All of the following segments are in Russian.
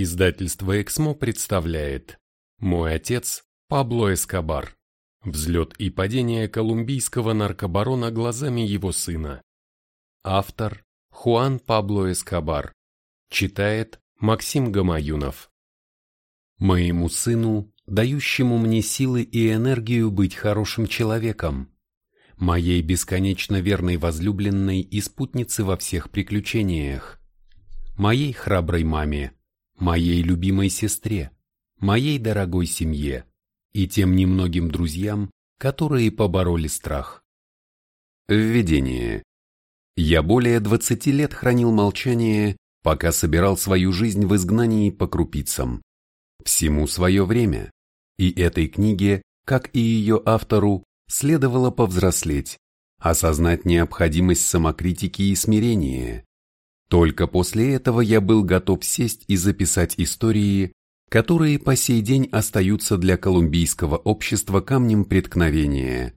Издательство «Эксмо» представляет «Мой отец Пабло Эскобар. Взлет и падение колумбийского наркобарона глазами его сына». Автор Хуан Пабло Эскобар. Читает Максим Гамаюнов. Моему сыну, дающему мне силы и энергию быть хорошим человеком, моей бесконечно верной возлюбленной и спутнице во всех приключениях, моей храброй маме, моей любимой сестре, моей дорогой семье и тем немногим друзьям, которые побороли страх. Введение. Я более 20 лет хранил молчание, пока собирал свою жизнь в изгнании по крупицам. Всему свое время, и этой книге, как и ее автору, следовало повзрослеть, осознать необходимость самокритики и смирения, только после этого я был готов сесть и записать истории, которые по сей день остаются для колумбийского общества камнем преткновения.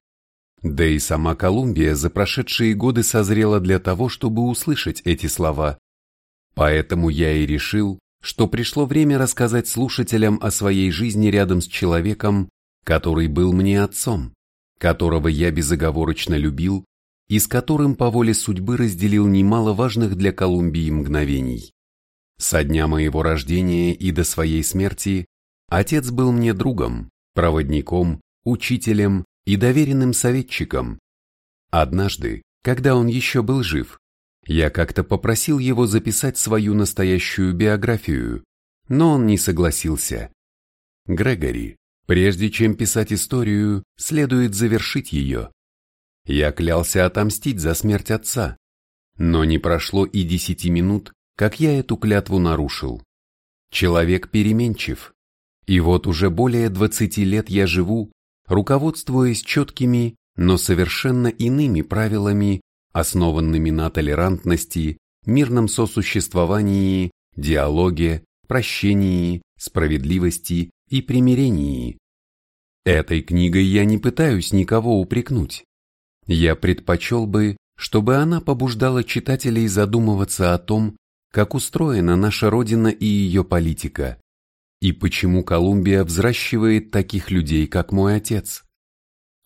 Да и сама Колумбия за прошедшие годы созрела для того, чтобы услышать эти слова. Поэтому я и решил, что пришло время рассказать слушателям о своей жизни рядом с человеком, который был мне отцом, которого я безоговорочно любил и с которым по воле судьбы разделил немало важных для Колумбии мгновений. Со дня моего рождения и до своей смерти отец был мне другом, проводником, учителем и доверенным советчиком. Однажды, когда он еще был жив, я как-то попросил его записать свою настоящую биографию, но он не согласился. Грегори, прежде чем писать историю, следует завершить ее. Я клялся отомстить за смерть отца, но не прошло и десяти минут, как я эту клятву нарушил. Человек переменчив, и вот уже более двадцати лет я живу, руководствуясь четкими, но совершенно иными правилами, основанными на толерантности, мирном сосуществовании, диалоге, прощении, справедливости и примирении. Этой книгой я не пытаюсь никого упрекнуть. Я предпочел бы, чтобы она побуждала читателей задумываться о том, как устроена наша Родина и ее политика, и почему Колумбия взращивает таких людей, как мой отец.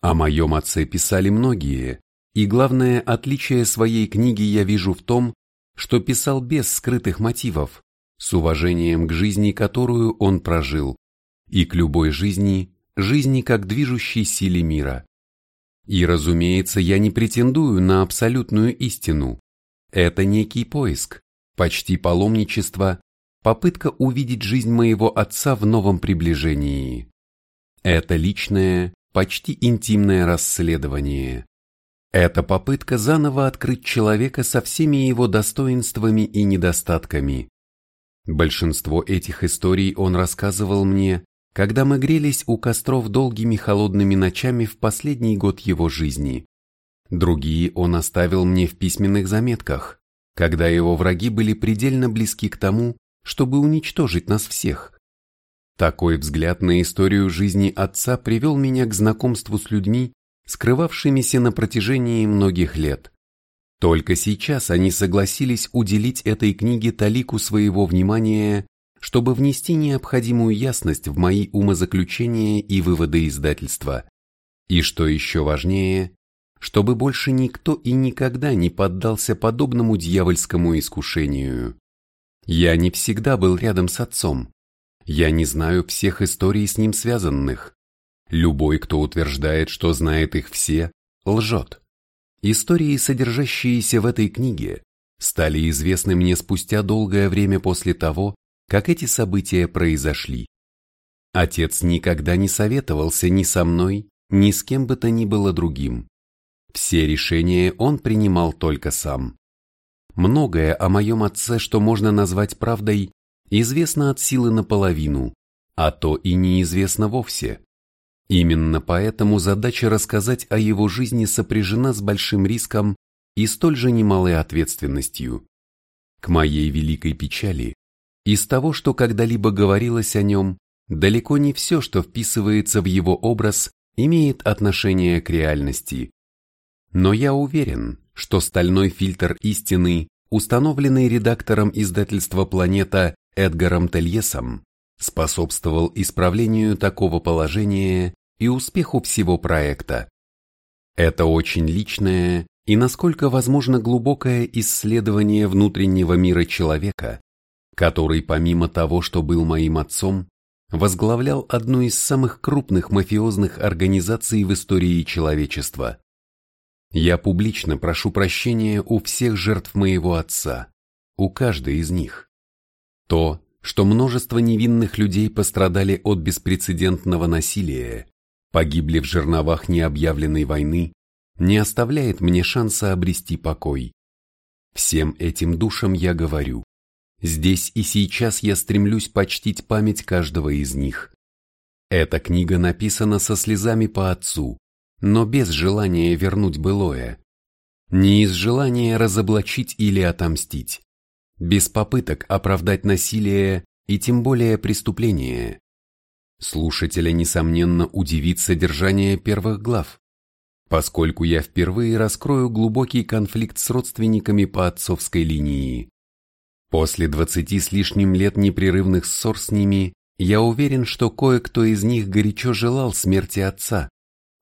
О моем отце писали многие, и главное отличие своей книги я вижу в том, что писал без скрытых мотивов, с уважением к жизни, которую он прожил, и к любой жизни, жизни как движущей силе мира. И, разумеется, я не претендую на абсолютную истину. Это некий поиск, почти паломничество, попытка увидеть жизнь моего отца в новом приближении. Это личное, почти интимное расследование. Это попытка заново открыть человека со всеми его достоинствами и недостатками. Большинство этих историй он рассказывал мне, когда мы грелись у костров долгими холодными ночами в последний год его жизни. Другие он оставил мне в письменных заметках, когда его враги были предельно близки к тому, чтобы уничтожить нас всех. Такой взгляд на историю жизни отца привел меня к знакомству с людьми, скрывавшимися на протяжении многих лет. Только сейчас они согласились уделить этой книге талику своего внимания чтобы внести необходимую ясность в мои умозаключения и выводы издательства. И что еще важнее, чтобы больше никто и никогда не поддался подобному дьявольскому искушению. Я не всегда был рядом с отцом. Я не знаю всех историй с ним связанных. Любой, кто утверждает, что знает их все, лжет. Истории, содержащиеся в этой книге, стали известны мне спустя долгое время после того, как эти события произошли. Отец никогда не советовался ни со мной, ни с кем бы то ни было другим. Все решения он принимал только сам. Многое о моем отце, что можно назвать правдой, известно от силы наполовину, а то и неизвестно вовсе. Именно поэтому задача рассказать о его жизни сопряжена с большим риском и столь же немалой ответственностью. К моей великой печали из того, что когда-либо говорилось о нем, далеко не все, что вписывается в его образ, имеет отношение к реальности. Но я уверен, что стальной фильтр истины, установленный редактором издательства «Планета» Эдгаром Тельесом способствовал исправлению такого положения и успеху всего проекта. Это очень личное и, насколько возможно, глубокое исследование внутреннего мира человека, который помимо того, что был моим отцом, возглавлял одну из самых крупных мафиозных организаций в истории человечества. Я публично прошу прощения у всех жертв моего отца, у каждой из них. То, что множество невинных людей пострадали от беспрецедентного насилия, погибли в жерновах необъявленной войны, не оставляет мне шанса обрести покой. Всем этим душам я говорю, здесь и сейчас я стремлюсь почтить память каждого из них. Эта книга написана со слезами по отцу, но без желания вернуть былое. Не из желания разоблачить или отомстить, без попыток оправдать насилие и тем более преступление. Слушателя, несомненно, удивит содержание первых глав, поскольку я впервые раскрою глубокий конфликт с родственниками по отцовской линии. После двадцати с лишним лет непрерывных ссор с ними, я уверен, что кое-кто из них горячо желал смерти отца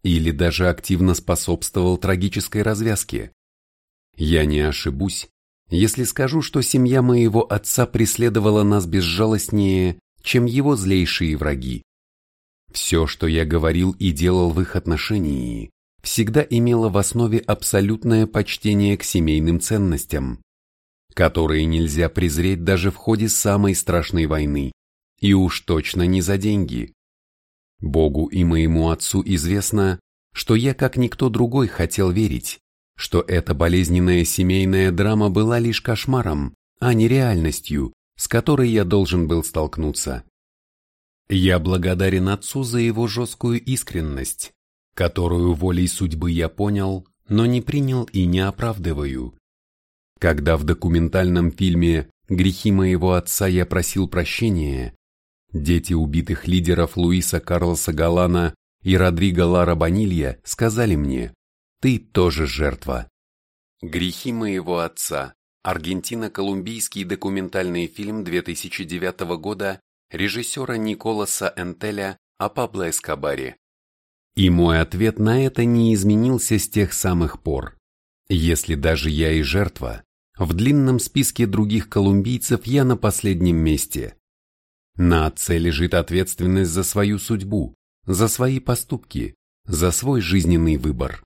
или даже активно способствовал трагической развязке. Я не ошибусь, если скажу, что семья моего отца преследовала нас безжалостнее, чем его злейшие враги. Все, что я говорил и делал в их отношении, всегда имело в основе абсолютное почтение к семейным ценностям, которые нельзя презреть даже в ходе самой страшной войны, и уж точно не за деньги. Богу и моему отцу известно, что я как никто другой хотел верить, что эта болезненная семейная драма была лишь кошмаром, а не реальностью, с которой я должен был столкнуться. Я благодарен отцу за его жесткую искренность, которую волей судьбы я понял, но не принял и не оправдываю. Когда в документальном фильме «Грехи моего отца» я просил прощения, дети убитых лидеров Луиса Карлоса Галана и Родриго Лара Банилья сказали мне, ты тоже жертва. «Грехи моего отца» Аргентино-колумбийский документальный фильм 2009 года режиссера Николаса Энтеля о Пабло Эскобаре. И мой ответ на это не изменился с тех самых пор. Если даже я и жертва, в длинном списке других колумбийцев я на последнем месте. На отце лежит ответственность за свою судьбу, за свои поступки, за свой жизненный выбор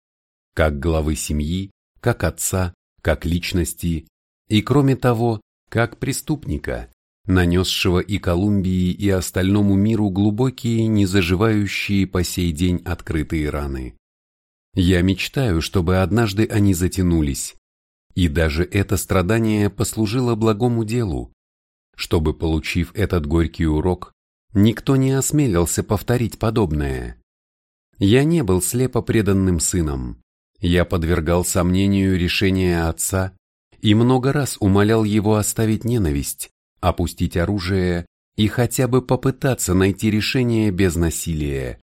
как главы семьи, как отца, как личности и, кроме того, как преступника, нанесшего и Колумбии, и остальному миру глубокие, незаживающие по сей день открытые раны. Я мечтаю, чтобы однажды они затянулись, и даже это страдание послужило благому делу, чтобы, получив этот горький урок, никто не осмелился повторить подобное. Я не был слепо преданным сыном, я подвергал сомнению решение отца и много раз умолял его оставить ненависть, опустить оружие и хотя бы попытаться найти решение без насилия.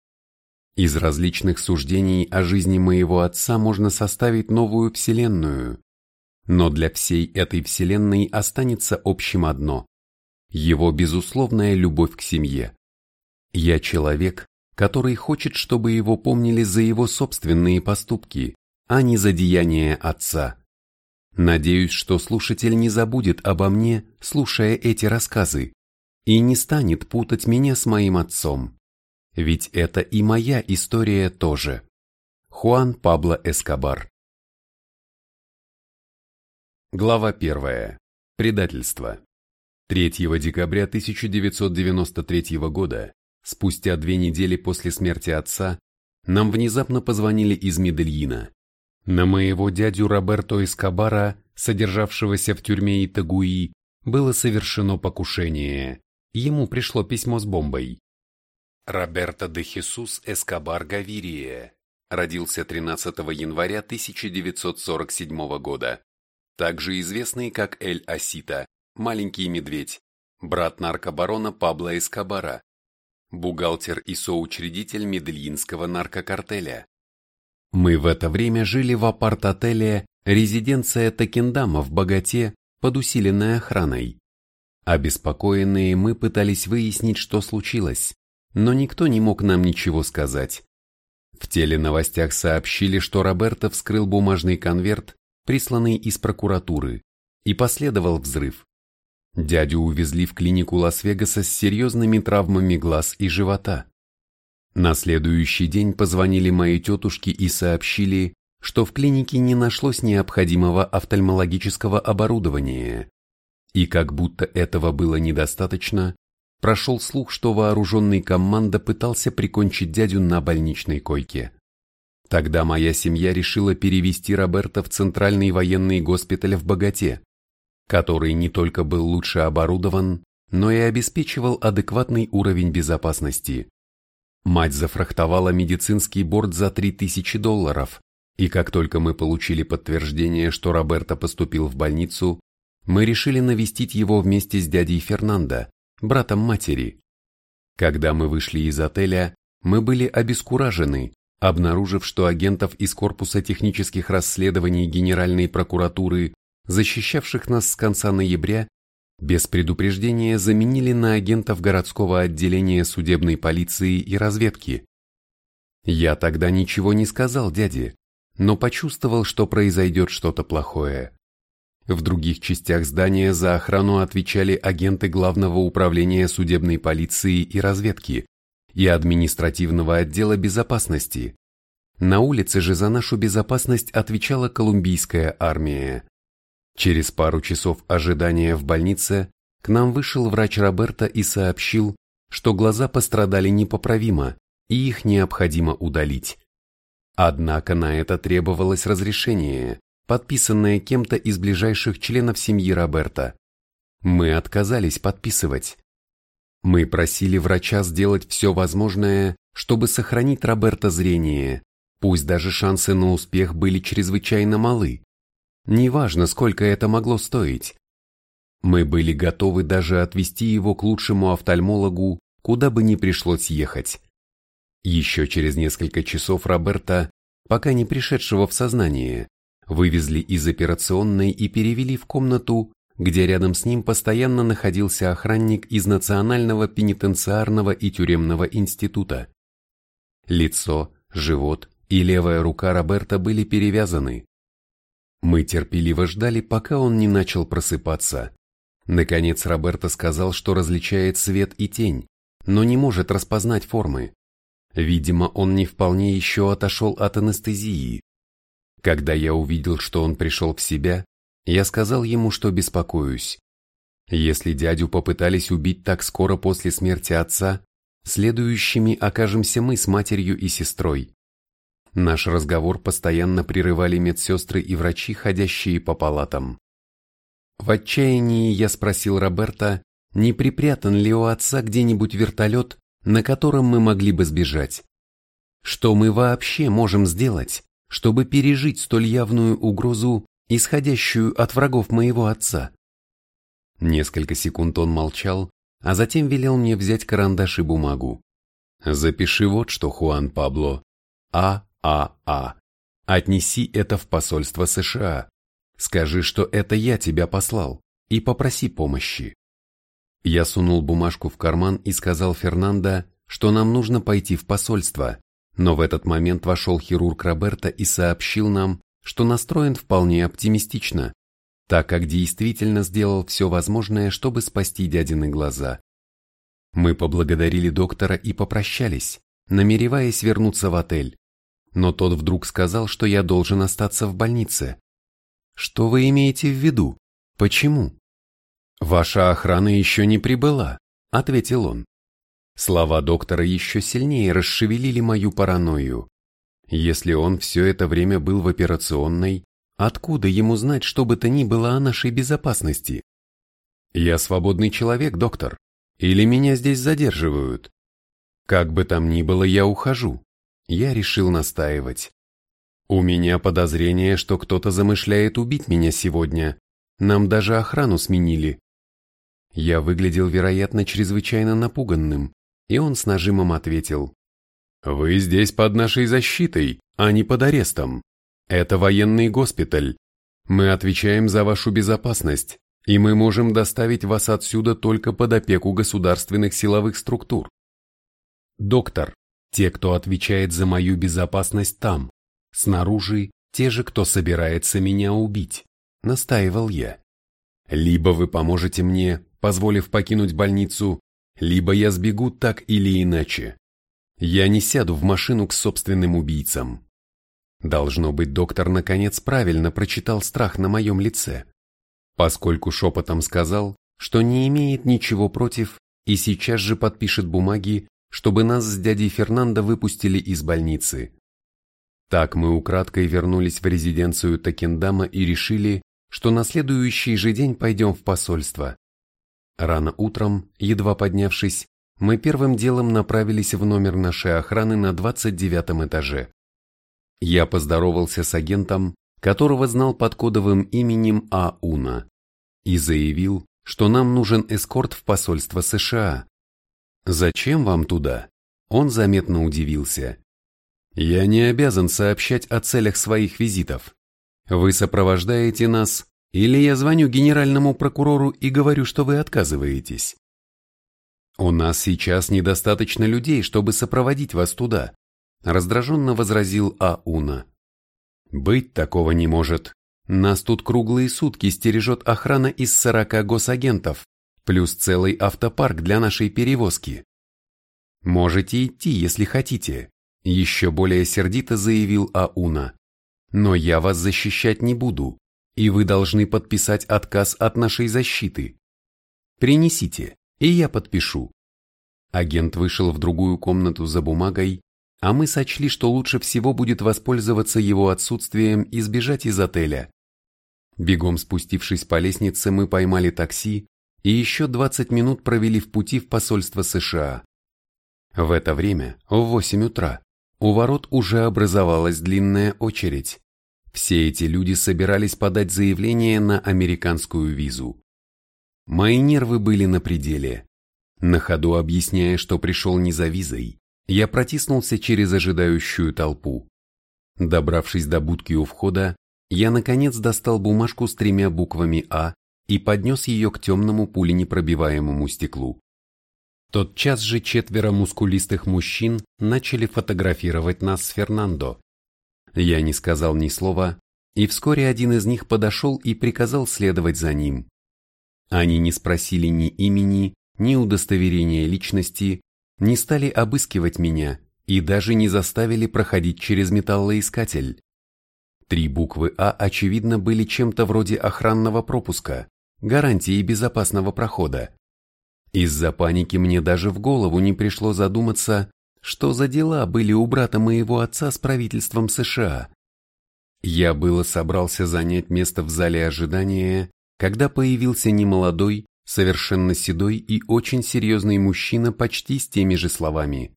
Из различных суждений о жизни моего отца можно составить новую вселенную, но для всей этой вселенной останется общим одно – его безусловная любовь к семье. Я человек, который хочет, чтобы его помнили за его собственные поступки, а не за деяния отца. Надеюсь, что слушатель не забудет обо мне, слушая эти рассказы, и не станет путать меня с моим отцом. Ведь это и моя история тоже. Хуан Пабло Эскобар Глава 1. Предательство. 3 декабря 1993 года, спустя две недели после смерти отца, нам внезапно позвонили из Медельина. На моего дядю Роберто Эскобара, содержавшегося в тюрьме Итагуи, было совершено покушение. Ему пришло письмо с бомбой. Роберто де Хесус Эскобар Гавирия родился 13 января 1947 года, также известный как Эль Асита, маленький медведь, брат наркобарона Пабло Эскобара, бухгалтер и соучредитель медельинского наркокартеля. Мы в это время жили в апарт-отеле «Резиденция Токендама» в Богате под усиленной охраной. Обеспокоенные мы пытались выяснить, что случилось, но никто не мог нам ничего сказать. В теленовостях сообщили, что Роберто вскрыл бумажный конверт, присланный из прокуратуры, и последовал взрыв. Дядю увезли в клинику Лас-Вегаса с серьезными травмами глаз и живота. На следующий день позвонили моей тетушке и сообщили, что в клинике не нашлось необходимого офтальмологического оборудования. И как будто этого было недостаточно, прошел слух, что вооруженный команда пытался прикончить дядю на больничной койке. Тогда моя семья решила перевести Роберта в Центральный военный госпиталь в Богате, который не только был лучше оборудован, но и обеспечивал адекватный уровень безопасности. Мать зафрахтовала медицинский борт за 3000 долларов, и как только мы получили подтверждение, что Роберто поступил в больницу, мы решили навестить его вместе с дядей Фернандо, братом матери. Когда мы вышли из отеля, мы были обескуражены, обнаружив, что агентов из Корпуса технических расследований Генеральной прокуратуры, защищавших нас с конца ноября, без предупреждения заменили на агентов городского отделения судебной полиции и разведки. Я тогда ничего не сказал дяде, но почувствовал, что произойдет что-то плохое. В других частях здания за охрану отвечали агенты Главного управления судебной полиции и разведки и административного отдела безопасности. На улице же за нашу безопасность отвечала колумбийская армия. Через пару часов ожидания в больнице к нам вышел врач Роберта и сообщил, что глаза пострадали непоправимо и их необходимо удалить. Однако на это требовалось разрешение, подписанное кем-то из ближайших членов семьи Роберта. Мы отказались подписывать. Мы просили врача сделать все возможное, чтобы сохранить Роберта зрение, пусть даже шансы на успех были чрезвычайно малы. Неважно, сколько это могло стоить. Мы были готовы даже отвезти его к лучшему офтальмологу, куда бы ни пришлось ехать. Еще через несколько часов Роберта, пока не пришедшего в сознание, вывезли из операционной и перевели в комнату, где рядом с ним постоянно находился охранник из Национального пенитенциарного и тюремного института. Лицо, живот и левая рука Роберта были перевязаны. Мы терпеливо ждали, пока он не начал просыпаться. Наконец Роберто сказал, что различает свет и тень, но не может распознать формы. Видимо, он не вполне еще отошел от анестезии, когда я увидел, что он пришел в себя, я сказал ему, что беспокоюсь. Если дядю попытались убить так скоро после смерти отца, следующими окажемся мы с матерью и сестрой. Наш разговор постоянно прерывали медсестры и врачи, ходящие по палатам. В отчаянии я спросил Роберта, не припрятан ли у отца где-нибудь вертолет, на котором мы могли бы сбежать. Что мы вообще можем сделать, чтобы пережить столь явную угрозу, исходящую от врагов моего отца. Несколько секунд он молчал, а затем велел мне взять карандаш и бумагу. Запиши вот что, Хуан Пабло. А, А, А. Отнеси это в посольство США. Скажи, что это я тебя послал, и попроси помощи. Я сунул бумажку в карман и сказал Фернандо, что нам нужно пойти в посольство, но в этот момент вошел хирург Роберта и сообщил нам, что настроен вполне оптимистично, так как действительно сделал все возможное, чтобы спасти дядины глаза. Мы поблагодарили доктора и попрощались, намереваясь вернуться в отель. Но тот вдруг сказал, что я должен остаться в больнице. Что вы имеете в виду? Почему? Ваша охрана еще не прибыла, ответил он. Слова доктора еще сильнее расшевелили мою паранойю. Если он все это время был в операционной, откуда ему знать что бы то ни было о нашей безопасности? Я свободный человек, доктор. Или меня здесь задерживают? Как бы там ни было, я ухожу. Я решил настаивать. У меня подозрение, что кто-то замышляет убить меня сегодня. Нам даже охрану сменили. Я выглядел, вероятно, чрезвычайно напуганным, и он с нажимом ответил. «Вы здесь под нашей защитой, а не под арестом. Это военный госпиталь. Мы отвечаем за вашу безопасность, и мы можем доставить вас отсюда только под опеку государственных силовых структур. Доктор, те, кто отвечает за мою безопасность там, снаружи те же, кто собирается меня убить, настаивал я. Либо вы поможете мне, позволив покинуть больницу, либо я сбегу так или иначе. Я не сяду в машину к собственным убийцам. Должно быть, доктор наконец правильно прочитал страх на моем лице, поскольку шепотом сказал, что не имеет ничего против и сейчас же подпишет бумаги, чтобы нас с дядей Фернандо выпустили из больницы. Так мы украдкой вернулись в резиденцию Такендама и решили, что на следующий же день пойдем в посольство. Рано утром, едва поднявшись, мы первым делом направились в номер нашей охраны на 29 этаже. Я поздоровался с агентом, которого знал под кодовым именем Ауна, и заявил, что нам нужен эскорт в посольство США. «Зачем вам туда?» Он заметно удивился. «Я не обязан сообщать о целях своих визитов. Вы сопровождаете нас, или я звоню генеральному прокурору и говорю, что вы отказываетесь?» «У нас сейчас недостаточно людей, чтобы сопроводить вас туда», раздраженно возразил Ауна. «Быть такого не может. Нас тут круглые сутки стережет охрана из сорока госагентов, плюс целый автопарк для нашей перевозки. Можете идти, если хотите», еще более сердито заявил Ауна. «Но я вас защищать не буду, и вы должны подписать отказ от нашей защиты. Принесите, и я подпишу. Агент вышел в другую комнату за бумагой, а мы сочли, что лучше всего будет воспользоваться его отсутствием и сбежать из отеля. Бегом спустившись по лестнице, мы поймали такси и еще 20 минут провели в пути в посольство США. В это время, в 8 утра, у ворот уже образовалась длинная очередь. Все эти люди собирались подать заявление на американскую визу. Мои нервы были на пределе. На ходу объясняя, что пришел не за визой, я протиснулся через ожидающую толпу. Добравшись до будки у входа, я наконец достал бумажку с тремя буквами «А» и поднес ее к темному пуленепробиваемому стеклу. Тот час же четверо мускулистых мужчин начали фотографировать нас с Фернандо. Я не сказал ни слова, и вскоре один из них подошел и приказал следовать за ним. Они не спросили ни имени, ни удостоверения личности, не стали обыскивать меня и даже не заставили проходить через металлоискатель. Три буквы А, очевидно, были чем-то вроде охранного пропуска, гарантии безопасного прохода. Из-за паники мне даже в голову не пришло задуматься, что за дела были у брата моего отца с правительством США. Я было собрался занять место в зале ожидания, когда появился немолодой, совершенно седой и очень серьезный мужчина почти с теми же словами.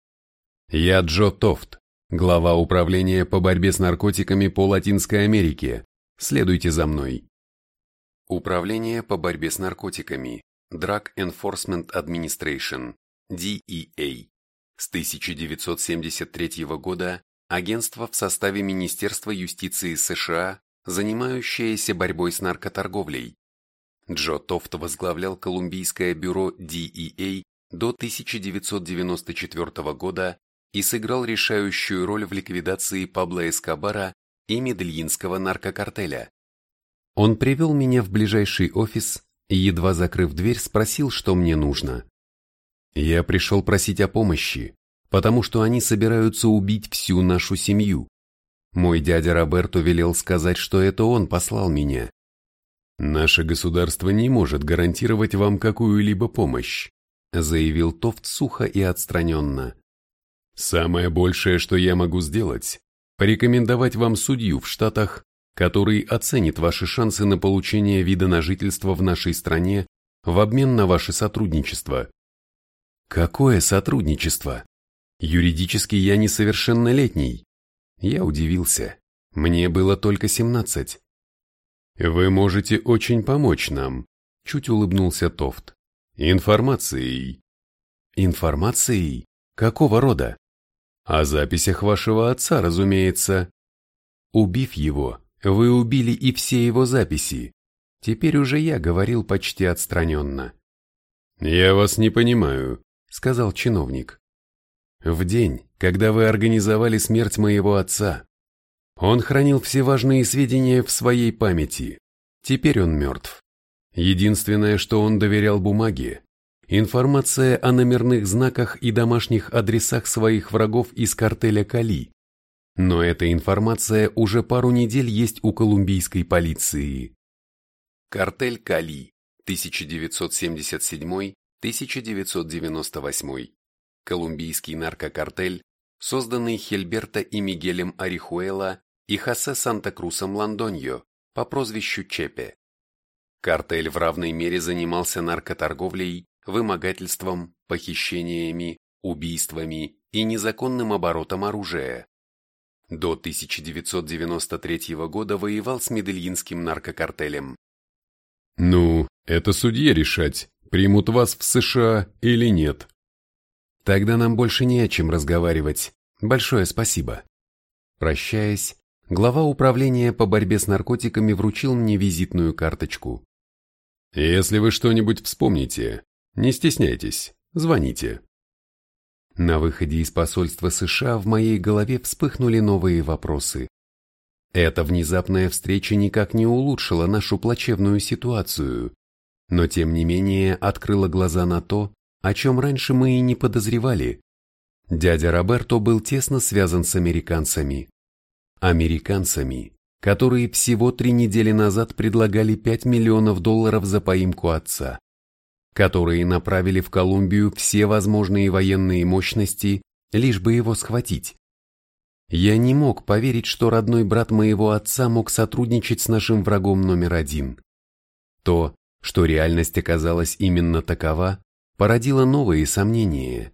«Я Джо Тофт, глава управления по борьбе с наркотиками по Латинской Америке. Следуйте за мной». Управление по борьбе с наркотиками, Drug Enforcement Administration, DEA, с 1973 года агентство в составе Министерства юстиции США, занимающееся борьбой с наркоторговлей. Джо Тофт возглавлял Колумбийское бюро DEA до 1994 года и сыграл решающую роль в ликвидации Пабло Эскобара и медельинского наркокартеля. Он привел меня в ближайший офис и, едва закрыв дверь, спросил, что мне нужно. Я пришел просить о помощи, потому что они собираются убить всю нашу семью. Мой дядя Роберто велел сказать, что это он послал меня. «Наше государство не может гарантировать вам какую-либо помощь», заявил Тофт сухо и отстраненно. «Самое большее, что я могу сделать, порекомендовать вам судью в Штатах, который оценит ваши шансы на получение вида на жительство в нашей стране в обмен на ваше сотрудничество». «Какое сотрудничество? Юридически я несовершеннолетний». Я удивился. Мне было только семнадцать. «Вы можете очень помочь нам», — чуть улыбнулся Тофт. «Информацией». «Информацией? Какого рода?» «О записях вашего отца, разумеется». «Убив его, вы убили и все его записи. Теперь уже я говорил почти отстраненно. «Я вас не понимаю», — сказал чиновник. «В день, когда вы организовали смерть моего отца, он хранил все важные сведения в своей памяти. Теперь он мертв. Единственное, что он доверял бумаге, информация о номерных знаках и домашних адресах своих врагов из картеля Кали. Но эта информация уже пару недель есть у колумбийской полиции. Картель Кали, 1977-1998. Колумбийский наркокартель, созданный Хельберто и Мигелем Арихуэла и Хосе Санта-Крусом Ландоньо по прозвищу Чепе. Картель в равной мере занимался наркоторговлей, вымогательством, похищениями, убийствами и незаконным оборотом оружия. До 1993 года воевал с Медельинским наркокартелем. «Ну, это судье решать, примут вас в США или нет». «Тогда нам больше не о чем разговаривать. Большое спасибо». Прощаясь, глава управления по борьбе с наркотиками вручил мне визитную карточку. «Если вы что-нибудь вспомните, не стесняйтесь, звоните». На выходе из посольства США в моей голове вспыхнули новые вопросы. Эта внезапная встреча никак не улучшила нашу плачевную ситуацию, но тем не менее открыла глаза на то, о чем раньше мы и не подозревали. Дядя Роберто был тесно связан с американцами. Американцами, которые всего три недели назад предлагали 5 миллионов долларов за поимку отца, которые направили в Колумбию все возможные военные мощности, лишь бы его схватить. Я не мог поверить, что родной брат моего отца мог сотрудничать с нашим врагом номер один. То, что реальность оказалась именно такова, породило новые сомнения.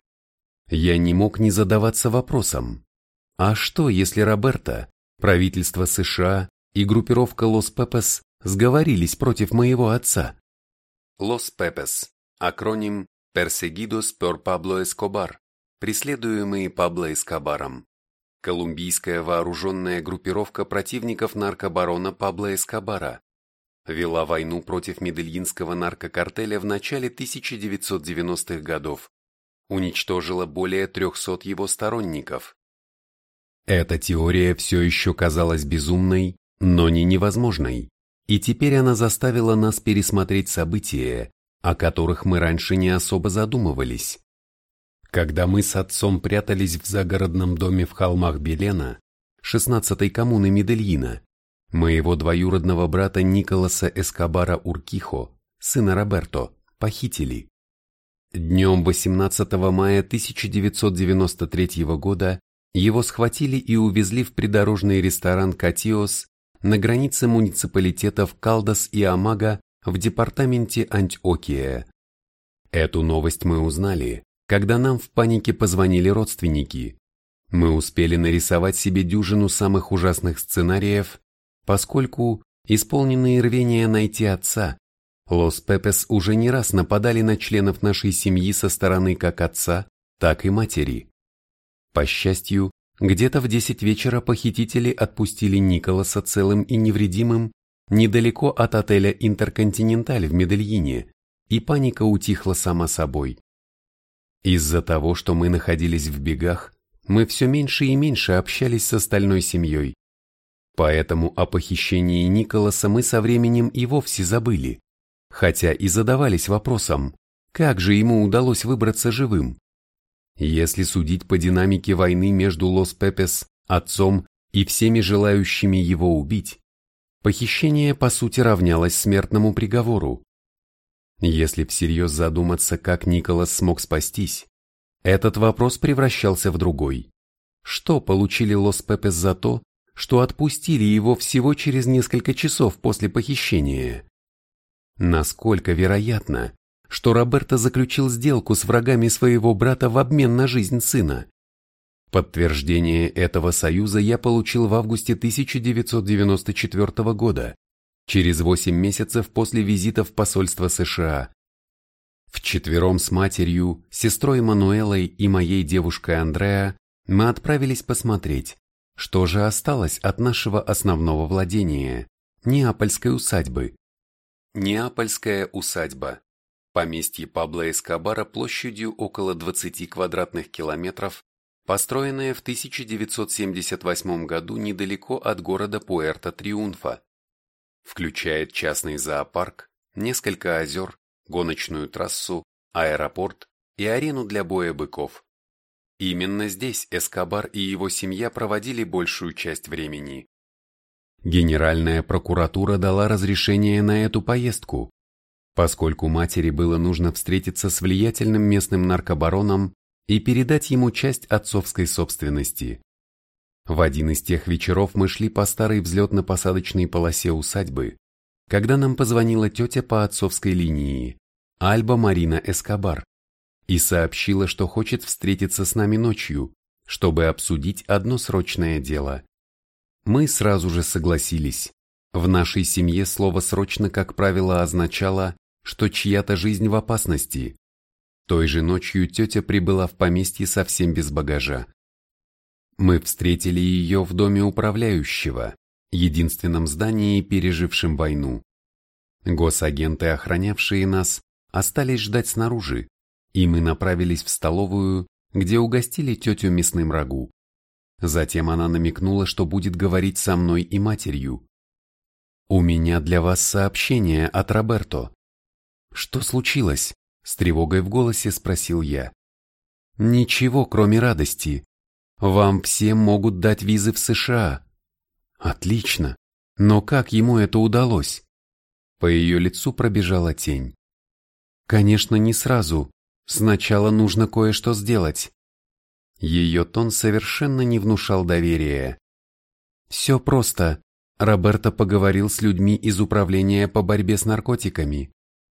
Я не мог не задаваться вопросом, а что, если Роберта, правительство США и группировка Лос Пепес сговорились против моего отца? Лос Пепес, акроним Perseguidos por Pablo Escobar, преследуемые Пабло Эскобаром. Колумбийская вооруженная группировка противников наркобарона Пабло Эскобара вела войну против медельинского наркокартеля в начале 1990-х годов, уничтожила более 300 его сторонников. Эта теория все еще казалась безумной, но не невозможной, и теперь она заставила нас пересмотреть события, о которых мы раньше не особо задумывались. Когда мы с отцом прятались в загородном доме в холмах Белена, 16-й коммуны Медельина, моего двоюродного брата Николаса Эскобара Уркихо, сына Роберто, похитили. Днем 18 мая 1993 года его схватили и увезли в придорожный ресторан «Катиос» на границе муниципалитетов Калдас и Амага в департаменте Антиокия. Эту новость мы узнали, когда нам в панике позвонили родственники. Мы успели нарисовать себе дюжину самых ужасных сценариев, поскольку, исполненные рвения найти отца, Лос Пепес уже не раз нападали на членов нашей семьи со стороны как отца, так и матери. По счастью, где-то в 10 вечера похитители отпустили Николаса целым и невредимым недалеко от отеля «Интерконтиненталь» в Медельине, и паника утихла сама собой. Из-за того, что мы находились в бегах, мы все меньше и меньше общались с остальной семьей. Поэтому о похищении Николаса мы со временем и вовсе забыли, хотя и задавались вопросом, как же ему удалось выбраться живым. Если судить по динамике войны между Лос-Пепес, отцом и всеми желающими его убить, похищение по сути равнялось смертному приговору. Если всерьез задуматься, как Николас смог спастись, этот вопрос превращался в другой. Что получили Лос-Пепес за то, что отпустили его всего через несколько часов после похищения? Насколько вероятно, что Роберто заключил сделку с врагами своего брата в обмен на жизнь сына? Подтверждение этого союза я получил в августе 1994 года, через 8 месяцев после визита в посольство США. Вчетвером с матерью, сестрой Мануэлой и моей девушкой Андреа мы отправились посмотреть, что же осталось от нашего основного владения – Неапольской усадьбы. Неапольская усадьба. Поместье Пабло Эскобара площадью около 20 квадратных километров, построенное в 1978 году недалеко от города Пуэрто-Триунфа. Включает частный зоопарк, несколько озер, гоночную трассу, аэропорт и арену для боя быков. Именно здесь Эскобар и его семья проводили большую часть времени. Генеральная прокуратура дала разрешение на эту поездку, поскольку матери было нужно встретиться с влиятельным местным наркобароном и передать ему часть отцовской собственности. В один из тех вечеров мы шли по старой взлетно-посадочной полосе усадьбы, когда нам позвонила тетя по отцовской линии, Альба Марина Эскобар, и сообщила, что хочет встретиться с нами ночью, чтобы обсудить одно срочное дело. Мы сразу же согласились. В нашей семье слово «срочно», как правило, означало, что чья-то жизнь в опасности. Той же ночью тетя прибыла в поместье совсем без багажа. Мы встретили ее в доме управляющего, единственном здании, пережившем войну. Госагенты, охранявшие нас, остались ждать снаружи, и мы направились в столовую, где угостили тетю мясным рагу. Затем она намекнула, что будет говорить со мной и матерью. «У меня для вас сообщение от Роберто». «Что случилось?» – с тревогой в голосе спросил я. «Ничего, кроме радости. Вам всем могут дать визы в США». «Отлично. Но как ему это удалось?» По ее лицу пробежала тень. «Конечно, не сразу. Сначала нужно кое-что сделать. Ее тон совершенно не внушал доверия. Все просто. Роберто поговорил с людьми из управления по борьбе с наркотиками,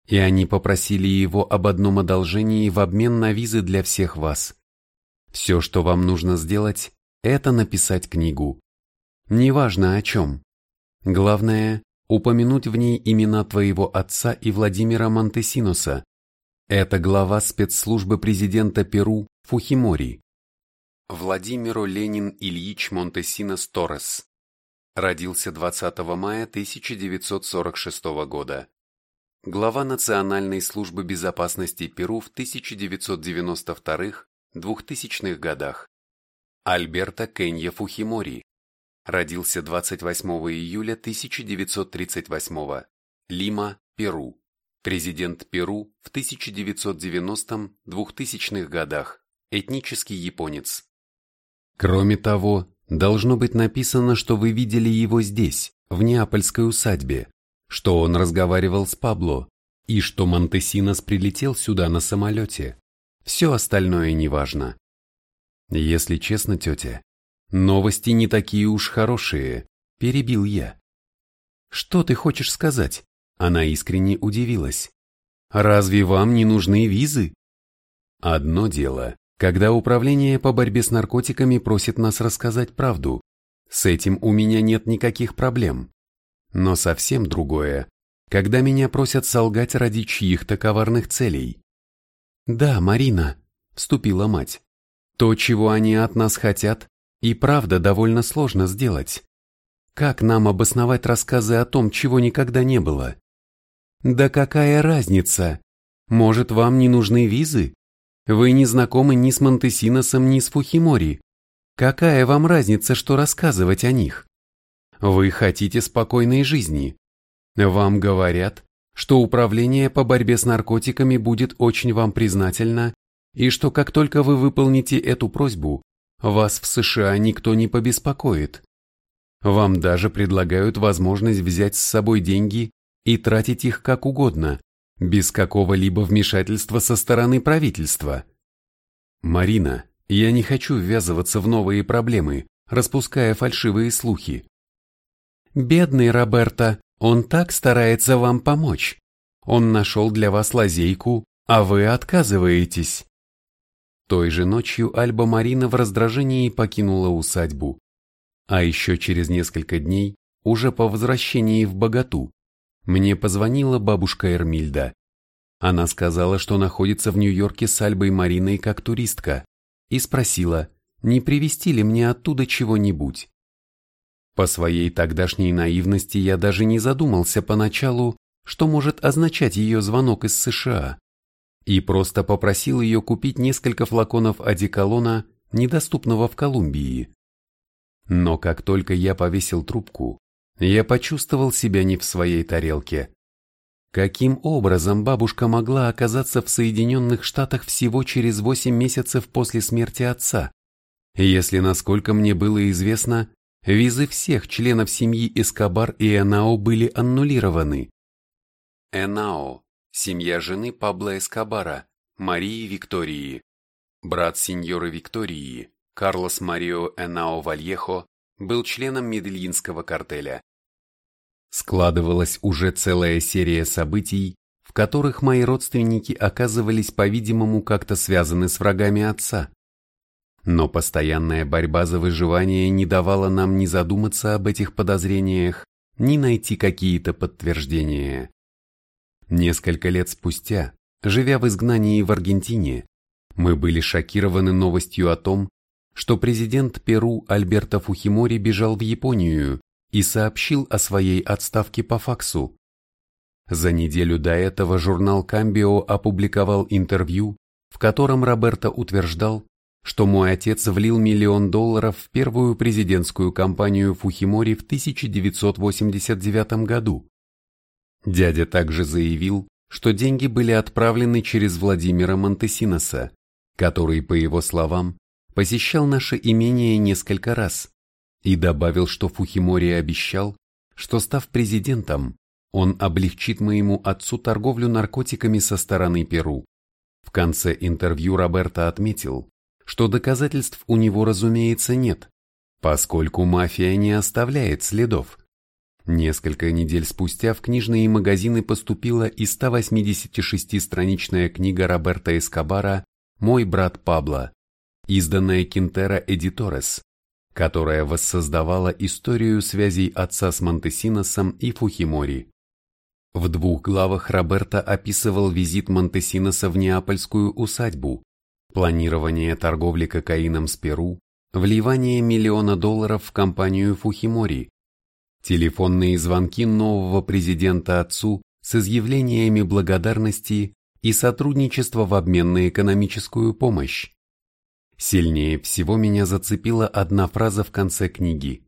и они попросили его об одном одолжении в обмен на визы для всех вас. Все, что вам нужно сделать, это написать книгу. Неважно о чем. Главное, упомянуть в ней имена твоего отца и Владимира Монтесиноса. Это глава спецслужбы президента Перу Фухимори. Владимиро Ленин Ильич Монтесинос Торрес. Родился 20 мая 1946 года. Глава Национальной службы безопасности Перу в 1992-2000 годах. Альберто Кенья Фухимори. Родился 28 июля 1938 Лима, Перу. Президент Перу в 1990-2000 годах. Этнический японец. Кроме того, должно быть написано, что вы видели его здесь, в Неапольской усадьбе, что он разговаривал с Пабло, и что Монтесинос прилетел сюда на самолете. Все остальное неважно. Если честно, тетя, новости не такие уж хорошие, перебил я. Что ты хочешь сказать? Она искренне удивилась. Разве вам не нужны визы? Одно дело когда управление по борьбе с наркотиками просит нас рассказать правду. С этим у меня нет никаких проблем. Но совсем другое, когда меня просят солгать ради чьих-то коварных целей. «Да, Марина», — вступила мать, — «то, чего они от нас хотят, и правда довольно сложно сделать. Как нам обосновать рассказы о том, чего никогда не было? Да какая разница? Может, вам не нужны визы? Вы не знакомы ни с Монтесиносом, ни с Фухимори. Какая вам разница, что рассказывать о них? Вы хотите спокойной жизни. Вам говорят, что управление по борьбе с наркотиками будет очень вам признательно, и что как только вы выполните эту просьбу, вас в США никто не побеспокоит. Вам даже предлагают возможность взять с собой деньги и тратить их как угодно, без какого-либо вмешательства со стороны правительства. Марина, я не хочу ввязываться в новые проблемы, распуская фальшивые слухи. Бедный Роберто, он так старается вам помочь. Он нашел для вас лазейку, а вы отказываетесь. Той же ночью Альба Марина в раздражении покинула усадьбу. А еще через несколько дней, уже по возвращении в Богату, мне позвонила бабушка Эрмильда. Она сказала, что находится в Нью-Йорке с Альбой Мариной как туристка, и спросила, не привезти ли мне оттуда чего-нибудь. По своей тогдашней наивности я даже не задумался поначалу, что может означать ее звонок из США, и просто попросил ее купить несколько флаконов одеколона, недоступного в Колумбии. Но как только я повесил трубку, я почувствовал себя не в своей тарелке. Каким образом бабушка могла оказаться в Соединенных Штатах всего через 8 месяцев после смерти отца? Если, насколько мне было известно, визы всех членов семьи Эскобар и Энао были аннулированы. Энао – семья жены Пабло Эскобара, Марии Виктории. Брат сеньоры Виктории, Карлос Марио Энао Вальехо, был членом Медельинского картеля. Складывалась уже целая серия событий, в которых мои родственники оказывались, по-видимому, как-то связаны с врагами отца. Но постоянная борьба за выживание не давала нам ни задуматься об этих подозрениях, ни найти какие-то подтверждения. Несколько лет спустя, живя в изгнании в Аргентине, мы были шокированы новостью о том, что президент Перу Альберто Фухимори бежал в Японию и сообщил о своей отставке по факсу. За неделю до этого журнал Камбио опубликовал интервью, в котором Роберто утверждал, что мой отец влил миллион долларов в первую президентскую кампанию Фухимори в 1989 году. Дядя также заявил, что деньги были отправлены через Владимира Монтесиноса, который, по его словам, посещал наше имение несколько раз и добавил, что Фухимори обещал, что став президентом, он облегчит моему отцу торговлю наркотиками со стороны Перу. В конце интервью Роберто отметил, что доказательств у него, разумеется, нет, поскольку мафия не оставляет следов. Несколько недель спустя в книжные магазины поступила и 186-страничная книга Роберта Эскобара «Мой брат Пабло», изданная Кинтера Эдиторес, которая воссоздавала историю связей отца с Монтесиносом и Фухимори. В двух главах Роберто описывал визит Монтесиноса в Неапольскую усадьбу, планирование торговли кокаином с Перу, вливание миллиона долларов в компанию Фухимори, телефонные звонки нового президента отцу с изъявлениями благодарности и сотрудничество в обмен на экономическую помощь. Сильнее всего меня зацепила одна фраза в конце книги.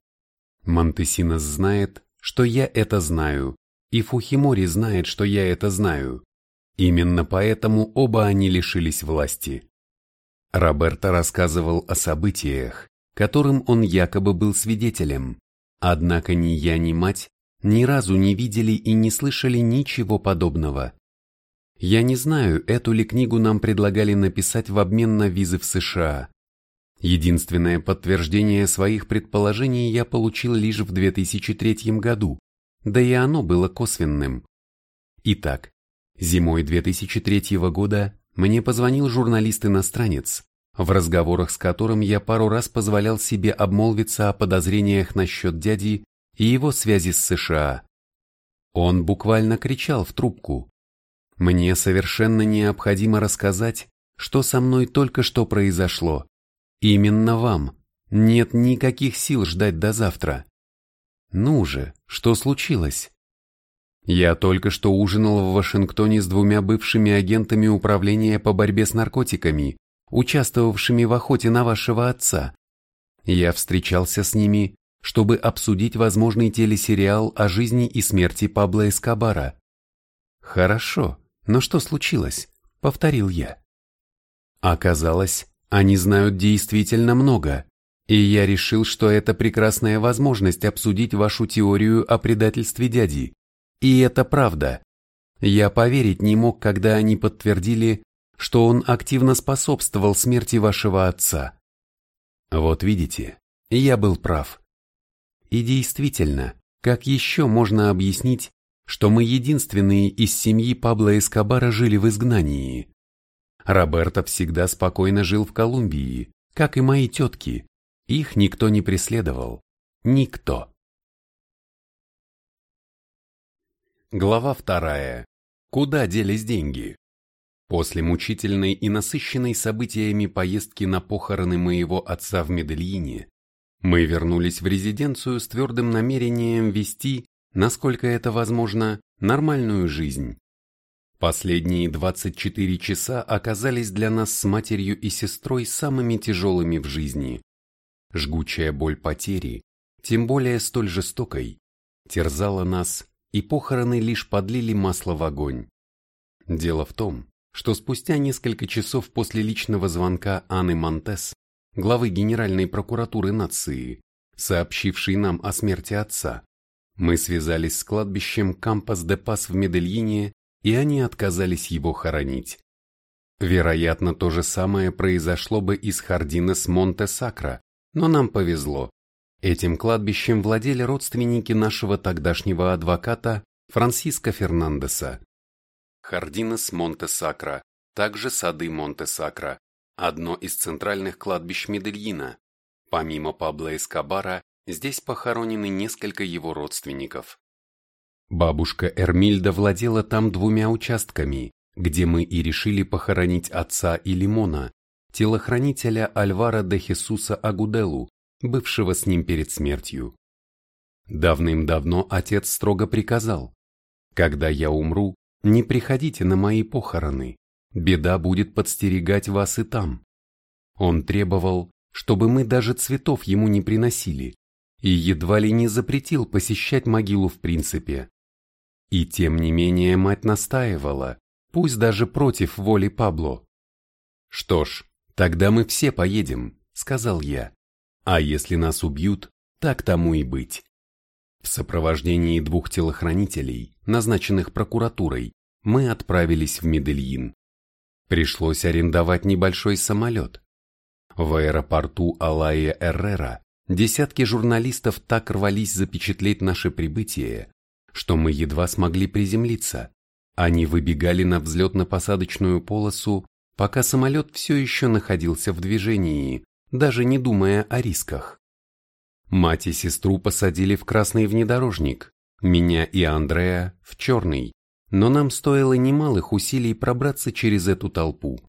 Монтесинос знает, что я это знаю, и Фухимори знает, что я это знаю. Именно поэтому оба они лишились власти. Роберто рассказывал о событиях, которым он якобы был свидетелем, однако ни я, ни мать ни разу не видели и не слышали ничего подобного. Я не знаю, эту ли книгу нам предлагали написать в обмен на визы в США. Единственное подтверждение своих предположений я получил лишь в 2003 году, да и оно было косвенным. Итак, зимой 2003 года мне позвонил журналист-иностранец, в разговорах с которым я пару раз позволял себе обмолвиться о подозрениях насчет дяди и его связи с США. Он буквально кричал в трубку, мне совершенно необходимо рассказать, что со мной только что произошло. Именно вам. Нет никаких сил ждать до завтра. Ну же, что случилось? Я только что ужинал в Вашингтоне с двумя бывшими агентами управления по борьбе с наркотиками, участвовавшими в охоте на вашего отца. Я встречался с ними, чтобы обсудить возможный телесериал о жизни и смерти Пабло Эскобара. Хорошо, но что случилось? Повторил я. Оказалось, они знают действительно много, и я решил, что это прекрасная возможность обсудить вашу теорию о предательстве дяди. И это правда. Я поверить не мог, когда они подтвердили, что он активно способствовал смерти вашего отца. Вот видите, я был прав. И действительно, как еще можно объяснить, что мы единственные из семьи Пабло Эскобара жили в изгнании. Роберто всегда спокойно жил в Колумбии, как и мои тетки. Их никто не преследовал. Никто. Глава вторая. Куда делись деньги? После мучительной и насыщенной событиями поездки на похороны моего отца в Медельине, мы вернулись в резиденцию с твердым намерением вести насколько это возможно, нормальную жизнь. Последние 24 часа оказались для нас с матерью и сестрой самыми тяжелыми в жизни. Жгучая боль потери, тем более столь жестокой, терзала нас, и похороны лишь подлили масло в огонь. Дело в том, что спустя несколько часов после личного звонка Анны Монтес, главы Генеральной прокуратуры нации, сообщившей нам о смерти отца, мы связались с кладбищем Кампас де Пас в Медельине, и они отказались его хоронить. Вероятно, то же самое произошло бы и с Хардинес Монте-Сакра, но нам повезло. Этим кладбищем владели родственники нашего тогдашнего адвоката Франсиско Фернандеса. Хардинес Монте-Сакра, также сады Монте-Сакра, одно из центральных кладбищ Медельина. Помимо Пабло Эскобара, здесь похоронены несколько его родственников. Бабушка Эрмильда владела там двумя участками, где мы и решили похоронить отца и Лимона, телохранителя Альвара де Хесуса Агуделу, бывшего с ним перед смертью. Давным-давно отец строго приказал, «Когда я умру, не приходите на мои похороны, беда будет подстерегать вас и там». Он требовал, чтобы мы даже цветов ему не приносили, и едва ли не запретил посещать могилу в принципе. И тем не менее мать настаивала, пусть даже против воли Пабло. «Что ж, тогда мы все поедем», — сказал я. «А если нас убьют, так тому и быть». В сопровождении двух телохранителей, назначенных прокуратурой, мы отправились в Медельин. Пришлось арендовать небольшой самолет. В аэропорту Алая Эррера десятки журналистов так рвались запечатлеть наше прибытие, что мы едва смогли приземлиться. Они выбегали на взлетно-посадочную полосу, пока самолет все еще находился в движении, даже не думая о рисках. Мать и сестру посадили в красный внедорожник, меня и Андрея в черный, но нам стоило немалых усилий пробраться через эту толпу.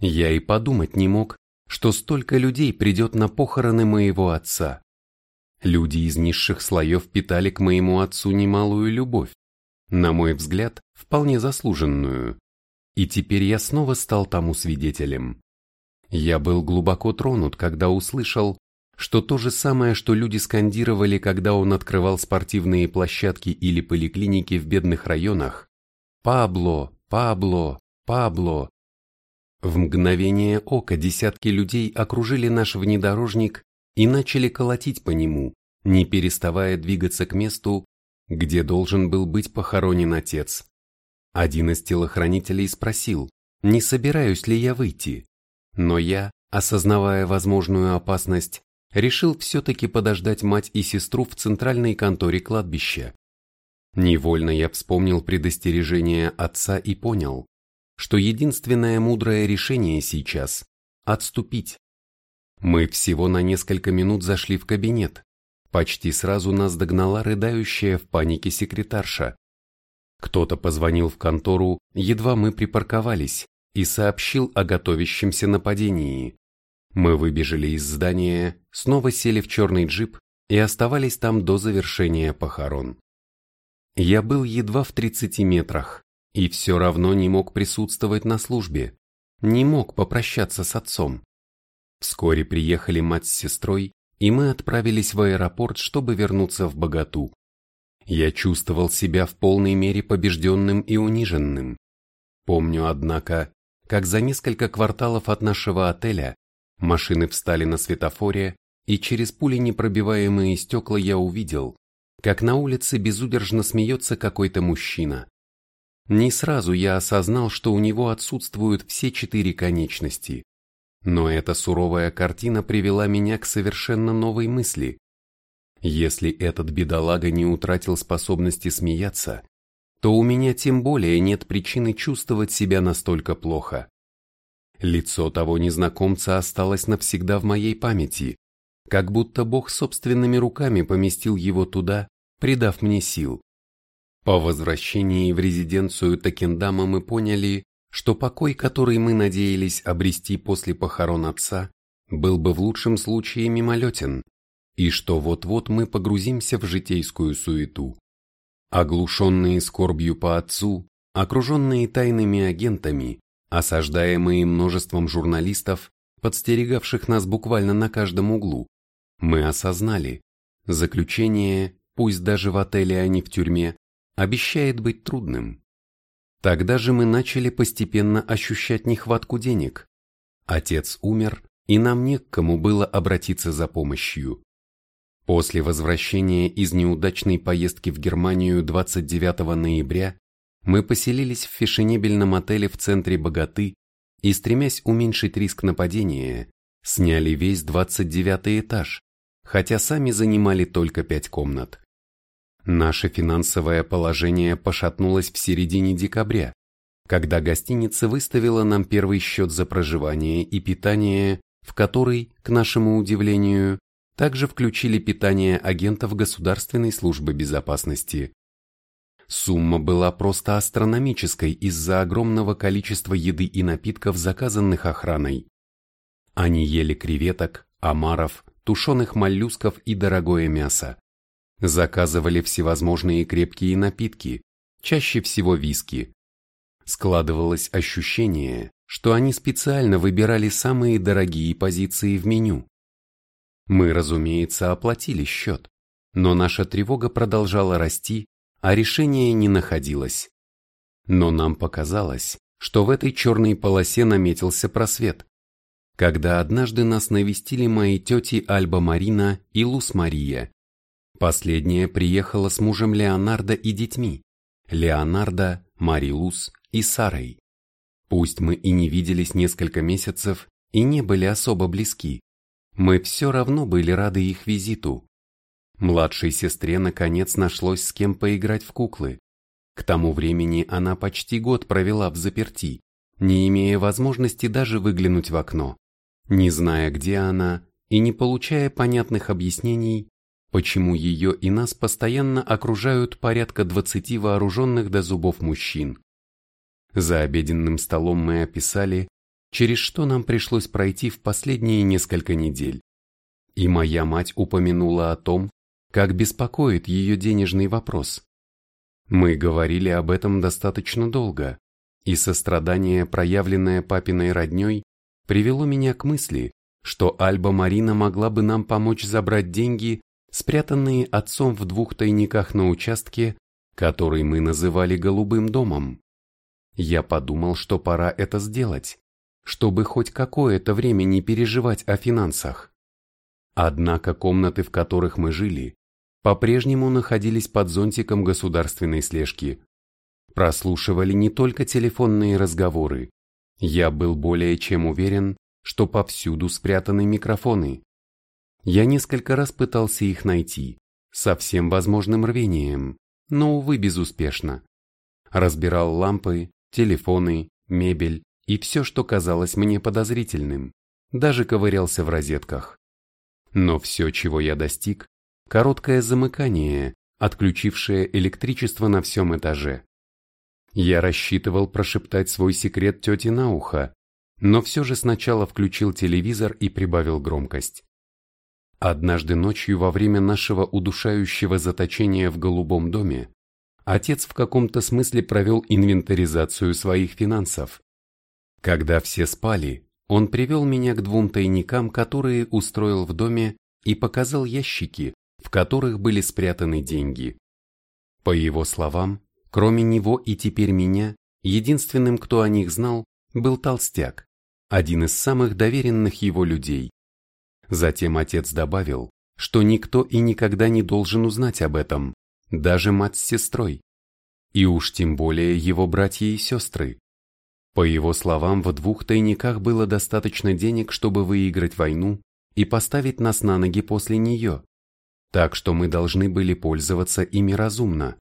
Я и подумать не мог, что столько людей придет на похороны моего отца. Люди из низших слоев питали к моему отцу немалую любовь, на мой взгляд, вполне заслуженную. И теперь я снова стал тому свидетелем. Я был глубоко тронут, когда услышал, что то же самое, что люди скандировали, когда он открывал спортивные площадки или поликлиники в бедных районах «Пабло! Пабло! Пабло!» В мгновение ока десятки людей окружили наш внедорожник и начали колотить по нему, не переставая двигаться к месту, где должен был быть похоронен отец. Один из телохранителей спросил, не собираюсь ли я выйти, но я, осознавая возможную опасность, решил все-таки подождать мать и сестру в центральной конторе кладбища. Невольно я вспомнил предостережение отца и понял, что единственное мудрое решение сейчас – отступить. Мы всего на несколько минут зашли в кабинет. Почти сразу нас догнала рыдающая в панике секретарша. Кто-то позвонил в контору, едва мы припарковались, и сообщил о готовящемся нападении. Мы выбежали из здания, снова сели в черный джип и оставались там до завершения похорон. Я был едва в 30 метрах, и все равно не мог присутствовать на службе, не мог попрощаться с отцом. Вскоре приехали мать с сестрой, и мы отправились в аэропорт, чтобы вернуться в Богату. Я чувствовал себя в полной мере побежденным и униженным. Помню, однако, как за несколько кварталов от нашего отеля машины встали на светофоре, и через пули непробиваемые стекла я увидел, как на улице безудержно смеется какой-то мужчина. Не сразу я осознал, что у него отсутствуют все четыре конечности. Но эта суровая картина привела меня к совершенно новой мысли. Если этот бедолага не утратил способности смеяться, то у меня тем более нет причины чувствовать себя настолько плохо. Лицо того незнакомца осталось навсегда в моей памяти, как будто Бог собственными руками поместил его туда, придав мне сил. По возвращении в резиденцию Такендама мы поняли, что покой, который мы надеялись обрести после похорон отца, был бы в лучшем случае мимолетен, и что вот-вот мы погрузимся в житейскую суету. Оглушенные скорбью по отцу, окруженные тайными агентами, осаждаемые множеством журналистов, подстерегавших нас буквально на каждом углу, мы осознали, заключение, пусть даже в отеле, а не в тюрьме, обещает быть трудным. Тогда же мы начали постепенно ощущать нехватку денег. Отец умер, и нам не к кому было обратиться за помощью. После возвращения из неудачной поездки в Германию 29 ноября мы поселились в фешенебельном отеле в центре Богаты и, стремясь уменьшить риск нападения, сняли весь 29 этаж, хотя сами занимали только пять комнат. Наше финансовое положение пошатнулось в середине декабря, когда гостиница выставила нам первый счет за проживание и питание, в который, к нашему удивлению, также включили питание агентов Государственной службы безопасности. Сумма была просто астрономической из-за огромного количества еды и напитков, заказанных охраной. Они ели креветок, омаров, тушеных моллюсков и дорогое мясо. Заказывали всевозможные крепкие напитки, чаще всего виски. Складывалось ощущение, что они специально выбирали самые дорогие позиции в меню. Мы, разумеется, оплатили счет, но наша тревога продолжала расти, а решение не находилось. Но нам показалось, что в этой черной полосе наметился просвет, когда однажды нас навестили мои тети Альба Марина и Лус Мария. Последняя приехала с мужем Леонардо и детьми, Леонардо, Мари Лус и Сарой. Пусть мы и не виделись несколько месяцев и не были особо близки, мы все равно были рады их визиту. Младшей сестре наконец нашлось с кем поиграть в куклы. К тому времени она почти год провела в заперти, не имея возможности даже выглянуть в окно, не зная, где она, и не получая понятных объяснений, почему ее и нас постоянно окружают порядка двадцати вооруженных до зубов мужчин. За обеденным столом мы описали, через что нам пришлось пройти в последние несколько недель. И моя мать упомянула о том, как беспокоит ее денежный вопрос. Мы говорили об этом достаточно долго, и сострадание, проявленное папиной родней, привело меня к мысли, что Альба Марина могла бы нам помочь забрать деньги, спрятанные отцом в двух тайниках на участке, который мы называли «голубым домом». Я подумал, что пора это сделать, чтобы хоть какое-то время не переживать о финансах. Однако комнаты, в которых мы жили, по-прежнему находились под зонтиком государственной слежки. Прослушивали не только телефонные разговоры. Я был более чем уверен, что повсюду спрятаны микрофоны. Я несколько раз пытался их найти, со всем возможным рвением, но, увы, безуспешно. Разбирал лампы, телефоны, мебель и все, что казалось мне подозрительным, даже ковырялся в розетках. Но все, чего я достиг, короткое замыкание, отключившее электричество на всем этаже. Я рассчитывал прошептать свой секрет тете на ухо, но все же сначала включил телевизор и прибавил громкость. Однажды ночью во время нашего удушающего заточения в голубом доме отец в каком-то смысле провел инвентаризацию своих финансов. Когда все спали, он привел меня к двум тайникам, которые устроил в доме, и показал ящики, в которых были спрятаны деньги. По его словам, кроме него и теперь меня, единственным, кто о них знал, был толстяк, один из самых доверенных его людей. Затем отец добавил, что никто и никогда не должен узнать об этом, даже мать с сестрой, и уж тем более его братья и сестры. По его словам, в двух тайниках было достаточно денег, чтобы выиграть войну и поставить нас на ноги после нее, так что мы должны были пользоваться ими разумно.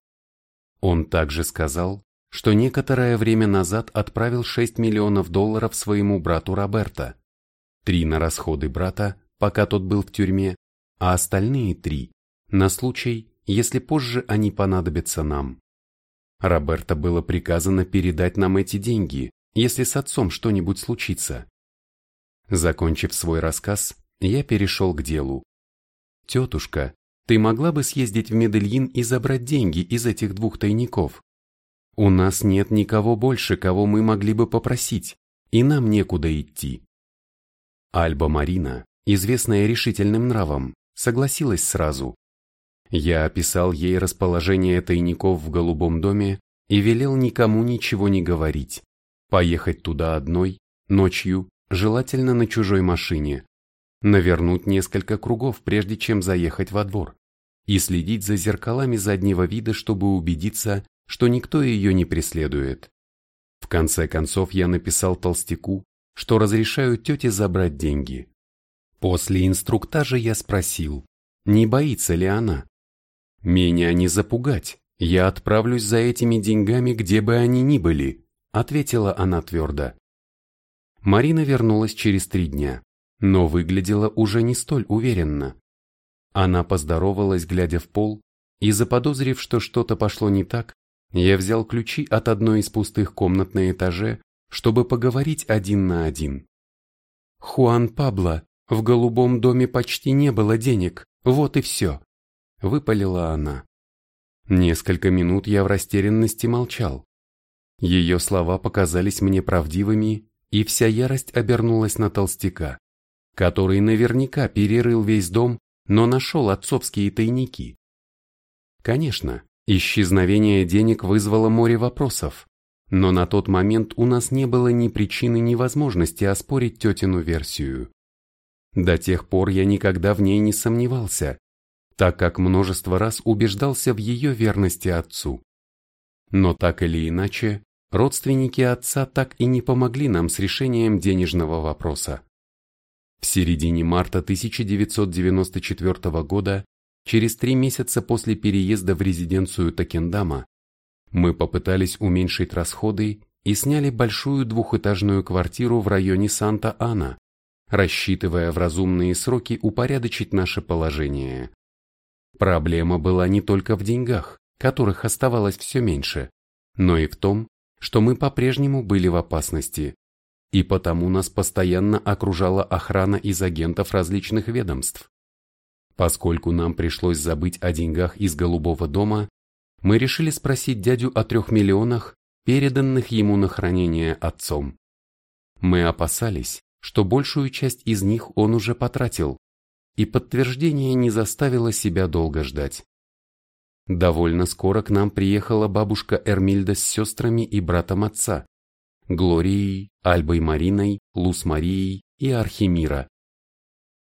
Он также сказал, что некоторое время назад отправил 6 миллионов долларов своему брату Роберто, три на расходы брата, пока тот был в тюрьме, а остальные три на случай, если позже они понадобятся нам. Роберто было приказано передать нам эти деньги, если с отцом что-нибудь случится. Закончив свой рассказ, я перешел к делу. Тетушка, ты могла бы съездить в Медельин и забрать деньги из этих двух тайников? У нас нет никого больше, кого мы могли бы попросить, и нам некуда идти. Альба Марина, известная решительным нравом, согласилась сразу. Я описал ей расположение тайников в голубом доме и велел никому ничего не говорить. Поехать туда одной, ночью, желательно на чужой машине. Навернуть несколько кругов, прежде чем заехать во двор. И следить за зеркалами заднего вида, чтобы убедиться, что никто ее не преследует. В конце концов я написал толстяку, что разрешаю тете забрать деньги. После инструктажа я спросил, не боится ли она. «Меня не запугать, я отправлюсь за этими деньгами, где бы они ни были», ответила она твердо. Марина вернулась через три дня, но выглядела уже не столь уверенно. Она поздоровалась, глядя в пол, и заподозрив, что что-то пошло не так, я взял ключи от одной из пустых комнат на этаже, чтобы поговорить один на один. «Хуан Пабло, в голубом доме почти не было денег, вот и все», — выпалила она. Несколько минут я в растерянности молчал. Ее слова показались мне правдивыми, и вся ярость обернулась на толстяка, который наверняка перерыл весь дом, но нашел отцовские тайники. Конечно, Исчезновение денег вызвало море вопросов, но на тот момент у нас не было ни причины, ни возможности оспорить тетину версию. До тех пор я никогда в ней не сомневался, так как множество раз убеждался в ее верности отцу. Но так или иначе, родственники отца так и не помогли нам с решением денежного вопроса. В середине марта 1994 года Через три месяца после переезда в резиденцию Такендама мы попытались уменьшить расходы и сняли большую двухэтажную квартиру в районе Санта-Ана, рассчитывая в разумные сроки упорядочить наше положение. Проблема была не только в деньгах, которых оставалось все меньше, но и в том, что мы по-прежнему были в опасности, и потому нас постоянно окружала охрана из агентов различных ведомств. Поскольку нам пришлось забыть о деньгах из Голубого дома, мы решили спросить дядю о трех миллионах, переданных ему на хранение отцом. Мы опасались, что большую часть из них он уже потратил, и подтверждение не заставило себя долго ждать. Довольно скоро к нам приехала бабушка Эрмильда с сестрами и братом отца, Глорией, Альбой Мариной, Лус Марией и Архимира.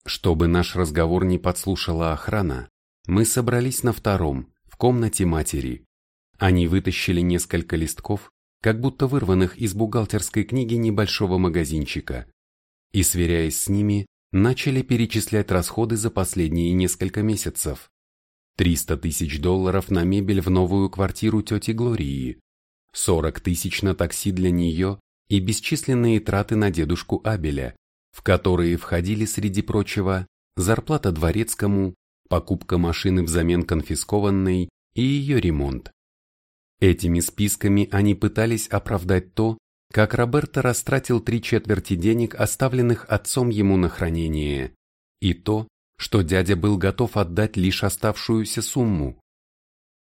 Чтобы наш разговор не подслушала охрана, мы собрались на втором, в комнате матери. Они вытащили несколько листков, как будто вырванных из бухгалтерской книги небольшого магазинчика, и, сверяясь с ними, начали перечислять расходы за последние несколько месяцев. 300 тысяч долларов на мебель в новую квартиру тети Глории, 40 тысяч на такси для нее и бесчисленные траты на дедушку Абеля, в которые входили, среди прочего, зарплата дворецкому, покупка машины взамен конфискованной и ее ремонт. Этими списками они пытались оправдать то, как Роберто растратил три четверти денег, оставленных отцом ему на хранение, и то, что дядя был готов отдать лишь оставшуюся сумму.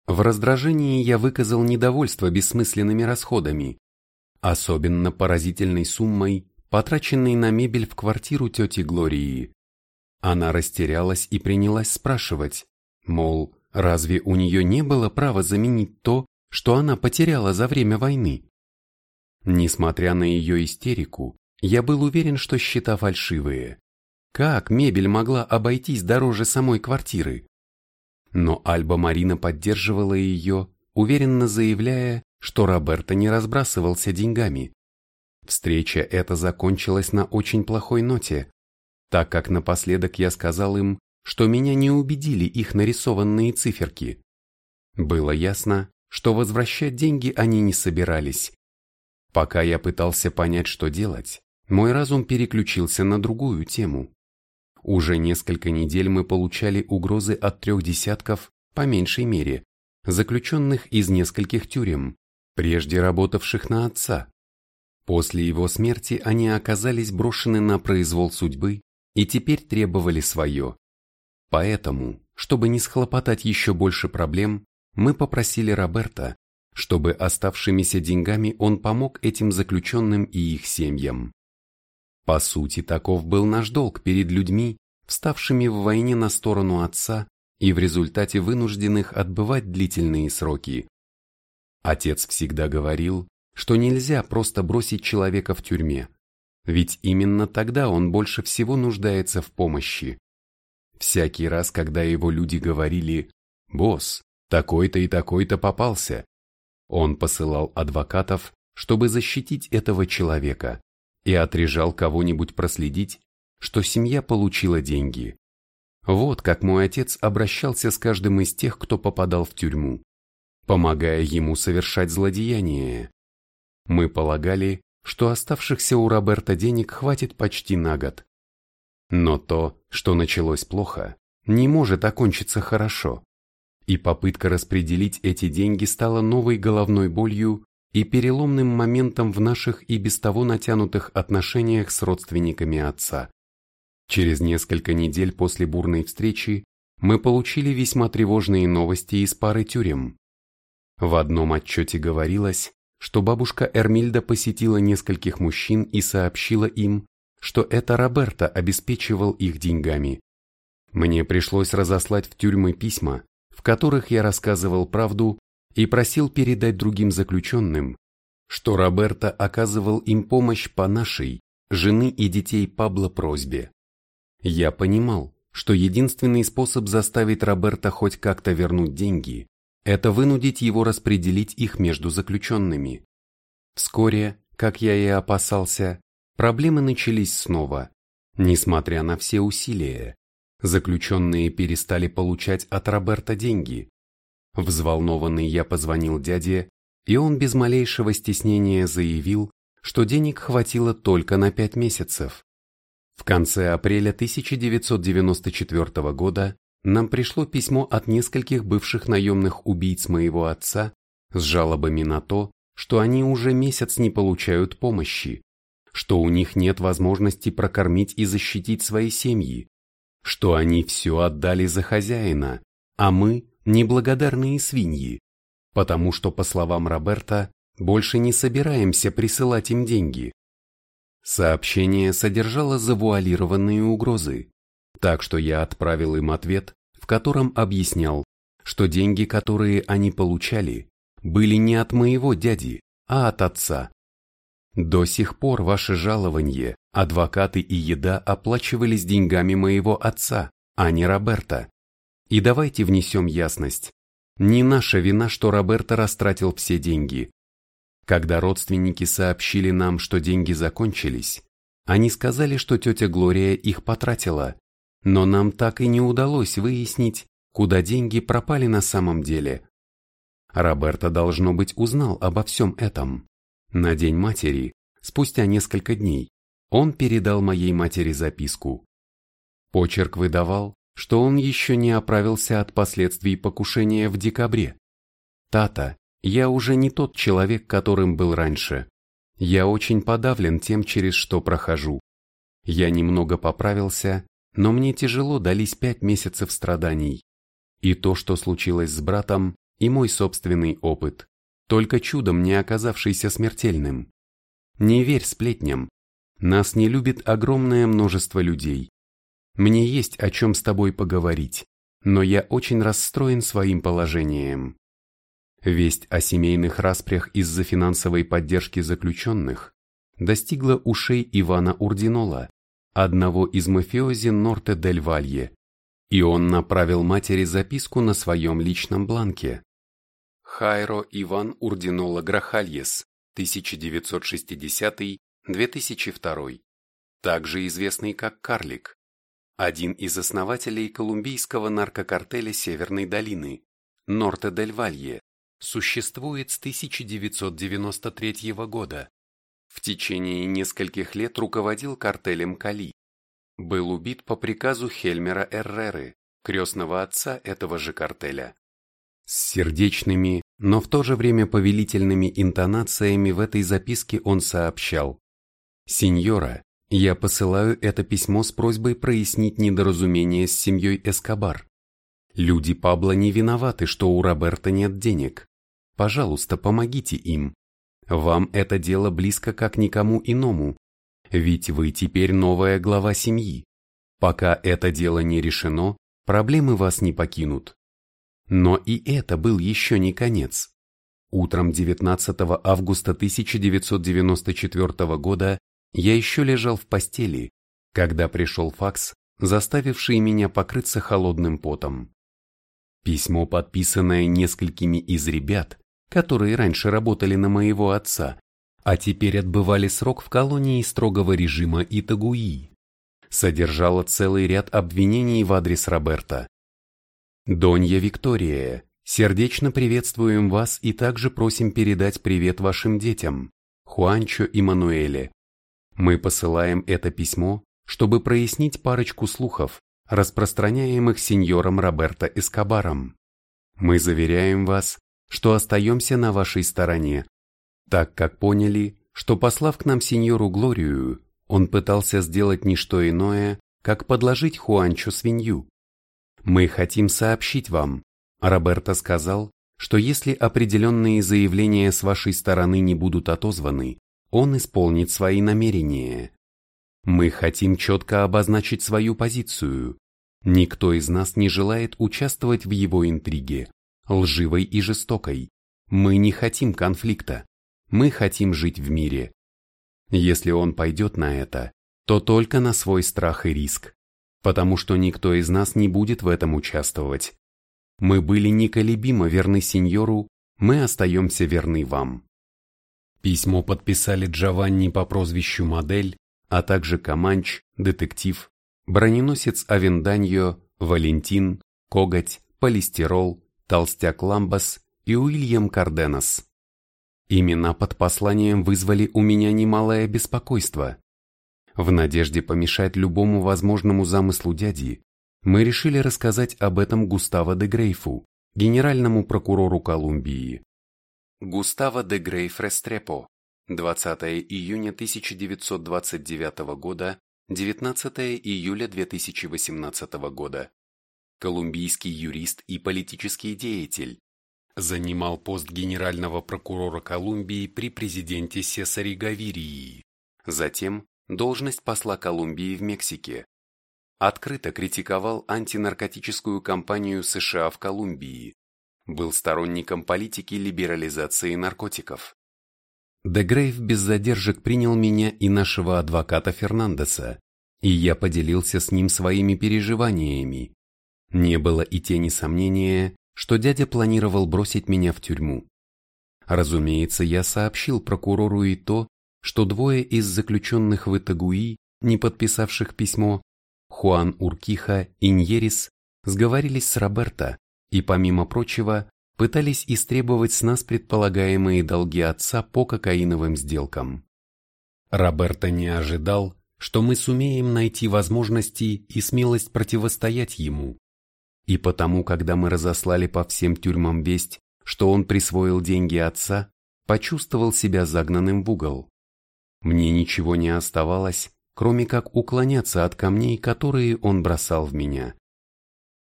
В раздражении я выказал недовольство бессмысленными расходами, особенно поразительной суммой, потраченный на мебель в квартиру тети Глории. Она растерялась и принялась спрашивать, мол, разве у нее не было права заменить то, что она потеряла за время войны? Несмотря на ее истерику, я был уверен, что счета фальшивые. Как мебель могла обойтись дороже самой квартиры? Но Альба Марина поддерживала ее, уверенно заявляя, что Роберто не разбрасывался деньгами. Встреча эта закончилась на очень плохой ноте, так как напоследок я сказал им, что меня не убедили их нарисованные циферки. Было ясно, что возвращать деньги они не собирались. Пока я пытался понять, что делать, мой разум переключился на другую тему. Уже несколько недель мы получали угрозы от трех десятков, по меньшей мере, заключенных из нескольких тюрем, прежде работавших на отца. После его смерти они оказались брошены на произвол судьбы и теперь требовали свое. Поэтому, чтобы не схлопотать еще больше проблем, мы попросили Роберта, чтобы оставшимися деньгами он помог этим заключенным и их семьям. По сути, таков был наш долг перед людьми, вставшими в войне на сторону отца и в результате вынужденных отбывать длительные сроки. Отец всегда говорил, что нельзя просто бросить человека в тюрьме, ведь именно тогда он больше всего нуждается в помощи. Всякий раз, когда его люди говорили «Босс, такой-то и такой-то попался», он посылал адвокатов, чтобы защитить этого человека, и отрежал кого-нибудь проследить, что семья получила деньги. Вот как мой отец обращался с каждым из тех, кто попадал в тюрьму, помогая ему совершать злодеяние. Мы полагали, что оставшихся у Роберта денег хватит почти на год. Но то, что началось плохо, не может окончиться хорошо. И попытка распределить эти деньги стала новой головной болью и переломным моментом в наших и без того натянутых отношениях с родственниками отца. Через несколько недель после бурной встречи мы получили весьма тревожные новости из пары тюрем. В одном отчете говорилось, что бабушка Эрмильда посетила нескольких мужчин и сообщила им, что это Роберто обеспечивал их деньгами. Мне пришлось разослать в тюрьмы письма, в которых я рассказывал правду и просил передать другим заключенным, что Роберто оказывал им помощь по нашей, жены и детей Пабло просьбе. Я понимал, что единственный способ заставить Роберта хоть как-то вернуть деньги – это вынудить его распределить их между заключенными. Вскоре, как я и опасался, проблемы начались снова. Несмотря на все усилия, заключенные перестали получать от Роберта деньги, Взволнованный я позвонил дяде, и он без малейшего стеснения заявил, что денег хватило только на пять месяцев. В конце апреля 1994 года нам пришло письмо от нескольких бывших наемных убийц моего отца с жалобами на то, что они уже месяц не получают помощи, что у них нет возможности прокормить и защитить свои семьи, что они все отдали за хозяина, а мы неблагодарные свиньи, потому что, по словам Роберта, больше не собираемся присылать им деньги. Сообщение содержало завуалированные угрозы, так что я отправил им ответ, в котором объяснял, что деньги, которые они получали, были не от моего дяди, а от отца. До сих пор ваше жалование, адвокаты и еда оплачивались деньгами моего отца, а не Роберта. И давайте внесем ясность. Не наша вина, что Роберто растратил все деньги. Когда родственники сообщили нам, что деньги закончились, они сказали, что тетя Глория их потратила, но нам так и не удалось выяснить, куда деньги пропали на самом деле. Роберто, должно быть, узнал обо всем этом. На День матери, спустя несколько дней, он передал моей матери записку. Почерк выдавал, что он еще не оправился от последствий покушения в декабре. Тата, я уже не тот человек, которым был раньше. Я очень подавлен тем, через что прохожу. Я немного поправился, но мне тяжело дались пять месяцев страданий. И то, что случилось с братом, и мой собственный опыт, только чудом не оказавшийся смертельным. Не верь сплетням. Нас не любит огромное множество людей. Мне есть о чем с тобой поговорить, но я очень расстроен своим положением. Весть о семейных распрях из-за финансовой поддержки заключенных достигла ушей Ивана Урдинола, одного из мафиози Норте дель Валье, и он направил матери записку на своем личном бланке. Хайро Иван Урдинола Грахальес, 1960-2002, также известный как Карлик, один из основателей колумбийского наркокартеля Северной долины, Норте-дель-Валье, существует с 1993 года. В течение нескольких лет руководил картелем Кали. Был убит по приказу Хельмера Эрреры, крестного отца этого же картеля. С сердечными, но в то же время повелительными интонациями в этой записке он сообщал. «Сеньора, я посылаю это письмо с просьбой прояснить недоразумение с семьей Эскобар. Люди Пабло не виноваты, что у Роберта нет денег. Пожалуйста, помогите им. Вам это дело близко как никому иному. Ведь вы теперь новая глава семьи. Пока это дело не решено, проблемы вас не покинут. Но и это был еще не конец. Утром 19 августа 1994 года я еще лежал в постели, когда пришел факс, заставивший меня покрыться холодным потом. Письмо, подписанное несколькими из ребят, которые раньше работали на моего отца, а теперь отбывали срок в колонии строгого режима Итагуи, содержало целый ряд обвинений в адрес Роберта. Донья Виктория, сердечно приветствуем вас и также просим передать привет вашим детям, Хуанчо и Мануэле. Мы посылаем это письмо, чтобы прояснить парочку слухов, распространяемых сеньором Роберто Эскобаром. Мы заверяем вас, что остаемся на вашей стороне, так как поняли, что послав к нам сеньору Глорию, он пытался сделать не что иное, как подложить Хуанчо свинью. Мы хотим сообщить вам, Роберто сказал, что если определенные заявления с вашей стороны не будут отозваны, он исполнит свои намерения. Мы хотим четко обозначить свою позицию. Никто из нас не желает участвовать в его интриге, лживой и жестокой. Мы не хотим конфликта. Мы хотим жить в мире. Если он пойдет на это, то только на свой страх и риск, потому что никто из нас не будет в этом участвовать. Мы были неколебимо верны сеньору, мы остаемся верны вам. Письмо подписали Джованни по прозвищу Модель, а также Каманч, Детектив, Броненосец Авенданьо, Валентин, Коготь, Полистирол, Толстяк Ламбас и Уильям Карденас. Имена под посланием вызвали у меня немалое беспокойство. В надежде помешать любому возможному замыслу дяди, мы решили рассказать об этом Густаво де Грейфу, генеральному прокурору Колумбии. Густаво де Грейф Рестрепо, 20 июня 1929 года, 19 июля 2018 года. Колумбийский юрист и политический деятель. Занимал пост генерального прокурора Колумбии при президенте Сесаре Гавирии. Затем должность посла Колумбии в Мексике. Открыто критиковал антинаркотическую кампанию США в Колумбии. Был сторонником политики либерализации наркотиков. Дегрейв без задержек принял меня и нашего адвоката Фернандеса, и я поделился с ним своими переживаниями. Не было и тени сомнения, что дядя планировал бросить меня в тюрьму. Разумеется, я сообщил прокурору и то, что двое из заключенных в Итагуи, не подписавших письмо, Хуан Уркиха и Ньерис, сговорились с Роберто и, помимо прочего, пытались истребовать с нас предполагаемые долги отца по кокаиновым сделкам. Роберто не ожидал, что мы сумеем найти возможности и смелость противостоять ему. И потому, когда мы разослали по всем тюрьмам весть, что он присвоил деньги отца, почувствовал себя загнанным в угол. Мне ничего не оставалось, кроме как уклоняться от камней, которые он бросал в меня.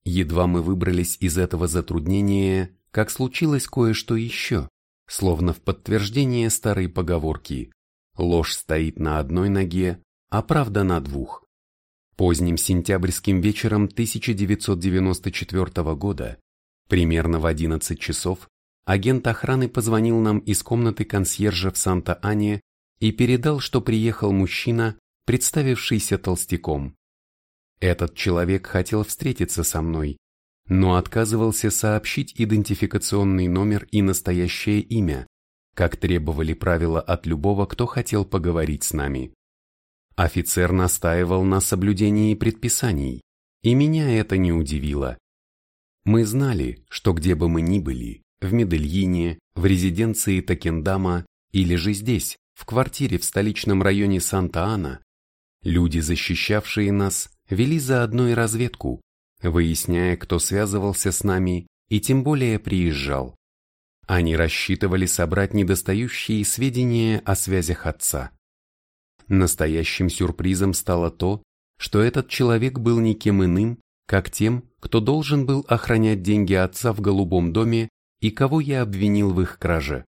Едва мы выбрались из этого затруднения, как случилось кое-что еще, словно в подтверждение старой поговорки «Ложь стоит на одной ноге, а правда на двух». Поздним сентябрьским вечером 1994 года, примерно в 11 часов, агент охраны позвонил нам из комнаты консьержа в Санта-Ане и передал, что приехал мужчина, представившийся толстяком. Этот человек хотел встретиться со мной, но отказывался сообщить идентификационный номер и настоящее имя, как требовали правила от любого, кто хотел поговорить с нами. Офицер настаивал на соблюдении предписаний, и меня это не удивило. Мы знали, что где бы мы ни были, в Медельине, в резиденции Такендама или же здесь, в квартире в столичном районе Санта-Ана, люди, защищавшие нас, вели заодно и разведку, выясняя, кто связывался с нами и тем более приезжал. Они рассчитывали собрать недостающие сведения о связях отца. Настоящим сюрпризом стало то, что этот человек был никем иным, как тем, кто должен был охранять деньги отца в голубом доме и кого я обвинил в их краже.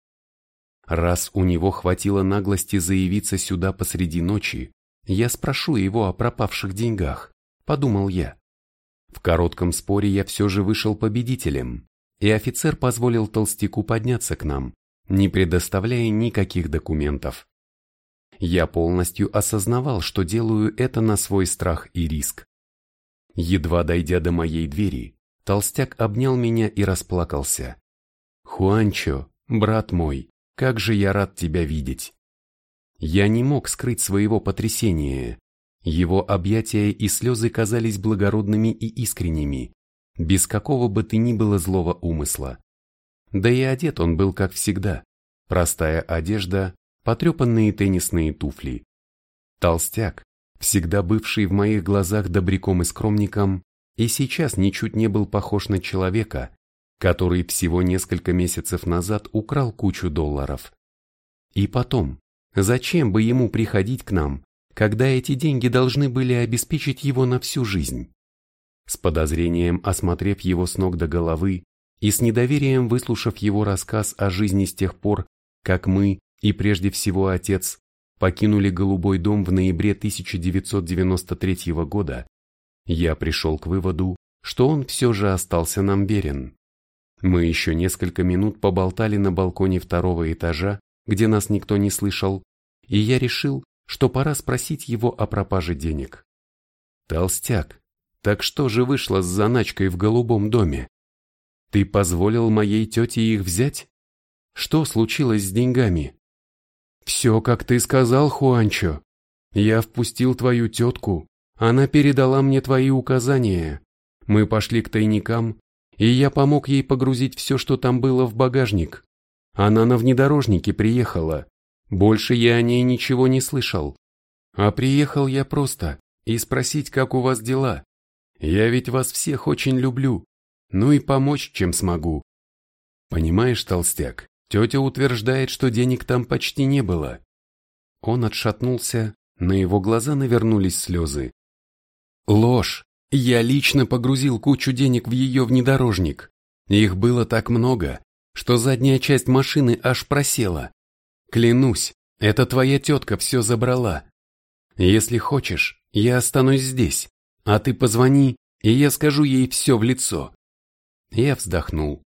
Раз у него хватило наглости заявиться сюда посреди ночи, я спрошу его о пропавших деньгах, подумал я. В коротком споре я все же вышел победителем, и офицер позволил толстяку подняться к нам, не предоставляя никаких документов. Я полностью осознавал, что делаю это на свой страх и риск. Едва дойдя до моей двери, толстяк обнял меня и расплакался. «Хуанчо, брат мой, как же я рад тебя видеть!» Я не мог скрыть своего потрясения. Его объятия и слезы казались благородными и искренними, без какого бы ты ни было злого умысла. Да и одет он был как всегда. Простая одежда, потрепанные теннисные туфли. Толстяк, всегда бывший в моих глазах добряком и скромником, и сейчас ничуть не был похож на человека, который всего несколько месяцев назад украл кучу долларов. И потом, зачем бы ему приходить к нам, когда эти деньги должны были обеспечить его на всю жизнь? С подозрением осмотрев его с ног до головы и с недоверием выслушав его рассказ о жизни с тех пор, как мы, и прежде всего отец, покинули Голубой дом в ноябре 1993 года, я пришел к выводу, что он все же остался нам верен. Мы еще несколько минут поболтали на балконе второго этажа, где нас никто не слышал, и я решил, что пора спросить его о пропаже денег. «Толстяк, так что же вышло с заначкой в голубом доме? Ты позволил моей тете их взять? Что случилось с деньгами?» «Все, как ты сказал, Хуанчо. Я впустил твою тетку, она передала мне твои указания. Мы пошли к тайникам, и я помог ей погрузить все, что там было в багажник. Она на внедорожнике приехала. Больше я о ней ничего не слышал. А приехал я просто и спросить, как у вас дела. Я ведь вас всех очень люблю. Ну и помочь, чем смогу. Понимаешь, толстяк, Тетя утверждает, что денег там почти не было. Он отшатнулся, на его глаза навернулись слезы. Ложь. Я лично погрузил кучу денег в ее внедорожник. Их было так много, что задняя часть машины аж просела. Клянусь, это твоя тетка все забрала. Если хочешь, я останусь здесь, а ты позвони, и я скажу ей все в лицо. Я вздохнул.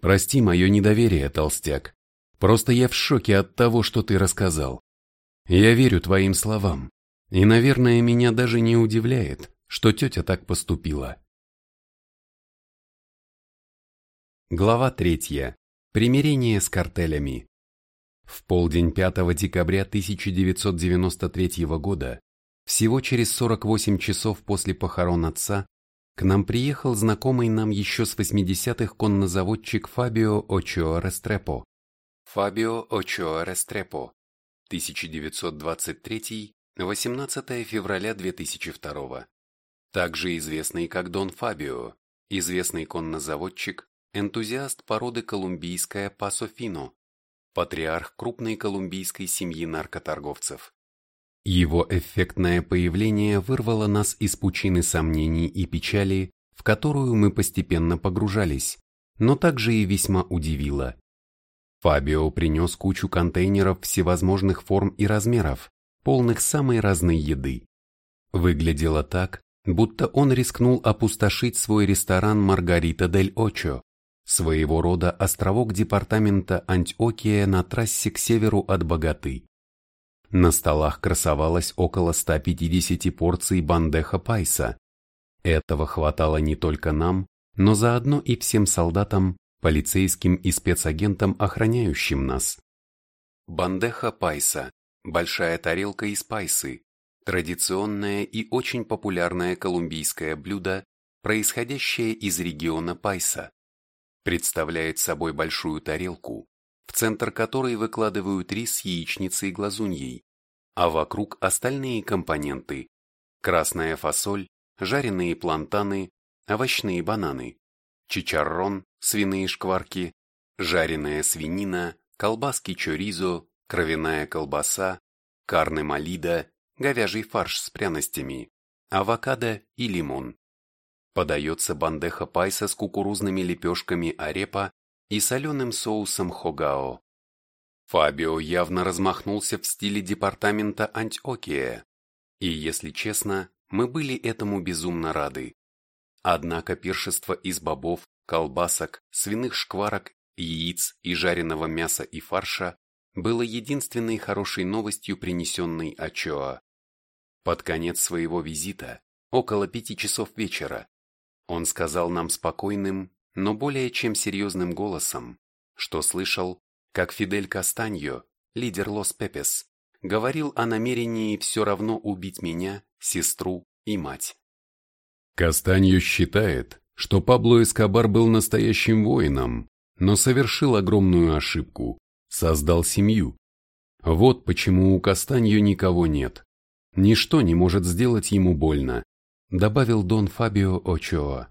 Прости мое недоверие, толстяк. Просто я в шоке от того, что ты рассказал. Я верю твоим словам. И, наверное, меня даже не удивляет, что тетя так поступила. Глава третья. Примирение с картелями. В полдень 5 декабря 1993 года, всего через 48 часов после похорон отца, к нам приехал знакомый нам еще с 80-х коннозаводчик Фабио Очоа Рестрепо. Фабио Очоа Рестрепо, 1923, 18 февраля 2002. Также известный как Дон Фабио, известный коннозаводчик, энтузиаст породы колумбийская Пасофино, патриарх крупной колумбийской семьи наркоторговцев. Его эффектное появление вырвало нас из пучины сомнений и печали, в которую мы постепенно погружались, но также и весьма удивило. Фабио принес кучу контейнеров всевозможных форм и размеров, полных самой разной еды. Выглядело так, будто он рискнул опустошить свой ресторан Маргарита дель Очо, своего рода островок департамента Антиокия на трассе к северу от Богаты. На столах красовалось около 150 порций бандеха пайса. Этого хватало не только нам, но заодно и всем солдатам, полицейским и спецагентам, охраняющим нас. Бандеха пайса – большая тарелка из пайсы, традиционное и очень популярное колумбийское блюдо, происходящее из региона пайса. Представляет собой большую тарелку, в центр которой выкладывают рис с яичницей и глазуньей, а вокруг остальные компоненты – красная фасоль, жареные плантаны, овощные бананы, чичаррон, свиные шкварки, жареная свинина, колбаски чоризо, кровяная колбаса, карне малида, говяжий фарш с пряностями, авокадо и лимон. Подается бандеха пайса с кукурузными лепешками арепа и соленым соусом хогао. Фабио явно размахнулся в стиле департамента Антиокия, и, если честно, мы были этому безумно рады. Однако пиршество из бобов, колбасок, свиных шкварок, яиц и жареного мяса и фарша было единственной хорошей новостью, принесенной Ачоа. Под конец своего визита, около пяти часов вечера, он сказал нам спокойным, но более чем серьезным голосом, что слышал, как Фидель Кастаньо, лидер Лос Пепес, говорил о намерении все равно убить меня, сестру и мать. Кастаньо считает, что Пабло Эскобар был настоящим воином, но совершил огромную ошибку, создал семью. Вот почему у Кастаньо никого нет. Ничто не может сделать ему больно, добавил Дон Фабио Очоа.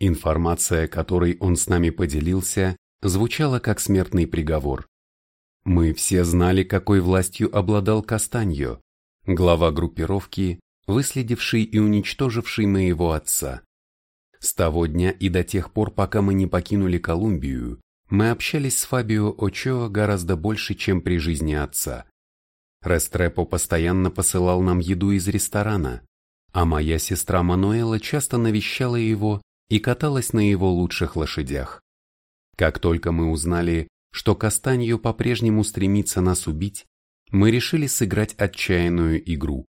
Информация, которой он с нами поделился, звучала как смертный приговор. Мы все знали, какой властью обладал Кастаньо, глава группировки, выследивший и уничтоживший моего отца. С того дня и до тех пор, пока мы не покинули Колумбию, мы общались с Фабио Очоа гораздо больше, чем при жизни отца. Рестрепо постоянно посылал нам еду из ресторана, а моя сестра Мануэла часто навещала его и каталась на его лучших лошадях. Как только мы узнали, что Кастаньо по-прежнему стремится нас убить, мы решили сыграть отчаянную игру.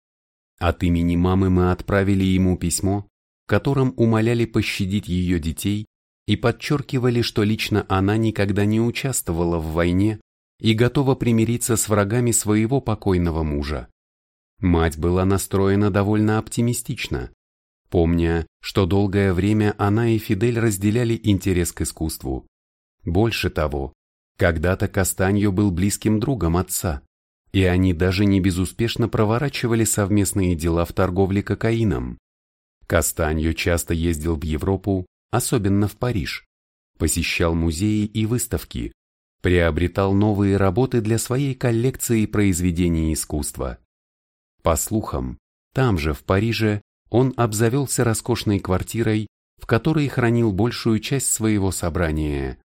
От имени мамы мы отправили ему письмо, в котором умоляли пощадить ее детей и подчеркивали, что лично она никогда не участвовала в войне и готова примириться с врагами своего покойного мужа. Мать была настроена довольно оптимистично, помня, что долгое время она и Фидель разделяли интерес к искусству. Больше того, когда-то Кастаньо был близким другом отца, и они даже не безуспешно проворачивали совместные дела в торговле кокаином. Кастаньо часто ездил в Европу, особенно в Париж, посещал музеи и выставки, приобретал новые работы для своей коллекции произведений искусства. По слухам, там же, в Париже, он обзавелся роскошной квартирой, в которой хранил большую часть своего собрания.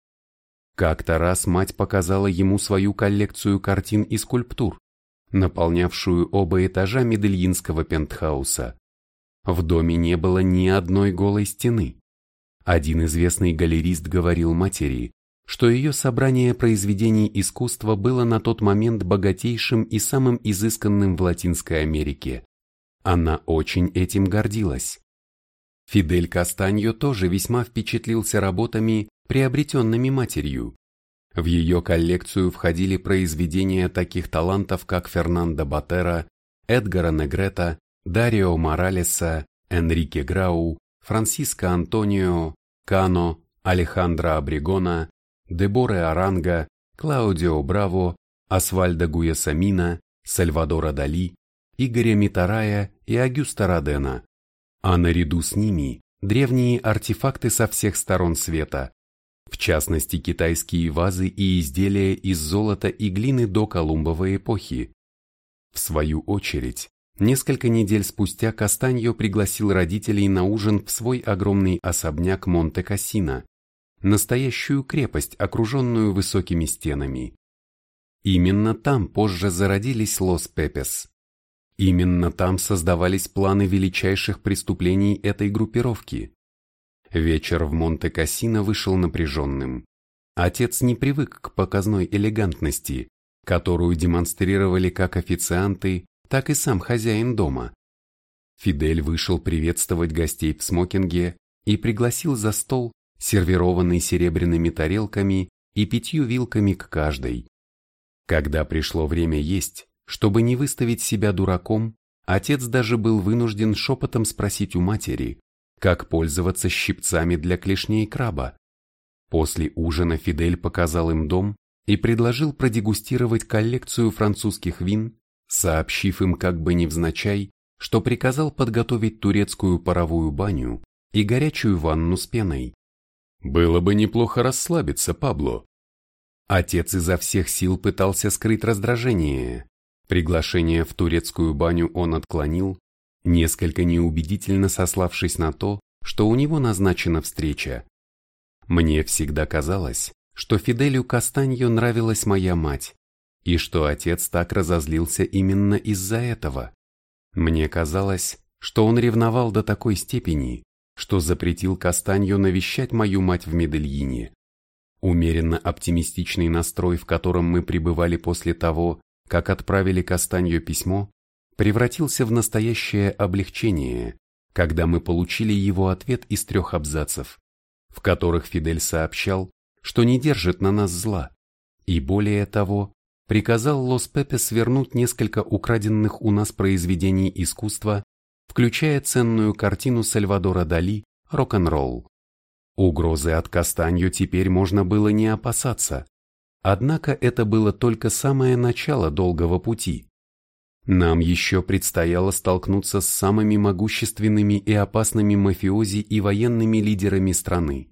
Как-то раз мать показала ему свою коллекцию картин и скульптур, наполнявшую оба этажа медельинского пентхауса. В доме не было ни одной голой стены. Один известный галерист говорил матери, что ее собрание произведений искусства было на тот момент богатейшим и самым изысканным в Латинской Америке. Она очень этим гордилась. Фидель Кастаньо тоже весьма впечатлился работами, приобретенными матерью. В ее коллекцию входили произведения таких талантов, как Фернандо Батера, Эдгара Негрета, Дарио Моралеса, Энрике Грау, Франсиско Антонио, Кано, Алехандро Абригона, Деборе Аранга, Клаудио Браво, Асвальдо Гуясамина, Сальвадора Дали, Игоря Митарая и Агюста Родена. А наряду с ними древние артефакты со всех сторон света, в частности китайские вазы и изделия из золота и глины до Колумбовой эпохи. В свою очередь, несколько недель спустя Кастаньо пригласил родителей на ужин в свой огромный особняк Монте-Кассино, настоящую крепость, окруженную высокими стенами. Именно там позже зародились Лос-Пепес. Именно там создавались планы величайших преступлений этой группировки. Вечер в Монте-Кассино вышел напряженным. Отец не привык к показной элегантности, которую демонстрировали как официанты, так и сам хозяин дома. Фидель вышел приветствовать гостей в смокинге и пригласил за стол сервированный серебряными тарелками и пятью вилками к каждой. Когда пришло время есть, чтобы не выставить себя дураком, отец даже был вынужден шепотом спросить у матери, как пользоваться щипцами для клешней краба. После ужина Фидель показал им дом и предложил продегустировать коллекцию французских вин, сообщив им как бы невзначай, что приказал подготовить турецкую паровую баню и горячую ванну с пеной. Было бы неплохо расслабиться, Пабло. Отец изо всех сил пытался скрыть раздражение. Приглашение в турецкую баню он отклонил, несколько неубедительно сославшись на то, что у него назначена встреча. Мне всегда казалось, что Фиделю Кастаньо нравилась моя мать, и что отец так разозлился именно из-за этого. Мне казалось, что он ревновал до такой степени, что запретил Кастаньо навещать мою мать в Медельине. Умеренно оптимистичный настрой, в котором мы пребывали после того, как отправили Кастаньо письмо, превратился в настоящее облегчение, когда мы получили его ответ из трех абзацев, в которых Фидель сообщал, что не держит на нас зла, и более того, приказал Лос Пепес вернуть несколько украденных у нас произведений искусства, включая ценную картину Сальвадора Дали «Рок-н-ролл». Угрозы от Кастанью теперь можно было не опасаться, однако это было только самое начало долгого пути. Нам еще предстояло столкнуться с самыми могущественными и опасными мафиози и военными лидерами страны.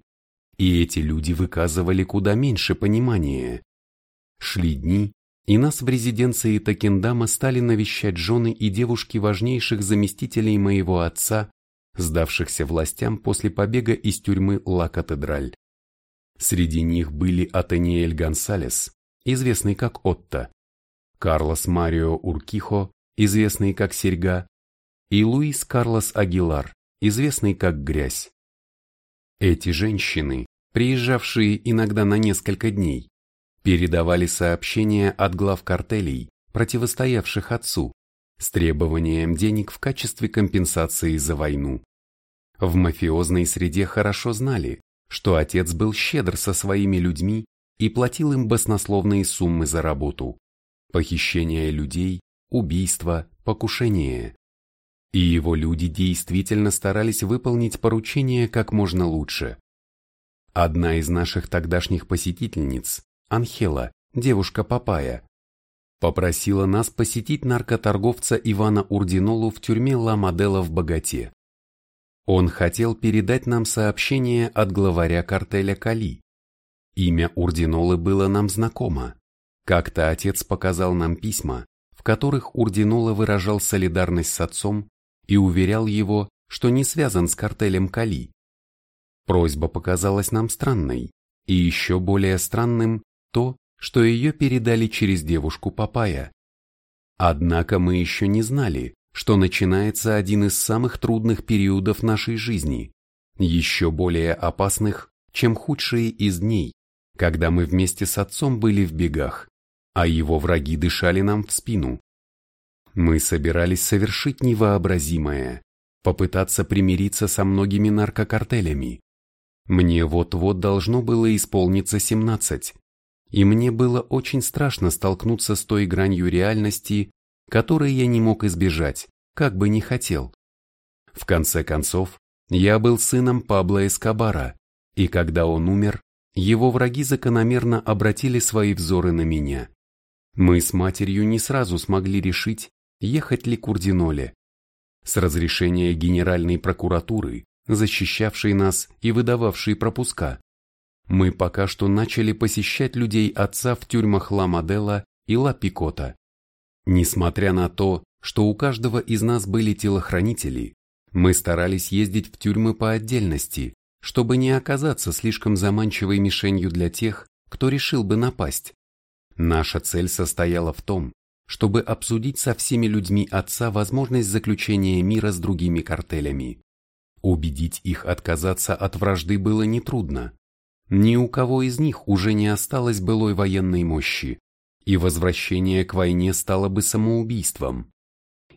И эти люди выказывали куда меньше понимания. Шли дни, и нас в резиденции Такендама стали навещать жены и девушки важнейших заместителей моего отца, сдавшихся властям после побега из тюрьмы Ла-Катедраль. Среди них были Атаниэль Гонсалес, известный как Отто, Карлос Марио Уркихо, известный как Серьга, и Луис Карлос Агилар, известный как Грязь. Эти женщины, приезжавшие иногда на несколько дней, передавали сообщения от глав картелей, противостоявших отцу, с требованием денег в качестве компенсации за войну. В мафиозной среде хорошо знали, что отец был щедр со своими людьми и платил им баснословные суммы за работу похищение людей, убийство, покушение. И его люди действительно старались выполнить поручение как можно лучше. Одна из наших тогдашних посетительниц, Анхела, девушка Папая, попросила нас посетить наркоторговца Ивана Урдинолу в тюрьме Ла Модела в Богате. Он хотел передать нам сообщение от главаря картеля Кали. Имя Урдинолы было нам знакомо. Как-то отец показал нам письма, в которых Урдинола выражал солидарность с отцом и уверял его, что не связан с картелем Кали. Просьба показалась нам странной, и еще более странным то, что ее передали через девушку Папая. Однако мы еще не знали, что начинается один из самых трудных периодов нашей жизни, еще более опасных, чем худшие из дней, когда мы вместе с отцом были в бегах а его враги дышали нам в спину. Мы собирались совершить невообразимое, попытаться примириться со многими наркокартелями. Мне вот-вот должно было исполниться 17, и мне было очень страшно столкнуться с той гранью реальности, которой я не мог избежать, как бы ни хотел. В конце концов, я был сыном Пабло Эскобара, и когда он умер, его враги закономерно обратили свои взоры на меня. Мы с матерью не сразу смогли решить, ехать ли к Урдиноле. С разрешения Генеральной прокуратуры, защищавшей нас и выдававшей пропуска, мы пока что начали посещать людей отца в тюрьмах Ла Модела и Ла Пикота. Несмотря на то, что у каждого из нас были телохранители, мы старались ездить в тюрьмы по отдельности, чтобы не оказаться слишком заманчивой мишенью для тех, кто решил бы напасть. Наша цель состояла в том, чтобы обсудить со всеми людьми отца возможность заключения мира с другими картелями. Убедить их отказаться от вражды было нетрудно. Ни у кого из них уже не осталось былой военной мощи, и возвращение к войне стало бы самоубийством.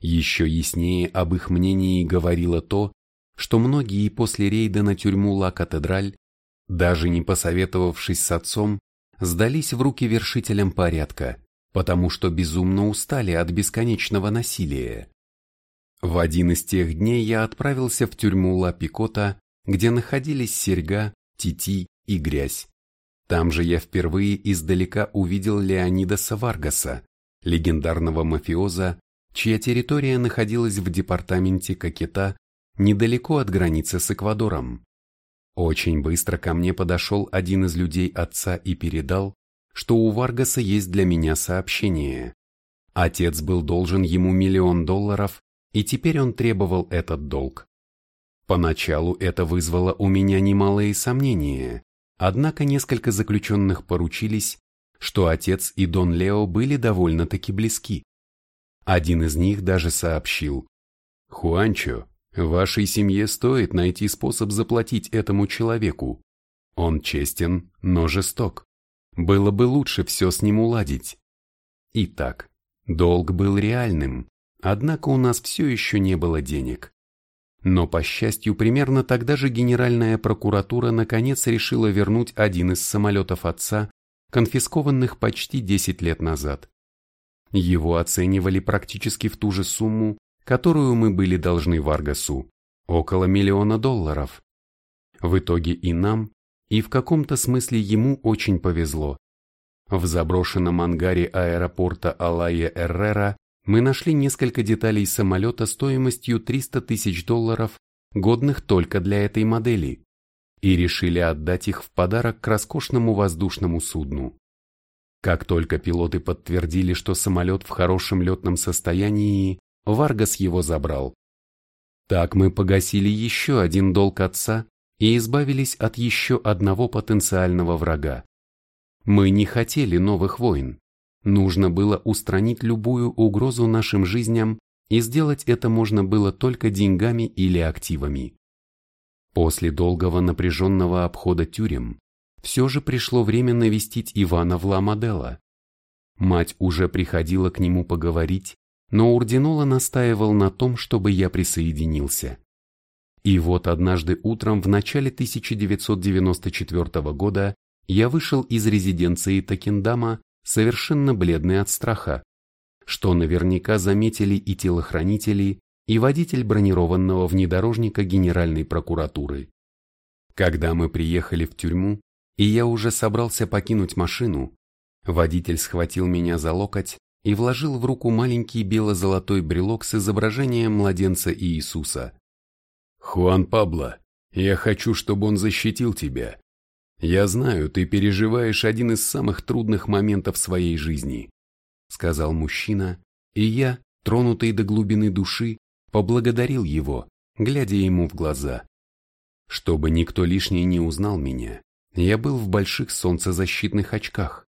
Еще яснее об их мнении говорило то, что многие после рейда на тюрьму Ла-Катедраль, даже не посоветовавшись с отцом, сдались в руки вершителям порядка, потому что безумно устали от бесконечного насилия. В один из тех дней я отправился в тюрьму Ла Пикота, где находились серьга, тити и грязь. Там же я впервые издалека увидел Леонида Саваргаса, легендарного мафиоза, чья территория находилась в департаменте Кокета, недалеко от границы с Эквадором. Очень быстро ко мне подошел один из людей отца и передал, что у Варгаса есть для меня сообщение. Отец был должен ему миллион долларов, и теперь он требовал этот долг. Поначалу это вызвало у меня немалые сомнения, однако несколько заключенных поручились, что отец и Дон Лео были довольно-таки близки. Один из них даже сообщил, «Хуанчо, вашей семье стоит найти способ заплатить этому человеку. Он честен, но жесток. Было бы лучше все с ним уладить». Итак, долг был реальным, однако у нас все еще не было денег. Но, по счастью, примерно тогда же Генеральная прокуратура наконец решила вернуть один из самолетов отца, конфискованных почти 10 лет назад. Его оценивали практически в ту же сумму, которую мы были должны Варгасу, около миллиона долларов. В итоге и нам, и в каком-то смысле ему очень повезло. В заброшенном ангаре аэропорта Алая Эррера мы нашли несколько деталей самолета стоимостью 300 тысяч долларов, годных только для этой модели, и решили отдать их в подарок к роскошному воздушному судну. Как только пилоты подтвердили, что самолет в хорошем летном состоянии, Варгас его забрал. Так мы погасили еще один долг отца и избавились от еще одного потенциального врага. Мы не хотели новых войн. Нужно было устранить любую угрозу нашим жизням, и сделать это можно было только деньгами или активами. После долгого напряженного обхода тюрем, все же пришло время навестить Ивана в Ла-Моделла. Мать уже приходила к нему поговорить, но Урдинола настаивал на том, чтобы я присоединился. И вот однажды утром в начале 1994 года я вышел из резиденции Такиндама совершенно бледный от страха, что наверняка заметили и телохранители, и водитель бронированного внедорожника Генеральной прокуратуры. Когда мы приехали в тюрьму, и я уже собрался покинуть машину, водитель схватил меня за локоть и вложил в руку маленький бело-золотой брелок с изображением младенца Иисуса. «Хуан Пабло, я хочу, чтобы он защитил тебя. Я знаю, ты переживаешь один из самых трудных моментов своей жизни», сказал мужчина, и я, тронутый до глубины души, поблагодарил его, глядя ему в глаза. Чтобы никто лишний не узнал меня, я был в больших солнцезащитных очках.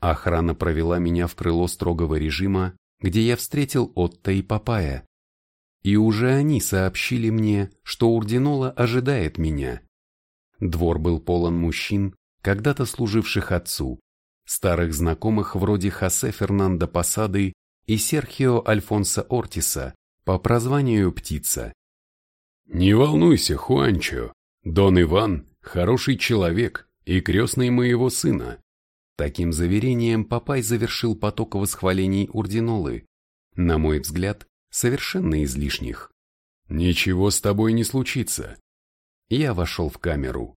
Охрана провела меня в крыло строгого режима, где я встретил Отто и Папая. И уже они сообщили мне, что Урдинола ожидает меня. Двор был полон мужчин, когда-то служивших отцу, старых знакомых вроде Хосе Фернандо Посады и Серхио Альфонса Ортиса по прозванию Птица. «Не волнуйся, Хуанчо, Дон Иван – хороший человек и крестный моего сына». Таким заверением Папай завершил поток восхвалений Урдинолы, на мой взгляд, совершенно излишних. «Ничего с тобой не случится. Я вошел в камеру.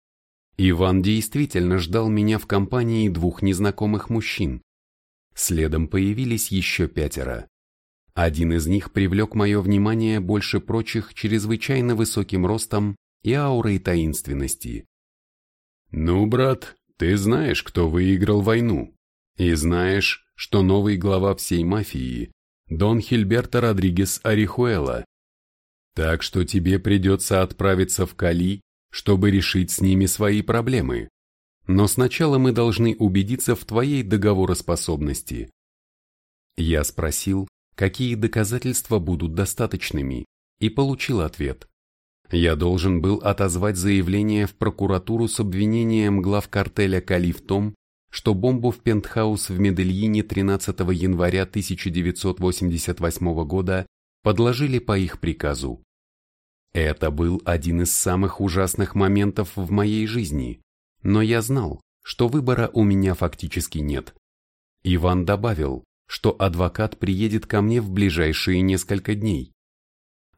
Иван действительно ждал меня в компании двух незнакомых мужчин. Следом появились еще пятеро. Один из них привлек мое внимание больше прочих чрезвычайно высоким ростом и аурой таинственности. «Ну, брат, ты знаешь, кто выиграл войну, и знаешь, что новый глава всей мафии – Дон Хильберто Родригес Арихуэла, так что тебе придется отправиться в Кали, чтобы решить с ними свои проблемы. Но сначала мы должны убедиться в твоей договороспособности. Я спросил, какие доказательства будут достаточными, и получил ответ. Я должен был отозвать заявление в прокуратуру с обвинением глав картеля Кали в том, что бомбу в пентхаус в Медельине 13 января 1988 года подложили по их приказу. Это был один из самых ужасных моментов в моей жизни, но я знал, что выбора у меня фактически нет. Иван добавил, что адвокат приедет ко мне в ближайшие несколько дней.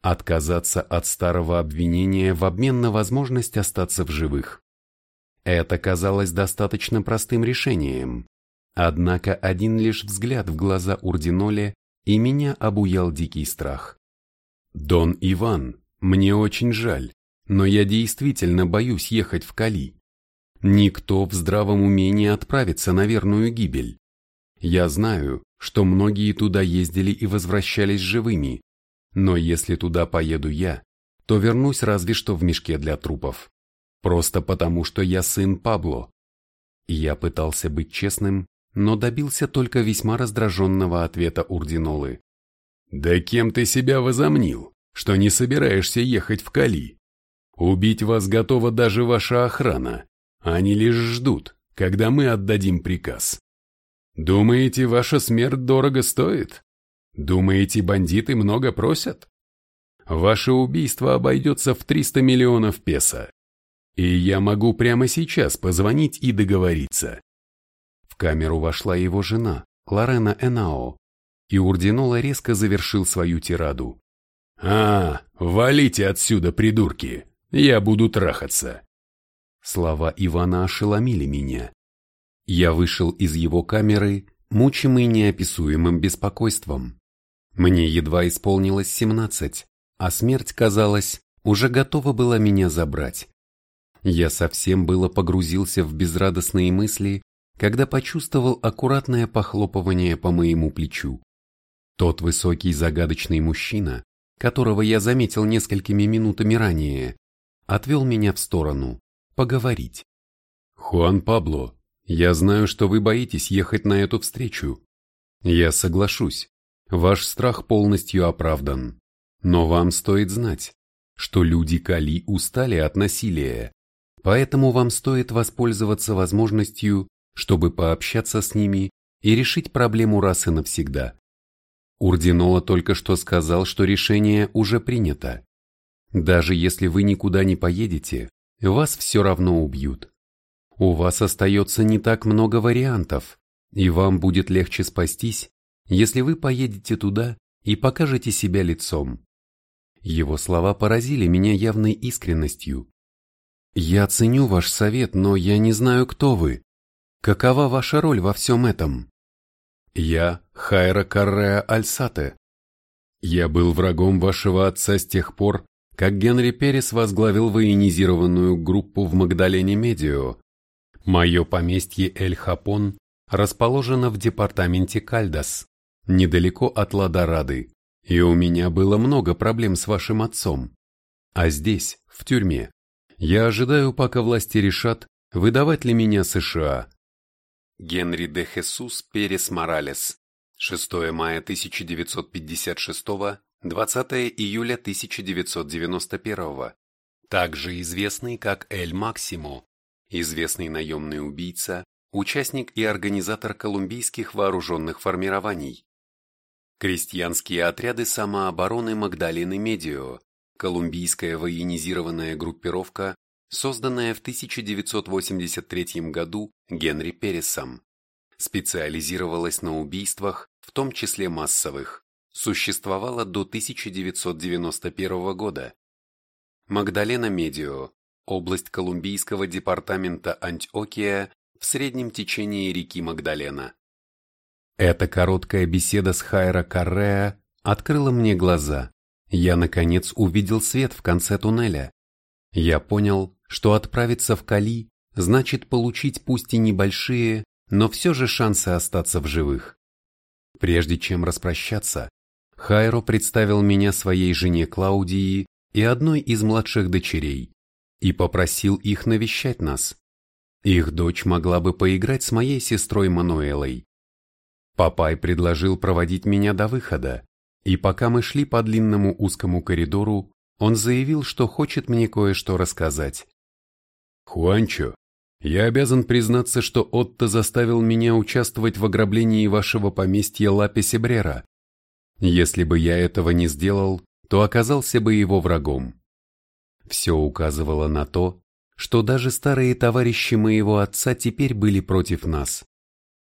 Отказаться от старого обвинения в обмен на возможность остаться в живых. Это казалось достаточно простым решением. Однако один лишь взгляд в глаза Урдиноле, и меня обуял дикий страх. «Дон Иван», мне очень жаль, но я действительно боюсь ехать в Кали. Никто в здравом уме не отправится на верную гибель. Я знаю, что многие туда ездили и возвращались живыми, но если туда поеду я, то вернусь разве что в мешке для трупов. Просто потому, что я сын Пабло. Я пытался быть честным, но добился только весьма раздраженного ответа Урдинолы. «Да кем ты себя возомнил, что не собираешься ехать в Кали? Убить вас готова даже ваша охрана. Они лишь ждут, когда мы отдадим приказ. Думаете, ваша смерть дорого стоит? Думаете, бандиты много просят? Ваше убийство обойдется в 300 миллионов песо. И я могу прямо сейчас позвонить и договориться. Камеру вошла его жена, Лорена Энао, и Урдинола резко завершил свою тираду. «А, валите отсюда, придурки! Я буду трахаться!» Слова Ивана ошеломили меня. Я вышел из его камеры, мучимый неописуемым беспокойством. Мне едва исполнилось семнадцать, а смерть, казалось, уже готова была меня забрать. Я совсем было погрузился в безрадостные мысли, когда почувствовал аккуратное похлопывание по моему плечу. Тот высокий загадочный мужчина, которого я заметил несколькими минутами ранее, отвел меня в сторону, поговорить. «Хуан Пабло, я знаю, что вы боитесь ехать на эту встречу. Я соглашусь, ваш страх полностью оправдан. Но вам стоит знать, что люди Кали устали от насилия, поэтому вам стоит воспользоваться возможностью, чтобы пообщаться с ними и решить проблему раз и навсегда. Урдинола только что сказал, что решение уже принято. Даже если вы никуда не поедете, вас все равно убьют. У вас остается не так много вариантов, и вам будет легче спастись, если вы поедете туда и покажете себя лицом. Его слова поразили меня явной искренностью. «Я ценю ваш совет, но я не знаю, кто вы. Какова ваша роль во всем этом?» Я Хайра Карреа Альсате. Я был врагом вашего отца с тех пор, как Генри Перес возглавил военизированную группу в Магдалене Медио. Мое поместье Эль-Хапон расположено в департаменте Кальдас, недалеко от Ладорады, и у меня было много проблем с вашим отцом. А здесь, в тюрьме, я ожидаю, пока власти решат, выдавать ли меня США. Генри де Хесус Перес Моралес. 6 мая 1956, 20 июля 1991. Также известный как Эль Максимо, известный наемный убийца, участник и организатор колумбийских вооруженных формирований. Крестьянские отряды самообороны Магдалины Медио, колумбийская военизированная группировка, созданная в 1983 году Генри Пересом. Специализировалась на убийствах, в том числе массовых. Существовала до 1991 года. Магдалена Медио, область колумбийского департамента Антиокия в среднем течении реки Магдалена. Эта короткая беседа с Хайра Карреа открыла мне глаза. Я, наконец, увидел свет в конце туннеля. Я понял, что отправиться в Кали значит получить пусть и небольшие, но все же шансы остаться в живых. Прежде чем распрощаться, Хайро представил меня своей жене Клаудии и одной из младших дочерей и попросил их навещать нас. Их дочь могла бы поиграть с моей сестрой Мануэлой. Папай предложил проводить меня до выхода, и пока мы шли по длинному узкому коридору, он заявил, что хочет мне кое-что рассказать. «Хуанчо, я обязан признаться, что Отто заставил меня участвовать в ограблении вашего поместья Лапи Себрера. Если бы я этого не сделал, то оказался бы его врагом». Все указывало на то, что даже старые товарищи моего отца теперь были против нас.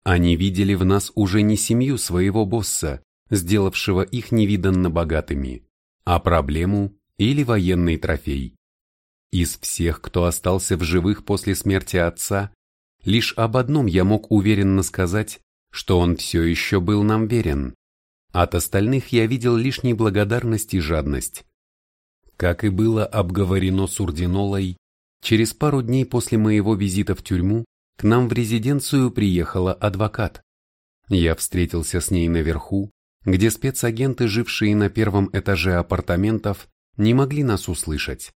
Они видели в нас уже не семью своего босса, сделавшего их невиданно богатыми, а проблему или военный трофей. Из всех, кто остался в живых после смерти отца, лишь об одном я мог уверенно сказать, что он все еще был нам верен. От остальных я видел лишь неблагодарность и жадность. Как и было обговорено с Урдинолой, через пару дней после моего визита в тюрьму к нам в резиденцию приехала адвокат. Я встретился с ней наверху, где спецагенты, жившие на первом этаже апартаментов, не могли нас услышать.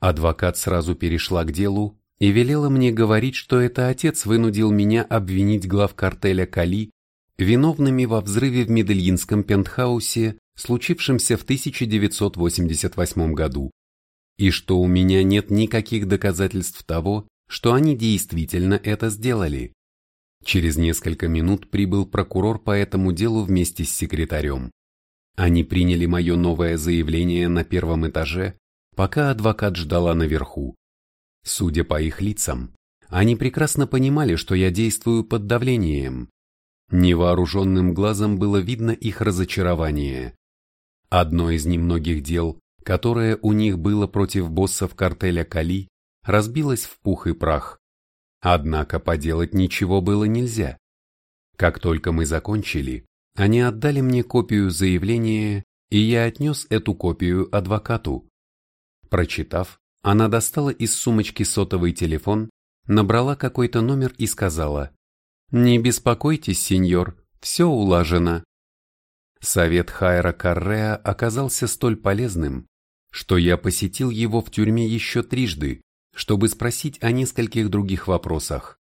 Адвокат сразу перешла к делу и велела мне говорить, что это отец вынудил меня обвинить глав картеля Кали виновными во взрыве в Медельинском пентхаусе, случившемся в 1988 году, и что у меня нет никаких доказательств того, что они действительно это сделали. Через несколько минут прибыл прокурор по этому делу вместе с секретарем. Они приняли мое новое заявление на первом этаже, пока адвокат ждала наверху. Судя по их лицам, они прекрасно понимали, что я действую под давлением. Невооруженным глазом было видно их разочарование. Одно из немногих дел, которое у них было против боссов картеля Кали, разбилось в пух и прах. Однако поделать ничего было нельзя. Как только мы закончили, они отдали мне копию заявления, и я отнес эту копию адвокату. Прочитав, она достала из сумочки сотовый телефон, набрала какой-то номер и сказала «Не беспокойтесь, сеньор, все улажено». Совет Хайра Карреа оказался столь полезным, что я посетил его в тюрьме еще трижды, чтобы спросить о нескольких других вопросах,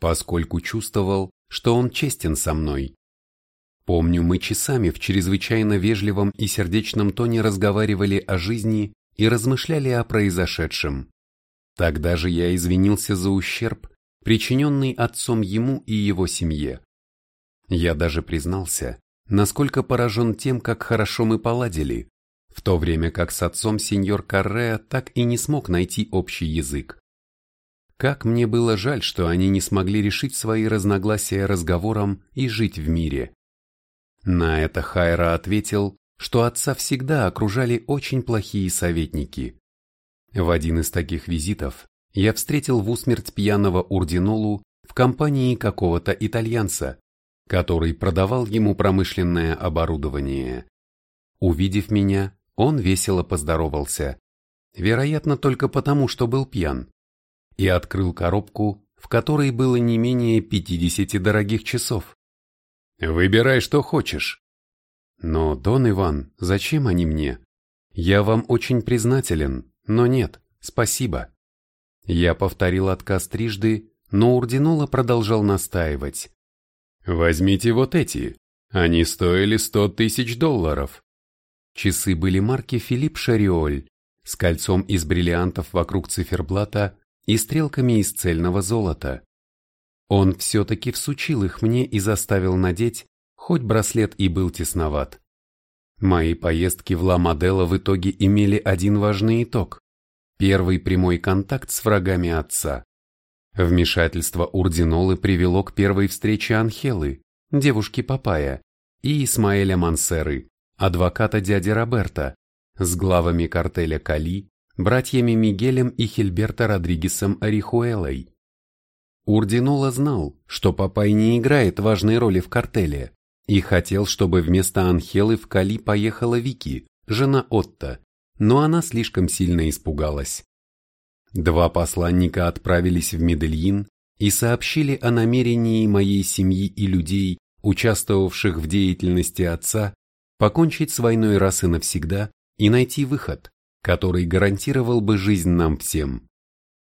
поскольку чувствовал, что он честен со мной. Помню, мы часами в чрезвычайно вежливом и сердечном тоне разговаривали о жизни и размышляли о произошедшем. Тогда же я извинился за ущерб, причиненный отцом ему и его семье. Я даже признался, насколько поражен тем, как хорошо мы поладили, в то время как с отцом сеньор Карреа так и не смог найти общий язык. Как мне было жаль, что они не смогли решить свои разногласия разговором и жить в мире. На это Хайра ответил, что отца всегда окружали очень плохие советники. В один из таких визитов я встретил в усмерть пьяного Урдинолу в компании какого-то итальянца, который продавал ему промышленное оборудование. Увидев меня, он весело поздоровался, вероятно, только потому, что был пьян, и открыл коробку, в которой было не менее 50 дорогих часов. «Выбирай, что хочешь», но, Дон Иван, зачем они мне? Я вам очень признателен, но нет, спасибо. Я повторил отказ трижды, но Урдинола продолжал настаивать. Возьмите вот эти, они стоили сто тысяч долларов. Часы были марки Филипп Шариоль, с кольцом из бриллиантов вокруг циферблата и стрелками из цельного золота. Он все-таки всучил их мне и заставил надеть, хоть браслет и был тесноват. Мои поездки в Ла-Модело в итоге имели один важный итог. Первый прямой контакт с врагами отца. Вмешательство Урдинолы привело к первой встрече Анхелы, девушки Папая, и Исмаэля Мансеры, адвоката дяди Роберта, с главами картеля Кали, братьями Мигелем и Хильберто Родригесом Орихуэлой. Урдинола знал, что Папай не играет важной роли в картеле, и хотел, чтобы вместо Анхелы в Кали поехала Вики, жена Отто, но она слишком сильно испугалась. Два посланника отправились в Медельин и сообщили о намерении моей семьи и людей, участвовавших в деятельности отца, покончить с войной раз и навсегда и найти выход, который гарантировал бы жизнь нам всем.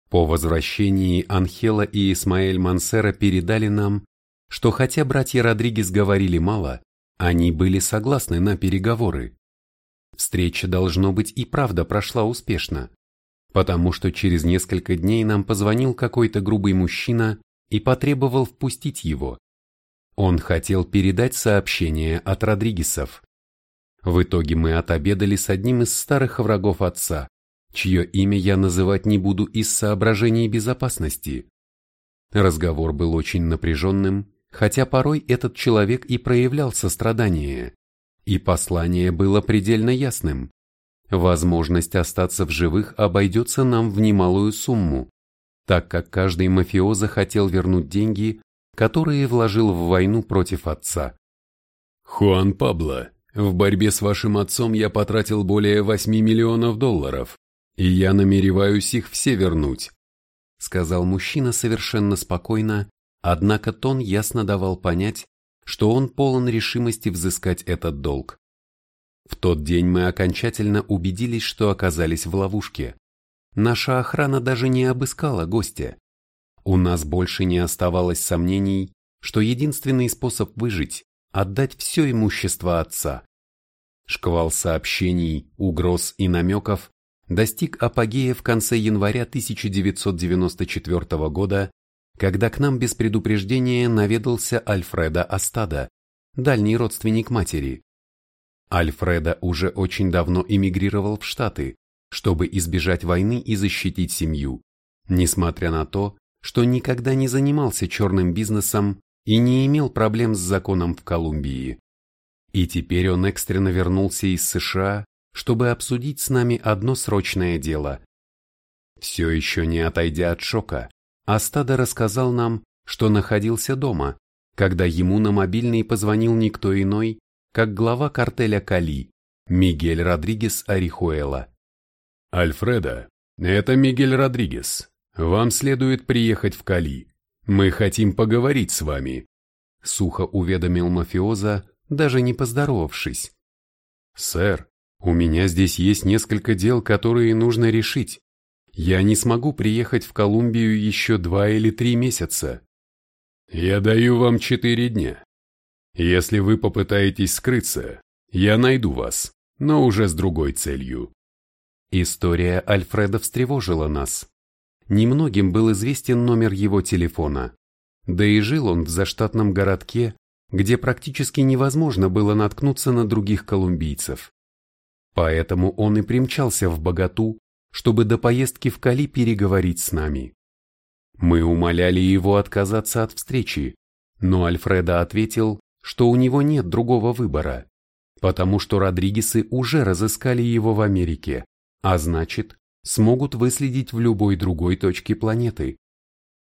По возвращении Анхела и Исмаэль Мансера передали нам, что хотя братья Родригес говорили мало, они были согласны на переговоры. Встреча, должно быть, и правда прошла успешно, потому что через несколько дней нам позвонил какой-то грубый мужчина и потребовал впустить его. Он хотел передать сообщение от Родригесов. В итоге мы отобедали с одним из старых врагов отца, чье имя я называть не буду из соображений безопасности. Разговор был очень напряженным, хотя порой этот человек и проявлял сострадание. И послание было предельно ясным. Возможность остаться в живых обойдется нам в немалую сумму, так как каждый мафиоза хотел вернуть деньги, которые вложил в войну против отца. «Хуан Пабло, в борьбе с вашим отцом я потратил более 8 миллионов долларов, и я намереваюсь их все вернуть», сказал мужчина совершенно спокойно, Однако тон ясно давал понять, что он полон решимости взыскать этот долг. В тот день мы окончательно убедились, что оказались в ловушке. Наша охрана даже не обыскала гостя. У нас больше не оставалось сомнений, что единственный способ выжить – отдать все имущество отца. Шквал сообщений, угроз и намеков достиг апогея в конце января 1994 года, когда к нам без предупреждения наведался Альфреда Астада, дальний родственник матери. Альфреда уже очень давно эмигрировал в Штаты, чтобы избежать войны и защитить семью, несмотря на то, что никогда не занимался черным бизнесом и не имел проблем с законом в Колумбии. И теперь он экстренно вернулся из США, чтобы обсудить с нами одно срочное дело. Все еще не отойдя от шока, Астада рассказал нам, что находился дома, когда ему на мобильный позвонил никто иной, как глава картеля Кали, Мигель Родригес Арихуэла. «Альфреда, это Мигель Родригес. Вам следует приехать в Кали. Мы хотим поговорить с вами», — сухо уведомил мафиоза, даже не поздоровавшись. «Сэр, у меня здесь есть несколько дел, которые нужно решить. Я не смогу приехать в Колумбию еще два или три месяца. Я даю вам четыре дня. Если вы попытаетесь скрыться, я найду вас, но уже с другой целью. История Альфреда встревожила нас. Немногим был известен номер его телефона. Да и жил он в заштатном городке, где практически невозможно было наткнуться на других колумбийцев. Поэтому он и примчался в Богату, чтобы до поездки в Кали переговорить с нами. Мы умоляли его отказаться от встречи, но Альфреда ответил, что у него нет другого выбора, потому что Родригесы уже разыскали его в Америке, а значит, смогут выследить в любой другой точке планеты.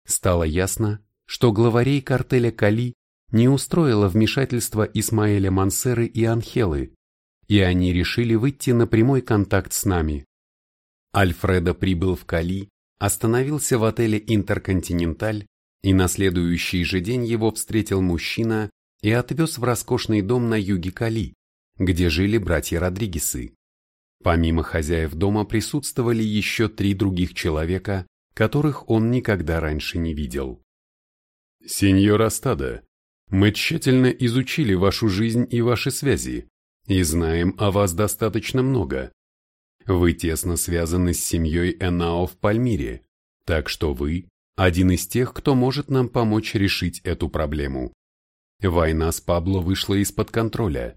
Стало ясно, что главарей картеля Кали не устроило вмешательство Исмаэля Мансеры и Анхелы, и они решили выйти на прямой контакт с нами. Альфредо прибыл в Кали остановился в отеле «Интерконтиненталь», и на следующий же день его встретил мужчина и отвез в роскошный дом на юге Кали, где жили братья Родригесы. Помимо хозяев дома присутствовали еще три других человека, которых он никогда раньше не видел. «Сеньор Астада, мы тщательно изучили вашу жизнь и ваши связи, и знаем о вас достаточно много. Вы тесно связаны с семьей Энао в Пальмире, так что вы – один из тех, кто может нам помочь решить эту проблему. Война с Пабло вышла из-под контроля.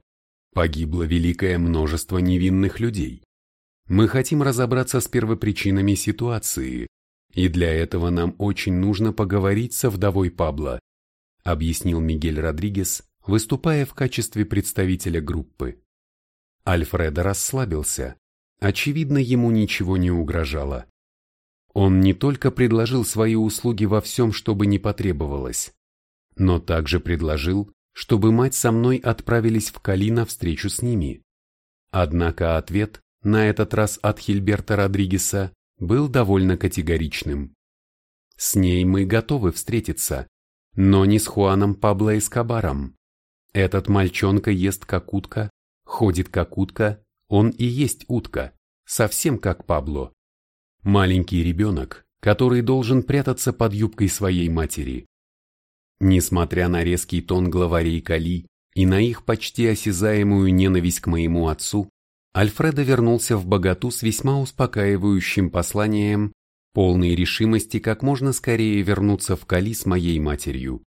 Погибло великое множество невинных людей. Мы хотим разобраться с первопричинами ситуации, и для этого нам очень нужно поговорить со вдовой Пабло, объяснил Мигель Родригес, выступая в качестве представителя группы. Альфредо расслабился, Очевидно, ему ничего не угрожало. Он не только предложил свои услуги во всем, что бы ни потребовалось, но также предложил, чтобы мать со мной отправились в Кали на встречу с ними. Однако ответ, на этот раз от Хильберта Родригеса, был довольно категоричным. С ней мы готовы встретиться, но не с Хуаном Пабло Эскобаром. Этот мальчонка ест как утка, ходит как утка он и есть утка, совсем как Пабло. Маленький ребенок, который должен прятаться под юбкой своей матери. Несмотря на резкий тон главарей Кали и на их почти осязаемую ненависть к моему отцу, Альфредо вернулся в богату с весьма успокаивающим посланием, полной решимости как можно скорее вернуться в Кали с моей матерью.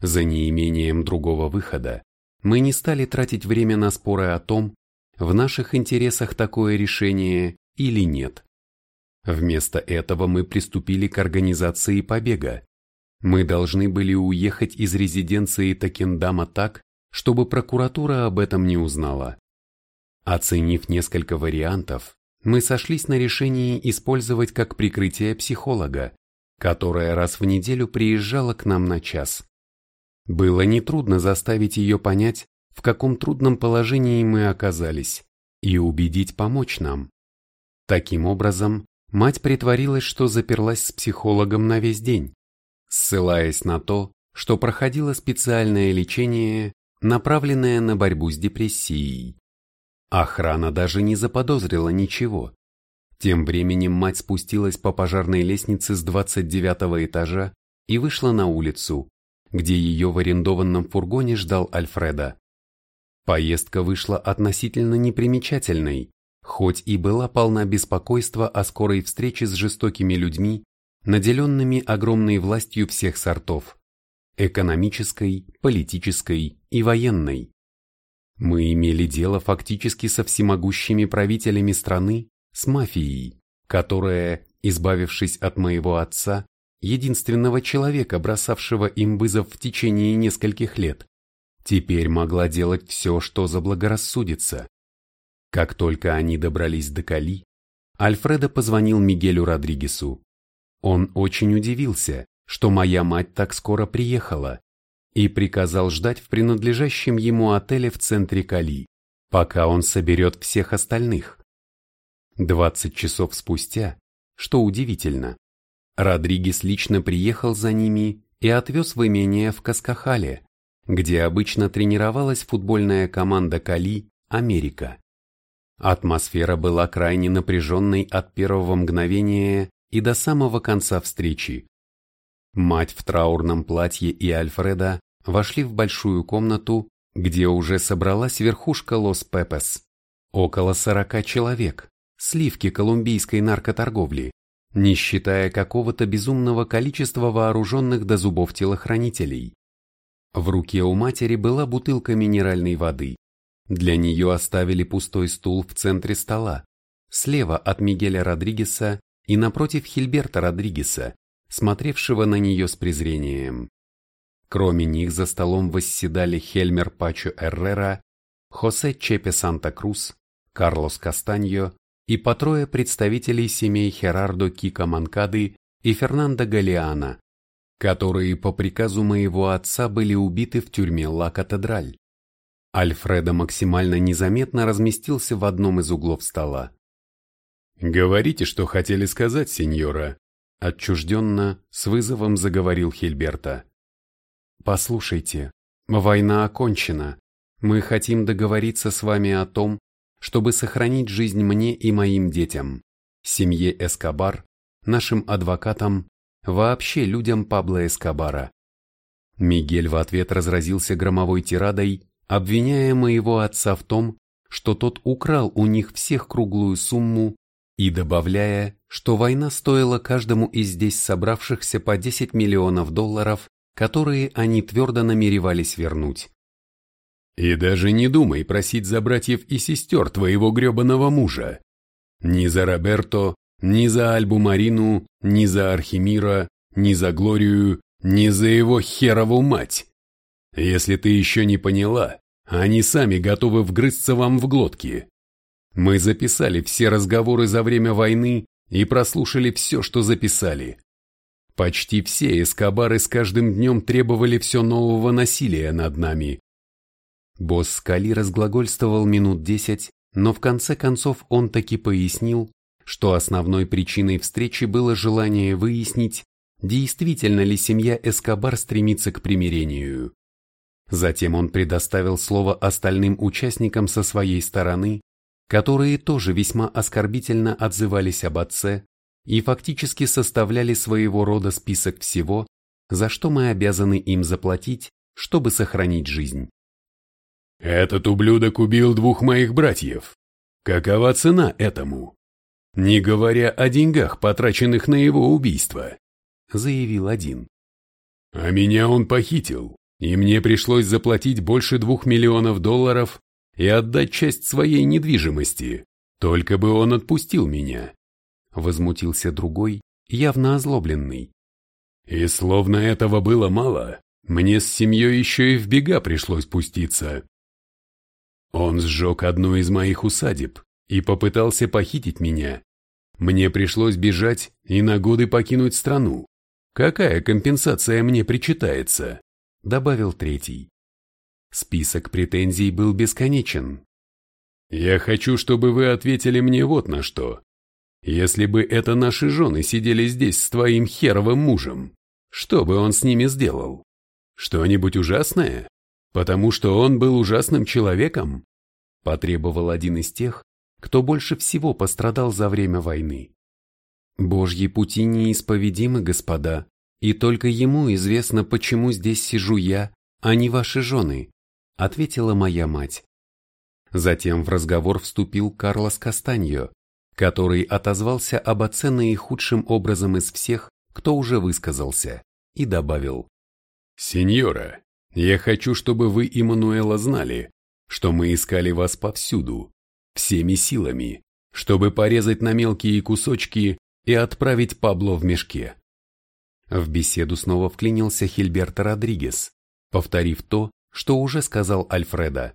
За неимением другого выхода, мы не стали тратить время на споры о том, в наших интересах такое решение или нет. Вместо этого мы приступили к организации побега. Мы должны были уехать из резиденции Такендама так, чтобы прокуратура об этом не узнала. Оценив несколько вариантов, мы сошлись на решении использовать как прикрытие психолога, которая раз в неделю приезжала к нам на час. Было нетрудно заставить ее понять, в каком трудном положении мы оказались, и убедить помочь нам. Таким образом, мать притворилась, что заперлась с психологом на весь день, ссылаясь на то, что проходило специальное лечение, направленное на борьбу с депрессией. Охрана даже не заподозрила ничего. Тем временем мать спустилась по пожарной лестнице с 29 этажа и вышла на улицу, где ее в арендованном фургоне ждал Альфреда. Поездка вышла относительно непримечательной, хоть и была полна беспокойства о скорой встрече с жестокими людьми, наделенными огромной властью всех сортов – экономической, политической и военной. Мы имели дело фактически со всемогущими правителями страны, с мафией, которая, избавившись от моего отца, единственного человека, бросавшего им вызов в течение нескольких лет, теперь могла делать все, что заблагорассудится. Как только они добрались до Кали, Альфредо позвонил Мигелю Родригесу. Он очень удивился, что моя мать так скоро приехала, и приказал ждать в принадлежащем ему отеле в центре Кали, пока он соберет всех остальных. 20 часов спустя, что удивительно, Родригес лично приехал за ними и отвез в имение в Каскахале, где обычно тренировалась футбольная команда Кали «Америка». Атмосфера была крайне напряженной от первого мгновения и до самого конца встречи. Мать в траурном платье и Альфреда вошли в большую комнату, где уже собралась верхушка Лос-Пепес. Около сорока человек, сливки колумбийской наркоторговли, не считая какого-то безумного количества вооруженных до зубов телохранителей. В руке у матери была бутылка минеральной воды. Для нее оставили пустой стул в центре стола, слева от Мигеля Родригеса и напротив Хильберта Родригеса, смотревшего на нее с презрением. Кроме них за столом восседали Хельмер Пачо Эррера, Хосе Чепе Санта-Крус, Карлос Кастаньо и по трое представителей семей Херардо Кика Манкады и Фернандо Галиана, которые по приказу моего отца были убиты в тюрьме Ла Катедраль. Альфредо максимально незаметно разместился в одном из углов стола. «Говорите, что хотели сказать, сеньора», — отчужденно, с вызовом заговорил Хильберта. «Послушайте, война окончена. Мы хотим договориться с вами о том, чтобы сохранить жизнь мне и моим детям, семье Эскобар, нашим адвокатам вообще людям Пабло Эскобара. Мигель в ответ разразился громовой тирадой, обвиняя моего отца в том, что тот украл у них всех круглую сумму и добавляя, что война стоила каждому из здесь собравшихся по 10 миллионов долларов, которые они твердо намеревались вернуть. «И даже не думай просить за братьев и сестер твоего гребаного мужа. Ни за Роберто, ни за Альбу Марину, ни за Архимира, ни за Глорию, ни за его херову мать. Если ты еще не поняла, они сами готовы вгрызться вам в глотки. Мы записали все разговоры за время войны и прослушали все, что записали. Почти все эскобары с каждым днем требовали все нового насилия над нами. Босс Скали разглагольствовал минут десять, но в конце концов он таки пояснил, что основной причиной встречи было желание выяснить, действительно ли семья Эскобар стремится к примирению. Затем он предоставил слово остальным участникам со своей стороны, которые тоже весьма оскорбительно отзывались об отце и фактически составляли своего рода список всего, за что мы обязаны им заплатить, чтобы сохранить жизнь. «Этот ублюдок убил двух моих братьев. Какова цена этому?» Не говоря о деньгах, потраченных на его убийство, заявил один. А меня он похитил, и мне пришлось заплатить больше двух миллионов долларов и отдать часть своей недвижимости, только бы он отпустил меня. Возмутился другой, явно озлобленный. И словно этого было мало, мне с семьей еще и в бега пришлось пуститься. Он сжег одну из моих усадеб и попытался похитить меня, мне пришлось бежать и на годы покинуть страну. Какая компенсация мне причитается? Добавил третий. Список претензий был бесконечен. Я хочу, чтобы вы ответили мне вот на что. Если бы это наши жены сидели здесь с твоим херовым мужем, что бы он с ними сделал? Что-нибудь ужасное? Потому что он был ужасным человеком? потребовал один из тех, кто больше всего пострадал за время войны. Божьи пути неисповедимы, господа, и только ему известно, почему здесь сижу я, а не ваши жены, ответила моя мать. Затем в разговор вступил Карлос Кастаньо, который отозвался об отце наихудшим образом из всех, кто уже высказался, и добавил. «Сеньора, я хочу, чтобы вы, Иммануэла, знали, что мы искали вас повсюду, всеми силами, чтобы порезать на мелкие кусочки и отправить Пабло в мешке. В беседу снова вклинился Хильберто Родригес, повторив то, что уже сказал Альфреда.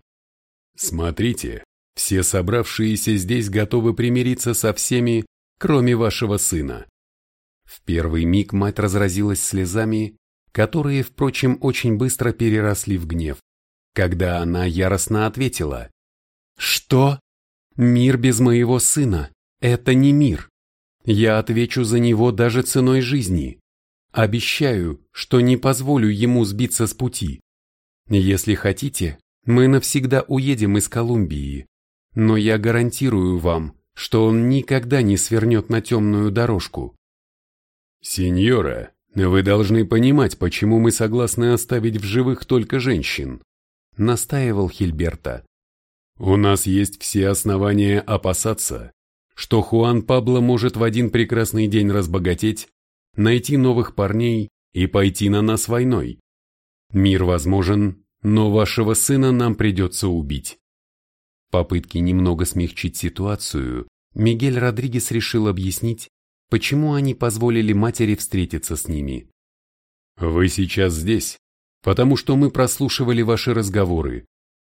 «Смотрите, все собравшиеся здесь готовы примириться со всеми, кроме вашего сына». В первый миг мать разразилась слезами, которые, впрочем, очень быстро переросли в гнев, когда она яростно ответила. «Что? Мир без моего сына – это не мир. Я отвечу за него даже ценой жизни. Обещаю, что не позволю ему сбиться с пути. Если хотите, мы навсегда уедем из Колумбии, но я гарантирую вам, что он никогда не свернет на темную дорожку. Сеньора, вы должны понимать, почему мы согласны оставить в живых только женщин, настаивал Хильберта. У нас есть все основания опасаться, что Хуан Пабло может в один прекрасный день разбогатеть, найти новых парней и пойти на нас войной. Мир возможен, но вашего сына нам придется убить. Попытки немного смягчить ситуацию, Мигель Родригес решил объяснить, почему они позволили матери встретиться с ними. Вы сейчас здесь, потому что мы прослушивали ваши разговоры,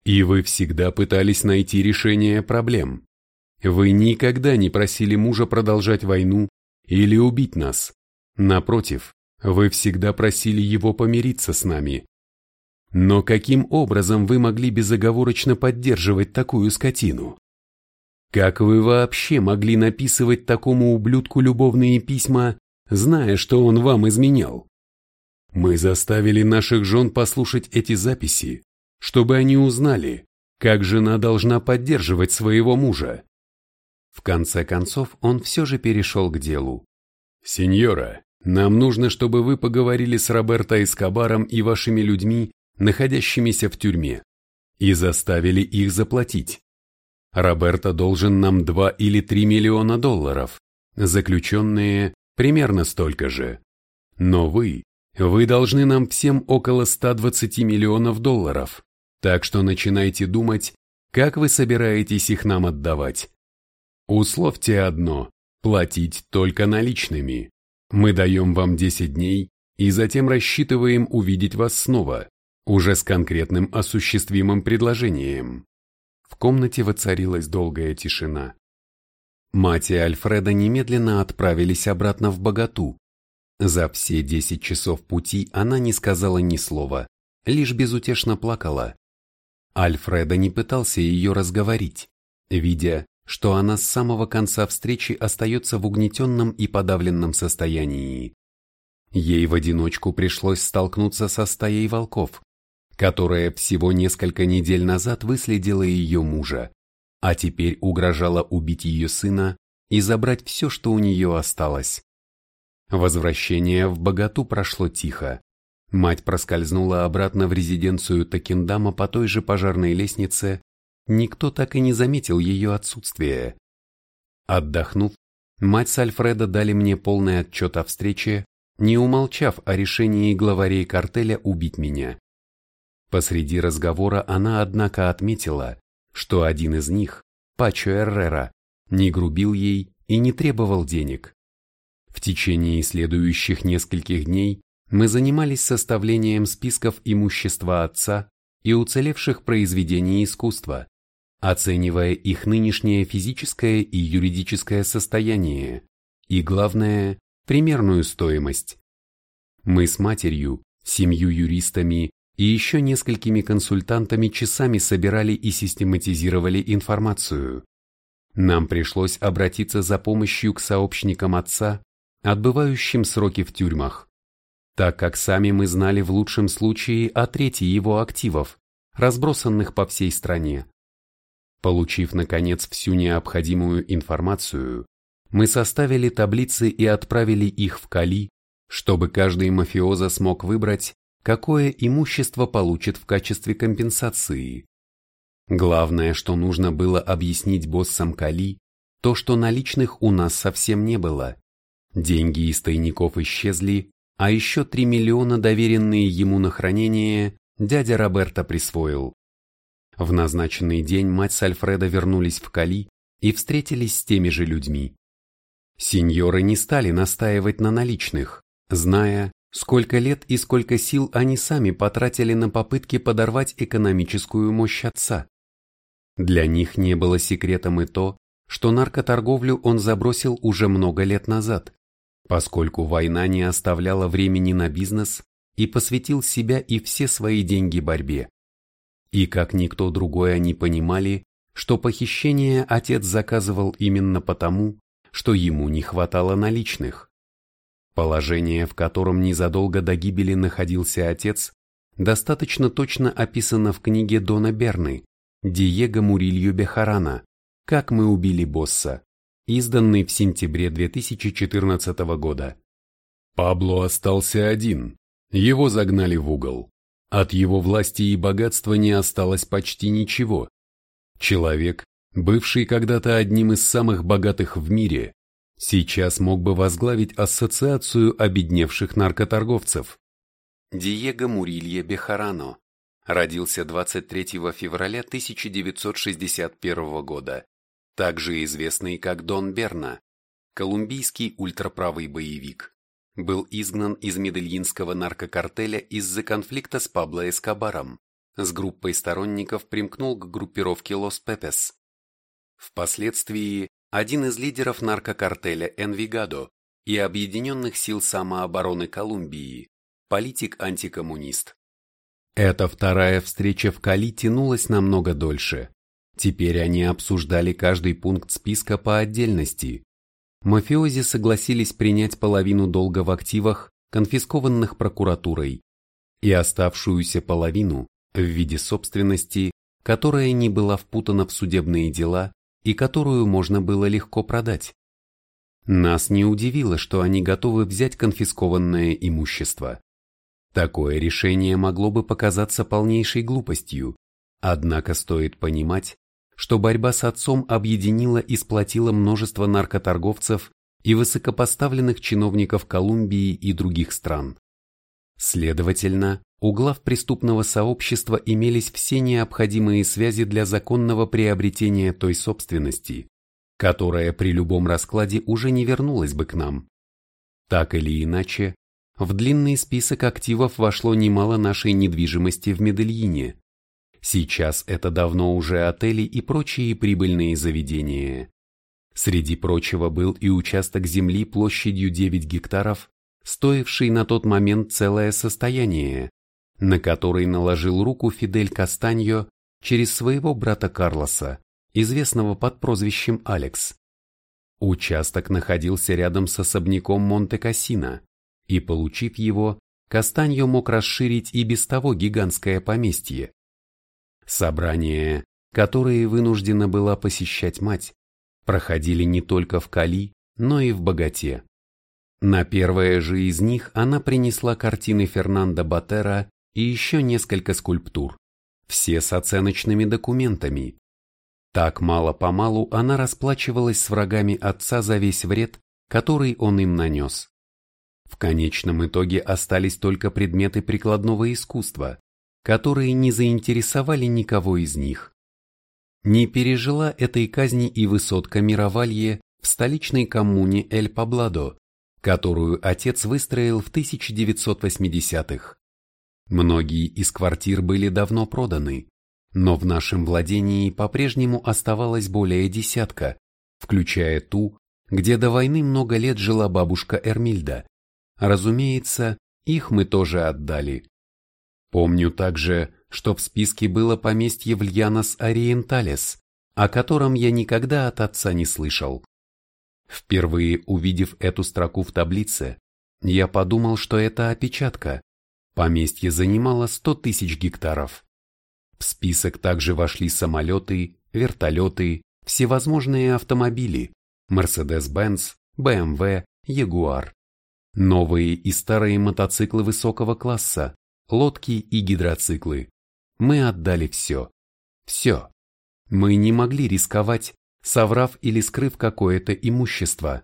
и вы всегда пытались найти решение проблем. Вы никогда не просили мужа продолжать войну или убить нас. Напротив, вы всегда просили его помириться с нами. Но каким образом вы могли безоговорочно поддерживать такую скотину? Как вы вообще могли написывать такому ублюдку любовные письма, зная, что он вам изменял? Мы заставили наших жен послушать эти записи, чтобы они узнали, как жена должна поддерживать своего мужа. В конце концов он все же перешел к делу. «Сеньора, нам нужно, чтобы вы поговорили с Роберто Эскобаром и вашими людьми, находящимися в тюрьме, и заставили их заплатить. Роберто должен нам 2 или 3 миллиона долларов, заключенные примерно столько же. Но вы, вы должны нам всем около 120 миллионов долларов, так что начинайте думать, как вы собираетесь их нам отдавать. Условьте одно – платить только наличными. Мы даем вам 10 дней и затем рассчитываем увидеть вас снова, уже с конкретным осуществимым предложением. В комнате воцарилась долгая тишина. Мать и Альфреда немедленно отправились обратно в Богату. За все 10 часов пути она не сказала ни слова, лишь безутешно плакала. Альфреда не пытался ее разговорить, видя, что она с самого конца встречи остается в угнетенном и подавленном состоянии. Ей в одиночку пришлось столкнуться со стаей волков, которая всего несколько недель назад выследила ее мужа, а теперь угрожала убить ее сына и забрать все, что у нее осталось. Возвращение в богату прошло тихо. Мать проскользнула обратно в резиденцию Такиндама по той же пожарной лестнице, никто так и не заметил ее отсутствие. Отдохнув, мать с Альфредо дали мне полный отчет о встрече, не умолчав о решении главарей картеля убить меня. Посреди разговора она, однако, отметила, что один из них, Пачо Эррера, не грубил ей и не требовал денег. В течение следующих нескольких дней мы занимались составлением списков имущества отца и уцелевших произведений искусства, оценивая их нынешнее физическое и юридическое состояние и, главное, примерную стоимость. Мы с матерью, семью юристами и еще несколькими консультантами часами собирали и систематизировали информацию. Нам пришлось обратиться за помощью к сообщникам отца, отбывающим сроки в тюрьмах, так как сами мы знали в лучшем случае о трети его активов, разбросанных по всей стране. Получив, наконец, всю необходимую информацию, мы составили таблицы и отправили их в Кали, чтобы каждый мафиоза смог выбрать, какое имущество получит в качестве компенсации. Главное, что нужно было объяснить боссам Кали, то, что наличных у нас совсем не было. Деньги из тайников исчезли, а еще 3 миллиона, доверенные ему на хранение, дядя Роберто присвоил. В назначенный день мать с Альфредо вернулись в Кали и встретились с теми же людьми. Сеньоры не стали настаивать на наличных, зная, сколько лет и сколько сил они сами потратили на попытки подорвать экономическую мощь отца. Для них не было секретом и то, что наркоторговлю он забросил уже много лет назад, поскольку война не оставляла времени на бизнес и посвятил себя и все свои деньги борьбе. И как никто другой они понимали, что похищение отец заказывал именно потому, что ему не хватало наличных. Положение, в котором незадолго до гибели находился отец, достаточно точно описано в книге Дона Берны «Диего Мурилью Бехарана. Как мы убили босса», изданной в сентябре 2014 года. Пабло остался один, его загнали в угол. От его власти и богатства не осталось почти ничего. Человек, бывший когда-то одним из самых богатых в мире, сейчас мог бы возглавить ассоциацию обедневших наркоторговцев. Диего Мурилье Бехарано родился 23 февраля 1961 года, также известный как Дон Берна, колумбийский ультраправый боевик. Был изгнан из медельинского наркокартеля из-за конфликта с Пабло Эскобаром. С группой сторонников примкнул к группировке Лос Пепес, Впоследствии один из лидеров наркокартеля Энвигадо и Объединенных сил самообороны Колумбии, политик-антикоммунист. Эта вторая встреча в Кали тянулась намного дольше. Теперь они обсуждали каждый пункт списка по отдельности. Мафиози согласились принять половину долга в активах, конфискованных прокуратурой, и оставшуюся половину в виде собственности, которая не была впутана в судебные дела и которую можно было легко продать. Нас не удивило, что они готовы взять конфискованное имущество. Такое решение могло бы показаться полнейшей глупостью, однако стоит понимать, что борьба с отцом объединила и сплотила множество наркоторговцев и высокопоставленных чиновников Колумбии и других стран. Следовательно, у глав преступного сообщества имелись все необходимые связи для законного приобретения той собственности, которая при любом раскладе уже не вернулась бы к нам. Так или иначе, в длинный список активов вошло немало нашей недвижимости в Медельине. Сейчас это давно уже отели и прочие прибыльные заведения. Среди прочего был и участок земли площадью 9 гектаров, стоивший на тот момент целое состояние, на который наложил руку Фидель Кастаньо через своего брата Карлоса, известного под прозвищем Алекс. Участок находился рядом с особняком Монте-Кассино, и, получив его, Кастаньо мог расширить и без того гигантское поместье. Собрания, которые вынуждена была посещать мать, проходили не только в Кали, но и в Богате. На первое же из них она принесла картины Фернандо Батера и еще несколько скульптур, все с оценочными документами. Так мало-помалу она расплачивалась с врагами отца за весь вред, который он им нанес. В конечном итоге остались только предметы прикладного искусства, которые не заинтересовали никого из них. Не пережила этой казни и высотка Мировалье в столичной коммуне Эль-Пабладо, которую отец выстроил в 1980-х. Многие из квартир были давно проданы, но в нашем владении по-прежнему оставалось более десятка, включая ту, где до войны много лет жила бабушка Эрмильда. Разумеется, их мы тоже отдали. Помню также, что в списке было поместье в Льянос Ориенталес, о котором я никогда от отца не слышал. Впервые увидев эту строку в таблице, я подумал, что это опечатка, Поместье занимало 100 тысяч гектаров. В список также вошли самолеты, вертолеты, всевозможные автомобили, Mercedes-Benz, BMW, Jaguar, новые и старые мотоциклы высокого класса, лодки и гидроциклы. Мы отдали все. Все. Мы не могли рисковать, соврав или скрыв какое-то имущество.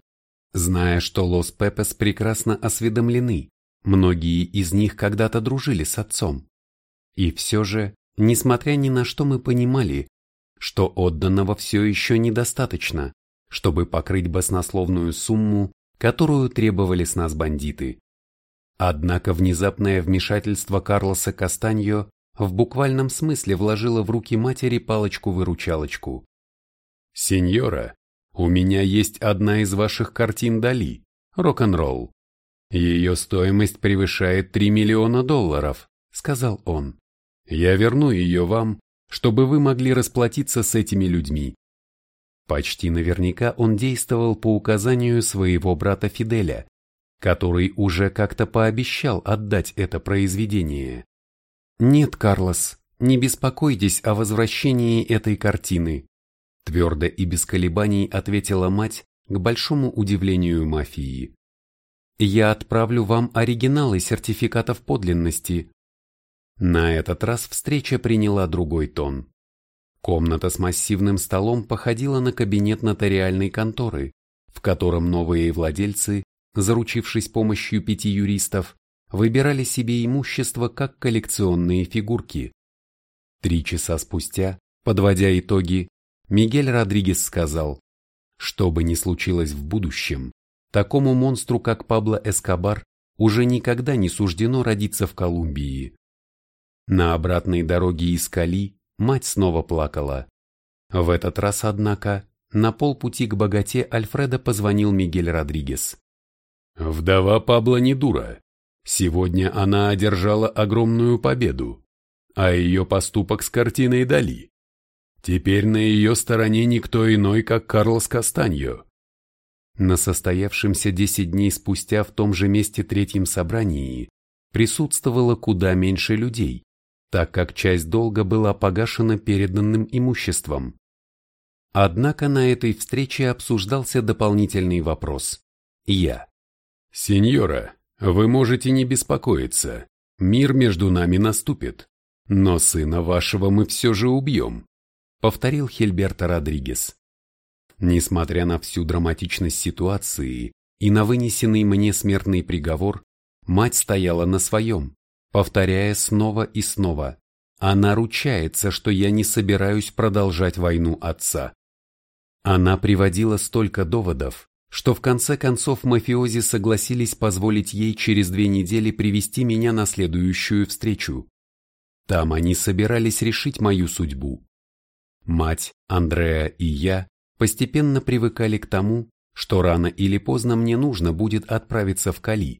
Зная, что Лос-Пепес прекрасно осведомлены, многие из них когда-то дружили с отцом. И все же, несмотря ни на что мы понимали, что отданного все еще недостаточно, чтобы покрыть баснословную сумму, которую требовали с нас бандиты. Однако внезапное вмешательство Карлоса Кастаньо в буквальном смысле вложило в руки матери палочку-выручалочку. «Сеньора, у меня есть одна из ваших картин Дали, рок-н-ролл. Ее стоимость превышает 3 миллиона долларов», — сказал он. «Я верну ее вам, чтобы вы могли расплатиться с этими людьми». Почти наверняка он действовал по указанию своего брата Фиделя, который уже как-то пообещал отдать это произведение. «Нет, Карлос, не беспокойтесь о возвращении этой картины», твердо и без колебаний ответила мать к большому удивлению мафии. «Я отправлю вам оригиналы сертификатов подлинности». На этот раз встреча приняла другой тон. Комната с массивным столом походила на кабинет нотариальной конторы, в котором новые владельцы заручившись помощью пяти юристов, выбирали себе имущество как коллекционные фигурки. Три часа спустя, подводя итоги, Мигель Родригес сказал, что бы ни случилось в будущем, такому монстру, как Пабло Эскобар, уже никогда не суждено родиться в Колумбии. На обратной дороге из Кали мать снова плакала. В этот раз, однако, на полпути к богате Альфреда позвонил Мигель Родригес. Вдова Пабло не дура. Сегодня она одержала огромную победу, а ее поступок с картиной Дали. Теперь на ее стороне никто иной, как Карлос Кастаньо. На состоявшемся десять дней спустя в том же месте третьем собрании присутствовало куда меньше людей, так как часть долга была погашена переданным имуществом. Однако на этой встрече обсуждался дополнительный вопрос. Я. «Сеньора, вы можете не беспокоиться, мир между нами наступит, но сына вашего мы все же убьем», повторил Хильберто Родригес. Несмотря на всю драматичность ситуации и на вынесенный мне смертный приговор, мать стояла на своем, повторяя снова и снова. Она ручается, что я не собираюсь продолжать войну отца. Она приводила столько доводов, что в конце концов мафиози согласились позволить ей через две недели привести меня на следующую встречу. Там они собирались решить мою судьбу. Мать, Андреа и я постепенно привыкали к тому, что рано или поздно мне нужно будет отправиться в Кали.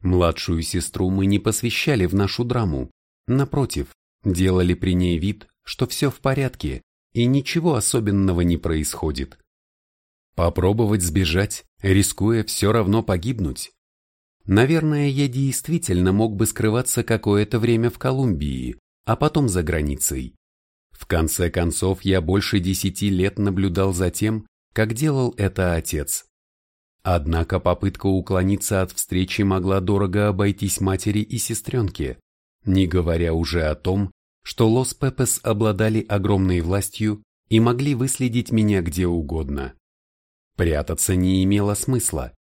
Младшую сестру мы не посвящали в нашу драму, напротив, делали при ней вид, что все в порядке и ничего особенного не происходит. Попробовать сбежать, рискуя все равно погибнуть. Наверное, я действительно мог бы скрываться какое-то время в Колумбии, а потом за границей. В конце концов, я больше десяти лет наблюдал за тем, как делал это отец. Однако попытка уклониться от встречи могла дорого обойтись матери и сестренке, не говоря уже о том, что Лос-Пепес обладали огромной властью и могли выследить меня где угодно. Прятаться не имело смысла.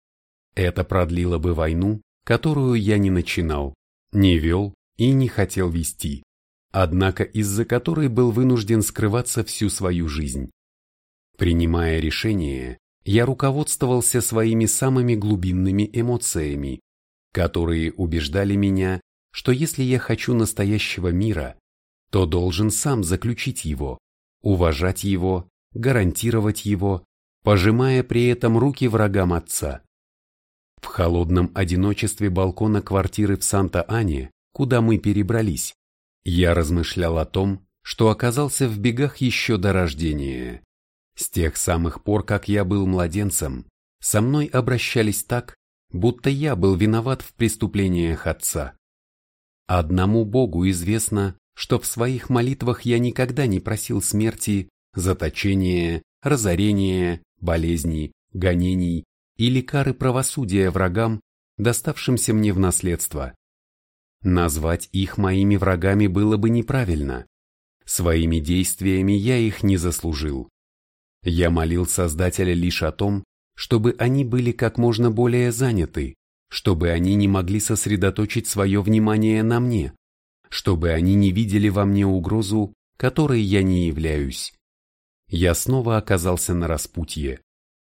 Это продлило бы войну, которую я не начинал, не вел и не хотел вести, однако из-за которой был вынужден скрываться всю свою жизнь. Принимая решение, я руководствовался своими самыми глубинными эмоциями, которые убеждали меня, что если я хочу настоящего мира, то должен сам заключить его, уважать его, гарантировать его пожимая при этом руки врагам отца. В холодном одиночестве балкона квартиры в Санта-Ане, куда мы перебрались, я размышлял о том, что оказался в бегах еще до рождения. С тех самых пор, как я был младенцем, со мной обращались так, будто я был виноват в преступлениях отца. Одному Богу известно, что в своих молитвах я никогда не просил смерти заточения, разорения, болезней, гонений или кары правосудия врагам, доставшимся мне в наследство. Назвать их моими врагами было бы неправильно. Своими действиями я их не заслужил. Я молил Создателя лишь о том, чтобы они были как можно более заняты, чтобы они не могли сосредоточить свое внимание на мне, чтобы они не видели во мне угрозу, которой я не являюсь. Я снова оказался на распутье.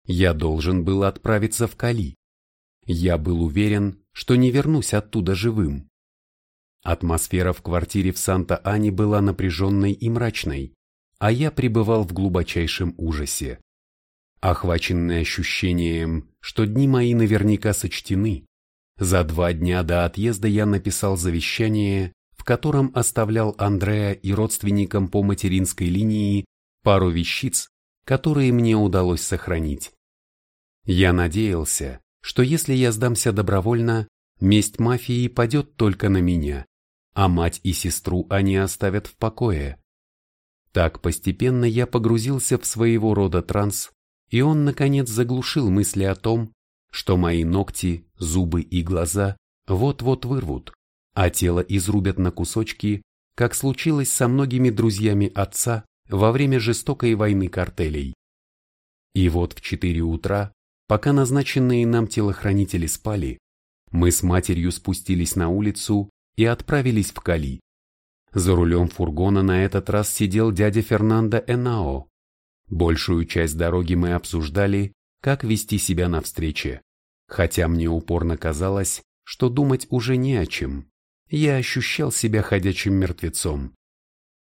Я должен был отправиться в Кали. Я был уверен, что не вернусь оттуда живым. Атмосфера в квартире в Санта-Ане была напряженной и мрачной, а я пребывал в глубочайшем ужасе. Охваченный ощущением, что дни мои наверняка сочтены, за два дня до отъезда я написал завещание, в котором оставлял Андреа и родственникам по материнской линии пару вещиц, которые мне удалось сохранить. Я надеялся, что если я сдамся добровольно, месть мафии падет только на меня а мать и сестру они оставят в покое. Так постепенно я погрузился в своего рода транс, и он, наконец, заглушил мысли о том, что мои ногти, зубы и глаза вот-вот вырвут, а тело изрубят на кусочки, как случилось со многими друзьями отца во время жестокой войны картелей. И вот в четыре утра, пока назначенные нам телохранители спали, мы с матерью спустились на улицу и отправились в Кали. За рулем фургона на этот раз сидел дядя Фернандо Энао. Большую часть дороги мы обсуждали, как вести себя на встрече, хотя мне упорно казалось, что думать уже не о чем. Я ощущал себя ходячим мертвецом.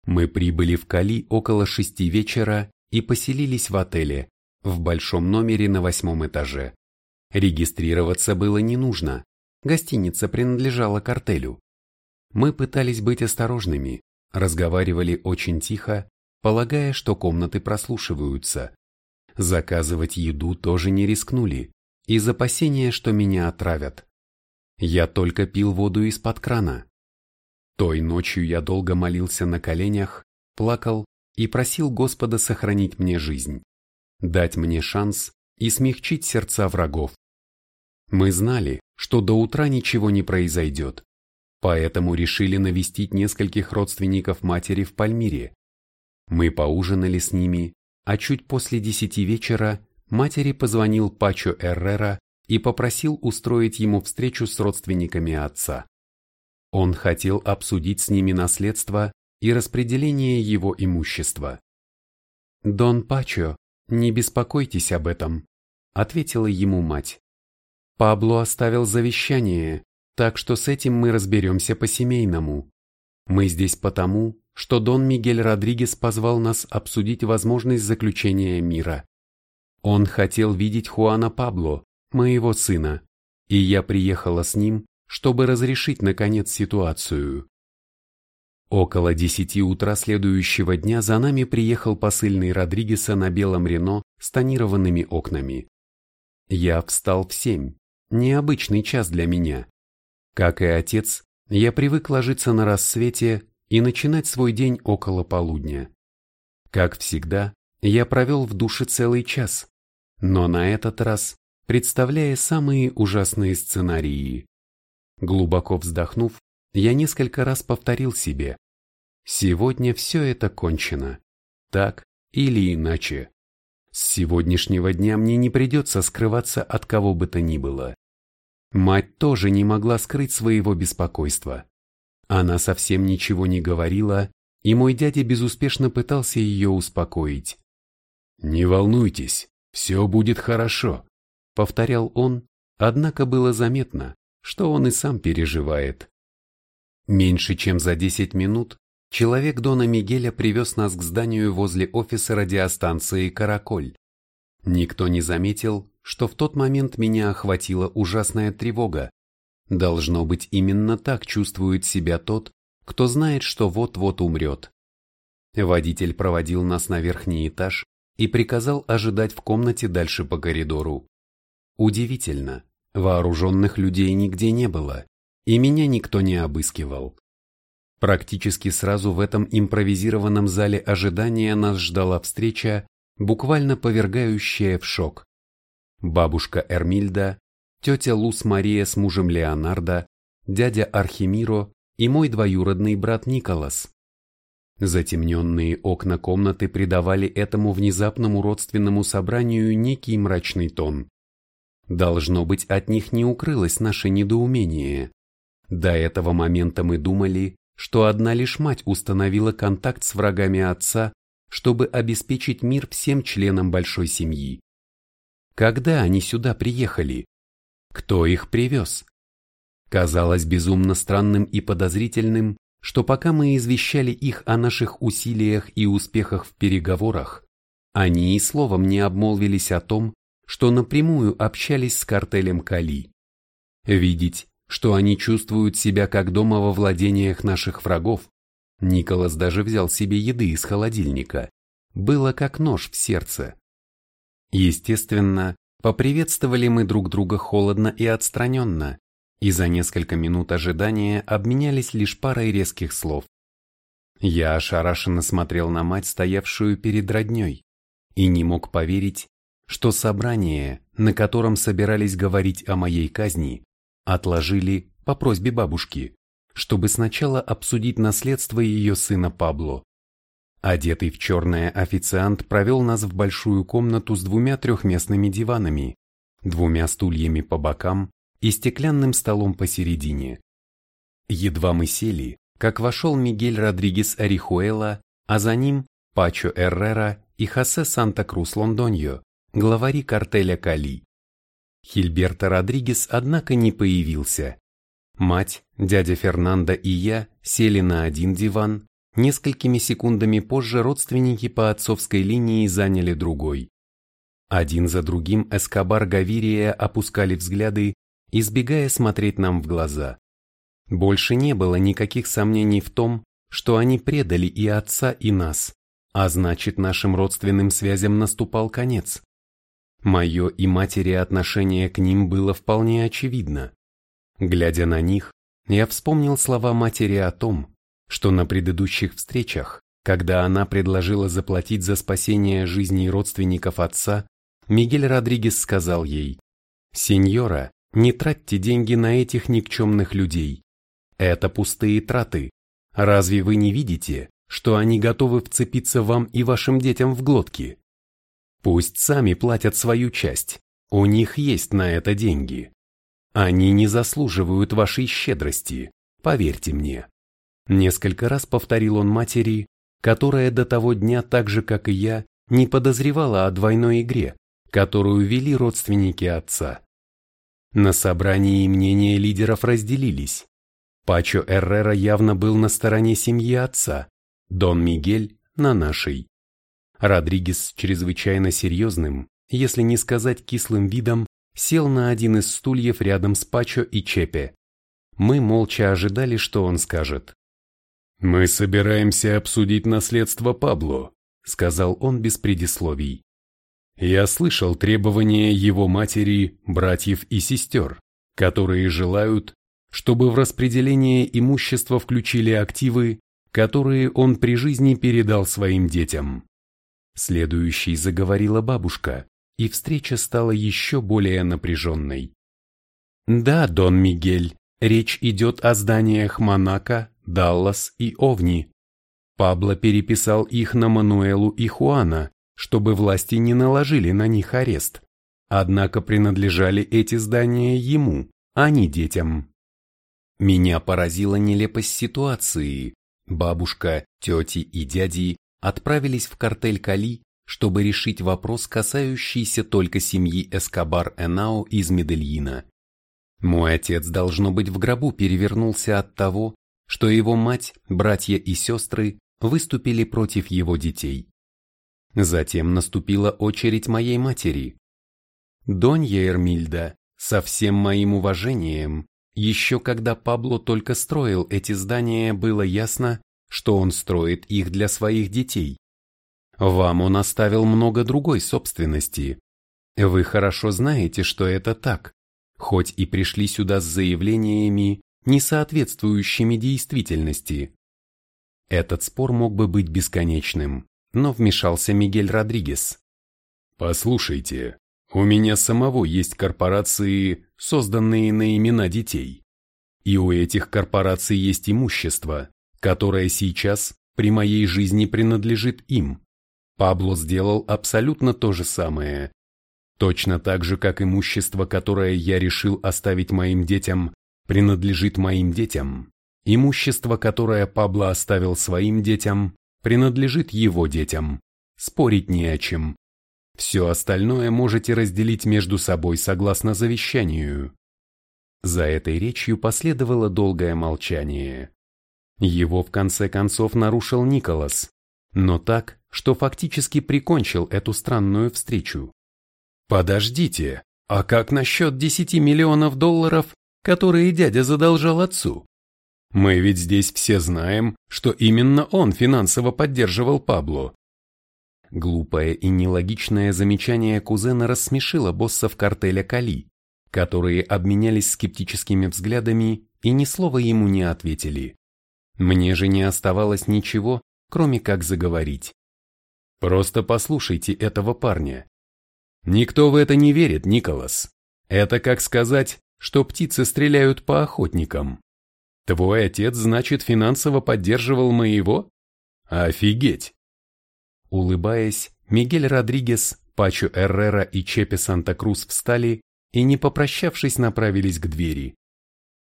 Мы прибыли в Кали около шести вечера и поселились в отеле, в большом номере на восьмом этаже. Регистрироваться было не нужно, гостиница принадлежала картелю. Мы пытались быть осторожными, разговаривали очень тихо, полагая, что комнаты прослушиваются. Заказывать еду тоже не рискнули, из опасения, что меня отравят. Я только пил воду из-под крана. Той ночью я долго молился на коленях, плакал и просил Господа сохранить мне жизнь, дать мне шанс и смягчить сердца врагов. Мы знали, что до утра ничего не произойдет, поэтому решили навестить нескольких родственников матери в Пальмире. Мы поужинали с ними, а чуть после десяти вечера матери позвонил Пачо Эррера и попросил устроить ему встречу с родственниками отца. Он хотел обсудить с ними наследство и распределение его имущества. «Дон Пачо, не беспокойтесь об этом», — ответила ему мать. «Пабло оставил завещание, так что с этим мы разберемся по-семейному. Мы здесь потому, что Дон Мигель Родригес позвал нас обсудить возможность заключения мира. Он хотел видеть Хуана Пабло, моего сына, и я приехала с ним, чтобы разрешить наконец ситуацию. Около десяти утра следующего дня за нами приехал посыльный Родригеса на белом Рено с тонированными окнами. Я встал в семь, необычный час для меня. Как и отец, я привык ложиться на рассвете и начинать свой день около полудня. Как всегда, я провел в душе целый час, но на этот раз представляя самые ужасные сценарии. Глубоко вздохнув, я несколько раз повторил себе «Сегодня все это кончено, так или иначе. С сегодняшнего дня мне не придется скрываться от кого бы то ни было. Мать тоже не могла скрыть своего беспокойства. Она совсем ничего не говорила, и мой дядя безуспешно пытался ее успокоить. «Не волнуйтесь, все будет хорошо», — повторял он, однако было заметно, что он и сам переживает. Меньше чем за десять минут человек Дона Мигеля привез нас к зданию возле офиса радиостанции «Караколь». Никто не заметил, что в тот момент меня охватила ужасная тревога. Должно быть, именно так чувствует себя тот, кто знает, что вот-вот умрет. Водитель проводил нас на верхний этаж и приказал ожидать в комнате дальше по коридору. Удивительно, вооруженных людей нигде не было, и меня никто не обыскивал. Практически сразу в этом импровизированном зале ожидания нас ждала встреча, буквально повергающая в шок. Бабушка Эрмильда, тетя Лус Мария с мужем Леонардо, дядя Архимиро и мой двоюродный брат Николас. Затемненные окна комнаты придавали этому внезапному родственному собранию некий мрачный тон. Должно быть, от них не укрылось наше недоумение. До этого момента мы думали, что одна лишь мать установила контакт с врагами отца, чтобы обеспечить мир всем членам большой семьи. Когда они сюда приехали? Кто их привез? Казалось безумно странным и подозрительным, что пока мы извещали их о наших усилиях и успехах в переговорах, они и словом не обмолвились о том, что напрямую общались с картелем Кали. Видеть, что они чувствуют себя как дома во владениях наших врагов, Николас даже взял себе еды из холодильника, было как нож в сердце. Естественно, поприветствовали мы друг друга холодно и отстраненно, и за несколько минут ожидания обменялись лишь парой резких слов. Я ошарашенно смотрел на мать, стоявшую перед родней, и не мог поверить, что собрание, на котором собирались говорить о моей казни, отложили по просьбе бабушки, чтобы сначала обсудить наследство ее сына Пабло. Одетый в черное официант провел нас в большую комнату с двумя трехместными диванами, двумя стульями по бокам и стеклянным столом посередине. Едва мы сели, как вошел Мигель Родригес Арихуэла, а за ним Пачо Эррера и Хосе Санта-Крус Лондоньо, главари картеля Кали. Хильберто Родригес, однако, не появился. Мать, дядя Фернандо и я сели на один диван, несколькими секундами позже родственники по отцовской линии заняли другой. Один за другим Эскобар Гавирия опускали взгляды избегая смотреть нам в глаза. Больше не было никаких сомнений в том, что они предали и отца, и нас, а значит нашим родственным связям наступал конец. Мое и матери отношение к ним было вполне очевидно. Глядя на них, я вспомнил слова матери о том, что на предыдущих встречах, когда она предложила заплатить за спасение жизни родственников отца, Мигель Родригес сказал ей, «Сеньора, не тратьте деньги на этих никчемных людей. Это пустые траты. Разве вы не видите, что они готовы вцепиться вам и вашим детям в глотки? Пусть сами платят свою часть. У них есть на это деньги. Они не заслуживают вашей щедрости, поверьте мне. Несколько раз повторил он матери, которая до того дня так же, как и я, не подозревала о двойной игре, которую вели родственники отца. На собрании мнения лидеров разделились. Пачо Эррера явно был на стороне семьи отца, Дон Мигель – на нашей. Родригес с чрезвычайно серьезным, если не сказать кислым видом, сел на один из стульев рядом с Пачо и Чепе. Мы молча ожидали, что он скажет. «Мы собираемся обсудить наследство Пабло», — сказал он без предисловий. Я слышал требования его матери, братьев и сестер, которые желают, чтобы в распределение имущества включили активы, которые он при жизни передал своим детям. Следующей заговорила бабушка, и встреча стала еще более напряженной. Да, Дон Мигель, речь идет о зданиях Монако, Даллас и Овни. Пабло переписал их на Мануэлу и Хуана, чтобы власти не наложили на них арест. Однако принадлежали эти здания ему, а не детям. Меня поразила нелепость ситуации. Бабушка, тети и дяди отправились в картель Кали, чтобы решить вопрос, касающийся только семьи Эскобар-Энао из Медельина. Мой отец, должно быть, в гробу перевернулся от того, что его мать, братья и сестры выступили против его детей. Затем наступила очередь моей матери. Донья Эрмильда, со всем моим уважением, еще когда Пабло только строил эти здания, было ясно, что он строит их для своих детей. Вам он оставил много другой собственности. Вы хорошо знаете, что это так, хоть и пришли сюда с заявлениями, не соответствующими действительности. Этот спор мог бы быть бесконечным, но вмешался Мигель Родригес. «Послушайте, у меня самого есть корпорации, созданные на имена детей. И у этих корпораций есть имущество, которое сейчас при моей жизни принадлежит им. Пабло сделал абсолютно то же самое. Точно так же, как имущество, которое я решил оставить моим детям, принадлежит моим детям. Имущество, которое Пабло оставил своим детям, принадлежит его детям. Спорить не о чем. Все остальное можете разделить между собой согласно завещанию. За этой речью последовало долгое молчание. Его в конце концов нарушил Николас, но так, что фактически прикончил эту странную встречу. «Подождите, а как насчет 10 миллионов долларов, которые дядя задолжал отцу? Мы ведь здесь все знаем, что именно он финансово поддерживал Пабло». Глупое и нелогичное замечание кузена рассмешило боссов картеля Кали, которые обменялись скептическими взглядами и ни слова ему не ответили. Мне же не оставалось ничего, кроме как заговорить. Просто послушайте этого парня. Никто в это не верит, Николас. Это как сказать, что птицы стреляют по охотникам. Твой отец, значит, финансово поддерживал моего? Офигеть! Улыбаясь, Мигель Родригес, Пачо Эррера и Чепе Санта-Крус встали и, не попрощавшись, направились к двери.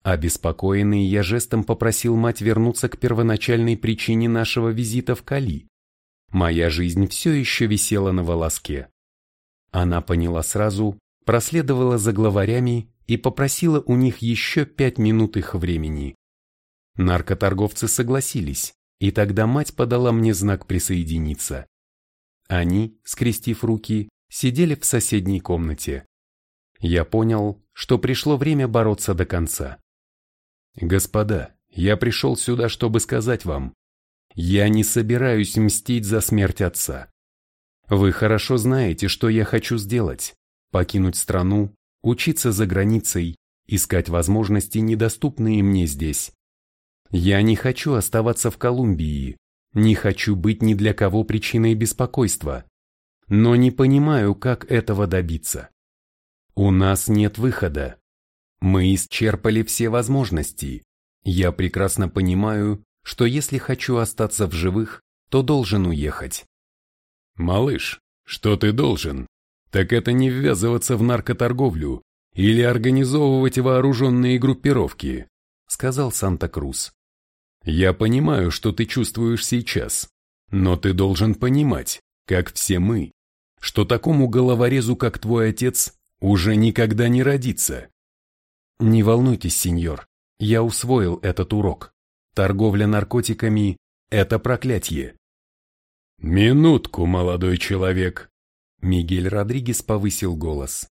Обеспокоенный я жестом попросил мать вернуться к первоначальной причине нашего визита в Кали. Моя жизнь все еще висела на волоске. Она поняла сразу, проследовала за главарями и попросила у них еще пять минут их времени. Наркоторговцы согласились, и тогда мать подала мне знак присоединиться. Они, скрестив руки, сидели в соседней комнате. Я понял, что пришло время бороться до конца. Господа, я пришел сюда, чтобы сказать вам, я не собираюсь мстить за смерть отца. Вы хорошо знаете, что я хочу сделать. Покинуть страну, учиться за границей, искать возможности, недоступные мне здесь. Я не хочу оставаться в Колумбии, не хочу быть ни для кого причиной беспокойства, но не понимаю, как этого добиться. У нас нет выхода. Мы исчерпали все возможности. Я прекрасно понимаю, что если хочу остаться в живых, то должен уехать. Малыш, что ты должен? Так это не ввязываться в наркоторговлю или организовывать вооруженные группировки, сказал Санта-Крус. Я понимаю, что ты чувствуешь сейчас, но ты должен понимать, как все мы, что такому головорезу, как твой отец, уже никогда не родится. Не волнуйтесь, сеньор, я усвоил этот урок. Торговля наркотиками – это проклятие. Минутку, молодой человек. Мигель Родригес повысил голос.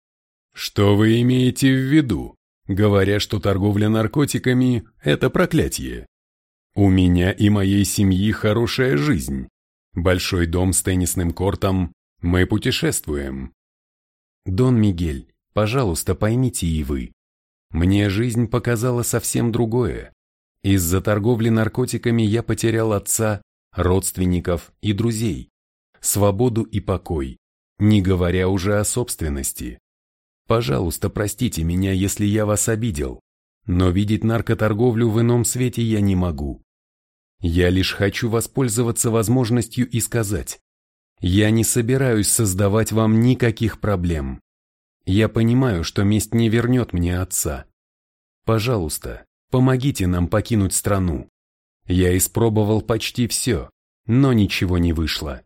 Что вы имеете в виду, говоря, что торговля наркотиками – это проклятие? У меня и моей семьи хорошая жизнь. Большой дом с теннисным кортом. Мы путешествуем. Дон Мигель, пожалуйста, поймите и вы. Мне жизнь показала совсем другое. Из-за торговли наркотиками я потерял отца, родственников и друзей, свободу и покой, не говоря уже о собственности. Пожалуйста, простите меня, если я вас обидел, но видеть наркоторговлю в ином свете я не могу. Я лишь хочу воспользоваться возможностью и сказать, я не собираюсь создавать вам никаких проблем. Я понимаю, что месть не вернет мне отца. Пожалуйста, помогите нам покинуть страну. Я испробовал почти все, но ничего не вышло.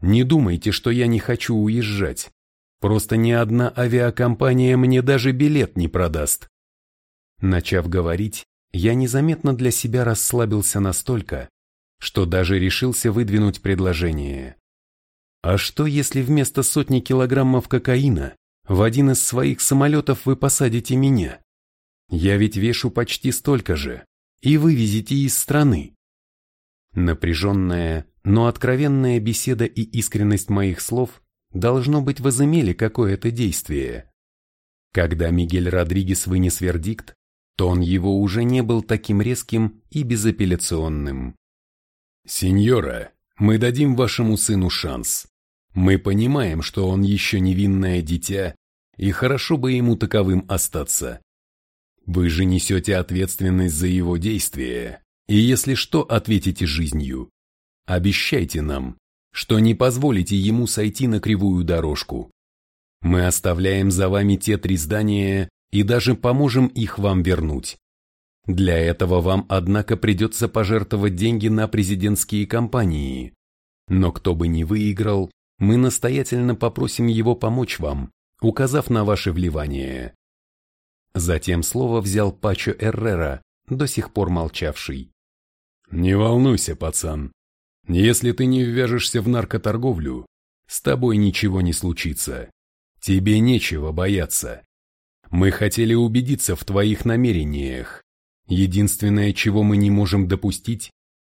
Не думайте, что я не хочу уезжать. Просто ни одна авиакомпания мне даже билет не продаст. Начав говорить, я незаметно для себя расслабился настолько, что даже решился выдвинуть предложение. А что, если вместо сотни килограммов кокаина в один из своих самолетов вы посадите меня. Я ведь вешу почти столько же, и вывезете из страны. Напряженная, но откровенная беседа и искренность моих слов должно быть возымели какое-то действие. Когда Мигель Родригес вынес вердикт, тон его уже не был таким резким и безапелляционным. Сеньора, мы дадим вашему сыну шанс. Мы понимаем, что он еще невинное дитя, и хорошо бы ему таковым остаться. Вы же несете ответственность за его действия, и если что, ответите жизнью. Обещайте нам, что не позволите ему сойти на кривую дорожку. Мы оставляем за вами те три здания и даже поможем их вам вернуть. Для этого вам, однако, придется пожертвовать деньги на президентские кампании. Но кто бы ни выиграл, мы настоятельно попросим его помочь вам, указав на ваше вливание. Затем слово взял Пачо Эррера, до сих пор молчавший. «Не волнуйся, пацан. Если ты не ввяжешься в наркоторговлю, с тобой ничего не случится. Тебе нечего бояться. Мы хотели убедиться в твоих намерениях. Единственное, чего мы не можем допустить,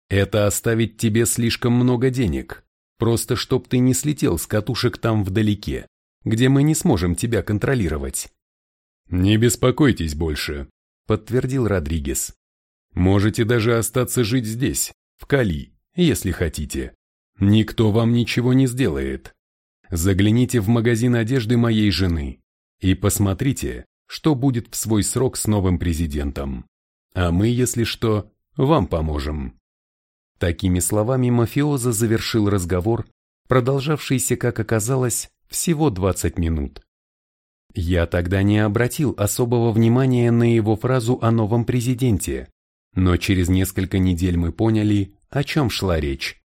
это оставить тебе слишком много денег, просто чтоб ты не слетел с катушек там вдалеке, где мы не сможем тебя контролировать. «Не беспокойтесь больше», — подтвердил Родригес. «Можете даже остаться жить здесь, в Кали, если хотите. Никто вам ничего не сделает. Загляните в магазин одежды моей жены и посмотрите, что будет в свой срок с новым президентом. А мы, если что, вам поможем». Такими словами мафиоза завершил разговор, продолжавшийся, как оказалось, всего 20 минут. Я тогда не обратил особого внимания на его фразу о новом президенте, но через несколько недель мы поняли, о чем шла речь.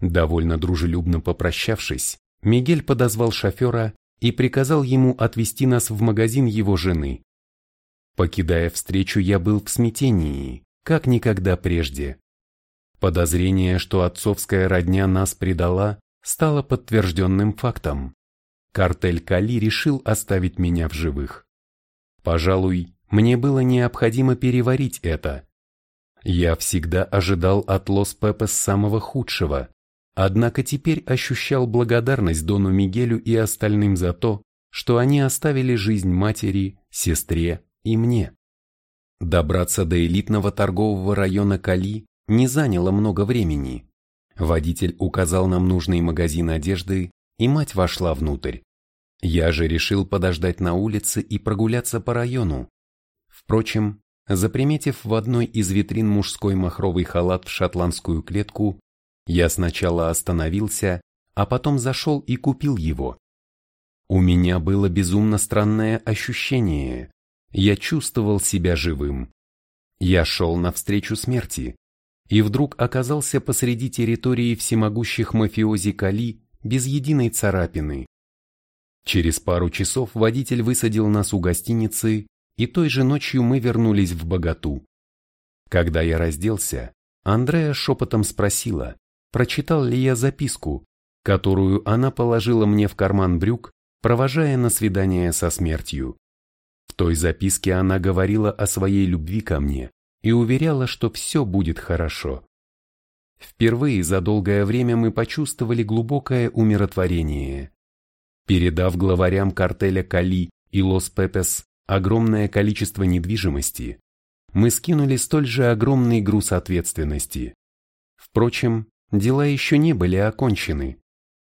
Довольно дружелюбно попрощавшись, Мигель подозвал шофера и приказал ему отвезти нас в магазин его жены. Покидая встречу, я был в смятении, как никогда прежде. Подозрение, что отцовская родня нас предала, стало подтвержденным фактом картель Кали решил оставить меня в живых. Пожалуй, мне было необходимо переварить это. Я всегда ожидал от Лос Пепес самого худшего, однако теперь ощущал благодарность Дону Мигелю и остальным за то, что они оставили жизнь матери, сестре и мне. Добраться до элитного торгового района Кали не заняло много времени. Водитель указал нам нужный магазин одежды, и мать вошла внутрь. Я же решил подождать на улице и прогуляться по району. Впрочем, заприметив в одной из витрин мужской махровый халат в шотландскую клетку, я сначала остановился, а потом зашел и купил его. У меня было безумно странное ощущение. Я чувствовал себя живым. Я шел навстречу смерти, и вдруг оказался посреди территории всемогущих мафиози Кали без единой царапины. Через пару часов водитель высадил нас у гостиницы, и той же ночью мы вернулись в Богату. Когда я разделся, Андрея шепотом спросила, прочитал ли я записку, которую она положила мне в карман брюк, провожая на свидание со смертью. В той записке она говорила о своей любви ко мне и уверяла, что все будет хорошо. Впервые за долгое время мы почувствовали глубокое умиротворение. Передав главарям картеля Кали и Лос Пепес огромное количество недвижимости, мы скинули столь же огромный груз ответственности. Впрочем, дела еще не были окончены.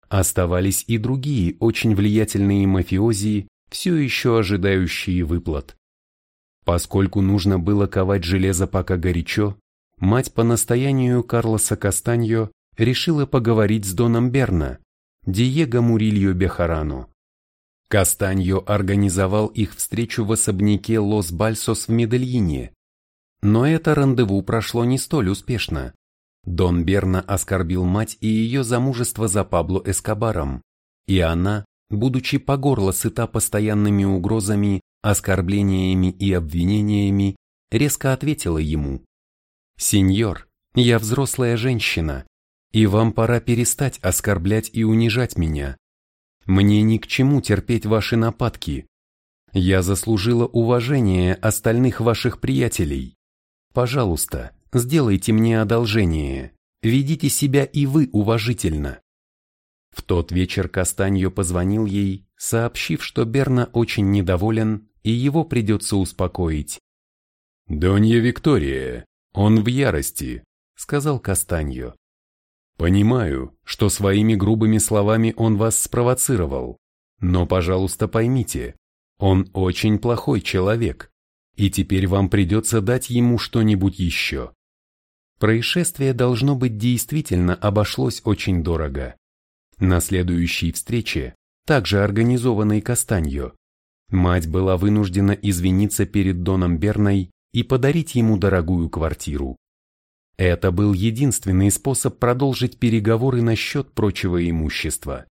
Оставались и другие очень влиятельные мафиози, все еще ожидающие выплат. Поскольку нужно было ковать железо пока горячо, мать по настоянию Карлоса Кастаньо решила поговорить с Доном Берна, Диего Мурильо Бехарану. Кастаньо организовал их встречу в особняке Лос Бальсос в Медельине. Но это рандеву прошло не столь успешно. Дон Берна оскорбил мать и ее замужество за Пабло Эскобаром, и она, будучи по горло сыта постоянными угрозами, оскорблениями и обвинениями, резко ответила ему. «Сеньор, я взрослая женщина, и вам пора перестать оскорблять и унижать меня. Мне ни к чему терпеть ваши нападки. Я заслужила уважение остальных ваших приятелей. Пожалуйста, сделайте мне одолжение. Ведите себя и вы уважительно. В тот вечер Кастаньо позвонил ей, сообщив, что Берна очень недоволен и его придется успокоить. «Донья Виктория, он в ярости», сказал Кастаньо. Понимаю, что своими грубыми словами он вас спровоцировал, но, пожалуйста, поймите, он очень плохой человек, и теперь вам придется дать ему что-нибудь еще. Происшествие должно быть действительно обошлось очень дорого. На следующей встрече, также организованной Кастаньо, мать была вынуждена извиниться перед Доном Берной и подарить ему дорогую квартиру. Это был единственный способ продолжить переговоры насчет прочего имущества.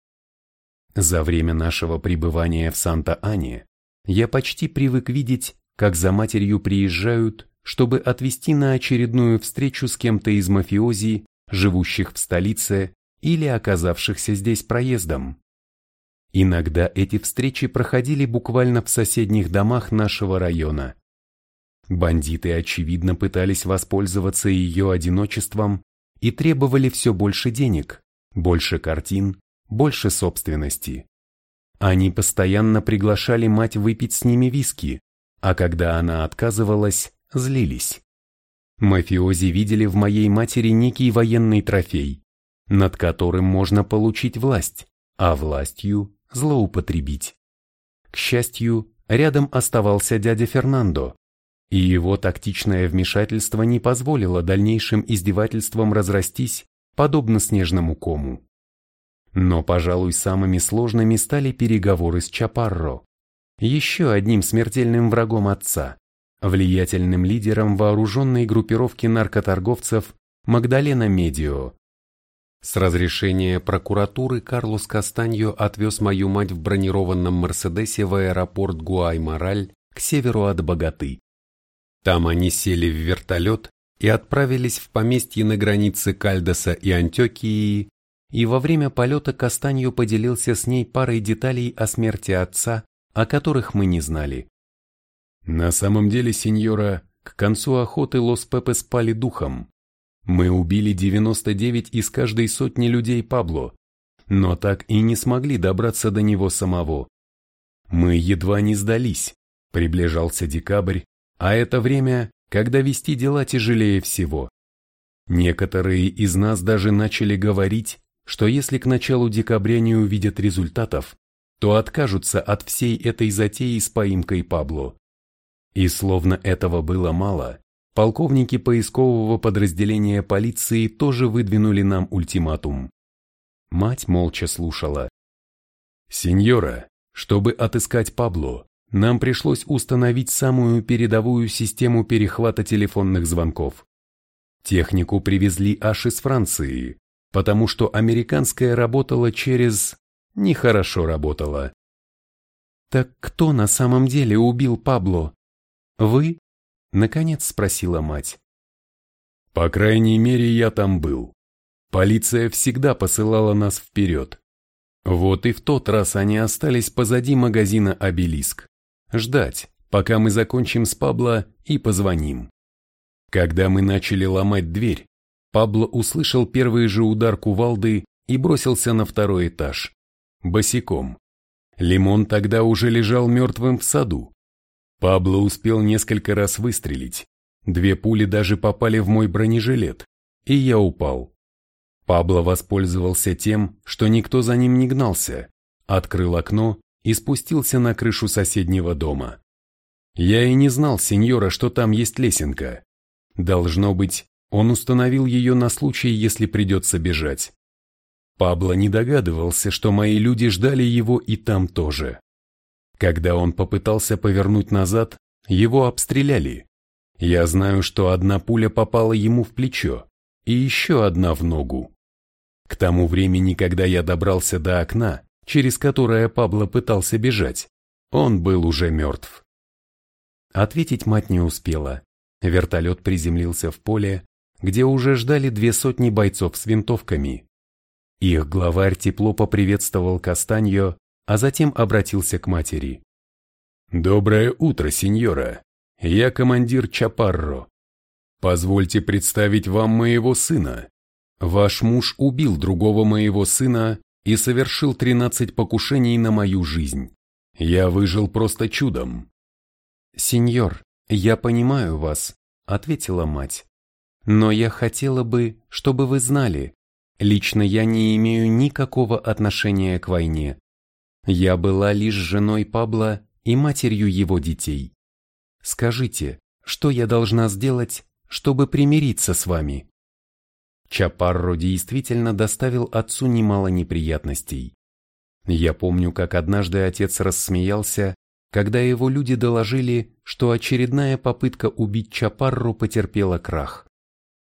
За время нашего пребывания в Санта-Ане я почти привык видеть, как за матерью приезжают, чтобы отвезти на очередную встречу с кем-то из мафиози, живущих в столице или оказавшихся здесь проездом. Иногда эти встречи проходили буквально в соседних домах нашего района. Бандиты, очевидно, пытались воспользоваться ее одиночеством и требовали все больше денег, больше картин, больше собственности. Они постоянно приглашали мать выпить с ними виски, а когда она отказывалась, злились. Мафиози видели в моей матери некий военный трофей, над которым можно получить власть, а властью злоупотребить. К счастью, рядом оставался дядя Фернандо, и его тактичное вмешательство не позволило дальнейшим издевательствам разрастись, подобно снежному кому. Но, пожалуй, самыми сложными стали переговоры с Чапарро, еще одним смертельным врагом отца, влиятельным лидером вооруженной группировки наркоторговцев Магдалена Медио. С разрешения прокуратуры Карлос Кастаньо отвез мою мать в бронированном Мерседесе в аэропорт Гуай-Мораль к северу от Богаты. Там они сели в вертолет и отправились в поместье на границе Кальдоса и Антиокии, и во время полета Кастанью поделился с ней парой деталей о смерти отца, о которых мы не знали. На самом деле, сеньора, к концу охоты Лос-Пепе спали духом. Мы убили 99 из каждой сотни людей Пабло, но так и не смогли добраться до него самого. Мы едва не сдались, приближался декабрь, а это время, когда вести дела тяжелее всего. Некоторые из нас даже начали говорить, что если к началу декабря не увидят результатов, то откажутся от всей этой затеи с поимкой Пабло. И словно этого было мало, полковники поискового подразделения полиции тоже выдвинули нам ультиматум. Мать молча слушала. «Сеньора, чтобы отыскать Пабло, нам пришлось установить самую передовую систему перехвата телефонных звонков. Технику привезли аж из Франции, потому что американская работала через... нехорошо работала. «Так кто на самом деле убил Пабло? Вы?» — наконец спросила мать. «По крайней мере, я там был. Полиция всегда посылала нас вперед. Вот и в тот раз они остались позади магазина «Обелиск» ждать, пока мы закончим с Пабло и позвоним. Когда мы начали ломать дверь, Пабло услышал первый же удар кувалды и бросился на второй этаж. Босиком. Лимон тогда уже лежал мертвым в саду. Пабло успел несколько раз выстрелить. Две пули даже попали в мой бронежилет, и я упал. Пабло воспользовался тем, что никто за ним не гнался, открыл окно и спустился на крышу соседнего дома. Я и не знал сеньора, что там есть лесенка. Должно быть, он установил ее на случай, если придется бежать. Пабло не догадывался, что мои люди ждали его и там тоже. Когда он попытался повернуть назад, его обстреляли. Я знаю, что одна пуля попала ему в плечо, и еще одна в ногу. К тому времени, когда я добрался до окна, через которое Пабло пытался бежать, он был уже мертв. Ответить мать не успела. Вертолет приземлился в поле, где уже ждали две сотни бойцов с винтовками. Их главарь тепло поприветствовал Кастаньо, а затем обратился к матери. «Доброе утро, сеньора. Я командир Чапарро. Позвольте представить вам моего сына. Ваш муж убил другого моего сына и совершил 13 покушений на мою жизнь. Я выжил просто чудом. «Сеньор, я понимаю вас», — ответила мать. Но я хотела бы, чтобы вы знали, лично я не имею никакого отношения к войне. Я была лишь женой Пабла и матерью его детей. Скажите, что я должна сделать, чтобы примириться с вами?» Чапарро действительно доставил отцу немало неприятностей. Я помню, как однажды отец рассмеялся, когда его люди доложили, что очередная попытка убить Чапарро потерпела крах.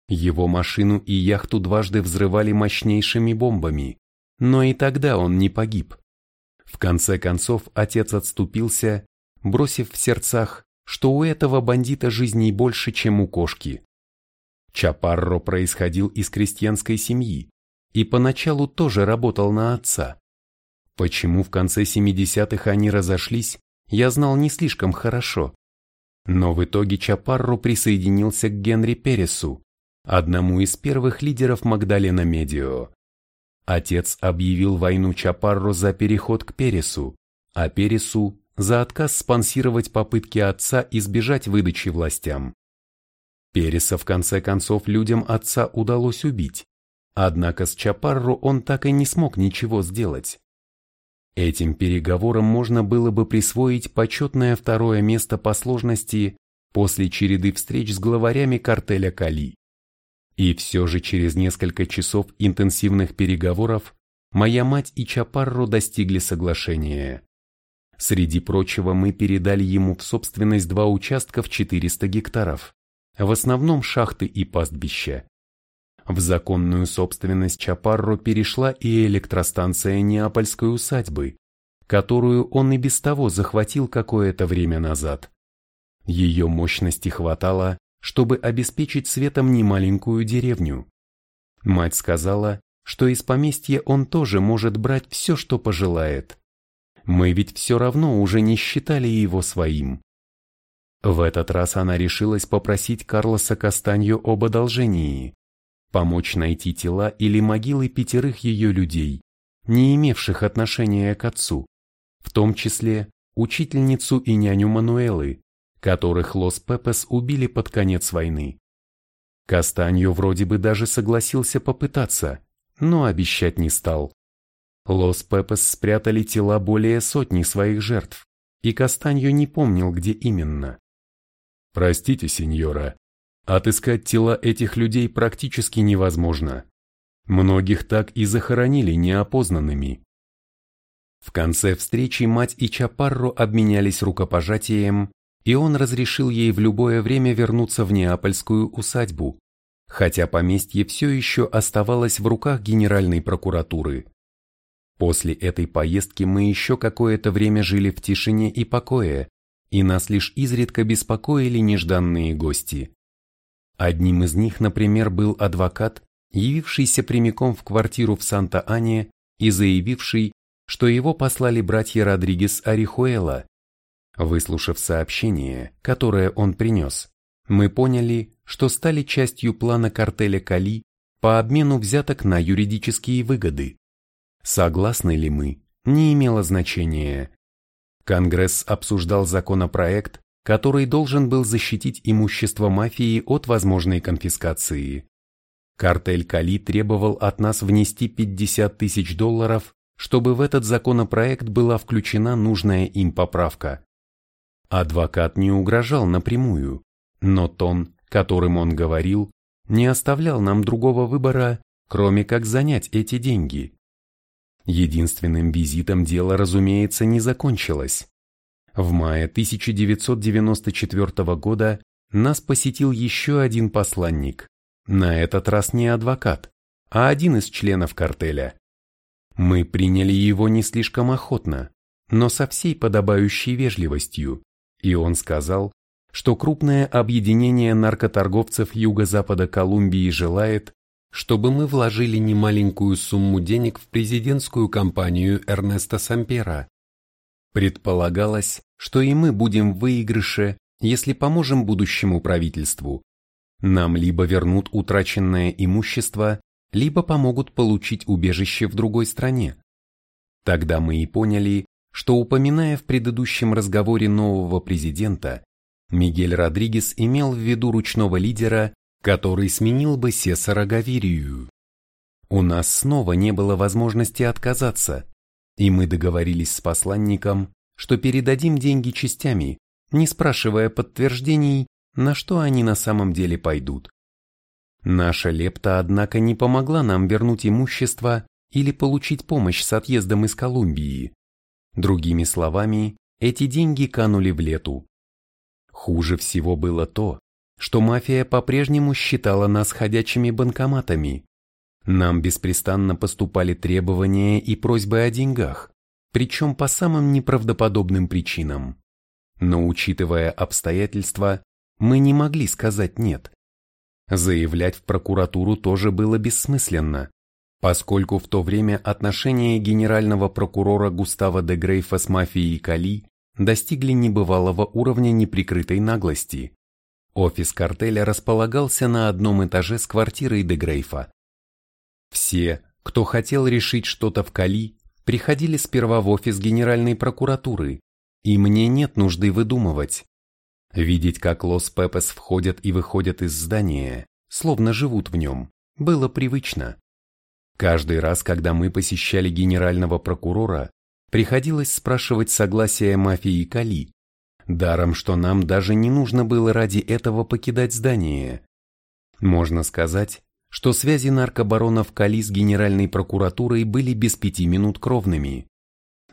Его машину и яхту дважды взрывали мощнейшими бомбами, но и тогда он не погиб. В конце концов отец отступился, бросив в сердцах, что у этого бандита жизней больше, чем у кошки. Чапарро происходил из крестьянской семьи и поначалу тоже работал на отца. Почему в конце 70-х они разошлись, я знал не слишком хорошо. Но в итоге Чапарро присоединился к Генри Пересу, одному из первых лидеров Магдалена Медио. Отец объявил войну Чапарро за переход к Пересу, а Пересу за отказ спонсировать попытки отца избежать выдачи властям. Переса в конце концов людям отца удалось убить, однако с Чапарро он так и не смог ничего сделать. Этим переговорам можно было бы присвоить почетное второе место по сложности после череды встреч с главарями картеля Кали. И все же через несколько часов интенсивных переговоров моя мать и Чапарро достигли соглашения. Среди прочего мы передали ему в собственность два участка в 400 гектаров в основном шахты и пастбища. В законную собственность Чапарро перешла и электростанция Неапольской усадьбы, которую он и без того захватил какое-то время назад. Ее мощности хватало, чтобы обеспечить светом немаленькую деревню. Мать сказала, что из поместья он тоже может брать все, что пожелает. Мы ведь все равно уже не считали его своим. В этот раз она решилась попросить Карлоса Кастанью об одолжении, помочь найти тела или могилы пятерых ее людей, не имевших отношения к отцу, в том числе учительницу и няню Мануэлы, которых Лос Пепес убили под конец войны. Кастанью вроде бы даже согласился попытаться, но обещать не стал. Лос Пепес спрятали тела более сотни своих жертв, и Кастанью не помнил, где именно. Простите, сеньора, отыскать тела этих людей практически невозможно. Многих так и захоронили неопознанными. В конце встречи мать и Чапарро обменялись рукопожатием, и он разрешил ей в любое время вернуться в Неапольскую усадьбу, хотя поместье все еще оставалось в руках Генеральной прокуратуры. После этой поездки мы еще какое-то время жили в тишине и покое, и нас лишь изредка беспокоили нежданные гости. Одним из них, например, был адвокат, явившийся прямиком в квартиру в Санта-Ане и заявивший, что его послали братья Родригес Арихуэла. Выслушав сообщение, которое он принес, мы поняли, что стали частью плана картеля Кали по обмену взяток на юридические выгоды. Согласны ли мы, не имело значения. Конгресс обсуждал законопроект, который должен был защитить имущество мафии от возможной конфискации. Картель Кали требовал от нас внести 50 тысяч долларов, чтобы в этот законопроект была включена нужная им поправка. Адвокат не угрожал напрямую, но тон, которым он говорил, не оставлял нам другого выбора, кроме как занять эти деньги. Единственным визитом дело, разумеется, не закончилось. В мае 1994 года нас посетил еще один посланник, на этот раз не адвокат, а один из членов картеля. Мы приняли его не слишком охотно, но со всей подобающей вежливостью, и он сказал, что крупное объединение наркоторговцев юго-запада Колумбии желает, чтобы мы вложили немаленькую сумму денег в президентскую кампанию Эрнеста Сампера. Предполагалось, что и мы будем в выигрыше, если поможем будущему правительству. Нам либо вернут утраченное имущество, либо помогут получить убежище в другой стране. Тогда мы и поняли, что упоминая в предыдущем разговоре нового президента, Мигель Родригес имел в виду ручного лидера, который сменил бы Сесара Гавирию. У нас снова не было возможности отказаться, и мы договорились с посланником, что передадим деньги частями, не спрашивая подтверждений, на что они на самом деле пойдут. Наша лепта, однако, не помогла нам вернуть имущество или получить помощь с отъездом из Колумбии. Другими словами, эти деньги канули в лету. Хуже всего было то, что мафия по-прежнему считала нас ходячими банкоматами. Нам беспрестанно поступали требования и просьбы о деньгах, причем по самым неправдоподобным причинам. Но учитывая обстоятельства, мы не могли сказать «нет». Заявлять в прокуратуру тоже было бессмысленно, поскольку в то время отношения генерального прокурора Густава де Грейфа с мафией Кали достигли небывалого уровня неприкрытой наглости. Офис картеля располагался на одном этаже с квартирой де Грейфа. Все, кто хотел решить что-то в Кали, приходили сперва в офис генеральной прокуратуры, и мне нет нужды выдумывать, Видеть, как Лос-Пепес входят и выходят из здания, словно живут в нем, было привычно. Каждый раз, когда мы посещали генерального прокурора, приходилось спрашивать согласие мафии Кали, даром, что нам даже не нужно было ради этого покидать здание. Можно сказать, что связи наркобаронов Кали с генеральной прокуратурой были без пяти минут кровными.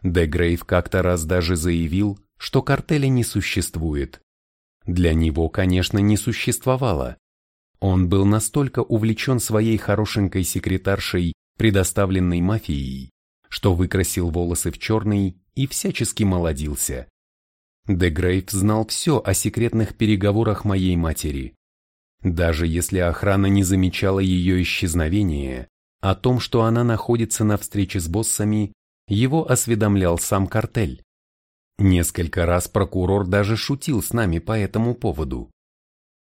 Де Грейв как-то раз даже заявил, что картеля не существует для него, конечно, не существовало. Он был настолько увлечен своей хорошенькой секретаршей, предоставленной мафией, что выкрасил волосы в черный и всячески молодился. Де Грейв знал все о секретных переговорах моей матери. Даже если охрана не замечала ее исчезновения, о том, что она находится на встрече с боссами, его осведомлял сам картель. Несколько раз прокурор даже шутил с нами по этому поводу.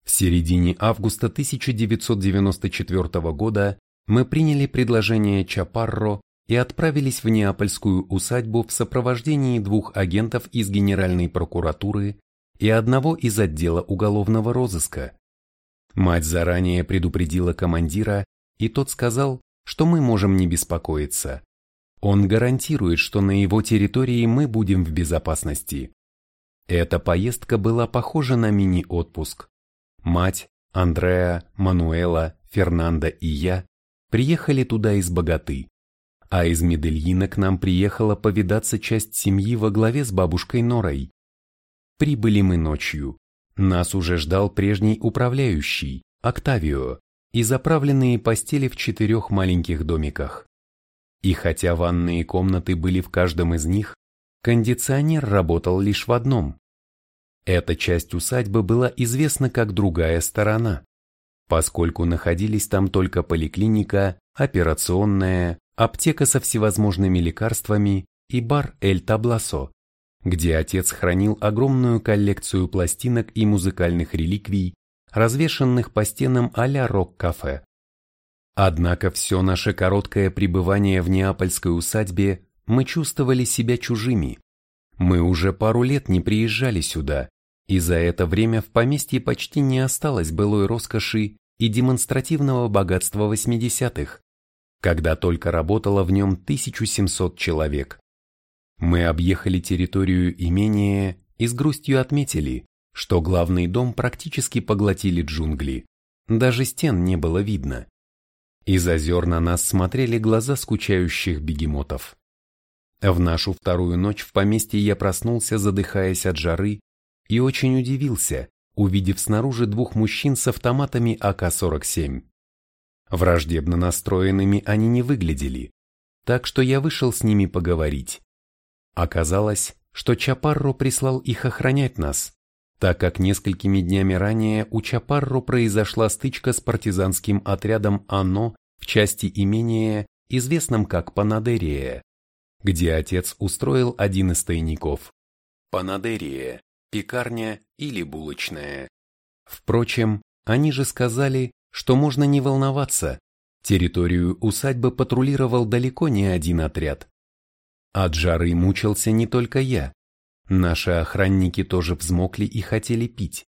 В середине августа 1994 года мы приняли предложение Чапарро и отправились в Неапольскую усадьбу в сопровождении двух агентов из Генеральной прокуратуры и одного из отдела уголовного розыска. Мать заранее предупредила командира, и тот сказал, что мы можем не беспокоиться. Он гарантирует, что на его территории мы будем в безопасности. Эта поездка была похожа на мини-отпуск. Мать, Андреа, Мануэла, Фернандо и я приехали туда из богаты, а из Медельина к нам приехала повидаться часть семьи во главе с бабушкой Норой. Прибыли мы ночью. Нас уже ждал прежний управляющий, Октавио, и заправленные постели в четырех маленьких домиках. И хотя ванные комнаты были в каждом из них, кондиционер работал лишь в одном. Эта часть усадьбы была известна как другая сторона, поскольку находились там только поликлиника, операционная, аптека со всевозможными лекарствами и бар Эль Табласо, где отец хранил огромную коллекцию пластинок и музыкальных реликвий, развешанных по стенам а-ля рок-кафе. Однако все наше короткое пребывание в Неапольской усадьбе мы чувствовали себя чужими. Мы уже пару лет не приезжали сюда, и за это время в поместье почти не осталось былой роскоши и демонстративного богатства 80-х, когда только работало в нем 1700 человек. Мы объехали территорию имения и с грустью отметили, что главный дом практически поглотили джунгли, даже стен не было видно. Из озер на нас смотрели глаза скучающих бегемотов. В нашу вторую ночь в поместье я проснулся, задыхаясь от жары, и очень удивился, увидев снаружи двух мужчин с автоматами АК-47. Враждебно настроенными они не выглядели, так что я вышел с ними поговорить. Оказалось, что Чапарро прислал их охранять нас, так как несколькими днями ранее у Чапарро произошла стычка с партизанским отрядом АНО в части имения, известном как Панадерия, где отец устроил один из тайников. Панадерия – пекарня или булочная. Впрочем, они же сказали, что можно не волноваться, территорию усадьбы патрулировал далеко не один отряд. От жары мучился не только я, Наши охранники тоже взмокли и хотели пить,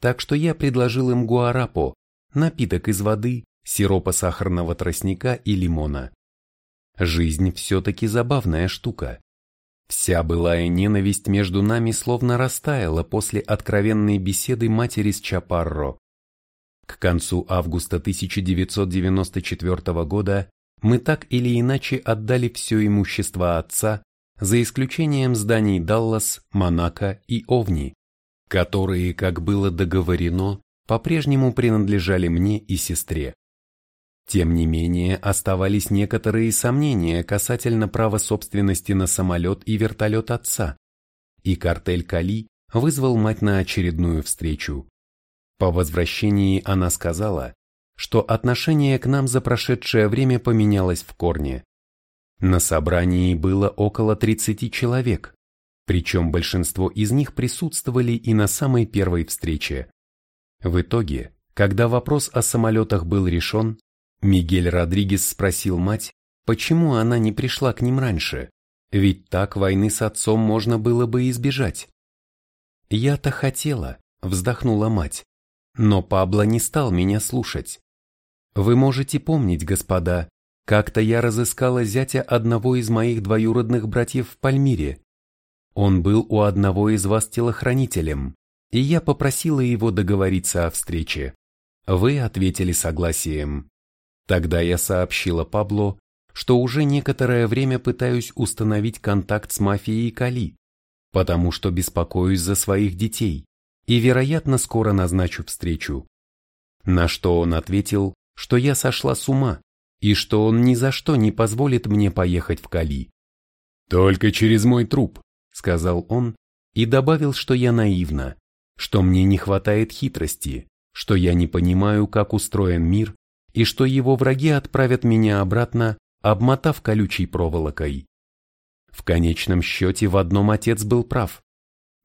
так что я предложил им гуарапо, напиток из воды, сиропа сахарного тростника и лимона. Жизнь все-таки забавная штука. Вся былая ненависть между нами словно растаяла после откровенной беседы матери с Чапарро. К концу августа 1994 года мы так или иначе отдали все имущество отца, за исключением зданий Даллас, Монако и Овни, которые, как было договорено, по-прежнему принадлежали мне и сестре. Тем не менее, оставались некоторые сомнения касательно права собственности на самолет и вертолет отца, и картель Кали вызвал мать на очередную встречу. По возвращении она сказала, что отношение к нам за прошедшее время поменялось в корне. На собрании было около 30 человек, причем большинство из них присутствовали и на самой первой встрече. В итоге, когда вопрос о самолетах был решен, Мигель Родригес спросил мать, почему она не пришла к ним раньше, ведь так войны с отцом можно было бы избежать. «Я-то хотела», — вздохнула мать, но Пабло не стал меня слушать. Вы можете помнить, господа, как-то я разыскала зятя одного из моих двоюродных братьев в Пальмире. Он был у одного из вас телохранителем, и я попросила его договориться о встрече. Вы ответили согласием. Тогда я сообщила Пабло, что уже некоторое время пытаюсь установить контакт с мафией Кали, потому что беспокоюсь за своих детей и, вероятно, скоро назначу встречу. На что он ответил, что я сошла с ума и что он ни за что не позволит мне поехать в Кали. «Только через мой труп», — сказал он и добавил, что я наивна, что мне не хватает хитрости, что я не понимаю, как устроен мир и что его враги отправят меня обратно, обмотав колючей проволокой. В конечном счете в одном отец был прав.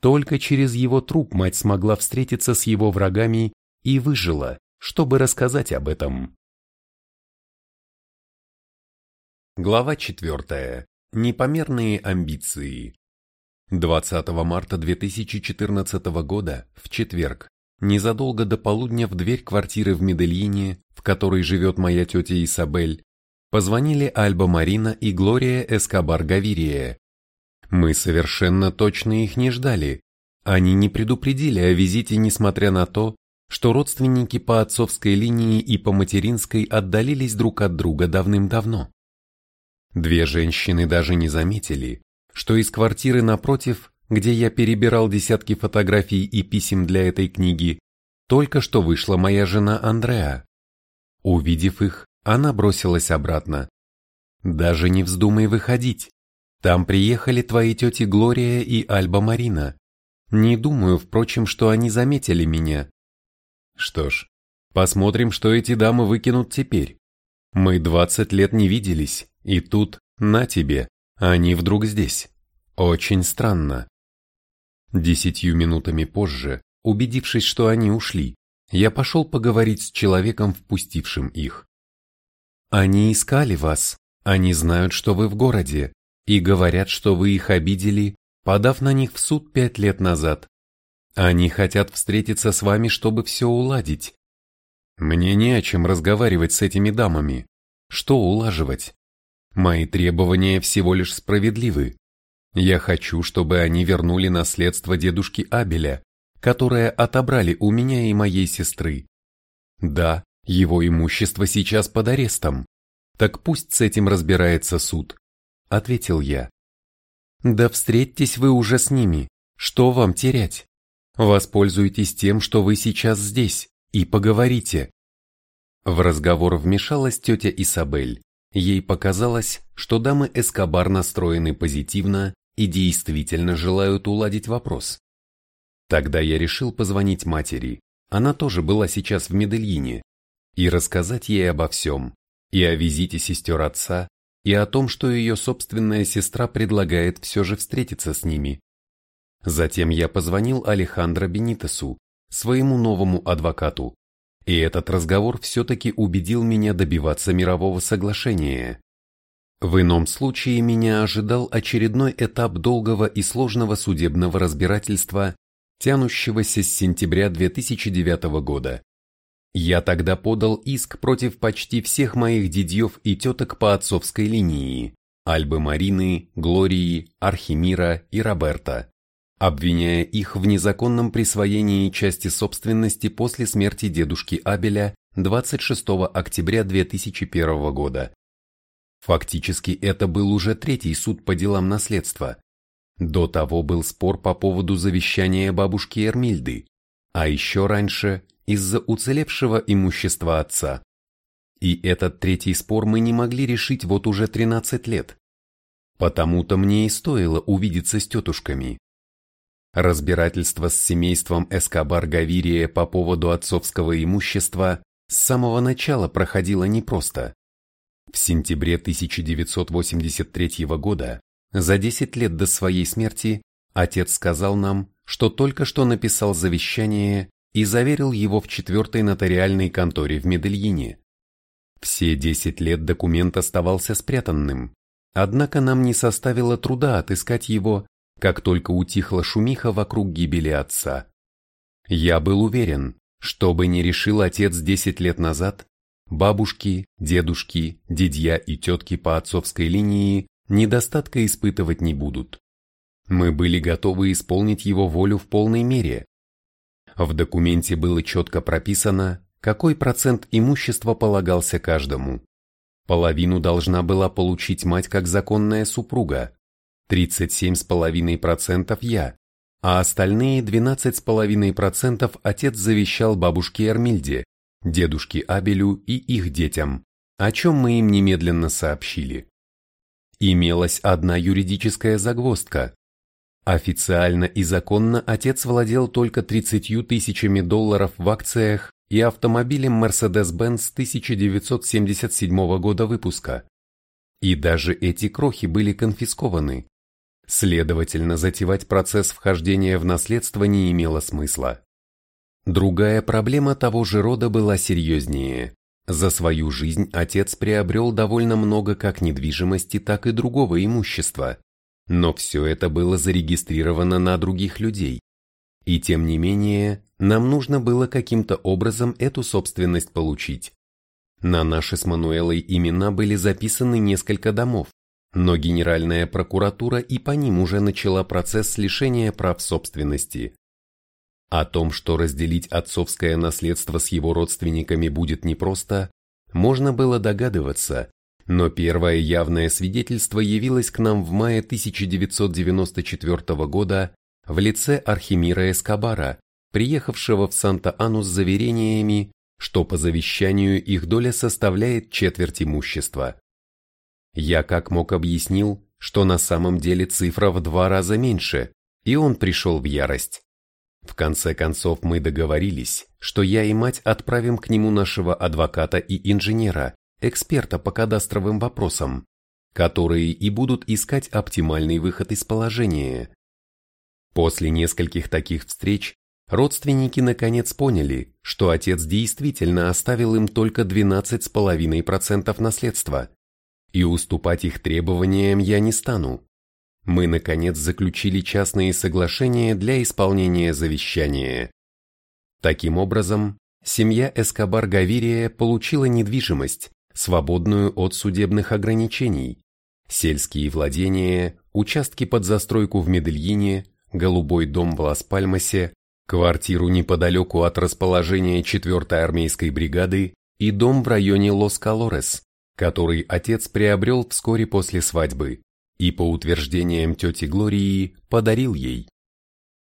Только через его труп мать смогла встретиться с его врагами и выжила, чтобы рассказать об этом. Глава 4. Непомерные амбиции. 20 марта 2014 года, в четверг, незадолго до полудня в дверь квартиры в Медельине, в которой живет моя тетя Исабель, позвонили Альба Марина и Глория Эскобар Гавирия. Мы совершенно точно их не ждали. Они не предупредили о визите, несмотря на то, что родственники по отцовской линии и по материнской отдалились друг от друга давным-давно. Две женщины даже не заметили, что из квартиры напротив где я перебирал десятки фотографий и писем для этой книги, только что вышла моя жена Андреа. Увидев их, она бросилась обратно. «Даже не вздумай выходить. Там приехали твои тети Глория и Альба Марина. Не думаю, впрочем, что они заметили меня». Что ж, посмотрим, что эти дамы выкинут теперь. Мы двадцать лет не виделись, и тут, на тебе, они вдруг здесь. Очень странно. Десятью минутами позже, убедившись, что они ушли, я пошел поговорить с человеком, впустившим их. Они искали вас, они знают, что вы в городе, и говорят, что вы их обидели, подав на них в суд пять лет назад. Они хотят встретиться с вами, чтобы все уладить. Мне не о чем разговаривать с этими дамами. Что улаживать? Мои требования всего лишь справедливы. Я хочу, чтобы они вернули наследство дедушки Абеля, которое отобрали у меня и моей сестры. Да, его имущество сейчас под арестом. Так пусть с этим разбирается суд, ответил я. Да встретьтесь вы уже с ними. Что вам терять? Воспользуйтесь тем, что вы сейчас здесь, и поговорите. В разговор вмешалась тетя Исабель. Ей показалось, что дамы Эскобар настроены позитивно и действительно желают уладить вопрос. Тогда я решил позвонить матери, она тоже была сейчас в Медельине, и рассказать ей обо всем, и о визите сестер отца, и о том, что ее собственная сестра предлагает все же встретиться с ними. Затем я позвонил Алехандро Бенитесу, своему новому адвокату, и этот разговор все-таки убедил меня добиваться мирового соглашения. В ином случае меня ожидал очередной этап долгого и сложного судебного разбирательства, тянущегося с сентября 2009 года. Я тогда подал иск против почти всех моих дядьев и теток по отцовской линии, Альбы Марины, Глории, Архимира и Роберта, обвиняя их в незаконном присвоении части собственности после смерти дедушки Абеля 26 октября 2001 года. Фактически это был уже третий суд по делам наследства. До того был спор по поводу завещания бабушки Эрмильды, а еще раньше из-за уцелевшего имущества отца. И этот третий спор мы не могли решить вот уже 13 лет. Потому-то мне и стоило увидеться с тетушками. Разбирательство с семейством Эскобар Гавирия по поводу отцовского имущества с самого начала проходило непросто. В сентябре 1983 года, за 10 лет до своей смерти, отец сказал нам, что только что написал завещание и заверил его в четвертой нотариальной конторе в Медельине. Все 10 лет документ оставался спрятанным, однако нам не составило труда отыскать его, как только утихла шумиха вокруг гибели отца. Я был уверен, что бы ни решил отец 10 лет назад, Бабушки, дедушки, дядья и тетки по отцовской линии недостатка испытывать не будут. Мы были готовы исполнить его волю в полной мере. В документе было четко прописано, какой процент имущества полагался каждому. Половину должна была получить мать как законная супруга, 37,5% я, а остальные 12,5% отец завещал бабушке Эрмильде, дедушке Абелю и их детям, о чем мы им немедленно сообщили. Имелась одна юридическая загвоздка. Официально и законно отец владел только 30 тысячами долларов в акциях и автомобилем Mercedes-Benz 1977 года выпуска. И даже эти крохи были конфискованы. Следовательно, затевать процесс вхождения в наследство не имело смысла. Другая проблема того же рода была серьезнее. За свою жизнь отец приобрел довольно много как недвижимости, так и другого имущества. Но все это было зарегистрировано на других людей. И тем не менее, нам нужно было каким-то образом эту собственность получить. На наши с Мануэлой имена были записаны несколько домов, но Генеральная прокуратура и по ним уже начала процесс лишения прав собственности. О том, что разделить отцовское наследство с его родственниками будет непросто, можно было догадываться, но первое явное свидетельство явилось к нам в мае 1994 года в лице Архимира Эскобара, приехавшего в Санта-Ану с заверениями, что по завещанию их доля составляет четверть имущества. Я как мог объяснил, что на самом деле цифра в два раза меньше, и он пришел в ярость. В конце концов мы договорились, что я и мать отправим к нему нашего адвоката и инженера, эксперта по кадастровым вопросам, которые и будут искать оптимальный выход из положения. После нескольких таких встреч родственники наконец поняли, что отец действительно оставил им только 12,5% наследства, и уступать их требованиям я не стану мы наконец заключили частные соглашения для исполнения завещания. Таким образом, семья Эскобар Гавирия получила недвижимость, свободную от судебных ограничений, сельские владения, участки под застройку в Медельине, голубой дом в Лас-Пальмасе, квартиру неподалеку от расположения 4-й армейской бригады и дом в районе Лос-Колорес, который отец приобрел вскоре после свадьбы и, по утверждениям тети Глории, подарил ей.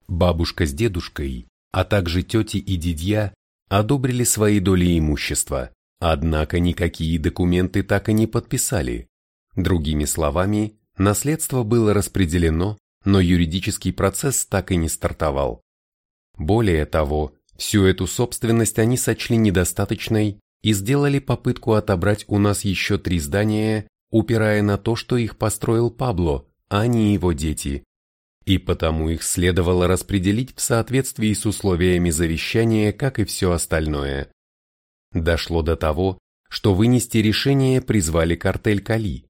Бабушка с дедушкой, а также тети и дядья одобрили свои доли имущества, однако никакие документы так и не подписали. Другими словами, наследство было распределено, но юридический процесс так и не стартовал. Более того, всю эту собственность они сочли недостаточной и сделали попытку отобрать у нас еще три здания упирая на то, что их построил Пабло, а не его дети. И потому их следовало распределить в соответствии с условиями завещания, как и все остальное. Дошло до того, что вынести решение призвали картель Кали.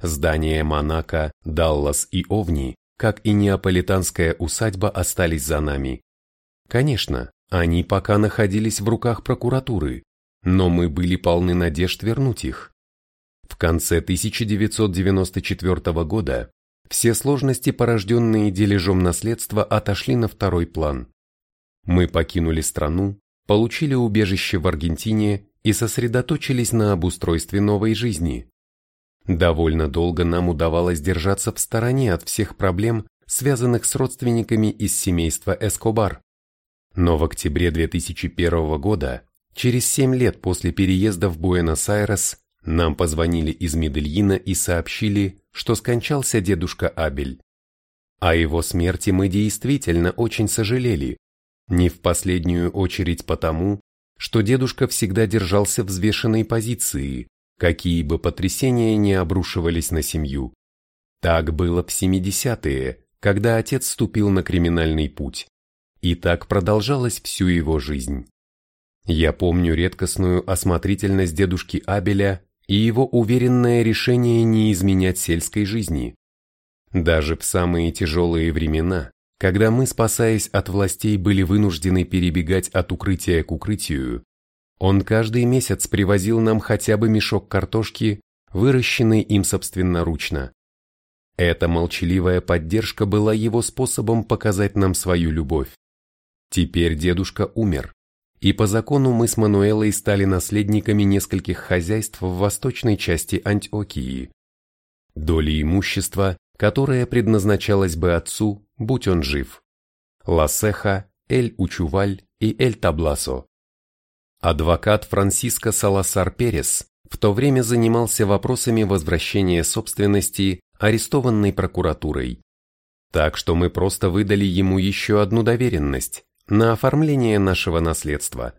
Здания Монако, Даллас и Овни, как и неаполитанская усадьба, остались за нами. Конечно, Они пока находились в руках прокуратуры, но мы были полны надежд вернуть их. В конце 1994 года все сложности, порожденные дележом наследства, отошли на второй план. Мы покинули страну, получили убежище в Аргентине и сосредоточились на обустройстве новой жизни. Довольно долго нам удавалось держаться в стороне от всех проблем, связанных с родственниками из семейства Эскобар. Но в октябре 2001 года, через 7 лет после переезда в Буэнос-Айрес, нам позвонили из Медельина и сообщили, что скончался дедушка Абель. О его смерти мы действительно очень сожалели, не в последнюю очередь потому, что дедушка всегда держался взвешенной позиции, какие бы потрясения не обрушивались на семью. Так было в 70-е, когда отец ступил на криминальный путь. И так продолжалось всю его жизнь. Я помню редкостную осмотрительность дедушки Абеля и его уверенное решение не изменять сельской жизни. Даже в самые тяжелые времена, когда мы, спасаясь от властей, были вынуждены перебегать от укрытия к укрытию, он каждый месяц привозил нам хотя бы мешок картошки, выращенный им собственноручно. Эта молчаливая поддержка была его способом показать нам свою любовь. Теперь дедушка умер, и по закону мы с Мануэлой стали наследниками нескольких хозяйств в восточной части Антиокии. Доли имущества, которое предназначалось бы отцу, будь он жив. Ласеха, Эль-Учуваль и Эль-Табласо. Адвокат Франсиско Саласар Перес в то время занимался вопросами возвращения собственности, арестованной прокуратурой. Так что мы просто выдали ему еще одну доверенность на оформление нашего наследства.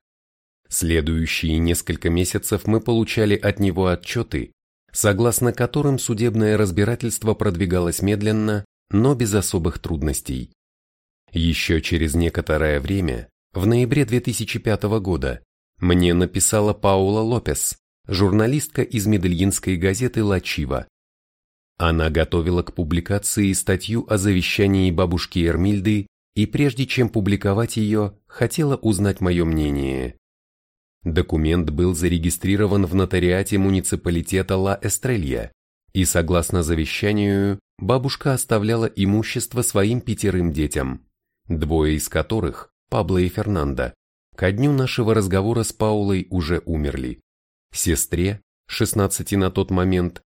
Следующие несколько месяцев мы получали от него отчеты, согласно которым судебное разбирательство продвигалось медленно, но без особых трудностей. Еще через некоторое время, в ноябре 2005 года, мне написала Паула Лопес, журналистка из медельинской газеты «Ла Чива». Она готовила к публикации статью о завещании бабушки Эрмильды и прежде чем публиковать ее, хотела узнать мое мнение. Документ был зарегистрирован в нотариате муниципалитета Ла Эстрелья, и согласно завещанию, бабушка оставляла имущество своим пятерым детям, двое из которых, Пабло и Фернандо, ко дню нашего разговора с Паулой уже умерли, сестре, 16 на тот момент,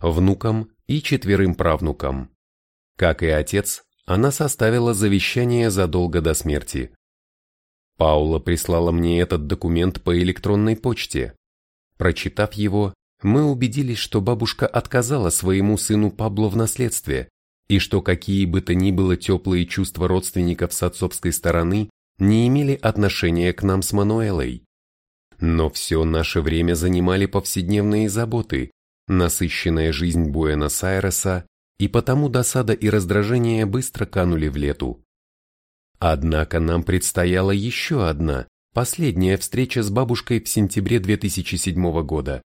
внукам и четверым правнукам. Как и отец, она составила завещание задолго до смерти. Паула прислала мне этот документ по электронной почте. Прочитав его, мы убедились, что бабушка отказала своему сыну Пабло в наследстве, и что какие бы то ни было теплые чувства родственников с отцовской стороны не имели отношения к нам с Мануэлой. Но все наше время занимали повседневные заботы, насыщенная жизнь Буэнос-Айреса и потому досада и раздражение быстро канули в лету. Однако нам предстояла еще одна, последняя встреча с бабушкой в сентябре 2007 года.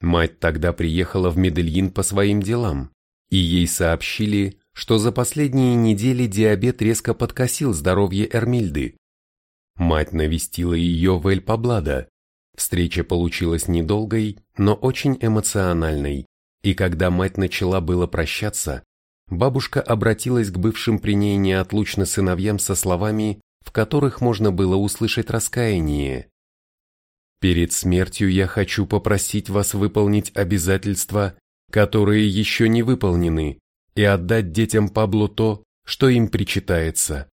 Мать тогда приехала в Медельин по своим делам, и ей сообщили, что за последние недели диабет резко подкосил здоровье Эрмильды. Мать навестила ее в Эль-Паблада. Встреча получилась недолгой, но очень эмоциональной. И когда мать начала было прощаться, бабушка обратилась к бывшим при ней неотлучно сыновьям со словами, в которых можно было услышать раскаяние. «Перед смертью я хочу попросить вас выполнить обязательства, которые еще не выполнены, и отдать детям Пабло то, что им причитается».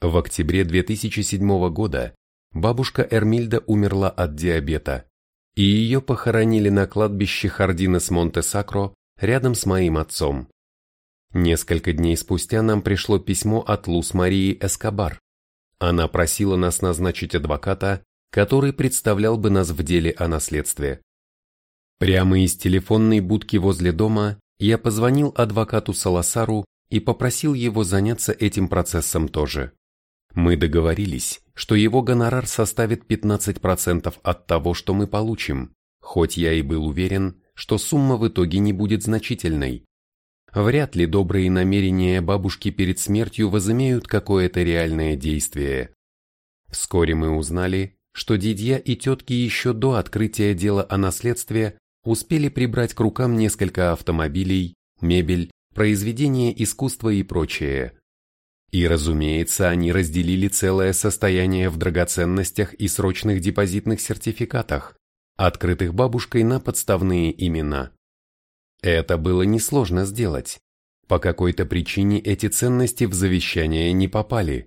В октябре 2007 года бабушка Эрмильда умерла от диабета и ее похоронили на кладбище Хардинес Монте-Сакро рядом с моим отцом. Несколько дней спустя нам пришло письмо от Лус Марии Эскобар. Она просила нас назначить адвоката, который представлял бы нас в деле о наследстве. Прямо из телефонной будки возле дома я позвонил адвокату Саласару и попросил его заняться этим процессом тоже. Мы договорились, что его гонорар составит 15% от того, что мы получим, хоть я и был уверен, что сумма в итоге не будет значительной. Вряд ли добрые намерения бабушки перед смертью возымеют какое-то реальное действие. Вскоре мы узнали, что дядья и тетки еще до открытия дела о наследстве успели прибрать к рукам несколько автомобилей, мебель, произведения искусства и прочее. И, разумеется, они разделили целое состояние в драгоценностях и срочных депозитных сертификатах, открытых бабушкой на подставные имена. Это было несложно сделать. По какой-то причине эти ценности в завещание не попали.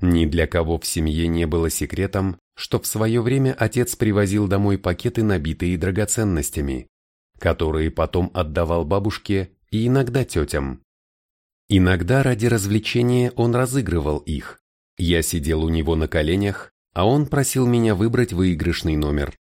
Ни для кого в семье не было секретом, что в свое время отец привозил домой пакеты, набитые драгоценностями, которые потом отдавал бабушке и иногда тетям. Иногда ради развлечения он разыгрывал их. Я сидел у него на коленях, а он просил меня выбрать выигрышный номер.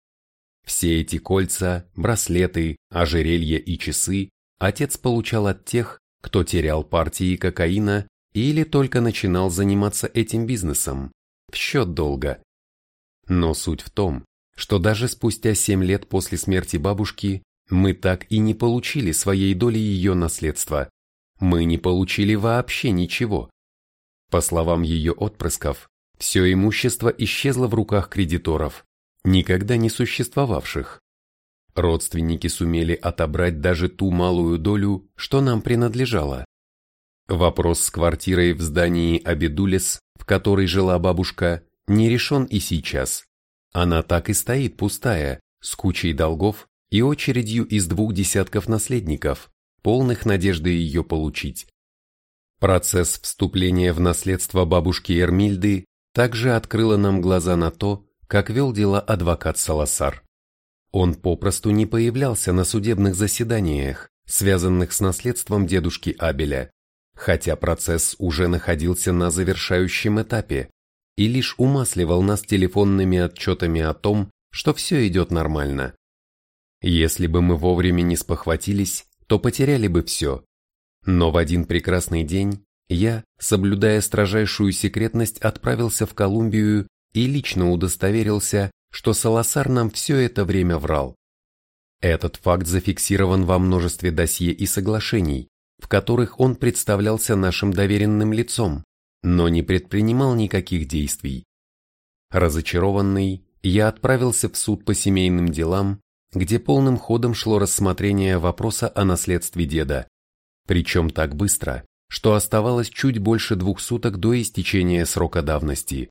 Все эти кольца, браслеты, ожерелья и часы отец получал от тех, кто терял партии кокаина или только начинал заниматься этим бизнесом, в счет долга. Но суть в том, что даже спустя 7 лет после смерти бабушки мы так и не получили своей доли ее наследства. Мы не получили вообще ничего. По словам ее отпрысков, все имущество исчезло в руках кредиторов, никогда не существовавших. Родственники сумели отобрать даже ту малую долю, что нам принадлежало. Вопрос с квартирой в здании Абидулес, в которой жила бабушка, не решен и сейчас. Она так и стоит пустая, с кучей долгов и очередью из двух десятков наследников, полных надежды ее получить. Процесс вступления в наследство бабушки Эрмильды также открыло нам глаза на то, как вел дела адвокат Саласар. Он попросту не появлялся на судебных заседаниях, связанных с наследством дедушки Абеля, хотя процесс уже находился на завершающем этапе и лишь умасливал нас телефонными отчетами о том, что все идет нормально. Если бы мы вовремя не спохватились, то потеряли бы все. Но в один прекрасный день я, соблюдая строжайшую секретность, отправился в Колумбию и лично удостоверился, что Саласар нам все это время врал. Этот факт зафиксирован во множестве досье и соглашений, в которых он представлялся нашим доверенным лицом, но не предпринимал никаких действий. Разочарованный, я отправился в суд по семейным делам где полным ходом шло рассмотрение вопроса о наследстве деда, причем так быстро, что оставалось чуть больше двух суток до истечения срока давности.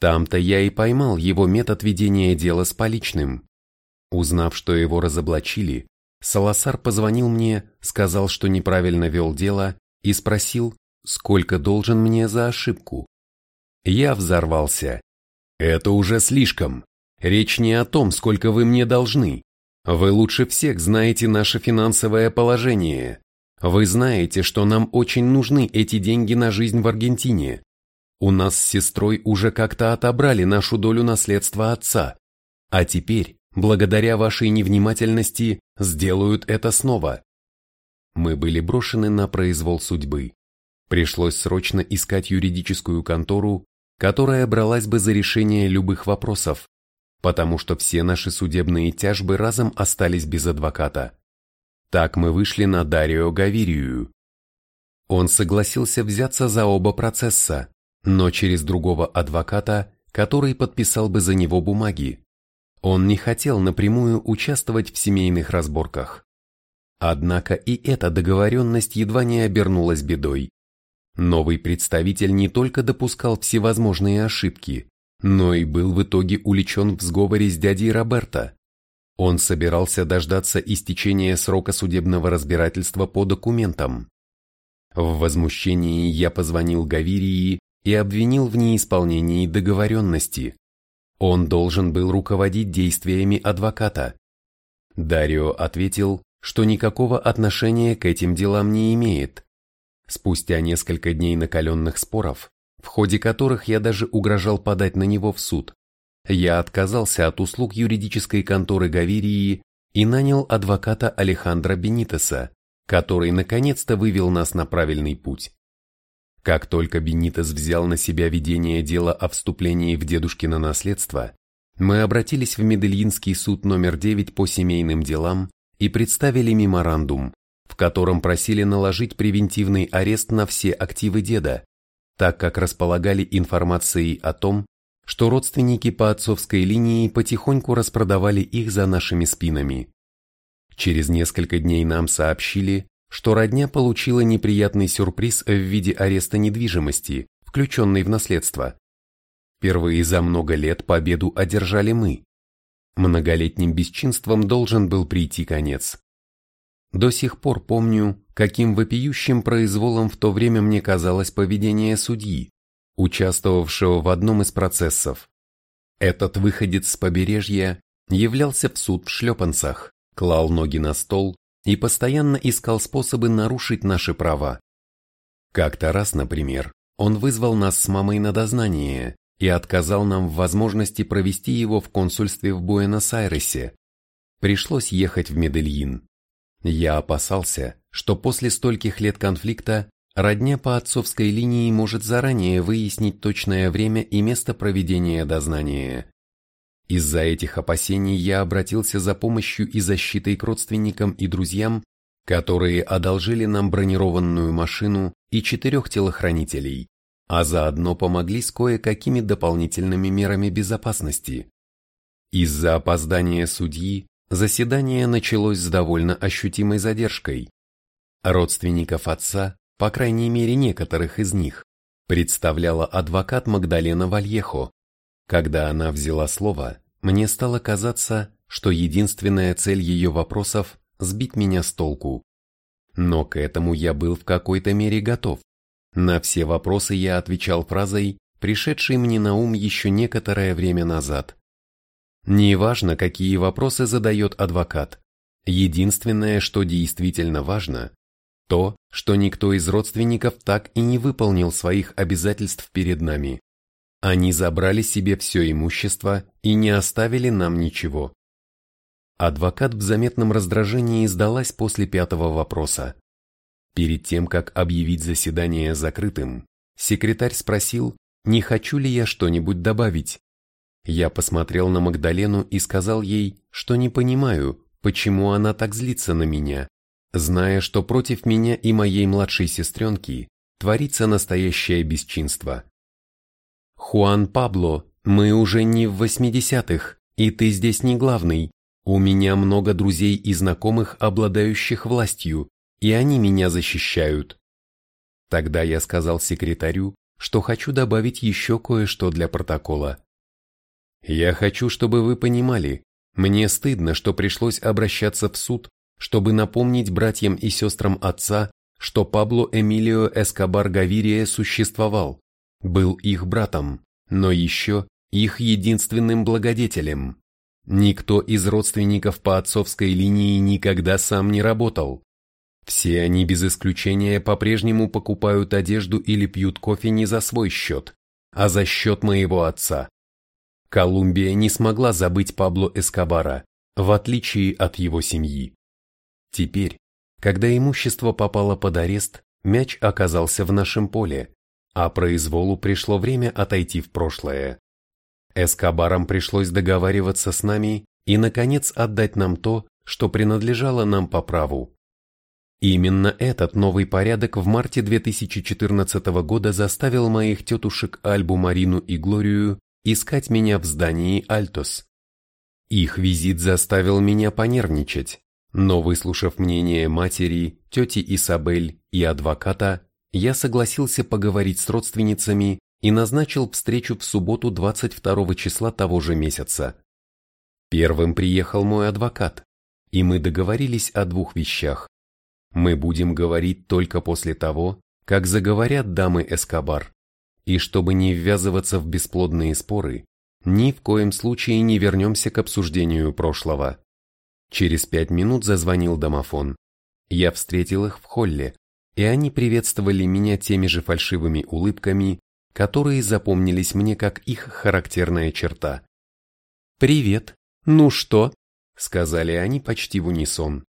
Там-то я и поймал его метод ведения дела с поличным. Узнав, что его разоблачили, Саласар позвонил мне, сказал, что неправильно вел дело и спросил, сколько должен мне за ошибку. Я взорвался. Это уже слишком. Речь не о том, сколько вы мне должны. Вы лучше всех знаете наше финансовое положение. Вы знаете, что нам очень нужны эти деньги на жизнь в Аргентине. У нас с сестрой уже как-то отобрали нашу долю наследства отца. А теперь, благодаря вашей невнимательности, сделают это снова. Мы были брошены на произвол судьбы. Пришлось срочно искать юридическую контору, которая бралась бы за решение любых вопросов, потому что все наши судебные тяжбы разом остались без адвоката. Так мы вышли на Дарио Гавирию. Он согласился взяться за оба процесса, но через другого адвоката, который подписал бы за него бумаги. Он не хотел напрямую участвовать в семейных разборках. Однако и эта договоренность едва не обернулась бедой. Новый представитель не только допускал всевозможные ошибки, но и был в итоге уличен в сговоре с дядей Роберто. Он собирался дождаться истечения срока судебного разбирательства по документам. В возмущении я позвонил Гавирии и обвинил в неисполнении договоренности. Он должен был руководить действиями адвоката. Дарио ответил, что никакого отношения к этим делам не имеет. Спустя несколько дней накаленных споров, в ходе которых я даже угрожал подать на него в суд. Я отказался от услуг юридической конторы Гавирии и нанял адвоката Алехандро Бенитеса, который наконец-то вывел нас на правильный путь. Как только Бенитес взял на себя ведение дела о вступлении в дедушкино наследство, мы обратились в Медельинский суд номер 9 по семейным делам и представили меморандум, в котором просили наложить превентивный арест на все активы деда, так как располагали информацией о том, что родственники по отцовской линии потихоньку распродавали их за нашими спинами. Через несколько дней нам сообщили, что родня получила неприятный сюрприз в виде ареста недвижимости, включенной в наследство. Впервые за много лет победу одержали мы. Многолетним бесчинством должен был прийти конец. До сих пор помню, каким вопиющим произволом в то время мне казалось поведение судьи, участвовавшего в одном из процессов. Этот выходец с побережья являлся в суд в шлепанцах, клал ноги на стол и постоянно искал способы нарушить наши права. Как-то раз, например, он вызвал нас с мамой на дознание и отказал нам в возможности провести его в консульстве в Буэнос-Айресе. Пришлось ехать в Медельин. Я опасался, что после стольких лет конфликта родня по отцовской линии может заранее выяснить точное время и место проведения дознания. Из-за этих опасений я обратился за помощью и защитой к родственникам и друзьям, которые одолжили нам бронированную машину и четырех телохранителей, а заодно помогли с кое-какими дополнительными мерами безопасности. Из-за опоздания судьи Заседание началось с довольно ощутимой задержкой. Родственников отца, по крайней мере некоторых из них, представляла адвокат Магдалена Вальехо. Когда она взяла слово, мне стало казаться, что единственная цель ее вопросов – сбить меня с толку. Но к этому я был в какой-то мере готов. На все вопросы я отвечал фразой, пришедшей мне на ум еще некоторое время назад. Неважно, какие вопросы задает адвокат. Единственное, что действительно важно, то, что никто из родственников так и не выполнил своих обязательств перед нами. Они забрали себе все имущество и не оставили нам ничего. Адвокат в заметном раздражении сдалась после пятого вопроса. Перед тем, как объявить заседание закрытым, секретарь спросил, не хочу ли я что-нибудь добавить. Я посмотрел на Магдалену и сказал ей, что не понимаю, почему она так злится на меня, зная, что против меня и моей младшей сестренки творится настоящее бесчинство. «Хуан Пабло, мы уже не в восьмидесятых, и ты здесь не главный. У меня много друзей и знакомых, обладающих властью, и они меня защищают». Тогда я сказал секретарю, что хочу добавить еще кое-что для протокола. Я хочу, чтобы вы понимали, мне стыдно, что пришлось обращаться в суд, чтобы напомнить братьям и сестрам отца, что Пабло Эмилио Эскобар Гавирия существовал, был их братом, но еще их единственным благодетелем. Никто из родственников по отцовской линии никогда сам не работал. Все они без исключения по-прежнему покупают одежду или пьют кофе не за свой счет, а за счет моего отца. Колумбия не смогла забыть Пабло Эскобара, в отличие от его семьи. Теперь, когда имущество попало под арест, мяч оказался в нашем поле, а произволу пришло время отойти в прошлое. Эскобарам пришлось договариваться с нами и, наконец, отдать нам то, что принадлежало нам по праву. Именно этот новый порядок в марте 2014 года заставил моих тетушек Альбу, Марину и Глорию искать меня в здании Альтос. Их визит заставил меня понервничать, но выслушав мнение матери, тети Исабель и адвоката, я согласился поговорить с родственницами и назначил встречу в субботу 22 числа того же месяца. Первым приехал мой адвокат, и мы договорились о двух вещах. Мы будем говорить только после того, как заговорят дамы Эскобар и чтобы не ввязываться в бесплодные споры, ни в коем случае не вернемся к обсуждению прошлого. Через пять минут зазвонил домофон. Я встретил их в холле, и они приветствовали меня теми же фальшивыми улыбками, которые запомнились мне как их характерная черта. «Привет! Ну что?» — сказали они почти в унисон.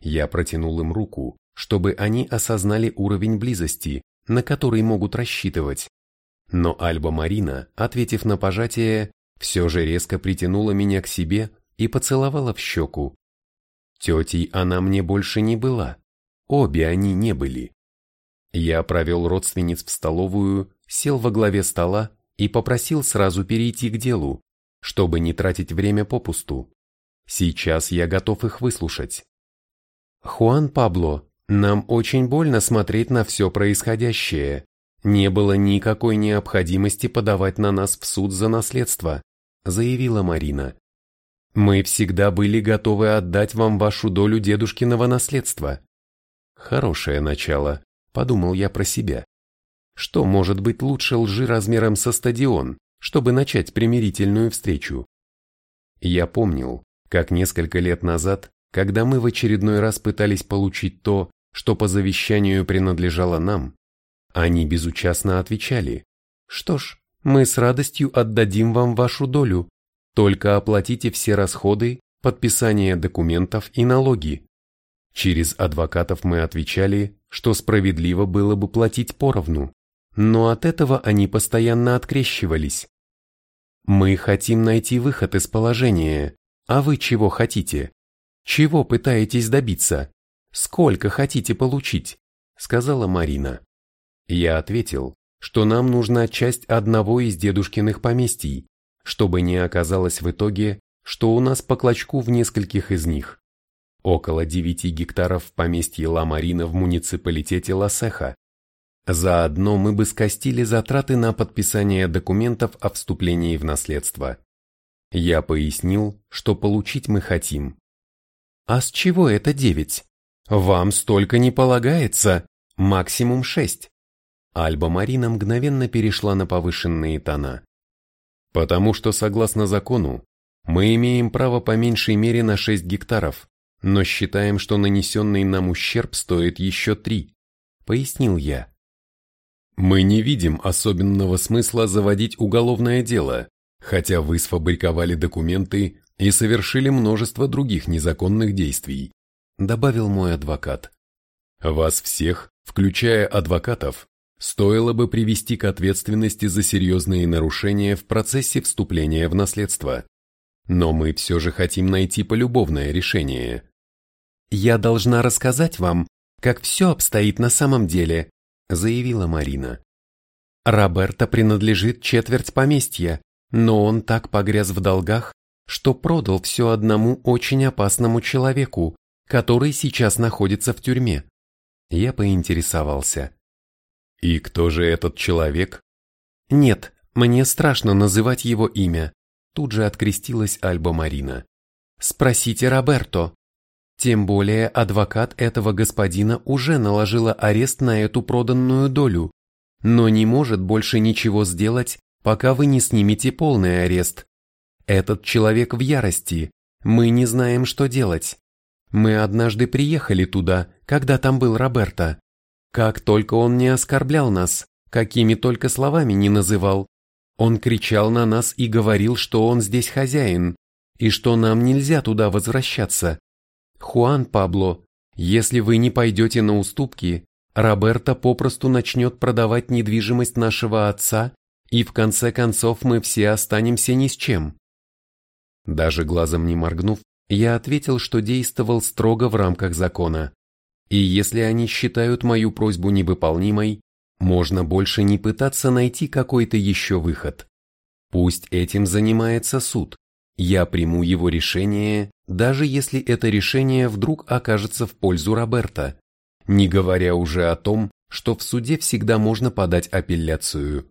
Я протянул им руку, чтобы они осознали уровень близости, на который могут рассчитывать. Но Альба Марина, ответив на пожатие, все же резко притянула меня к себе и поцеловала в щеку. Тетей она мне больше не была, обе они не были. Я провел родственниц в столовую, сел во главе стола и попросил сразу перейти к делу, чтобы не тратить время попусту. Сейчас я готов их выслушать. Хуан Пабло, нам очень больно смотреть на все происходящее. Не было никакой необходимости подавать на нас в суд за наследство, заявила Марина. Мы всегда были готовы отдать вам вашу долю дедушкиного наследства. Хорошее начало, подумал я про себя. Что может быть лучше лжи размером со стадион, чтобы начать примирительную встречу? Я помнил, как несколько лет назад, когда мы в очередной раз пытались получить то, что по завещанию принадлежало нам, они безучастно отвечали, что ж, мы с радостью отдадим вам вашу долю, только оплатите все расходы, подписание документов и налоги. Через адвокатов мы отвечали, что справедливо было бы платить поровну, но от этого они постоянно открещивались. Мы хотим найти выход из положения, а вы чего хотите? Чего пытаетесь добиться? Сколько хотите получить? Сказала Марина. Я ответил, что нам нужна часть одного из дедушкиных поместий, чтобы не оказалось в итоге, что у нас по клочку в нескольких из них. Около 9 гектаров в поместье Ла-Марина в муниципалитете Ласеха. Заодно мы бы скостили затраты на подписание документов о вступлении в наследство. Я пояснил, что получить мы хотим. А с чего это девять? Вам столько не полагается, максимум шесть. Альба Марина мгновенно перешла на повышенные тона. Потому что, согласно закону, мы имеем право по меньшей мере на 6 гектаров, но считаем, что нанесенный нам ущерб стоит еще 3, пояснил я. Мы не видим особенного смысла заводить уголовное дело, хотя вы сфабриковали документы и совершили множество других незаконных действий, добавил мой адвокат. Вас всех, включая адвокатов, стоило бы привести к ответственности за серьезные нарушения в процессе вступления в наследство. Но мы все же хотим найти полюбовное решение. «Я должна рассказать вам, как все обстоит на самом деле», заявила Марина. Роберто принадлежит четверть поместья, но он так погряз в долгах, что продал все одному очень опасному человеку, который сейчас находится в тюрьме. Я поинтересовался. И кто же этот человек? Нет, мне страшно называть его имя. Тут же открестилась Альба Марина. Спросите Роберто. Тем более адвокат этого господина уже наложила арест на эту проданную долю, но не может больше ничего сделать, пока вы не снимете полный арест. Этот человек в ярости. Мы не знаем, что делать. Мы однажды приехали туда, когда там был Роберто. Как только он не оскорблял нас, какими только словами не называл. Он кричал на нас и говорил, что он здесь хозяин, и что нам нельзя туда возвращаться. Хуан Пабло, если вы не пойдете на уступки, Роберто попросту начнет продавать недвижимость нашего отца, и в конце концов мы все останемся ни с чем. Даже глазом не моргнув, я ответил, что действовал строго в рамках закона. И если они считают мою просьбу невыполнимой, можно больше не пытаться найти какой-то еще выход. Пусть этим занимается суд. Я приму его решение, даже если это решение вдруг окажется в пользу Роберта не говоря уже о том, что в суде всегда можно подать апелляцию.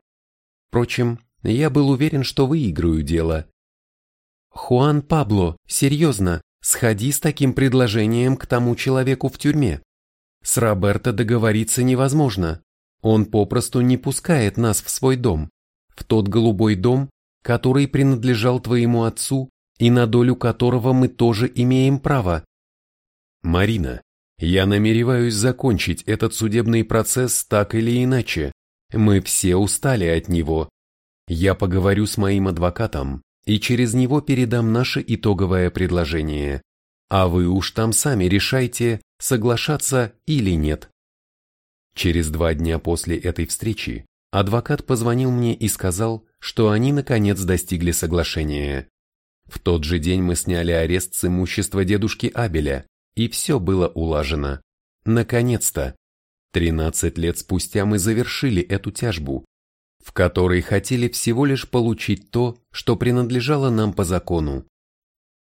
Впрочем, я был уверен, что выиграю дело. «Хуан Пабло, серьезно, сходи с таким предложением к тому человеку в тюрьме. С Роберто договориться невозможно. Он попросту не пускает нас в свой дом, в тот голубой дом, который принадлежал твоему отцу и на долю которого мы тоже имеем право. Марина, я намереваюсь закончить этот судебный процесс так или иначе. Мы все устали от него. Я поговорю с моим адвокатом и через него передам наше итоговое предложение. А вы уж там сами решайте, соглашаться или нет. Через два дня после этой встречи адвокат позвонил мне и сказал, что они наконец достигли соглашения. В тот же день мы сняли арест с имущества дедушки Абеля, и все было улажено. Наконец-то! Тринадцать лет спустя мы завершили эту тяжбу. В которой хотели всего лишь получить то, что принадлежало нам по закону.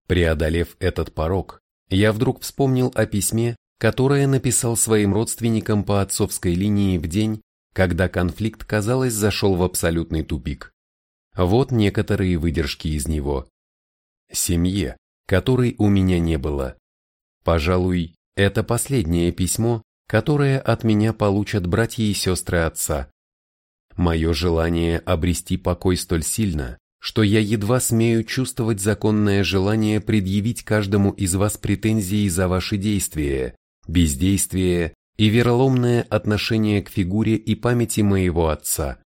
Преодолев этот порог, я вдруг вспомнил о письме, которое написал своим родственникам по отцовской линии в день, когда конфликт, казалось, зашел в абсолютный тупик. Вот некоторые выдержки из него. Семье, которой у меня не было. Пожалуй, это последнее письмо, которое от меня получат братья и сестры отца. Мое желание обрести покой столь сильно, что я едва смею чувствовать законное желание предъявить каждому из вас претензии за ваши действия, бездействие и вероломное отношение к фигуре и памяти моего отца.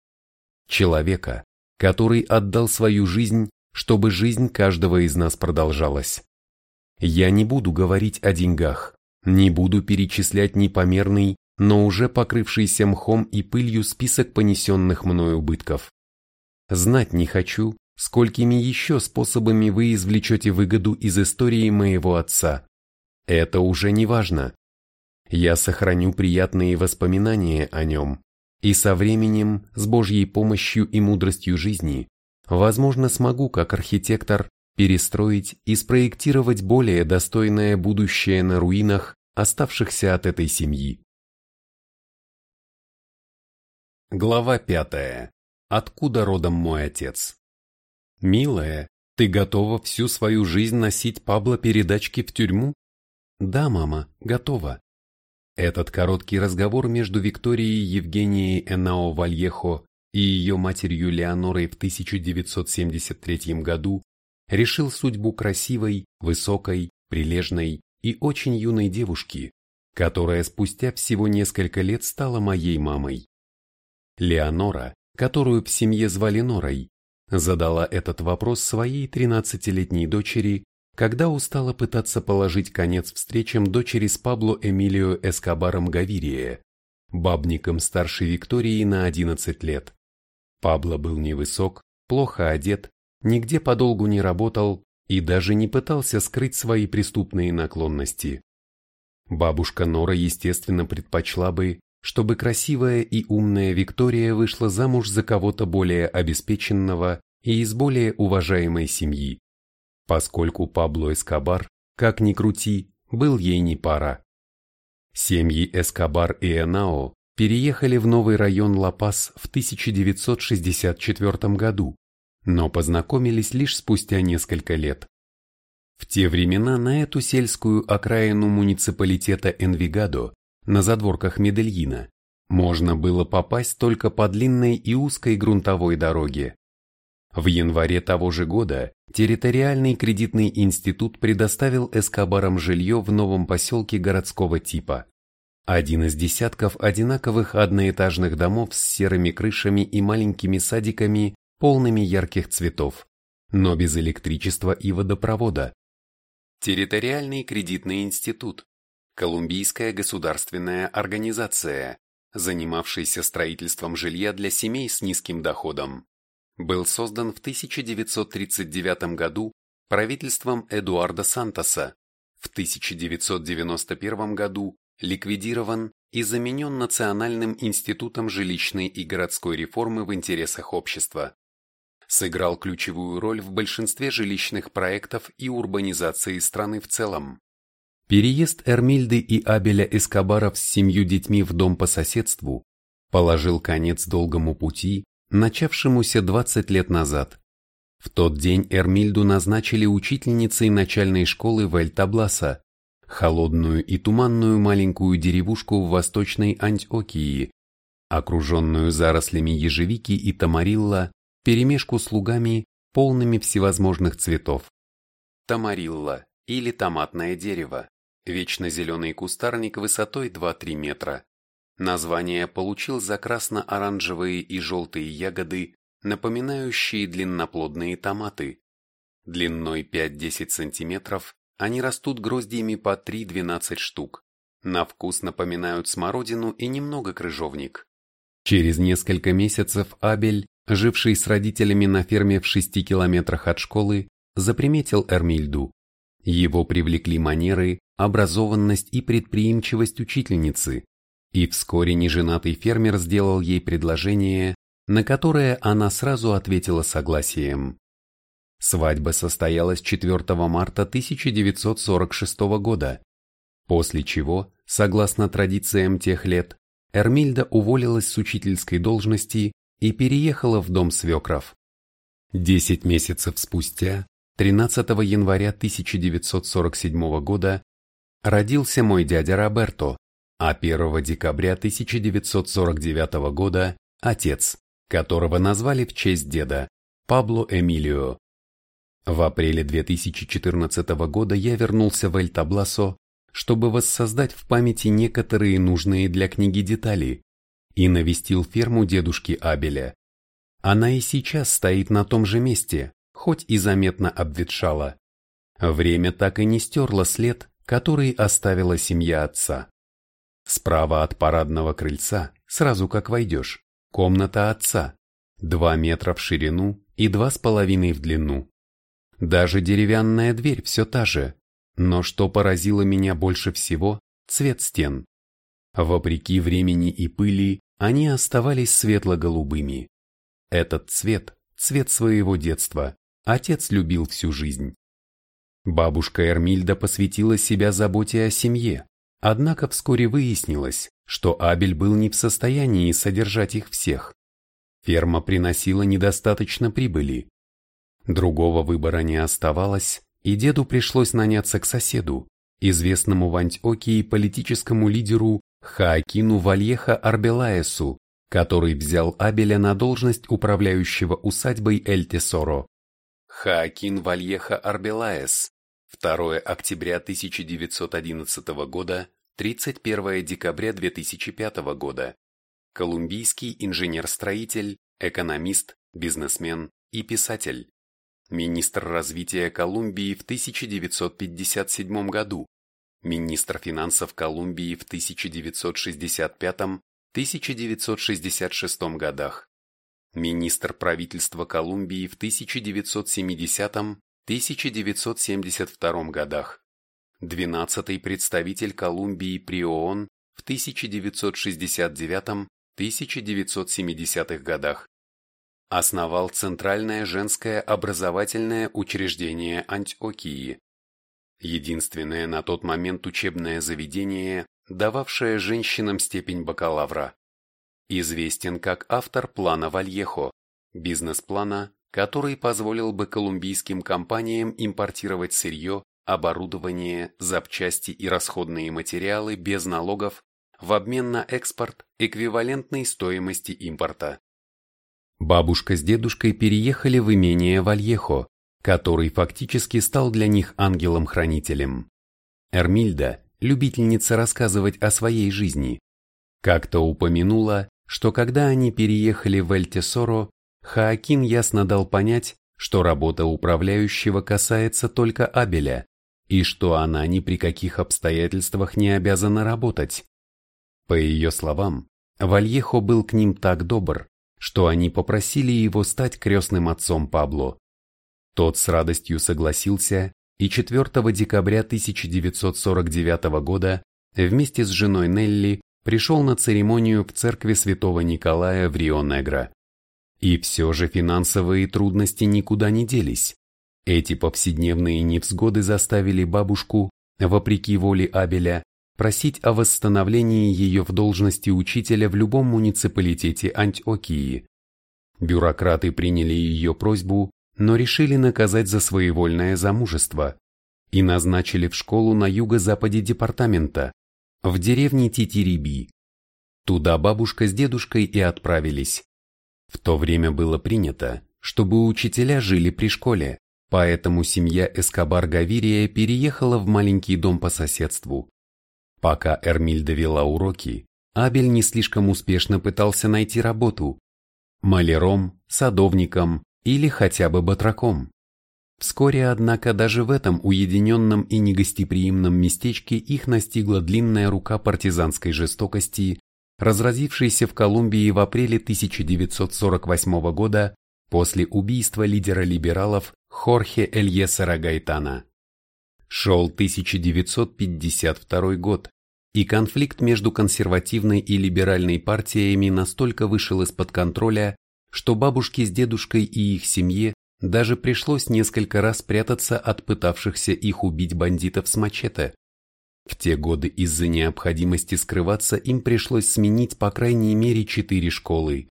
Человека, который отдал свою жизнь, чтобы жизнь каждого из нас продолжалась. Я не буду говорить о деньгах, не буду перечислять непомерный, но уже покрывшийся мхом и пылью список понесенных мною убытков. Знать не хочу, сколькими еще способами вы извлечете выгоду из истории моего отца. Это уже не важно. Я сохраню приятные воспоминания о нем, и со временем, с Божьей помощью и мудростью жизни, возможно, смогу как архитектор перестроить и спроектировать более достойное будущее на руинах, оставшихся от этой семьи. Глава пятая. Откуда родом мой отец? Милая, ты готова всю свою жизнь носить Пабло передачки в тюрьму? Да, мама, готова. Этот короткий разговор между Викторией Евгенией Энао Вальехо и ее матерью Леонорой в 1973 году решил судьбу красивой, высокой, прилежной и очень юной девушки, которая спустя всего несколько лет стала моей мамой. Леонора, которую в семье звали Норой, задала этот вопрос своей 13-летней дочери когда устала пытаться положить конец встречам дочери с Пабло Эмилио Эскобаром Гавирия, бабником старшей Виктории на 11 лет. Пабло был невысок, плохо одет, нигде подолгу не работал и даже не пытался скрыть свои преступные наклонности. Бабушка Нора, естественно, предпочла бы, чтобы красивая и умная Виктория вышла замуж за кого-то более обеспеченного и из более уважаемой семьи поскольку Пабло Эскобар, как ни крути, был ей не пара. Семьи Эскобар и Энао переехали в новый район Ла-Пас в 1964 году, но познакомились лишь спустя несколько лет. В те времена на эту сельскую окраину муниципалитета Энвигадо, на задворках Медельина, можно было попасть только по длинной и узкой грунтовой дороге. В январе того же года территориальный кредитный институт предоставил эскобарам жилье в новом поселке городского типа. Один из десятков одинаковых одноэтажных домов с серыми крышами и маленькими садиками, полными ярких цветов, но без электричества и водопровода. Территориальный кредитный институт – колумбийская государственная организация, занимавшаяся строительством жилья для семей с низким доходом был создан в 1939 году правительством Эдуарда Сантоса, в 1991 году ликвидирован и заменен Национальным институтом жилищной и городской реформы в интересах общества. Сыграл ключевую роль в большинстве жилищных проектов и урбанизации страны в целом. Переезд Эрмильды и Абеля Эскобаров с семью детьми в дом по соседству положил конец долгому пути, начавшемуся 20 лет назад. В тот день Эрмильду назначили учительницей начальной школы в Эль-Табласа, холодную и туманную маленькую деревушку в восточной Антиокии, окруженную зарослями ежевики и тамарилла, перемешку с лугами, полными всевозможных цветов. Тамарилла или томатное дерево, вечно зеленый кустарник высотой 2-3 метра. Название получил за красно-оранжевые и желтые ягоды, напоминающие длинноплодные томаты. Длиной 5-10 см они растут гроздьями по 3-12 штук. На вкус напоминают смородину и немного крыжовник. Через несколько месяцев Абель, живший с родителями на ферме в 6 километрах от школы, заприметил Эрмильду. Его привлекли манеры, образованность и предприимчивость учительницы, и вскоре неженатый фермер сделал ей предложение, на которое она сразу ответила согласием. Свадьба состоялась 4 марта 1946 года, после чего, согласно традициям тех лет, Эрмильда уволилась с учительской должности и переехала в дом свекров. Десять месяцев спустя, 13 января 1947 года, родился мой дядя Роберто, а 1 декабря 1949 года – отец, которого назвали в честь деда – Пабло Эмилио. В апреле 2014 года я вернулся в Эль-Табласо, чтобы воссоздать в памяти некоторые нужные для книги детали, и навестил ферму дедушки Абеля. Она и сейчас стоит на том же месте, хоть и заметно обветшала. Время так и не стерло след, который оставила семья отца. Справа от парадного крыльца, сразу как войдешь, комната отца, два метра в ширину и два с половиной в длину. Даже деревянная дверь все та же, но что поразило меня больше всего – цвет стен. Вопреки времени и пыли, они оставались светло-голубыми. Этот цвет – цвет своего детства, отец любил всю жизнь. Бабушка Эрмильда посвятила себя заботе о семье, однако вскоре выяснилось, что Абель был не в состоянии содержать их всех. Ферма приносила недостаточно прибыли. Другого выбора не оставалось, и деду пришлось наняться к соседу, известному в Антиокии политическому лидеру Хаакину Вальеха Арбелаесу, который взял Абеля на должность управляющего усадьбой Эль-Тесоро. Хаакин Вальеха Арбелаес, 2 октября 1911 года, 31 декабря 2005 года. Колумбийский инженер-строитель, экономист, бизнесмен и писатель. Министр развития Колумбии в 1957 году. Министр финансов Колумбии в 1965-1966 годах. Министр правительства Колумбии в 1970 1972 годах, 12-й представитель Колумбии при ООН в 1969-1970 годах. Основал Центральное женское образовательное учреждение Антиокии, единственное на тот момент учебное заведение, дававшее женщинам степень бакалавра. Известен как автор плана Вальехо, бизнес-плана который позволил бы колумбийским компаниям импортировать сырье, оборудование, запчасти и расходные материалы без налогов в обмен на экспорт, эквивалентной стоимости импорта. Бабушка с дедушкой переехали в имение Вальехо, который фактически стал для них ангелом-хранителем. Эрмильда, любительница рассказывать о своей жизни, как-то упомянула, что когда они переехали в Эль-Тесоро, Хаакин ясно дал понять, что работа управляющего касается только Абеля, и что она ни при каких обстоятельствах не обязана работать. По ее словам, Вальехо был к ним так добр, что они попросили его стать крестным отцом Пабло. Тот с радостью согласился, и 4 декабря 1949 года вместе с женой Нелли пришел на церемонию в церкви святого Николая в Рио-Негро. И все же финансовые трудности никуда не делись. Эти повседневные невзгоды заставили бабушку, вопреки воле Абеля, просить о восстановлении ее в должности учителя в любом муниципалитете Антиокии. Бюрократы приняли ее просьбу, но решили наказать за своевольное замужество и назначили в школу на юго-западе департамента, в деревне Титириби. Туда бабушка с дедушкой и отправились. В то время было принято, чтобы учителя жили при школе, поэтому семья Эскобар Гавирия переехала в маленький дом по соседству. Пока Эрмильда вела уроки, Абель не слишком успешно пытался найти работу – маляром, садовником или хотя бы батраком. Вскоре, однако, даже в этом уединенном и негостеприимном местечке их настигла длинная рука партизанской жестокости разразившийся в Колумбии в апреле 1948 года после убийства лидера либералов Хорхе Эльесера Гайтана. Шел 1952 год, и конфликт между консервативной и либеральной партиями настолько вышел из-под контроля, что бабушке с дедушкой и их семье даже пришлось несколько раз прятаться от пытавшихся их убить бандитов с мачете. В те годы из-за необходимости скрываться им пришлось сменить по крайней мере четыре школы.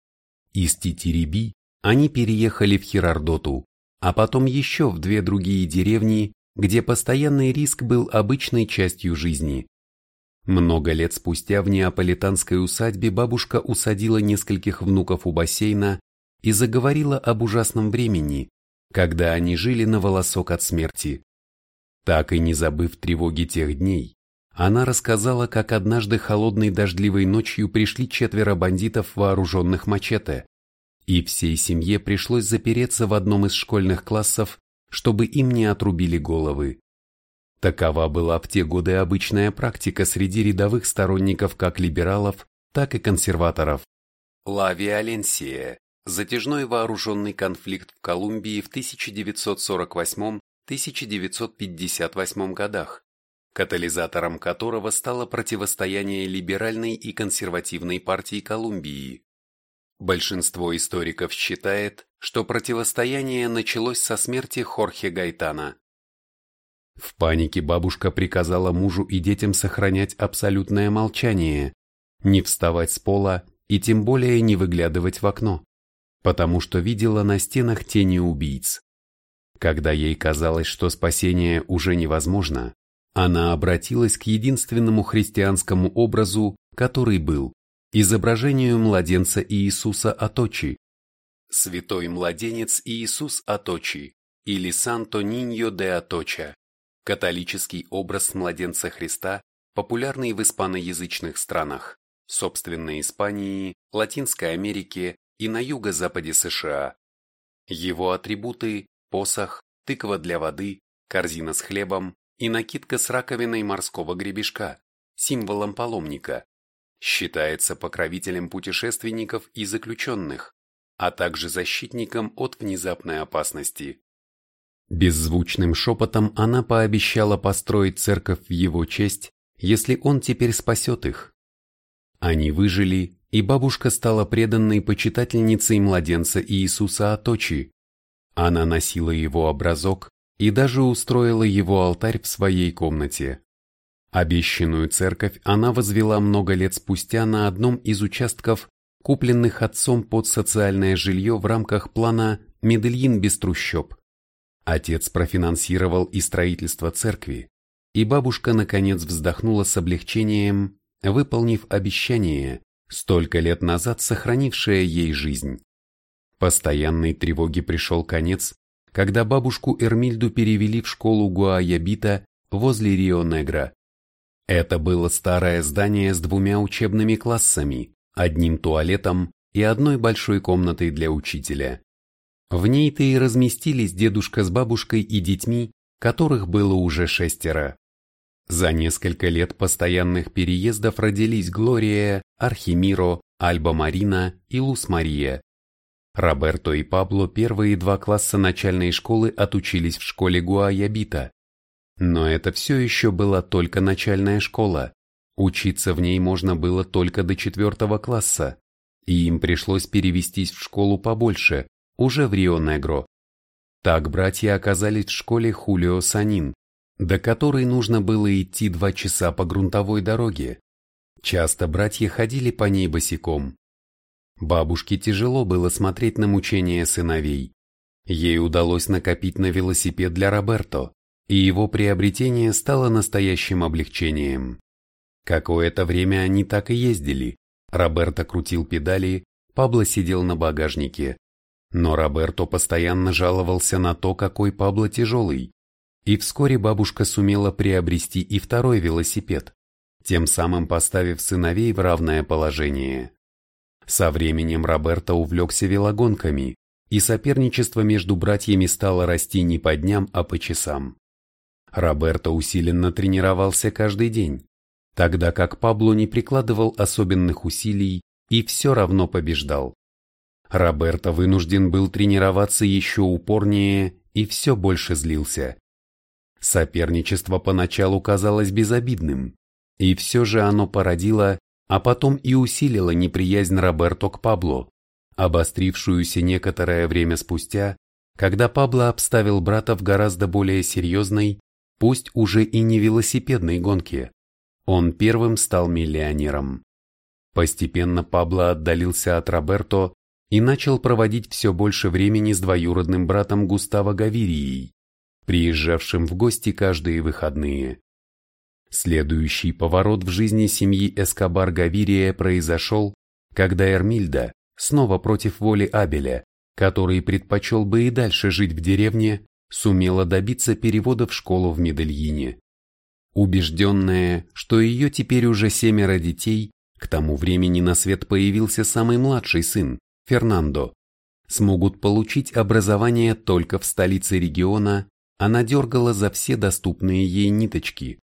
Из Титириби они переехали в Хирардоту, а потом еще в две другие деревни, где постоянный риск был обычной частью жизни. Много лет спустя в неаполитанской усадьбе бабушка усадила нескольких внуков у бассейна и заговорила об ужасном времени, когда они жили на волосок от смерти. Так и не забыв тревоги тех дней, она рассказала, как однажды холодной дождливой ночью пришли четверо бандитов, вооруженных мачете, и всей семье пришлось запереться в одном из школьных классов, чтобы им не отрубили головы. Такова была в те годы обычная практика среди рядовых сторонников как либералов, так и консерваторов. Ла Виоленсия – затяжной вооруженный конфликт в Колумбии в 1948-1958 годах, катализатором которого стало противостояние либеральной и консервативной партии Колумбии. Большинство историков считает, что противостояние началось со смерти Хорхе Гайтана. В панике бабушка приказала мужу и детям сохранять абсолютное молчание, не вставать с пола и тем более не выглядывать в окно, потому что видела на стенах тени убийц. Когда ей казалось, что спасение уже невозможно, она обратилась к единственному христианскому образу, который был – изображению младенца Иисуса Аточи. Святой младенец Иисус Аточи или Санто Ниньо де Аточа – католический образ младенца Христа, популярный в испаноязычных странах, собственно Испании, Латинской Америке и на юго-западе США. Его атрибуты – посох, тыква для воды, корзина с хлебом, и накидка с раковиной морского гребешка, символом паломника, считается покровителем путешественников и заключенных, а также защитником от внезапной опасности. Беззвучным шепотом она пообещала построить церковь в его честь, если он теперь спасет их. Они выжили, и бабушка стала преданной почитательницей младенца Иисуса Аточи. Она носила его образок, и даже устроила его алтарь в своей комнате. Обещанную церковь она возвела много лет спустя на одном из участков, купленных отцом под социальное жилье в рамках плана «Медельин без трущоб». Отец профинансировал и строительство церкви, и бабушка наконец вздохнула с облегчением, выполнив обещание, столько лет назад сохранившее ей жизнь. Постоянной тревоге пришел конец, когда бабушку Эрмильду перевели в школу Гуаябита возле Рио-Негро. Это было старое здание с двумя учебными классами, одним туалетом и одной большой комнатой для учителя. В ней-то и разместились дедушка с бабушкой и детьми, которых было уже шестеро. За несколько лет постоянных переездов родились Глория, Архимиро, Альба Марина и Лус Мария. Роберто и Пабло первые два класса начальной школы отучились в школе Гуаябита. Но это все еще была только начальная школа. Учиться в ней можно было только до четвертого класса, и им пришлось перевестись в школу побольше, уже в Рио-Негро. Так братья оказались в школе Хулио Санин, до которой нужно было идти два часа по грунтовой дороге. Часто братья ходили по ней босиком, Бабушке тяжело было смотреть на мучения сыновей. Ей удалось накопить на велосипед для Роберто, и его приобретение стало настоящим облегчением. Какое-то время они так и ездили. Роберто крутил педали, Пабло сидел на багажнике. Но Роберто постоянно жаловался на то, какой Пабло тяжелый. И вскоре бабушка сумела приобрести и второй велосипед, тем самым поставив сыновей в равное положение. Со временем Роберто увлекся велогонками, и соперничество между братьями стало расти не по дням, а по часам. Роберто усиленно тренировался каждый день, тогда как Пабло не прикладывал особенных усилий и все равно побеждал. Роберто вынужден был тренироваться еще упорнее и все больше злился. Соперничество поначалу казалось безобидным, и все же оно породило а потом и усилила неприязнь Роберто к Пабло, обострившуюся некоторое время спустя, когда Пабло обставил брата в гораздо более серьезной, пусть уже и не велосипедной гонке. Он первым стал миллионером. Постепенно Пабло отдалился от Роберто и начал проводить все больше времени с двоюродным братом Густаво Гавирией, приезжавшим в гости каждые выходные. Следующий поворот в жизни семьи Эскобар Гавирия произошел, когда Эрмильда, снова против воли Абеля, который предпочел бы и дальше жить в деревне, сумела добиться перевода в школу в Медельине. Убежденная, что ее теперь уже семеро детей, к тому времени на свет появился самый младший сын, Фернандо, смогут получить образование только в столице региона, она дергала за все доступные ей ниточки.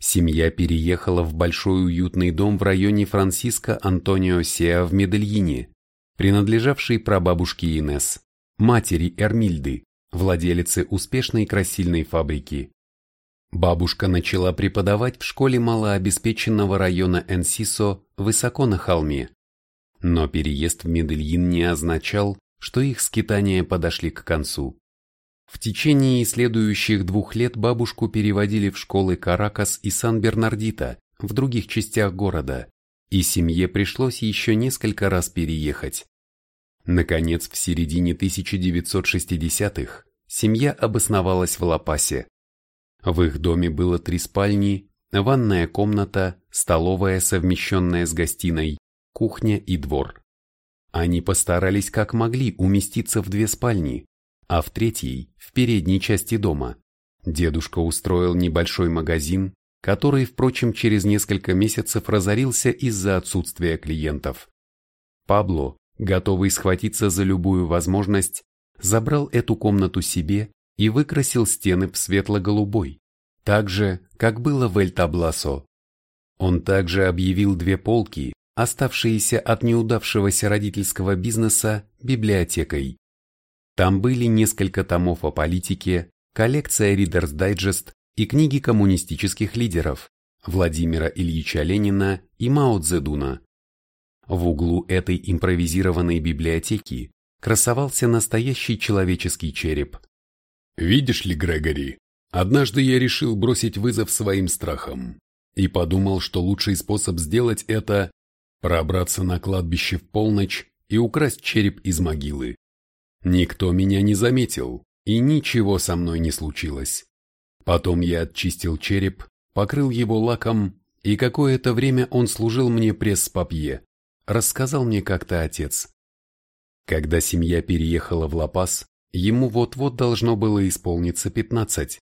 Семья переехала в большой уютный дом в районе Франциско Антонио Сеа в Медельине, принадлежавший прабабушке Инес, матери Эрмильды, владелице успешной красильной фабрики. Бабушка начала преподавать в школе малообеспеченного района Энсисо высоко на холме. Но переезд в Медельин не означал, что их скитания подошли к концу. В течение следующих двух лет бабушку переводили в школы Каракас и Сан-Бернардита в других частях города, и семье пришлось еще несколько раз переехать. Наконец, в середине 1960-х семья обосновалась в Лапасе. В их доме было три спальни, ванная комната, столовая, совмещенная с гостиной, кухня и двор. Они постарались как могли уместиться в две спальни, а в третьей, в передней части дома, дедушка устроил небольшой магазин, который, впрочем, через несколько месяцев разорился из-за отсутствия клиентов. Пабло, готовый схватиться за любую возможность, забрал эту комнату себе и выкрасил стены в светло-голубой, так же, как было в Эль-Табласо. Он также объявил две полки, оставшиеся от неудавшегося родительского бизнеса, библиотекой. Там были несколько томов о политике, коллекция Reader's Digest и книги коммунистических лидеров Владимира Ильича Ленина и Мао Цзэдуна. В углу этой импровизированной библиотеки красовался настоящий человеческий череп. «Видишь ли, Грегори, однажды я решил бросить вызов своим страхам и подумал, что лучший способ сделать это – пробраться на кладбище в полночь и украсть череп из могилы. Никто меня не заметил, и ничего со мной не случилось. Потом я очистил череп, покрыл его лаком, и какое-то время он служил мне пресс-папье, рассказал мне как-то отец. Когда семья переехала в Лапас, ему вот-вот должно было исполниться 15.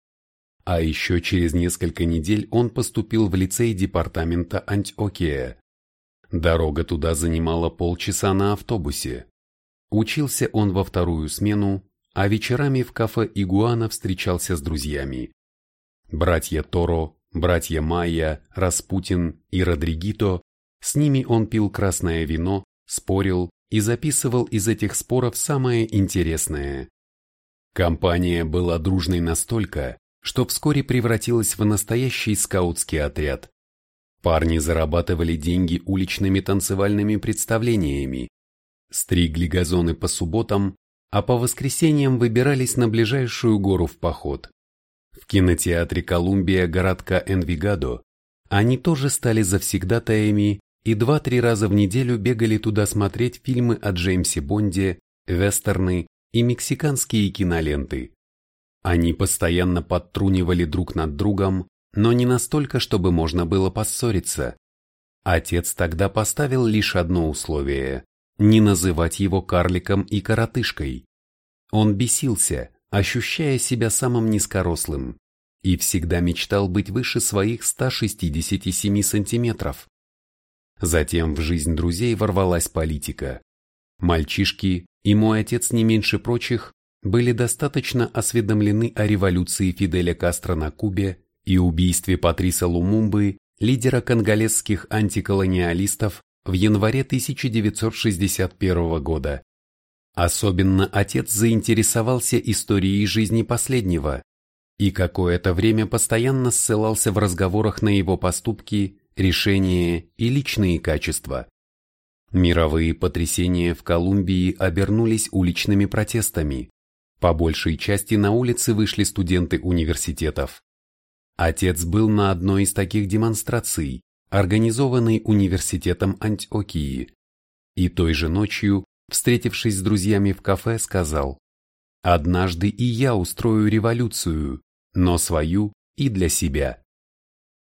А еще через несколько недель он поступил в лицей департамента Антиокия. Дорога туда занимала полчаса на автобусе. Учился он во вторую смену, а вечерами в кафе «Игуана» встречался с друзьями. Братья Торо, братья Майя, Распутин и Родригито, с ними он пил красное вино, спорил и записывал из этих споров самое интересное. Компания была дружной настолько, что вскоре превратилась в настоящий скаутский отряд. Парни зарабатывали деньги уличными танцевальными представлениями, стригли газоны по субботам, а по воскресеньям выбирались на ближайшую гору в поход. В кинотеатре Колумбия городка Энвигадо они тоже стали завсегдатаями и два-три раза в неделю бегали туда смотреть фильмы о Джеймсе Бонде, вестерны и мексиканские киноленты. Они постоянно подтрунивали друг над другом, но не настолько, чтобы можно было поссориться. Отец тогда поставил лишь одно условие не называть его карликом и коротышкой. Он бесился, ощущая себя самым низкорослым, и всегда мечтал быть выше своих 167 сантиметров. Затем в жизнь друзей ворвалась политика. Мальчишки, и мой отец не меньше прочих, были достаточно осведомлены о революции Фиделя Кастро на Кубе и убийстве Патриса Лумумбы, лидера конголезских антиколониалистов, в январе 1961 года. Особенно отец заинтересовался историей жизни последнего и какое-то время постоянно ссылался в разговорах на его поступки, решения и личные качества. Мировые потрясения в Колумбии обернулись уличными протестами. По большей части на улицы вышли студенты университетов. Отец был на одной из таких демонстраций, организованной университетом Антиокии. И той же ночью, встретившись с друзьями в кафе, сказал, «Однажды и я устрою революцию, но свою и для себя».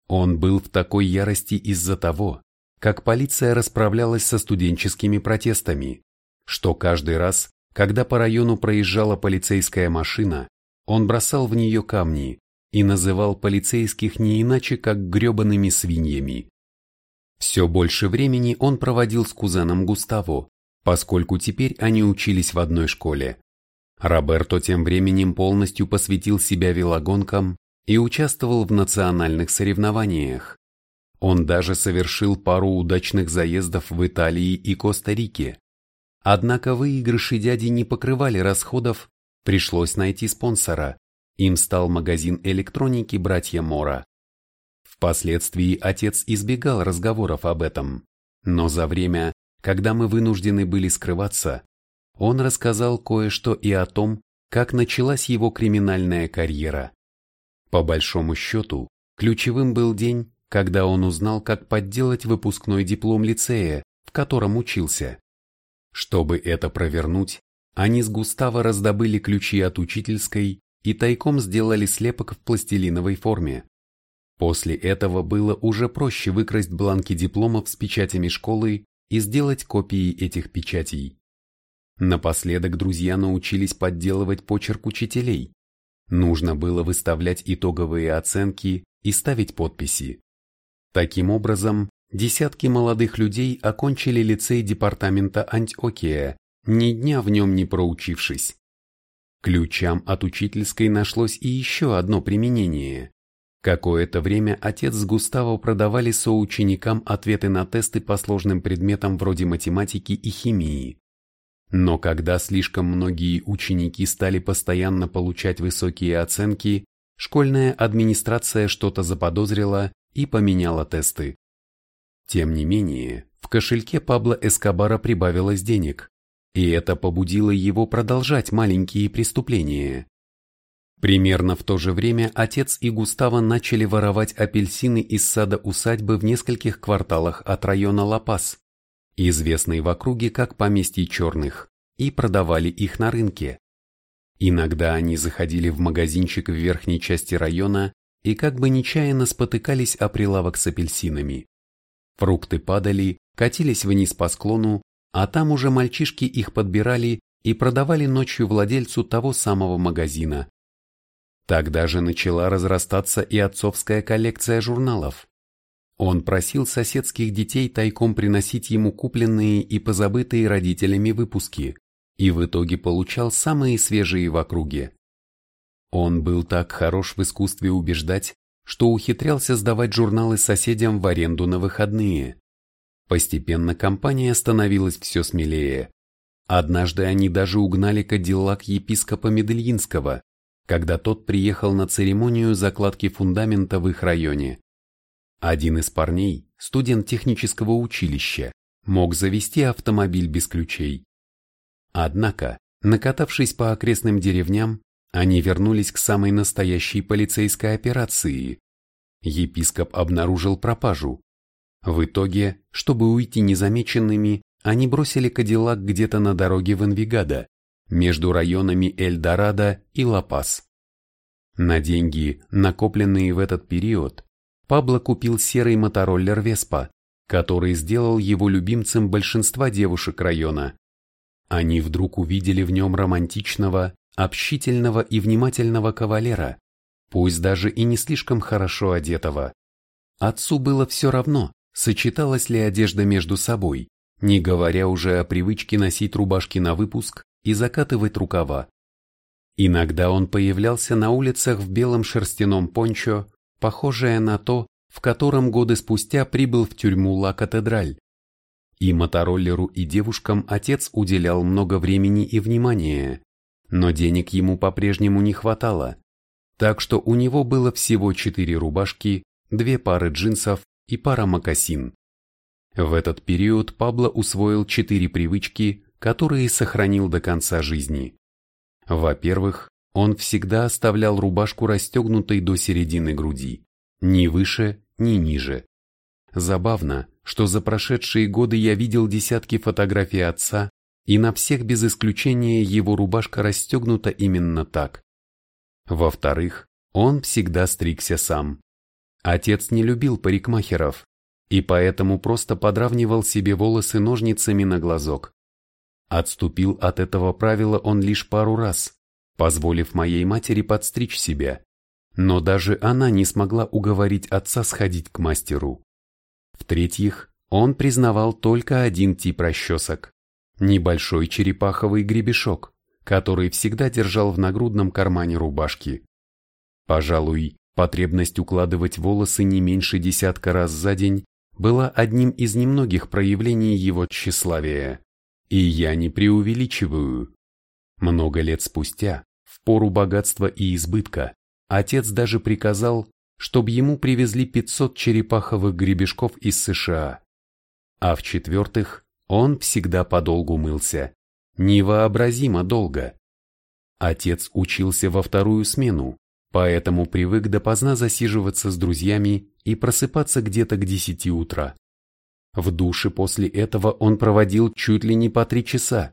Он был в такой ярости из-за того, как полиция расправлялась со студенческими протестами, что каждый раз, когда по району проезжала полицейская машина, он бросал в нее камни и называл полицейских не иначе, как гребаными свиньями. Все больше времени он проводил с кузеном Густаво, поскольку теперь они учились в одной школе. Роберто тем временем полностью посвятил себя велогонкам и участвовал в национальных соревнованиях. Он даже совершил пару удачных заездов в Италии и Коста-Рике. Однако выигрыши дяди не покрывали расходов, пришлось найти спонсора. Им стал магазин электроники «Братья Мора». Впоследствии отец избегал разговоров об этом, но за время, когда мы вынуждены были скрываться, он рассказал кое-что и о том, как началась его криминальная карьера. По большому счету, ключевым был день, когда он узнал, как подделать выпускной диплом лицея, в котором учился. Чтобы это провернуть, они с Густаво раздобыли ключи от учительской и тайком сделали слепок в пластилиновой форме. После этого было уже проще выкрасть бланки дипломов с печатями школы и сделать копии этих печатей. Напоследок друзья научились подделывать почерк учителей. Нужно было выставлять итоговые оценки и ставить подписи. Таким образом, десятки молодых людей окончили лицей департамента Антиокия, ни дня в нем не проучившись. Ключам от учительской нашлось и еще одно применение. Какое-то время отец с Густаво продавали соученикам ответы на тесты по сложным предметам вроде математики и химии. Но когда слишком многие ученики стали постоянно получать высокие оценки, школьная администрация что-то заподозрила и поменяла тесты. Тем не менее, в кошельке Пабло Эскобара прибавилось денег, и это побудило его продолжать маленькие преступления. Примерно в то же время отец и Густаво начали воровать апельсины из сада усадьбы в нескольких кварталах от района Ла-Пас, известный в округе как поместье черных, и продавали их на рынке. Иногда они заходили в магазинчик в верхней части района и как бы нечаянно спотыкались о прилавок с апельсинами. Фрукты падали, катились вниз по склону, а там уже мальчишки их подбирали и продавали ночью владельцу того самого магазина. Тогда же начала разрастаться и отцовская коллекция журналов. Он просил соседских детей тайком приносить ему купленные и позабытые родителями выпуски, и в итоге получал самые свежие в округе. Он был так хорош в искусстве убеждать, что ухитрялся сдавать журналы соседям в аренду на выходные. Постепенно компания становилась все смелее. Однажды они даже угнали кадиллак епископа Медельинского, когда тот приехал на церемонию закладки фундамента в их районе. Один из парней, студент технического училища, мог завести автомобиль без ключей. Однако, накатавшись по окрестным деревням, они вернулись к самой настоящей полицейской операции. Епископ обнаружил пропажу. В итоге, чтобы уйти незамеченными, они бросили Кадиллак где-то на дороге в Энвигадо, между районами Эльдорадо и Ла-Пас. На деньги, накопленные в этот период, Пабло купил серый мотороллер Веспа, который сделал его любимцем большинства девушек района. Они вдруг увидели в нем романтичного, общительного и внимательного кавалера, пусть даже и не слишком хорошо одетого. Отцу было все равно, сочеталась ли одежда между собой, не говоря уже о привычке носить рубашки на выпуск и закатывать рукава. Иногда он появлялся на улицах в белом шерстяном пончо, похожее на то, в котором годы спустя прибыл в тюрьму Ла-Катедраль. И мотороллеру и девушкам отец уделял много времени и внимания, но денег ему по-прежнему не хватало, так что у него было всего четыре рубашки, две пары джинсов и пара мокасин. В этот период Пабло усвоил четыре привычки, которые сохранил до конца жизни. Во-первых, он всегда оставлял рубашку расстегнутой до середины груди, ни выше, ни ниже. Забавно, что за прошедшие годы я видел десятки фотографий отца, и на всех без исключения его рубашка расстегнута именно так. Во-вторых, он всегда стригся сам. Отец не любил парикмахеров, и поэтому просто подравнивал себе волосы ножницами на глазок. Отступил от этого правила он лишь пару раз, позволив моей матери подстричь себя, но даже она не смогла уговорить отца сходить к мастеру. В-третьих, он признавал только один тип расчесок – небольшой черепаховый гребешок, который всегда держал в нагрудном кармане рубашки. Пожалуй, потребность укладывать волосы не меньше десятка раз за день была одним из немногих проявлений его тщеславия. И я не преувеличиваю. Много лет спустя, в пору богатства и избытка, отец даже приказал, чтобы ему привезли 500 черепаховых гребешков из США. А в-четвертых, он всегда подолгу мылся. Невообразимо долго. Отец учился во вторую смену, поэтому привык допоздна засиживаться с друзьями и просыпаться где-то к десяти утра. В душе после этого он проводил чуть ли не по три часа.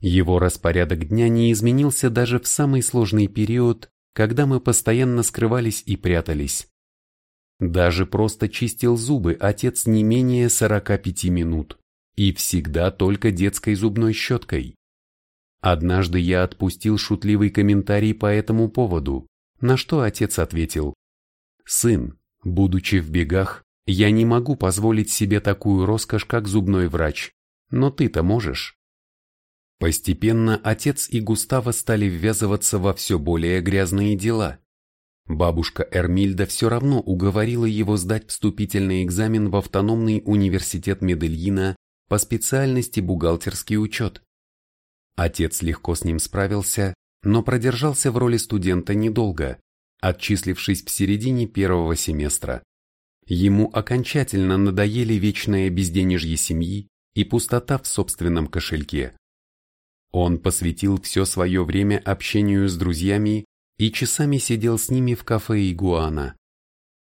Его распорядок дня не изменился даже в самый сложный период, когда мы постоянно скрывались и прятались. Даже просто чистил зубы отец не менее 45 минут, и всегда только детской зубной щеткой. Однажды я отпустил шутливый комментарий по этому поводу, на что отец ответил. «Сын, будучи в бегах, я не могу позволить себе такую роскошь, как зубной врач, но ты-то можешь». Постепенно отец и Густаво стали ввязываться во все более грязные дела. Бабушка Эрмильда все равно уговорила его сдать вступительный экзамен в автономный университет Медельина по специальности бухгалтерский учет. Отец легко с ним справился но продержался в роли студента недолго, отчислившись в середине первого семестра. Ему окончательно надоели вечное безденежье семьи и пустота в собственном кошельке. Он посвятил все свое время общению с друзьями и часами сидел с ними в кафе Игуана.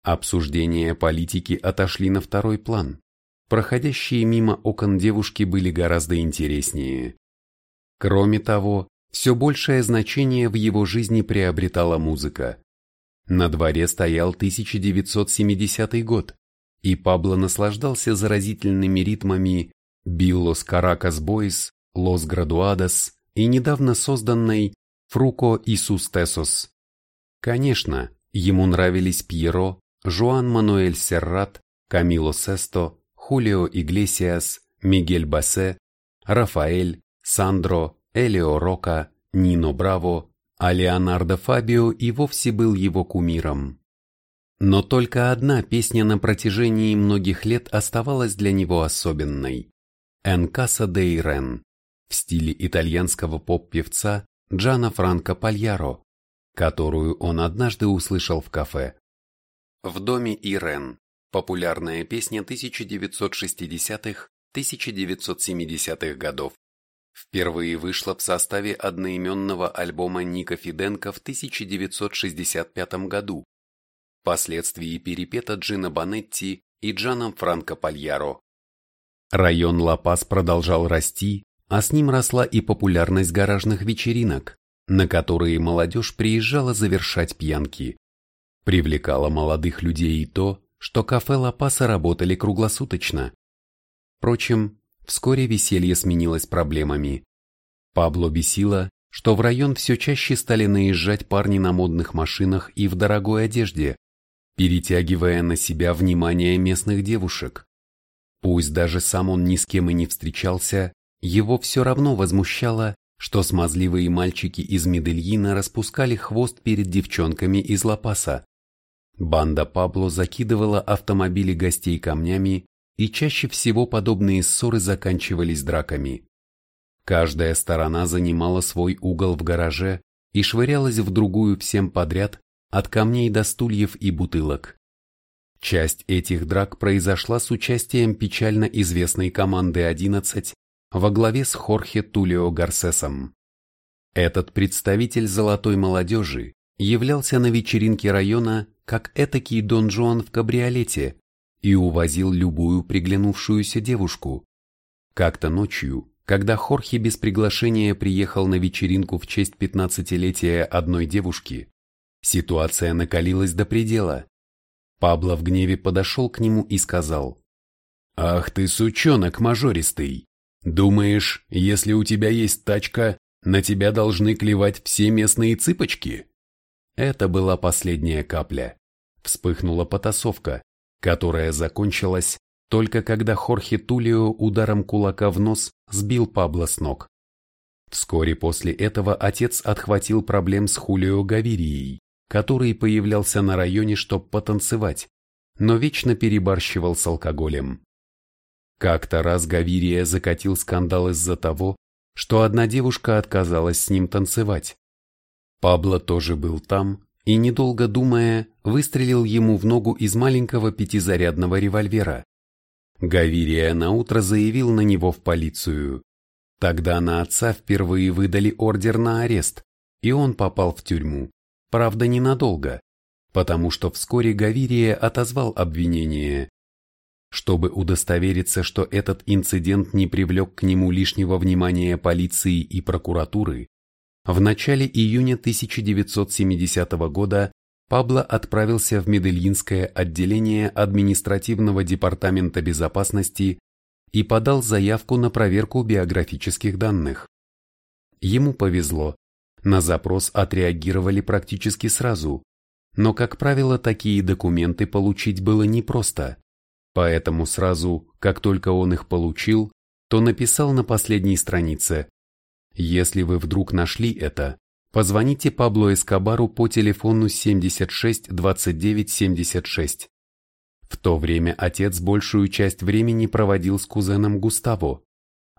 Обсуждения политики отошли на второй план. Проходящие мимо окон девушки были гораздо интереснее. Кроме того, все большее значение в его жизни приобретала музыка. На дворе стоял 1970 год, и Пабло наслаждался заразительными ритмами «Биллос Каракас Бойс», «Лос Градуадос» и недавно созданной «Фруко и Сустесос». Конечно, ему нравились Пьеро, Жуан Мануэль Серрат, Камило Сесто, Хулио Иглесиас, Мигель Бассе, Рафаэль, Сандро, Элио Рока, Нино Браво, а Леонардо Фабио и вовсе был его кумиром. Но только одна песня на протяжении многих лет оставалась для него особенной – «Энкаса де Ирен» в стиле итальянского поп-певца Джана Франко Пальяро, которую он однажды услышал в кафе. В доме Ирен – популярная песня 1960-1970-х годов. Впервые вышла в составе одноименного альбома Ника Фиденко в 1965 году, впоследствии перепета Джина Банетти и Джаном Франко Пальяро. Район Ла-Пас продолжал расти, а с ним росла и популярность гаражных вечеринок, на которые молодежь приезжала завершать пьянки. Привлекало молодых людей и то, что кафе Ла-Паса работали круглосуточно. Впрочем, Вскоре веселье сменилось проблемами. Пабло бесило, что в район все чаще стали наезжать парни на модных машинах и в дорогой одежде, перетягивая на себя внимание местных девушек. Пусть даже сам он ни с кем и не встречался, его все равно возмущало, что смазливые мальчики из Медельина распускали хвост перед девчонками из Лапаса. Банда Пабло закидывала автомобили гостей камнями и чаще всего подобные ссоры заканчивались драками. Каждая сторона занимала свой угол в гараже и швырялась в другую всем подряд, от камней до стульев и бутылок. Часть этих драк произошла с участием печально известной команды 11 во главе с Хорхе Тулио Гарсесом. Этот представитель золотой молодежи являлся на вечеринке района как этакий Дон Жуан в кабриолете и увозил любую приглянувшуюся девушку. Как-то ночью, когда Хорхе без приглашения приехал на вечеринку в честь пятнадцатилетия одной девушки, ситуация накалилась до предела. Пабло в гневе подошел к нему и сказал, «Ах ты сучонок мажористый! Думаешь, если у тебя есть тачка, на тебя должны клевать все местные цыпочки?» Это была последняя капля. Вспыхнула потасовка, которая закончилась только когда Хорхе Тулио ударом кулака в нос сбил Пабло с ног. Вскоре после этого отец отхватил проблем с Хулио Гавирией, который появлялся на районе, чтобы потанцевать, но вечно перебарщивал с алкоголем. Как-то раз Гавирия закатил скандал из-за того, что одна девушка отказалась с ним танцевать. Пабло тоже был там и, недолго думая, выстрелил ему в ногу из маленького пятизарядного револьвера. Гавирия наутро заявил на него в полицию. Тогда на отца впервые выдали ордер на арест, и он попал в тюрьму. Правда, ненадолго, потому что вскоре Гавирия отозвал обвинение. Чтобы удостовериться, что этот инцидент не привлек к нему лишнего внимания полиции и прокуратуры, в начале июня 1970 года Пабло отправился в Медельинское отделение административного департамента безопасности и подал заявку на проверку биографических данных. Ему повезло, на запрос отреагировали практически сразу, но, как правило, такие документы получить было непросто. Поэтому сразу, как только он их получил, то написал на последней странице «Если вы вдруг нашли это, позвоните Пабло Эскобару по телефону 76 29 76». В то время отец большую часть времени проводил с кузеном Густаво,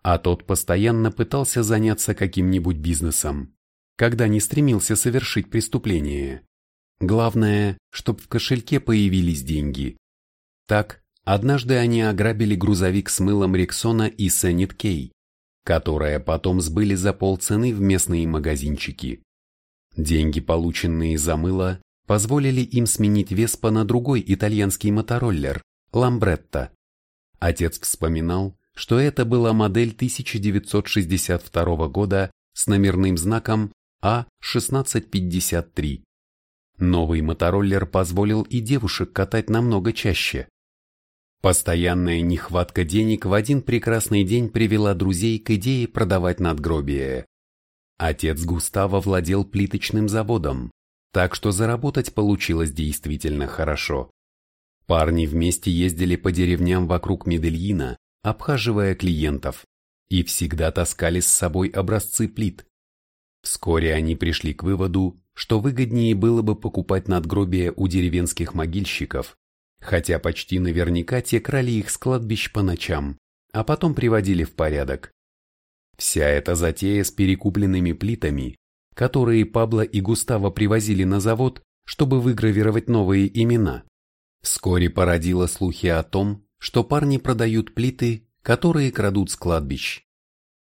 а тот постоянно пытался заняться каким-нибудь бизнесом когда не стремился совершить преступление. Главное, чтоб в кошельке появились деньги. Так, однажды они ограбили грузовик с мылом Рексона и Сеннит Кей, которое потом сбыли за полцены в местные магазинчики. Деньги, полученные за мыло, позволили им сменить Веспа на другой итальянский мотороллер – Ламбретта. Отец вспоминал, что это была модель 1962 года с номерным знаком а-1653. Новый мотороллер позволил и девушек катать намного чаще. Постоянная нехватка денег в один прекрасный день привела друзей к идее продавать надгробие. Отец Густава владел плиточным заводом, так что заработать получилось действительно хорошо. Парни вместе ездили по деревням вокруг Медельина, обхаживая клиентов, и всегда таскали с собой образцы плит. Вскоре они пришли к выводу, что выгоднее было бы покупать надгробия у деревенских могильщиков, хотя почти наверняка те крали их с кладбищ по ночам, а потом приводили в порядок. Вся эта затея с перекупленными плитами, которые Пабло и Густаво привозили на завод, чтобы выгравировать новые имена, вскоре породила слухи о том, что парни продают плиты, которые крадут с кладбищ.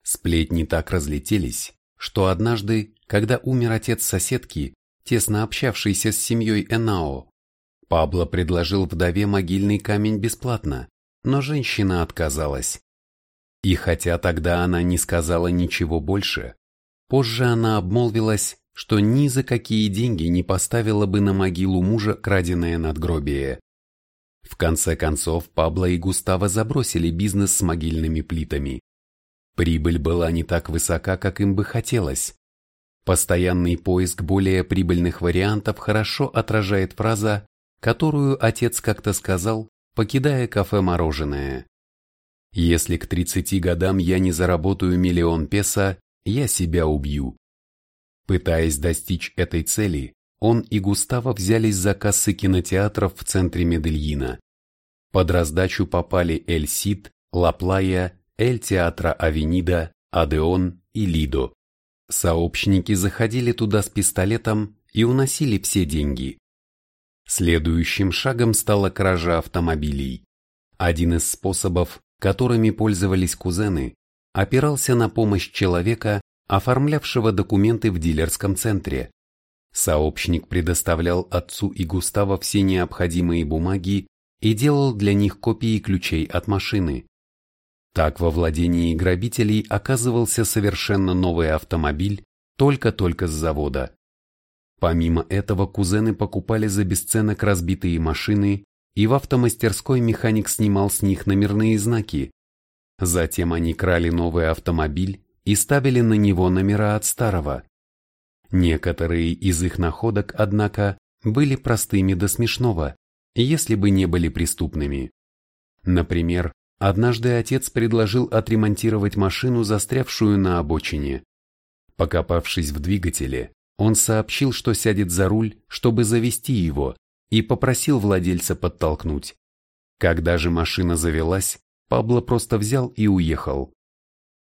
Сплетни так разлетелись, что однажды, когда умер отец соседки, тесно общавшийся с семьей Энао, Пабло предложил вдове могильный камень бесплатно, но женщина отказалась. И хотя тогда она не сказала ничего больше, позже она обмолвилась, что ни за какие деньги не поставила бы на могилу мужа краденое надгробие. В конце концов, Пабло и Густаво забросили бизнес с могильными плитами. Прибыль была не так высока, как им бы хотелось. Постоянный поиск более прибыльных вариантов хорошо отражает фраза, которую отец как-то сказал, покидая кафе «Мороженое». «Если к 30 годам я не заработаю миллион песо, я себя убью». Пытаясь достичь этой цели, он и Густаво взялись за кассы кинотеатров в центре Медельина. Под раздачу попали Эль Сид, Ла Плая Эль Театра Авенида, Адеон и Лидо. Сообщники заходили туда с пистолетом и уносили все деньги. Следующим шагом стала кража автомобилей. Один из способов, которыми пользовались кузены, опирался на помощь человека, оформлявшего документы в дилерском центре. Сообщник предоставлял отцу и Густаво все необходимые бумаги и делал для них копии ключей от машины. Так во владении грабителей оказывался совершенно новый автомобиль, только-только с завода. Помимо этого кузены покупали за бесценок разбитые машины, и в автомастерской механик снимал с них номерные знаки. Затем они крали новый автомобиль и ставили на него номера от старого. Некоторые из их находок, однако, были простыми до смешного, если бы не были преступными. Например, однажды отец предложил отремонтировать машину, застрявшую на обочине. Покопавшись в двигателе, он сообщил, что сядет за руль, чтобы завести его, и попросил владельца подтолкнуть. Когда же машина завелась, Пабло просто взял и уехал.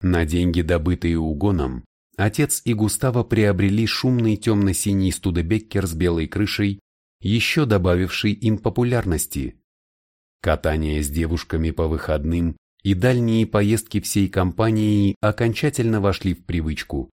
На деньги, добытые угоном, отец и Густаво приобрели шумный темно-синий студебеккер с белой крышей, еще добавивший им популярности. Катание с девушками по выходным и дальние поездки всей компанией окончательно вошли в привычку.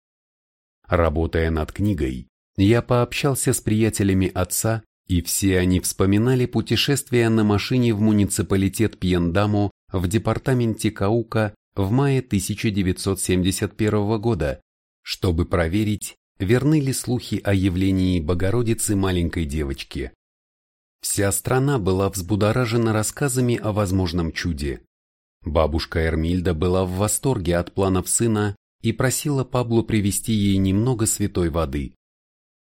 Работая над книгой, я пообщался с приятелями отца, и все они вспоминали путешествие на машине в муниципалитет Пьендамо в департаменте Каука в мае 1971 года, чтобы проверить, верны ли слухи о явлении Богородицы маленькой девочки. Вся страна была взбудоражена рассказами о возможном чуде. Бабушка Эрмильда была в восторге от планов сына и просила Паблу привезти ей немного святой воды.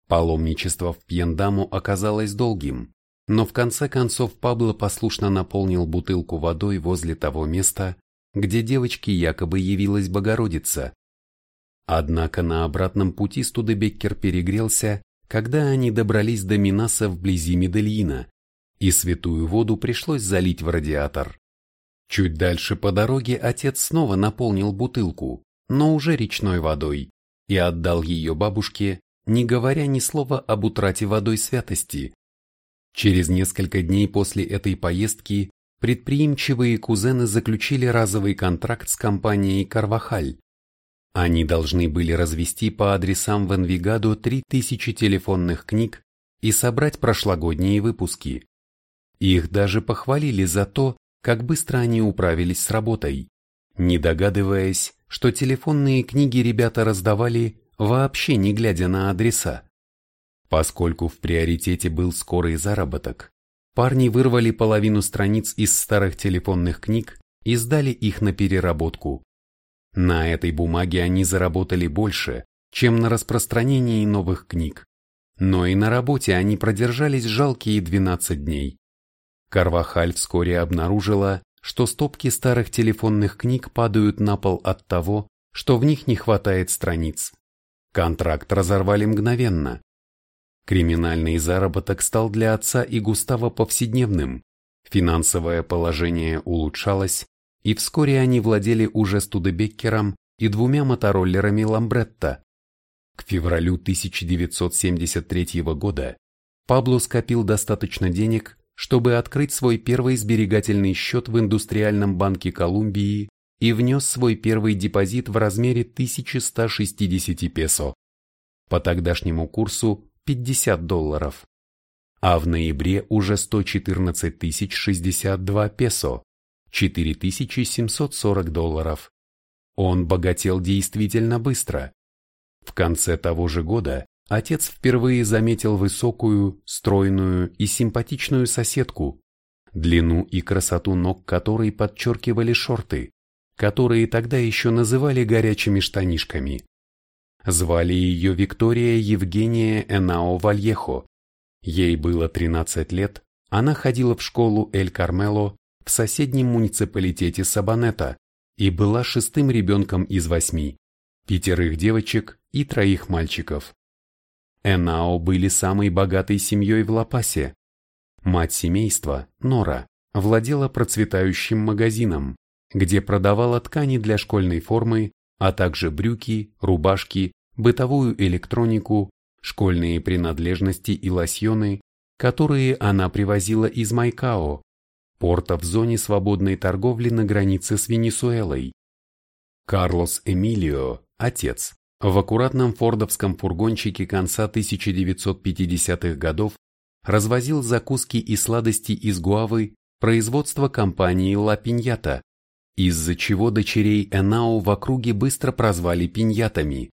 Паломничество в Пьендаму оказалось долгим, но в конце концов Пабло послушно наполнил бутылку водой возле того места, где девочке якобы явилась Богородица. Однако на обратном пути Студебеккер перегрелся, когда они добрались до Минаса вблизи Медельина, и святую воду пришлось залить в радиатор. Чуть дальше по дороге отец снова наполнил бутылку, но уже речной водой, и отдал ее бабушке, не говоря ни слова об утрате водой святости. Через несколько дней после этой поездки предприимчивые кузены заключили разовый контракт с компанией «Карвахаль». Они должны были развести по адресам в Энвигадо 3000 телефонных книг и собрать прошлогодние выпуски. Их даже похвалили за то, как быстро они управились с работой, не догадываясь, что телефонные книги ребята раздавали, вообще не глядя на адреса. Поскольку в приоритете был скорый заработок, парни вырвали половину страниц из старых телефонных книг и сдали их на переработку. На этой бумаге они заработали больше, чем на распространении новых книг. Но и на работе они продержались жалкие 12 дней. Карвахаль вскоре обнаружила, что стопки старых телефонных книг падают на пол от того, что в них не хватает страниц. Контракт разорвали мгновенно. Криминальный заработок стал для отца и Густава повседневным, финансовое положение улучшалось, и вскоре они владели уже Студебеккером и двумя мотороллерами Ламбретта. К февралю 1973 года Пабло скопил достаточно денег, чтобы открыть свой первый сберегательный счет в Индустриальном банке Колумбии и внес свой первый депозит в размере 1160 песо. По тогдашнему курсу 50 долларов. А в ноябре уже 114 062 песо, 4740 долларов. Он богател действительно быстро. В конце того же года отец впервые заметил высокую, стройную и симпатичную соседку, длину и красоту ног которой подчеркивали шорты, которые тогда еще называли горячими штанишками. Звали ее Виктория Евгения Энао Вальехо. Ей было 13 лет, она ходила в школу Эль Кармело в соседнем муниципалитете Сабанета и была шестым ребенком из восьми, пятерых девочек и троих мальчиков. Энао были самой богатой семьей в Лапасе. Мать семейства, Нора, владела процветающим магазином, где продавала ткани для школьной формы, а также брюки, рубашки, бытовую электронику, школьные принадлежности и лосьоны, которые она привозила из Майкао, порта в зоне свободной торговли на границе с Венесуэлой. Карлос Эмилио, отец, в аккуратном фордовском фургончике конца 1950-х годов развозил закуски и сладости из гуавы производства компании Ла Пиньята, из-за чего дочерей Энао в округе быстро прозвали пиньятами.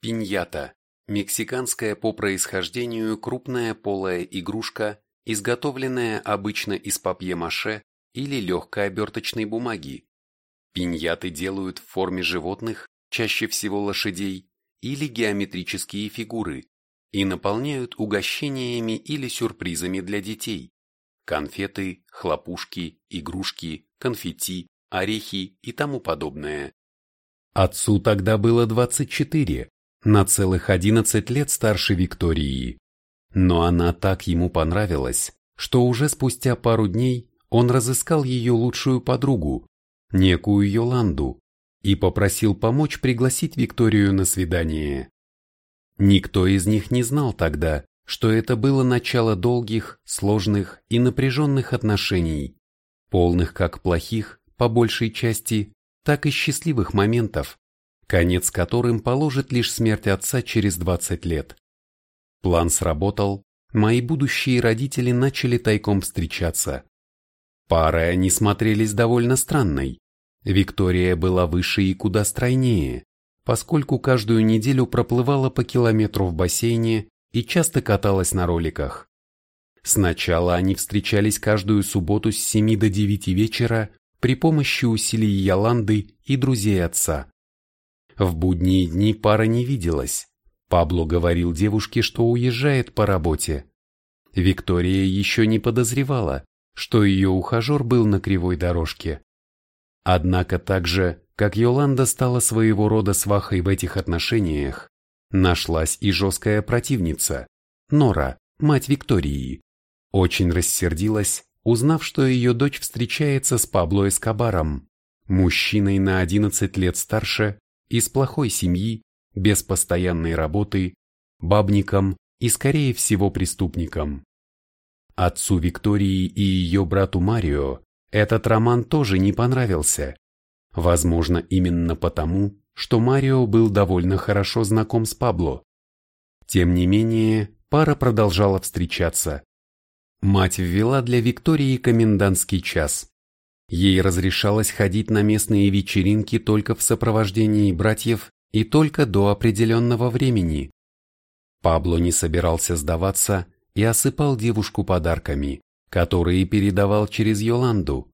Пиньята – мексиканская по происхождению крупная полая игрушка, изготовленная обычно из папье-маше или легкой оберточной бумаги. Пиньяты делают в форме животных, чаще всего лошадей, или геометрические фигуры, и наполняют угощениями или сюрпризами для детей. Конфеты, хлопушки, игрушки, конфетти, орехи и тому подобное. Отцу тогда было 24, на целых 11 лет старше Виктории. Но она так ему понравилась, что уже спустя пару дней он разыскал ее лучшую подругу, некую Йоланду, и попросил помочь пригласить Викторию на свидание. Никто из них не знал тогда, что это было начало долгих, сложных и напряженных отношений, полных как плохих, по большей части, так и счастливых моментов, конец которым положит лишь смерть отца через 20 лет. План сработал, мои будущие родители начали тайком встречаться. Парой они смотрелись довольно странной, Виктория была выше и куда стройнее, поскольку каждую неделю проплывала по километру в бассейне и часто каталась на роликах. Сначала они встречались каждую субботу с 7 до 9 вечера при помощи усилий Яланды и друзей отца. В будние дни пара не виделась. Пабло говорил девушке, что уезжает по работе. Виктория еще не подозревала, что ее ухажер был на кривой дорожке. Однако так же, как Йоланда стала своего рода свахой в этих отношениях, нашлась и жесткая противница, Нора, мать Виктории. Очень рассердилась, узнав, что ее дочь встречается с Пабло Эскобаром, мужчиной на 11 лет старше, из плохой семьи, без постоянной работы, бабником и, скорее всего, преступником. Отцу Виктории и ее брату Марио этот роман тоже не понравился. Возможно, именно потому, что Марио был довольно хорошо знаком с Пабло. Тем не менее, пара продолжала встречаться. Мать ввела для Виктории комендантский час. Ей разрешалось ходить на местные вечеринки только в сопровождении братьев и только до определенного времени. Пабло не собирался сдаваться и осыпал девушку подарками которые передавал через Йоланду.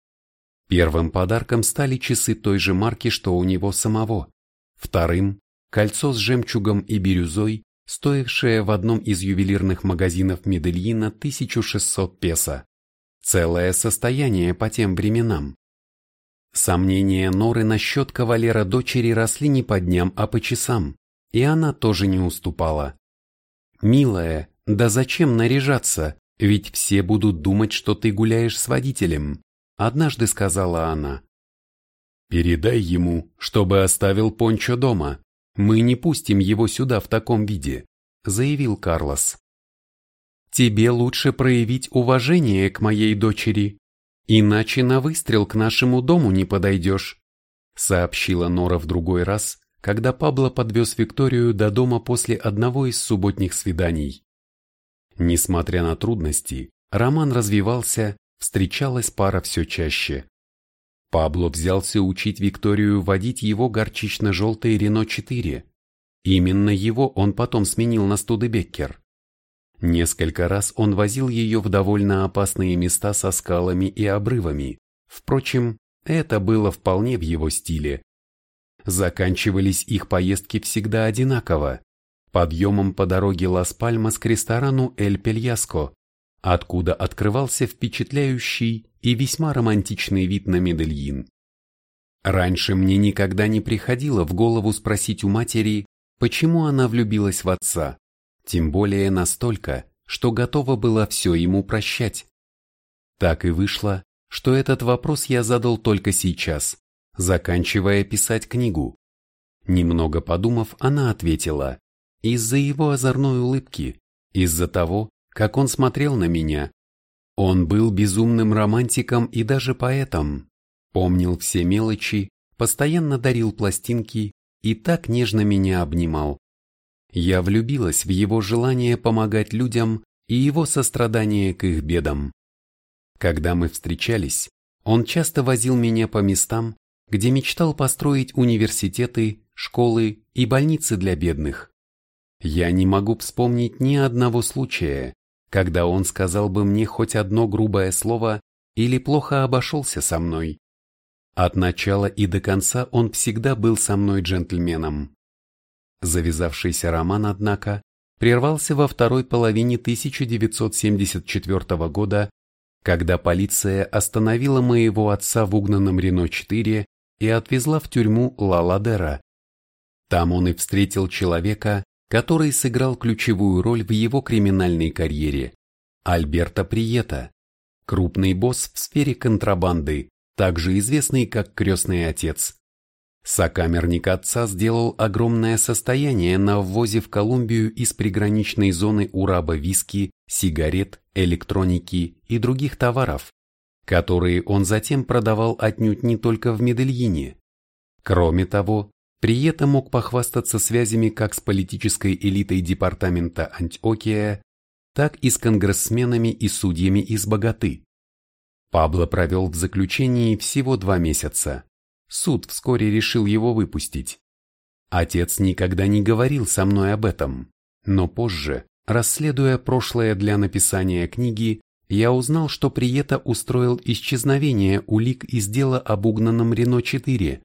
Первым подарком стали часы той же марки, что у него самого. Вторым – кольцо с жемчугом и бирюзой, стоившее в одном из ювелирных магазинов Медельина 1600 песо. Целое состояние по тем временам. Сомнения Норы насчет кавалера дочери росли не по дням, а по часам, и она тоже не уступала. «Милая, да зачем наряжаться? Ведь все будут думать, что ты гуляешь с водителем, однажды сказала она. Передай ему, чтобы оставил Пончо дома. Мы не пустим его сюда в таком виде, заявил Карлос. Тебе лучше проявить уважение к моей дочери, иначе на выстрел к нашему дому не подойдешь, сообщила Нора в другой раз, когда Пабло подвез Викторию до дома после одного из субботних свиданий. Несмотря на трудности, роман развивался, встречалась пара все чаще. Пабло взялся учить Викторию водить его горчично-желтый Рено-4. Именно его он потом сменил на Студебеккер. Несколько раз он возил ее в довольно опасные места со скалами и обрывами. Впрочем, это было вполне в его стиле. Заканчивались их поездки всегда одинаково подъемом по дороге Лас-Пальмас к ресторану Эль Пельяско, откуда открывался впечатляющий и весьма романтичный вид на Медельин. Раньше мне никогда не приходило в голову спросить у матери, почему она влюбилась в отца, тем более настолько, что готова была все ему прощать. Так и вышло, что этот вопрос я задал только сейчас, заканчивая писать книгу. Немного подумав, она ответила, из-за его озорной улыбки, из-за того, как он смотрел на меня. Он был безумным романтиком и даже поэтом, помнил все мелочи, постоянно дарил пластинки и так нежно меня обнимал. Я влюбилась в его желание помогать людям и его сострадание к их бедам. Когда мы встречались, он часто возил меня по местам, где мечтал построить университеты, школы и больницы для бедных. Я не могу вспомнить ни одного случая, когда он сказал бы мне хоть одно грубое слово или плохо обошелся со мной. От начала и до конца он всегда был со мной джентльменом. Завязавшийся роман, однако, прервался во второй половине 1974 года, когда полиция остановила моего отца в угнанном Рено-4 и отвезла в тюрьму Лаладера. Там он и встретил человека, который сыграл ключевую роль в его криминальной карьере – Альберто Приета, крупный босс в сфере контрабанды, также известный как крестный отец. Сокамерник отца сделал огромное состояние на ввозе в Колумбию из приграничной зоны ураба виски, сигарет, электроники и других товаров, которые он затем продавал отнюдь не только в Медельине. Кроме того, Приета мог похвастаться связями как с политической элитой департамента Антиокия, так и с конгрессменами и судьями из Богаты. Пабло провел в заключении всего два месяца. Суд вскоре решил его выпустить. Отец никогда не говорил со мной об этом, но позже, расследуя прошлое для написания книги, я узнал, что Приета устроил исчезновение улик из дела об угнанном Рено-4,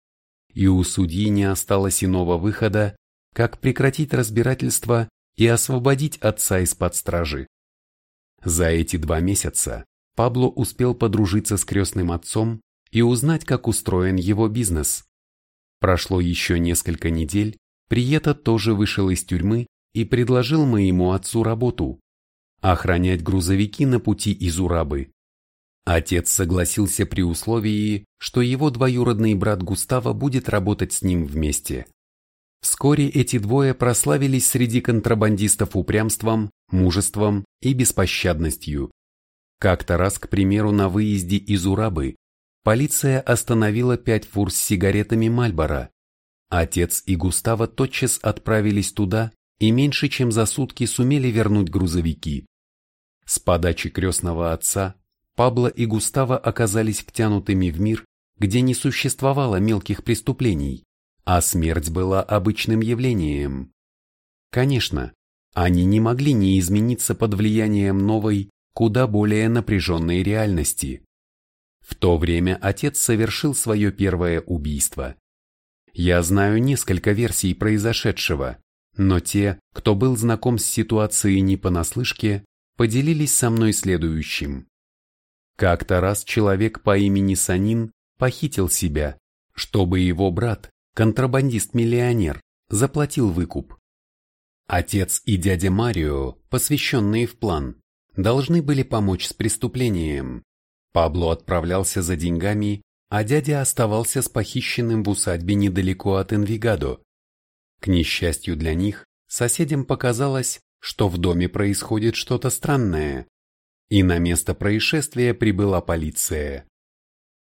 и у судьи не осталось иного выхода, как прекратить разбирательство и освободить отца из-под стражи. За эти два месяца Пабло успел подружиться с крестным отцом и узнать, как устроен его бизнес. Прошло еще несколько недель, Приета тоже вышел из тюрьмы и предложил моему отцу работу – охранять грузовики на пути из Урабы. Отец согласился при условии, что его двоюродный брат Густаво будет работать с ним вместе. Вскоре эти двое прославились среди контрабандистов упрямством, мужеством и беспощадностью. Как-то раз, к примеру, на выезде из Урабы, полиция остановила пять фур с сигаретами Мальбора. Отец и Густаво тотчас отправились туда и меньше чем за сутки сумели вернуть грузовики. С подачи крестного отца Пабло и Густаво оказались втянутыми в мир, где не существовало мелких преступлений, а смерть была обычным явлением. Конечно, они не могли не измениться под влиянием новой, куда более напряженной реальности. В то время отец совершил свое первое убийство. Я знаю несколько версий произошедшего, но те, кто был знаком с ситуацией не понаслышке, поделились со мной следующим. Как-то раз человек по имени Санин похитил себя, чтобы его брат, контрабандист-миллионер, заплатил выкуп. Отец и дядя Марио, посвященные в план, должны были помочь с преступлением. Пабло отправлялся за деньгами, а дядя оставался с похищенным в усадьбе недалеко от Энвигадо. К несчастью для них, соседям показалось, что в доме происходит что-то странное, и на место происшествия прибыла полиция.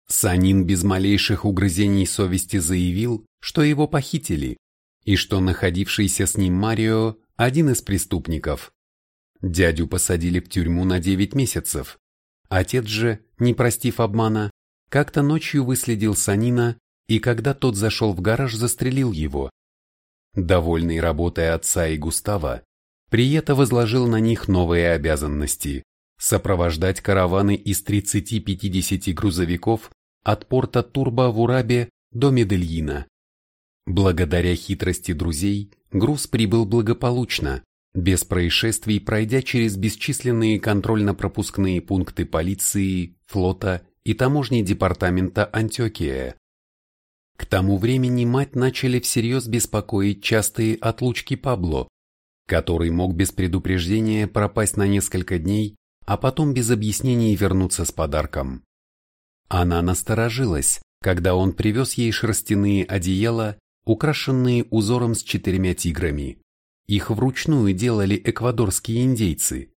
Санин без малейших угрызений совести заявил, что его похитили, и что находившийся с ним Марио – один из преступников. Дядю посадили в тюрьму на 9 месяцев. Отец же, не простив обмана, как-то ночью выследил Санина и когда тот зашел в гараж, застрелил его. Довольный работой отца и Густава, Приета возложил на них новые обязанности сопровождать караваны из 30-50 грузовиков от порта Турба в Урабе до Медельина. Благодаря хитрости друзей, груз прибыл благополучно, без происшествий пройдя через бесчисленные контрольно-пропускные пункты полиции, флота и таможни департамента Антиокия. К тому времени мать начали всерьез беспокоить частые отлучки Пабло, который мог без предупреждения пропасть на несколько дней а потом без объяснений вернуться с подарком. Она насторожилась, когда он привез ей шерстяные одеяла, украшенные узором с четырьмя тиграми. Их вручную делали эквадорские индейцы.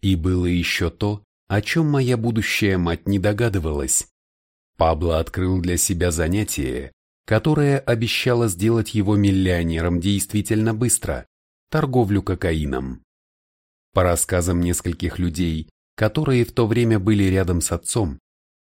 И было еще то, о чем моя будущая мать не догадывалась. Пабло открыл для себя занятие, которое обещало сделать его миллионером действительно быстро – торговлю кокаином. По рассказам нескольких людей, которые в то время были рядом с отцом,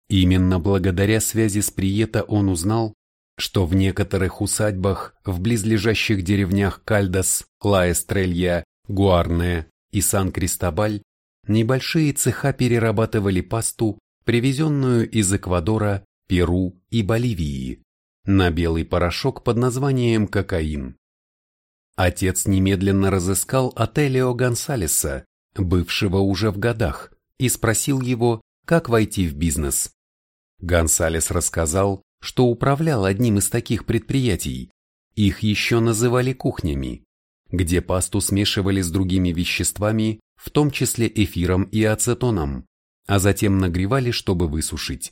именно благодаря связи с Приета он узнал, что в некоторых усадьбах в близлежащих деревнях Кальдас, Ла-Эстрелья, Гуарне и Сан-Кристобаль небольшие цеха перерабатывали пасту, привезенную из Эквадора, Перу и Боливии, на белый порошок под названием кокаин. Отец немедленно разыскал Ателио Гонсалеса, бывшего уже в годах, и спросил его, как войти в бизнес. Гонсалес рассказал, что управлял одним из таких предприятий. Их еще называли кухнями, где пасту смешивали с другими веществами, в том числе эфиром и ацетоном, а затем нагревали, чтобы высушить.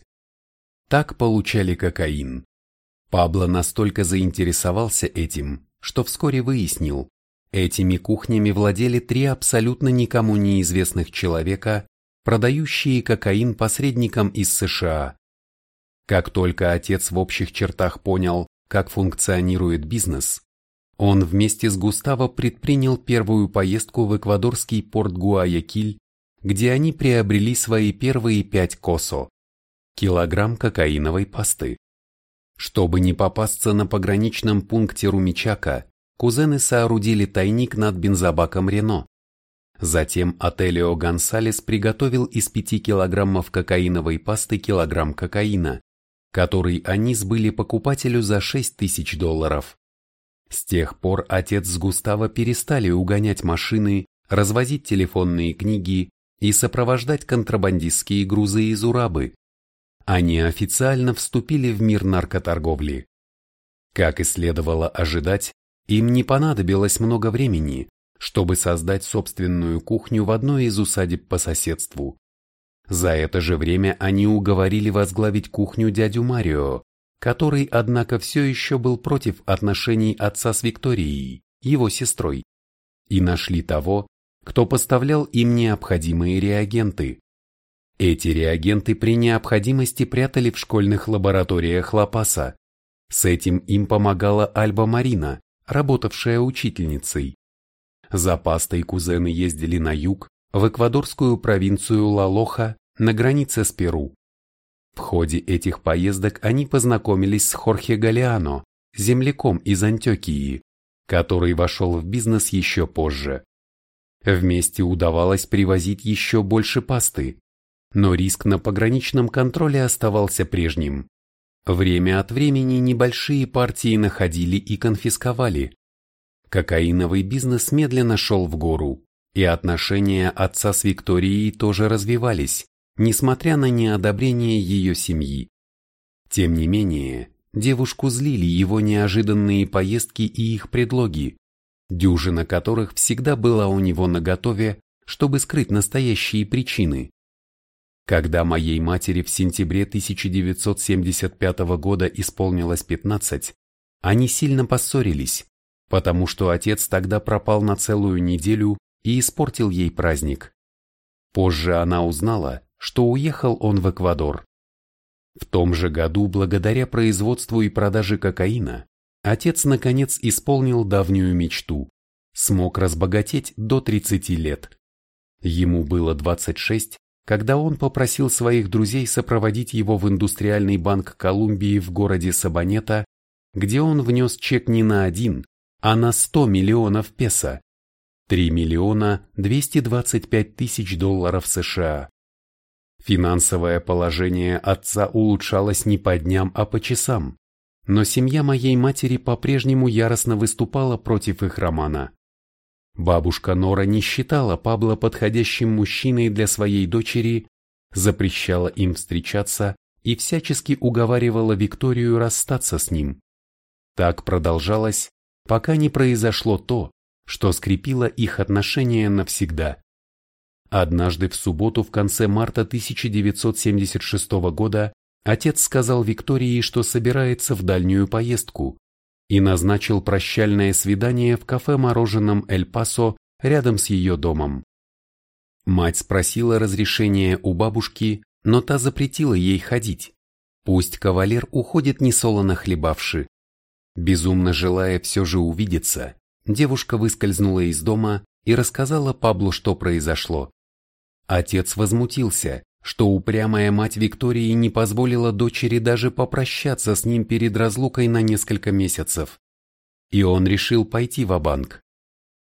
Так получали кокаин. Пабло настолько заинтересовался этим, что вскоре выяснил, этими кухнями владели три абсолютно никому неизвестных человека, продающие кокаин посредникам из США. Как только отец в общих чертах понял, как функционирует бизнес, он вместе с Густаво предпринял первую поездку в эквадорский порт Гуаякиль, где они приобрели свои первые пять косо – килограмм кокаиновой пасты. Чтобы не попасться на пограничном пункте Румичака, кузены соорудили тайник над бензобаком Рено. Затем Ателио Гонсалес приготовил из 5 килограммов кокаиновой пасты килограмм кокаина, который они сбыли покупателю за 6 тысяч долларов. С тех пор отец с Густаво перестали угонять машины, развозить телефонные книги и сопровождать контрабандистские грузы из Урабы. Они официально вступили в мир наркоторговли. Как и следовало ожидать, им не понадобилось много времени, чтобы создать собственную кухню в одной из усадеб по соседству. За это же время они уговорили возглавить кухню дядю Марио, который, однако, все еще был против отношений отца с Викторией, его сестрой, и нашли того, кто поставлял им необходимые реагенты. Эти реагенты при необходимости прятали в школьных лабораториях Лапаса. С этим им помогала Альба Марина, работавшая учительницей. За пастой кузены ездили на юг, в эквадорскую провинцию Лалоха на границе с Перу. В ходе этих поездок они познакомились с Хорхе Галиано, земляком из Антиокии, который вошел в бизнес еще позже. Вместе удавалось привозить еще больше пасты, но риск на пограничном контроле оставался прежним. Время от времени небольшие партии находили и конфисковали. Кокаиновый бизнес медленно шел в гору, и отношения отца с Викторией тоже развивались, несмотря на неодобрение ее семьи. Тем не менее, девушку злили его неожиданные поездки и их предлоги, дюжина которых всегда была у него наготове, чтобы скрыть настоящие причины. Когда моей матери в сентябре 1975 года исполнилось 15, они сильно поссорились, потому что отец тогда пропал на целую неделю и испортил ей праздник. Позже она узнала, что уехал он в Эквадор. В том же году, благодаря производству и продаже кокаина, отец наконец исполнил давнюю мечту, смог разбогатеть до 30 лет. Ему было 26, когда он попросил своих друзей сопроводить его в индустриальный банк Колумбии в городе Сабанета, где он внес чек не на один, а на 100 миллионов песо, 3 миллиона 225 тысяч долларов США. Финансовое положение отца улучшалось не по дням, а по часам, но семья моей матери по-прежнему яростно выступала против их романа. Бабушка Нора не считала Пабло подходящим мужчиной для своей дочери, запрещала им встречаться и всячески уговаривала Викторию расстаться с ним. Так продолжалось, пока не произошло то, что скрепило их отношения навсегда. Однажды в субботу в конце марта 1976 года отец сказал Виктории, что собирается в дальнюю поездку и назначил прощальное свидание в кафе-мороженом «Эль Пасо» рядом с ее домом. Мать спросила разрешения у бабушки, но та запретила ей ходить. Пусть кавалер уходит несолоно хлебавши. Безумно желая все же увидеться, девушка выскользнула из дома и рассказала Паблу, что произошло. Отец возмутился, что упрямая мать Виктории не позволила дочери даже попрощаться с ним перед разлукой на несколько месяцев. И он решил пойти в банк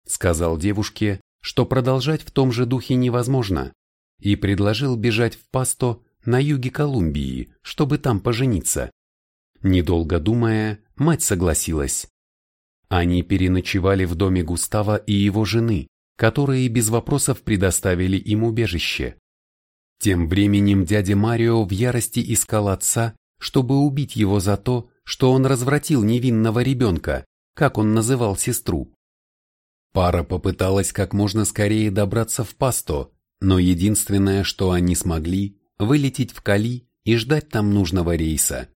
Сказал девушке, что продолжать в том же духе невозможно, и предложил бежать в Пасто на юге Колумбии, чтобы там пожениться. Недолго думая, мать согласилась. Они переночевали в доме Густава и его жены, которые без вопросов предоставили им убежище. Тем временем дядя Марио в ярости искал отца, чтобы убить его за то, что он развратил невинного ребенка, как он называл сестру. Пара попыталась как можно скорее добраться в Пасто, но единственное, что они смогли, вылететь в Кали и ждать там нужного рейса.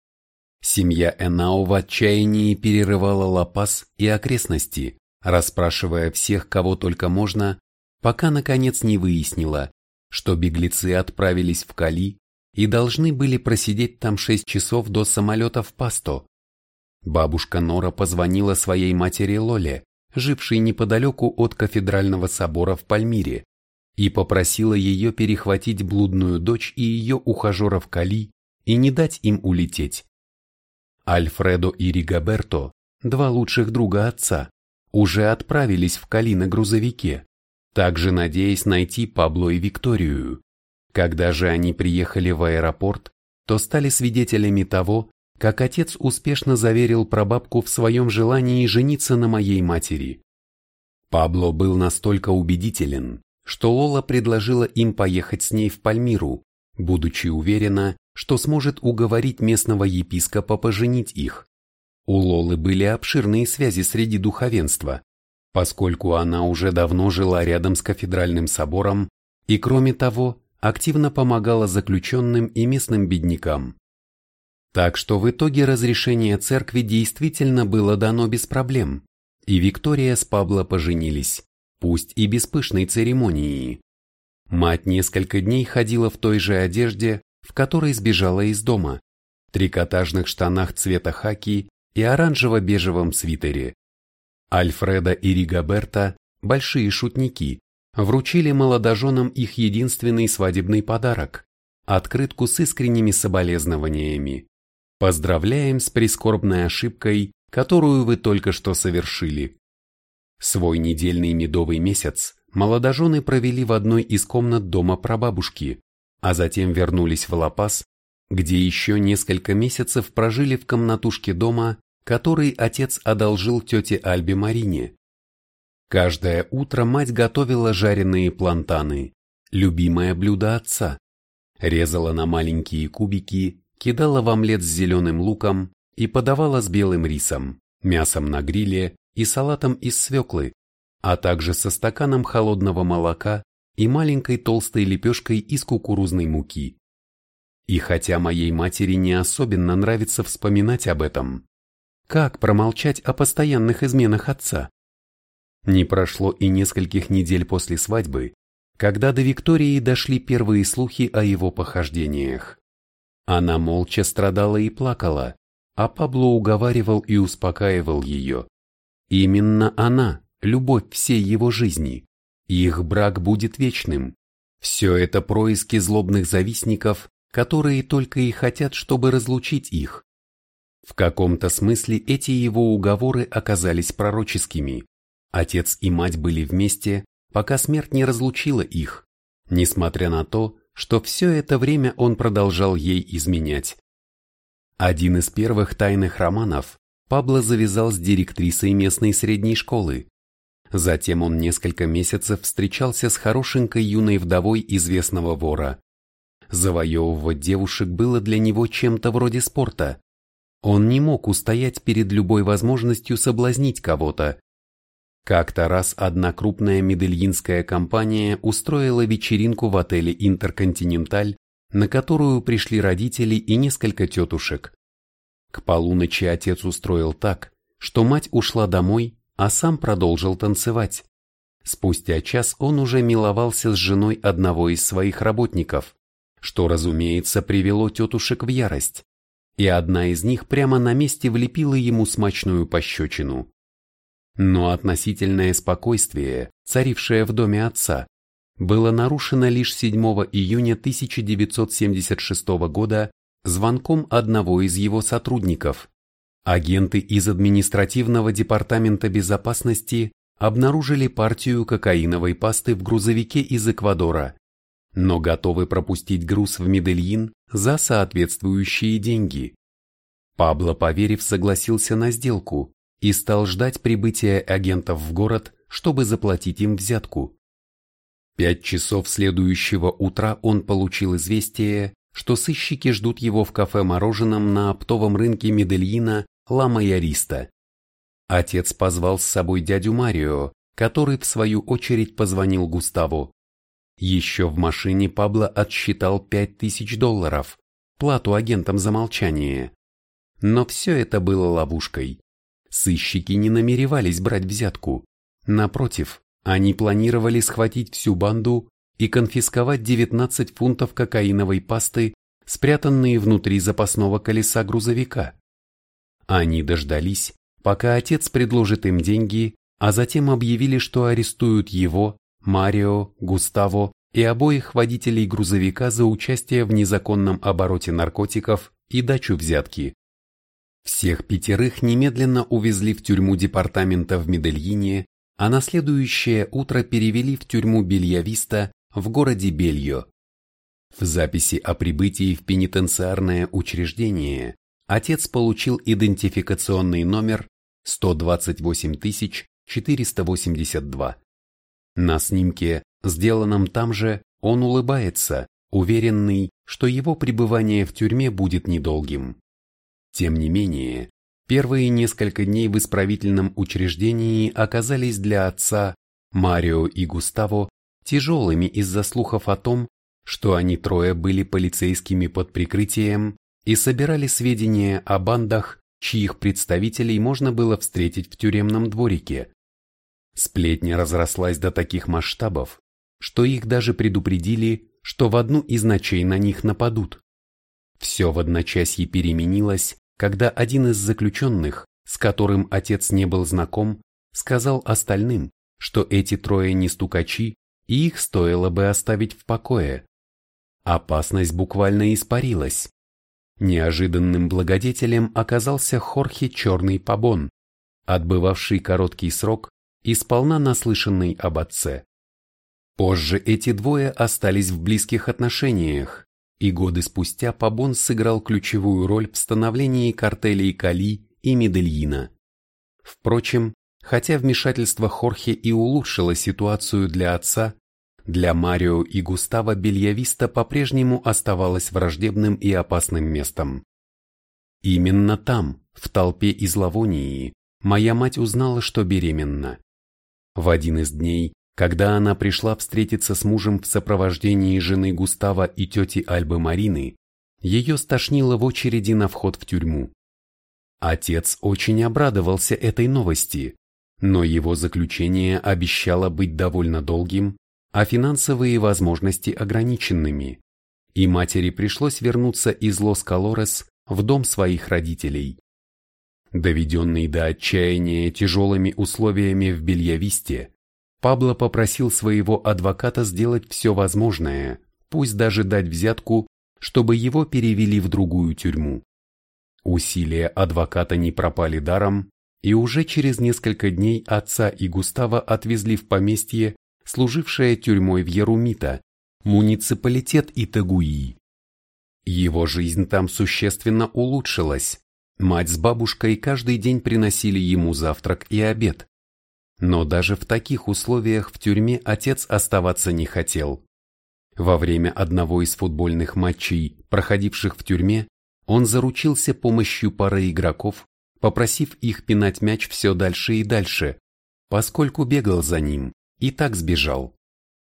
Семья Энао в отчаянии перерывала Лапас и окрестности, расспрашивая всех, кого только можно, пока наконец не выяснила, что беглецы отправились в Кали и должны были просидеть там шесть часов до самолета в Пасто. Бабушка Нора позвонила своей матери Лоле, жившей неподалеку от кафедрального собора в Пальмире, и попросила ее перехватить блудную дочь и ее ухажеров Кали и не дать им улететь. Альфредо и Ригаберто, два лучших друга отца, уже отправились в Кали на грузовике, также надеясь найти Пабло и Викторию. Когда же они приехали в аэропорт, то стали свидетелями того, как отец успешно заверил прабабку в своем желании жениться на моей матери. Пабло был настолько убедителен, что Лола предложила им поехать с ней в Пальмиру, будучи уверена, что сможет уговорить местного епископа поженить их. У Лолы были обширные связи среди духовенства, поскольку она уже давно жила рядом с кафедральным собором и, кроме того, активно помогала заключенным и местным беднякам. Так что в итоге разрешение церкви действительно было дано без проблем, и Виктория с Пабло поженились, пусть и без пышной церемонии. Мать несколько дней ходила в той же одежде, в которой сбежала из дома, трикотажных штанах цвета хаки и оранжево-бежевом свитере. Альфреда и Ригаберта, большие шутники, вручили молодоженам их единственный свадебный подарок – открытку с искренними соболезнованиями. Поздравляем с прискорбной ошибкой, которую вы только что совершили. Свой недельный медовый месяц молодожены провели в одной из комнат дома прабабушки, а затем вернулись в Лапас, где еще несколько месяцев прожили в комнатушке дома, который отец одолжил тете Альбе Марине. Каждое утро мать готовила жареные плантаны, любимое блюдо отца, резала на маленькие кубики кидала в омлет с зеленым луком и подавала с белым рисом, мясом на гриле и салатом из свеклы, а также со стаканом холодного молока и маленькой толстой лепешкой из кукурузной муки. И хотя моей матери не особенно нравится вспоминать об этом, как промолчать о постоянных изменах отца? Не прошло и нескольких недель после свадьбы, когда до Виктории дошли первые слухи о его похождениях. Она молча страдала и плакала, а Пабло уговаривал и успокаивал ее. Именно она, любовь всей его жизни. Их брак будет вечным. Все это происки злобных завистников, которые только и хотят, чтобы разлучить их. В каком-то смысле эти его уговоры оказались пророческими. Отец и мать были вместе, пока смерть не разлучила их, несмотря на то, что все это время он продолжал ей изменять. Один из первых тайных романов Пабло завязал с директрисой местной средней школы. Затем он несколько месяцев встречался с хорошенькой юной вдовой известного вора. Завоевывать девушек было для него чем-то вроде спорта. Он не мог устоять перед любой возможностью соблазнить кого-то, как-то раз одна крупная медельинская компания устроила вечеринку в отеле «Интерконтиненталь», на которую пришли родители и несколько тетушек. К полуночи отец устроил так, что мать ушла домой, а сам продолжил танцевать. Спустя час он уже миловался с женой одного из своих работников, что, разумеется, привело тетушек в ярость, и одна из них прямо на месте влепила ему смачную пощечину. Но относительное спокойствие, царившее в доме отца, было нарушено лишь 7 июня 1976 года звонком одного из его сотрудников. Агенты из административного департамента безопасности обнаружили партию кокаиновой пасты в грузовике из Эквадора, но готовы пропустить груз в Медельин за соответствующие деньги. Пабло, поверив, согласился на сделку и стал ждать прибытия агентов в город, чтобы заплатить им взятку. Пять часов следующего утра он получил известие, что сыщики ждут его в кафе-мороженом на оптовом рынке Медельина Ла Майориста. Отец позвал с собой дядю Марио, который в свою очередь позвонил Густаву. Еще в машине Пабло отсчитал пять тысяч долларов, плату агентам за молчание. Но все это было ловушкой. Сыщики не намеревались брать взятку. Напротив, они планировали схватить всю банду и конфисковать 19 фунтов кокаиновой пасты, спрятанные внутри запасного колеса грузовика. Они дождались, пока отец предложит им деньги, а затем объявили, что арестуют его, Марио, Густаво и обоих водителей грузовика за участие в незаконном обороте наркотиков и дачу взятки. Всех пятерых немедленно увезли в тюрьму департамента в Медельине, а на следующее утро перевели в тюрьму Бельявиста в городе Бельо. В записи о прибытии в пенитенциарное учреждение отец получил идентификационный номер 128 482. На снимке, сделанном там же, он улыбается, уверенный, что его пребывание в тюрьме будет недолгим. Тем не менее, первые несколько дней в исправительном учреждении оказались для отца, Марио и Густаво тяжелыми из-за слухов о том, что они трое были полицейскими под прикрытием и собирали сведения о бандах, чьих представителей можно было встретить в тюремном дворике. Сплетня разрослась до таких масштабов, что их даже предупредили, что в одну из ночей на них нападут. Все в одночасье переменилось, когда один из заключенных, с которым отец не был знаком, сказал остальным, что эти трое не стукачи, и их стоило бы оставить в покое. Опасность буквально испарилась. Неожиданным благодетелем оказался Хорхе Черный Пабон, отбывавший короткий срок и сполна наслышанный об отце. Позже эти двое остались в близких отношениях, и годы спустя Пабон сыграл ключевую роль в становлении картелей Кали и Медельина. Впрочем, хотя вмешательство Хорхе и улучшило ситуацию для отца, для Марио и Густава Бельявиста по-прежнему оставалось враждебным и опасным местом. Именно там, в толпе из Лавонии, моя мать узнала, что беременна. В один из дней, когда она пришла встретиться с мужем в сопровождении жены Густава и тети Альбы Марины, ее стошнило в очереди на вход в тюрьму. Отец очень обрадовался этой новости, но его заключение обещало быть довольно долгим а финансовые возможности ограниченными, и матери пришлось вернуться из Лос-Колорес в дом своих родителей. Доведенный до отчаяния тяжелыми условиями в Бельявисте, Пабло попросил своего адвоката сделать все возможное, пусть даже дать взятку, чтобы его перевели в другую тюрьму. Усилия адвоката не пропали даром, и уже через несколько дней отца и Густава отвезли в поместье служившая тюрьмой в Ярумита, муниципалитет Итагуи. Его жизнь там существенно улучшилась. Мать с бабушкой каждый день приносили ему завтрак и обед. Но даже в таких условиях в тюрьме отец оставаться не хотел. Во время одного из футбольных матчей, проходивших в тюрьме, он заручился помощью пары игроков, попросив их пинать мяч все дальше и дальше, поскольку бегал за ним и так сбежал.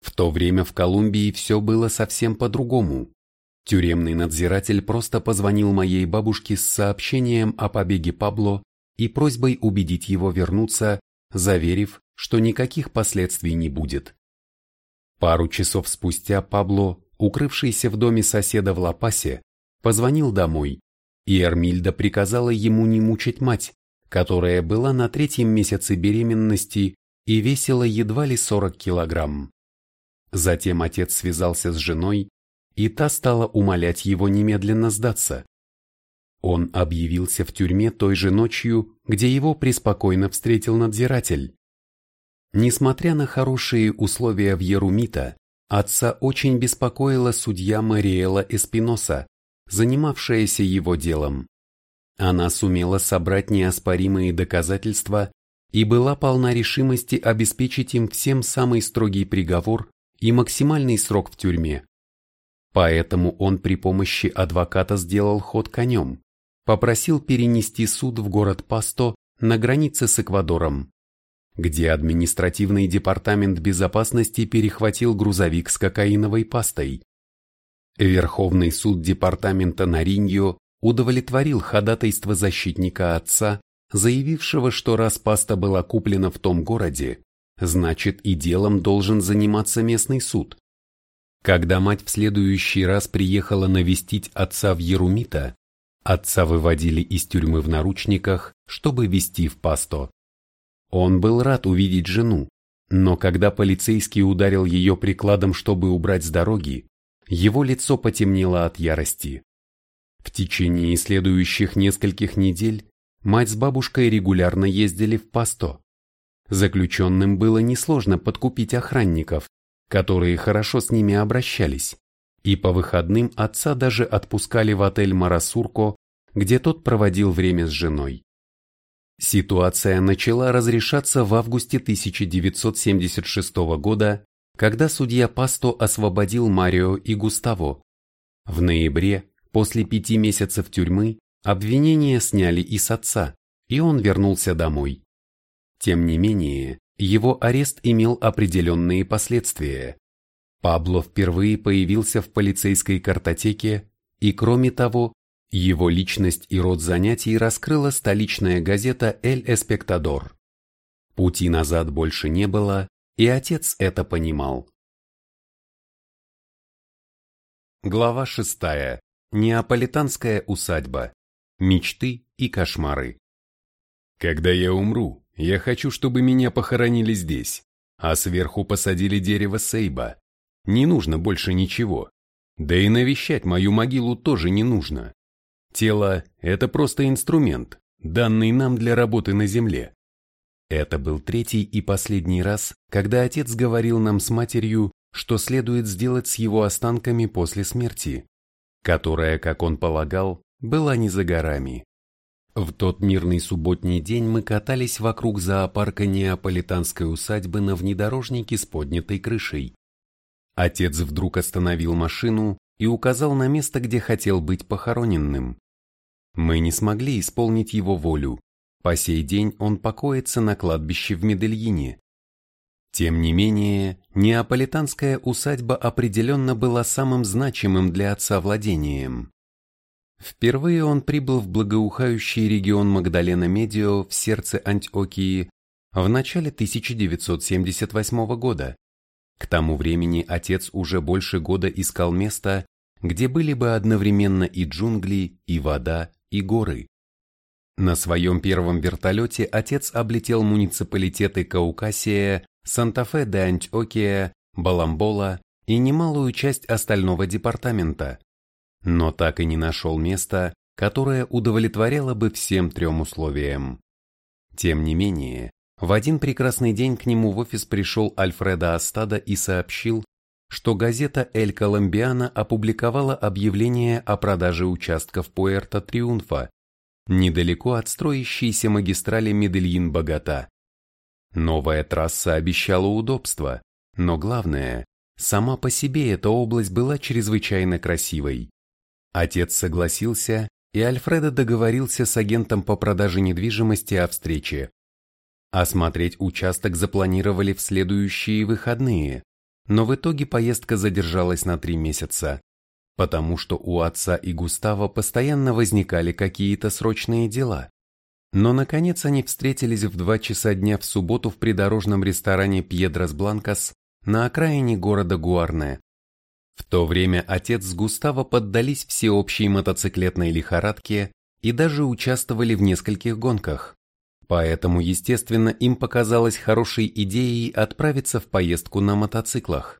В то время в Колумбии все было совсем по-другому. Тюремный надзиратель просто позвонил моей бабушке с сообщением о побеге Пабло и просьбой убедить его вернуться, заверив, что никаких последствий не будет. Пару часов спустя Пабло, укрывшийся в доме соседа в Лапасе, позвонил домой, и Эрмильда приказала ему не мучить мать, которая была на третьем месяце беременности и весила едва ли 40 килограмм. Затем отец связался с женой, и та стала умолять его немедленно сдаться. Он объявился в тюрьме той же ночью, где его преспокойно встретил надзиратель. Несмотря на хорошие условия в Ерумита, отца очень беспокоила судья Мариэла Эспиноса, занимавшаяся его делом. Она сумела собрать неоспоримые доказательства и была полна решимости обеспечить им всем самый строгий приговор и максимальный срок в тюрьме. Поэтому он при помощи адвоката сделал ход конем, попросил перенести суд в город Пасто на границе с Эквадором, где административный департамент безопасности перехватил грузовик с кокаиновой пастой. Верховный суд департамента Нариньо удовлетворил ходатайство защитника отца, заявившего, что раз паста была куплена в том городе, значит и делом должен заниматься местный суд. Когда мать в следующий раз приехала навестить отца в Ерумита, отца выводили из тюрьмы в наручниках, чтобы вести в пасто. Он был рад увидеть жену, но когда полицейский ударил ее прикладом, чтобы убрать с дороги, его лицо потемнело от ярости. В течение следующих нескольких недель мать с бабушкой регулярно ездили в Пасто. Заключенным было несложно подкупить охранников, которые хорошо с ними обращались, и по выходным отца даже отпускали в отель Марасурко, где тот проводил время с женой. Ситуация начала разрешаться в августе 1976 года, когда судья Пасто освободил Марио и Густаво. В ноябре, после пяти месяцев тюрьмы, обвинения сняли и с отца, и он вернулся домой. Тем не менее, его арест имел определенные последствия. Пабло впервые появился в полицейской картотеке, и кроме того, его личность и род занятий раскрыла столичная газета «Эль Эспектадор». Пути назад больше не было, и отец это понимал. Глава шестая. Неаполитанская усадьба. Мечты и кошмары. Когда я умру, я хочу, чтобы меня похоронили здесь, а сверху посадили дерево сейба. Не нужно больше ничего. Да и навещать мою могилу тоже не нужно. Тело – это просто инструмент, данный нам для работы на земле. Это был третий и последний раз, когда отец говорил нам с матерью, что следует сделать с его останками после смерти, которая, как он полагал, была не за горами. В тот мирный субботний день мы катались вокруг зоопарка неаполитанской усадьбы на внедорожнике с поднятой крышей. Отец вдруг остановил машину и указал на место, где хотел быть похороненным. Мы не смогли исполнить его волю. По сей день он покоится на кладбище в Медельине. Тем не менее, неаполитанская усадьба определенно была самым значимым для отца владением. Впервые он прибыл в благоухающий регион Магдалена-Медио в сердце Антиокии в начале 1978 года. К тому времени отец уже больше года искал место, где были бы одновременно и джунгли, и вода, и горы. На своем первом вертолете отец облетел муниципалитеты Каукасия, Санта-Фе де Антиокия, Баламбола и немалую часть остального департамента но так и не нашел места, которое удовлетворяло бы всем трем условиям. Тем не менее, в один прекрасный день к нему в офис пришел Альфредо Астада и сообщил, что газета «Эль Коломбиана» опубликовала объявление о продаже участков Пуэрто-Триунфа, недалеко от строящейся магистрали Медельин-Богата. Новая трасса обещала удобства, но главное, сама по себе эта область была чрезвычайно красивой. Отец согласился, и Альфредо договорился с агентом по продаже недвижимости о встрече. Осмотреть участок запланировали в следующие выходные, но в итоге поездка задержалась на три месяца, потому что у отца и Густава постоянно возникали какие-то срочные дела. Но наконец они встретились в два часа дня в субботу в придорожном ресторане Пьедрос Бланкас на окраине города Гуарне. В то время отец с Густаво поддались всеобщей мотоциклетной лихорадке и даже участвовали в нескольких гонках. Поэтому, естественно, им показалось хорошей идеей отправиться в поездку на мотоциклах.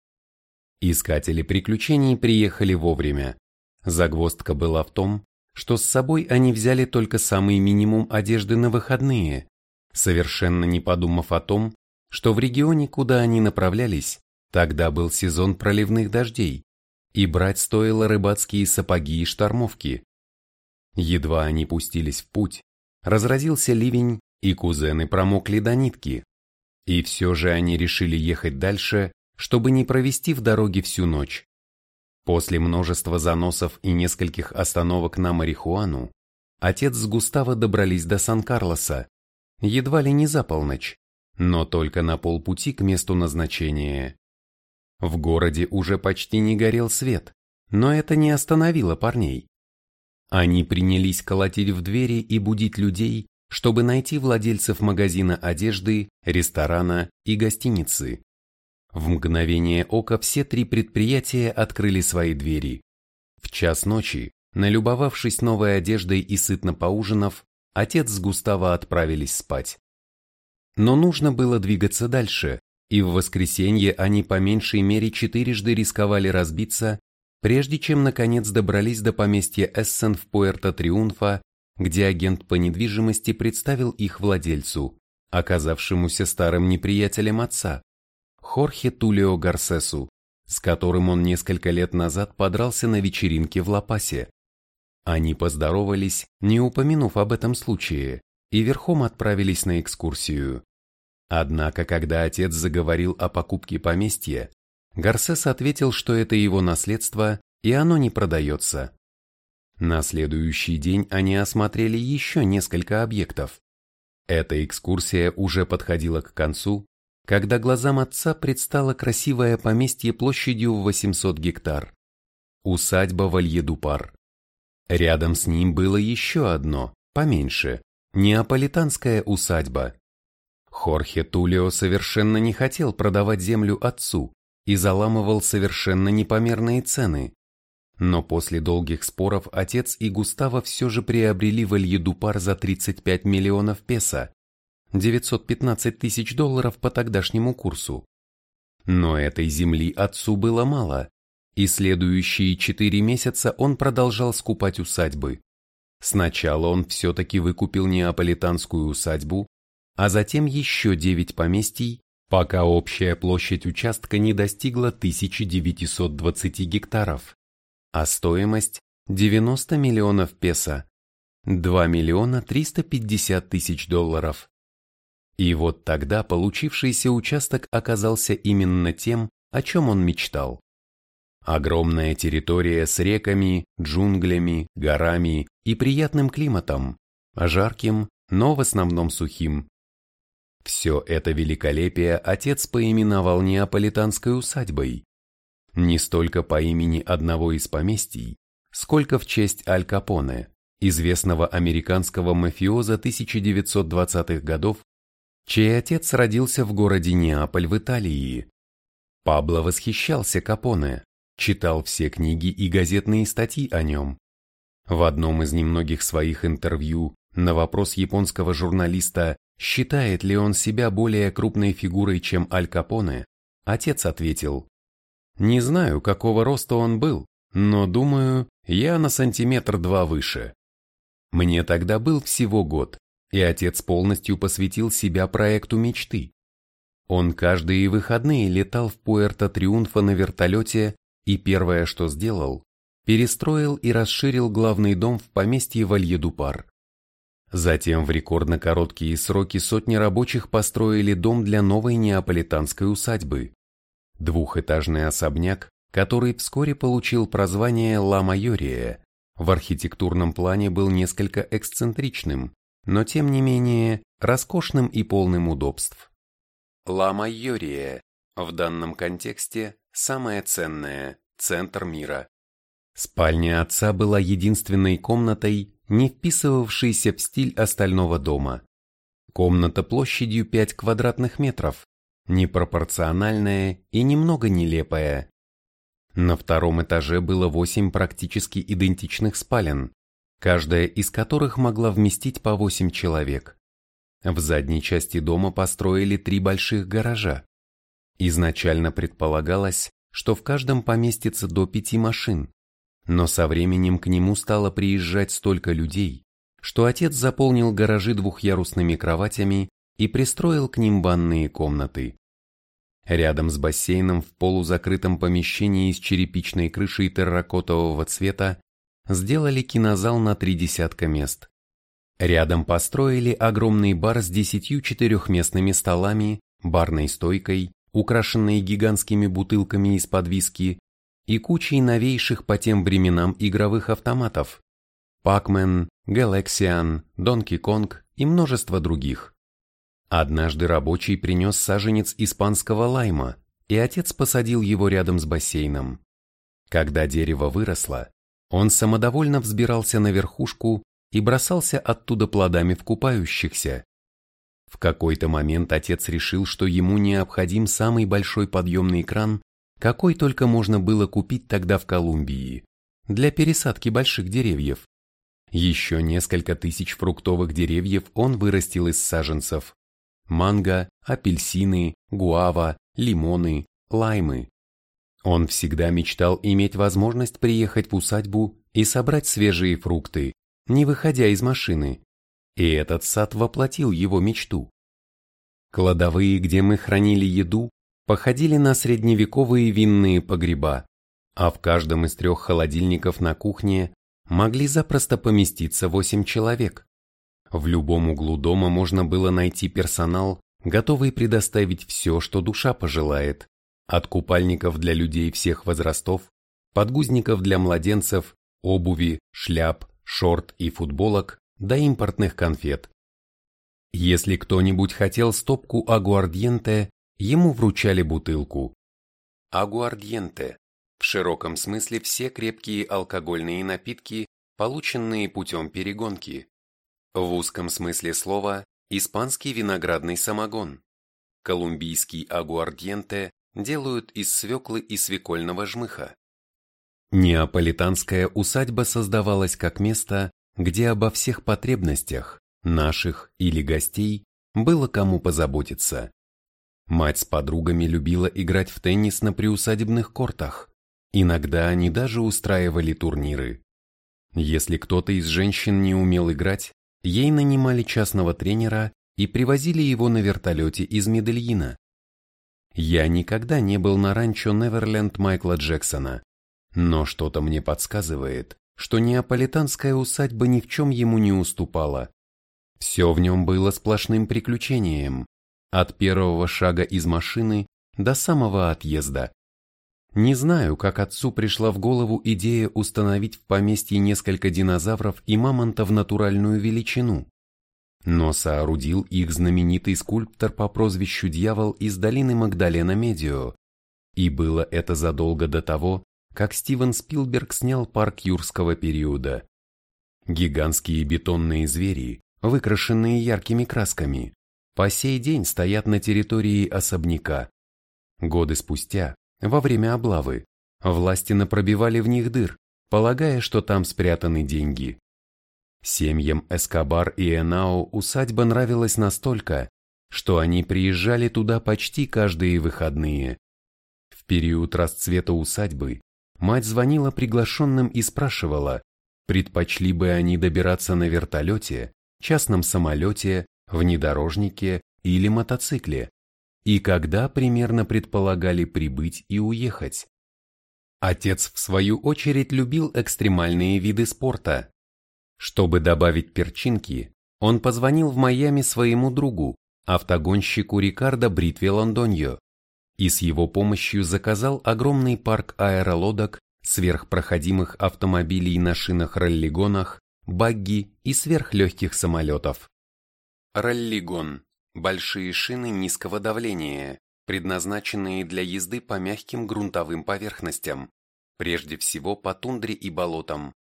Искатели приключений приехали вовремя. Загвоздка была в том, что с собой они взяли только самый минимум одежды на выходные, совершенно не подумав о том, что в регионе, куда они направлялись, тогда был сезон проливных дождей, и брать стоило рыбацкие сапоги и штормовки. Едва они пустились в путь, разразился ливень, и кузены промокли до нитки. И все же они решили ехать дальше, чтобы не провести в дороге всю ночь. После множества заносов и нескольких остановок на марихуану, отец с Густаво добрались до Сан-Карлоса, едва ли не за полночь, но только на полпути к месту назначения. В городе уже почти не горел свет, но это не остановило парней. Они принялись колотить в двери и будить людей, чтобы найти владельцев магазина одежды, ресторана и гостиницы. В мгновение ока все три предприятия открыли свои двери. В час ночи, налюбовавшись новой одеждой и сытно поужинав, отец с Густава отправились спать. Но нужно было двигаться дальше, и в воскресенье они по меньшей мере четырежды рисковали разбиться, прежде чем наконец добрались до поместья Эссен в Пуэрто-Триунфа, где агент по недвижимости представил их владельцу, оказавшемуся старым неприятелем отца. Хорхе Тулио Гарсесу, с которым он несколько лет назад подрался на вечеринке в Лапасе. Они поздоровались, не упомянув об этом случае, и верхом отправились на экскурсию. Однако, когда отец заговорил о покупке поместья, Гарсес ответил, что это его наследство, и оно не продается. На следующий день они осмотрели еще несколько объектов. Эта экскурсия уже подходила к концу, когда глазам отца предстало красивое поместье площадью в 800 гектар. Усадьба Вальедупар. Рядом с ним было еще одно, поменьше, неаполитанская усадьба. Хорхе Тулио совершенно не хотел продавать землю отцу и заламывал совершенно непомерные цены. Но после долгих споров отец и Густаво все же приобрели Вальедупар за 35 миллионов песо, 915 тысяч долларов по тогдашнему курсу. Но этой земли отцу было мало, и следующие четыре месяца он продолжал скупать усадьбы. Сначала он все-таки выкупил неаполитанскую усадьбу, а затем еще девять поместий, пока общая площадь участка не достигла 1920 гектаров, а стоимость 90 миллионов песо, 2 миллиона 350 тысяч долларов. И вот тогда получившийся участок оказался именно тем, о чем он мечтал. Огромная территория с реками, джунглями, горами и приятным климатом, жарким, но в основном сухим. Все это великолепие отец поименовал неаполитанской усадьбой. Не столько по имени одного из поместий, сколько в честь Аль Капоне, известного американского мафиоза 1920-х годов, чей отец родился в городе Неаполь в Италии. Пабло восхищался Капоне, читал все книги и газетные статьи о нем. В одном из немногих своих интервью на вопрос японского журналиста, считает ли он себя более крупной фигурой, чем Аль Капоне, отец ответил, «Не знаю, какого роста он был, но думаю, я на сантиметр-два выше». Мне тогда был всего год, и отец полностью посвятил себя проекту мечты. Он каждые выходные летал в Пуэрто-Триунфа на вертолете и первое, что сделал, перестроил и расширил главный дом в поместье Вальедупар. Затем в рекордно короткие сроки сотни рабочих построили дом для новой неаполитанской усадьбы. Двухэтажный особняк, который вскоре получил прозвание Ла Майория, в архитектурном плане был несколько эксцентричным, но тем не менее роскошным и полным удобств. Ла Майория в данном контексте самое ценное, центр мира. Спальня отца была единственной комнатой, не вписывавшийся в стиль остального дома. Комната площадью 5 квадратных метров, непропорциональная и немного нелепая. На втором этаже было 8 практически идентичных спален, каждая из которых могла вместить по 8 человек. В задней части дома построили три больших гаража. Изначально предполагалось, что в каждом поместится до пяти машин, но со временем к нему стало приезжать столько людей, что отец заполнил гаражи двухъярусными кроватями и пристроил к ним ванные комнаты. Рядом с бассейном в полузакрытом помещении с черепичной крышей терракотового цвета сделали кинозал на три десятка мест. Рядом построили огромный бар с десятью четырехместными столами, барной стойкой, украшенной гигантскими бутылками из-под виски и кучей новейших по тем временам игровых автоматов. Pac-Man, Galaxian, Donkey Kong и множество других. Однажды рабочий принес саженец испанского лайма, и отец посадил его рядом с бассейном. Когда дерево выросло, он самодовольно взбирался на верхушку и бросался оттуда плодами в купающихся. В какой-то момент отец решил, что ему необходим самый большой подъемный кран, какой только можно было купить тогда в Колумбии, для пересадки больших деревьев. Еще несколько тысяч фруктовых деревьев он вырастил из саженцев, манго, апельсины, гуава, лимоны, лаймы. Он всегда мечтал иметь возможность приехать в усадьбу и собрать свежие фрукты, не выходя из машины. И этот сад воплотил его мечту. Кладовые, где мы хранили еду, походили на средневековые винные погреба, а в каждом из трех холодильников на кухне могли запросто поместиться восемь человек. В любом углу дома можно было найти персонал, готовый предоставить все, что душа пожелает, от купальников для людей всех возрастов, подгузников для младенцев, обуви, шляп, шорт и футболок до импортных конфет. Если кто-нибудь хотел стопку агуардьенте, ему вручали бутылку. Агуардьенте – в широком смысле все крепкие алкогольные напитки, полученные путем перегонки. В узком смысле слова – испанский виноградный самогон. Колумбийский агуардьенте делают из свеклы и свекольного жмыха. Неаполитанская усадьба создавалась как место, где обо всех потребностях, наших или гостей, было кому позаботиться. Мать с подругами любила играть в теннис на приусадебных кортах. Иногда они даже устраивали турниры. Если кто-то из женщин не умел играть, ей нанимали частного тренера и привозили его на вертолете из Медельина. Я никогда не был на ранчо Неверленд Майкла Джексона, но что-то мне подсказывает, что неаполитанская усадьба ни в чем ему не уступала. Все в нем было сплошным приключением, от первого шага из машины до самого отъезда. Не знаю, как отцу пришла в голову идея установить в поместье несколько динозавров и мамонта в натуральную величину, но соорудил их знаменитый скульптор по прозвищу Дьявол из долины Магдалена Медио, и было это задолго до того, как Стивен Спилберг снял парк юрского периода. Гигантские бетонные звери, выкрашенные яркими красками, по сей день стоят на территории особняка. Годы спустя, во время облавы, власти напробивали в них дыр, полагая, что там спрятаны деньги. Семьям Эскобар и Энао усадьба нравилась настолько, что они приезжали туда почти каждые выходные. В период расцвета усадьбы мать звонила приглашенным и спрашивала, предпочли бы они добираться на вертолете, частном самолете, внедорожнике или мотоцикле, и когда примерно предполагали прибыть и уехать. Отец, в свою очередь, любил экстремальные виды спорта, чтобы добавить перчинки, он позвонил в Майами своему другу, автогонщику Рикардо Бритве Лондоньо, и с его помощью заказал огромный парк аэролодок, сверхпроходимых автомобилей на шинах-раллигонах, багги и сверхлегких самолетов. Раллигон – большие шины низкого давления, предназначенные для езды по мягким грунтовым поверхностям, прежде всего по тундре и болотам,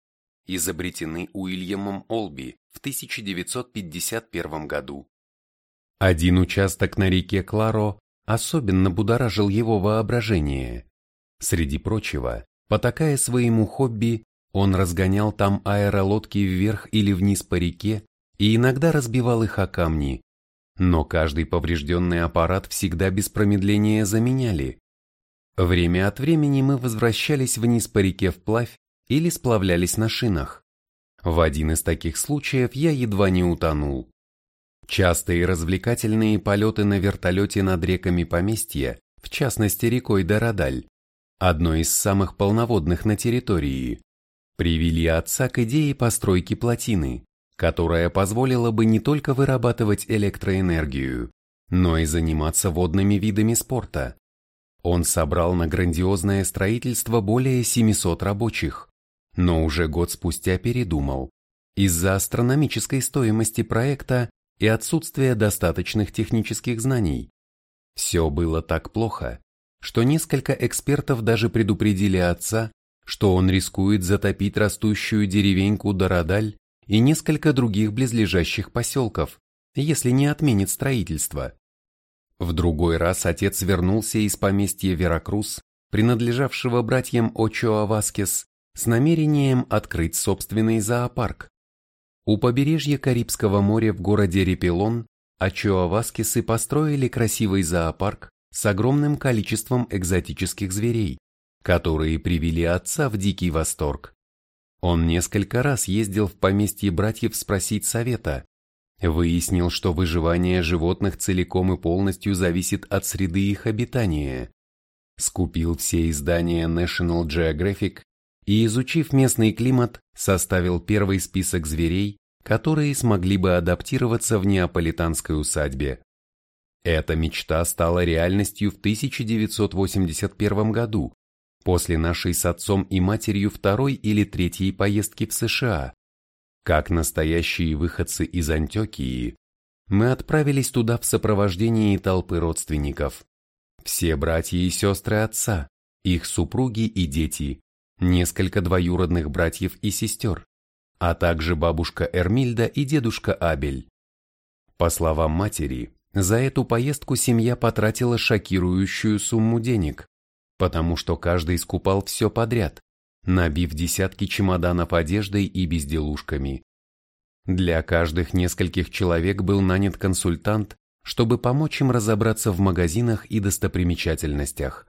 изобретены Уильямом Олби в 1951 году. Один участок на реке Кларо особенно будоражил его воображение. Среди прочего, потакая своему хобби, он разгонял там аэролодки вверх или вниз по реке и иногда разбивал их о камни. Но каждый поврежденный аппарат всегда без промедления заменяли. Время от времени мы возвращались вниз по реке вплавь или сплавлялись на шинах. В один из таких случаев я едва не утонул. Частые развлекательные полеты на вертолете над реками поместья, в частности рекой Дородаль, одной из самых полноводных на территории, привели отца к идее постройки плотины, которая позволила бы не только вырабатывать электроэнергию, но и заниматься водными видами спорта. Он собрал на грандиозное строительство более 700 рабочих, но уже год спустя передумал. Из-за астрономической стоимости проекта и отсутствия достаточных технических знаний. Все было так плохо, что несколько экспертов даже предупредили отца, что он рискует затопить растущую деревеньку Дородаль и несколько других близлежащих поселков, если не отменит строительство. В другой раз отец вернулся из поместья Веракрус, принадлежавшего братьям Очоа Васкес, с намерением открыть собственный зоопарк. У побережья Карибского моря в городе Репелон Ачоаваскисы построили красивый зоопарк с огромным количеством экзотических зверей, которые привели отца в дикий восторг. Он несколько раз ездил в поместье братьев спросить совета, выяснил, что выживание животных целиком и полностью зависит от среды их обитания, скупил все издания National Geographic и, изучив местный климат, составил первый список зверей, которые смогли бы адаптироваться в неаполитанской усадьбе. Эта мечта стала реальностью в 1981 году, после нашей с отцом и матерью второй или третьей поездки в США. Как настоящие выходцы из Антиокии, мы отправились туда в сопровождении толпы родственников. Все братья и сестры отца, их супруги и дети, несколько двоюродных братьев и сестер, а также бабушка Эрмильда и дедушка Абель. По словам матери, за эту поездку семья потратила шокирующую сумму денег, потому что каждый скупал все подряд, набив десятки чемоданов одеждой и безделушками. Для каждых нескольких человек был нанят консультант, чтобы помочь им разобраться в магазинах и достопримечательностях,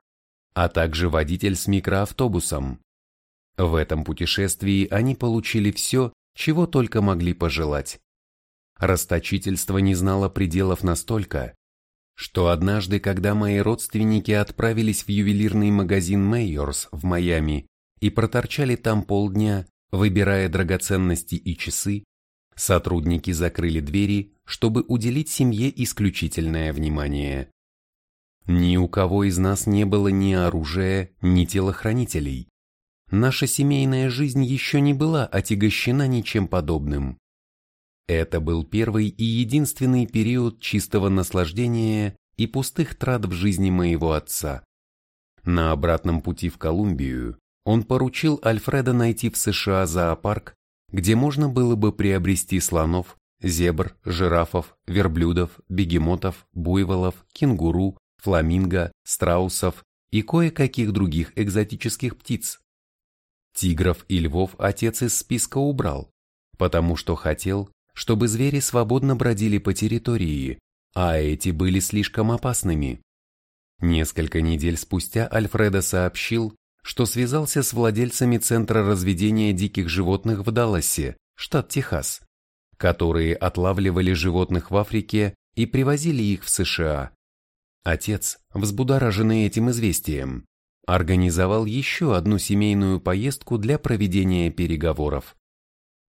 а также водитель с микроавтобусом, в этом путешествии они получили все, чего только могли пожелать. Расточительство не знало пределов настолько, что однажды, когда мои родственники отправились в ювелирный магазин Мейерс в Майами и проторчали там полдня, выбирая драгоценности и часы, сотрудники закрыли двери, чтобы уделить семье исключительное внимание. Ни у кого из нас не было ни оружия, ни телохранителей наша семейная жизнь еще не была отягощена ничем подобным. Это был первый и единственный период чистого наслаждения и пустых трат в жизни моего отца. На обратном пути в Колумбию он поручил Альфреда найти в США зоопарк, где можно было бы приобрести слонов, зебр, жирафов, верблюдов, бегемотов, буйволов, кенгуру, фламинго, страусов и кое-каких других экзотических птиц. Тигров и львов отец из списка убрал, потому что хотел, чтобы звери свободно бродили по территории, а эти были слишком опасными. Несколько недель спустя Альфредо сообщил, что связался с владельцами Центра разведения диких животных в Далласе, штат Техас, которые отлавливали животных в Африке и привозили их в США. Отец, взбудораженный этим известием, организовал еще одну семейную поездку для проведения переговоров.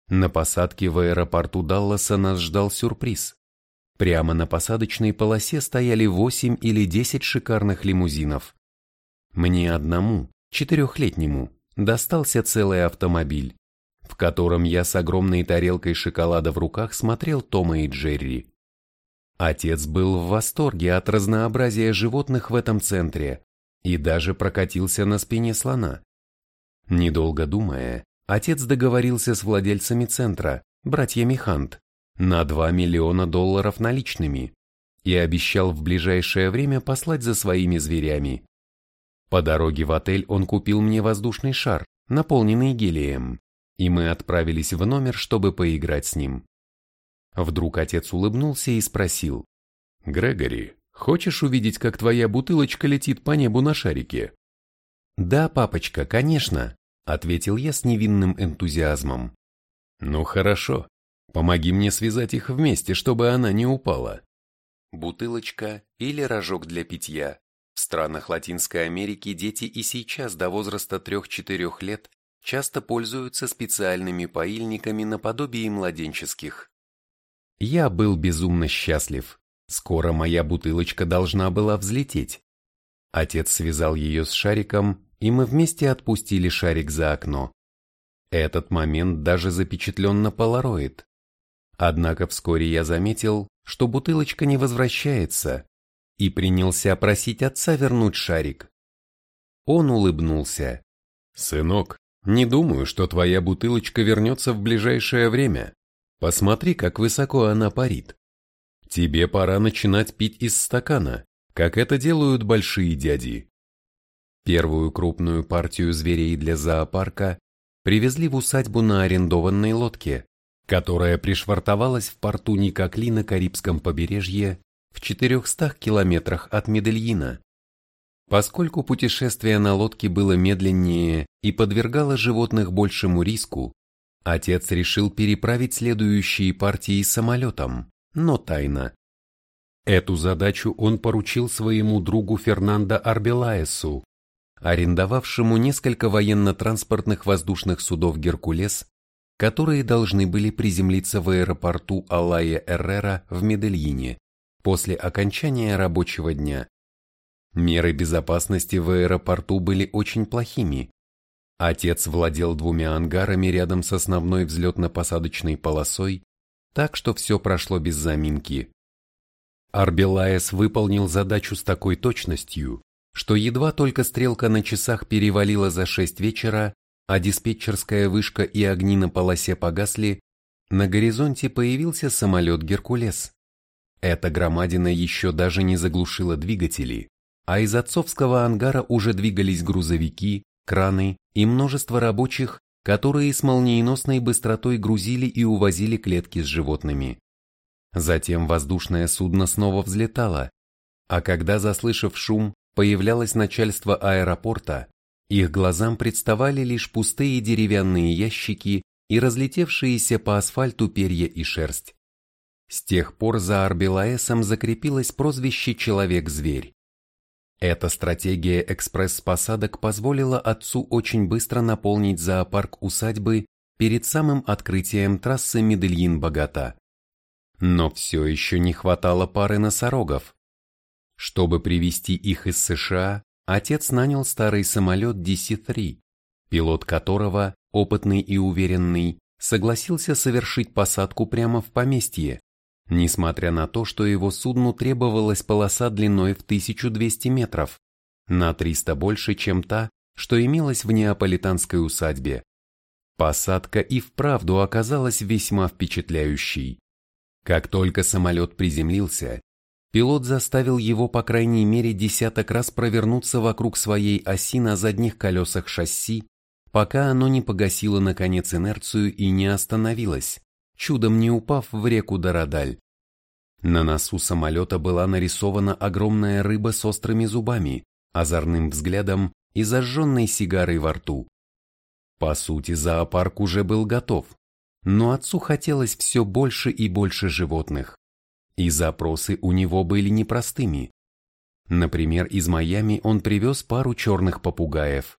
На посадке в аэропорту Далласа нас ждал сюрприз. Прямо на посадочной полосе стояли 8 или 10 шикарных лимузинов. Мне одному, четырехлетнему, достался целый автомобиль, в котором я с огромной тарелкой шоколада в руках смотрел Тома и Джерри. Отец был в восторге от разнообразия животных в этом центре, и даже прокатился на спине слона. Недолго думая, отец договорился с владельцами центра, братьями Хант, на 2 миллиона долларов наличными и обещал в ближайшее время послать за своими зверями. По дороге в отель он купил мне воздушный шар, наполненный гелием, и мы отправились в номер, чтобы поиграть с ним. Вдруг отец улыбнулся и спросил, «Грегори, хочешь увидеть, как твоя бутылочка летит по небу на шарике?» «Да, папочка, конечно», — ответил я с невинным энтузиазмом. «Ну хорошо, помоги мне связать их вместе, чтобы она не упала». Бутылочка или рожок для питья. В странах Латинской Америки дети и сейчас до возраста 3-4 лет часто пользуются специальными поильниками наподобие младенческих. Я был безумно счастлив. Скоро моя бутылочка должна была взлететь. Отец связал ее с шариком, и мы вместе отпустили шарик за окно. Этот момент даже запечатлен на полароид. Однако вскоре я заметил, что бутылочка не возвращается, и принялся просить отца вернуть шарик. Он улыбнулся. «Сынок, не думаю, что твоя бутылочка вернется в ближайшее время. Посмотри, как высоко она парит. Тебе пора начинать пить из стакана, как это делают большие дяди. Первую крупную партию зверей для зоопарка привезли в усадьбу на арендованной лодке, которая пришвартовалась в порту Никакли на Карибском побережье в 400 километрах от Медельина. Поскольку путешествие на лодке было медленнее и подвергало животных большему риску, отец решил переправить следующие партии самолетом, но тайно. Эту задачу он поручил своему другу Фернандо Арбелаесу, арендовавшему несколько военно-транспортных воздушных судов «Геркулес», которые должны были приземлиться в аэропорту Алая Эррера в Медельине после окончания рабочего дня. Меры безопасности в аэропорту были очень плохими. Отец владел двумя ангарами рядом с основной взлетно-посадочной полосой, так что все прошло без заминки. Арбелаес выполнил задачу с такой точностью, что едва только стрелка на часах перевалила за 6 вечера, а диспетчерская вышка и огни на полосе погасли, на горизонте появился самолет «Геркулес». Эта громадина еще даже не заглушила двигатели, а из отцовского ангара уже двигались грузовики, краны и множество рабочих, которые с молниеносной быстротой грузили и увозили клетки с животными. Затем воздушное судно снова взлетало, а когда, заслышав шум, появлялось начальство аэропорта, их глазам представали лишь пустые деревянные ящики и разлетевшиеся по асфальту перья и шерсть. С тех пор за Арбелаэсом закрепилось прозвище «Человек-зверь». Эта стратегия экспресс-посадок позволила отцу очень быстро наполнить зоопарк усадьбы перед самым открытием трассы Медельин-Богата. Но все еще не хватало пары носорогов. Чтобы привезти их из США, отец нанял старый самолет DC-3, пилот которого, опытный и уверенный, согласился совершить посадку прямо в поместье, несмотря на то, что его судну требовалась полоса длиной в 1200 метров, на 300 больше, чем та, что имелась в неаполитанской усадьбе. Посадка и вправду оказалась весьма впечатляющей. Как только самолет приземлился, пилот заставил его по крайней мере десяток раз провернуться вокруг своей оси на задних колесах шасси, пока оно не погасило наконец инерцию и не остановилось чудом не упав в реку Дородаль. На носу самолета была нарисована огромная рыба с острыми зубами, озорным взглядом и зажженной сигарой во рту. По сути, зоопарк уже был готов, но отцу хотелось все больше и больше животных. И запросы у него были непростыми. Например, из Майами он привез пару черных попугаев.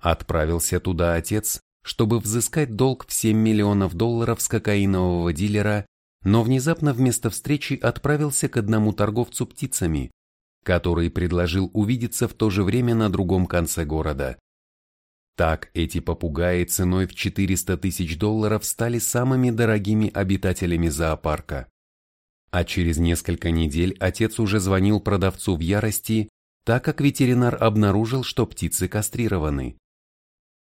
Отправился туда отец, чтобы взыскать долг в 7 миллионов долларов с кокаинового дилера, но внезапно вместо встречи отправился к одному торговцу птицами, который предложил увидеться в то же время на другом конце города. Так эти попугаи ценой в 400 тысяч долларов стали самыми дорогими обитателями зоопарка. А через несколько недель отец уже звонил продавцу в ярости, так как ветеринар обнаружил, что птицы кастрированы.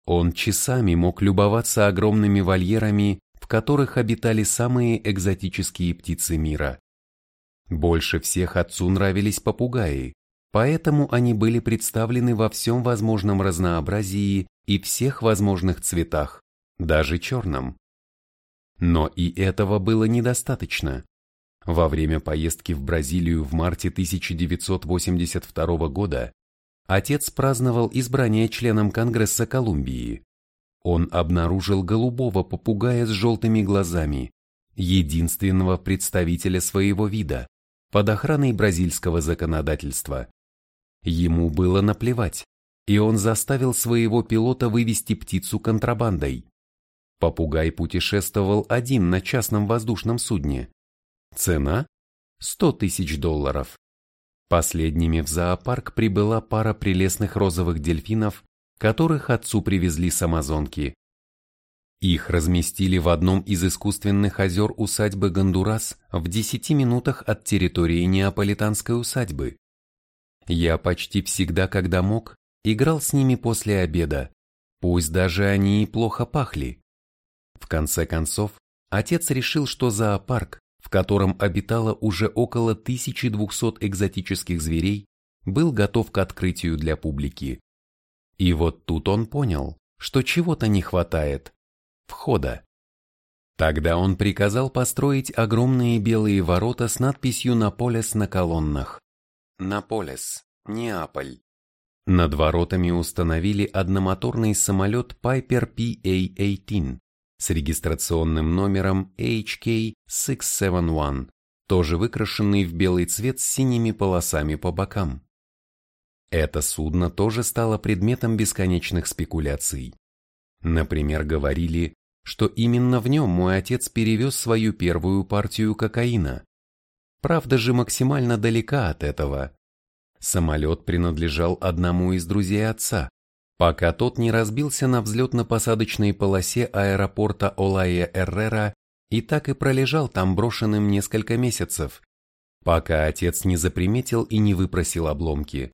Он часами мог любоваться огромными вольерами, в которых обитали самые экзотические птицы мира. Больше всех отцу нравились попугаи, поэтому они были представлены во всем возможном разнообразии и всех возможных цветах, даже черном. Но и этого было недостаточно. Во время поездки в Бразилию в марте 1982 года отец праздновал избрание членом Конгресса Колумбии. Он обнаружил голубого попугая с желтыми глазами, единственного представителя своего вида, под охраной бразильского законодательства. Ему было наплевать, и он заставил своего пилота вывести птицу контрабандой. Попугай путешествовал один на частном воздушном судне. Цена – 100 тысяч долларов. Последними в зоопарк прибыла пара прелестных розовых дельфинов, которых отцу привезли с Амазонки. Их разместили в одном из искусственных озер усадьбы Гондурас в 10 минутах от территории неаполитанской усадьбы. Я почти всегда, когда мог, играл с ними после обеда, пусть даже они и плохо пахли. В конце концов, отец решил, что зоопарк, котором обитало уже около 1200 экзотических зверей, был готов к открытию для публики. И вот тут он понял, что чего-то не хватает – входа. Тогда он приказал построить огромные белые ворота с надписью «Наполес» на колоннах. Наполес, Неаполь. Над воротами установили одномоторный самолет Piper PA-18, с регистрационным номером HK671, тоже выкрашенный в белый цвет с синими полосами по бокам. Это судно тоже стало предметом бесконечных спекуляций. Например, говорили, что именно в нем мой отец перевез свою первую партию кокаина. Правда же максимально далека от этого. Самолет принадлежал одному из друзей отца, пока тот не разбился на взлетно-посадочной полосе аэропорта Олая-Эррера и так и пролежал там брошенным несколько месяцев, пока отец не заприметил и не выпросил обломки.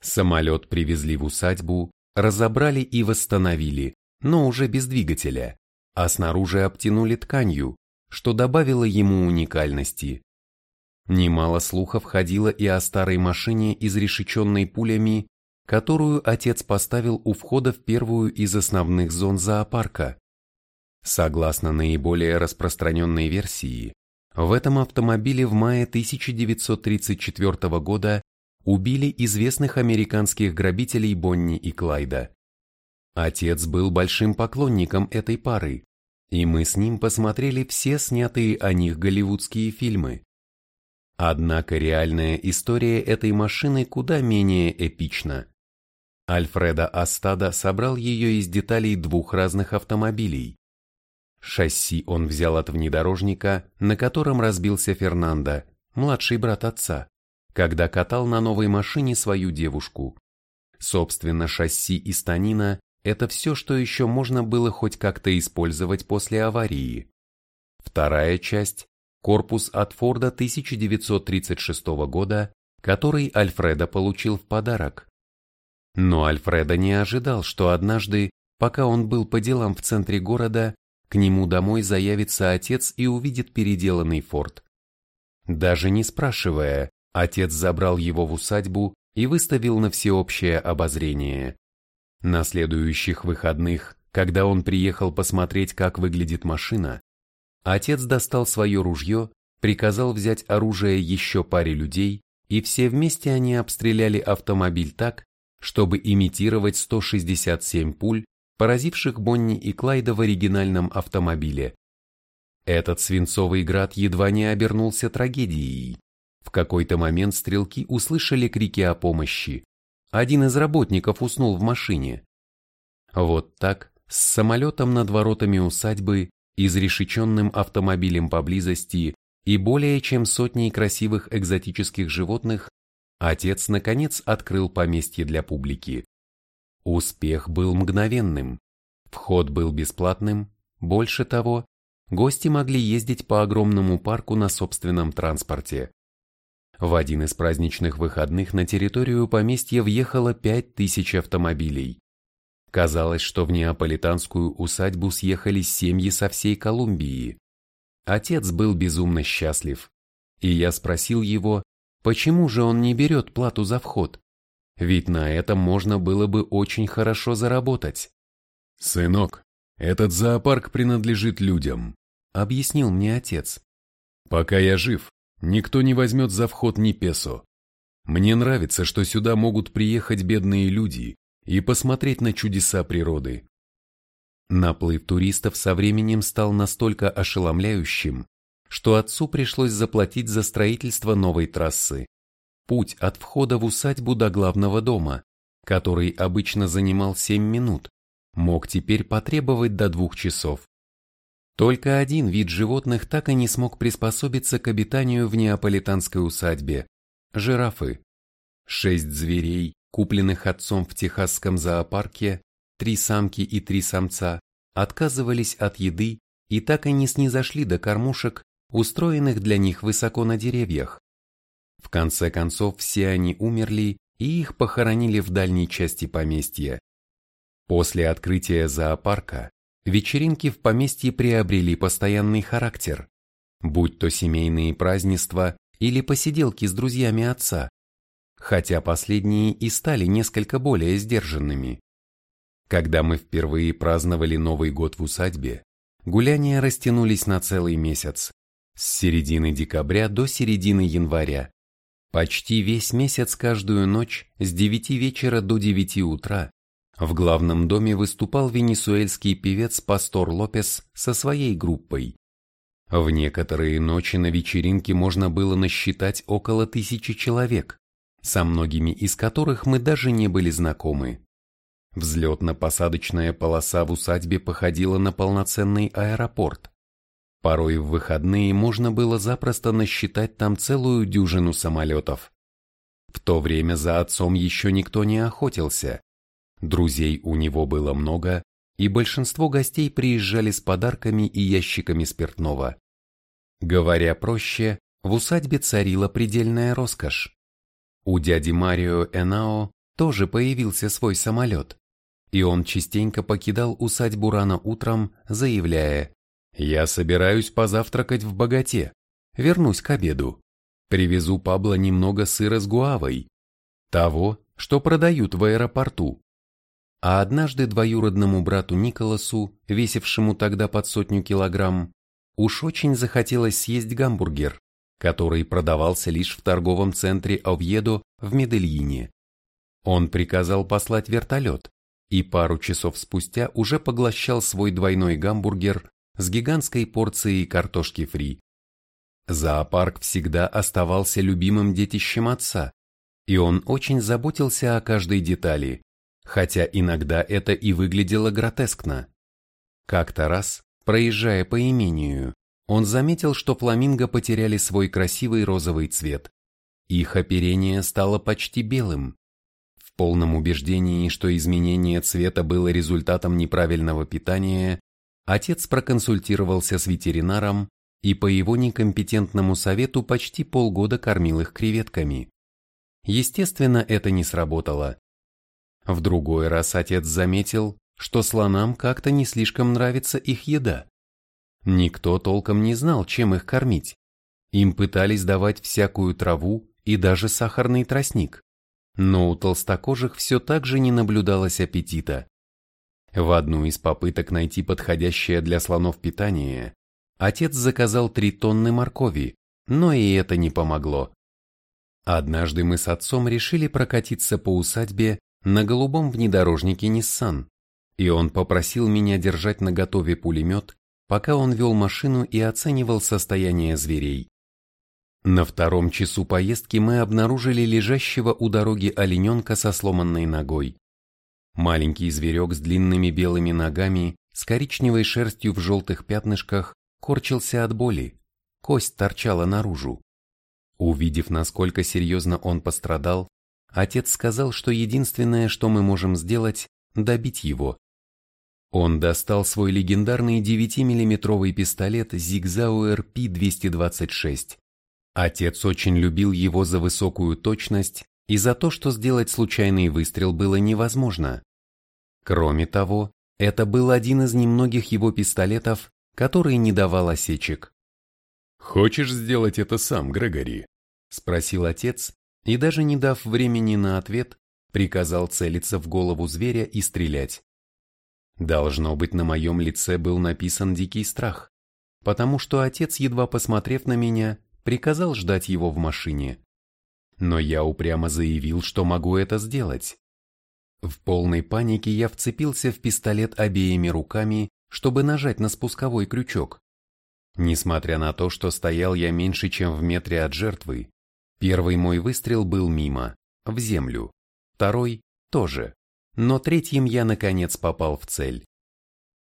Самолет привезли в усадьбу, разобрали и восстановили, но уже без двигателя, а снаружи обтянули тканью, что добавило ему уникальности. Немало слухов ходило и о старой машине, изрешеченной пулями которую отец поставил у входа в первую из основных зон зоопарка. Согласно наиболее распространенной версии, в этом автомобиле в мае 1934 года убили известных американских грабителей Бонни и Клайда. Отец был большим поклонником этой пары, и мы с ним посмотрели все снятые о них голливудские фильмы. Однако реальная история этой машины куда менее эпична. Альфредо Астада собрал ее из деталей двух разных автомобилей. Шасси он взял от внедорожника, на котором разбился Фернандо, младший брат отца, когда катал на новой машине свою девушку. Собственно, шасси и станина – это все, что еще можно было хоть как-то использовать после аварии. Вторая часть – корпус от Форда 1936 года, который Альфредо получил в подарок. Но Альфреда не ожидал, что однажды, пока он был по делам в центре города, к нему домой заявится отец и увидит переделанный форт. Даже не спрашивая, отец забрал его в усадьбу и выставил на всеобщее обозрение. На следующих выходных, когда он приехал посмотреть, как выглядит машина, отец достал свое ружье, приказал взять оружие еще паре людей, и все вместе они обстреляли автомобиль так, чтобы имитировать 167 пуль, поразивших Бонни и Клайда в оригинальном автомобиле. Этот свинцовый град едва не обернулся трагедией. В какой-то момент стрелки услышали крики о помощи. Один из работников уснул в машине. Вот так, с самолетом над воротами усадьбы, изрешеченным автомобилем поблизости и более чем сотней красивых экзотических животных, отец наконец открыл поместье для публики. Успех был мгновенным. Вход был бесплатным, больше того, гости могли ездить по огромному парку на собственном транспорте. В один из праздничных выходных на территорию поместья въехало 5000 автомобилей. Казалось, что в неаполитанскую усадьбу съехались семьи со всей Колумбии. Отец был безумно счастлив, и я спросил его, почему же он не берет плату за вход, ведь на этом можно было бы очень хорошо заработать. «Сынок, этот зоопарк принадлежит людям», — объяснил мне отец. «Пока я жив, никто не возьмет за вход ни песо. Мне нравится, что сюда могут приехать бедные люди, и посмотреть на чудеса природы. Наплыв туристов со временем стал настолько ошеломляющим, что отцу пришлось заплатить за строительство новой трассы. Путь от входа в усадьбу до главного дома, который обычно занимал 7 минут, мог теперь потребовать до двух часов. Только один вид животных так и не смог приспособиться к обитанию в неаполитанской усадьбе – жирафы. Шесть зверей, купленных отцом в техасском зоопарке, три самки и три самца, отказывались от еды и так и не снизошли до кормушек, устроенных для них высоко на деревьях. В конце концов все они умерли и их похоронили в дальней части поместья. После открытия зоопарка вечеринки в поместье приобрели постоянный характер, будь то семейные празднества или посиделки с друзьями отца, хотя последние и стали несколько более сдержанными. Когда мы впервые праздновали Новый год в усадьбе, гуляния растянулись на целый месяц, с середины декабря до середины января. Почти весь месяц каждую ночь с 9 вечера до 9 утра в главном доме выступал венесуэльский певец Пастор Лопес со своей группой. В некоторые ночи на вечеринке можно было насчитать около тысячи человек со многими из которых мы даже не были знакомы. Взлетно-посадочная полоса в усадьбе походила на полноценный аэропорт. Порой в выходные можно было запросто насчитать там целую дюжину самолетов. В то время за отцом еще никто не охотился. Друзей у него было много, и большинство гостей приезжали с подарками и ящиками спиртного. Говоря проще, в усадьбе царила предельная роскошь. У дяди Марио Энао тоже появился свой самолет, и он частенько покидал усадьбу рано утром, заявляя «Я собираюсь позавтракать в богате, вернусь к обеду, привезу Пабло немного сыра с гуавой, того, что продают в аэропорту». А однажды двоюродному брату Николасу, весившему тогда под сотню килограмм, уж очень захотелось съесть гамбургер который продавался лишь в торговом центре Овьедо в Медельине. Он приказал послать вертолет, и пару часов спустя уже поглощал свой двойной гамбургер с гигантской порцией картошки фри. Зоопарк всегда оставался любимым детищем отца, и он очень заботился о каждой детали, хотя иногда это и выглядело гротескно. Как-то раз, проезжая по имению, он заметил, что фламинго потеряли свой красивый розовый цвет. Их оперение стало почти белым. В полном убеждении, что изменение цвета было результатом неправильного питания, отец проконсультировался с ветеринаром и по его некомпетентному совету почти полгода кормил их креветками. Естественно, это не сработало. В другой раз отец заметил, что слонам как-то не слишком нравится их еда. Никто толком не знал, чем их кормить. Им пытались давать всякую траву и даже сахарный тростник. Но у толстокожих все так же не наблюдалось аппетита. В одну из попыток найти подходящее для слонов питание, отец заказал три тонны моркови, но и это не помогло. Однажды мы с отцом решили прокатиться по усадьбе на голубом внедорожнике Nissan, и он попросил меня держать наготове пулемет пока он вел машину и оценивал состояние зверей. На втором часу поездки мы обнаружили лежащего у дороги олененка со сломанной ногой. Маленький зверек с длинными белыми ногами, с коричневой шерстью в желтых пятнышках, корчился от боли, кость торчала наружу. Увидев, насколько серьезно он пострадал, отец сказал, что единственное, что мы можем сделать, добить его. Он достал свой легендарный 9-миллиметровый пистолет Zigzauer P226. Отец очень любил его за высокую точность и за то, что сделать случайный выстрел было невозможно. Кроме того, это был один из немногих его пистолетов, который не давал осечек. «Хочешь сделать это сам, Грегори?» – спросил отец, и даже не дав времени на ответ, приказал целиться в голову зверя и стрелять. Должно быть, на моем лице был написан дикий страх, потому что отец, едва посмотрев на меня, приказал ждать его в машине. Но я упрямо заявил, что могу это сделать. В полной панике я вцепился в пистолет обеими руками, чтобы нажать на спусковой крючок. Несмотря на то, что стоял я меньше, чем в метре от жертвы, первый мой выстрел был мимо, в землю, второй тоже, но третьим я наконец попал в цель.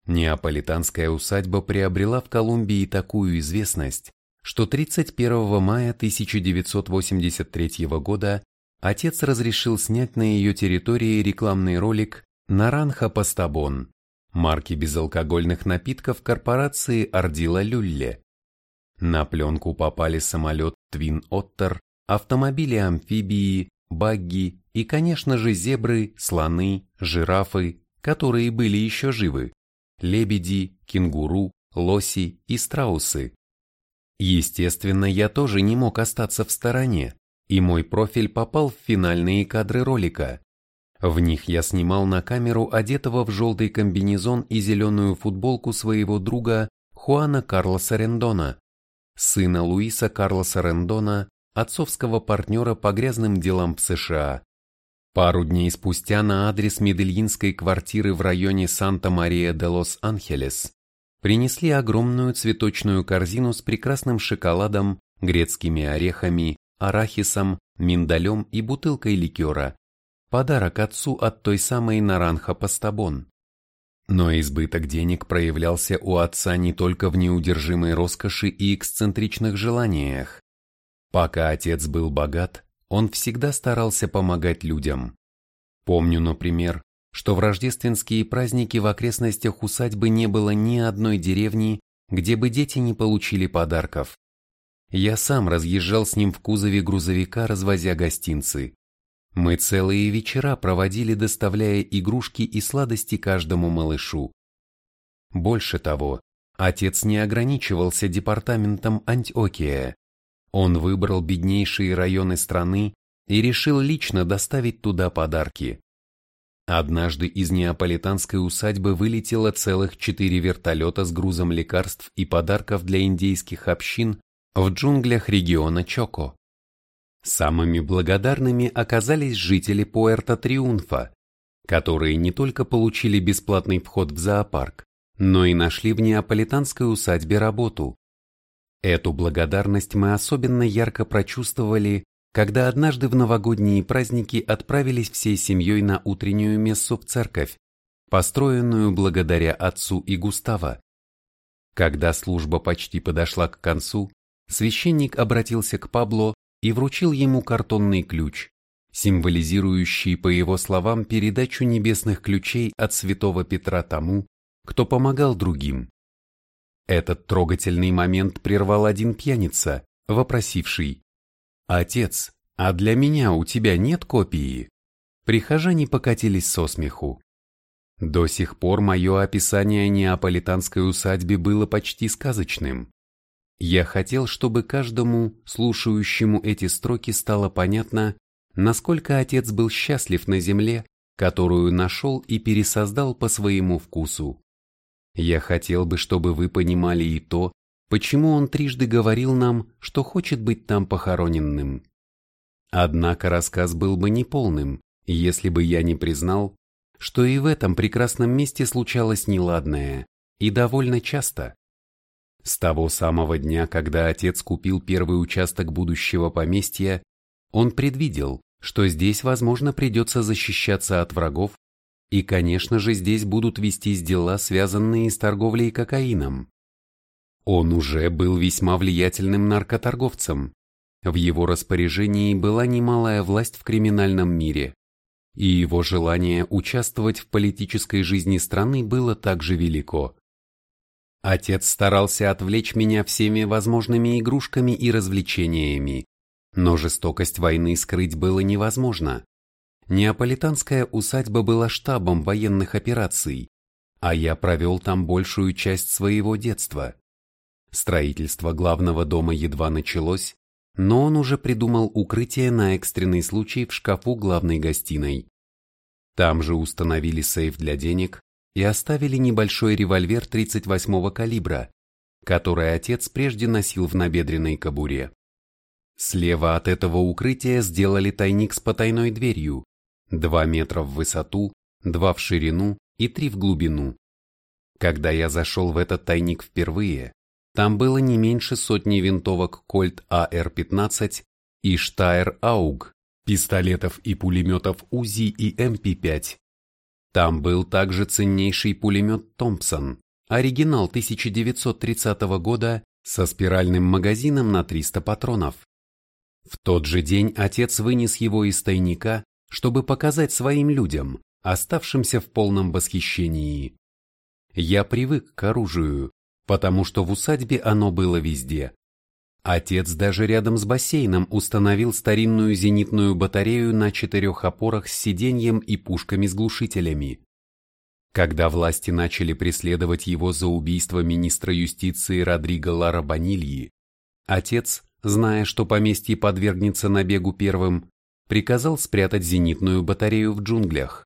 Неаполитанская усадьба приобрела в Колумбии такую известность, что 31 мая 1983 года отец разрешил снять на ее территории рекламный ролик «Наранха Пастабон» марки безалкогольных напитков корпорации Ардила Люлле. На пленку попали самолет Twin Otter, автомобили-амфибии, багги и, конечно же, зебры, слоны, жирафы, которые были еще живы, лебеди, кенгуру, лоси и страусы. Естественно, я тоже не мог остаться в стороне, и мой профиль попал в финальные кадры ролика. В них я снимал на камеру одетого в желтый комбинезон и зеленую футболку своего друга Хуана Карлоса Рендона, сына Луиса Карлоса Рендона, отцовского партнера по грязным делам в США. Пару дней спустя на адрес медельинской квартиры в районе Санта-Мария-де-Лос-Анхелес принесли огромную цветочную корзину с прекрасным шоколадом, грецкими орехами, арахисом, миндалем и бутылкой ликера. Подарок отцу от той самой Наранха Пастабон. Но избыток денег проявлялся у отца не только в неудержимой роскоши и эксцентричных желаниях. Пока отец был богат, он всегда старался помогать людям. Помню, например, что в рождественские праздники в окрестностях усадьбы не было ни одной деревни, где бы дети не получили подарков. Я сам разъезжал с ним в кузове грузовика, развозя гостинцы. Мы целые вечера проводили, доставляя игрушки и сладости каждому малышу. Больше того, отец не ограничивался департаментом Антиокия. Он выбрал беднейшие районы страны и решил лично доставить туда подарки. Однажды из неаполитанской усадьбы вылетело целых четыре вертолета с грузом лекарств и подарков для индейских общин в джунглях региона Чоко. Самыми благодарными оказались жители Пуэрто-Триунфа, которые не только получили бесплатный вход в зоопарк, но и нашли в неаполитанской усадьбе работу. Эту благодарность мы особенно ярко прочувствовали, когда однажды в новогодние праздники отправились всей семьей на утреннюю мессу в церковь, построенную благодаря отцу и Густава. Когда служба почти подошла к концу, священник обратился к Пабло и вручил ему картонный ключ, символизирующий, по его словам, передачу небесных ключей от святого Петра тому, кто помогал другим. Этот трогательный момент прервал один пьяница, вопросивший «Отец, а для меня у тебя нет копии?» Прихожане покатились со смеху. До сих пор мое описание неаполитанской усадьбы было почти сказочным. Я хотел, чтобы каждому, слушающему эти строки, стало понятно, насколько отец был счастлив на земле, которую нашел и пересоздал по своему вкусу. Я хотел бы, чтобы вы понимали и то, почему он трижды говорил нам, что хочет быть там похороненным. Однако рассказ был бы неполным, если бы я не признал, что и в этом прекрасном месте случалось неладное, и довольно часто. С того самого дня, когда отец купил первый участок будущего поместья, он предвидел, что здесь, возможно, придется защищаться от врагов, и, конечно же, здесь будут вестись дела, связанные с торговлей кокаином. Он уже был весьма влиятельным наркоторговцем. В его распоряжении была немалая власть в криминальном мире, и его желание участвовать в политической жизни страны было также велико. Отец старался отвлечь меня всеми возможными игрушками и развлечениями, но жестокость войны скрыть было невозможно. Неаполитанская усадьба была штабом военных операций, а я провел там большую часть своего детства. Строительство главного дома едва началось, но он уже придумал укрытие на экстренный случай в шкафу главной гостиной. Там же установили сейф для денег и оставили небольшой револьвер 38-го калибра, который отец прежде носил в набедренной кобуре. Слева от этого укрытия сделали тайник с потайной дверью, 2 метра в высоту, 2 в ширину и 3 в глубину. Когда я зашел в этот тайник впервые, там было не меньше сотни винтовок Colt AR-15 и Steyr AUG, пистолетов и пулеметов УЗИ и МП-5. Там был также ценнейший пулемет Томпсон, оригинал 1930 года со спиральным магазином на 300 патронов. В тот же день отец вынес его из тайника, чтобы показать своим людям, оставшимся в полном восхищении. Я привык к оружию, потому что в усадьбе оно было везде. Отец даже рядом с бассейном установил старинную зенитную батарею на четырех опорах с сиденьем и пушками с глушителями. Когда власти начали преследовать его за убийство министра юстиции Родриго Лара Банильи, отец, зная, что поместье подвергнется набегу первым, приказал спрятать зенитную батарею в джунглях.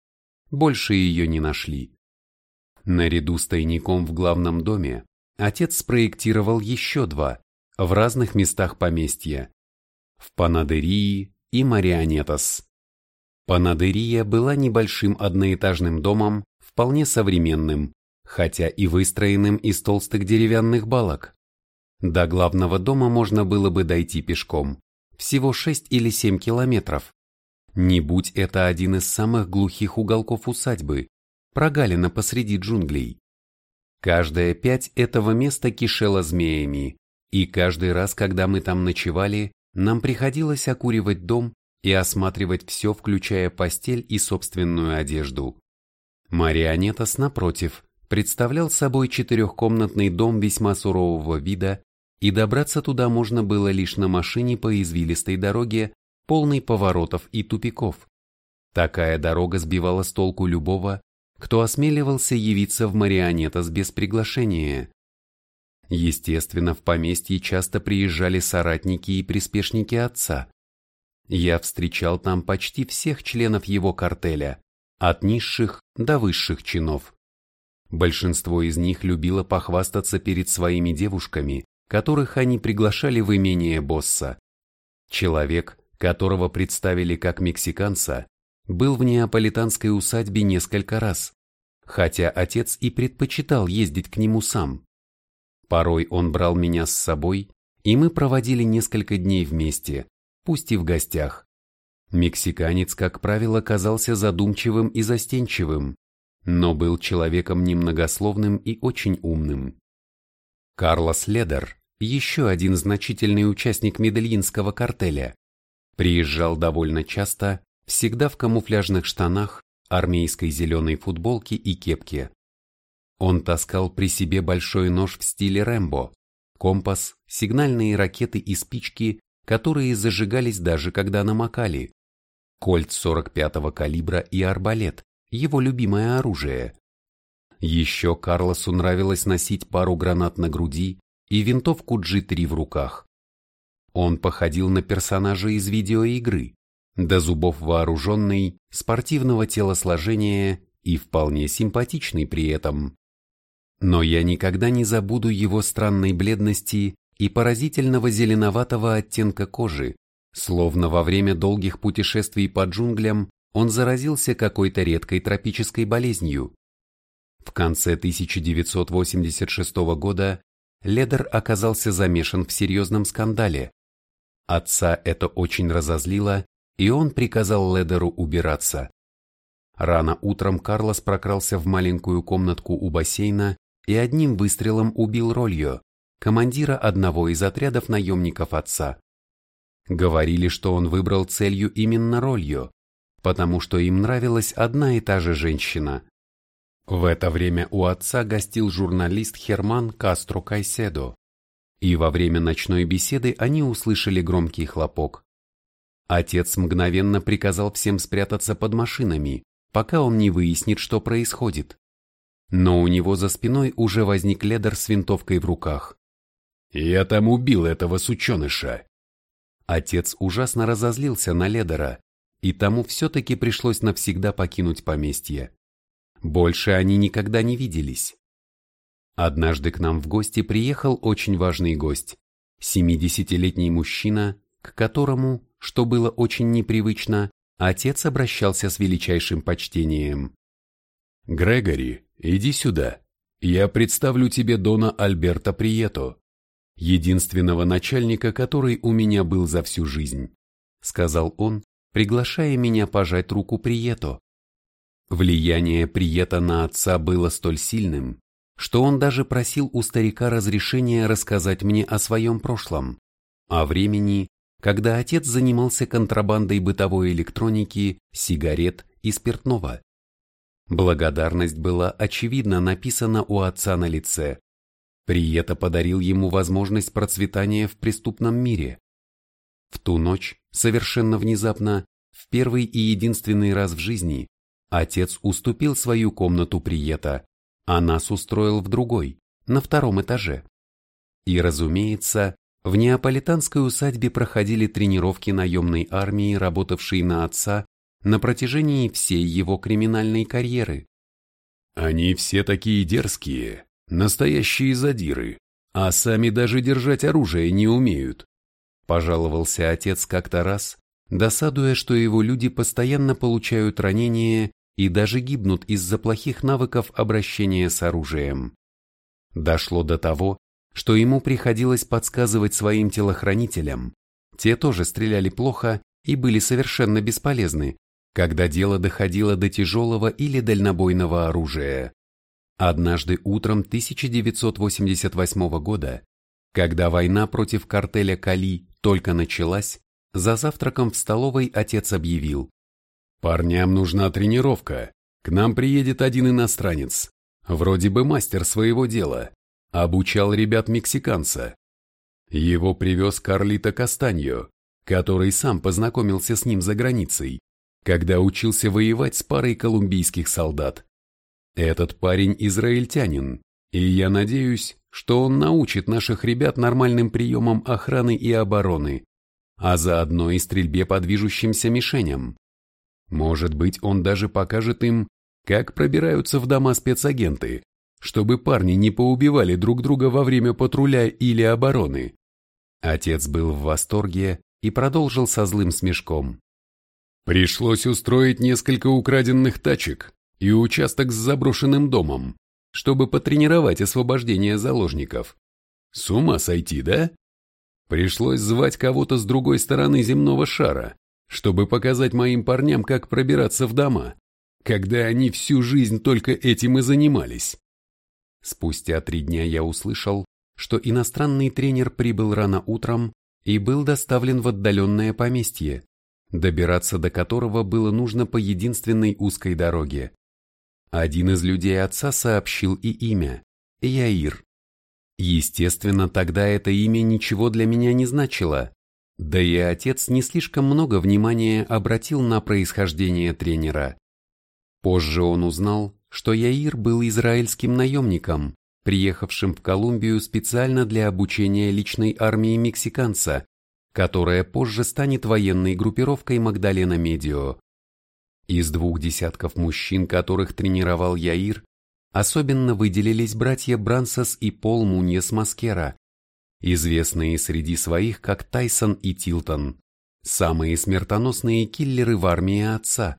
Больше ее не нашли. Наряду с тайником в главном доме отец спроектировал еще два, в разных местах поместья, в Панадерии и Марианетас. Панадерия была небольшим одноэтажным домом, вполне современным, хотя и выстроенным из толстых деревянных балок. До главного дома можно было бы дойти пешком, всего 6 или 7 километров. Не будь это один из самых глухих уголков усадьбы, прогалина посреди джунглей. Каждая пять этого места кишела змеями, и каждый раз, когда мы там ночевали, нам приходилось окуривать дом и осматривать все, включая постель и собственную одежду. Марионетас, напротив, представлял собой четырехкомнатный дом весьма сурового вида, и добраться туда можно было лишь на машине по извилистой дороге, полной поворотов и тупиков. Такая дорога сбивала с толку любого, кто осмеливался явиться в Марионетас без приглашения. Естественно, в поместье часто приезжали соратники и приспешники отца. Я встречал там почти всех членов его картеля, от низших до высших чинов. Большинство из них любило похвастаться перед своими девушками, которых они приглашали в имение босса. Человек, которого представили как мексиканца, был в неаполитанской усадьбе несколько раз, хотя отец и предпочитал ездить к нему сам. Порой он брал меня с собой, и мы проводили несколько дней вместе, пусть и в гостях. Мексиканец, как правило, казался задумчивым и застенчивым, но был человеком немногословным и очень умным. Карлос Ледер, еще один значительный участник медельинского картеля, приезжал довольно часто, всегда в камуфляжных штанах, армейской зеленой футболке и кепке. Он таскал при себе большой нож в стиле Рэмбо, компас, сигнальные ракеты и спички, которые зажигались даже когда намокали, кольт 45-го калибра и арбалет, его любимое оружие. Еще Карлосу нравилось носить пару гранат на груди и винтовку G3 в руках. Он походил на персонажа из видеоигры, до зубов вооруженный, спортивного телосложения и вполне симпатичный при этом. Но я никогда не забуду его странной бледности и поразительного зеленоватого оттенка кожи, словно во время долгих путешествий по джунглям он заразился какой-то редкой тропической болезнью. В конце 1986 года Ледер оказался замешан в серьезном скандале. Отца это очень разозлило, и он приказал Ледеру убираться. Рано утром Карлос прокрался в маленькую комнатку у бассейна и одним выстрелом убил Рольо, командира одного из отрядов наемников отца. Говорили, что он выбрал целью именно Рольо, потому что им нравилась одна и та же женщина. В это время у отца гостил журналист Херман Кастро Кайседо, и во время ночной беседы они услышали громкий хлопок. Отец мгновенно приказал всем спрятаться под машинами, пока он не выяснит, что происходит. Но у него за спиной уже возник Ледер с винтовкой в руках. «Я там убил этого сученыша!» Отец ужасно разозлился на Ледера, и тому все-таки пришлось навсегда покинуть поместье. Больше они никогда не виделись. Однажды к нам в гости приехал очень важный гость, 70-летний мужчина, к которому, что было очень непривычно, отец обращался с величайшим почтением. «Грегори, иди сюда. Я представлю тебе Дона Альберта Прието, единственного начальника, который у меня был за всю жизнь», сказал он, приглашая меня пожать руку Прието. Влияние Прието на отца было столь сильным, что он даже просил у старика разрешения рассказать мне о своем прошлом, о времени, когда отец занимался контрабандой бытовой электроники, сигарет и спиртного. Благодарность была очевидно написана у отца на лице. Приета подарил ему возможность процветания в преступном мире. В ту ночь, совершенно внезапно, в первый и единственный раз в жизни, отец уступил свою комнату Приета, а нас устроил в другой, на втором этаже. И, разумеется, в неаполитанской усадьбе проходили тренировки наемной армии, работавшей на отца на протяжении всей его криминальной карьеры. Они все такие дерзкие, настоящие задиры, а сами даже держать оружие не умеют. Пожаловался отец как-то раз, досадуя, что его люди постоянно получают ранения и даже гибнут из-за плохих навыков обращения с оружием. Дошло до того, что ему приходилось подсказывать своим телохранителям. Те тоже стреляли плохо и были совершенно бесполезны, когда дело доходило до тяжелого или дальнобойного оружия. Однажды утром 1988 года, когда война против картеля Кали только началась, за завтраком в столовой отец объявил. «Парням нужна тренировка. К нам приедет один иностранец. Вроде бы мастер своего дела обучал ребят мексиканца. Его привез Карлито Кастаньо, который сам познакомился с ним за границей, когда учился воевать с парой колумбийских солдат. Этот парень израильтянин, и я надеюсь, что он научит наших ребят нормальным приемам охраны и обороны, а заодно и стрельбе по движущимся мишеням. Может быть, он даже покажет им, как пробираются в дома спецагенты, чтобы парни не поубивали друг друга во время патруля или обороны. Отец был в восторге и продолжил со злым смешком. Пришлось устроить несколько украденных тачек и участок с заброшенным домом, чтобы потренировать освобождение заложников. С ума сойти, да? Пришлось звать кого-то с другой стороны земного шара, чтобы показать моим парням, как пробираться в дома, когда они всю жизнь только этим и занимались. Спустя три дня я услышал, что иностранный тренер прибыл рано утром и был доставлен в отдаленное поместье, добираться до которого было нужно по единственной узкой дороге. Один из людей отца сообщил и имя – Яир. Естественно, тогда это имя ничего для меня не значило, да и отец не слишком много внимания обратил на происхождение тренера. Позже он узнал, что Яир был израильским наемником, приехавшим в Колумбию специально для обучения личной армии мексиканца, которая позже станет военной группировкой Магдалена Медио. Из двух десятков мужчин, которых тренировал Яир, особенно выделились братья Брансос и Пол Муньес Маскера, известные среди своих как Тайсон и Тилтон, самые смертоносные киллеры в армии отца.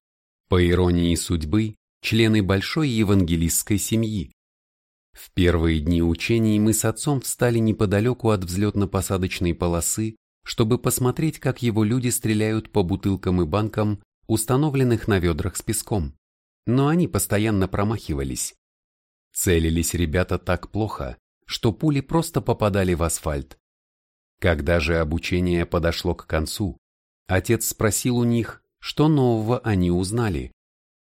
По иронии судьбы, члены большой евангелистской семьи. В первые дни учений мы с отцом встали неподалеку от взлетно-посадочной полосы, чтобы посмотреть, как его люди стреляют по бутылкам и банкам, установленных на ведрах с песком. Но они постоянно промахивались. Целились ребята так плохо, что пули просто попадали в асфальт. Когда же обучение подошло к концу, отец спросил у них, что нового они узнали.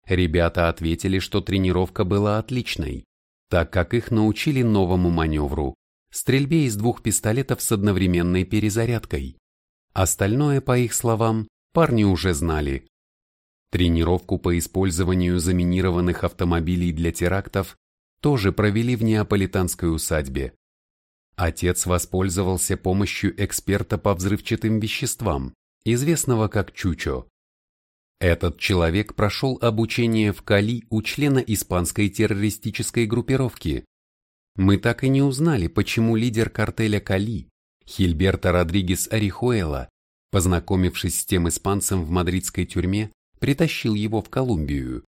Ребята ответили, что тренировка была отличной, так как их научили новому маневру – стрельбе из двух пистолетов с одновременной перезарядкой. Остальное, по их словам, парни уже знали. Тренировку по использованию заминированных автомобилей для терактов тоже провели в неаполитанской усадьбе. Отец воспользовался помощью эксперта по взрывчатым веществам, известного как Чучо. Этот человек прошел обучение в Кали у члена испанской террористической группировки. Мы так и не узнали, почему лидер картеля Кали, Хильберто Родригес Арихуэла, познакомившись с тем испанцем в мадридской тюрьме, притащил его в Колумбию.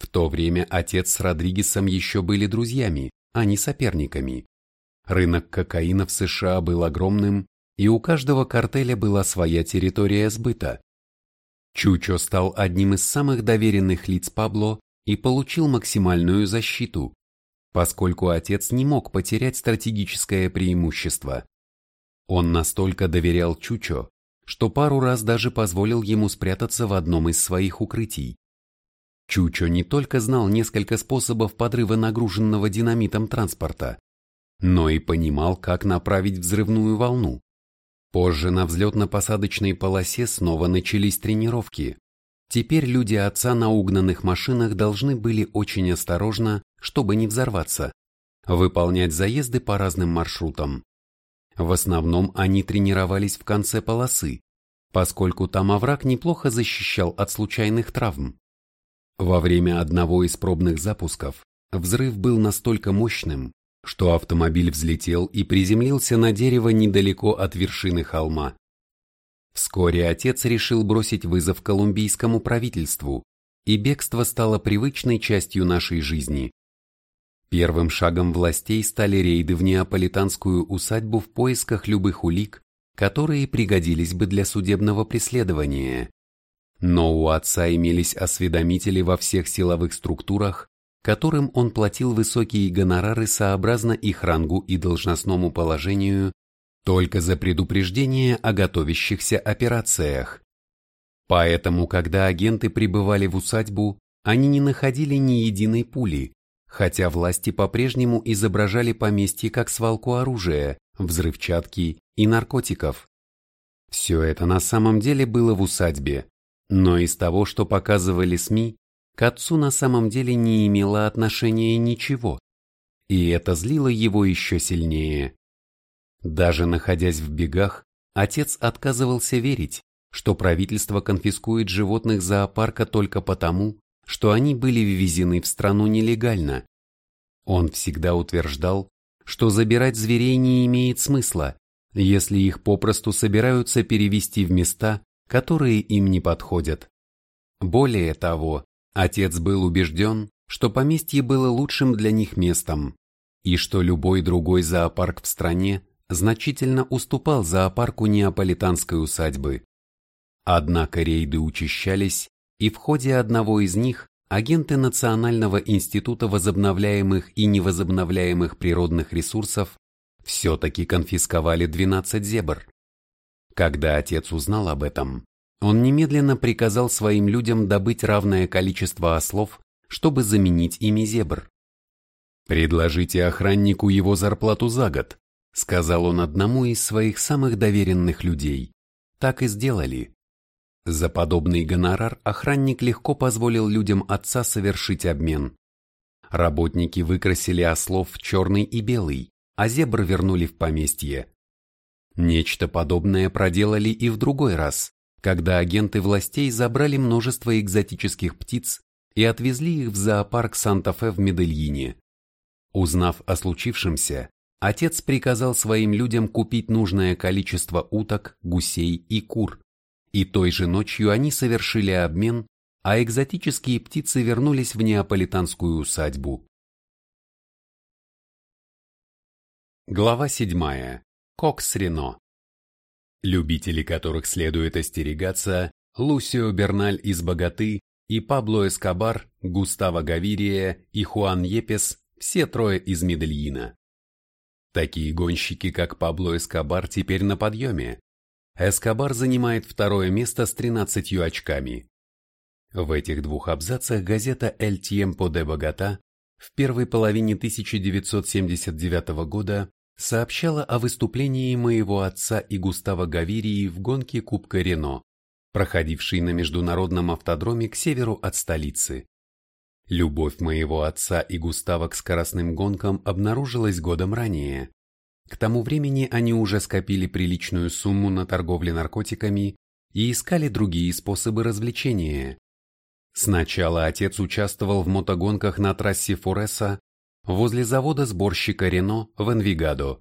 В то время отец с Родригесом еще были друзьями, а не соперниками. Рынок кокаина в США был огромным, и у каждого картеля была своя территория сбыта. Чучо стал одним из самых доверенных лиц Пабло и получил максимальную защиту, поскольку отец не мог потерять стратегическое преимущество. Он настолько доверял Чучо, что пару раз даже позволил ему спрятаться в одном из своих укрытий. Чучо не только знал несколько способов подрыва нагруженного динамитом транспорта, но и понимал, как направить взрывную волну. Позже на взлетно-посадочной полосе снова начались тренировки. Теперь люди отца на угнанных машинах должны были очень осторожно, чтобы не взорваться, выполнять заезды по разным маршрутам. В основном они тренировались в конце полосы, поскольку там овраг неплохо защищал от случайных травм. Во время одного из пробных запусков взрыв был настолько мощным, что автомобиль взлетел и приземлился на дерево недалеко от вершины холма. Вскоре отец решил бросить вызов колумбийскому правительству, и бегство стало привычной частью нашей жизни. Первым шагом властей стали рейды в неаполитанскую усадьбу в поисках любых улик, которые пригодились бы для судебного преследования. Но у отца имелись осведомители во всех силовых структурах, которым он платил высокие гонорары сообразно их рангу и должностному положению только за предупреждение о готовящихся операциях. Поэтому, когда агенты прибывали в усадьбу, они не находили ни единой пули, хотя власти по-прежнему изображали поместье как свалку оружия, взрывчатки и наркотиков. Все это на самом деле было в усадьбе, но из того, что показывали СМИ, к отцу на самом деле не имело отношения ничего, и это злило его еще сильнее. Даже находясь в бегах, отец отказывался верить, что правительство конфискует животных зоопарка только потому, что они были ввезены в страну нелегально. Он всегда утверждал, что забирать зверей не имеет смысла, если их попросту собираются перевести в места, которые им не подходят. Более того, Отец был убежден, что поместье было лучшим для них местом, и что любой другой зоопарк в стране значительно уступал зоопарку неаполитанской усадьбы. Однако рейды учащались, и в ходе одного из них агенты Национального института возобновляемых и невозобновляемых природных ресурсов все-таки конфисковали 12 зебр. Когда отец узнал об этом, он немедленно приказал своим людям добыть равное количество ослов, чтобы заменить ими зебр. «Предложите охраннику его зарплату за год», сказал он одному из своих самых доверенных людей. Так и сделали. За подобный гонорар охранник легко позволил людям отца совершить обмен. Работники выкрасили ослов в черный и белый, а зебр вернули в поместье. Нечто подобное проделали и в другой раз, когда агенты властей забрали множество экзотических птиц и отвезли их в зоопарк Санта-Фе в Медельине. Узнав о случившемся, отец приказал своим людям купить нужное количество уток, гусей и кур, и той же ночью они совершили обмен, а экзотические птицы вернулись в неаполитанскую усадьбу. Глава 7. Кокс Рено любители которых следует остерегаться, Лусио Берналь из «Богаты» и Пабло Эскобар, Густаво Гавирия и Хуан Епес – все трое из Медельина. Такие гонщики, как Пабло Эскобар, теперь на подъеме. Эскобар занимает второе место с 13 очками. В этих двух абзацах газета «El Tiempo de Bogotá» в первой половине 1979 года сообщала о выступлении моего отца и Густава Гавирии в гонке Кубка Рено. проходивший на международном автодроме к северу от столицы. Любовь моего отца и Густава к скоростным гонкам обнаружилась годом ранее. К тому времени они уже скопили приличную сумму на торговле наркотиками и искали другие способы развлечения. Сначала отец участвовал в мотогонках на трассе Фореса возле завода сборщика Рено в Энвигадо.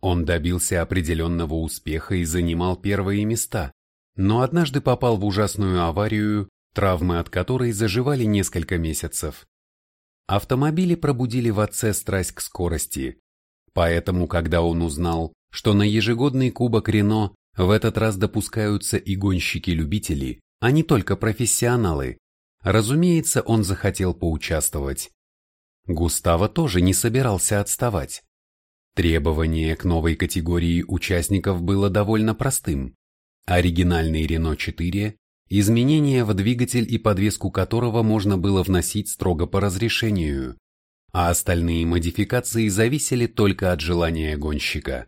Он добился определенного успеха и занимал первые места, но однажды попал в ужасную аварию, травмы от которой заживали несколько месяцев. Автомобили пробудили в отце страсть к скорости, поэтому когда он узнал, что на ежегодный кубок Рено в этот раз допускаются и гонщики-любители, а не только профессионалы, разумеется, он захотел поучаствовать. Густаво тоже не собирался отставать. Требование к новой категории участников было довольно простым. Оригинальный Рено 4, изменения в двигатель и подвеску которого можно было вносить строго по разрешению, а остальные модификации зависели только от желания гонщика.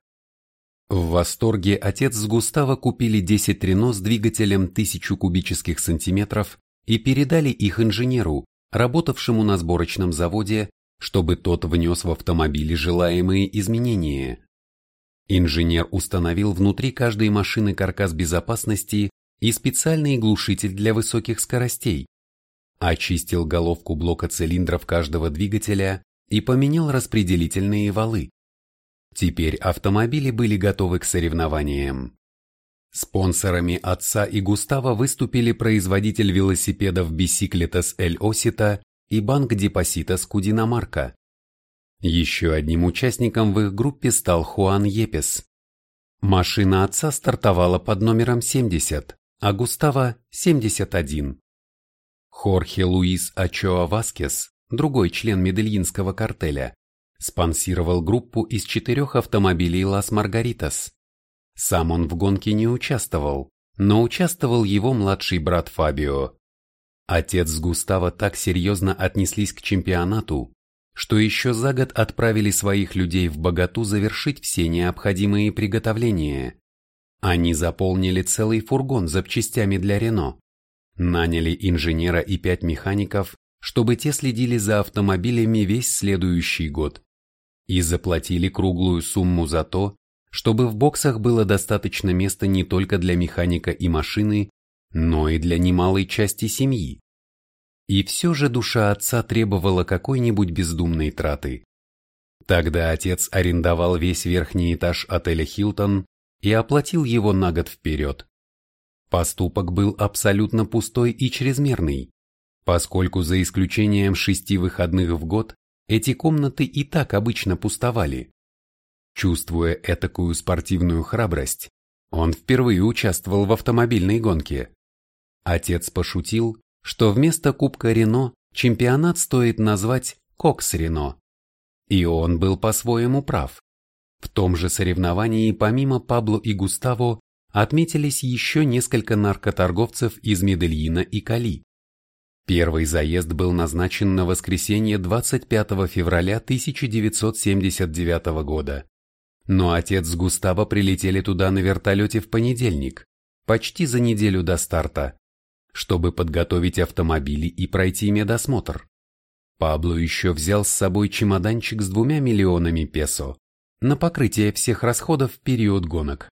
В восторге отец с Густаво купили 10 Рено с двигателем 1000 кубических сантиметров и передали их инженеру, работавшему на сборочном заводе, чтобы тот внес в автомобили желаемые изменения. Инженер установил внутри каждой машины каркас безопасности и специальный глушитель для высоких скоростей, очистил головку блока цилиндров каждого двигателя и поменял распределительные валы. Теперь автомобили были готовы к соревнованиям. Спонсорами отца и Густава выступили производитель велосипедов Bicicletas Эль Осита и банк Депоситас Кудинамарка. Еще одним участником в их группе стал Хуан Епес. Машина отца стартовала под номером 70, а Густава – 71. Хорхе Луис Ачоа Васкес, другой член медельинского картеля, спонсировал группу из четырех автомобилей Лас Маргаритас. Сам он в гонке не участвовал, но участвовал его младший брат Фабио. Отец с Густаво так серьезно отнеслись к чемпионату, что еще за год отправили своих людей в Богату завершить все необходимые приготовления. Они заполнили целый фургон запчастями для Рено, наняли инженера и пять механиков, чтобы те следили за автомобилями весь следующий год, и заплатили круглую сумму за то, чтобы в боксах было достаточно места не только для механика и машины, но и для немалой части семьи. И все же душа отца требовала какой-нибудь бездумной траты. Тогда отец арендовал весь верхний этаж отеля «Хилтон» и оплатил его на год вперед. Поступок был абсолютно пустой и чрезмерный, поскольку за исключением шести выходных в год эти комнаты и так обычно пустовали. Чувствуя этакую спортивную храбрость, он впервые участвовал в автомобильной гонке. Отец пошутил, что вместо Кубка Рено чемпионат стоит назвать Кокс Рено. И он был по-своему прав. В том же соревновании помимо Пабло и Густаво отметились еще несколько наркоторговцев из Медельина и Кали. Первый заезд был назначен на воскресенье 25 февраля 1979 года но отец с Густаво прилетели туда на вертолете в понедельник, почти за неделю до старта, чтобы подготовить автомобили и пройти медосмотр. Пабло еще взял с собой чемоданчик с двумя миллионами песо на покрытие всех расходов в период гонок.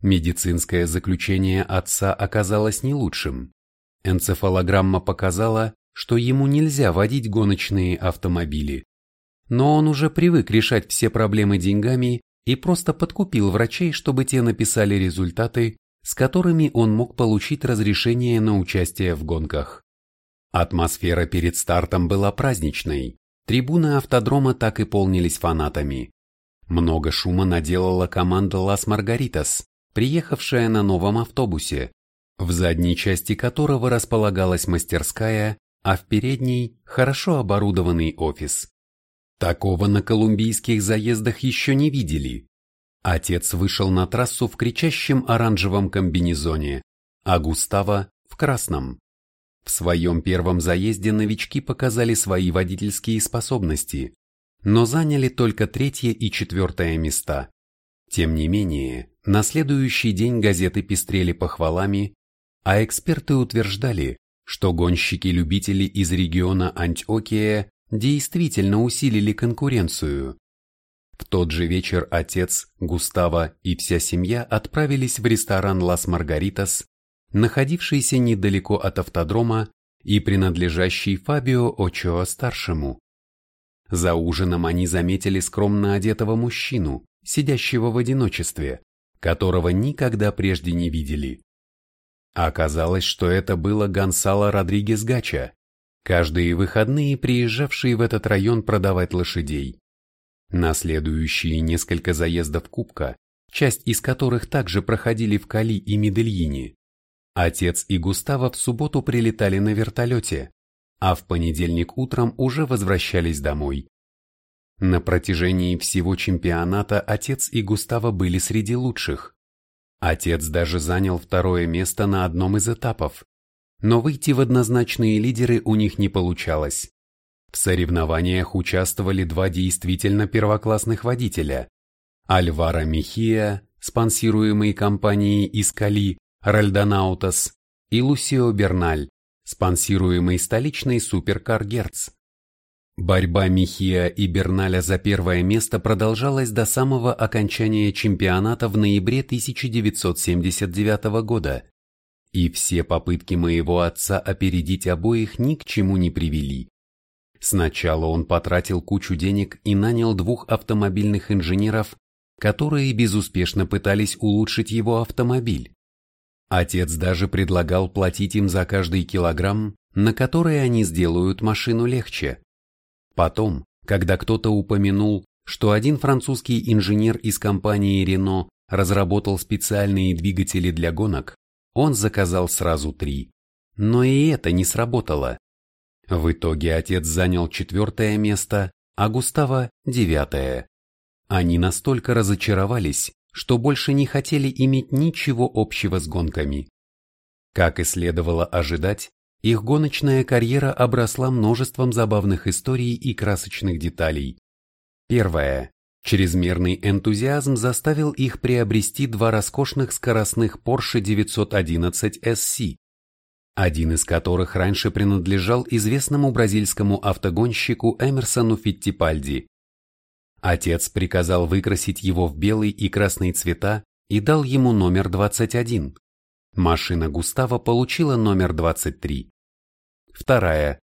Медицинское заключение отца оказалось не лучшим. Энцефалограмма показала, что ему нельзя водить гоночные автомобили. Но он уже привык решать все проблемы деньгами и просто подкупил врачей, чтобы те написали результаты, с которыми он мог получить разрешение на участие в гонках. Атмосфера перед стартом была праздничной, трибуны автодрома так и полнились фанатами. Много шума наделала команда Лас Маргаритас, приехавшая на новом автобусе, в задней части которого располагалась мастерская, а в передней – хорошо оборудованный офис. Такого на колумбийских заездах еще не видели. Отец вышел на трассу в кричащем оранжевом комбинезоне, а Густаво в красном. В своем первом заезде новички показали свои водительские способности, но заняли только третье и четвертое места. Тем не менее, на следующий день газеты пестрели похвалами, а эксперты утверждали, что гонщики-любители из региона Антиокия действительно усилили конкуренцию. В тот же вечер отец, Густаво и вся семья отправились в ресторан Лас Маргаритас, находившийся недалеко от автодрома и принадлежащий Фабио Очоа-старшему. За ужином они заметили скромно одетого мужчину, сидящего в одиночестве, которого никогда прежде не видели. Оказалось, что это было Гонсало Родригес Гача, каждые выходные приезжавший в этот район продавать лошадей. На следующие несколько заездов Кубка, часть из которых также проходили в Кали и Медельине, отец и Густаво в субботу прилетали на вертолете, а в понедельник утром уже возвращались домой. На протяжении всего чемпионата отец и Густаво были среди лучших. Отец даже занял второе место на одном из этапов, но выйти в однозначные лидеры у них не получалось. В соревнованиях участвовали два действительно первоклассных водителя – Альвара Михия, спонсируемый компанией Искали, Ральдонаутас, и Лусио Берналь, спонсируемый столичной суперкар Герц. Борьба Михия и Берналя за первое место продолжалась до самого окончания чемпионата в ноябре 1979 года, и все попытки моего отца опередить обоих ни к чему не привели. Сначала он потратил кучу денег и нанял двух автомобильных инженеров, которые безуспешно пытались улучшить его автомобиль. Отец даже предлагал платить им за каждый килограмм, на который они сделают машину легче. Потом, когда кто-то упомянул, что один французский инженер из компании Renault разработал специальные двигатели для гонок, он заказал сразу три. Но и это не сработало. В итоге отец занял четвертое место, а Густаво – девятое. Они настолько разочаровались, что больше не хотели иметь ничего общего с гонками. Как и следовало ожидать, их гоночная карьера обросла множеством забавных историй и красочных деталей. Первое. Чрезмерный энтузиазм заставил их приобрести два роскошных скоростных Porsche 911 SC, один из которых раньше принадлежал известному бразильскому автогонщику Эмерсону Фиттипальди. Отец приказал выкрасить его в белый и красный цвета и дал ему номер 21. Машина Густава получила номер 23. Вторая.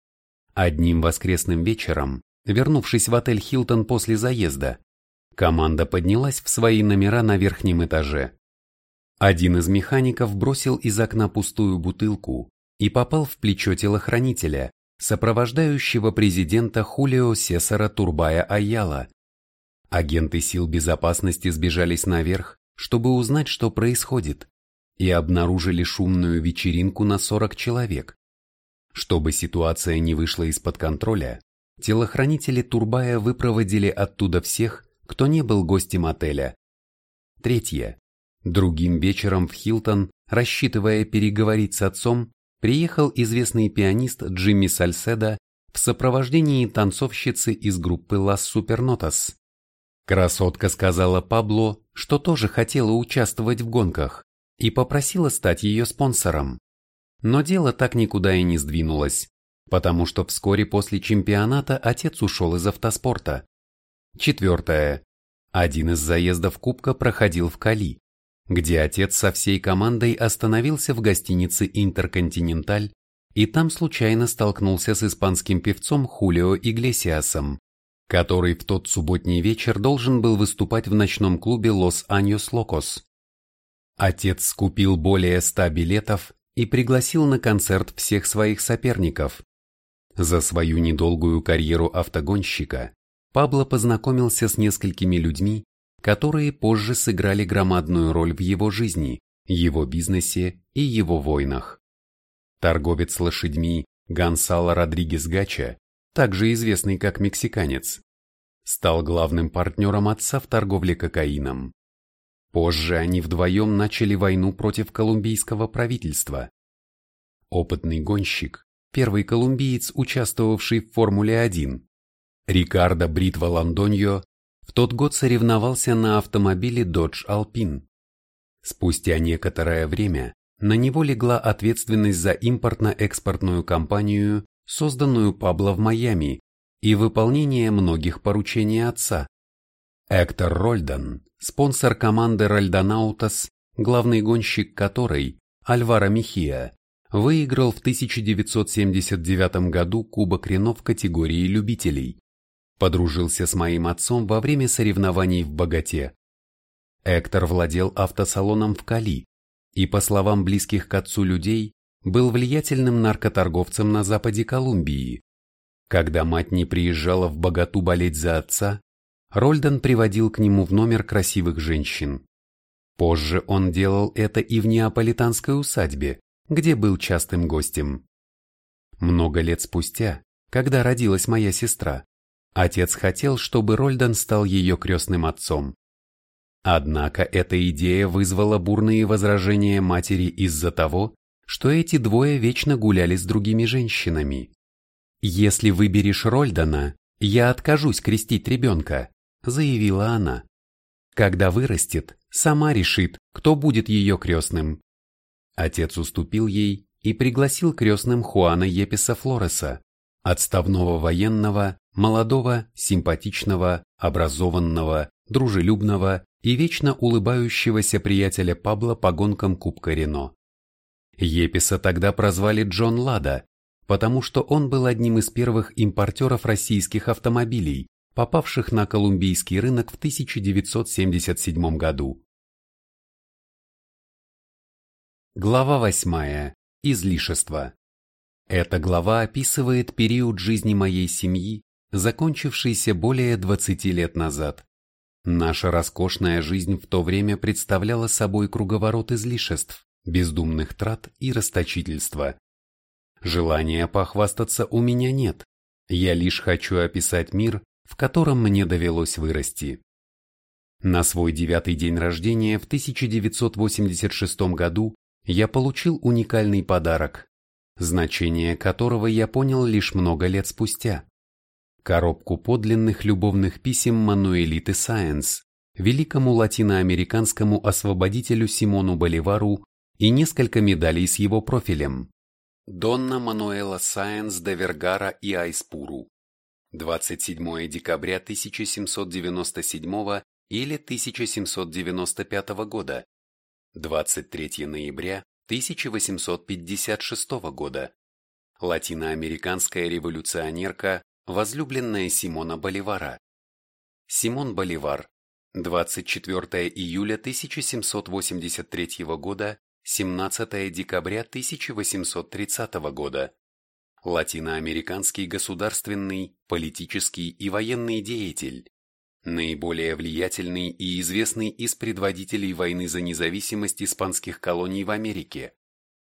Одним воскресным вечером, вернувшись в отель Хилтон после заезда, команда поднялась в свои номера на верхнем этаже. Один из механиков бросил из окна пустую бутылку, и попал в плечо телохранителя, сопровождающего президента Хулио Сесара Турбая Аяла. Агенты сил безопасности сбежались наверх, чтобы узнать, что происходит, и обнаружили шумную вечеринку на 40 человек. Чтобы ситуация не вышла из-под контроля, телохранители Турбая выпроводили оттуда всех, кто не был гостем отеля. Третье. Другим вечером в Хилтон, рассчитывая переговорить с отцом, приехал известный пианист Джимми Сальседа в сопровождении танцовщицы из группы Las Supernotas. Красотка сказала Пабло, что тоже хотела участвовать в гонках и попросила стать ее спонсором. Но дело так никуда и не сдвинулось, потому что вскоре после чемпионата отец ушел из автоспорта. Четвертое. Один из заездов Кубка проходил в Кали где отец со всей командой остановился в гостинице «Интерконтиненталь» и там случайно столкнулся с испанским певцом Хулио Иглесиасом, который в тот субботний вечер должен был выступать в ночном клубе «Лос Аньос Локос». Отец скупил более ста билетов и пригласил на концерт всех своих соперников. За свою недолгую карьеру автогонщика Пабло познакомился с несколькими людьми, которые позже сыграли громадную роль в его жизни, его бизнесе и его войнах. Торговец лошадьми Гонсало Родригес Гача, также известный как мексиканец, стал главным партнером отца в торговле кокаином. Позже они вдвоем начали войну против колумбийского правительства. Опытный гонщик, первый колумбиец, участвовавший в Формуле-1, Рикардо Бритва Ландоньо в тот год соревновался на автомобиле Dodge Alpine. Спустя некоторое время, на него легла ответственность за импортно-экспортную компанию, созданную Пабло в Майами, и выполнение многих поручений отца. Эктор Рольден, спонсор команды Рольдонаутас, главный гонщик которой, Альваро Михия, выиграл в 1979 году Кубок Рено в категории любителей. Подружился с моим отцом во время соревнований в Богате. Эктор владел автосалоном в Кали и, по словам близких к отцу людей, был влиятельным наркоторговцем на западе Колумбии. Когда мать не приезжала в Богату болеть за отца, Рольден приводил к нему в номер красивых женщин. Позже он делал это и в неаполитанской усадьбе, где был частым гостем. Много лет спустя, когда родилась моя сестра, отец хотел, чтобы Рольден стал ее крестным отцом. Однако эта идея вызвала бурные возражения матери из-за того, что эти двое вечно гуляли с другими женщинами. «Если выберешь Рольдена, я откажусь крестить ребенка», заявила она. «Когда вырастет, сама решит, кто будет ее крестным». Отец уступил ей и пригласил крестным Хуана Еписа Флореса, отставного военного, молодого, симпатичного, образованного, дружелюбного и вечно улыбающегося приятеля Пабло по гонкам Кубка Рено. Еписа тогда прозвали Джон Лада, потому что он был одним из первых импортеров российских автомобилей, попавших на колумбийский рынок в 1977 году. Глава 8. Излишество. Эта глава описывает период жизни моей семьи, закончившийся более 20 лет назад. Наша роскошная жизнь в то время представляла собой круговорот излишеств, бездумных трат и расточительства. Желания похвастаться у меня нет, я лишь хочу описать мир, в котором мне довелось вырасти. На свой девятый день рождения в 1986 году я получил уникальный подарок, значение которого я понял лишь много лет спустя. Коробку подлинных любовных писем Мануэлиты Сайенс, великому латиноамериканскому освободителю Симону Боливару и несколько медалей с его профилем. Донна Мануэла Сайенс де Вергара и Айспуру. 27 декабря 1797 или 1795 года, 23 ноября 1856 года. Латиноамериканская революционерка, возлюбленная Симона Боливара. Симон Боливар, 24 июля 1783 года, 17 декабря 1830 года. Латиноамериканский государственный, политический и военный деятель, наиболее влиятельный и известный из предводителей войны за независимость испанских колоний в Америке.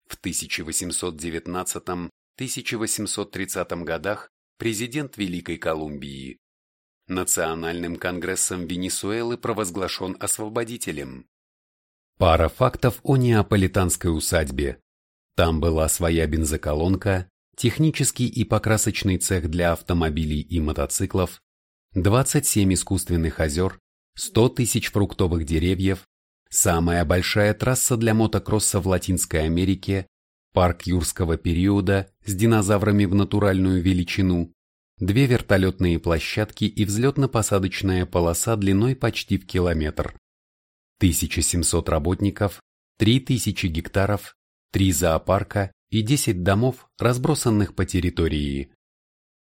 В 1819-1830 годах президент Великой Колумбии. Национальным конгрессом Венесуэлы провозглашен освободителем. Пара фактов о неаполитанской усадьбе. Там была своя бензоколонка, технический и покрасочный цех для автомобилей и мотоциклов, 27 искусственных озер, 100 тысяч фруктовых деревьев, самая большая трасса для мотокросса в Латинской Америке, парк юрского периода с динозаврами в натуральную величину, две вертолетные площадки и взлетно-посадочная полоса длиной почти в километр, 1700 работников, 3000 гектаров, 3 зоопарка и 10 домов, разбросанных по территории.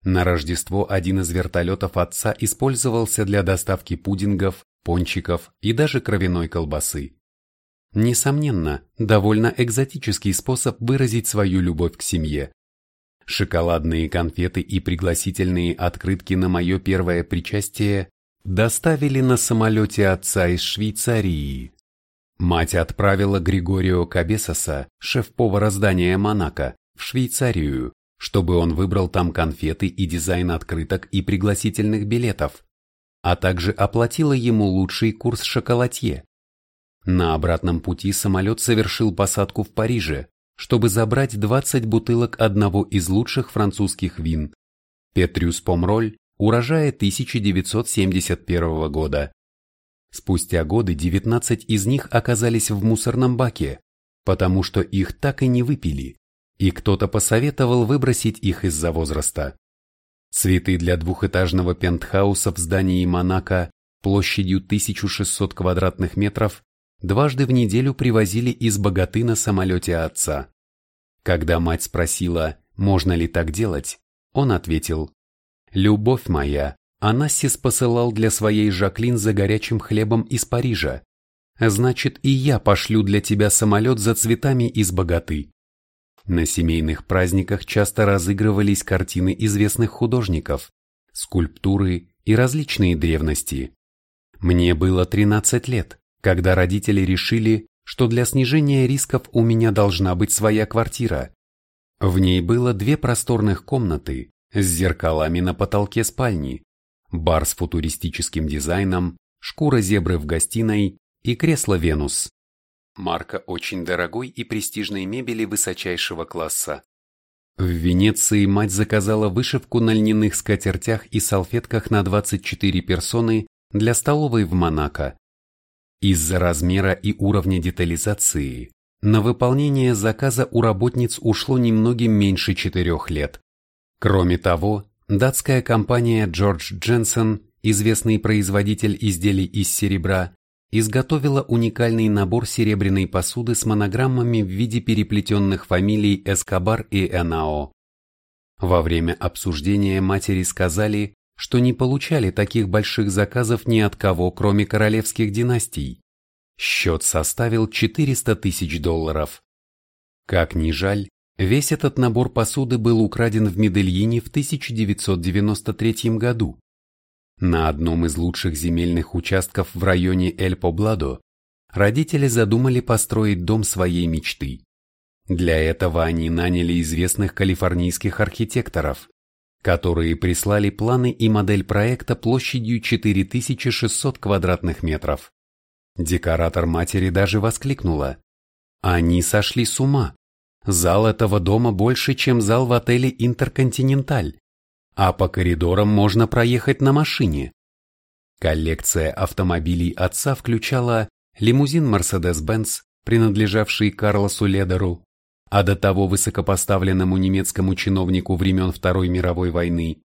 На Рождество один из вертолетов отца использовался для доставки пудингов, пончиков и даже кровяной колбасы. Несомненно, довольно экзотический способ выразить свою любовь к семье. Шоколадные конфеты и пригласительные открытки на мое первое причастие доставили на самолете отца из Швейцарии. Мать отправила Григорио Кабесоса, шеф-повара здания Монако, в Швейцарию, чтобы он выбрал там конфеты и дизайн открыток и пригласительных билетов, а также оплатила ему лучший курс шоколадье. На обратном пути самолет совершил посадку в Париже, чтобы забрать 20 бутылок одного из лучших французских вин – Петрюс Помроль, урожая 1971 года. Спустя годы 19 из них оказались в мусорном баке, потому что их так и не выпили, и кто-то посоветовал выбросить их из-за возраста. Цветы для двухэтажного пентхауса в здании Монако площадью 1600 квадратных метров дважды в неделю привозили из богаты на самолете отца. Когда мать спросила, можно ли так делать, он ответил, «Любовь моя, Анассис посылал для своей Жаклин за горячим хлебом из Парижа. Значит, и я пошлю для тебя самолет за цветами из богаты». На семейных праздниках часто разыгрывались картины известных художников, скульптуры и различные древности. Мне было 13 лет, когда родители решили, что для снижения рисков у меня должна быть своя квартира. В ней было две просторных комнаты с зеркалами на потолке спальни, бар с футуристическим дизайном, шкура зебры в гостиной и кресло Венус. Марка очень дорогой и престижной мебели высочайшего класса. В Венеции мать заказала вышивку на льняных скатертях и салфетках на 24 персоны для столовой в Монако. Из-за размера и уровня детализации на выполнение заказа у работниц ушло немногим меньше четырех лет. Кроме того, датская компания George Jensen, известный производитель изделий из серебра, изготовила уникальный набор серебряной посуды с монограммами в виде переплетенных фамилий Эскобар и Энао. Во время обсуждения матери сказали, что не получали таких больших заказов ни от кого, кроме королевских династий. Счет составил 400 тысяч долларов. Как ни жаль, весь этот набор посуды был украден в Медельине в 1993 году. На одном из лучших земельных участков в районе Эль-Побладо родители задумали построить дом своей мечты. Для этого они наняли известных калифорнийских архитекторов, которые прислали планы и модель проекта площадью 4600 квадратных метров. Декоратор матери даже воскликнула. Они сошли с ума. Зал этого дома больше, чем зал в отеле «Интерконтиненталь», а по коридорам можно проехать на машине. Коллекция автомобилей отца включала лимузин Mercedes-Benz, принадлежавший Карлосу Ледеру, а до того высокопоставленному немецкому чиновнику времен Второй мировой войны,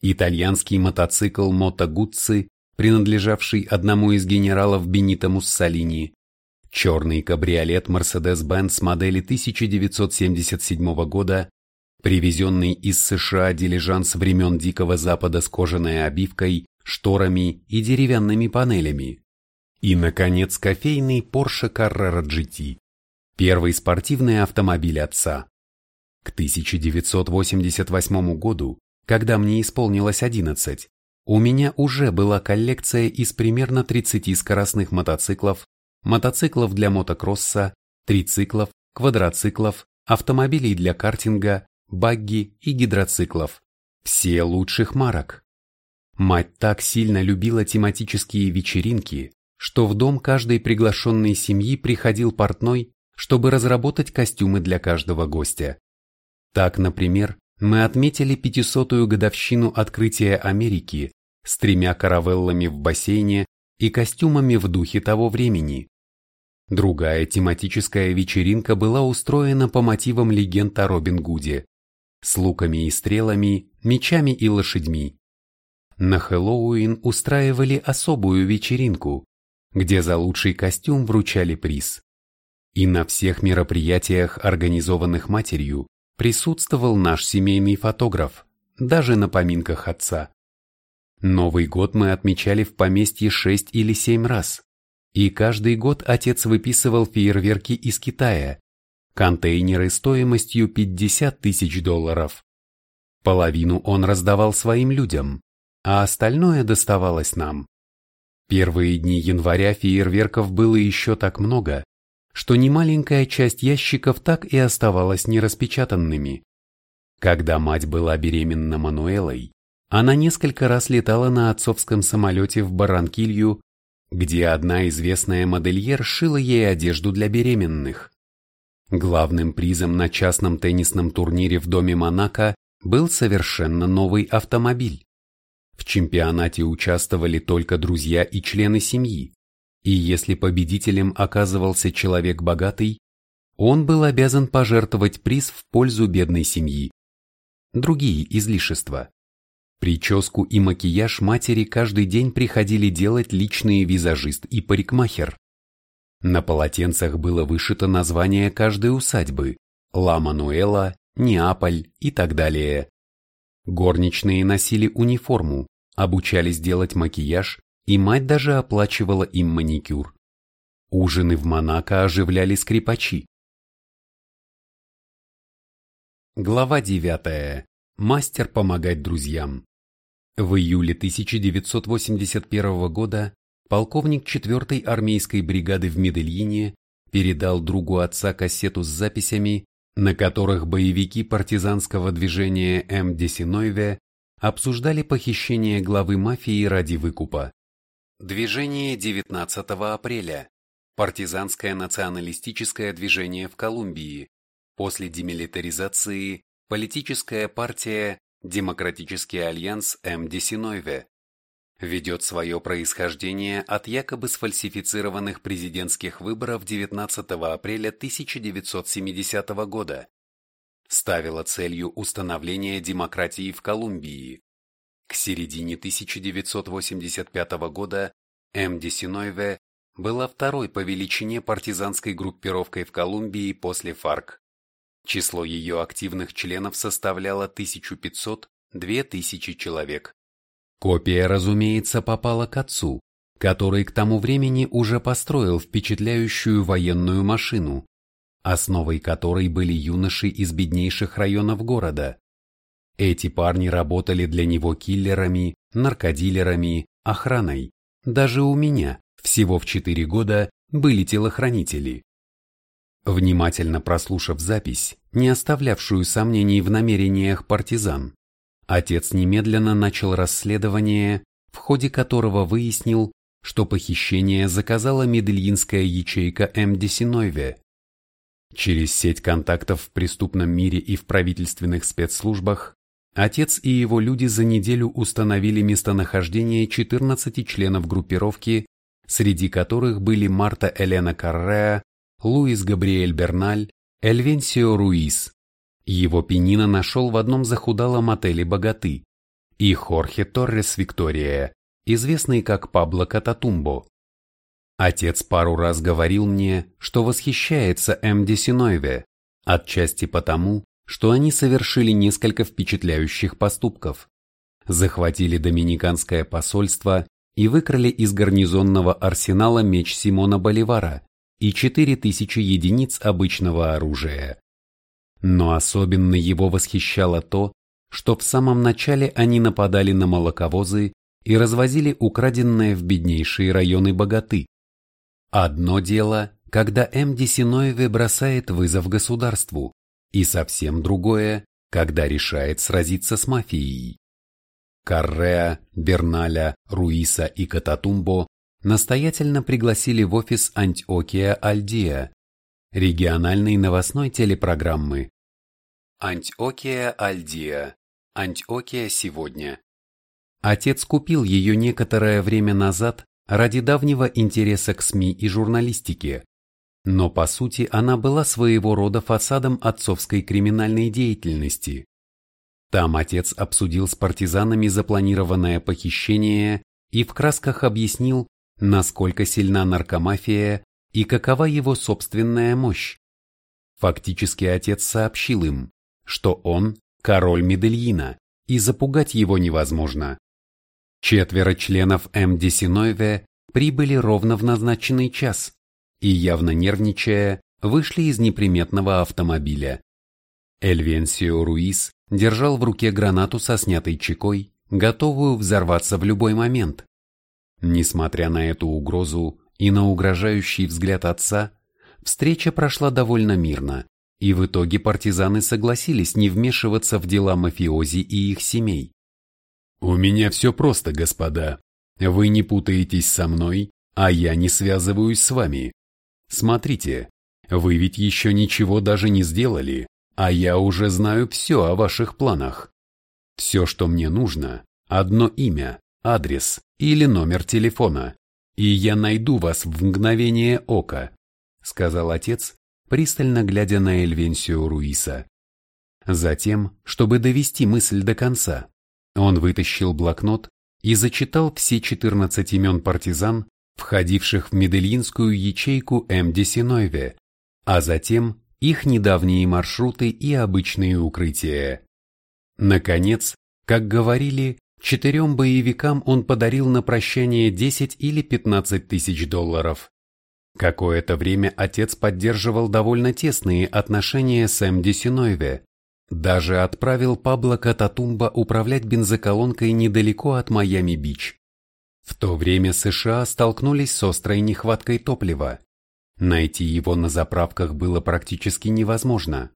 итальянский мотоцикл Мото Гуцци, принадлежавший одному из генералов Бенито Муссолини, черный кабриолет Mercedes-Benz модели 1977 года, привезенный из США дилижанс времен Дикого Запада с кожаной обивкой, шторами и деревянными панелями. И, наконец, кофейный Porsche Carrera GT, Первый спортивный автомобиль отца. К 1988 году, когда мне исполнилось 11, у меня уже была коллекция из примерно 30 скоростных мотоциклов, мотоциклов для мотокросса, трициклов, квадроциклов, автомобилей для картинга, багги и гидроциклов. Все лучших марок. Мать так сильно любила тематические вечеринки, что в дом каждой приглашенной семьи приходил портной чтобы разработать костюмы для каждого гостя. Так, например, мы отметили 500-ю годовщину открытия Америки с тремя каравеллами в бассейне и костюмами в духе того времени. Другая тематическая вечеринка была устроена по мотивам легенд о Робин Гуде, с луками и стрелами, мечами и лошадьми. На Хэллоуин устраивали особую вечеринку, где за лучший костюм вручали приз. И на всех мероприятиях, организованных матерью, присутствовал наш семейный фотограф, даже на поминках отца. Новый год мы отмечали в поместье шесть или семь раз, и каждый год отец выписывал фейерверки из Китая, контейнеры стоимостью 50 тысяч долларов. Половину он раздавал своим людям, а остальное доставалось нам. Первые дни января фейерверков было еще так много, что немаленькая часть ящиков так и оставалась нераспечатанными. Когда мать была беременна Мануэлой, она несколько раз летала на отцовском самолете в Баранкилью, где одна известная модельер шила ей одежду для беременных. Главным призом на частном теннисном турнире в доме Монако был совершенно новый автомобиль. В чемпионате участвовали только друзья и члены семьи. И если победителем оказывался человек богатый, он был обязан пожертвовать приз в пользу бедной семьи. Другие излишества. Прическу и макияж матери каждый день приходили делать личные визажист и парикмахер. На полотенцах было вышито название каждой усадьбы – Ла Мануэла, Неаполь и так далее. Горничные носили униформу, обучались делать макияж, и мать даже оплачивала им маникюр. Ужины в Монако оживляли скрипачи. Глава 9. Мастер помогать друзьям. В июле 1981 года полковник 4-й армейской бригады в Медельине передал другу отца кассету с записями, на которых боевики партизанского движения М. Десинове обсуждали похищение главы мафии ради выкупа. Движение 19 апреля. Партизанское националистическое движение в Колумбии. После демилитаризации политическая партия Демократический альянс М. Десинове ведет свое происхождение от якобы сфальсифицированных президентских выборов 19 апреля 1970 года, ставила целью установления демократии в Колумбии. К середине 1985 года М. Десинове была второй по величине партизанской группировкой в Колумбии после ФАРК. Число ее активных членов составляло 1500-2000 человек. Копия, разумеется, попала к отцу, который к тому времени уже построил впечатляющую военную машину, основой которой были юноши из беднейших районов города. Эти парни работали для него киллерами, наркодилерами, охраной. Даже у меня, всего в 4 года, были телохранители. Внимательно прослушав запись, не оставлявшую сомнений в намерениях партизан, отец немедленно начал расследование, в ходе которого выяснил, что похищение заказала медельинская ячейка М. Десинове. Через сеть контактов в преступном мире и в правительственных спецслужбах отец и его люди за неделю установили местонахождение 14 членов группировки, среди которых были Марта Элена Карреа, Луис Габриэль Берналь, Эльвенсио Руис. Его пенина нашел в одном захудалом отеле «Богаты» и Хорхе Торрес Виктория, известный как Пабло Кататумбо. Отец пару раз говорил мне, что восхищается М. Десинове, отчасти потому, что они совершили несколько впечатляющих поступков. Захватили доминиканское посольство и выкрали из гарнизонного арсенала меч Симона Боливара, и 4000 единиц обычного оружия. Но особенно его восхищало то, что в самом начале они нападали на молоковозы и развозили украденное в беднейшие районы богаты. Одно дело, когда М. Десиноеве бросает вызов государству, и совсем другое, когда решает сразиться с мафией. Карреа, Берналя, Руиса и Кататумбо настоятельно пригласили в офис Антиокия Альдия, региональной новостной телепрограммы. Антиокия Альдия. Антиокия сегодня. Отец купил ее некоторое время назад ради давнего интереса к СМИ и журналистике, но по сути она была своего рода фасадом отцовской криминальной деятельности. Там отец обсудил с партизанами запланированное похищение и в красках объяснил, насколько сильна наркомафия и какова его собственная мощь. Фактически отец сообщил им, что он король Медельина, и запугать его невозможно. Четверо членов М. Десинове прибыли ровно в назначенный час и, явно нервничая, вышли из неприметного автомобиля. Эльвенсио Руис держал в руке гранату со снятой чекой, готовую взорваться в любой момент. Несмотря на эту угрозу и на угрожающий взгляд отца, встреча прошла довольно мирно, и в итоге партизаны согласились не вмешиваться в дела мафиози и их семей. «У меня все просто, господа. Вы не путаетесь со мной, а я не связываюсь с вами. Смотрите, вы ведь еще ничего даже не сделали, а я уже знаю все о ваших планах. Все, что мне нужно, одно имя, адрес или номер телефона, и я найду вас в мгновение ока», — сказал отец, пристально глядя на Эльвенсио Руиса. Затем, чтобы довести мысль до конца, он вытащил блокнот и зачитал все 14 имен партизан, входивших в медельинскую ячейку М-Десинове, а затем их недавние маршруты и обычные укрытия. Наконец, как говорили, четырем боевикам он подарил на прощание 10 или 15 тысяч долларов. Какое-то время отец поддерживал довольно тесные отношения с М. Десинове, даже отправил Пабло Кататумба управлять бензоколонкой недалеко от Майами-Бич. В то время США столкнулись с острой нехваткой топлива. Найти его на заправках было практически невозможно.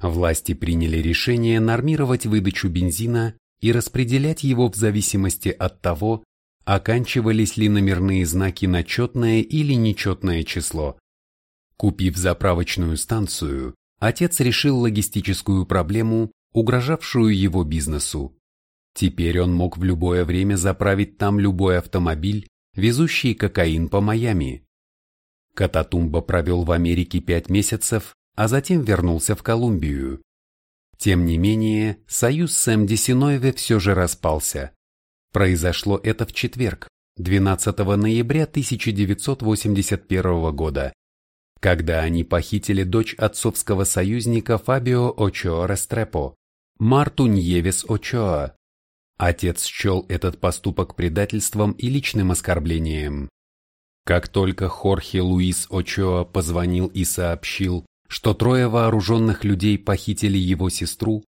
Власти приняли решение нормировать выдачу бензина и распределять его в зависимости от того, оканчивались ли номерные знаки на четное или нечетное число. Купив заправочную станцию, отец решил логистическую проблему, угрожавшую его бизнесу. Теперь он мог в любое время заправить там любой автомобиль, везущий кокаин по Майами. Кататумба провел в Америке пять месяцев, а затем вернулся в Колумбию. Тем не менее, союз с М. все же распался. Произошло это в четверг, 12 ноября 1981 года, когда они похитили дочь отцовского союзника Фабио Очоа Рестрепо, Марту Ньевес Очоа, Отец счел этот поступок предательством и личным оскорблением. Как только Хорхе Луис Очоа позвонил и сообщил, что трое вооруженных людей похитили его сестру,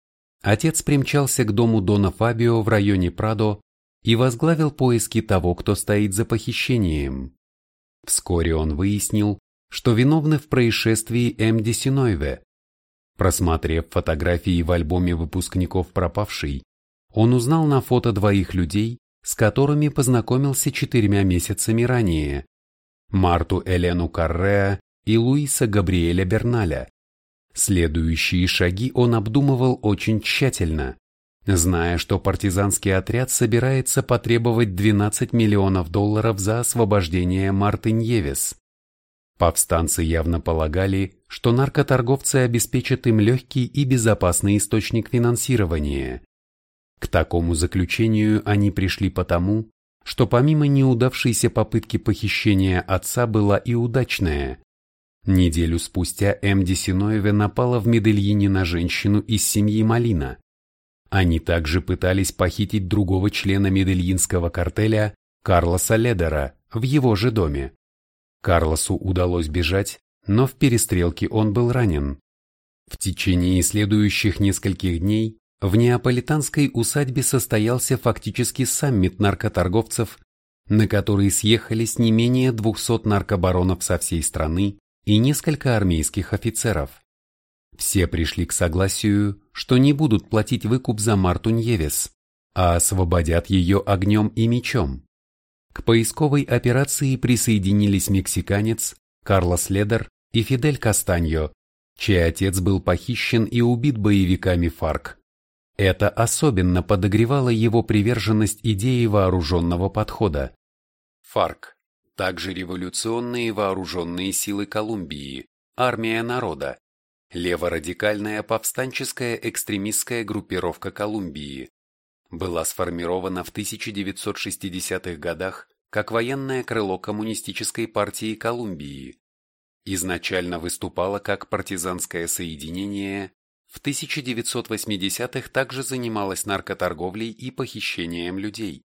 отец примчался к дому Дона Фабио в районе Прадо и возглавил поиски того, кто стоит за похищением. Вскоре он выяснил, что виновны в происшествии М. Десинове. Просмотрев фотографии в альбоме выпускников пропавшей, он узнал на фото двоих людей, с которыми познакомился четырьмя месяцами ранее – Марту Элену Карреа и Луиса Габриэля Берналя. Следующие шаги он обдумывал очень тщательно, зная, что партизанский отряд собирается потребовать 12 миллионов долларов за освобождение Марты Ньевес. Повстанцы явно полагали, что наркоторговцы обеспечат им легкий и безопасный источник финансирования. К такому заключению они пришли потому, что помимо неудавшейся попытки похищения отца была и удачная. Неделю спустя М. Десиноеве напала в Медельине на женщину из семьи Малина. Они также пытались похитить другого члена медельинского картеля Карлоса Ледера в его же доме. Карлосу удалось бежать, но в перестрелке он был ранен. В течение следующих нескольких дней в неаполитанской усадьбе состоялся фактически саммит наркоторговцев, на который съехались не менее 200 наркобаронов со всей страны и несколько армейских офицеров. Все пришли к согласию, что не будут платить выкуп за Марту Ньевес, а освободят ее огнем и мечом. К поисковой операции присоединились мексиканец, Карлос Ледер и Фидель Кастаньо, чей отец был похищен и убит боевиками ФАРК. Это особенно подогревало его приверженность идее вооруженного подхода. ФАРК – также революционные вооруженные силы Колумбии, армия народа, леворадикальная повстанческая экстремистская группировка Колумбии, была сформирована в 1960-х годах как военное крыло Коммунистической партии Колумбии. Изначально выступала как партизанское соединение в 1980-х также занималась наркоторговлей и похищением людей.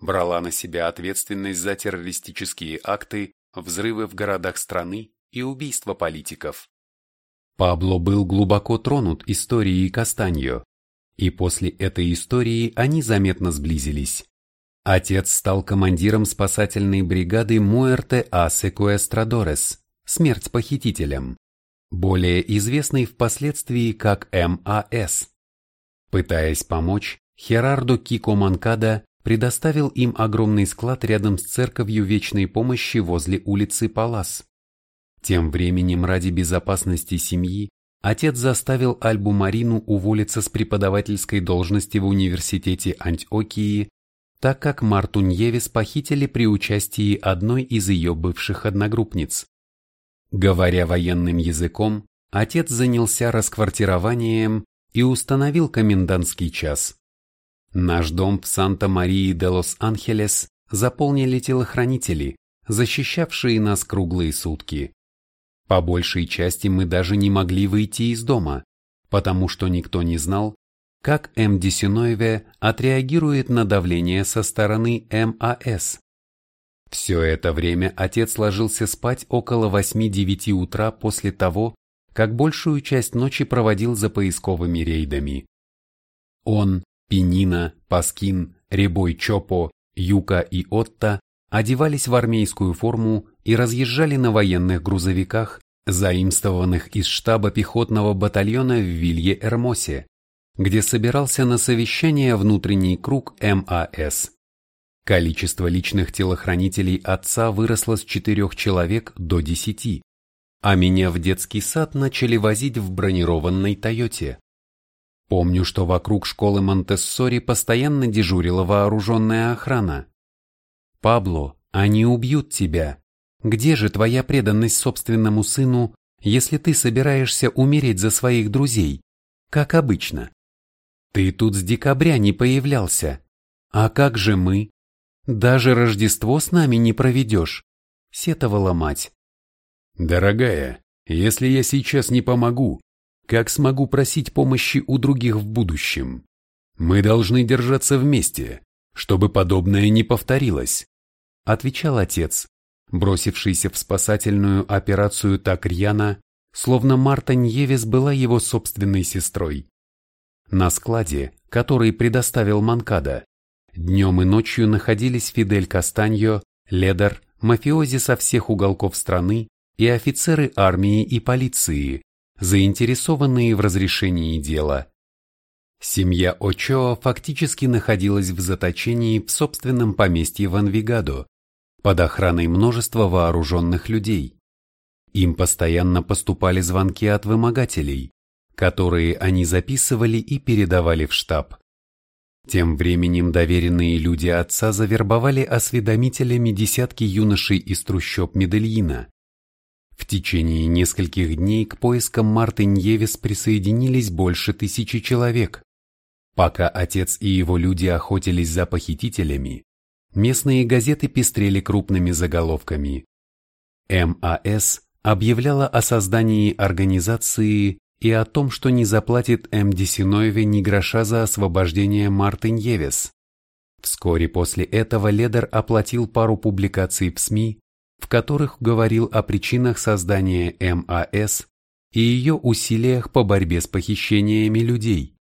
Брала на себя ответственность за террористические акты, взрывы в городах страны и убийства политиков. Пабло был глубоко тронут историей Кастаньо, и после этой истории они заметно сблизились. Отец стал командиром спасательной бригады Муэрте а Секуэстрадорес, смерть похитителям более известный впоследствии как МАС. Пытаясь помочь, Херардо Кико Манкада предоставил им огромный склад рядом с церковью вечной помощи возле улицы Палас. Тем временем ради безопасности семьи отец заставил Альбу Марину уволиться с преподавательской должности в университете Антиокии, так как Марту Ньевис похитили при участии одной из ее бывших одногруппниц. Говоря военным языком, отец занялся расквартированием и установил комендантский час. Наш дом в Санта-Марии-де-Лос-Анхелес заполнили телохранители, защищавшие нас круглые сутки. По большей части мы даже не могли выйти из дома, потому что никто не знал, как М-Десиноеве отреагирует на давление со стороны МАС. Все это время отец ложился спать около 8-9 утра после того, как большую часть ночи проводил за поисковыми рейдами. Он, Пенина, Паскин, Ребой Чопо, Юка и Отта одевались в армейскую форму и разъезжали на военных грузовиках, заимствованных из штаба пехотного батальона в Вилье-Эрмосе, где собирался на совещание внутренний круг МАС. Количество личных телохранителей отца выросло с четырех человек до десяти, а меня в детский сад начали возить в бронированной Тойоте. Помню, что вокруг школы Монтессори постоянно дежурила вооруженная охрана. «Пабло, они убьют тебя. Где же твоя преданность собственному сыну, если ты собираешься умереть за своих друзей, как обычно? Ты тут с декабря не появлялся. А как же мы? Даже Рождество с нами не проведешь», — сетовала мать. «Дорогая, если я сейчас не помогу, как смогу просить помощи у других в будущем? Мы должны держаться вместе, чтобы подобное не повторилось», — отвечал отец, бросившийся в спасательную операцию так рьяно, словно Марта Ньевис была его собственной сестрой. На складе, который предоставил Манкада, днем и ночью находились Фидель Кастаньо, Ледер, мафиози со всех уголков страны и офицеры армии и полиции, заинтересованные в разрешении дела. Семья Очоа фактически находилась в заточении в собственном поместье в Анвигадо, под охраной множества вооруженных людей. Им постоянно поступали звонки от вымогателей, которые они записывали и передавали в штаб. Тем временем доверенные люди отца завербовали осведомителями десятки юношей из трущоб Медельина. В течение нескольких дней к поискам Марты Ньевис присоединились больше тысячи человек. Пока отец и его люди охотились за похитителями, местные газеты пестрели крупными заголовками. МАС объявляла о создании организации и о том, что не заплатит М. Десиноеве ни гроша за освобождение Марты Ньевес. Вскоре после этого Ледер оплатил пару публикаций в СМИ, в которых говорил о причинах создания МАС и ее усилиях по борьбе с похищениями людей.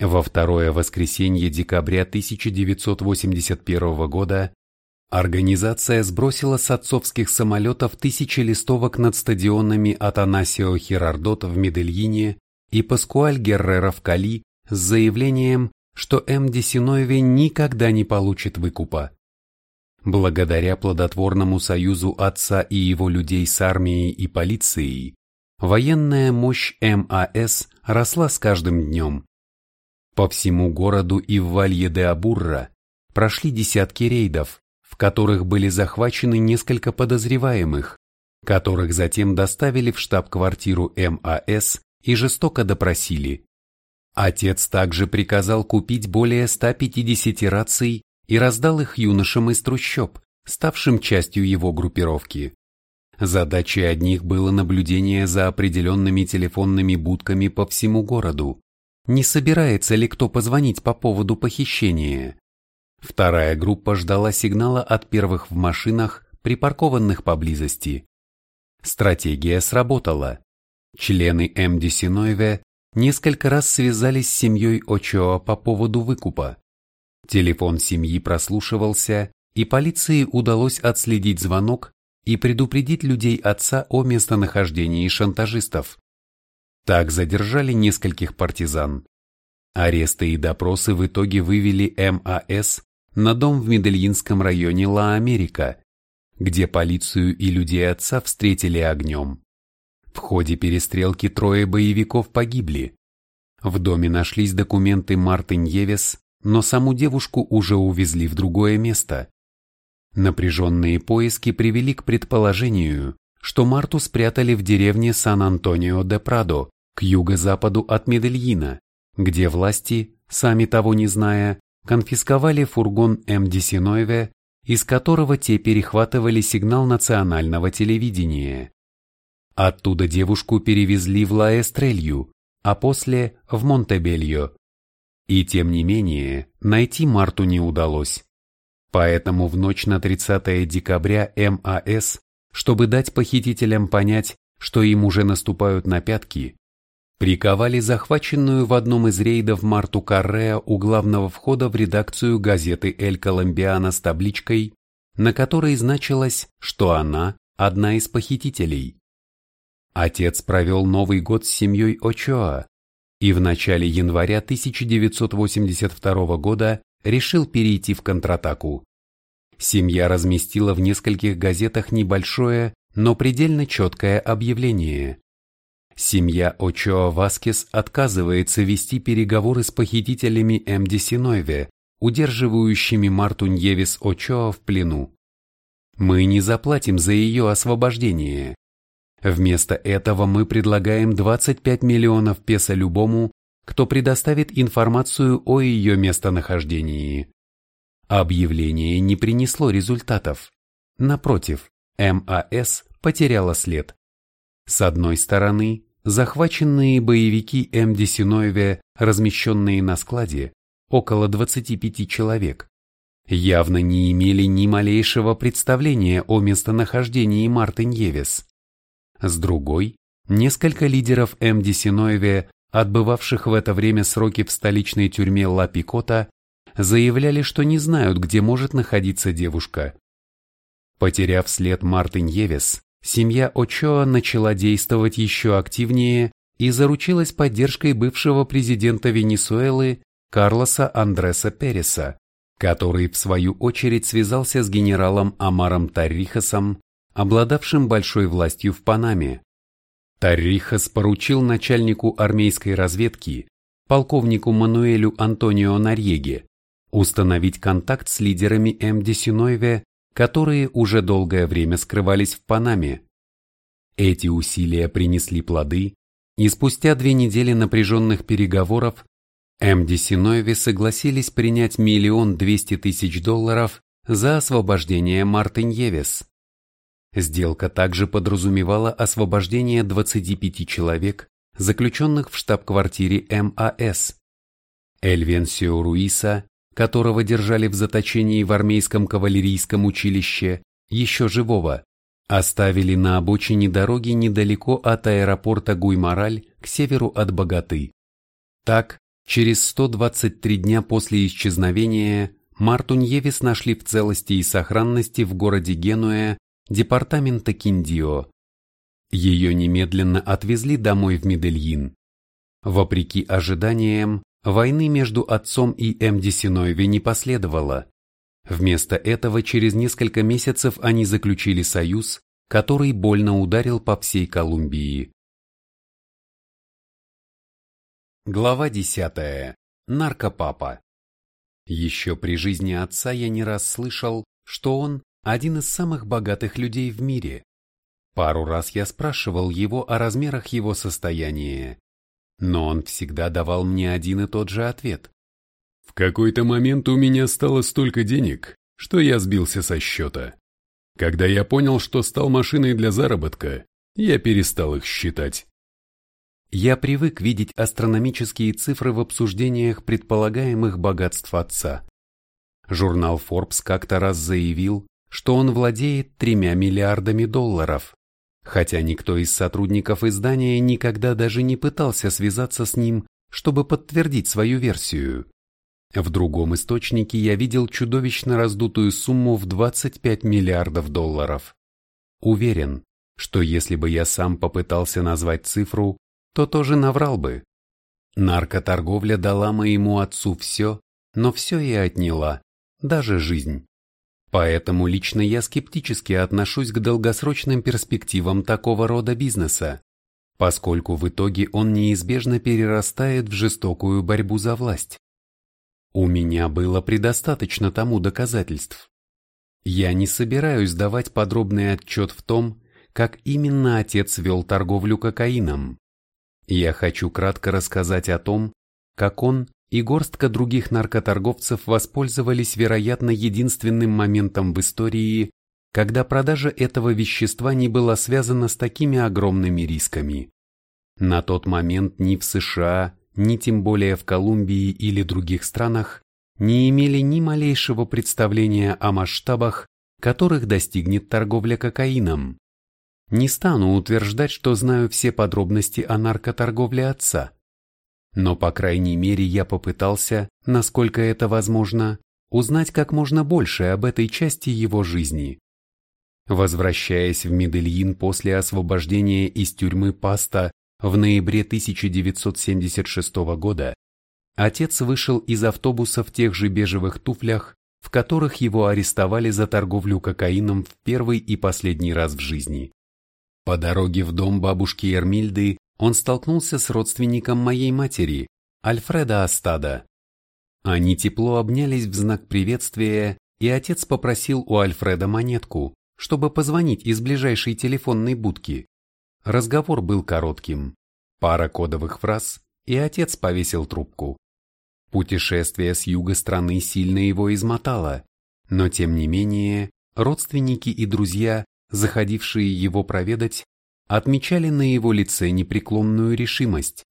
Во второе воскресенье декабря 1981 года организация сбросила с отцовских самолетов тысячи листовок над стадионами Атанасио Хирардот в Медельине и Паскуаль Геррера в Кали с заявлением, что М. Десиноеве никогда не получит выкупа. Благодаря плодотворному союзу отца и его людей с армией и полицией, военная мощь МАС росла с каждым днем. По всему городу и в Валье-де-Абурра прошли десятки рейдов, в которых были захвачены несколько подозреваемых, которых затем доставили в штаб-квартиру МАС и жестоко допросили. Отец также приказал купить более 150 раций и раздал их юношам из трущоб, ставшим частью его группировки. Задачей одних было наблюдение за определенными телефонными будками по всему городу, не собирается ли кто позвонить по поводу похищения. Вторая группа ждала сигнала от первых в машинах, припаркованных поблизости. Стратегия сработала. Члены МД Синоеве несколько раз связались с семьей Очоа по поводу выкупа. Телефон семьи прослушивался, и полиции удалось отследить звонок и предупредить людей отца о местонахождении шантажистов. Так задержали нескольких партизан. Аресты и допросы в итоге вывели МАС на дом в Медельинском районе Ла-Америка, где полицию и людей отца встретили огнем. В ходе перестрелки трое боевиков погибли. В доме нашлись документы Марты Ньевес, но саму девушку уже увезли в другое место. Напряженные поиски привели к предположению, что Марту спрятали в деревне Сан-Антонио-де-Прадо, к юго-западу от Медельина, где власти, сами того не зная, конфисковали фургон М-19, из которого те перехватывали сигнал национального телевидения. Оттуда девушку перевезли в Ла-Эстрелью, а после в Монтебельо. И тем не менее, найти Марту не удалось. Поэтому в ночь на 30 декабря МАС, чтобы дать похитителям понять, что им уже наступают на пятки, приковали захваченную в одном из рейдов Марту Карреа у главного входа в редакцию газеты «Эль Коломбиана» с табличкой, на которой значилось, что она одна из похитителей. Отец провел Новый год с семьей Очоа и в начале января 1982 года решил перейти в контратаку. Семья разместила в нескольких газетах небольшое, но предельно четкое объявление. Семья Очоа Васкес отказывается вести переговоры с похитителями МД Синове, удерживающими Марту Ньевис Очоа в плену. Мы не заплатим за ее освобождение. Вместо этого мы предлагаем 25 миллионов песо любому, кто предоставит информацию о ее местонахождении. Объявление не принесло результатов. Напротив, МАС потеряла след. С одной стороны, захваченные боевики МД Синоеве, размещенные на складе, около 25 человек, явно не имели ни малейшего представления о местонахождении Марты Ньевес. С другой, несколько лидеров МД Синоеве, отбывавших в это время сроки в столичной тюрьме Ла Пикота, заявляли, что не знают, где может находиться девушка. Потеряв след Марты Ньевес, семья Очоа начала действовать еще активнее и заручилась поддержкой бывшего президента Венесуэлы Карлоса Андреса Переса, который в свою очередь связался с генералом Амаром Таррихасом, обладавшим большой властью в Панаме. Таррихас поручил начальнику армейской разведки, полковнику Мануэлю Антонио Нарьеге, установить контакт с лидерами МД Синоеве которые уже долгое время скрывались в Панаме. Эти усилия принесли плоды, и спустя две недели напряженных переговоров МД Синоеве согласились принять миллион двести тысяч долларов за освобождение Мартин Евес. Сделка также подразумевала освобождение 25 человек, заключенных в штаб-квартире МАС. Эльвенсио Руиса, которого держали в заточении в армейском кавалерийском училище, еще живого, оставили на обочине дороги недалеко от аэропорта Гуймараль к северу от Богаты. Так, через 123 дня после исчезновения Марту Ньевис нашли в целости и сохранности в городе Генуэ департамента Киндио. Ее немедленно отвезли домой в Медельин. Вопреки ожиданиям, Войны между отцом и М.Д. Синоеве не последовало. Вместо этого через несколько месяцев они заключили союз, который больно ударил по всей Колумбии. Глава 10. Наркопапа. Еще при жизни отца я не раз слышал, что он один из самых богатых людей в мире. Пару раз я спрашивал его о размерах его состояния, но он всегда давал мне один и тот же ответ. В какой-то момент у меня стало столько денег, что я сбился со счета. Когда я понял, что стал машиной для заработка, я перестал их считать. Я привык видеть астрономические цифры в обсуждениях предполагаемых богатств отца. Журнал Forbes как-то раз заявил, что он владеет тремя миллиардами долларов хотя никто из сотрудников издания никогда даже не пытался связаться с ним, чтобы подтвердить свою версию. В другом источнике я видел чудовищно раздутую сумму в 25 миллиардов долларов. Уверен, что если бы я сам попытался назвать цифру, то тоже наврал бы. Наркоторговля дала моему отцу все, но все и отняла, даже жизнь. Поэтому лично я скептически отношусь к долгосрочным перспективам такого рода бизнеса, поскольку в итоге он неизбежно перерастает в жестокую борьбу за власть. У меня было предостаточно тому доказательств. Я не собираюсь давать подробный отчет в том, как именно отец вел торговлю кокаином. Я хочу кратко рассказать о том, как он и горстка других наркоторговцев воспользовались, вероятно, единственным моментом в истории, когда продажа этого вещества не была связана с такими огромными рисками. На тот момент ни в США, ни тем более в Колумбии или других странах не имели ни малейшего представления о масштабах, которых достигнет торговля кокаином. Не стану утверждать, что знаю все подробности о наркоторговле отца. Но, по крайней мере, я попытался, насколько это возможно, узнать как можно больше об этой части его жизни. Возвращаясь в Медельин после освобождения из тюрьмы Паста в ноябре 1976 года, отец вышел из автобуса в тех же бежевых туфлях, в которых его арестовали за торговлю кокаином в первый и последний раз в жизни. По дороге в дом бабушки Эрмильды он столкнулся с родственником моей матери, Альфреда Астада. Они тепло обнялись в знак приветствия, и отец попросил у Альфреда монетку, чтобы позвонить из ближайшей телефонной будки. Разговор был коротким. Пара кодовых фраз, и отец повесил трубку. Путешествие с юга страны сильно его измотало, но тем не менее, родственники и друзья, заходившие его проведать, отмечали на его лице непреклонную решимость.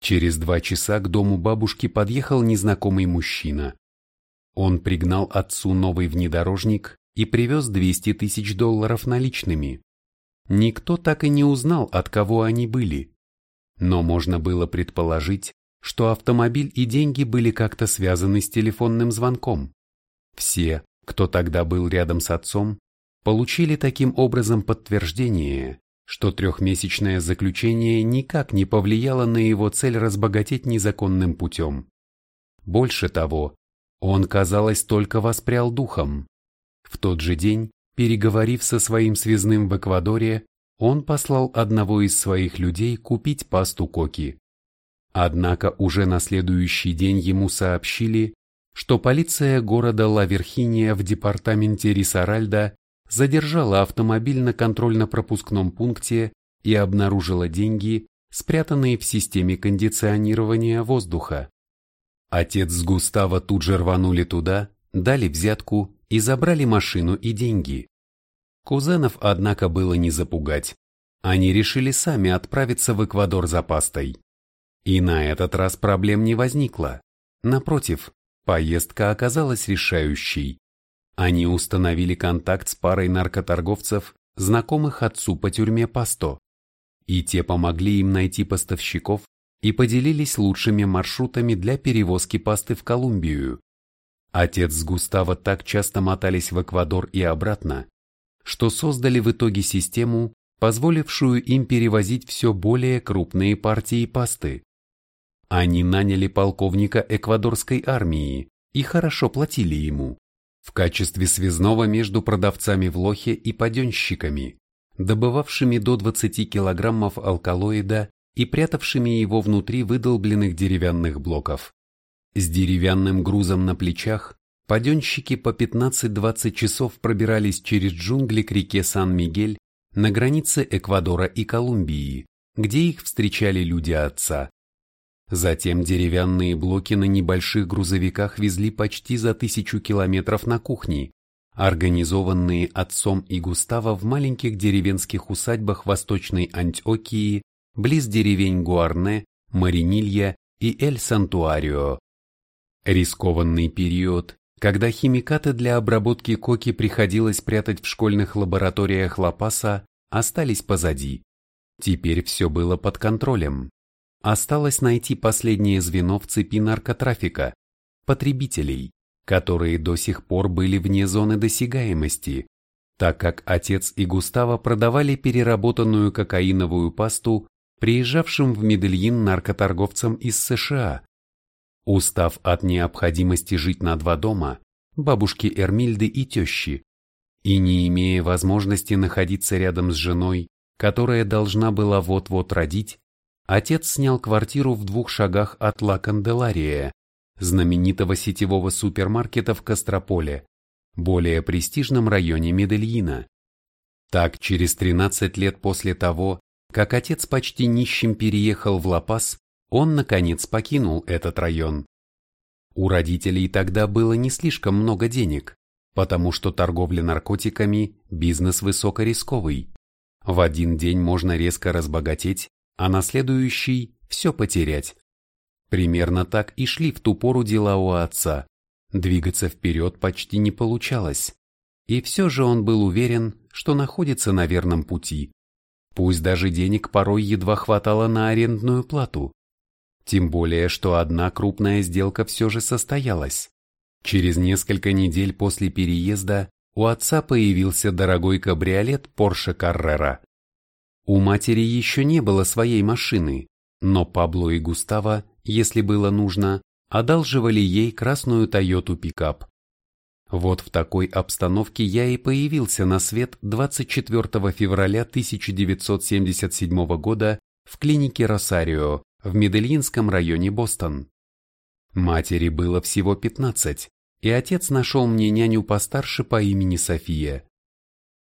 Через два часа к дому бабушки подъехал незнакомый мужчина. Он пригнал отцу новый внедорожник и привез 200 тысяч долларов наличными. Никто так и не узнал, от кого они были. Но можно было предположить, что автомобиль и деньги были как-то связаны с телефонным звонком. Все, кто тогда был рядом с отцом, получили таким образом подтверждение, что трехмесячное заключение никак не повлияло на его цель разбогатеть незаконным путем. Больше того, он, казалось, только воспрял духом. В тот же день, переговорив со своим связным в Эквадоре, он послал одного из своих людей купить пасту коки. Однако уже на следующий день ему сообщили, что полиция города Ла-Верхиния в департаменте Рисаральда задержала автомобиль на контрольно-пропускном пункте и обнаружила деньги, спрятанные в системе кондиционирования воздуха. Отец с Густава тут же рванули туда, дали взятку и забрали машину и деньги. Кузенов, однако, было не запугать. Они решили сами отправиться в Эквадор за пастой. И на этот раз проблем не возникло. Напротив, поездка оказалась решающей. Они установили контакт с парой наркоторговцев, знакомых отцу по тюрьме Пасто. И те помогли им найти поставщиков и поделились лучшими маршрутами для перевозки пасты в Колумбию. Отец с Густаво так часто мотались в Эквадор и обратно, что создали в итоге систему, позволившую им перевозить все более крупные партии пасты. Они наняли полковника эквадорской армии и хорошо платили ему в качестве связного между продавцами в Лохе и паденщиками, добывавшими до 20 килограммов алкалоида и прятавшими его внутри выдолбленных деревянных блоков. С деревянным грузом на плечах паденщики по 15-20 часов пробирались через джунгли к реке Сан-Мигель на границе Эквадора и Колумбии, где их встречали люди отца. Затем деревянные блоки на небольших грузовиках везли почти за тысячу километров на кухни, организованные отцом и Густаво в маленьких деревенских усадьбах Восточной Антиокии, близ деревень Гуарне, Маринилья и Эль-Сантуарио. Рискованный период, когда химикаты для обработки коки приходилось прятать в школьных лабораториях Лапаса, остались позади. Теперь все было под контролем. Осталось найти последнее звено в цепи наркотрафика – потребителей, которые до сих пор были вне зоны досягаемости, так как отец и Густаво продавали переработанную кокаиновую пасту приезжавшим в Медельин наркоторговцам из США, Устав от необходимости жить на два дома, бабушки Эрмильды и тещи, и не имея возможности находиться рядом с женой, которая должна была вот-вот родить, отец снял квартиру в двух шагах от Ла Канделария, знаменитого сетевого супермаркета в Кострополе, более престижном районе Медельина. Так, через 13 лет после того, как отец почти нищим переехал в Ла-Пас, он, наконец, покинул этот район. У родителей тогда было не слишком много денег, потому что торговля наркотиками – бизнес высокорисковый. В один день можно резко разбогатеть, а на следующий – все потерять. Примерно так и шли в ту пору дела у отца. Двигаться вперед почти не получалось. И все же он был уверен, что находится на верном пути. Пусть даже денег порой едва хватало на арендную плату. Тем более, что одна крупная сделка все же состоялась. Через несколько недель после переезда у отца появился дорогой кабриолет Porsche Carrera. У матери еще не было своей машины, но Пабло и Густаво, если было нужно, одалживали ей красную Тойоту пикап. Вот в такой обстановке я и появился на свет 24 февраля 1977 года в клинике Росарио в Медельинском районе Бостон. Матери было всего 15, и отец нашел мне няню постарше по имени София.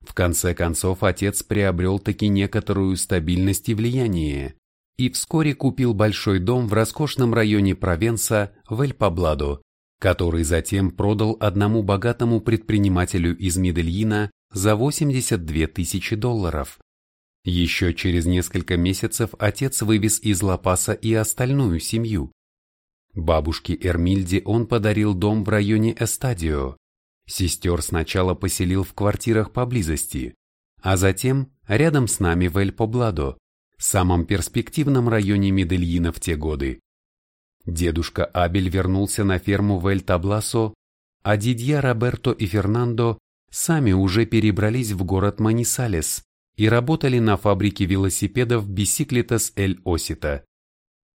В конце концов, отец приобрел таки некоторую стабильность и влияние, и вскоре купил большой дом в роскошном районе Провенса в Эль-Пабладо, который затем продал одному богатому предпринимателю из Медельина за 82 тысячи долларов. Еще через несколько месяцев отец вывез из Лапаса и остальную семью. Бабушке Эрмильде он подарил дом в районе Эстадио. Сестер сначала поселил в квартирах поблизости, а затем рядом с нами в Эль-Побладо, самом перспективном районе Медельина в те годы. Дедушка Абель вернулся на ферму в Эль-Табласо, а дядья Роберто и Фернандо сами уже перебрались в город Манисалес, и работали на фабрике велосипедов Бисиклетас Эль Осита.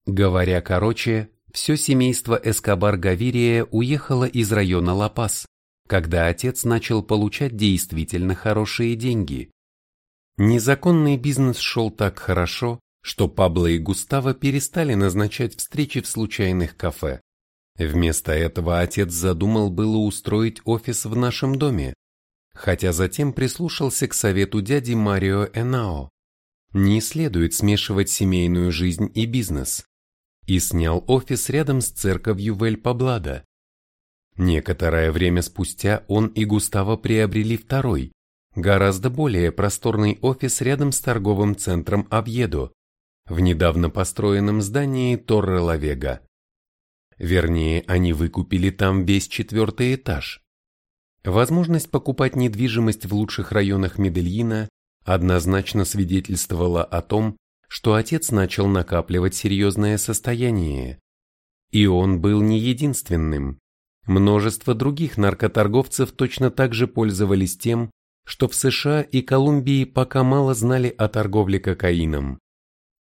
Говоря короче, все семейство Эскобар Гавирия уехало из района Ла-Пас, когда отец начал получать действительно хорошие деньги. Незаконный бизнес шел так хорошо, что Пабло и Густаво перестали назначать встречи в случайных кафе. Вместо этого отец задумал было устроить офис в нашем доме, хотя затем прислушался к совету дяди Марио Энао. Не следует смешивать семейную жизнь и бизнес. И снял офис рядом с церковью Вель-Паблада. Некоторое время спустя он и Густаво приобрели второй, гораздо более просторный офис рядом с торговым центром Абьедо, в недавно построенном здании Торре-Лавега. Вернее, они выкупили там весь четвертый этаж, Возможность покупать недвижимость в лучших районах Медельина однозначно свидетельствовала о том, что отец начал накапливать серьезное состояние. И он был не единственным. Множество других наркоторговцев точно так же пользовались тем, что в США и Колумбии пока мало знали о торговле кокаином.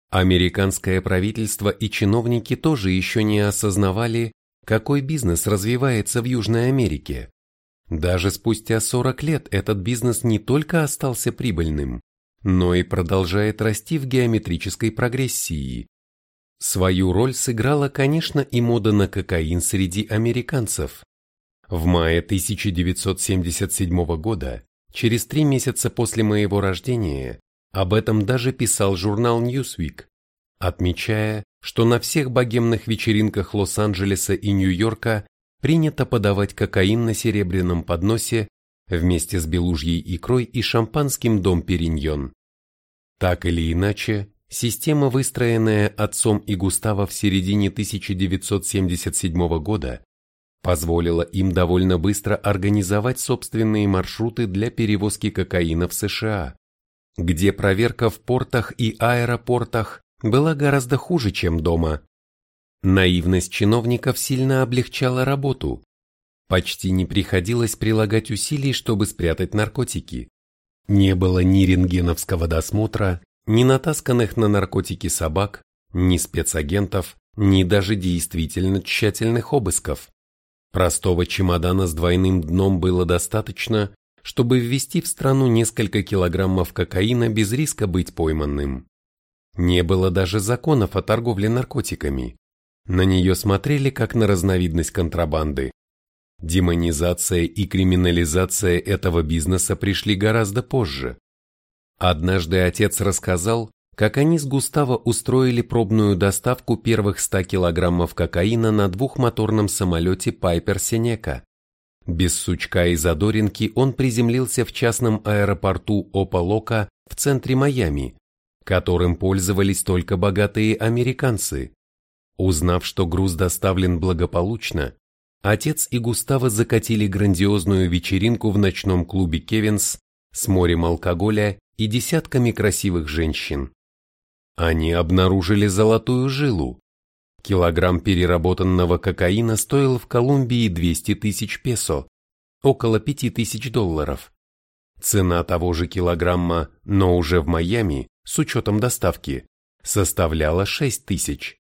Американское правительство и чиновники тоже еще не осознавали, какой бизнес развивается в Южной Америке. Даже спустя 40 лет этот бизнес не только остался прибыльным, но и продолжает расти в геометрической прогрессии. Свою роль сыграла, конечно, и мода на кокаин среди американцев. В мае 1977 года, через три месяца после моего рождения, об этом даже писал журнал Newsweek, отмечая, что на всех богемных вечеринках Лос-Анджелеса и Нью-Йорка принято подавать кокаин на серебряном подносе вместе с белужьей икрой и шампанским дом Периньон. Так или иначе, система, выстроенная отцом и Густаво в середине 1977 года, позволила им довольно быстро организовать собственные маршруты для перевозки кокаина в США, где проверка в портах и аэропортах была гораздо хуже, чем дома. Наивность чиновников сильно облегчала работу. Почти не приходилось прилагать усилий, чтобы спрятать наркотики. Не было ни рентгеновского досмотра, ни натасканных на наркотики собак, ни спецагентов, ни даже действительно тщательных обысков. Простого чемодана с двойным дном было достаточно, чтобы ввести в страну несколько килограммов кокаина без риска быть пойманным. Не было даже законов о торговле наркотиками. На нее смотрели как на разновидность контрабанды. Демонизация и криминализация этого бизнеса пришли гораздо позже. Однажды отец рассказал, как они с Густаво устроили пробную доставку первых 100 килограммов кокаина на двухмоторном самолете Пайпер Сенека. Без сучка и задоринки он приземлился в частном аэропорту Опалока в центре Майами, которым пользовались только богатые американцы. Узнав, что груз доставлен благополучно, отец и Густаво закатили грандиозную вечеринку в ночном клубе «Кевинс» с морем алкоголя и десятками красивых женщин. Они обнаружили золотую жилу. Килограмм переработанного кокаина стоил в Колумбии 200 тысяч песо, около 5 тысяч долларов. Цена того же килограмма, но уже в Майами, с учетом доставки, составляла 6 тысяч.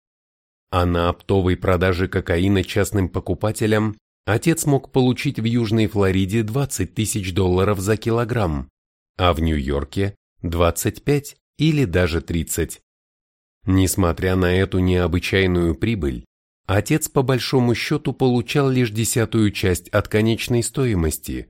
А на оптовой продаже кокаина частным покупателям отец мог получить в Южной Флориде 20 тысяч долларов за килограмм, а в Нью-Йорке 25 или даже 30. Несмотря на эту необычайную прибыль, отец по большому счету получал лишь десятую часть от конечной стоимости.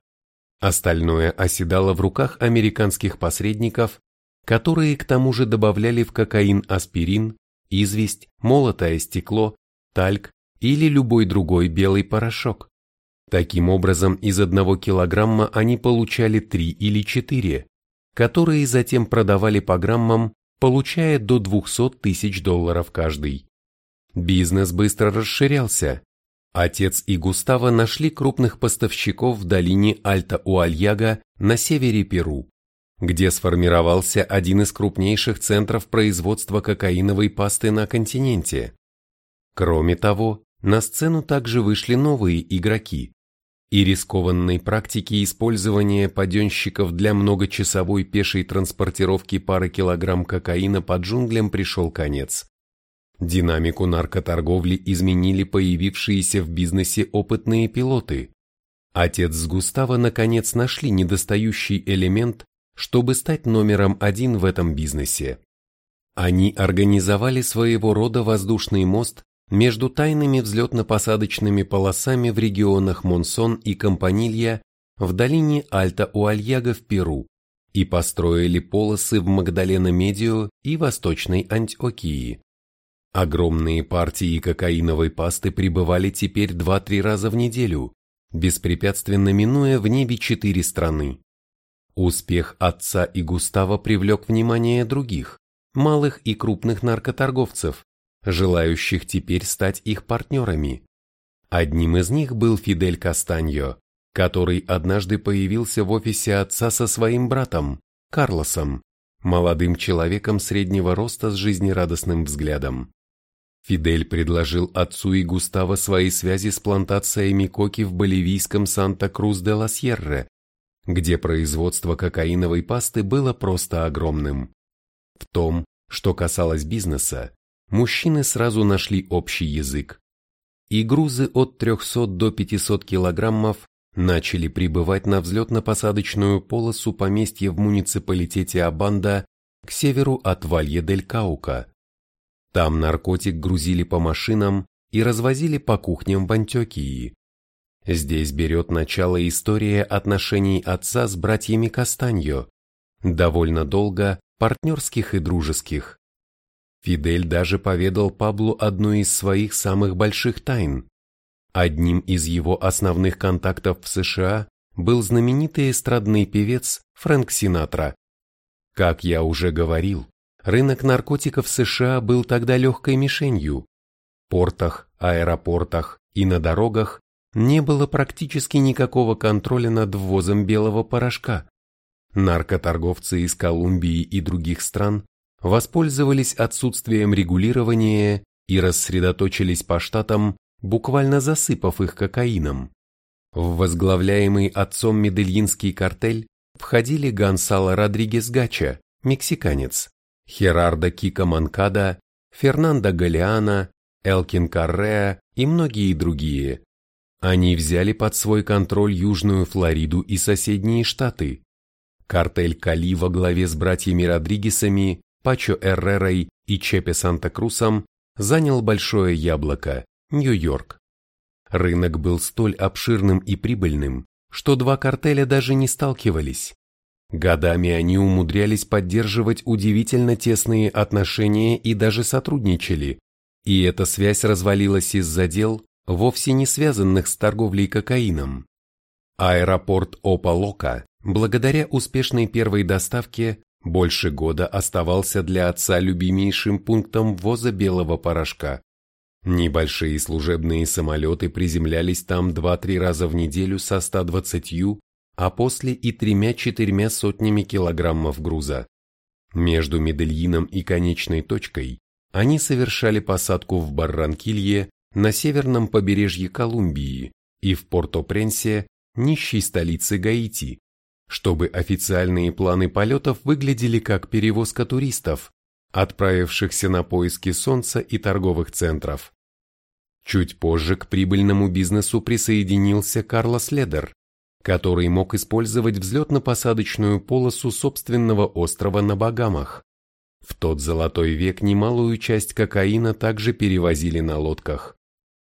Остальное оседало в руках американских посредников, которые к тому же добавляли в кокаин аспирин, известь, молотое стекло, тальк или любой другой белый порошок. Таким образом, из одного килограмма они получали три или четыре, которые затем продавали по граммам получая до 200 тысяч долларов каждый. Бизнес быстро расширялся. Отец и Густаво нашли крупных поставщиков в долине Альта-Уальяга на севере Перу, где сформировался один из крупнейших центров производства кокаиновой пасты на континенте. Кроме того, на сцену также вышли новые игроки, и рискованной практики использования паденщиков для многочасовой пешей транспортировки пары килограмм кокаина по джунглям пришел конец. Динамику наркоторговли изменили появившиеся в бизнесе опытные пилоты. Отец с Густаво наконец нашли недостающий элемент, чтобы стать номером один в этом бизнесе. Они организовали своего рода воздушный мост между тайными взлетно-посадочными полосами в регионах Монсон и Компанилья в долине Альта-Уальяга в Перу и построили полосы в Магдалена-Медио и Восточной Антиокии. Огромные партии кокаиновой пасты прибывали теперь 2-3 раза в неделю, беспрепятственно минуя в небе четыре страны. Успех отца и Густава привлек внимание других, малых и крупных наркоторговцев, желающих теперь стать их партнерами. Одним из них был Фидель Кастаньо, который однажды появился в офисе отца со своим братом, Карлосом, молодым человеком среднего роста с жизнерадостным взглядом. Фидель предложил отцу и Густаво свои связи с плантациями коки в боливийском Санта-Крус-де-ла-Сьерре, где производство кокаиновой пасты было просто огромным. В том, что касалось бизнеса, мужчины сразу нашли общий язык. И грузы от 300 до 500 килограммов начали прибывать на взлетно-посадочную полосу поместья в муниципалитете Абанда к северу от Валье-дель-Каука. Там наркотик грузили по машинам и развозили по кухням в Антиокии. Здесь берет начало история отношений отца с братьями Кастаньо, довольно долго партнерских и дружеских. Фидель даже поведал Паблу одну из своих самых больших тайн. Одним из его основных контактов в США был знаменитый эстрадный певец Фрэнк Синатра. Как я уже говорил, рынок наркотиков в США был тогда легкой мишенью. В портах, аэропортах и на дорогах не было практически никакого контроля над ввозом белого порошка. Наркоторговцы из Колумбии и других стран воспользовались отсутствием регулирования и рассредоточились по штатам, буквально засыпав их кокаином. В возглавляемый отцом Медельинский картель входили Гонсало Родригес Гача, мексиканец, Херардо Кика Манкада, Фернандо Галиана, Элкин Карреа и многие другие. Они взяли под свой контроль Южную Флориду и соседние штаты. Картель Кали во главе с братьями Родригесами Пачо Эррерой и Чепе Санта-Крусом занял Большое Яблоко, Нью-Йорк. Рынок был столь обширным и прибыльным, что два картеля даже не сталкивались. Годами они умудрялись поддерживать удивительно тесные отношения и даже сотрудничали, и эта связь развалилась из-за дел, вовсе не связанных с торговлей кокаином. Аэропорт Опалока, благодаря успешной первой доставке, больше года оставался для отца любимейшим пунктом ввоза белого порошка. Небольшие служебные самолеты приземлялись там 2-3 раза в неделю со 120, а после и тремя-четырьмя сотнями килограммов груза. Между Медельином и конечной точкой они совершали посадку в Барранкилье на северном побережье Колумбии и в Порто-Пренсе, нищей столице Гаити, чтобы официальные планы полетов выглядели как перевозка туристов, отправившихся на поиски солнца и торговых центров. Чуть позже к прибыльному бизнесу присоединился Карлос Ледер, который мог использовать взлетно-посадочную полосу собственного острова на Багамах. В тот золотой век немалую часть кокаина также перевозили на лодках.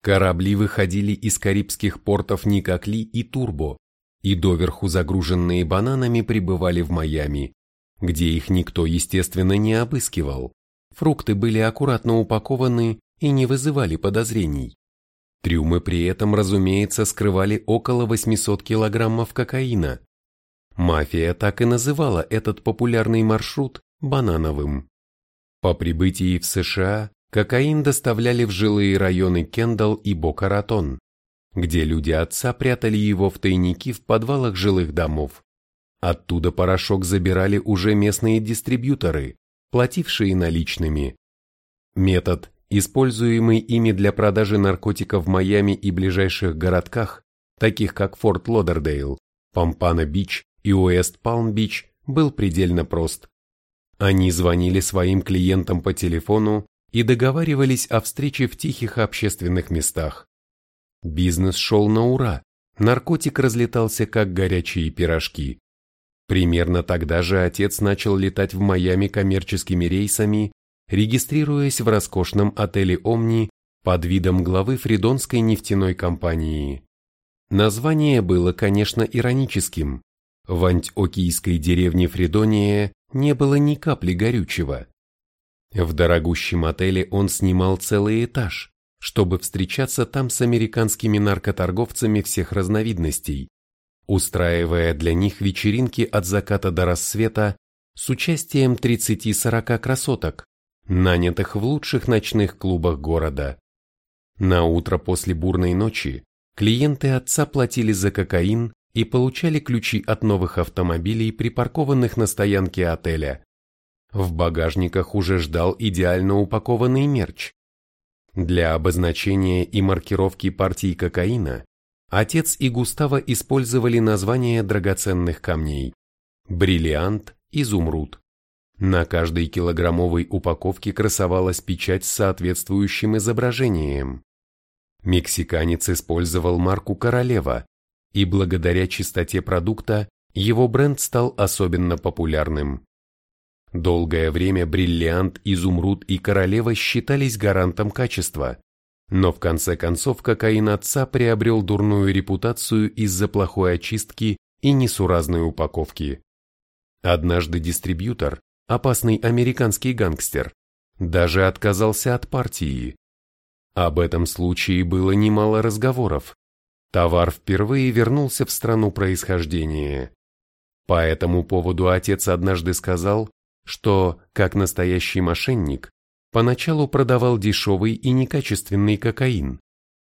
Корабли выходили из карибских портов Никокли и Турбо, и доверху загруженные бананами прибывали в Майами, где их никто, естественно, не обыскивал. Фрукты были аккуратно упакованы и не вызывали подозрений. Трюмы при этом, разумеется, скрывали около 800 килограммов кокаина. Мафия так и называла этот популярный маршрут банановым. По прибытии в США кокаин доставляли в жилые районы Кендалл и Бока-Ратон, где люди отца прятали его в тайники в подвалах жилых домов. Оттуда порошок забирали уже местные дистрибьюторы, платившие наличными. Метод, используемый ими для продажи наркотиков в Майами и ближайших городках, таких как Форт Лодердейл, Помпано-Бич и Уэст-Палм-Бич, был предельно прост. Они звонили своим клиентам по телефону и договаривались о встрече в тихих общественных местах. Бизнес шел на ура, наркотик разлетался как горячие пирожки. Примерно тогда же отец начал летать в Майами коммерческими рейсами, регистрируясь в роскошном отеле «Омни» под видом главы фридонской нефтяной компании. Название было, конечно, ироническим. В антиокийской деревне Фридония не было ни капли горючего. В дорогущем отеле он снимал целый этаж, чтобы встречаться там с американскими наркоторговцами всех разновидностей, устраивая для них вечеринки от заката до рассвета с участием 30-40 красоток, нанятых в лучших ночных клубах города. На утро после бурной ночи клиенты отца платили за кокаин и получали ключи от новых автомобилей, припаркованных на стоянке отеля. В багажниках уже ждал идеально упакованный мерч. Для обозначения и маркировки партий кокаина отец и Густава использовали названия драгоценных камней – бриллиант, изумруд. На каждой килограммовой упаковке красовалась печать с соответствующим изображением. Мексиканец использовал марку «Королева», и благодаря чистоте продукта его бренд стал особенно популярным. Долгое время бриллиант, изумруд и королева считались гарантом качества, но в конце концов кокаин отца приобрел дурную репутацию из-за плохой очистки и несуразной упаковки. Однажды дистрибьютор, опасный американский гангстер, даже отказался от партии. Об этом случае было немало разговоров, Товар впервые вернулся в страну происхождения. По этому поводу отец однажды сказал, что, как настоящий мошенник, поначалу продавал дешевый и некачественный кокаин,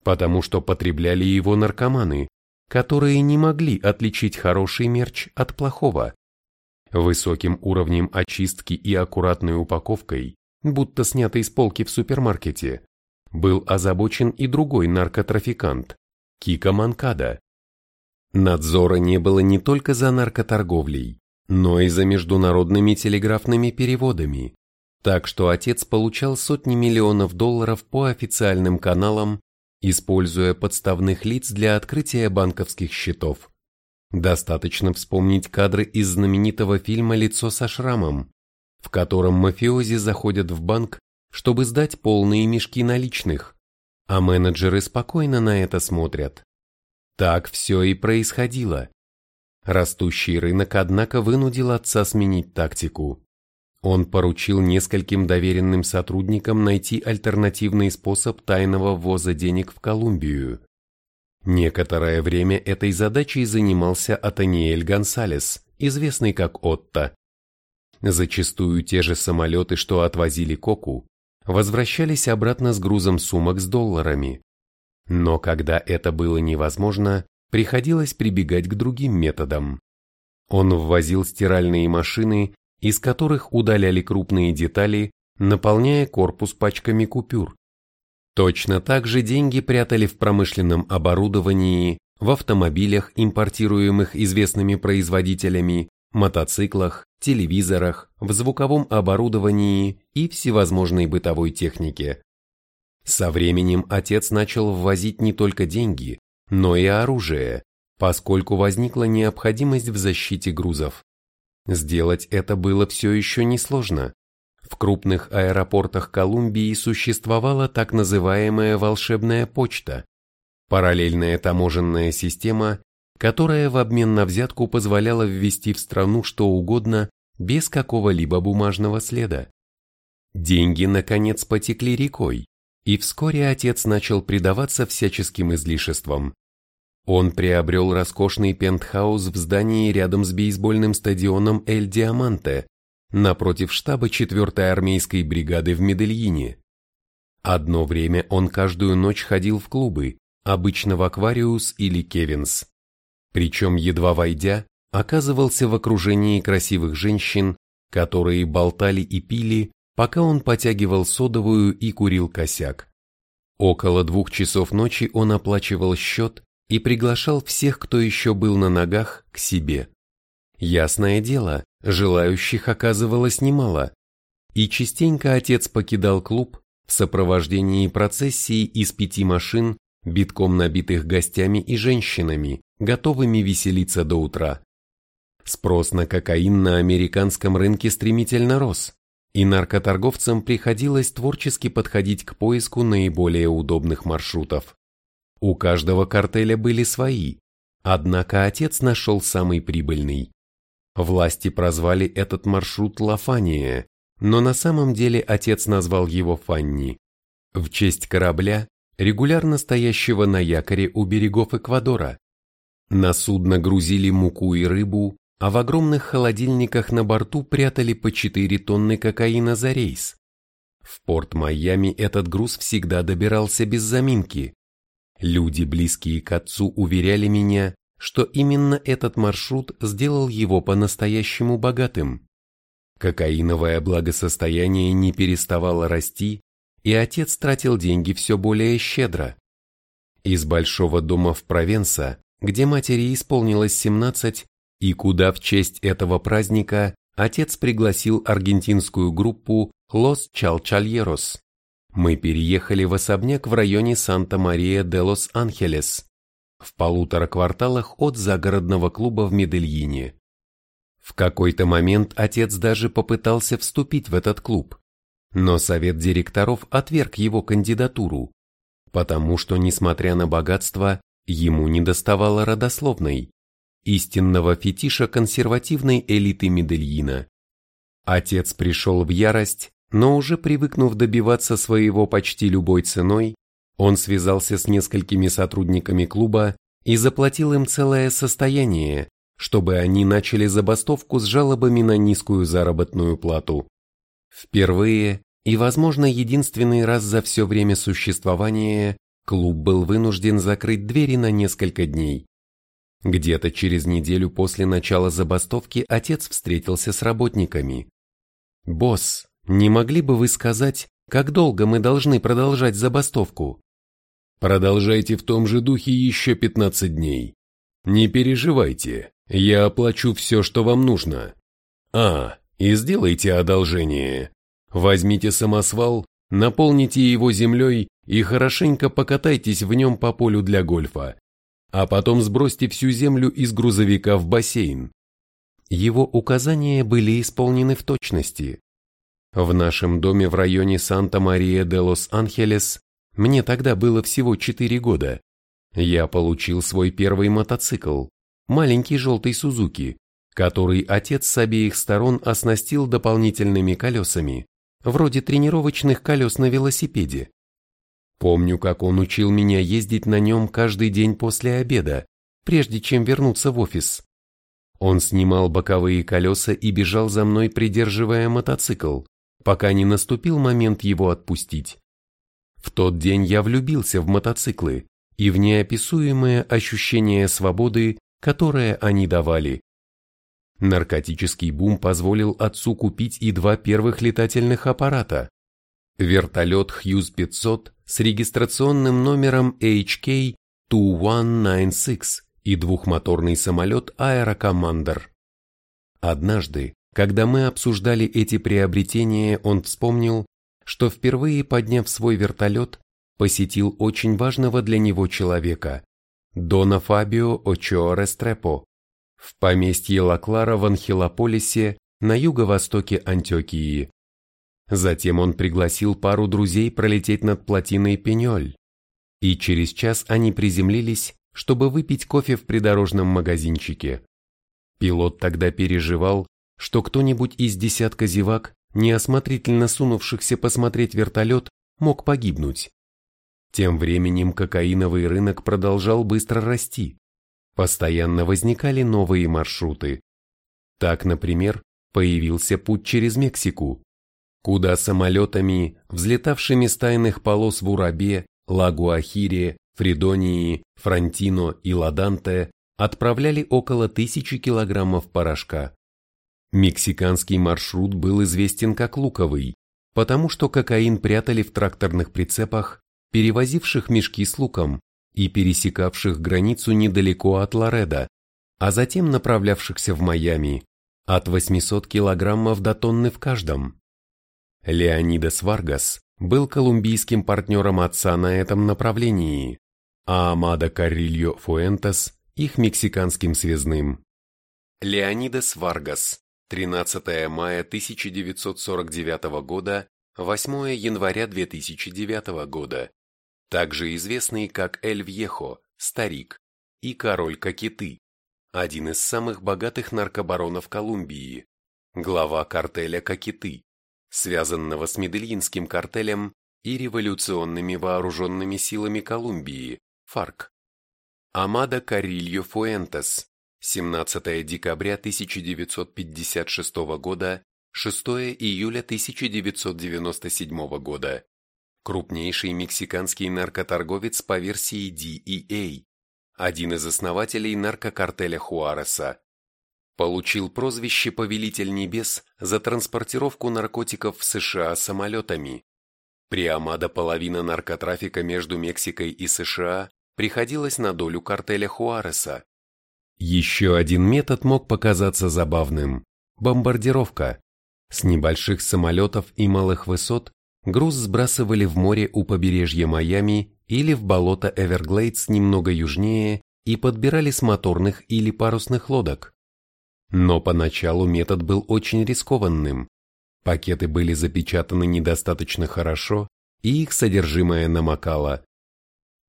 потому что потребляли его наркоманы, которые не могли отличить хороший мерч от плохого. Высоким уровнем очистки и аккуратной упаковкой, будто снятой с полки в супермаркете, был озабочен и другой наркотрафикант, Кика Манкада. Надзора не было не только за наркоторговлей, но и за международными телеграфными переводами, так что отец получал сотни миллионов долларов по официальным каналам, используя подставных лиц для открытия банковских счетов. Достаточно вспомнить кадры из знаменитого фильма «Лицо со шрамом», в котором мафиози заходят в банк, чтобы сдать полные мешки наличных, а менеджеры спокойно на это смотрят. Так все и происходило. Растущий рынок, однако, вынудил отца сменить тактику. Он поручил нескольким доверенным сотрудникам найти альтернативный способ тайного ввоза денег в Колумбию. Некоторое время этой задачей занимался Атаниэль Гонсалес, известный как Отто. Зачастую те же самолеты, что отвозили Коку, возвращались обратно с грузом сумок с долларами. Но когда это было невозможно, приходилось прибегать к другим методам. Он ввозил стиральные машины, из которых удаляли крупные детали, наполняя корпус пачками купюр. Точно так же деньги прятали в промышленном оборудовании, в автомобилях, импортируемых известными производителями, мотоциклах, телевизорах, в звуковом оборудовании и всевозможной бытовой технике. Со временем отец начал ввозить не только деньги, но и оружие, поскольку возникла необходимость в защите грузов. Сделать это было все еще несложно. В крупных аэропортах Колумбии существовала так называемая волшебная почта, параллельная таможенная система, которая в обмен на взятку позволяла ввести в страну что угодно без какого-либо бумажного следа. Деньги, наконец, потекли рекой, и вскоре отец начал предаваться всяческим излишествам. Он приобрел роскошный пентхаус в здании рядом с бейсбольным стадионом Эль Диаманте, напротив штаба 4-й армейской бригады в Медельине. Одно время он каждую ночь ходил в клубы, обычно в Аквариус или Кевинс. Причем, едва войдя, оказывался в окружении красивых женщин, которые болтали и пили, пока он потягивал содовую и курил косяк. Около двух часов ночи он оплачивал счет и приглашал всех, кто еще был на ногах, к себе. Ясное дело, желающих оказывалось немало, и частенько отец покидал клуб в сопровождении процессии из пяти машин, битком набитых гостями и женщинами, готовыми веселиться до утра. Спрос на кокаин на американском рынке стремительно рос, и наркоторговцам приходилось творчески подходить к поиску наиболее удобных маршрутов. У каждого картеля были свои, однако отец нашел самый прибыльный. Власти прозвали этот маршрут Лафания, но на самом деле отец назвал его Фанни, в честь корабля, регулярно стоящего на якоре у берегов Эквадора. На судно грузили муку и рыбу, а в огромных холодильниках на борту прятали по 4 тонны кокаина за рейс. В порт Майами этот груз всегда добирался без заминки. Люди, близкие к отцу, уверяли меня, что именно этот маршрут сделал его по-настоящему богатым. Кокаиновое благосостояние не переставало расти, и отец тратил деньги все более щедро. Из большого дома в Провенса, где матери исполнилось 17, и куда в честь этого праздника отец пригласил аргентинскую группу Los Chalchalieros. Мы переехали в особняк в районе Санта-Мария-де-Лос-Анхелес, в полутора кварталах от загородного клуба в Медельине. В какой-то момент отец даже попытался вступить в этот клуб, но совет директоров отверг его кандидатуру, потому что, несмотря на богатство, ему не доставало родословной, истинного фетиша консервативной элиты Медельина. Отец пришел в ярость но уже привыкнув добиваться своего почти любой ценой, он связался с несколькими сотрудниками клуба и заплатил им целое состояние, чтобы они начали забастовку с жалобами на низкую заработную плату. Впервые и, возможно, единственный раз за все время существования клуб был вынужден закрыть двери на несколько дней. Где-то через неделю после начала забастовки отец встретился с работниками. «Босс, не могли бы вы сказать, как долго мы должны продолжать забастовку? Продолжайте в том же духе еще 15 дней. Не переживайте, я оплачу все, что вам нужно. А, и сделайте одолжение. Возьмите самосвал, наполните его землей и хорошенько покатайтесь в нем по полю для гольфа. А потом сбросьте всю землю из грузовика в бассейн. Его указания были исполнены в точности. В нашем доме в районе Санта-Мария-де-Лос-Анхелес мне тогда было всего 4 года. Я получил свой первый мотоцикл, маленький желтый Сузуки, который отец с обеих сторон оснастил дополнительными колесами, вроде тренировочных колес на велосипеде. Помню, как он учил меня ездить на нем каждый день после обеда, прежде чем вернуться в офис. Он снимал боковые колеса и бежал за мной, придерживая мотоцикл, пока не наступил момент его отпустить. В тот день я влюбился в мотоциклы и в неописуемое ощущение свободы, которое они давали. Наркотический бум позволил отцу купить и два первых летательных аппарата. Вертолет Хьюз-500 с регистрационным номером HK-2196 и двухмоторный самолет Аэрокомандер. Однажды, когда мы обсуждали эти приобретения, он вспомнил, что впервые подняв свой вертолет, посетил очень важного для него человека, Дона Фабио Очоа Рестрепо, в поместье Лаклара в Анхилополисе на юго-востоке Антиокии. Затем он пригласил пару друзей пролететь над плотиной Пеньоль, и через час они приземлились, чтобы выпить кофе в придорожном магазинчике. Пилот тогда переживал, что кто-нибудь из десятка зевак, неосмотрительно сунувшихся посмотреть вертолет, мог погибнуть. Тем временем кокаиновый рынок продолжал быстро расти. Постоянно возникали новые маршруты. Так, например, появился путь через Мексику, куда самолетами, взлетавшими с тайных полос в Урабе, Лагуахире, Фридонии, Франтино и Ладанте, отправляли около тысячи килограммов порошка. Мексиканский маршрут был известен как луковый, потому что кокаин прятали в тракторных прицепах, перевозивших мешки с луком, и пересекавших границу недалеко от Лореда, а затем направлявшихся в Майами, от 800 килограммов до тонны в каждом. Леонидас Варгас был колумбийским партнером отца на этом направлении, а Амада Карильо Фуэнтес – их мексиканским связным. Леонидас Варгас, 13 мая 1949 года, 8 января 2009 года, также известный как Эль Вьехо, Старик, и Король Кокеты, один из самых богатых наркобаронов Колумбии, глава картеля Кокеты, связанного с Медельинским картелем и революционными вооруженными силами Колумбии, ФАРК. Амада Карильо Фуэнтес, 17 декабря 1956 года, 6 июля 1997 года, крупнейший мексиканский наркоторговец по версии DEA, один из основателей наркокартеля Хуареса. Получил прозвище «Повелитель небес» за транспортировку наркотиков в США самолетами. При Амадо половина наркотрафика между Мексикой и США приходилась на долю картеля Хуареса. Еще один метод мог показаться забавным – бомбардировка. С небольших самолетов и малых высот груз сбрасывали в море у побережья Майами или в болото Эверглейдс немного южнее и подбирали с моторных или парусных лодок. Но поначалу метод был очень рискованным. Пакеты были запечатаны недостаточно хорошо, и их содержимое намокало.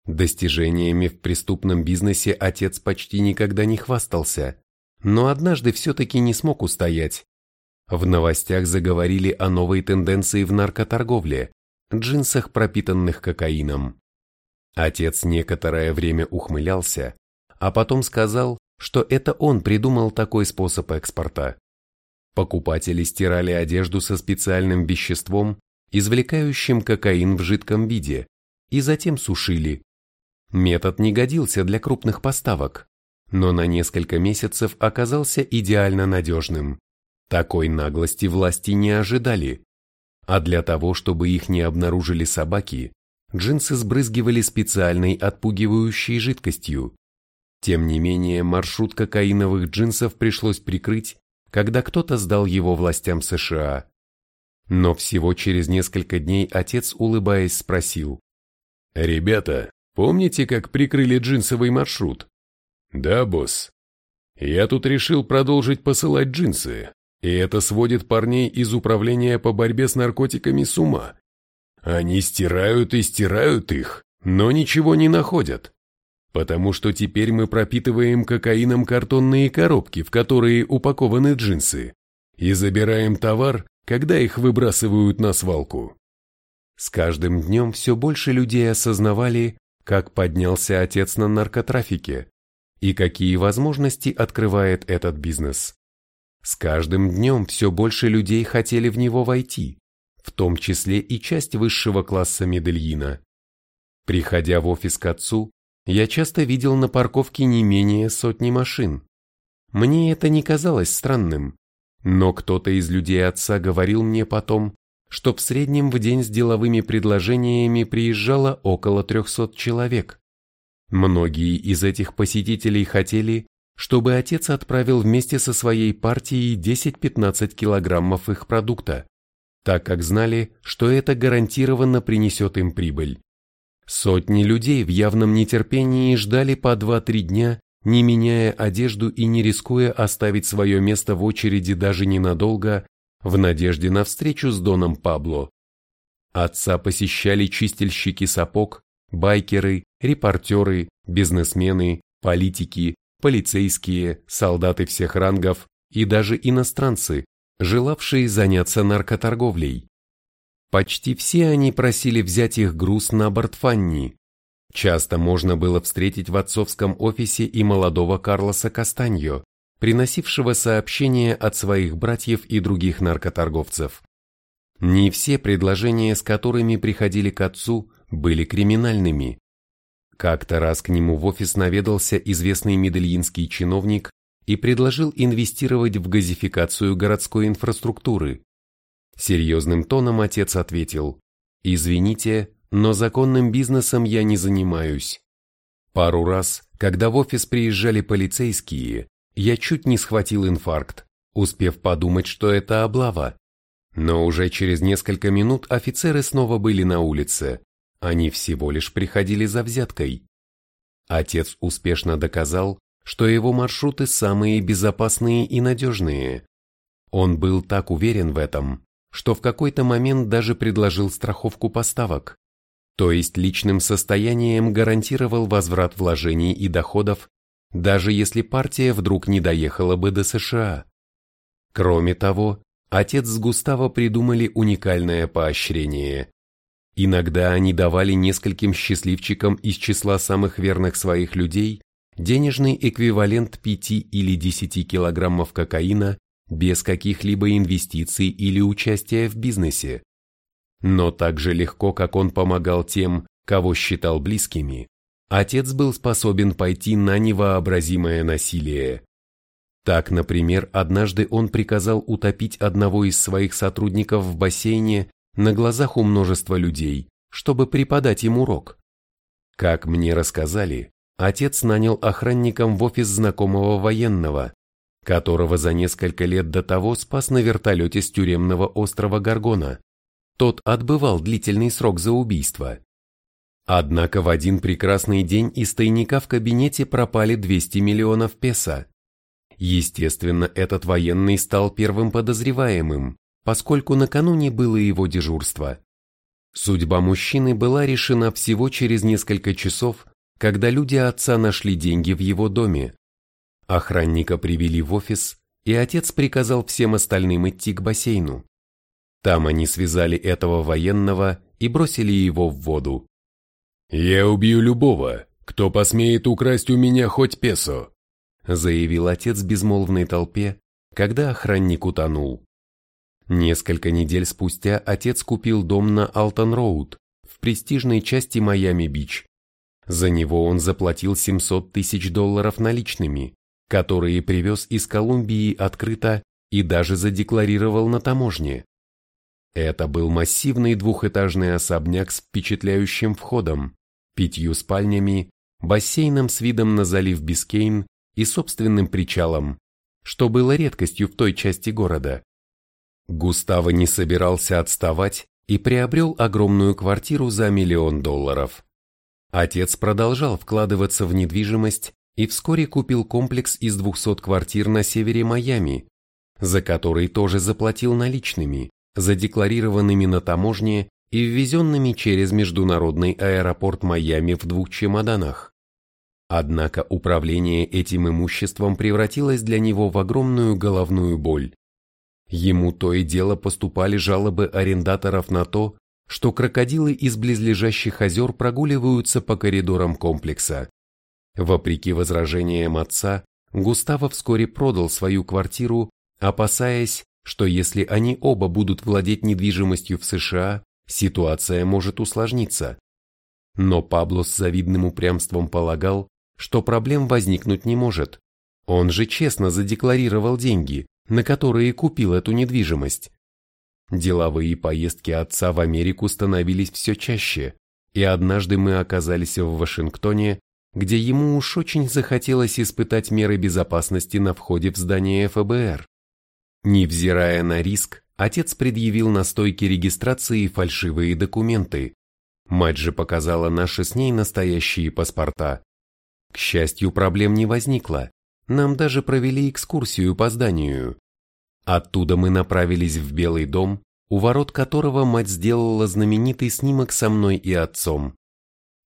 Достижениями в преступном бизнесе отец почти никогда не хвастался, но однажды все-таки не смог устоять в новостях заговорили о новой тенденции в наркоторговле – джинсах, пропитанных кокаином. Отец некоторое время ухмылялся, а потом сказал, что это он придумал такой способ экспорта. Покупатели стирали одежду со специальным веществом, извлекающим кокаин в жидком виде, и затем сушили. Метод не годился для крупных поставок, но на несколько месяцев оказался идеально надежным. Такой наглости власти не ожидали. А для того, чтобы их не обнаружили собаки, джинсы сбрызгивали специальной отпугивающей жидкостью. Тем не менее, маршрут кокаиновых джинсов пришлось прикрыть, когда кто-то сдал его властям США. Но всего через несколько дней отец, улыбаясь, спросил. «Ребята, помните, как прикрыли джинсовый маршрут?» «Да, босс. Я тут решил продолжить посылать джинсы, и это сводит парней из управления по борьбе с наркотиками с ума. Они стирают и стирают их, но ничего не находят. Потому что теперь мы пропитываем кокаином картонные коробки, в которые упакованы джинсы, и забираем товар, когда их выбрасывают на свалку. С каждым днем все больше людей осознавали, как поднялся отец на наркотрафике и какие возможности открывает этот бизнес. С каждым днем все больше людей хотели в него войти, в том числе и часть высшего класса Медельина. Приходя в офис к отцу, я часто видел на парковке не менее сотни машин. Мне это не казалось странным, но кто-то из людей отца говорил мне потом, что в среднем в день с деловыми предложениями приезжало около 300 человек. Многие из этих посетителей хотели, чтобы отец отправил вместе со своей партией 10-15 килограммов их продукта, так как знали, что это гарантированно принесет им прибыль. Сотни людей в явном нетерпении ждали по 2-3 дня, не меняя одежду и не рискуя оставить свое место в очереди даже ненадолго, в надежде на встречу с Доном Пабло. Отца посещали чистильщики сапог, байкеры, репортеры, бизнесмены, политики, полицейские, солдаты всех рангов и даже иностранцы, желавшие заняться наркоторговлей. Почти все они просили взять их груз на борт Фанни. Часто можно было встретить в отцовском офисе и молодого Карлоса Кастаньо, приносившего сообщения от своих братьев и других наркоторговцев. Не все предложения, с которыми приходили к отцу, были криминальными. Как-то раз к нему в офис наведался известный медельинский чиновник и предложил инвестировать в газификацию городской инфраструктуры. Серьезным тоном отец ответил, «Извините, но законным бизнесом я не занимаюсь». Пару раз, когда в офис приезжали полицейские, я чуть не схватил инфаркт, успев подумать, что это облава. Но уже через несколько минут офицеры снова были на улице. Они всего лишь приходили за взяткой. Отец успешно доказал, что его маршруты самые безопасные и надежные. Он был так уверен в этом, что в какой-то момент даже предложил страховку поставок, то есть личным состоянием гарантировал возврат вложений и доходов даже если партия вдруг не доехала бы до США. Кроме того, отец с Густаво придумали уникальное поощрение. Иногда они давали нескольким счастливчикам из числа самых верных своих людей денежный эквивалент 5 или 10 килограммов кокаина без каких-либо инвестиций или участия в бизнесе. Но так же легко, как он помогал тем, кого считал близкими, отец был способен пойти на невообразимое насилие. Так, например, однажды он приказал утопить одного из своих сотрудников в бассейне на глазах у множества людей, чтобы преподать им урок. Как мне рассказали, отец нанял охранником в офис знакомого военного, которого за несколько лет до того спас на вертолете с тюремного острова Гаргона. Тот отбывал длительный срок за убийство. Однако в один прекрасный день из тайника в кабинете пропали 200 миллионов песо. Естественно, этот военный стал первым подозреваемым, поскольку накануне было его дежурство. Судьба мужчины была решена всего через несколько часов, когда люди отца нашли деньги в его доме. Охранника привели в офис, и отец приказал всем остальным идти к бассейну. Там они связали этого военного и бросили его в воду. «Я убью любого, кто посмеет украсть у меня хоть песо», заявил отец безмолвной толпе, когда охранник утонул. Несколько недель спустя отец купил дом на Алтон-Роуд в престижной части Майами-Бич. За него он заплатил 700 тысяч долларов наличными, которые привез из Колумбии открыто и даже задекларировал на таможне. Это был массивный двухэтажный особняк с впечатляющим входом, пятью спальнями, бассейном с видом на залив Бискейн и собственным причалом, что было редкостью в той части города. Густаво не собирался отставать и приобрел огромную квартиру за миллион долларов. Отец продолжал вкладываться в недвижимость и вскоре купил комплекс из 200 квартир на севере Майами, за который тоже заплатил наличными задекларированными на таможне и ввезенными через международный аэропорт Майами в двух чемоданах. Однако управление этим имуществом превратилось для него в огромную головную боль. Ему то и дело поступали жалобы арендаторов на то, что крокодилы из близлежащих озер прогуливаются по коридорам комплекса. Вопреки возражениям отца, Густаво вскоре продал свою квартиру, опасаясь, что если они оба будут владеть недвижимостью в США, ситуация может усложниться. Но Пабло с завидным упрямством полагал, что проблем возникнуть не может. Он же честно задекларировал деньги, на которые купил эту недвижимость. Деловые поездки отца в Америку становились все чаще, и однажды мы оказались в Вашингтоне, где ему уж очень захотелось испытать меры безопасности на входе в здание ФБР. Невзирая на риск, отец предъявил на стойке регистрации фальшивые документы. Мать же показала наши с ней настоящие паспорта. К счастью, проблем не возникло. Нам даже провели экскурсию по зданию. Оттуда мы направились в Белый дом, у ворот которого мать сделала знаменитый снимок со мной и отцом.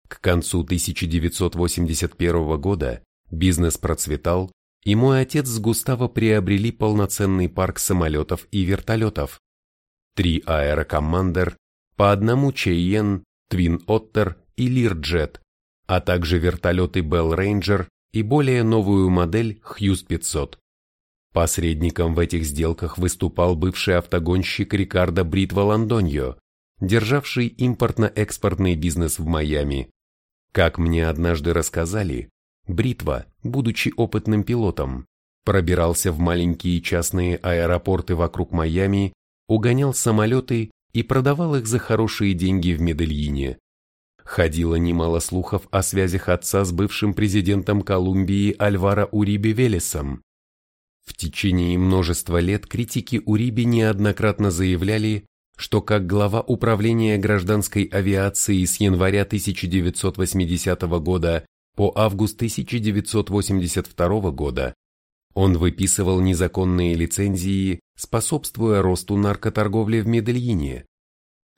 К концу 1981 года бизнес процветал, и мой отец с Густаво приобрели полноценный парк самолетов и вертолетов. Три аэрокомандер, по одному Чейен, Твин Оттер и Лирджет, а также вертолеты Bell Ranger и более новую модель Hughes 500. Посредником в этих сделках выступал бывший автогонщик Рикардо Бритва Ландоньо, державший импортно-экспортный бизнес в Майами. Как мне однажды рассказали, Бритва, будучи опытным пилотом, пробирался в маленькие частные аэропорты вокруг Майами, угонял самолеты и продавал их за хорошие деньги в Медельине. Ходило немало слухов о связях отца с бывшим президентом Колумбии Альваро Уриби Велесом. В течение множества лет критики Уриби неоднократно заявляли, что как глава управления гражданской авиации с января 1980 года по август 1982 года он выписывал незаконные лицензии, способствуя росту наркоторговли в Медельине.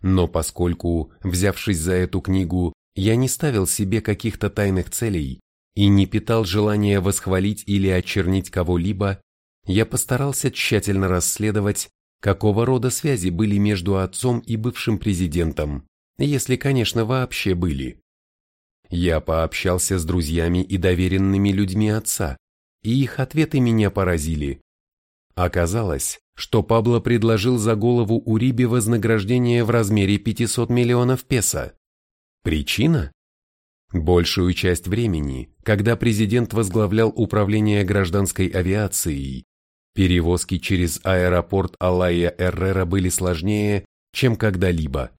Но поскольку, взявшись за эту книгу, я не ставил себе каких-то тайных целей и не питал желания восхвалить или очернить кого-либо, я постарался тщательно расследовать, какого рода связи были между отцом и бывшим президентом, если, конечно, вообще были. Я пообщался с друзьями и доверенными людьми отца, и их ответы меня поразили. Оказалось, что Пабло предложил за голову Урибе вознаграждение в размере 500 миллионов песо. Причина? Большую часть времени, когда президент возглавлял управление гражданской авиацией, перевозки через аэропорт Алайя Эррера были сложнее, чем когда-либо.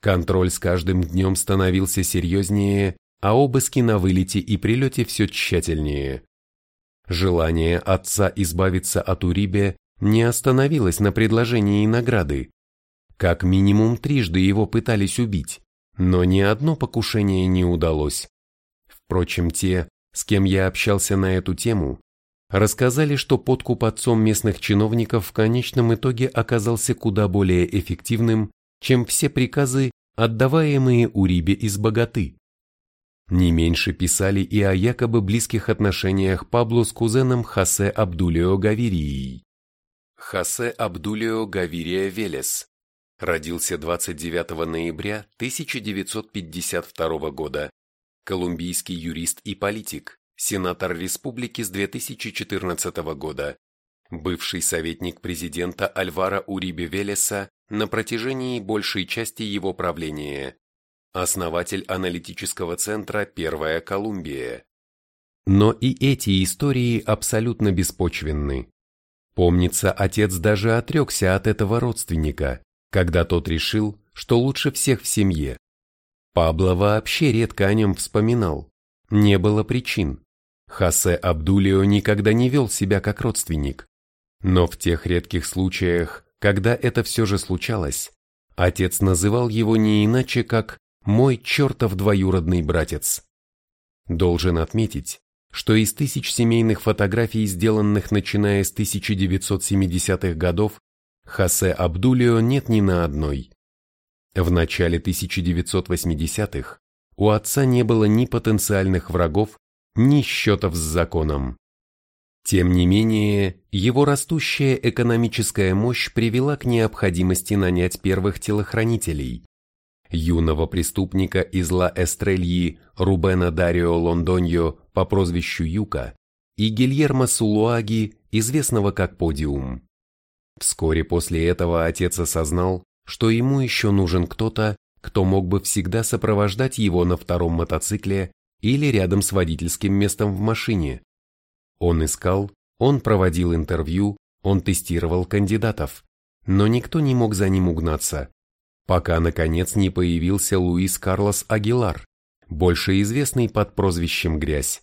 Контроль с каждым днем становился серьезнее, а обыски на вылете и прилете все тщательнее. Желание отца избавиться от Урибе не остановилась на предложении награды. Как минимум трижды его пытались убить, но ни одно покушение не удалось. Впрочем, те, с кем я общался на эту тему, рассказали, что подкуп отцом местных чиновников в конечном итоге оказался куда более эффективным, чем все приказы, отдаваемые Урибе из богаты. Не меньше писали и о якобы близких отношениях Пабло с кузеном Хосе Абдулио Гавирией. Хосе Абдулио Гавирия Велес. Родился 29 ноября 1952 года. Колумбийский юрист и политик, сенатор республики с 2014 года. Бывший советник президента Альвара Уриби Велеса на протяжении большей части его правления. Основатель аналитического центра «Первая Колумбия». Но и эти истории абсолютно беспочвенны. Помнится, отец даже отрекся от этого родственника, когда тот решил, что лучше всех в семье. Пабло вообще редко о нем вспоминал. Не было причин. Хосе Абдулио никогда не вел себя как родственник. Но в тех редких случаях, когда это все же случалось, отец называл его не иначе, как «мой чертов двоюродный братец». Должен отметить, что из тысяч семейных фотографий, сделанных начиная с 1970-х годов, Хосе Абдулио нет ни на одной. В начале 1980-х у отца не было ни потенциальных врагов, ни счетов с законом. Тем не менее, его растущая экономическая мощь привела к необходимости нанять первых телохранителей. Юного преступника из Ла Эстрельи Рубена Дарио Лондоньо по прозвищу Юка и Гильермо Сулуаги, известного как Подиум. Вскоре после этого отец осознал, что ему еще нужен кто-то, кто мог бы всегда сопровождать его на втором мотоцикле или рядом с водительским местом в машине. Он искал, он проводил интервью, он тестировал кандидатов, но никто не мог за ним угнаться, пока наконец не появился Луис Карлос Агилар, больше известный под прозвищем «Грязь».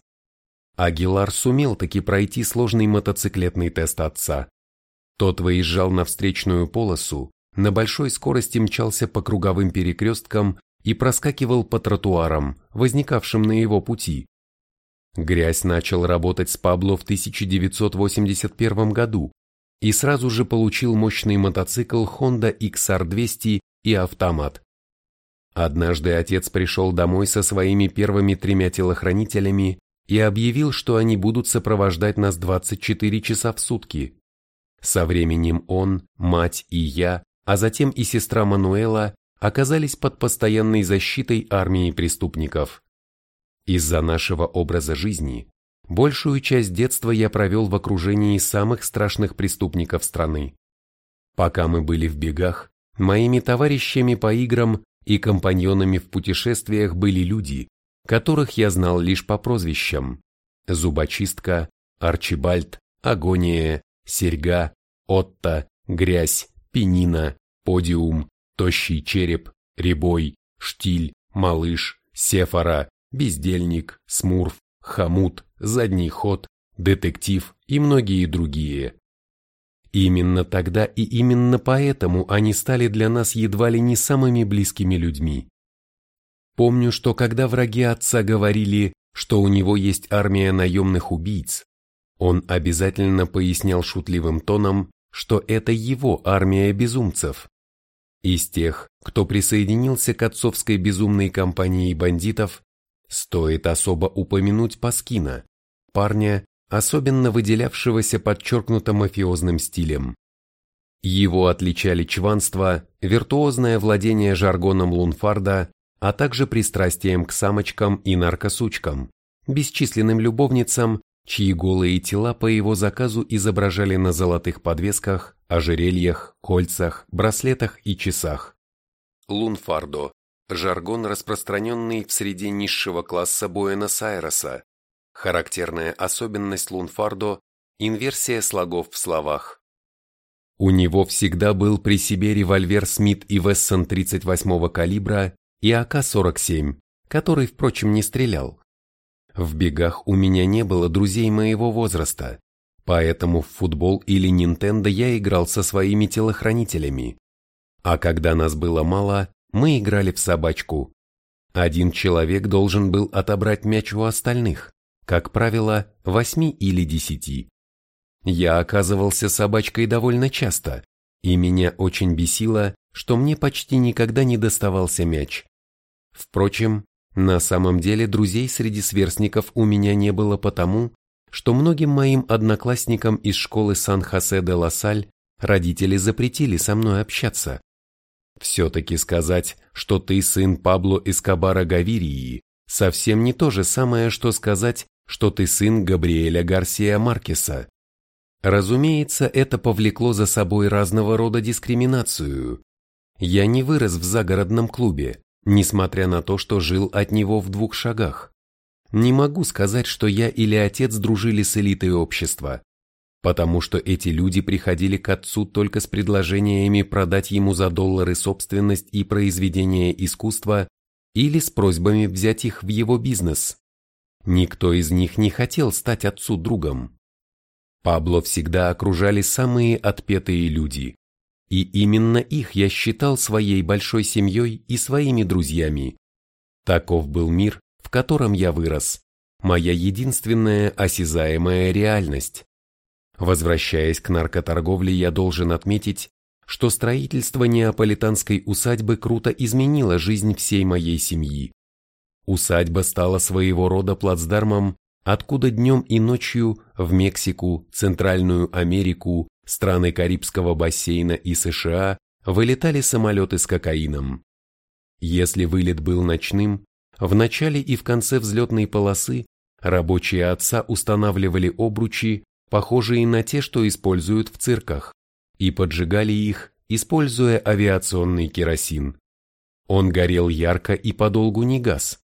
Агилар сумел таки пройти сложный мотоциклетный тест отца. Тот выезжал на встречную полосу, на большой скорости мчался по круговым перекресткам и проскакивал по тротуарам, возникавшим на его пути. Грязь начал работать с Пабло в 1981 году и сразу же получил мощный мотоцикл Honda XR200 и автомат. Однажды отец пришел домой со своими первыми тремя телохранителями и объявил, что они будут сопровождать нас 24 часа в сутки. Со временем он, мать и я, а затем и сестра Мануэла оказались под постоянной защитой армии преступников. Из-за нашего образа жизни большую часть детства я провел в окружении самых страшных преступников страны. Пока мы были в бегах, моими товарищами по играм и компаньонами в путешествиях были люди, которых я знал лишь по прозвищам Зубочистка, Арчибальд, Агония, Серьга, Отто, Грязь, Пенина, Подиум, Тощий Череп, Рябой, Штиль, Малыш, Сефара, Бездельник, Смурф, Хомут, Задний ход, Детектив и многие другие. Именно тогда и именно поэтому они стали для нас едва ли не самыми близкими людьми. Помню, что когда враги отца говорили, что у него есть армия наемных убийц, он обязательно пояснял шутливым тоном, что это его армия безумцев. Из тех, кто присоединился к отцовской безумной компании бандитов, стоит особо упомянуть Паскина, парня, особенно выделявшегося подчеркнуто мафиозным стилем. Его отличали чванство, виртуозное владение жаргоном лунфарда, а также пристрастием к самочкам и наркосучкам, бесчисленным любовницам чьи голые тела по его заказу изображали на золотых подвесках, ожерельях, кольцах, браслетах и часах. Лунфардо – жаргон, распространенный в среде низшего класса Буэнос-Айреса. Характерная особенность лунфардо – инверсия слогов в словах. У него всегда был при себе револьвер Смит и Вессон 38-го калибра и АК-47, который, впрочем, не стрелял. В бегах у меня не было друзей моего возраста, поэтому в футбол или Нинтендо я играл со своими телохранителями. А когда нас было мало, мы играли в собачку. Один человек должен был отобрать мяч у остальных, как правило, восьми или десяти. Я оказывался собачкой довольно часто, и меня очень бесило, что мне почти никогда не доставался мяч. Впрочем, на самом деле друзей среди сверстников у меня не было потому, что многим моим одноклассникам из школы Сан-Хосе-де-Лассаль родители запретили со мной общаться. Все-таки сказать, что ты сын Пабло Эскобара Гавирии, совсем не то же самое, что сказать, что ты сын Габриэля Гарсия Маркеса. Разумеется, это повлекло за собой разного рода дискриминацию. Я не вырос в загородном клубе, несмотря на то, что жил от него в двух шагах. Не могу сказать, что я или отец дружили с элитой общества, потому что эти люди приходили к отцу только с предложениями продать ему за доллары собственность и произведения искусства или с просьбами взять их в его бизнес. Никто из них не хотел стать отцу другом. Пабло всегда окружали самые отпетые люди, и именно их я считал своей большой семьей и своими друзьями. Таков был мир, в котором я вырос, моя единственная осязаемая реальность. Возвращаясь к наркоторговле, я должен отметить, что строительство неаполитанской усадьбы круто изменило жизнь всей моей семьи. Усадьба стала своего рода плацдармом, откуда днем и ночью в Мексику, Центральную Америку, страны Карибского бассейна и США вылетали самолеты с кокаином. Если вылет был ночным, в начале и в конце взлетной полосы рабочие отца устанавливали обручи, похожие на те, что используют в цирках, и поджигали их, используя авиационный керосин. Он горел ярко и подолгу не гас.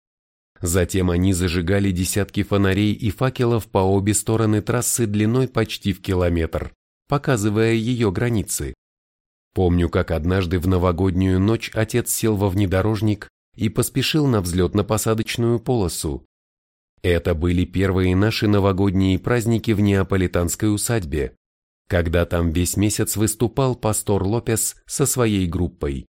Затем они зажигали десятки фонарей и факелов по обе стороны трассы длиной почти в километр, показывая ее границы. Помню, как однажды в новогоднюю ночь отец сел во внедорожник и поспешил на взлетно-посадочную полосу. Это были первые наши новогодние праздники в неаполитанской усадьбе, когда там весь месяц выступал пастор Лопес со своей группой.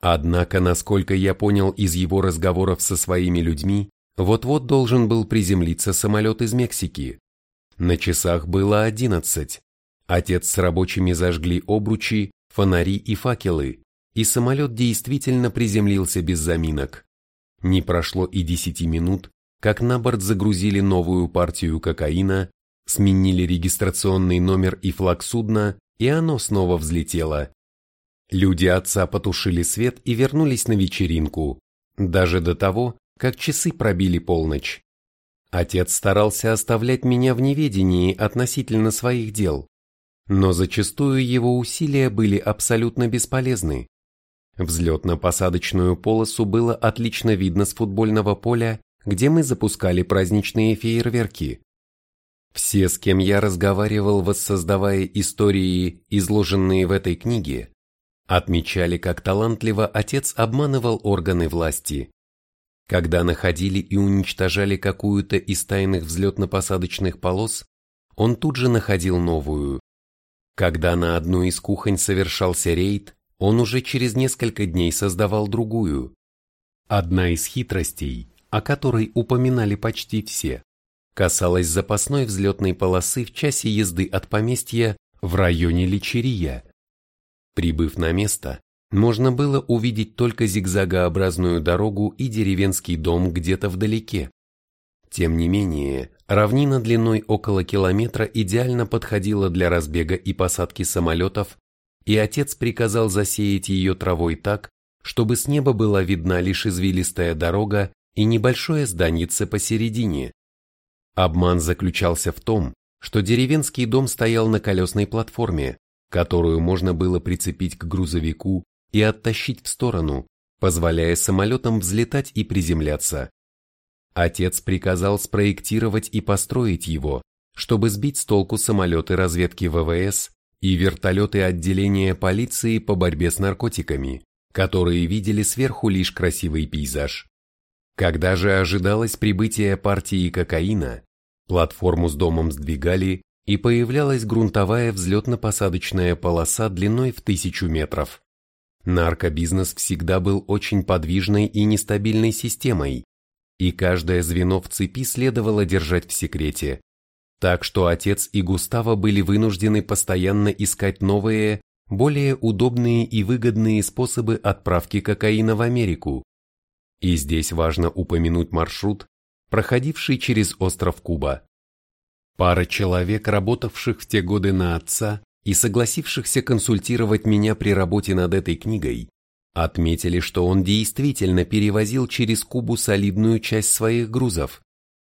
Однако, насколько я понял из его разговоров со своими людьми, вот-вот должен был приземлиться самолет из Мексики. На часах было одиннадцать. Отец с рабочими зажгли обручи, фонари и факелы, и самолет действительно приземлился без заминок. Не прошло и десяти минут, как на борт загрузили новую партию кокаина, сменили регистрационный номер и флаг судна, и оно снова взлетело. Люди отца потушили свет и вернулись на вечеринку, даже до того, как часы пробили полночь. Отец старался оставлять меня в неведении относительно своих дел, но зачастую его усилия были абсолютно бесполезны. Взлетно-посадочную полосу было отлично видно с футбольного поля, где мы запускали праздничные фейерверки. Все, с кем я разговаривал, воссоздавая истории, изложенные в этой книге, отмечали, как талантливо отец обманывал органы власти. Когда находили и уничтожали какую-то из тайных взлетно-посадочных полос, он тут же находил новую, когда на одну из кухонь совершался рейд, он уже через несколько дней создавал другую. Одна из хитростей, о которой упоминали почти все, касалась запасной взлетной полосы в часе езды от поместья в районе Личерия. Прибыв на место, можно было увидеть только зигзагообразную дорогу и деревенский дом где-то вдалеке. Тем не менее, равнина длиной около километра идеально подходила для разбега и посадки самолетов, и отец приказал засеять ее травой так, чтобы с неба была видна лишь извилистая дорога и небольшое зданице посередине. Обман заключался в том, что деревенский дом стоял на колесной платформе, которую можно было прицепить к грузовику и оттащить в сторону, позволяя самолетам взлетать и приземляться. Отец приказал спроектировать и построить его, чтобы сбить с толку самолеты разведки ВВС и вертолеты отделения полиции по борьбе с наркотиками, которые видели сверху лишь красивый пейзаж. Когда же ожидалось прибытие партии кокаина, платформу с домом сдвигали, и появлялась грунтовая взлетно-посадочная полоса длиной в тысячу метров. Наркобизнес всегда был очень подвижной и нестабильной системой, и каждое звено в цепи следовало держать в секрете. Так что отец и Густаво были вынуждены постоянно искать новые, более удобные и выгодные способы отправки кокаина в Америку. И здесь важно упомянуть маршрут, проходивший через остров Куба. Пара человек, работавших в те годы на отца и согласившихся консультировать меня при работе над этой книгой, Отметили, что он действительно перевозил через Кубу солидную часть своих грузов,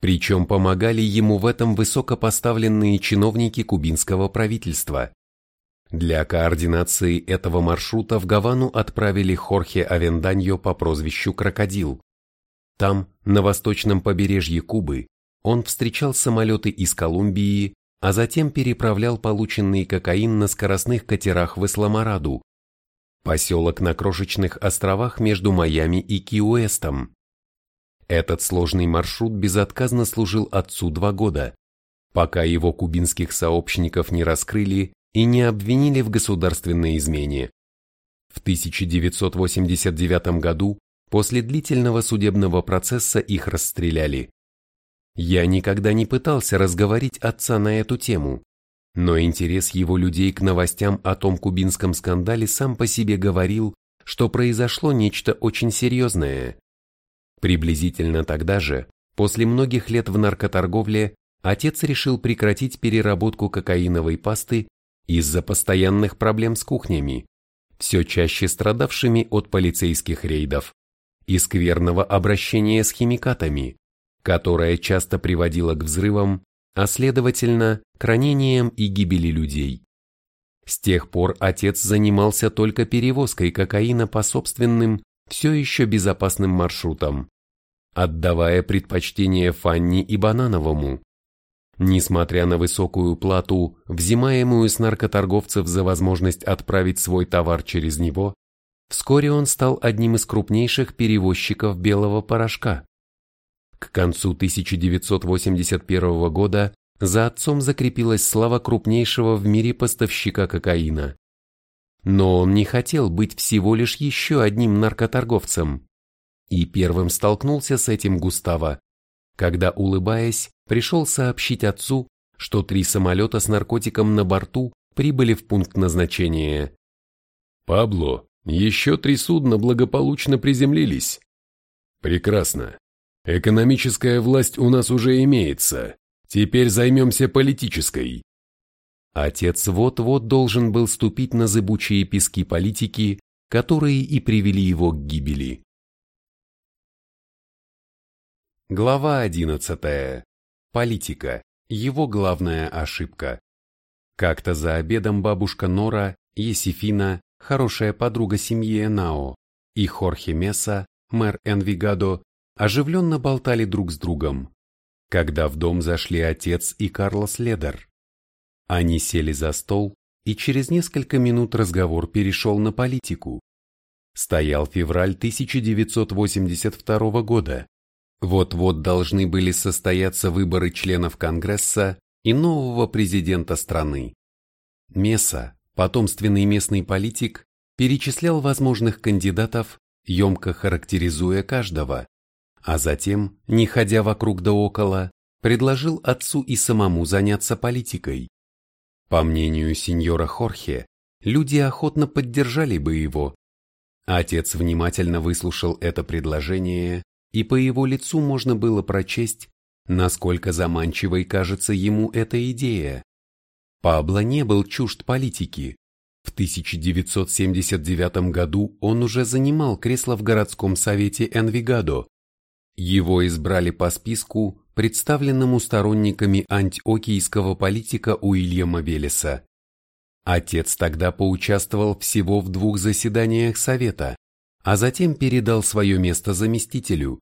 причем помогали ему в этом высокопоставленные чиновники кубинского правительства. Для координации этого маршрута в Гавану отправили Хорхе Авенданьо по прозвищу Крокодил. Там, на восточном побережье Кубы, он встречал самолеты из Колумбии, а затем переправлял полученный кокаин на скоростных катерах в Исламараду, Поселок на крошечных островах между Майами и Ки-Уэстом. Этот сложный маршрут безотказно служил отцу два года, пока его кубинских сообщников не раскрыли и не обвинили в государственной измене. В 1989 году после длительного судебного процесса их расстреляли. Я никогда не пытался разговорить отца на эту тему, но интерес его людей к новостям о том кубинском скандале сам по себе говорил, что произошло нечто очень серьезное. Приблизительно тогда же, после многих лет в наркоторговле отец решил прекратить переработку кокаиновой пасты из-за постоянных проблем с кухнями, все чаще страдавшими от полицейских рейдов и скверного обращения с химикатами, которое часто приводило к взрывам, а следовательно, к ранениям и гибели людей. С тех пор отец занимался только перевозкой кокаина по собственным, все еще безопасным маршрутам, отдавая предпочтение Фанни и Банановому. Несмотря на высокую плату, взимаемую с наркоторговцев за возможность отправить свой товар через него, вскоре он стал одним из крупнейших перевозчиков белого порошка. К концу 1981 года за отцом закрепилась слава крупнейшего в мире поставщика кокаина. Но он не хотел быть всего лишь еще одним наркоторговцем. И первым столкнулся с этим Густаво, когда, улыбаясь, пришел сообщить отцу, что три самолета с наркотиком на борту прибыли в пункт назначения. «Пабло, еще три судна благополучно приземлились». «Прекрасно. Экономическая власть у нас уже имеется. Теперь займемся политической. Отец вот-вот должен был ступить на зыбучие пески политики, которые и привели его к гибели. Глава 11. Политика. Его главная ошибка. Как-то за обедом бабушка Нора, Есифина, хорошая подруга семьи Энао, и Хорхе Меса, мэр Энвигадо, оживленно болтали друг с другом, когда в дом зашли отец и Карлос Ледер. Они сели за стол, и через несколько минут разговор перешел на политику. Стоял февраль 1982 года. Вот-вот должны были состояться выборы членов Конгресса и нового президента страны. Меса, потомственный местный политик, перечислял возможных кандидатов, емко характеризуя каждого а затем, не ходя вокруг да около, предложил отцу и самому заняться политикой. По мнению сеньора Хорхе, люди охотно поддержали бы его. Отец внимательно выслушал это предложение, и по его лицу можно было прочесть, насколько заманчивой кажется ему эта идея. Пабло не был чужд политики. В 1979 году он уже занимал кресло в городском совете Энвигадо, его избрали по списку, представленному сторонниками антиокийского политика Уильяма Велеса. Отец тогда поучаствовал всего в двух заседаниях Совета, а затем передал свое место заместителю.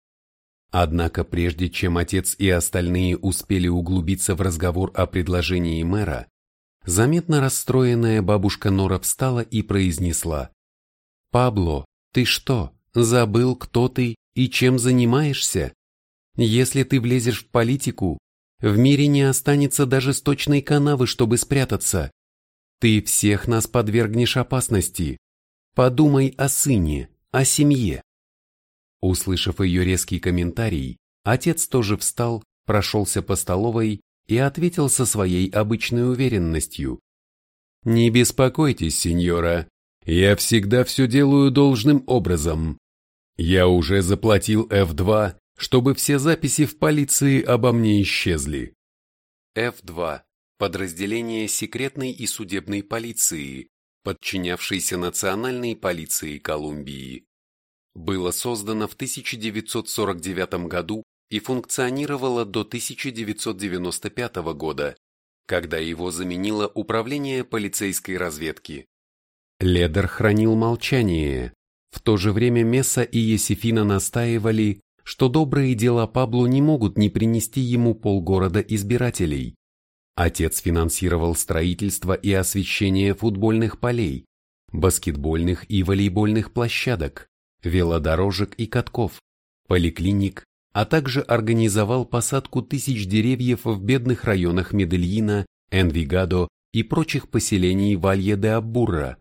Однако прежде чем отец и остальные успели углубиться в разговор о предложении мэра, заметно расстроенная бабушка Нора встала и произнесла «Пабло, ты что, забыл, кто ты и чем занимаешься. Если ты влезешь в политику, в мире не останется даже сточной канавы, чтобы спрятаться. Ты всех нас подвергнешь опасности. Подумай о сыне, о семье. Услышав ее резкий комментарий, отец тоже встал, прошелся по столовой и ответил со своей обычной уверенностью. «Не беспокойтесь, сеньора, я всегда все делаю должным образом. Я уже заплатил F2, чтобы все записи в полиции обо мне исчезли. F2 – подразделение секретной и судебной полиции, подчинявшейся национальной полиции Колумбии. Было создано в 1949 году и функционировало до 1995 года, когда его заменило Управление полицейской разведки. Ледер хранил молчание, в то же время Месса и Есифина настаивали, что добрые дела Пабло не могут не принести ему полгорода избирателей. Отец финансировал строительство и освещение футбольных полей, баскетбольных и волейбольных площадок, велодорожек и катков, поликлиник, а также организовал посадку тысяч деревьев в бедных районах Медельина, Энвигадо и прочих поселений Валье-де-Аббурра,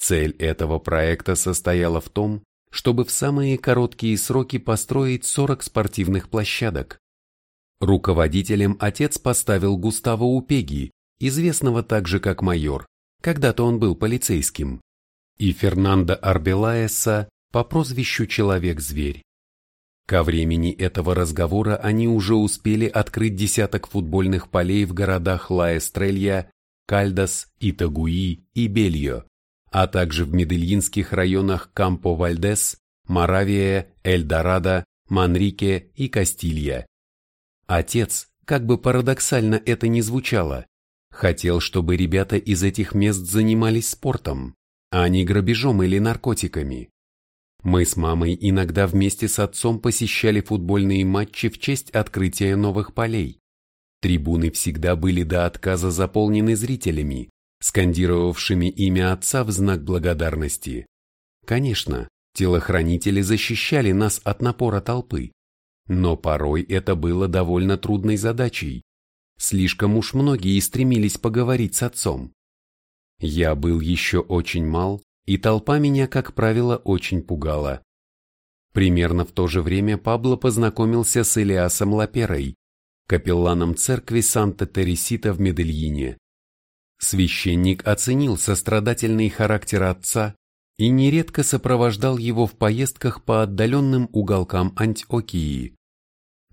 Цель этого проекта состояла в том, чтобы в самые короткие сроки построить 40 спортивных площадок. Руководителем отец поставил Густаво Упеги, известного также как майор, когда-то он был полицейским, и Фернандо Арбелаеса по прозвищу Человек-зверь. Ко времени этого разговора они уже успели открыть десяток футбольных полей в городах Ла-Эстрелья, Кальдас, Итагуи и Бельо, а также в медельинских районах Кампо-Вальдес, Моравия, Эльдорадо, Манрике и Кастилья. Отец, как бы парадоксально это ни звучало, хотел, чтобы ребята из этих мест занимались спортом, а не грабежом или наркотиками. Мы с мамой иногда вместе с отцом посещали футбольные матчи в честь открытия новых полей. Трибуны всегда были до отказа заполнены зрителями, скандировавшими имя отца в знак благодарности. Конечно, телохранители защищали нас от напора толпы, но порой это было довольно трудной задачей. Слишком уж многие стремились поговорить с отцом. Я был еще очень мал, и толпа меня, как правило, очень пугала. Примерно в то же время Пабло познакомился с Элиасом Лаперой, капелланом церкви Санта-Тересита в Медельине. Священник оценил сострадательный характер отца и нередко сопровождал его в поездках по отдаленным уголкам Антиокии.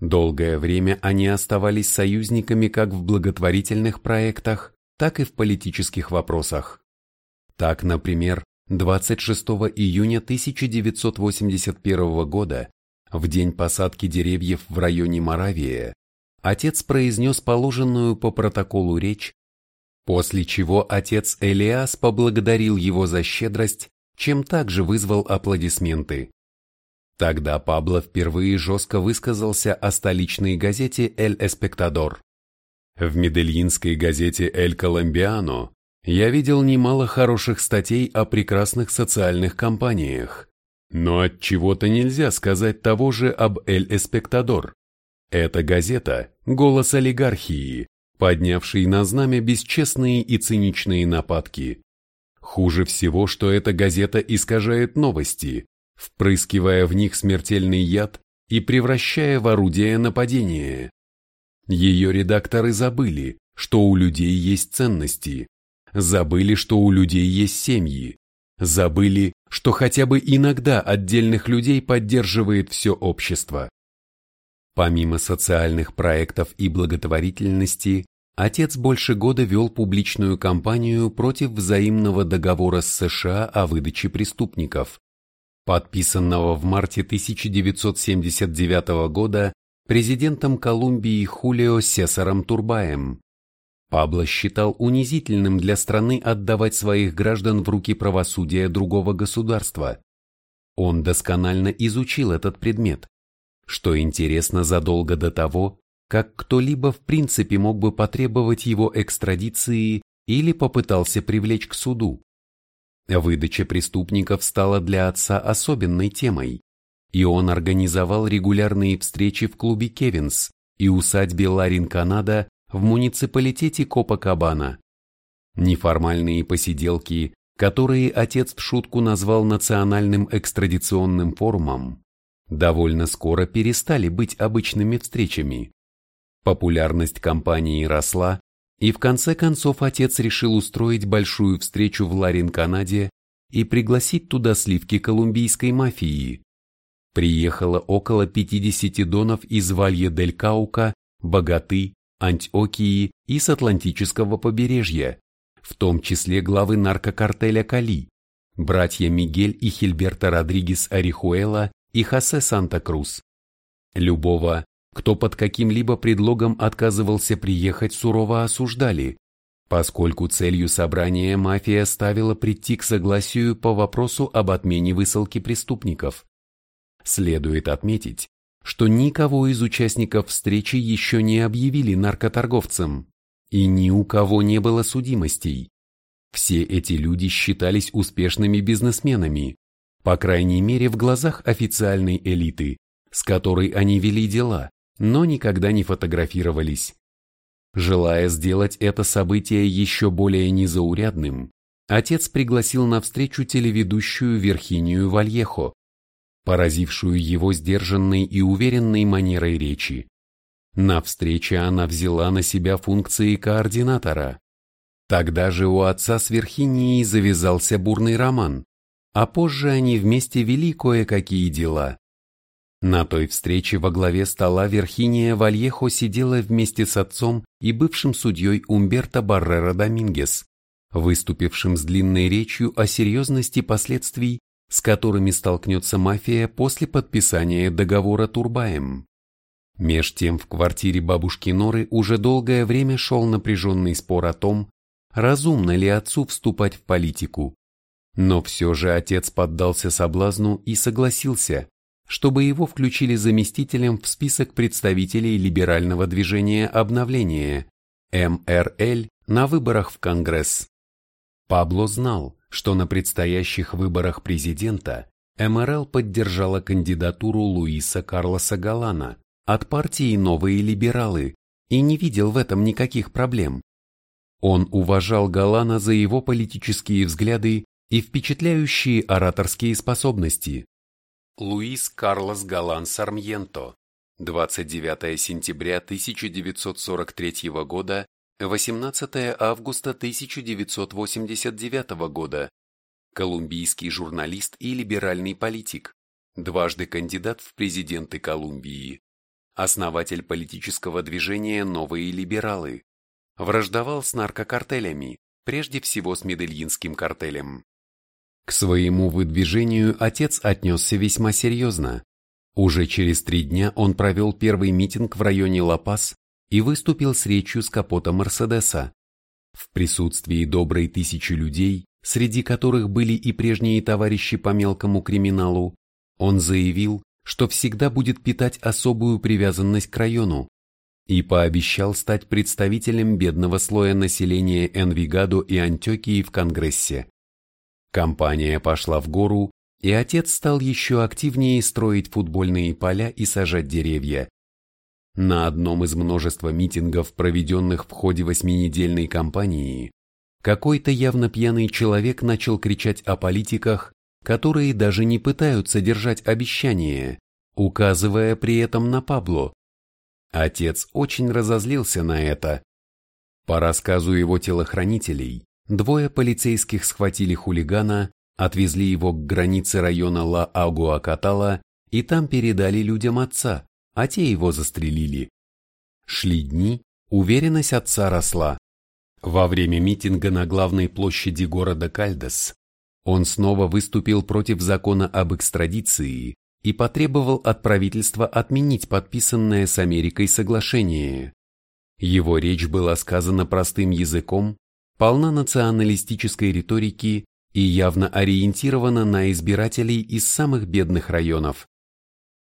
Долгое время они оставались союзниками как в благотворительных проектах, так и в политических вопросах. Так, например, 26 июня 1981 года, в день посадки деревьев в районе Моравия, отец произнес положенную по протоколу речь, после чего отец Элиас поблагодарил его за щедрость, чем также вызвал аплодисменты. Тогда Пабло впервые жестко высказался о столичной газете «Эль Эспектадор». В медельинской газете «Эль Коломбиано» я видел немало хороших статей о прекрасных социальных компаниях. Но от чего-то нельзя сказать того же об Эль Эспектадор. Эта газета – голос олигархии, поднявший на знамя бесчестные и циничные нападки. Хуже всего, что эта газета искажает новости, впрыскивая в них смертельный яд и превращая в орудие нападения. Ее редакторы забыли, что у людей есть ценности, Забыли, что у людей есть семьи. Забыли, что хотя бы иногда отдельных людей поддерживает все общество. Помимо социальных проектов и благотворительности, отец больше года вел публичную кампанию против взаимного договора с США о выдаче преступников, подписанного в марте 1979 года президентом Колумбии Хулио Сесаром Турбаем. Пабло считал унизительным для страны отдавать своих граждан в руки правосудия другого государства. Он досконально изучил этот предмет, что интересно задолго до того, как кто-либо в принципе мог бы потребовать его экстрадиции или попытался привлечь к суду. Выдача преступников стала для отца особенной темой, и он организовал регулярные встречи в клубе Кевинс и усадьбе Ларин Канада в муниципалитете Копакабана. Неформальные посиделки, которые отец в шутку назвал Национальным экстрадиционным форумом, довольно скоро перестали быть обычными встречами. Популярность компании росла, и в конце концов отец решил устроить большую встречу в Ларин-Канаде и пригласить туда сливки колумбийской мафии. Приехало около 50 донов из Валье-дель-Каука, Богаты, Антиокии и с Атлантического побережья, в том числе главы наркокартеля Кали, братья Мигель и Хильберто Родригес Арихуэла и Хосе Санта-Крус. Любого, кто под каким-либо предлогом отказывался приехать, сурово осуждали, поскольку целью собрания мафия ставила прийти к согласию по вопросу об отмене высылки преступников. Следует отметить, что никого из участников встречи еще не объявили наркоторговцем, и ни у кого не было судимостей. Все эти люди считались успешными бизнесменами, по крайней мере в глазах официальной элиты, с которой они вели дела, но никогда не фотографировались. Желая сделать это событие еще более незаурядным, отец пригласил на встречу телеведущую Верхинию Вальехо, поразившую его сдержанной и уверенной манерой речи. На встрече она взяла на себя функции координатора. Тогда же у отца с Верхинией завязался бурный роман, а позже они вместе вели кое-какие дела. На той встрече во главе стола Верхиния Вальехо сидела вместе с отцом и бывшим судьей Умберто Баррера Домингес, выступившим с длинной речью о серьезности последствий, с которыми столкнется мафия после подписания договора Турбаем. Меж тем в квартире бабушки Норы уже долгое время шел напряженный спор о том, разумно ли отцу вступать в политику. Но все же отец поддался соблазну и согласился, чтобы его включили заместителем в список представителей либерального движения обновления МРЛ на выборах в Конгресс. Пабло знал, что на предстоящих выборах президента МРЛ поддержала кандидатуру Луиса Карлоса Галана от партии «Новые либералы» и не видел в этом никаких проблем. Он уважал Галана за его политические взгляды и впечатляющие ораторские способности. Луис Карлос Галан Сармьенто, 29 сентября 1943 года, 18 августа 1989 года, колумбийский журналист и либеральный политик, дважды кандидат в президенты Колумбии, основатель политического движения «Новые либералы», враждовал с наркокартелями, прежде всего с Медельинским картелем. К своему выдвижению отец отнесся весьма серьезно. Уже через три дня он провел первый митинг в районе Ла-Пас и выступил с речью с капота Мерседеса. В присутствии доброй тысячи людей, среди которых были и прежние товарищи по мелкому криминалу, он заявил, что всегда будет питать особую привязанность к району и пообещал стать представителем бедного слоя населения Энвигадо и Антиокии в Конгрессе. Компания пошла в гору, и отец стал еще активнее строить футбольные поля и сажать деревья. На одном из множества митингов, проведенных в ходе восьминедельной кампании, какой-то явно пьяный человек начал кричать о политиках, которые даже не пытаются держать обещания, указывая при этом на Пабло. Отец очень разозлился на это. По рассказу его телохранителей, Двое полицейских схватили хулигана, отвезли его к границе района Ла-Агуакатала и там передали людям отца, а те его застрелили. Шли дни, уверенность отца росла. Во время митинга на главной площади города Кальдес он снова выступил против закона об экстрадиции и потребовал от правительства отменить подписанное с Америкой соглашение. Его речь была сказана простым языком, полна националистической риторики и явно ориентирована на избирателей из самых бедных районов.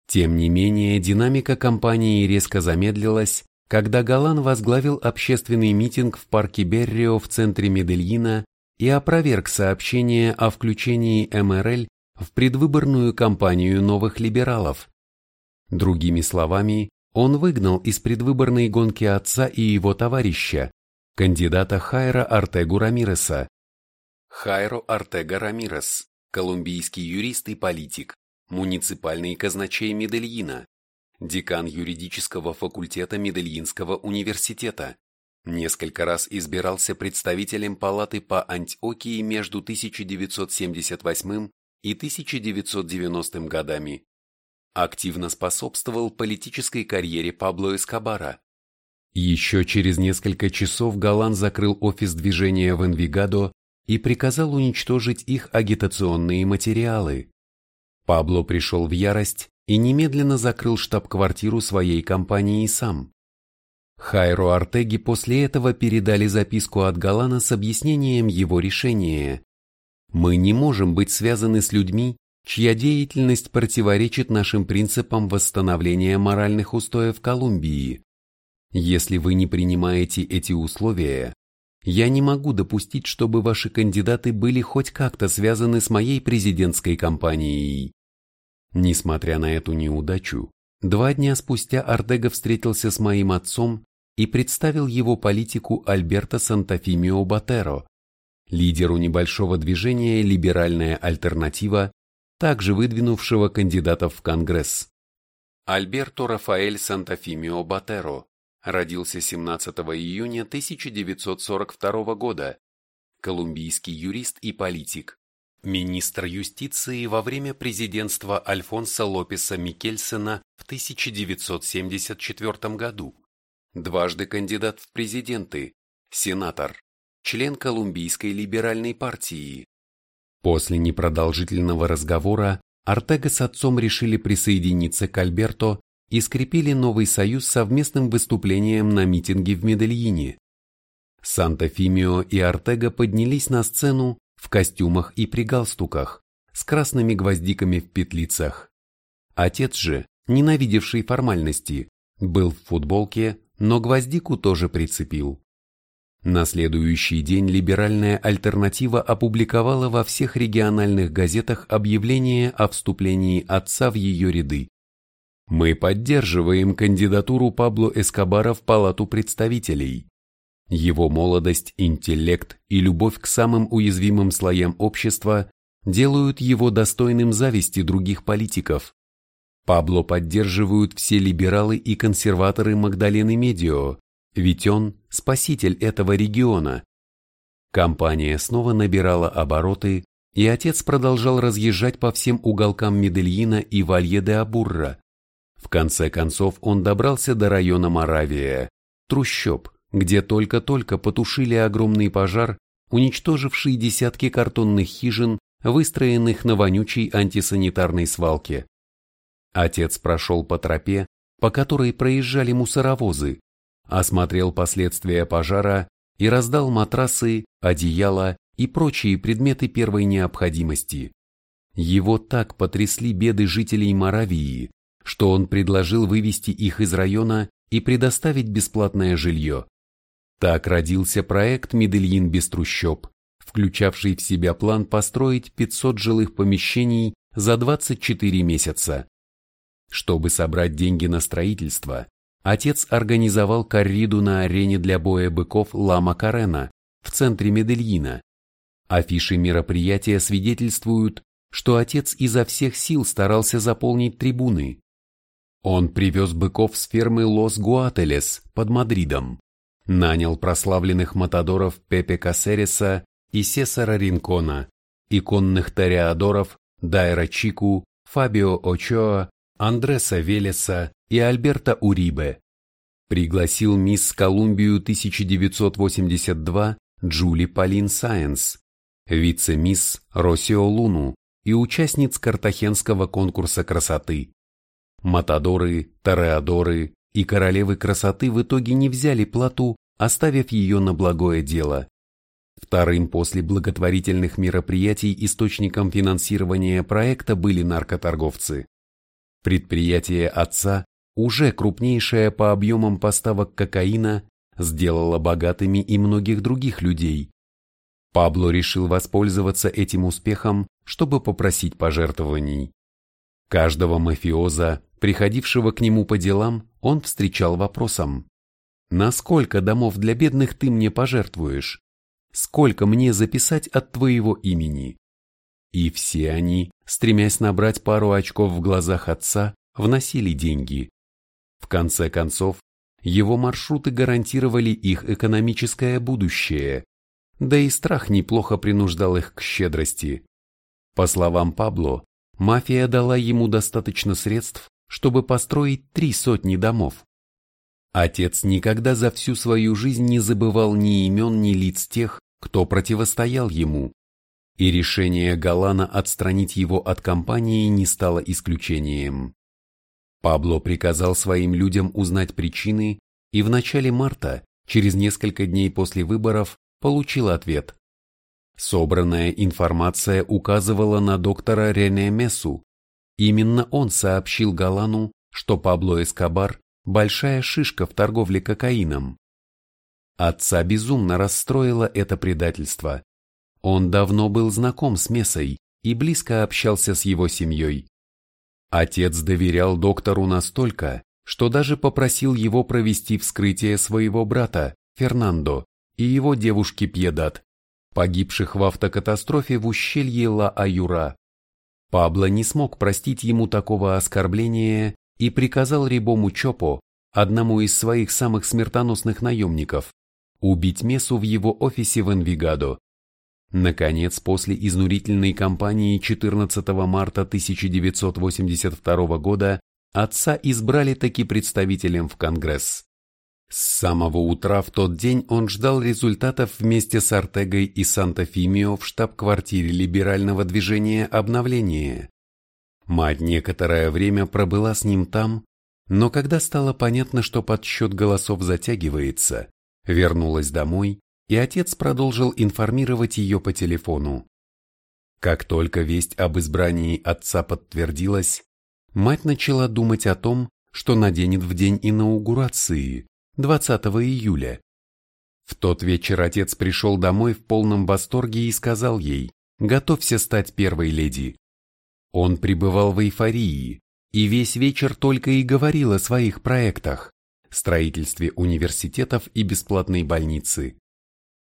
Тем не менее, динамика кампании резко замедлилась, когда Галан возглавил общественный митинг в парке Беррио в центре Медельина и опроверг сообщение о включении МРЛ в предвыборную кампанию новых либералов. Другими словами, он выгнал из предвыборной гонки отца и его товарища, кандидата Хайра Артегу Рамиреса. Хайро Артега Рамирес, колумбийский юрист и политик, муниципальный казначей Медельина, декан юридического факультета Медельинского университета, несколько раз избирался представителем палаты по Антиокии между 1978 и 1990 годами. Активно способствовал политической карьере Пабло Эскобара, еще через несколько часов Галан закрыл офис движения в Энвигадо и приказал уничтожить их агитационные материалы. Пабло пришел в ярость и немедленно закрыл штаб-квартиру своей компании сам. Хайро Артеги после этого передали записку от Галана с объяснением его решения. «Мы не можем быть связаны с людьми, чья деятельность противоречит нашим принципам восстановления моральных устоев Колумбии. Если вы не принимаете эти условия, я не могу допустить, чтобы ваши кандидаты были хоть как-то связаны с моей президентской кампанией. Несмотря на эту неудачу, два дня спустя Артега встретился с моим отцом и представил его политику Альберто Сантафимио Батеро, лидеру небольшого движения «Либеральная альтернатива», также выдвинувшего кандидатов в Конгресс. Альберто Рафаэль Сантафимио Батеро родился 17 июня 1942 года, колумбийский юрист и политик, министр юстиции во время президентства Альфонса Лопеса Микельсена в 1974 году, дважды кандидат в президенты, сенатор, член Колумбийской либеральной партии. После непродолжительного разговора Артега с отцом решили присоединиться к Альберто и скрепили новый союз совместным выступлением на митинге в Медельине. Санта-Фимио и Артега поднялись на сцену в костюмах и при галстуках, с красными гвоздиками в петлицах. Отец же, ненавидевший формальности, был в футболке, но гвоздику тоже прицепил. На следующий день либеральная альтернатива опубликовала во всех региональных газетах объявление о вступлении отца в ее ряды. Мы поддерживаем кандидатуру Пабло Эскобара в Палату представителей. Его молодость, интеллект и любовь к самым уязвимым слоям общества делают его достойным зависти других политиков. Пабло поддерживают все либералы и консерваторы Магдалены Медио, ведь он – спаситель этого региона. Компания снова набирала обороты, и отец продолжал разъезжать по всем уголкам Медельина и Валье-де-Абурра. В конце концов он добрался до района Моравия, трущоб, где только-только потушили огромный пожар, уничтоживший десятки картонных хижин, выстроенных на вонючей антисанитарной свалке. Отец прошел по тропе, по которой проезжали мусоровозы, осмотрел последствия пожара и раздал матрасы, одеяла и прочие предметы первой необходимости. Его так потрясли беды жителей Моравии, что он предложил вывести их из района и предоставить бесплатное жилье. Так родился проект «Медельин без трущоб», включавший в себя план построить 500 жилых помещений за 24 месяца. Чтобы собрать деньги на строительство, отец организовал корриду на арене для боя быков Лама Карена в центре Медельина. Афиши мероприятия свидетельствуют, что отец изо всех сил старался заполнить трибуны. Он привез быков с фермы Лос Гуателес под Мадридом, нанял прославленных матадоров Пепе Кассериса и Сесара Ринкона, иконных тореадоров Дайра Чику, Фабио Очоа, Андреса Велеса и Альберта Урибе. Пригласил мисс Колумбию 1982 Джули Полин Сайенс, вице-мисс Росио Луну и участниц картахенского конкурса красоты. Матадоры, тореадоры и королевы красоты в итоге не взяли плату, оставив ее на благое дело. Вторым после благотворительных мероприятий источником финансирования проекта были наркоторговцы. Предприятие отца, уже крупнейшее по объемам поставок кокаина, сделало богатыми и многих других людей. Пабло решил воспользоваться этим успехом, чтобы попросить пожертвований. Каждого мафиоза, приходившего к нему по делам, он встречал вопросом. «Насколько домов для бедных ты мне пожертвуешь? Сколько мне записать от твоего имени?» И все они, стремясь набрать пару очков в глазах отца, вносили деньги. В конце концов, его маршруты гарантировали их экономическое будущее, да и страх неплохо принуждал их к щедрости. По словам Пабло, мафия дала ему достаточно средств, чтобы построить три сотни домов. Отец никогда за всю свою жизнь не забывал ни имен, ни лиц тех, кто противостоял ему, и решение Галана отстранить его от компании не стало исключением. Пабло приказал своим людям узнать причины, и в начале марта, через несколько дней после выборов, получил ответ. Собранная информация указывала на доктора Рене Мессу. Именно он сообщил Галану, что Пабло Эскобар – большая шишка в торговле кокаином. Отца безумно расстроило это предательство, он давно был знаком с Месой и близко общался с его семьей. Отец доверял доктору настолько, что даже попросил его провести вскрытие своего брата, Фернандо, и его девушки Пьедат, погибших в автокатастрофе в ущелье Ла-Аюра. Пабло не смог простить ему такого оскорбления и приказал Рибому Чопо, одному из своих самых смертоносных наемников, убить Месу в его офисе в Энвигадо. Наконец, после изнурительной кампании 14 марта 1982 года отца избрали таки представителем в Конгресс. С самого утра в тот день он ждал результатов вместе с Артегой и Санта-Фимио в штаб-квартире либерального движения «Обновление». Мать некоторое время пробыла с ним там, но когда стало понятно, что подсчет голосов затягивается, вернулась домой, и отец продолжил информировать ее по телефону. Как только весть об избрании отца подтвердилась, мать начала думать о том, что наденет в день инаугурации, 20 июля. В тот вечер отец пришел домой в полном восторге и сказал ей, готовься стать первой леди. Он пребывал в эйфории, и весь вечер только и говорил о своих проектах, строительстве университетов и бесплатной больницы.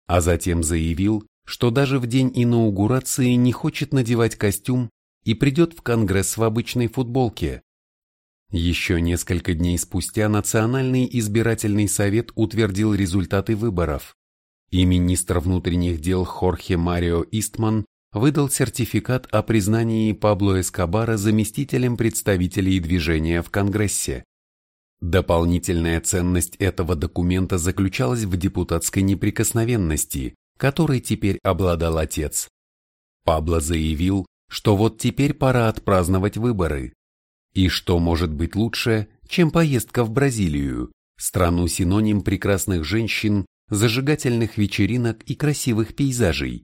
А затем заявил, что даже в день инаугурации не хочет надевать костюм и придет в Конгресс в обычной футболке. Еще несколько дней спустя Национальный избирательный совет утвердил результаты выборов, и министр внутренних дел Хорхе Марио Истман выдал сертификат о признании Пабло Эскобара заместителем представителей движения в Конгрессе. Дополнительная ценность этого документа заключалась в депутатской неприкосновенности, которой теперь обладал отец. Пабло заявил, что вот теперь пора отпраздновать выборы, и что может быть лучше, чем поездка в Бразилию, страну-синоним прекрасных женщин, зажигательных вечеринок и красивых пейзажей?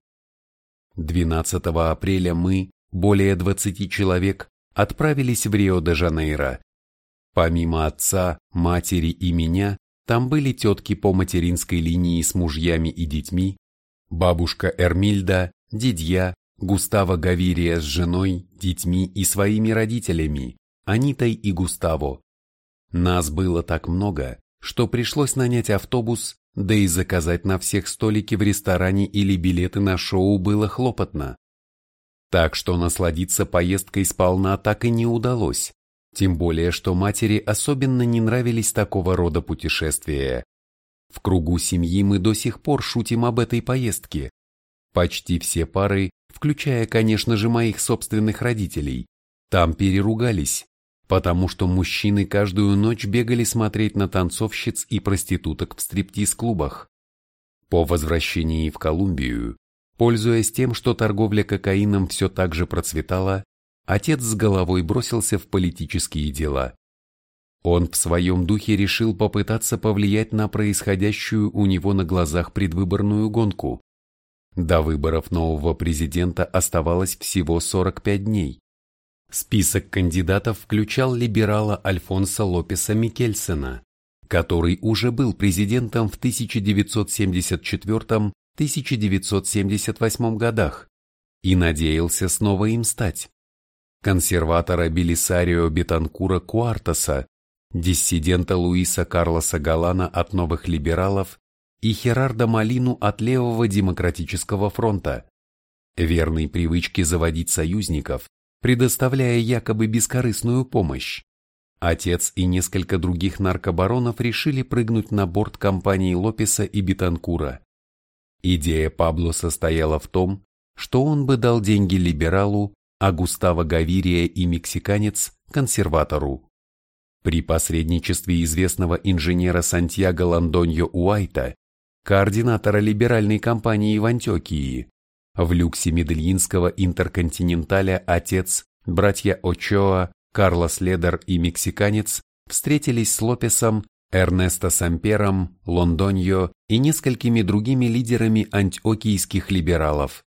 12 апреля мы, более 20 человек, отправились в Рио-де-Жанейро. Помимо отца, матери и меня, там были тетки по материнской линии с мужьями и детьми, бабушка Эрмильда, дядья, Густаво Гавирия с женой, детьми и своими родителями, Анитой и Густаво. Нас было так много, что пришлось нанять автобус, да и заказать на всех столики в ресторане или билеты на шоу было хлопотно. Так что насладиться поездкой сполна так и не удалось, тем более что матери особенно не нравились такого рода путешествия. В кругу семьи мы до сих пор шутим об этой поездке. Почти все пары, включая, конечно же, моих собственных родителей, там переругались, потому что мужчины каждую ночь бегали смотреть на танцовщиц и проституток в стриптиз-клубах. По возвращении в Колумбию, пользуясь тем, что торговля кокаином все так же процветала, отец с головой бросился в политические дела. Он в своем духе решил попытаться повлиять на происходящую у него на глазах предвыборную гонку. До выборов нового президента оставалось всего 45 дней. Список кандидатов включал либерала Альфонса Лопеса Микельсена, который уже был президентом в 1974-1978 годах и надеялся снова им стать. Консерватора Белисарио Бетанкура Куартаса, диссидента Луиса Карлоса Галана от новых либералов и Херарда Малину от левого демократического фронта. Верной привычке заводить союзников, предоставляя якобы бескорыстную помощь. Отец и несколько других наркобаронов решили прыгнуть на борт компании Лопеса и Бетанкура. Идея Пабло состояла в том, что он бы дал деньги либералу, а Густаво Гавирия и мексиканец – консерватору. При посредничестве известного инженера Сантьяго Ландоньо Уайта, координатора либеральной компании в Антиокии, в люксе медельинского интерконтиненталя отец, братья Очоа, Карлос Ледер и мексиканец встретились с Лопесом, Эрнесто Сампером, Лондоньо и несколькими другими лидерами антиокийских либералов.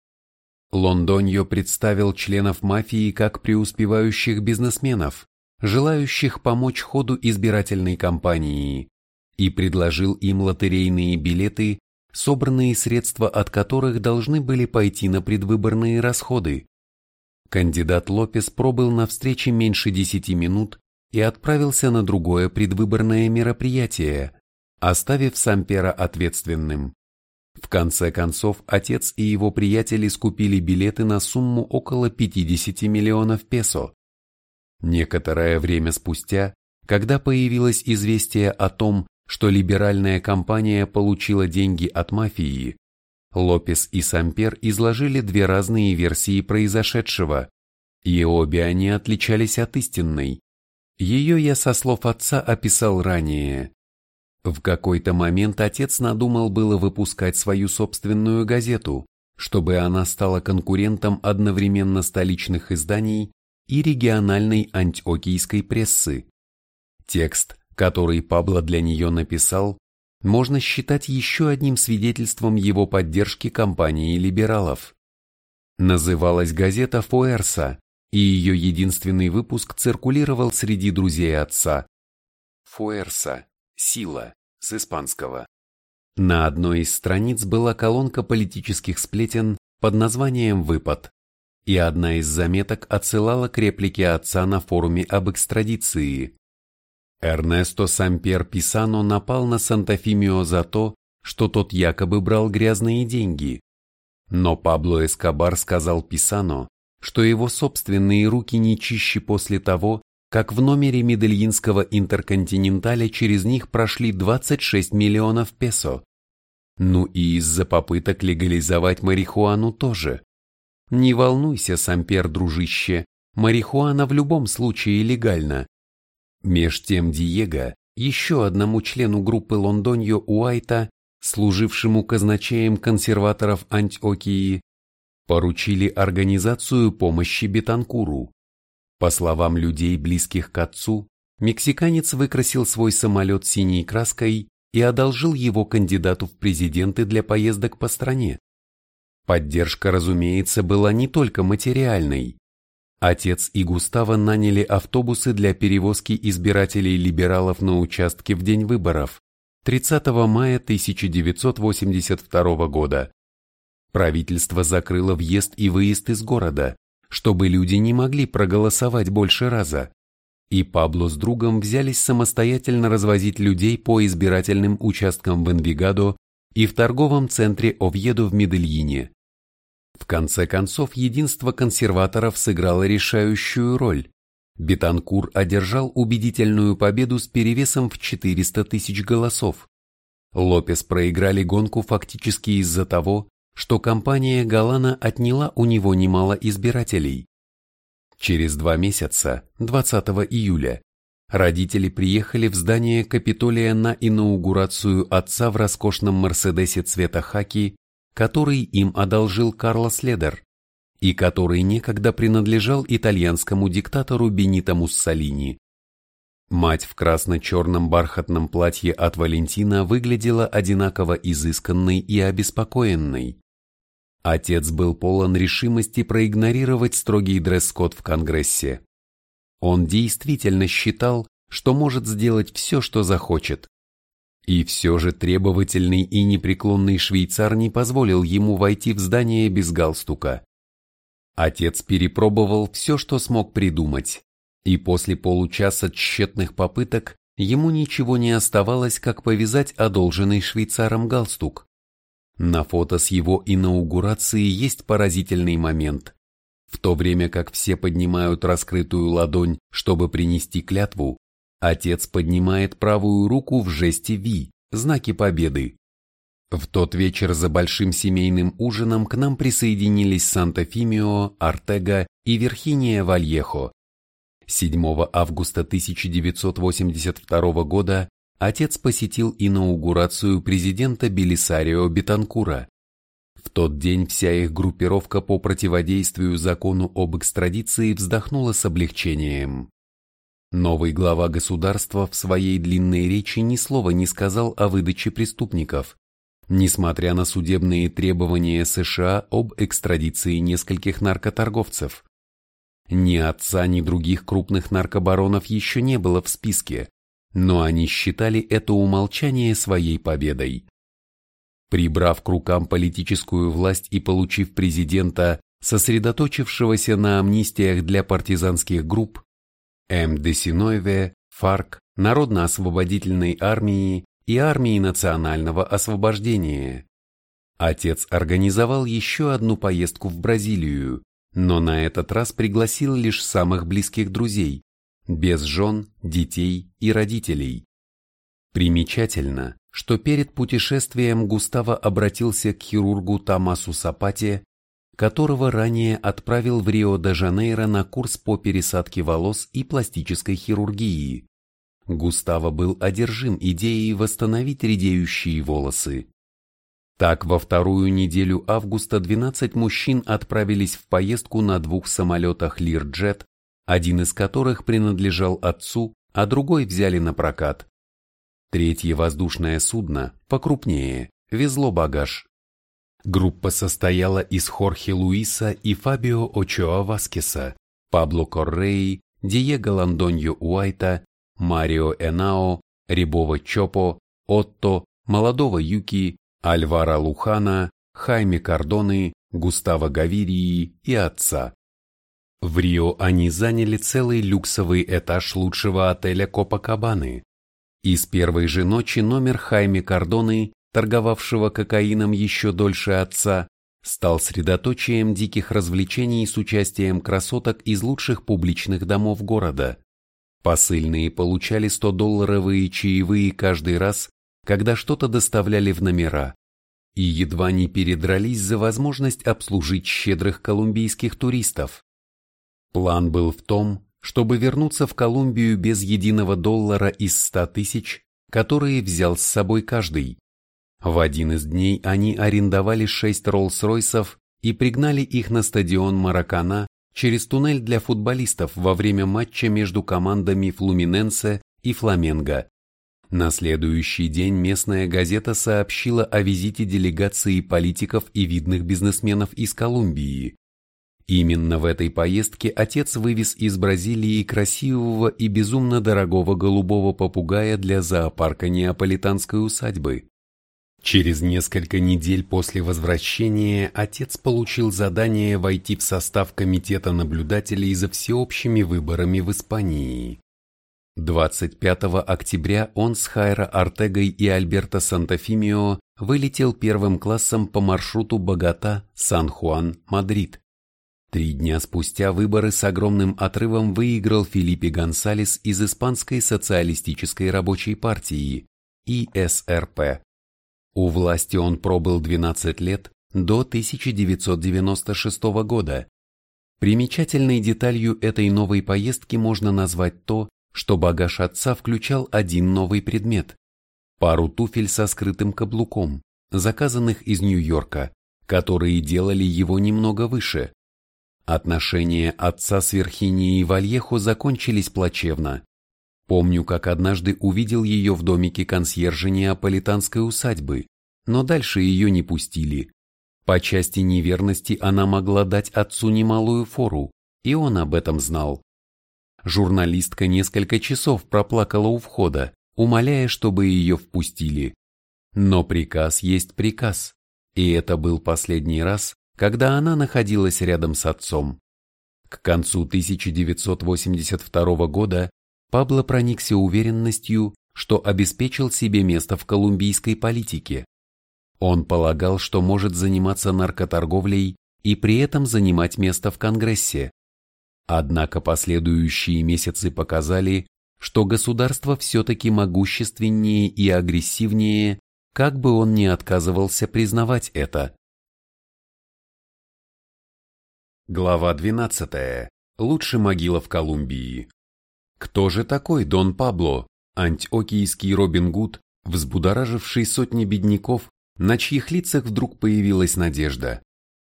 Лондоньо представил членов мафии как преуспевающих бизнесменов, желающих помочь ходу избирательной кампании, и предложил им лотерейные билеты собранные средства от которых должны были пойти на предвыборные расходы. Кандидат Лопес пробыл на встрече меньше десяти минут и отправился на другое предвыборное мероприятие, оставив Сампера ответственным. В конце концов, отец и его приятели скупили билеты на сумму около 50 миллионов песо. Некоторое время спустя, когда появилось известие о том, что либеральная компания получила деньги от мафии, Лопес и Сампер изложили две разные версии произошедшего, и обе они отличались от истинной. Ее я со слов отца описал ранее. В какой-то момент отец надумал было выпускать свою собственную газету, чтобы она стала конкурентом одновременно столичных изданий и региональной антиокийской прессы. Текст, который Пабло для нее написал, можно считать еще одним свидетельством его поддержки кампании либералов. Называлась газета «Фуэрса», и ее единственный выпуск циркулировал среди друзей отца. «Фуэрса» – «Сила» с испанского. На одной из страниц была колонка политических сплетен под названием «Выпад», и одна из заметок отсылала к реплике отца на форуме об экстрадиции. Эрнесто Сампер Писано напал на Сантафимио за то, что тот якобы брал грязные деньги. Но Пабло Эскобар сказал Писано, что его собственные руки не чище после того, как в номере Медельинского интерконтиненталя через них прошли 26 миллионов песо. Ну и из-за попыток легализовать марихуану тоже. Не волнуйся, Сампер, дружище, марихуана в любом случае легальна. Меж тем Диего, еще одному члену группы Лондоньо Уайта, служившему казначеем консерваторов Антиокии, поручили организацию помощи Бетанкуру. По словам людей, близких к отцу, мексиканец выкрасил свой самолет синей краской и одолжил его кандидату в президенты для поездок по стране. Поддержка, разумеется, была не только материальной. Отец и Густаво наняли автобусы для перевозки избирателей либералов на участке в день выборов 30 мая 1982 года. Правительство закрыло въезд и выезд из города, чтобы люди не могли проголосовать больше раза. И Пабло с другом взялись самостоятельно развозить людей по избирательным участкам в Энвигадо и в торговом центре Овьедо в Медельине. В конце концов, единство консерваторов сыграло решающую роль. Бетанкур одержал убедительную победу с перевесом в 400 тысяч голосов. Лопес проиграли гонку фактически из-за того, что компания Галана отняла у него немало избирателей. Через два месяца, 20 июля, родители приехали в здание Капитолия на инаугурацию отца в роскошном Мерседесе цвета хаки который им одолжил Карлос Ледер и который некогда принадлежал итальянскому диктатору Бенито Муссолини. Мать в красно-черном бархатном платье от Валентина выглядела одинаково изысканной и обеспокоенной. Отец был полон решимости проигнорировать строгий дресс-код в Конгрессе. Он действительно считал, что может сделать все, что захочет. И все же требовательный и непреклонный швейцар не позволил ему войти в здание без галстука. Отец перепробовал все, что смог придумать, и после получаса тщетных попыток ему ничего не оставалось, как повязать одолженный швейцаром галстук. На фото с его инаугурации есть поразительный момент. В то время как все поднимают раскрытую ладонь, чтобы принести клятву, Отец поднимает правую руку в жесте Ви, знаки победы. В тот вечер за большим семейным ужином к нам присоединились Санта-Фимио, Артега и Верхиния Вальехо. 7 августа 1982 года отец посетил инаугурацию президента Белисарио Бетанкура. В тот день вся их группировка по противодействию закону об экстрадиции вздохнула с облегчением. Новый глава государства в своей длинной речи ни слова не сказал о выдаче преступников, несмотря на судебные требования США об экстрадиции нескольких наркоторговцев. Ни отца, ни других крупных наркобаронов еще не было в списке, но они считали это умолчание своей победой. Прибрав к рукам политическую власть и получив президента, сосредоточившегося на амнистиях для партизанских групп, МД-19, ФАРК, Народно-освободительной армии и армии национального освобождения. Отец организовал еще одну поездку в Бразилию, но на этот раз пригласил лишь самых близких друзей, без жен, детей и родителей. Примечательно, что перед путешествием Густаво обратился к хирургу Томасу Сапате, которого ранее отправил в Рио-де-Жанейро на курс по пересадке волос и пластической хирургии. Густаво был одержим идеей восстановить редеющие волосы. Так, во вторую неделю августа 12 мужчин отправились в поездку на двух самолетах Лирджет, один из которых принадлежал отцу, а другой взяли на прокат. Третье воздушное судно, покрупнее, везло багаж. Группа состояла из Хорхе Луиса и Фабио Очоа Васкеса, Пабло Корреи, Диего Ландоньо Уайта, Марио Энао, Рябова Чопо, Отто, молодого Юки, Альвара Лухана, Хайме Кардоны, Густаво Гавирии и отца. В Рио они заняли целый люксовый этаж лучшего отеля Копакабаны. И с первой же ночи номер Хайме Кардоны, торговавшего кокаином еще дольше отца, стал средоточием диких развлечений с участием красоток из лучших публичных домов города. Посыльные получали 100-долларовые чаевые каждый раз, когда что-то доставляли в номера, и едва не передрались за возможность обслужить щедрых колумбийских туристов. План был в том, чтобы вернуться в Колумбию без единого доллара из 100 тысяч, которые взял с собой каждый. В один из дней они арендовали шесть Роллс-Ройсов и пригнали их на стадион Маракана через туннель для футболистов во время матча между командами Флуминенсе и Фламенго. На следующий день местная газета сообщила о визите делегации политиков и видных бизнесменов из Колумбии. Именно в этой поездке отец вывез из Бразилии красивого и безумно дорогого голубого попугая для зоопарка неаполитанской усадьбы. Через несколько недель после возвращения отец получил задание войти в состав комитета наблюдателей за всеобщими выборами в Испании. 25 октября он с Хайро Артегой и Альберто Сантофимио вылетел первым классом по маршруту Богата, Сан-Хуан, Мадрид. Три дня спустя выборы с огромным отрывом выиграл Филиппе Гонсалес из Испанской социалистической рабочей партии, ИСРП. У власти он пробыл 12 лет до 1996 года. Примечательной деталью этой новой поездки можно назвать то, что багаж отца включал один новый предмет – пару туфель со скрытым каблуком, заказанных из Нью-Йорка, которые делали его немного выше. Отношения отца с Верхинией Вальехо закончились плачевно. Помню, как однажды увидел ее в домике консьержа неаполитанской усадьбы, но дальше ее не пустили. По части неверности она могла дать отцу немалую фору, и он об этом знал. Журналистка несколько часов проплакала у входа, умоляя, чтобы ее впустили. Но приказ есть приказ, и это был последний раз, когда она находилась рядом с отцом. К концу 1982 года Пабло проникся уверенностью, что обеспечил себе место в колумбийской политике. Он полагал, что может заниматься наркоторговлей и при этом занимать место в Конгрессе. Однако последующие месяцы показали, что государство все-таки могущественнее и агрессивнее, как бы он ни отказывался признавать это. Глава 12. Лучше могила в Колумбии. Кто же такой Дон Пабло, антиокийский Робин Гуд, взбудораживший сотни бедняков, на чьих лицах вдруг появилась надежда?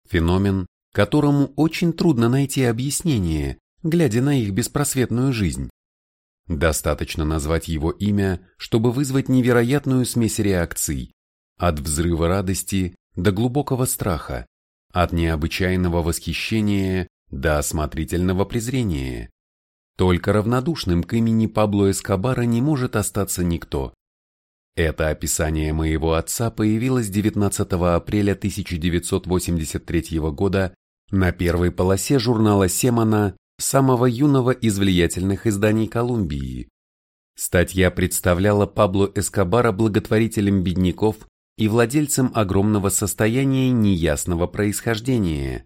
Феномен, которому очень трудно найти объяснение, глядя на их беспросветную жизнь. Достаточно назвать его имя, чтобы вызвать невероятную смесь реакций, от взрыва радости до глубокого страха, от необычайного восхищения до осмотрительного презрения. Только равнодушным к имени Пабло Эскобара не может остаться никто. Это описание моего отца появилось 19 апреля 1983 года на первой полосе журнала Семана, самого юного из влиятельных изданий Колумбии. Статья представляла Пабло Эскобара благотворителем бедняков и владельцем огромного состояния неясного происхождения.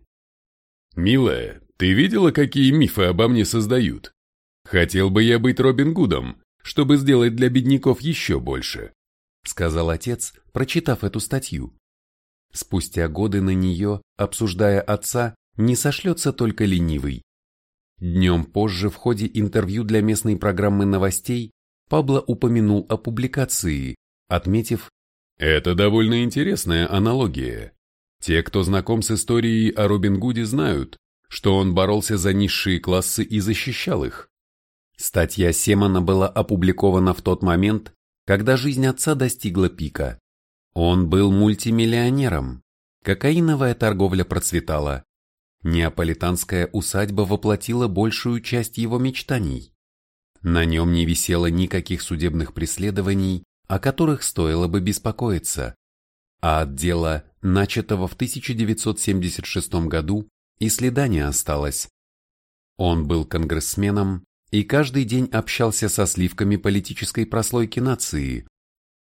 «Милая, ты видела, какие мифы обо мне создают? Хотел бы я быть Робин Гудом, чтобы сделать для бедняков еще больше», сказал отец, прочитав эту статью. Спустя годы на нее, обсуждая отца, не сошлется только ленивый. Днем позже в ходе интервью для местной программы новостей Пабло упомянул о публикации, отметив «Это довольно интересная аналогия. Те, кто знаком с историей о Робин Гуде, знают, что он боролся за низшие классы и защищал их. Статья Семана была опубликована в тот момент, когда жизнь отца достигла пика. Он был мультимиллионером. Кокаиновая торговля процветала. Неаполитанская усадьба воплотила большую часть его мечтаний. На нем не висело никаких судебных преследований, о которых стоило бы беспокоиться. А от дела, начатого в 1976 году, и следа не осталось. Он был конгрессменом, и каждый день общался со сливками политической прослойки нации.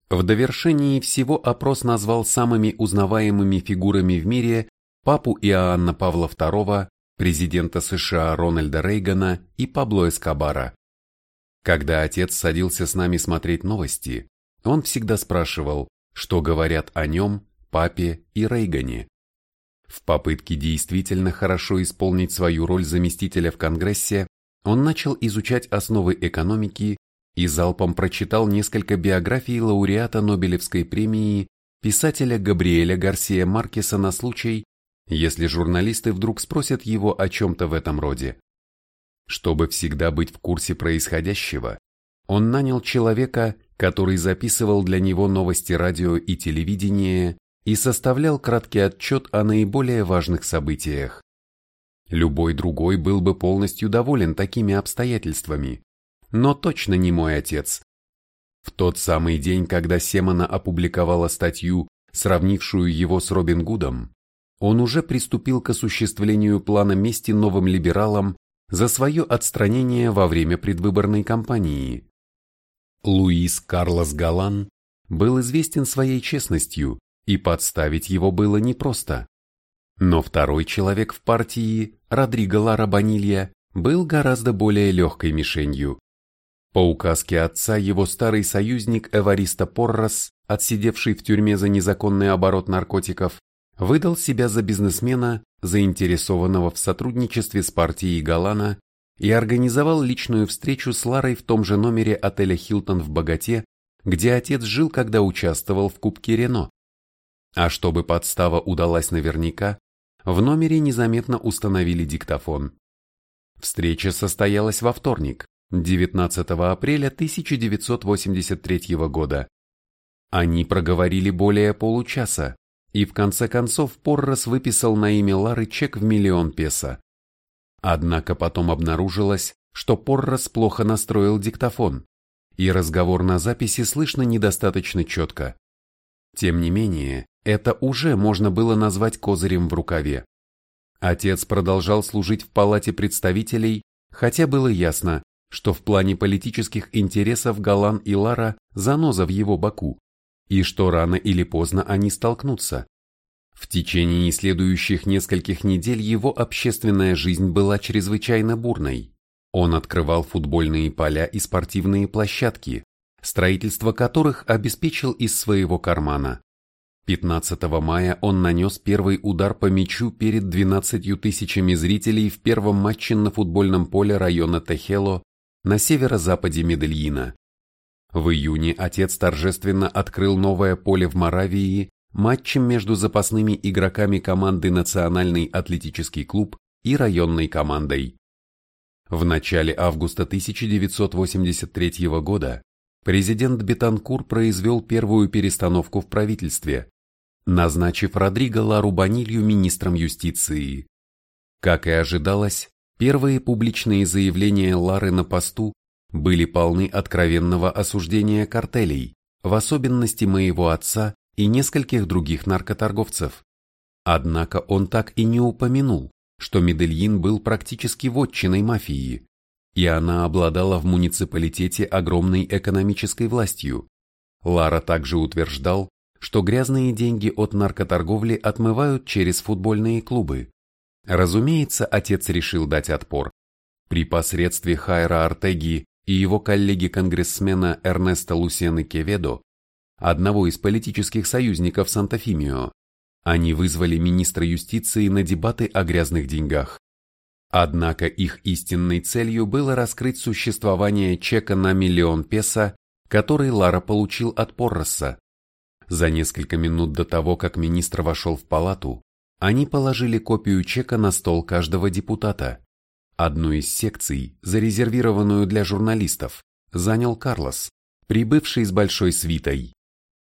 В довершении всего опрос назвал самыми узнаваемыми фигурами в мире папу Иоанна Павла II, президента США Рональда Рейгана и Пабло Эскобара. Когда отец садился с нами смотреть новости, он всегда спрашивал, что говорят о нем, папе и Рейгане. В попытке действительно хорошо исполнить свою роль заместителя в Конгрессе, он начал изучать основы экономики и залпом прочитал несколько биографий лауреата Нобелевской премии писателя Габриэля Гарсия Маркеса на случай, если журналисты вдруг спросят его о чем-то в этом роде. Чтобы всегда быть в курсе происходящего, он нанял человека, который записывал для него новости радио и телевидения и составлял краткий отчет о наиболее важных событиях. Любой другой был бы полностью доволен такими обстоятельствами, но точно не мой отец. В тот самый день, когда Семана опубликовала статью, сравнившую его с Робин Гудом, он уже приступил к осуществлению плана мести новым либералам за свое отстранение во время предвыборной кампании. Луис Карлос Галан был известен своей честностью, и подставить его было непросто. Но второй человек в партии, Родриго Лара Банилья, был гораздо более легкой мишенью. По указке отца его старый союзник Эвариста Поррос, отсидевший в тюрьме за незаконный оборот наркотиков, выдал себя за бизнесмена, заинтересованного в сотрудничестве с партией Галана, и организовал личную встречу с Ларой в том же номере отеля «Хилтон» в Богате, где отец жил, когда участвовал в Кубке Рено. А чтобы подстава удалась наверняка, в номере незаметно установили диктофон. Встреча состоялась во вторник, 19 апреля 1983 года. Они проговорили более получаса, и в конце концов Поррос выписал на имя Лары чек в миллион песо. Однако потом обнаружилось, что Поррос плохо настроил диктофон, и разговор на записи слышно недостаточно четко. Тем не менее, это уже можно было назвать козырем в рукаве. Отец продолжал служить в Палате представителей, хотя было ясно, что в плане политических интересов Галан и Лара заноза в его боку, и что рано или поздно они столкнутся. В течение следующих нескольких недель его общественная жизнь была чрезвычайно бурной. Он открывал футбольные поля и спортивные площадки, строительство которых обеспечил из своего кармана. 15 мая он нанес первый удар по мячу перед 12 тысячами зрителей в первом матче на футбольном поле района Техело на северо-западе Медельина. В июне отец торжественно открыл новое поле в Моравии матчем между запасными игроками команды Национальный атлетический клуб и районной командой. В начале августа 1983 года президент Бетанкур произвел первую перестановку в правительстве, назначив Родриго Лару Банилью министром юстиции. Как и ожидалось, первые публичные заявления Лары на посту были полны откровенного осуждения картелей, в особенности моего отца и нескольких других наркоторговцев. Однако он так и не упомянул, что Медельин был практически вотчиной мафии, и она обладала в муниципалитете огромной экономической властью. Лара также утверждал, что грязные деньги от наркоторговли отмывают через футбольные клубы. Разумеется, отец решил дать отпор. При посредстве Хайра Артеги и его коллеги-конгрессмена Эрнеста Лусены Кеведо одного из политических союзников Санта-Фимио, они вызвали министра юстиции на дебаты о грязных деньгах. Однако их истинной целью было раскрыть существование чека на миллион песо, который Лара получил от Порроса. За несколько минут до того, как министр вошел в палату, они положили копию чека на стол каждого депутата. Одну из секций, зарезервированную для журналистов, занял Карлос, прибывший с большой свитой.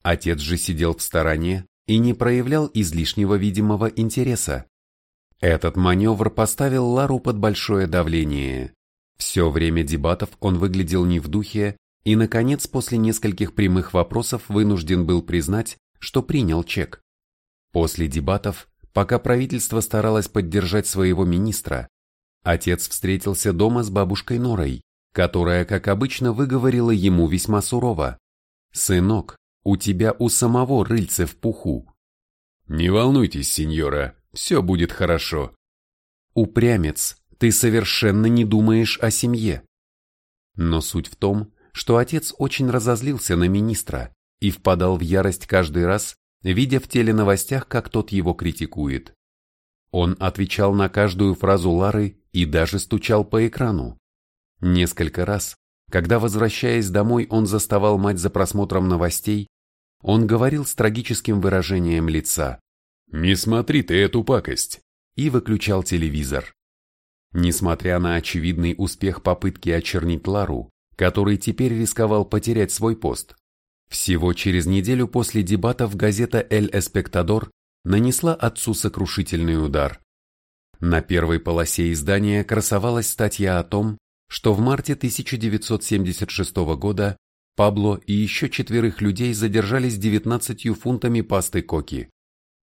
Отец же сидел в стороне и не проявлял излишнего видимого интереса. Этот маневр поставил Лару под большое давление. Все время дебатов он выглядел не в духе и, наконец, после нескольких прямых вопросов вынужден был признать, что принял чек. После дебатов, пока правительство старалось поддержать своего министра, Отец встретился дома с бабушкой Норой, которая, как обычно, выговорила ему весьма сурово. «Сынок, у тебя у самого рыльце в пуху». «Не волнуйтесь, сеньора, все будет хорошо». «Упрямец, ты совершенно не думаешь о семье». Но суть в том, что отец очень разозлился на министра и впадал в ярость каждый раз, видя в теленовостях, как тот его критикует. Он отвечал на каждую фразу Лары и даже стучал по экрану. Несколько раз, когда, возвращаясь домой, он заставал мать за просмотром новостей, он говорил с трагическим выражением лица «Не смотри ты эту пакость!» и выключал телевизор. Несмотря на очевидный успех попытки очернить Лару, который теперь рисковал потерять свой пост, всего через неделю после дебатов газета «Эль Эспектадор» нанесла отцу сокрушительный удар. На первой полосе издания красовалась статья о том, что в марте 1976 года Пабло и еще четверых людей задержались 19 фунтами пасты коки.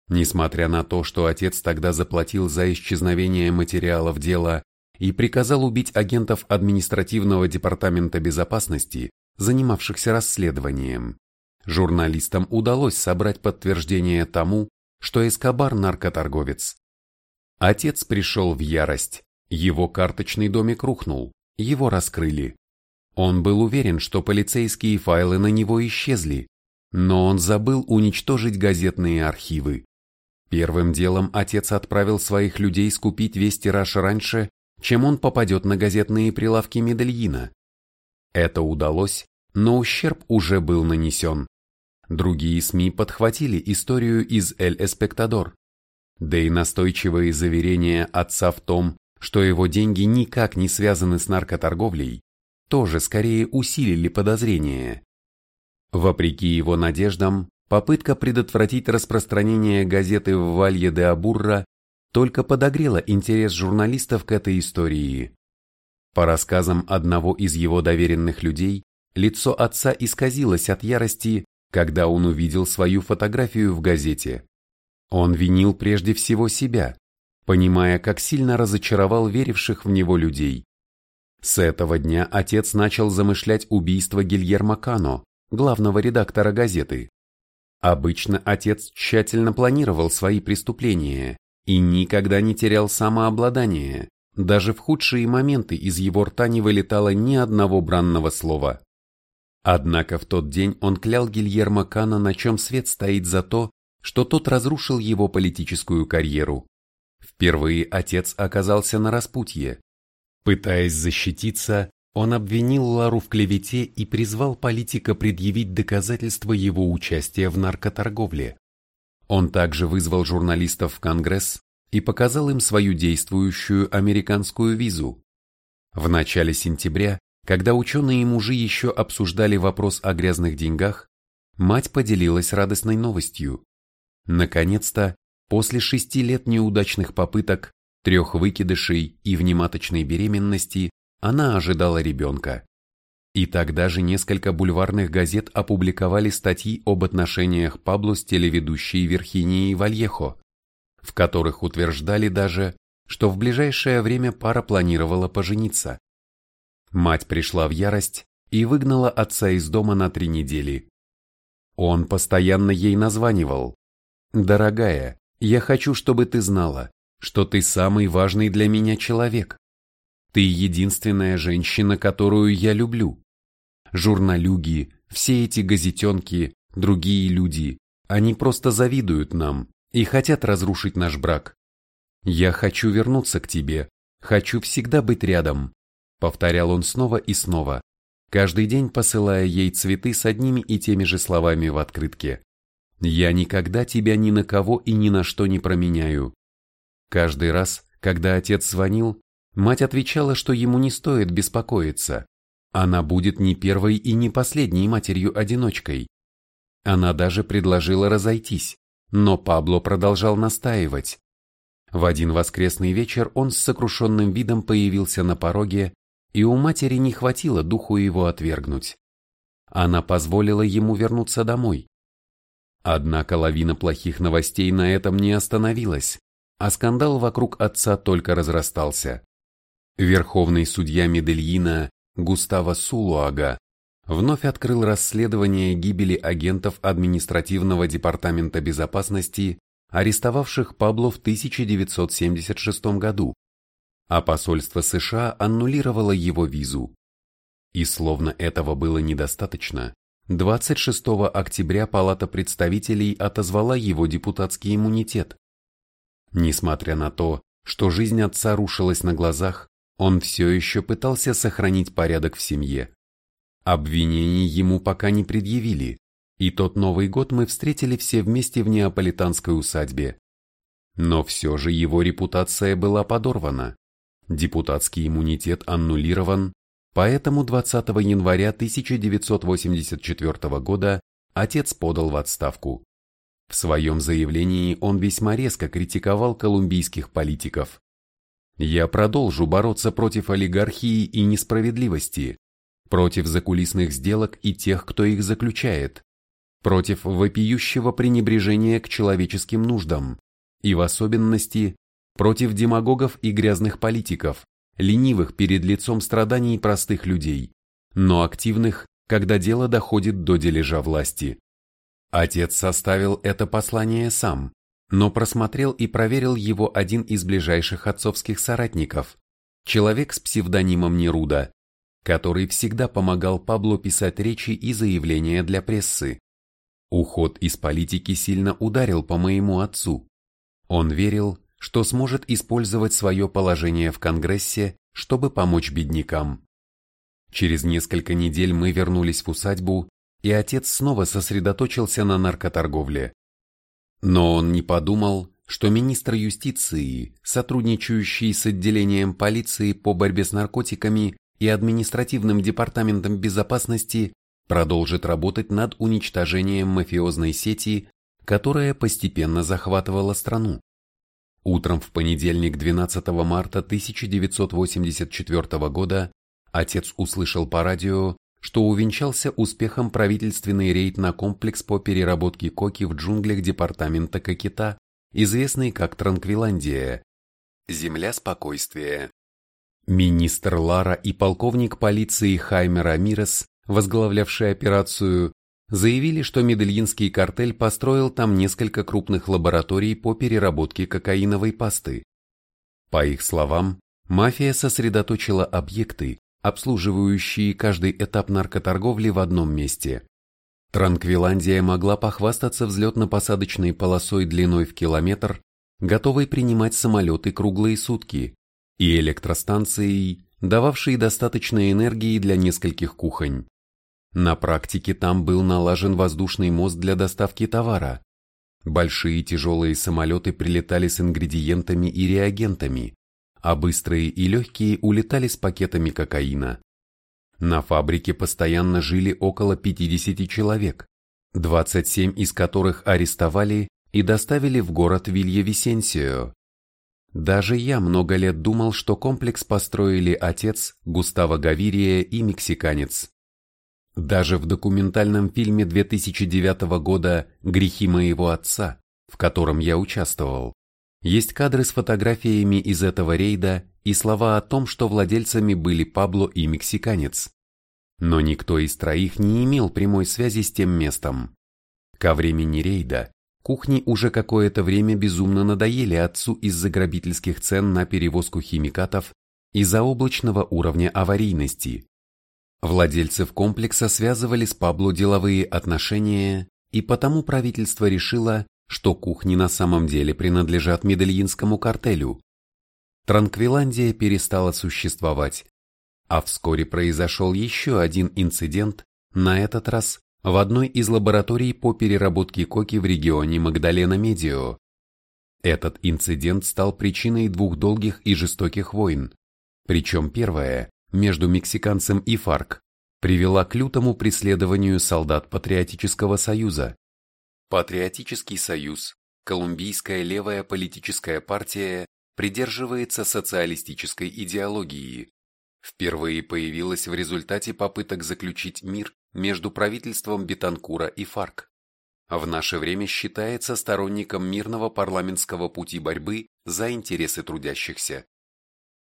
Несмотря на то, что отец тогда заплатил за исчезновение материалов дела и приказал убить агентов административного департамента безопасности, занимавшихся расследованием, журналистам удалось собрать подтверждение тому, что Эскобар наркоторговец. Отец пришел в ярость. Его карточный домик рухнул, его раскрыли. Он был уверен, что полицейские файлы на него исчезли, но он забыл уничтожить газетные архивы. Первым делом отец отправил своих людей скупить весь тираж раньше, чем он попадет на газетные прилавки Медельина. Это удалось, но ущерб уже был нанесен. Другие СМИ подхватили историю из «Эль Эспектадор», да и настойчивые заверения отца в том, что его деньги никак не связаны с наркоторговлей, тоже скорее усилили подозрения. Вопреки его надеждам, попытка предотвратить распространение газеты в Валье де Абурра только подогрела интерес журналистов к этой истории. По рассказам одного из его доверенных людей, лицо отца исказилось от ярости, когда он увидел свою фотографию в газете. Он винил прежде всего себя, понимая, как сильно разочаровал веривших в него людей. С этого дня отец начал замышлять убийство Гильермо Кано, главного редактора газеты. Обычно отец тщательно планировал свои преступления и никогда не терял самообладание, даже в худшие моменты из его рта не вылетало ни одного бранного слова. Однако в тот день он клял Гильермо Кано, на чем свет стоит за то, что тот разрушил его политическую карьеру. Впервые отец оказался на распутье. Пытаясь защититься, он обвинил Лару в клевете и призвал политика предъявить доказательства его участия в наркоторговле. Он также вызвал журналистов в Конгресс и показал им свою действующую американскую визу. В начале сентября, когда ученые и мужи еще обсуждали вопрос о грязных деньгах, мать поделилась радостной новостью. Наконец-то, после шести лет неудачных попыток, трех выкидышей и внематочной беременности, она ожидала ребенка. И тогда же несколько бульварных газет опубликовали статьи об отношениях Пабло с телеведущей Верхинией Вальехо, в которых утверждали даже, что в ближайшее время пара планировала пожениться. Мать пришла в ярость и выгнала отца из дома на три недели. Он постоянно ей названивал, Дорогая, я хочу, чтобы ты знала, что ты самый важный для меня человек. Ты единственная женщина, которую я люблю. Журналюги, все эти газетенки, другие люди, они просто завидуют нам и хотят разрушить наш брак. Я хочу вернуться к тебе, хочу всегда быть рядом, повторял он снова и снова, каждый день посылая ей цветы с одними и теми же словами в открытке. Я никогда тебя ни на кого и ни на что не променяю. Каждый раз, когда отец звонил, мать отвечала, что ему не стоит беспокоиться. Она будет не первой и не последней матерью-одиночкой. Она даже предложила разойтись, но Пабло продолжал настаивать. В один воскресный вечер он с сокрушенным видом появился на пороге, и у матери не хватило духу его отвергнуть. Она позволила ему вернуться домой. Однако лавина плохих новостей на этом не остановилась, а скандал вокруг отца только разрастался. Верховный судья Медельина Густаво Сулуага вновь открыл расследование гибели агентов административного департамента безопасности, арестовавших Пабло в 1976 году, а посольство США аннулировало его визу. И словно этого было недостаточно, 26 октября Палата представителей отозвала его депутатский иммунитет. Несмотря на то, что жизнь отца рушилась на глазах, он все еще пытался сохранить порядок в семье. Обвинений ему пока не предъявили, и тот Новый год мы встретили все вместе в неаполитанской усадьбе. Но все же его репутация была подорвана. Депутатский иммунитет аннулирован, поэтому 20 января 1984 года отец подал в отставку. В своем заявлении он весьма резко критиковал колумбийских политиков. Я продолжу бороться против олигархии и несправедливости, против закулисных сделок и тех, кто их заключает, против вопиющего пренебрежения к человеческим нуждам, и в особенности против демагогов и грязных политиков, ленивых перед лицом страданий простых людей, но активных, когда дело доходит до дележа власти. Отец составил это послание сам, но просмотрел и проверил его один из ближайших отцовских соратников, человек с псевдонимом Неруда, который всегда помогал Пабло писать речи и заявления для прессы. Уход из политики сильно ударил по моему отцу. Он верил, что сможет использовать свое положение в Конгрессе, чтобы помочь беднякам. Через несколько недель мы вернулись в усадьбу, и отец снова сосредоточился на наркоторговле. Но он не подумал, что министр юстиции, сотрудничающий с отделением полиции по борьбе с наркотиками и административным департаментом безопасности, продолжит работать над уничтожением мафиозной сети, которая постепенно захватывала страну. Утром в понедельник 12 марта 1984 года отец услышал по радио, что увенчался успехом правительственный рейд на комплекс по переработке коки в джунглях департамента Кокита, известный как Транквиландия. Земля спокойствия. Министр Лара и полковник полиции Хайме Рамирес, возглавлявший операцию, заявили, что Медельинский картель построил там несколько крупных лабораторий по переработке кокаиновой пасты. По их словам, мафия сосредоточила объекты, обслуживающие каждый этап наркоторговли в одном месте. Транквиландия могла похвастаться взлетно-посадочной полосой длиной в километр, готовой принимать самолеты круглые сутки, и электростанцией, дававшей достаточно энергии для нескольких кухонь. На практике там был налажен воздушный мост для доставки товара. Большие тяжелые самолеты прилетали с ингредиентами и реагентами, а быстрые и легкие улетали с пакетами кокаина. На фабрике постоянно жили около 50 человек, 27 из которых арестовали и доставили в город Вильявисенсио. Даже я много лет думал, что комплекс построили отец Густаво Гавирия и мексиканец. Даже в документальном фильме 2009 года «Грехи моего отца», в котором я участвовал, есть кадры с фотографиями из этого рейда и слова о том, что владельцами были Пабло и мексиканец. Но никто из троих не имел прямой связи с тем местом. Ко времени рейда кухни уже какое-то время безумно надоели отцу из-за грабительских цен на перевозку химикатов и заоблачного уровня аварийности. Владельцев комплекса связывали с Пабло деловые отношения, и потому правительство решило, что кухни на самом деле принадлежат Медельинскому картелю. Транквиландия перестала существовать, а вскоре произошел еще один инцидент, на этот раз в одной из лабораторий по переработке коки в регионе Магдалена-Медио. Этот инцидент стал причиной двух долгих и жестоких войн, причем первая, между мексиканцем и ФАРК, привела к лютому преследованию солдат Патриотического союза. Патриотический союз, колумбийская левая политическая партия, придерживается социалистической идеологии. Впервые появилась в результате попыток заключить мир между правительством Бетанкура и ФАРК. В наше время считается сторонником мирного парламентского пути борьбы за интересы трудящихся.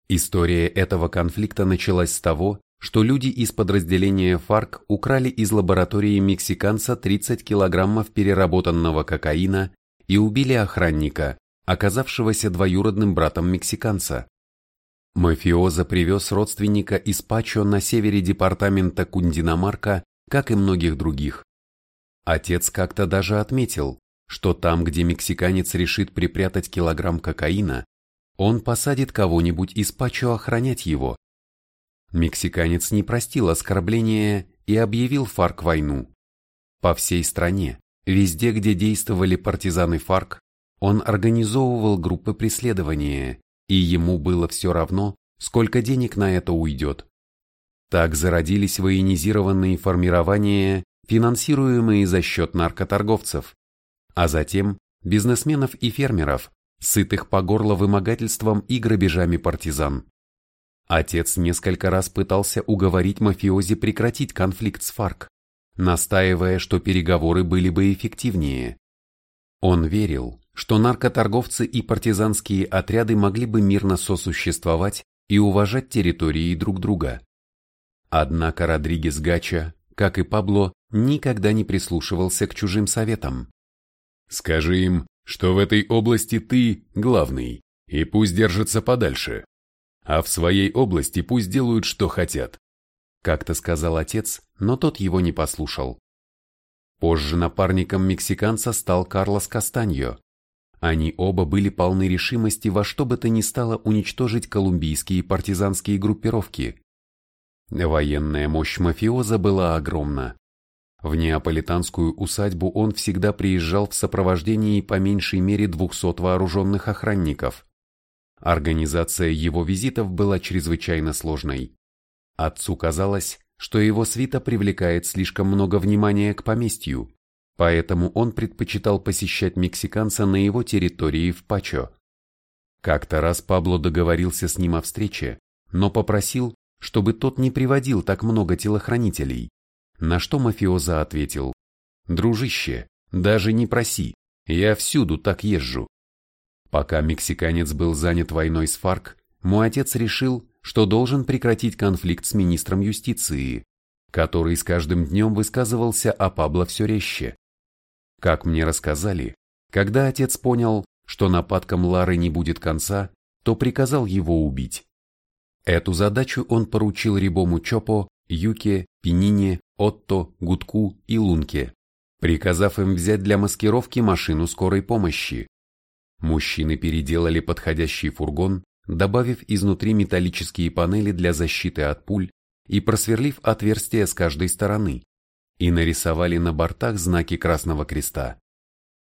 История этого конфликта началась с того, что люди из подразделения ФАРК украли из лаборатории мексиканца 30 килограммов переработанного кокаина и убили охранника, оказавшегося двоюродным братом мексиканца. Мафиоза привез родственника из Пачо на севере департамента Кундинамарка, как и многих других. Отец как-то даже отметил, что там, где мексиканец решит припрятать килограмм кокаина, он посадит кого-нибудь из Пачо охранять его. Мексиканец не простил оскорбления и объявил ФАРК войну. По всей стране, везде, где действовали партизаны ФАРК, он организовывал группы преследования, и ему было все равно, сколько денег на это уйдет. Так зародились военизированные формирования, финансируемые за счет наркоторговцев, а затем бизнесменов и фермеров, сытых по горло вымогательством и грабежами партизан. Отец несколько раз пытался уговорить мафиози прекратить конфликт с ФАРК, настаивая, что переговоры были бы эффективнее. Он верил, что наркоторговцы и партизанские отряды могли бы мирно сосуществовать и уважать территории друг друга. Однако Родригес Гача, как и Пабло, никогда не прислушивался к чужим советам. «Скажи им, что в этой области ты главный, и пусть держатся подальше. А в своей области пусть делают, что хотят. Как-то сказал отец, но тот его не послушал. Позже напарником мексиканца стал Карлос Кастаньо. Они оба были полны решимости во что бы то ни стало уничтожить колумбийские партизанские группировки. Военная мощь мафиоза была огромна. В неаполитанскую усадьбу он всегда приезжал в сопровождении по меньшей мере 200 вооруженных охранников. Организация его визитов была чрезвычайно сложной. Отцу казалось, что его свита привлекает слишком много внимания к поместью, поэтому он предпочитал посещать мексиканца на его территории в Пачо. Как-то раз Пабло договорился с ним о встрече, но попросил, чтобы тот не приводил так много телохранителей. На что мафиоза ответил, «Дружище, даже не проси, я всюду так езжу». Пока мексиканец был занят войной с ФАРК, мой отец решил, что должен прекратить конфликт с министром юстиции, который с каждым днем высказывался о Пабло все резче. Как мне рассказали, когда отец понял, что нападкам Лары не будет конца, то приказал его убить. Эту задачу он поручил Рибому Чопо, Юке, Пенине, Отто, Гудку и Лунке, приказав им взять для маскировки машину скорой помощи. Мужчины переделали подходящий фургон, добавив изнутри металлические панели для защиты от пуль и просверлив отверстия с каждой стороны, и нарисовали на бортах знаки Красного Креста.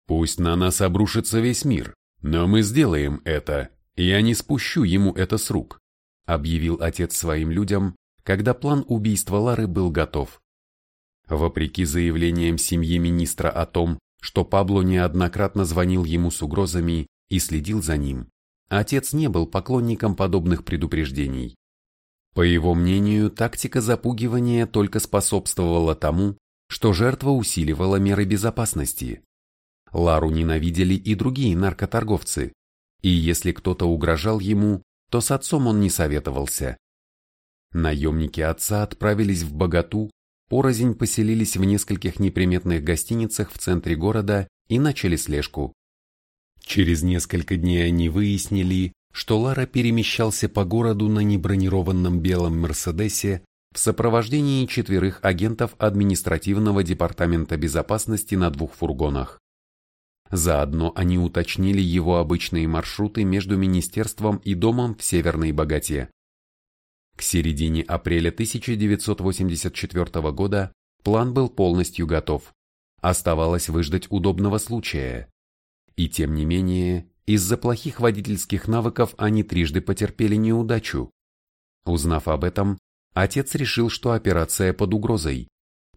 «Пусть на нас обрушится весь мир, но мы сделаем это, я не спущу ему это с рук», объявил отец своим людям, когда план убийства Лары был готов. Вопреки заявлениям семьи министра о том, что Пабло неоднократно звонил ему с угрозами и следил за ним, отец не был поклонником подобных предупреждений. По его мнению, тактика запугивания только способствовала тому, что жертва усиливала меры безопасности. Лару ненавидели и другие наркоторговцы, и если кто-то угрожал ему, то с отцом он не советовался. Наемники отца отправились в Богату, порознь поселились в нескольких неприметных гостиницах в центре города и начали слежку. Через несколько дней они выяснили, что Лара перемещался по городу на небронированном белом Мерседесе, в сопровождении четверых агентов административного департамента безопасности на двух фургонах. Заодно они уточнили его обычные маршруты между министерством и домом в Северной Богате. К середине апреля 1984 года план был полностью готов. Оставалось выждать удобного случая. И тем не менее, из-за плохих водительских навыков они трижды потерпели неудачу. Узнав об этом, отец решил, что операция под угрозой.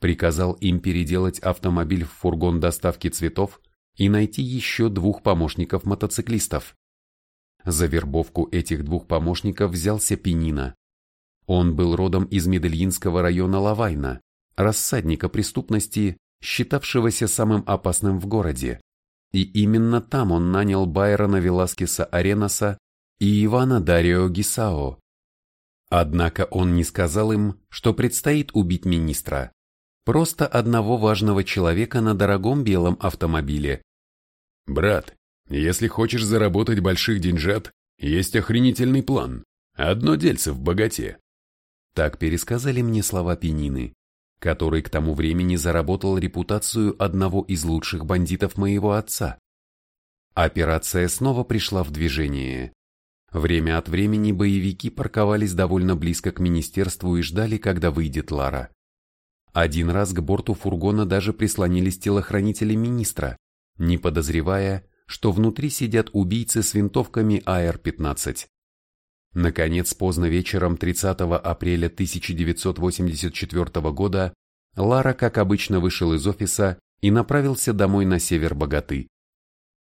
Приказал им переделать автомобиль в фургон доставки цветов и найти еще двух помощников-мотоциклистов. За вербовку этих двух помощников взялся Пенина. Он был родом из Медельинского района Лавайна, рассадника преступности, считавшегося самым опасным в городе. И именно там он нанял Байрона Веласкеса Аренаса и Ивана Дарио Гисао. Однако он не сказал им, что предстоит убить министра. Просто одного важного человека на дорогом белом автомобиле. «Брат, если хочешь заработать больших деньжат, есть охренительный план. Одно дельце в богате». Так пересказали мне слова Пенины который к тому времени заработал репутацию одного из лучших бандитов моего отца. Операция снова пришла в движение. Время от времени боевики парковались довольно близко к министерству и ждали, когда выйдет Лара. Один раз к борту фургона даже прислонились телохранители министра, не подозревая, что внутри сидят убийцы с винтовками АР-15. Наконец, поздно вечером 30 апреля 1984 года Лара, как обычно, вышел из офиса и направился домой на север Богаты.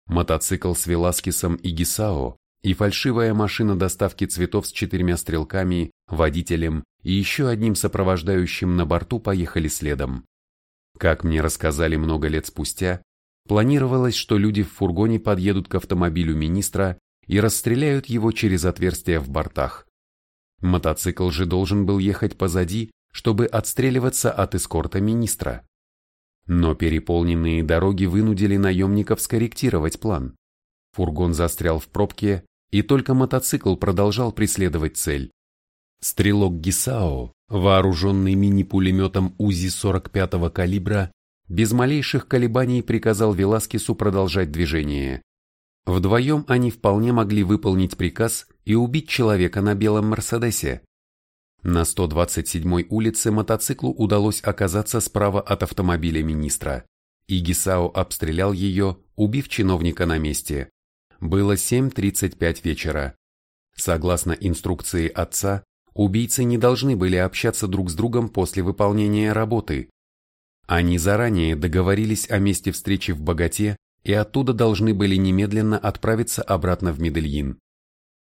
Мотоцикл с Веласкесом и Гисао и фальшивая машина доставки цветов с четырьмя стрелками, водителем и еще одним сопровождающим на борту поехали следом. Как мне рассказали много лет спустя, планировалось, что люди в фургоне подъедут к автомобилю министра и расстреляют его через отверстия в бортах. Мотоцикл же должен был ехать позади, чтобы отстреливаться от эскорта министра. Но переполненные дороги вынудили наемников скорректировать план. Фургон застрял в пробке, и только мотоцикл продолжал преследовать цель. Стрелок Гисао, вооруженный мини-пулеметом УЗИ 45-го калибра, без малейших колебаний приказал Веласкесу продолжать движение. Вдвоем они вполне могли выполнить приказ и убить человека на белом Мерседесе. На 127-й улице мотоциклу удалось оказаться справа от автомобиля министра, и Гисао обстрелял ее, убив чиновника на месте. Было 7.35 вечера. Согласно инструкции отца, убийцы не должны были общаться друг с другом после выполнения работы. Они заранее договорились о месте встречи в Богате и оттуда должны были немедленно отправиться обратно в Медельин.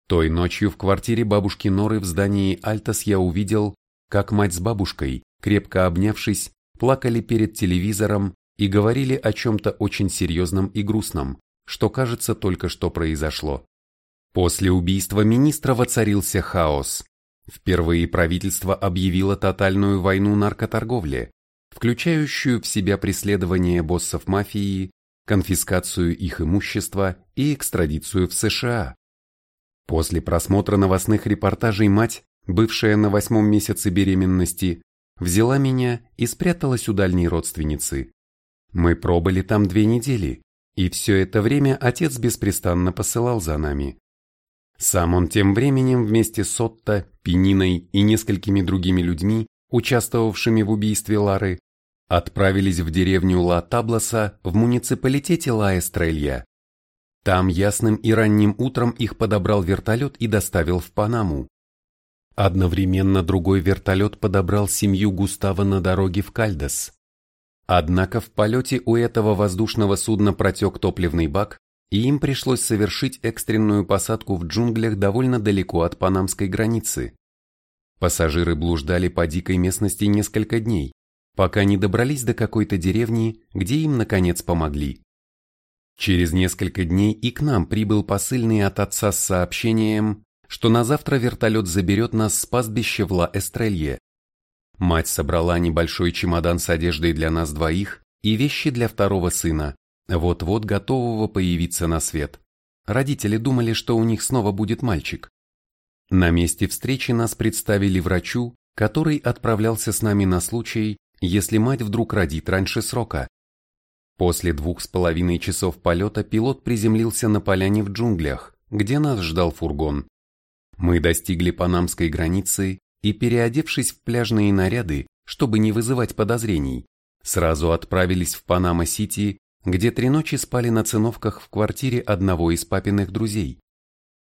Той ночью в квартире бабушки Норы в здании Альтас я увидел, как мать с бабушкой, крепко обнявшись, плакали перед телевизором и говорили о чем-то очень серьезном и грустном, что, кажется, только что произошло. После убийства министра воцарился хаос. Впервые правительство объявило тотальную войну наркоторговле, включающую в себя преследование боссов мафии, конфискацию их имущества и экстрадицию в США. После просмотра новостных репортажей мать, бывшая на восьмом месяце беременности, взяла меня и спряталась у дальней родственницы. Мы пробыли там две недели, и все это время отец беспрестанно посылал за нами. Сам он тем временем вместе с Отто, Пениной и несколькими другими людьми, участвовавшими в убийстве Лары, отправились в деревню Ла-Табласа в муниципалитете Ла-Эстрелья. Там ясным и ранним утром их подобрал вертолет и доставил в Панаму. Одновременно другой вертолет подобрал семью Густава на дороге в Кальдес. Однако в полете у этого воздушного судна протек топливный бак, и им пришлось совершить экстренную посадку в джунглях довольно далеко от панамской границы. Пассажиры блуждали по дикой местности несколько дней, пока не добрались до какой-то деревни, где им наконец помогли. Через несколько дней и к нам прибыл посыльный от отца с сообщением, что на завтра вертолет заберет нас с пастбища в Ла-Эстрелье. Мать собрала небольшой чемодан с одеждой для нас двоих и вещи для второго сына, вот-вот готового появиться на свет. Родители думали, что у них снова будет мальчик. На месте встречи нас представили врачу, который отправлялся с нами на случай, если мать вдруг родит раньше срока. После двух с половиной часов полета пилот приземлился на поляне в джунглях, где нас ждал фургон. Мы достигли панамской границы и, переодевшись в пляжные наряды, чтобы не вызывать подозрений, сразу отправились в Панама-Сити, где три ночи спали на циновках в квартире одного из папиных друзей.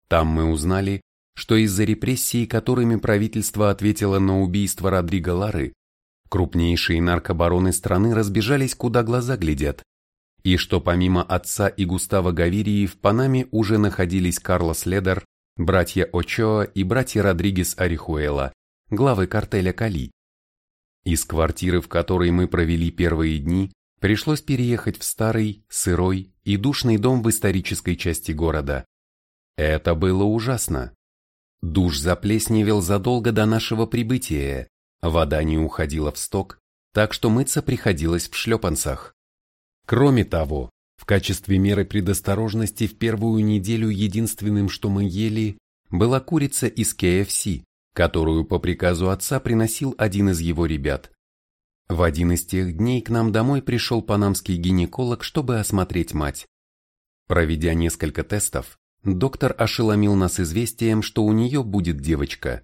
Там мы узнали, что из-за репрессий, которыми правительство ответило на убийство Родриго Лары, крупнейшие наркобароны страны разбежались куда глаза глядят, и что помимо отца и Густава Гавирии в Панаме уже находились Карлос Ледер, братья Очоа и братья Родригес Арихуэла, главы картеля Кали. Из квартиры, в которой мы провели первые дни, пришлось переехать в старый, сырой и душный дом в исторической части города. Это было ужасно. Душ заплесневел задолго до нашего прибытия, вода не уходила в сток, так что мыться приходилось в шлепанцах. Кроме того, в качестве меры предосторожности в первую неделю единственным, что мы ели, была курица из KFC, которую по приказу отца приносил один из его ребят. В один из тех дней к нам домой пришел панамский гинеколог, чтобы осмотреть мать. Проведя несколько тестов, доктор ошеломил нас известием, что у нее будет девочка.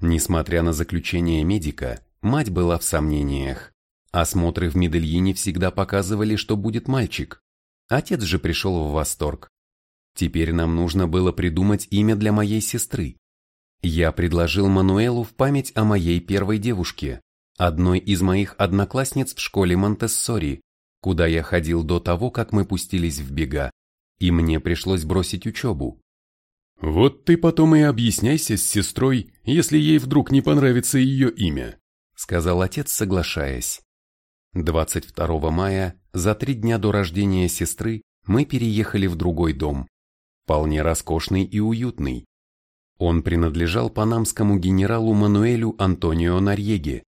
Несмотря на заключение медика, мать была в сомнениях. Осмотры в Медельине всегда показывали, что будет мальчик. Отец же пришел в восторг. Теперь нам нужно было придумать имя для моей сестры. Я предложил Мануэлу в память о моей первой девушке, одной из моих одноклассниц в школе Монтессори, куда я ходил до того, как мы пустились в бега и мне пришлось бросить учебу. «Вот ты потом и объясняйся с сестрой, если ей вдруг не понравится ее имя», сказал отец, соглашаясь. 22 мая, за три дня до рождения сестры, мы переехали в другой дом, вполне роскошный и уютный. Он принадлежал панамскому генералу Мануэлю Антонио Нарьеге.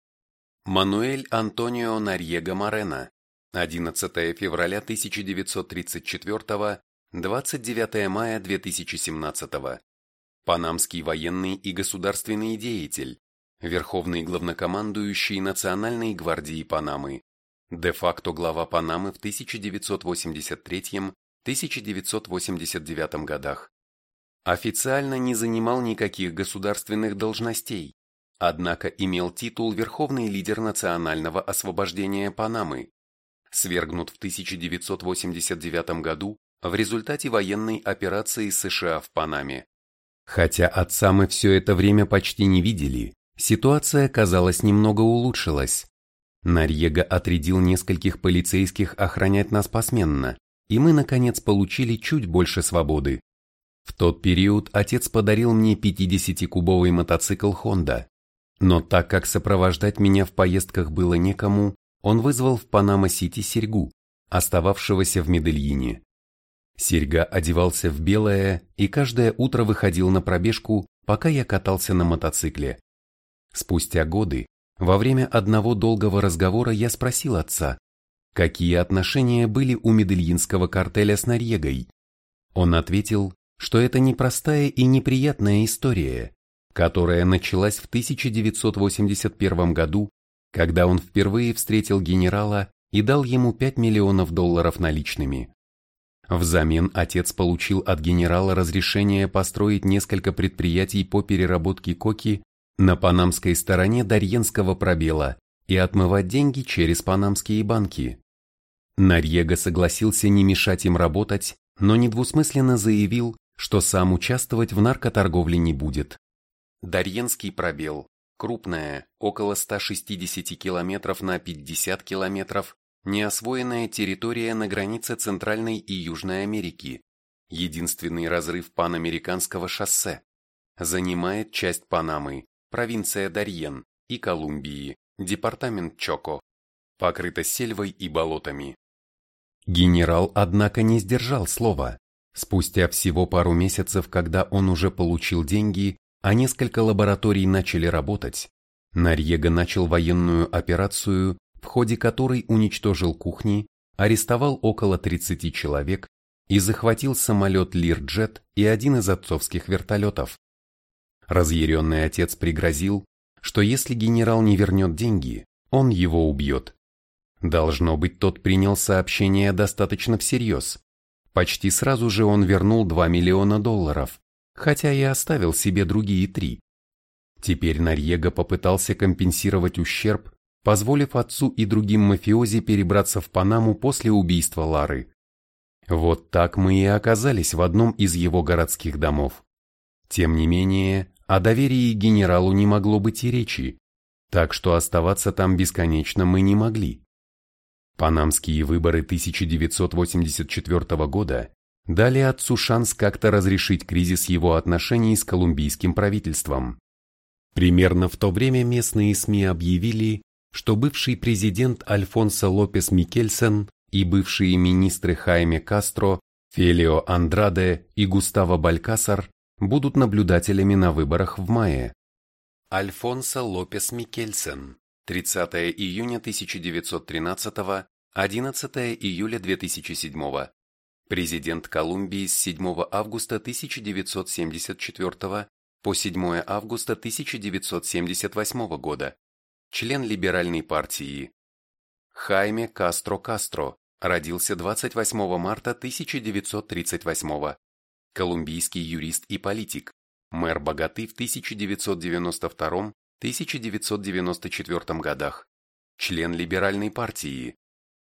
Мануэль Антонио Нарьего Морено, 11 февраля 1934 29 мая 2017 Панамский военный и государственный деятель, верховный главнокомандующий Национальной гвардии Панамы, де-факто глава Панамы в 1983-1989 годах. Официально не занимал никаких государственных должностей, однако имел титул Верховный лидер национального освобождения Панамы, свергнут в 1989 году в результате военной операции США в Панаме. Хотя отца мы все это время почти не видели, ситуация, казалось, немного улучшилась. Нарьего отрядил нескольких полицейских охранять нас посменно, и мы, наконец, получили чуть больше свободы. В тот период отец подарил мне 50-кубовый мотоцикл Honda, но так как сопровождать меня в поездках было некому, он вызвал в Панама-Сити Серьгу, остававшегося в Медельине. Серьга одевался в белое и каждое утро выходил на пробежку, пока я катался на мотоцикле. Спустя годы, во время одного долгого разговора я спросил отца, какие отношения были у медельинского картеля с Норьегой. Он ответил, что это непростая и неприятная история, которая началась в 1981 году, когда он впервые встретил генерала и дал ему 5 миллионов долларов наличными. Взамен отец получил от генерала разрешение построить несколько предприятий по переработке коки на панамской стороне Дарьенского пробела и отмывать деньги через панамские банки. Нарьего согласился не мешать им работать, но недвусмысленно заявил, что сам участвовать в наркоторговле не будет. Дарьенский пробел – крупная, около 160 километров на 50 километров, неосвоенная территория на границе Центральной и Южной Америки, единственный разрыв панамериканского шоссе, занимает часть Панамы, провинция Дарьен и Колумбии, департамент Чоко, покрыта сельвой и болотами. Генерал, однако, не сдержал слова. Спустя всего пару месяцев, когда он уже получил деньги, а несколько лабораторий начали работать, Нарьего начал военную операцию, в ходе которой уничтожил кухни, арестовал около 30 человек и захватил самолет Лирджет и один из отцовских вертолетов. Разъяренный отец пригрозил, что если генерал не вернет деньги, он его убьет. Должно быть, тот принял сообщение достаточно всерьез. Почти сразу же он вернул 2 миллиона долларов, хотя и оставил себе другие три. Теперь Нарьего попытался компенсировать ущерб, позволив отцу и другим мафиози перебраться в Панаму после убийства Лары. Вот так мы и оказались в одном из его городских домов. Тем не менее, о доверии генералу не могло быть и речи, так что оставаться там бесконечно мы не могли. Панамские выборы 1984 года дали отцу шанс как-то разрешить кризис его отношений с колумбийским правительством. Примерно в то время местные СМИ объявили, что бывший президент Альфонсо Лопес Микельсен и бывшие министры Хайме Кастро, Фелио Андраде и Густаво Балькасар будут наблюдателями на выборах в мае. Альфонсо Лопес Микельсен, 30 июня 1913, 11 июля 2007, президент Колумбии с 7 августа 1974 по 7 августа 1978 года, член либеральной партии. Хайме Кастро Кастро родился 28 марта 1938 колумбийский юрист и политик, мэр Богаты в 1992-1994 годах, член либеральной партии.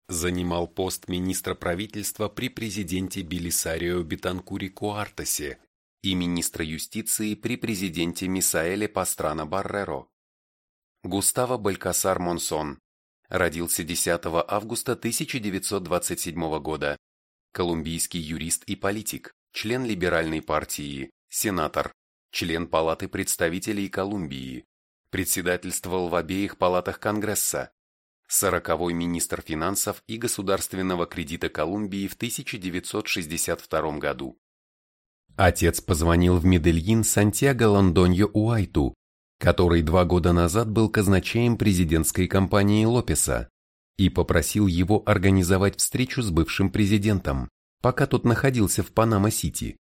Занимал пост министра правительства при президенте Белисарио Бетанкури Куартасе и министра юстиции при президенте Мисаэле Пастрана Барреро. Густаво Балькасар Монсон. Родился 10 августа 1927 года, колумбийский юрист и политик, член либеральной партии, сенатор, член Палаты представителей Колумбии, председательствовал в обеих палатах Конгресса, сороковой министр финансов и государственного кредита Колумбии в 1962 году. Отец позвонил в Медельин Сантьяго Лондоньо Уайту, который два года назад был казначеем президентской кампании Лопеса, и попросил его организовать встречу с бывшим президентом, пока тот находился в Панама-Сити.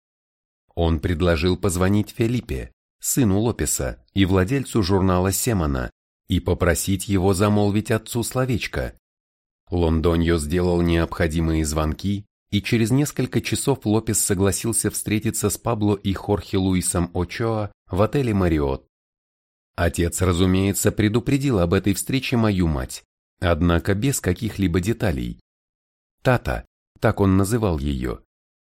Он предложил позвонить Фелипе, сыну Лопеса и владельцу журнала Семана, и попросить его замолвить отцу словечко. Лондоньо сделал необходимые звонки, и через несколько часов Лопес согласился встретиться с Пабло и Хорхе Луисом Очоа в отеле «Марриотт». Отец, разумеется, предупредил об этой встрече мою мать, однако без каких-либо деталей. Тата, так он называл ее.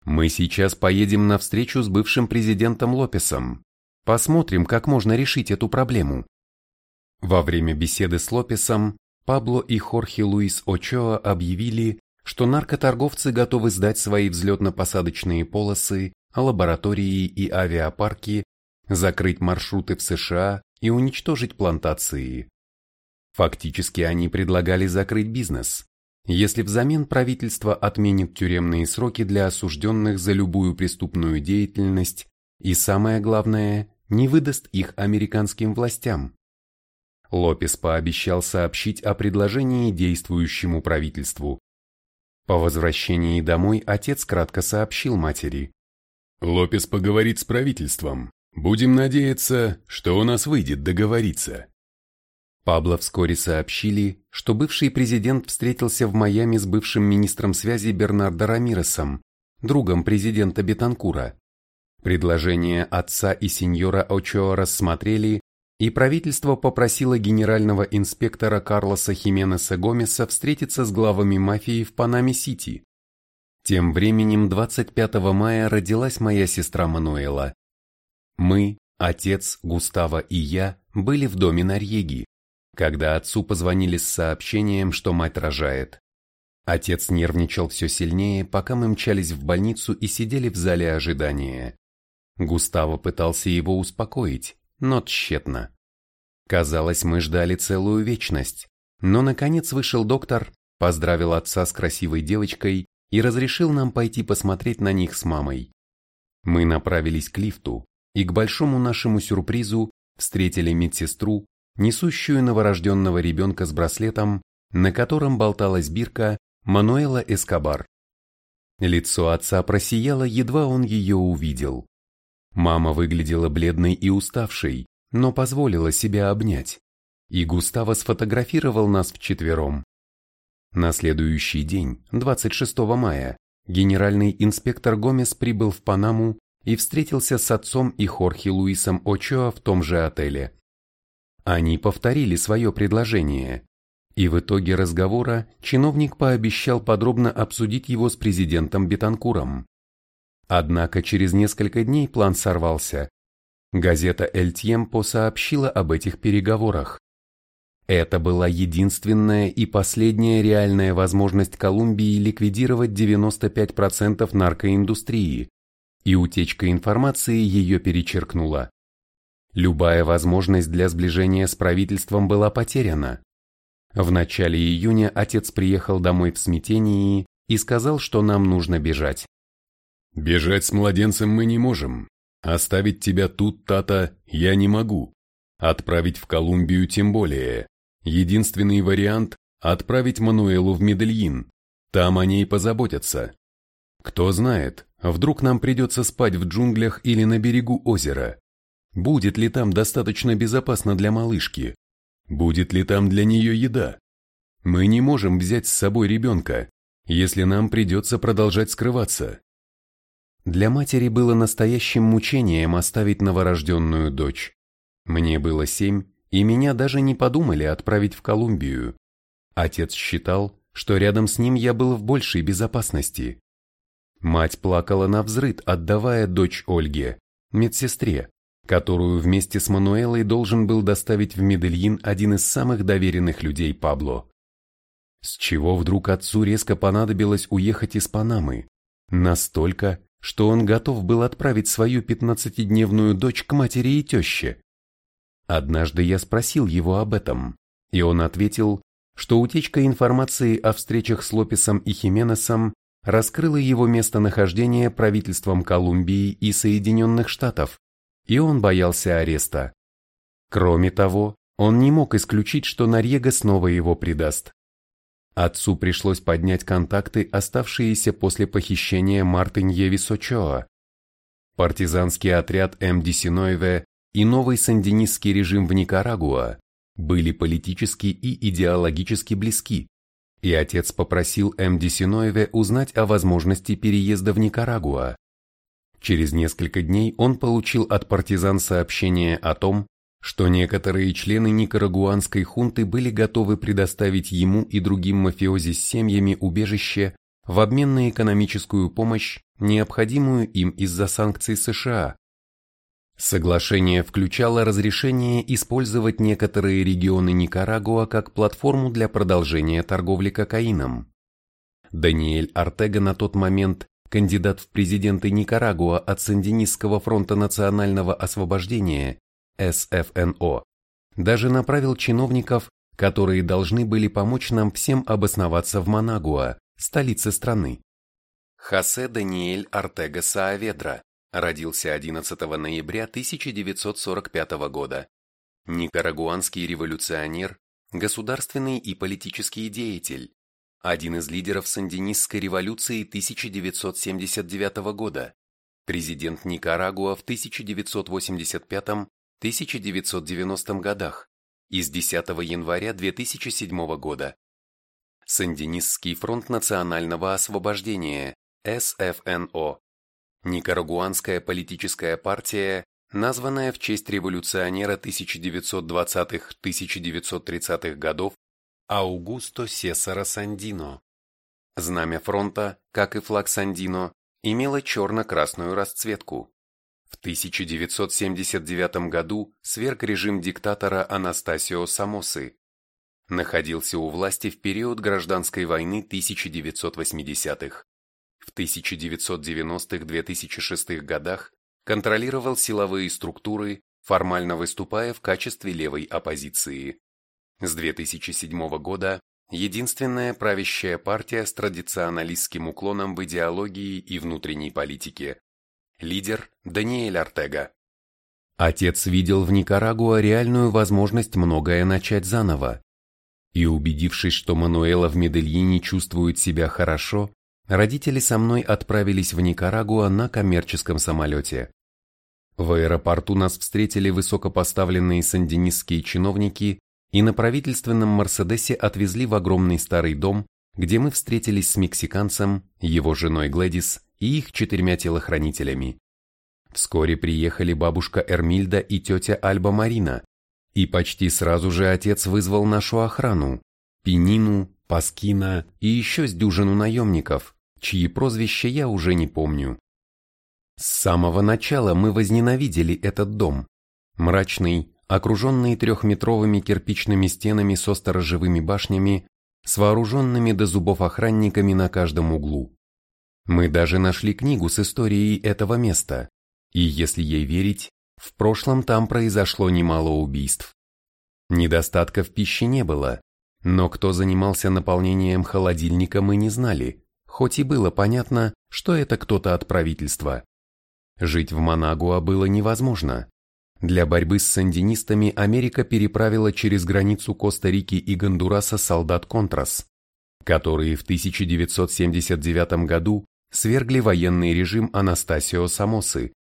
Мы сейчас поедем на встречу с бывшим президентом Лопесом. Посмотрим, как можно решить эту проблему. Во время беседы с Лопесом Пабло и Хорхе Луис Очоа объявили, что наркоторговцы готовы сдать свои взлетно-посадочные полосы, лаборатории и авиапарки, закрыть маршруты в США и уничтожить плантации. Фактически они предлагали закрыть бизнес, если взамен правительство отменит тюремные сроки для осужденных за любую преступную деятельность и, самое главное, не выдаст их американским властям. Лопес пообещал сообщить о предложении действующему правительству. По возвращении домой отец кратко сообщил матери. «Лопес поговорит с правительством. Будем надеяться, что у нас выйдет договориться». Пабло вскоре сообщили, что бывший президент встретился в Майами с бывшим министром связи Бернардо Рамиресом, другом президента Бетанкура. Предложение отца и сеньора Очоа рассмотрели, и правительство попросило генерального инспектора Карлоса Хименеса Гомеса встретиться с главами мафии в Панаме-Сити. Тем временем 25 мая родилась моя сестра Мануэла. Мы, отец, Густаво и я, были в доме Нарьеги когда отцу позвонили с сообщением, что мать рожает. Отец нервничал все сильнее, пока мы мчались в больницу и сидели в зале ожидания. Густаво пытался его успокоить, но тщетно. Казалось, мы ждали целую вечность, но наконец вышел доктор, поздравил отца с красивой девочкой и разрешил нам пойти посмотреть на них с мамой. Мы направились к лифту, и к большому нашему сюрпризу встретили медсестру, несущую новорожденного ребенка с браслетом, на котором болталась бирка Мануэла Эскобар. Лицо отца просияло, едва он ее увидел. Мама выглядела бледной и уставшей, но позволила себя обнять, и Густаво сфотографировал нас вчетвером. На следующий день, 26 мая, генеральный инспектор Гомес прибыл в Панаму и встретился с отцом и Хорхе Луисом Очоа в том же отеле. Они повторили свое предложение, и в итоге разговора чиновник пообещал подробно обсудить его с президентом Бетанкуром. Однако через несколько дней план сорвался. Газета «Эль Тьемпо» сообщила об этих переговорах. Это была единственная и последняя реальная возможность Колумбии ликвидировать 95% наркоиндустрии, и утечка информации ее перечеркнула. Любая возможность для сближения с правительством была потеряна. В начале июня отец приехал домой в смятении и сказал, что нам нужно бежать. «Бежать с младенцем мы не можем. Оставить тебя тут, Тата, я не могу. Отправить в Колумбию тем более. Единственный вариант – отправить Мануэлу в Медельин. Там о ней позаботятся. Кто знает, вдруг нам придется спать в джунглях или на берегу озера. Будет ли там достаточно безопасно для малышки? Будет ли там для нее еда? Мы не можем взять с собой ребенка, если нам придется продолжать скрываться. Для матери было настоящим мучением оставить новорожденную дочь. Мне было семь, и меня даже не подумали отправить в Колумбию. Отец считал, что рядом с ним я был в большей безопасности. Мать плакала на взрыд, отдавая дочь Ольге, медсестре, которую вместе с Мануэлой должен был доставить в Медельин один из самых доверенных людей Пабло. С чего вдруг отцу резко понадобилось уехать из Панамы? Настолько, что он готов был отправить свою пятнадцатидневную дочь к матери и теще. Однажды я спросил его об этом, и он ответил, что утечка информации о встречах с Лопесом и Хименесом раскрыла его местонахождение правительством Колумбии и Соединенных Штатов, и он боялся ареста. Кроме того, он не мог исключить, что Нарьего снова его предаст. Отцу пришлось поднять контакты, оставшиеся после похищения Мартыньеви Сочоа. Партизанский отряд МД Синоеве и новый сандинистский режим в Никарагуа были политически и идеологически близки, и отец попросил МД Синоеве узнать о возможности переезда в Никарагуа. Через несколько дней он получил от партизан сообщение о том, что некоторые члены никарагуанской хунты были готовы предоставить ему и другим мафиози с семьями убежище в обмен на экономическую помощь, необходимую им из-за санкций США. Соглашение включало разрешение использовать некоторые регионы Никарагуа как платформу для продолжения торговли кокаином. Даниэль Артега на тот момент, кандидат в президенты Никарагуа от Сандинистского фронта национального освобождения, СФНО, даже направил чиновников, которые должны были помочь нам всем обосноваться в Манагуа, столице страны. Хосе Даниэль Артега Сааведра родился 11 ноября 1945 года. Никарагуанский революционер, государственный и политический деятель, один из лидеров сандинистской революции 1979 года, президент Никарагуа в 1985 1990 годах и с 10 января 2007 года. Сандинистский фронт национального освобождения, СФНО. Никарагуанская политическая партия, названная в честь революционера 1920-1930-х годов Аугусто Сесара Сандино. Знамя фронта, как и флаг Сандино, имело черно-красную расцветку. В 1979 году сверг режим диктатора Анастасио Самосы. Находился у власти в период гражданской войны 1980-х. В 1990-2006 годах контролировал силовые структуры, формально выступая в качестве левой оппозиции. С 2007 года единственная правящая партия с традиционалистским уклоном в идеологии и внутренней политике, лидер Даниэль Артега. Отец видел в Никарагуа реальную возможность многое начать заново. И убедившись, что Мануэла в Медельине чувствует себя хорошо, родители со мной отправились в Никарагуа на коммерческом самолете. В аэропорту нас встретили высокопоставленные сандинистские чиновники и на правительственном Мерседесе отвезли в огромный старый дом, где мы встретились с мексиканцем, его женой Глэдис и их четырьмя телохранителями. Вскоре приехали бабушка Эрмильда и тетя Альба Марина, и почти сразу же отец вызвал нашу охрану, Пенину, Паскина и еще с дюжину наемников, чьи прозвища я уже не помню. С самого начала мы возненавидели этот дом. Мрачный, окруженный трехметровыми кирпичными стенами со сторожевыми башнями, с вооруженными до зубов охранниками на каждом углу. Мы даже нашли книгу с историей этого места, и если ей верить, в прошлом там произошло немало убийств. Недостатка в пище не было, но кто занимался наполнением холодильника мы не знали, хоть и было понятно, что это кто-то от правительства. Жить в Манагуа было невозможно. Для борьбы с сандинистами Америка переправила через границу Коста-Рики и Гондураса солдат Контрас, которые в 1979 году свергли военный режим Анастасио Самосы,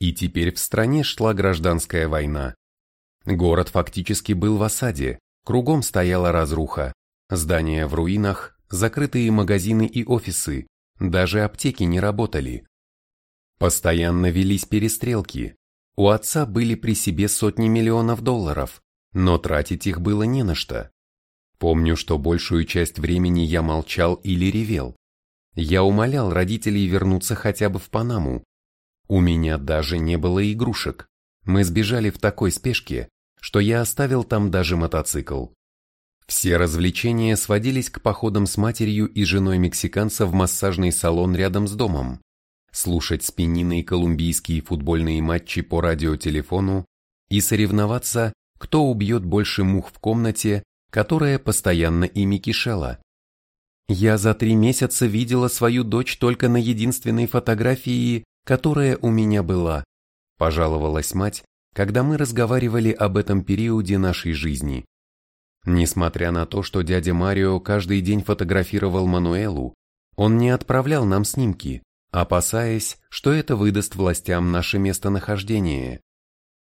и теперь в стране шла гражданская война. Город фактически был в осаде, кругом стояла разруха, здания в руинах, закрытые магазины и офисы, даже аптеки не работали. Постоянно велись перестрелки. У отца были при себе сотни миллионов долларов, но тратить их было не на что. Помню, что большую часть времени я молчал или ревел. Я умолял родителей вернуться хотя бы в Панаму. У меня даже не было игрушек. Мы сбежали в такой спешке, что я оставил там даже мотоцикл. Все развлечения сводились к походам с матерью и женой мексиканца в массажный салон рядом с домом слушать спинины колумбийские футбольные матчи по радиотелефону и соревноваться, кто убьет больше мух в комнате, которая постоянно ими кишела. Я за три месяца видела свою дочь только на единственной фотографии, которая у меня была, пожаловалась мать, когда мы разговаривали об этом периоде нашей жизни. Несмотря на то, что дядя Марио каждый день фотографировал Мануэлу, он не отправлял нам снимки, опасаясь, что это выдаст властям наше местонахождение.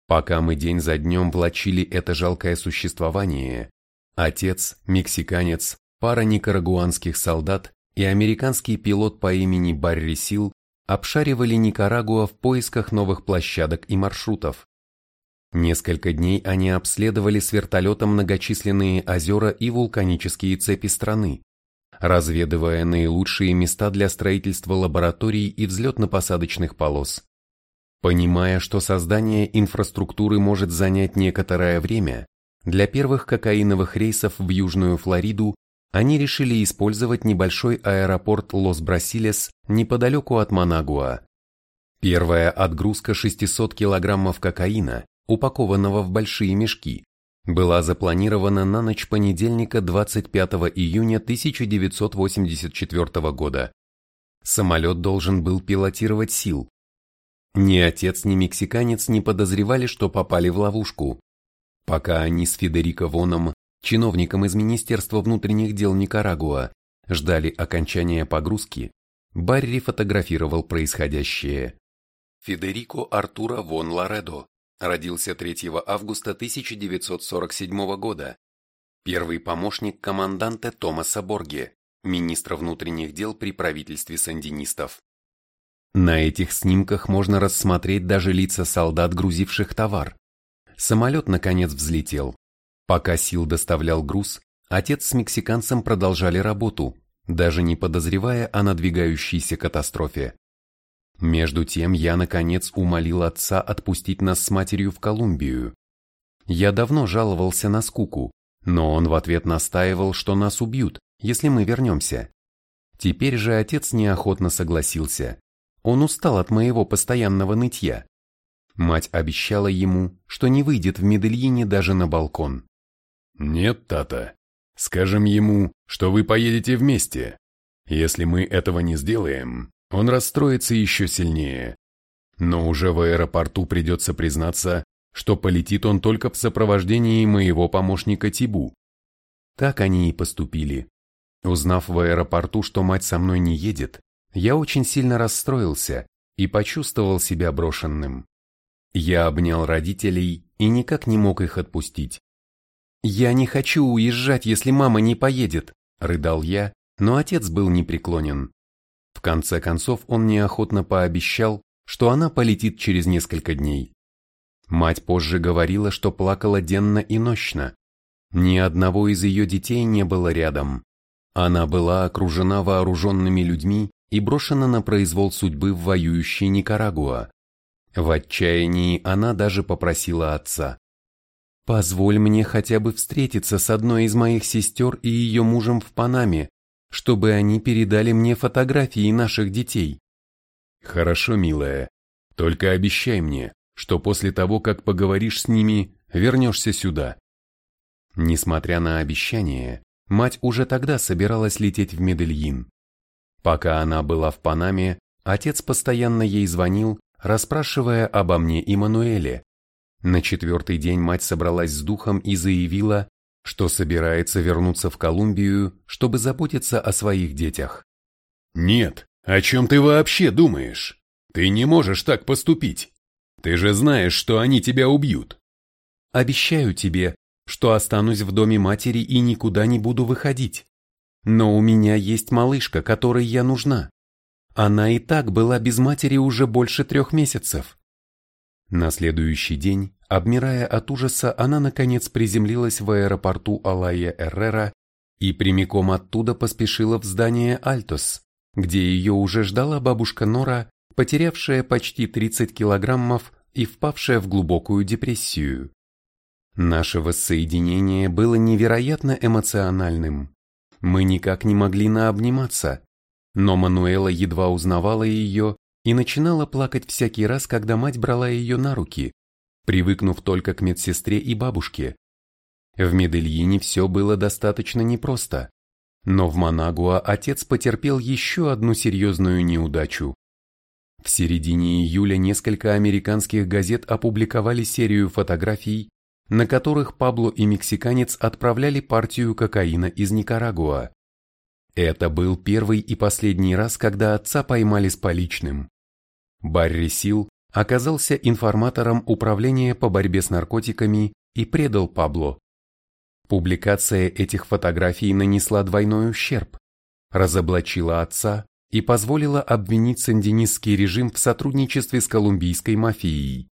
Пока мы день за днем влачили это жалкое существование, отец, мексиканец, пара никарагуанских солдат и американский пилот по имени Барри Сил обшаривали Никарагуа в поисках новых площадок и маршрутов. Несколько дней они обследовали с вертолета многочисленные озера и вулканические цепи страны, разведывая наилучшие места для строительства лабораторий и взлетно-посадочных полос. Понимая, что создание инфраструктуры может занять некоторое время, для первых кокаиновых рейсов в Южную Флориду они решили использовать небольшой аэропорт Лос-Брасилес неподалеку от Манагуа. Первая отгрузка 600 килограммов кокаина, упакованного в большие мешки, была запланирована на ночь понедельника 25 июня 1984 года. Самолет должен был пилотировать сил. Ни отец, ни мексиканец не подозревали, что попали в ловушку. Пока они с Федерико Воном, чиновником из Министерства внутренних дел Никарагуа, ждали окончания погрузки, Барри фотографировал происходящее. Федерико Артура Вон Ларедо, Родился 3 августа 1947 года. Первый помощник команданта Томаса Борге, министра внутренних дел при правительстве сандинистов. На этих снимках можно рассмотреть даже лица солдат, грузивших товар. Самолет наконец взлетел. Пока Сил доставлял груз, отец с мексиканцем продолжали работу, даже не подозревая о надвигающейся катастрофе. Между тем я, наконец, умолил отца отпустить нас с матерью в Колумбию. Я давно жаловался на скуку, но он в ответ настаивал, что нас убьют, если мы вернемся. Теперь же отец неохотно согласился. Он устал от моего постоянного нытья. Мать обещала ему, что не выйдет в Медельине даже на балкон. «Нет, Тата, скажем ему, что вы поедете вместе. Если мы этого не сделаем, он расстроится еще сильнее. Но уже в аэропорту придется признаться, что полетит он только в сопровождении моего помощника Тибу. Так они и поступили. Узнав в аэропорту, что мать со мной не едет, я очень сильно расстроился и почувствовал себя брошенным. Я обнял родителей и никак не мог их отпустить. «Я не хочу уезжать, если мама не поедет», – рыдал я, но отец был непреклонен. В конце концов он неохотно пообещал, что она полетит через несколько дней. Мать позже говорила, что плакала денно и нощно. Ни одного из ее детей не было рядом. Она была окружена вооруженными людьми и брошена на произвол судьбы в воюющей Никарагуа. В отчаянии она даже попросила отца. «Позволь мне хотя бы встретиться с одной из моих сестер и ее мужем в Панаме, чтобы они передали мне фотографии наших детей». «Хорошо, милая, только обещай мне, что после того, как поговоришь с ними, вернешься сюда». Несмотря на обещание, мать уже тогда собиралась лететь в Медельин. Пока она была в Панаме, отец постоянно ей звонил, расспрашивая обо мне и Мануэле. На четвертый день мать собралась с духом и заявила, что собирается вернуться в Колумбию, чтобы заботиться о своих детях. «Нет, о чем ты вообще думаешь? Ты не можешь так поступить. Ты же знаешь, что они тебя убьют. Обещаю тебе, что останусь в доме матери и никуда не буду выходить. Но у меня есть малышка, которой я нужна. Она и так была без матери уже больше трех месяцев. На следующий день, обмирая от ужаса, она наконец приземлилась в аэропорту Алая Эррера и прямиком оттуда поспешила в здание Альтос, где ее уже ждала бабушка Нора потерявшая почти 30 килограммов и впавшая в глубокую депрессию. Наше воссоединение было невероятно эмоциональным. Мы никак не могли наобниматься, но Мануэла едва узнавала ее и начинала плакать всякий раз, когда мать брала ее на руки, привыкнув только к медсестре и бабушке. В Медельине все было достаточно непросто, но в Манагуа отец потерпел еще одну серьезную неудачу. В середине июля несколько американских газет опубликовали серию фотографий, на которых Пабло и мексиканец отправляли партию кокаина из Никарагуа. Это был первый и последний раз, когда отца поймали с поличным. Барри Сил оказался информатором управления по борьбе с наркотиками и предал Пабло. Публикация этих фотографий нанесла двойной ущерб, разоблачила отца и позволила обвинить сандинистский режим в сотрудничестве с колумбийской мафией.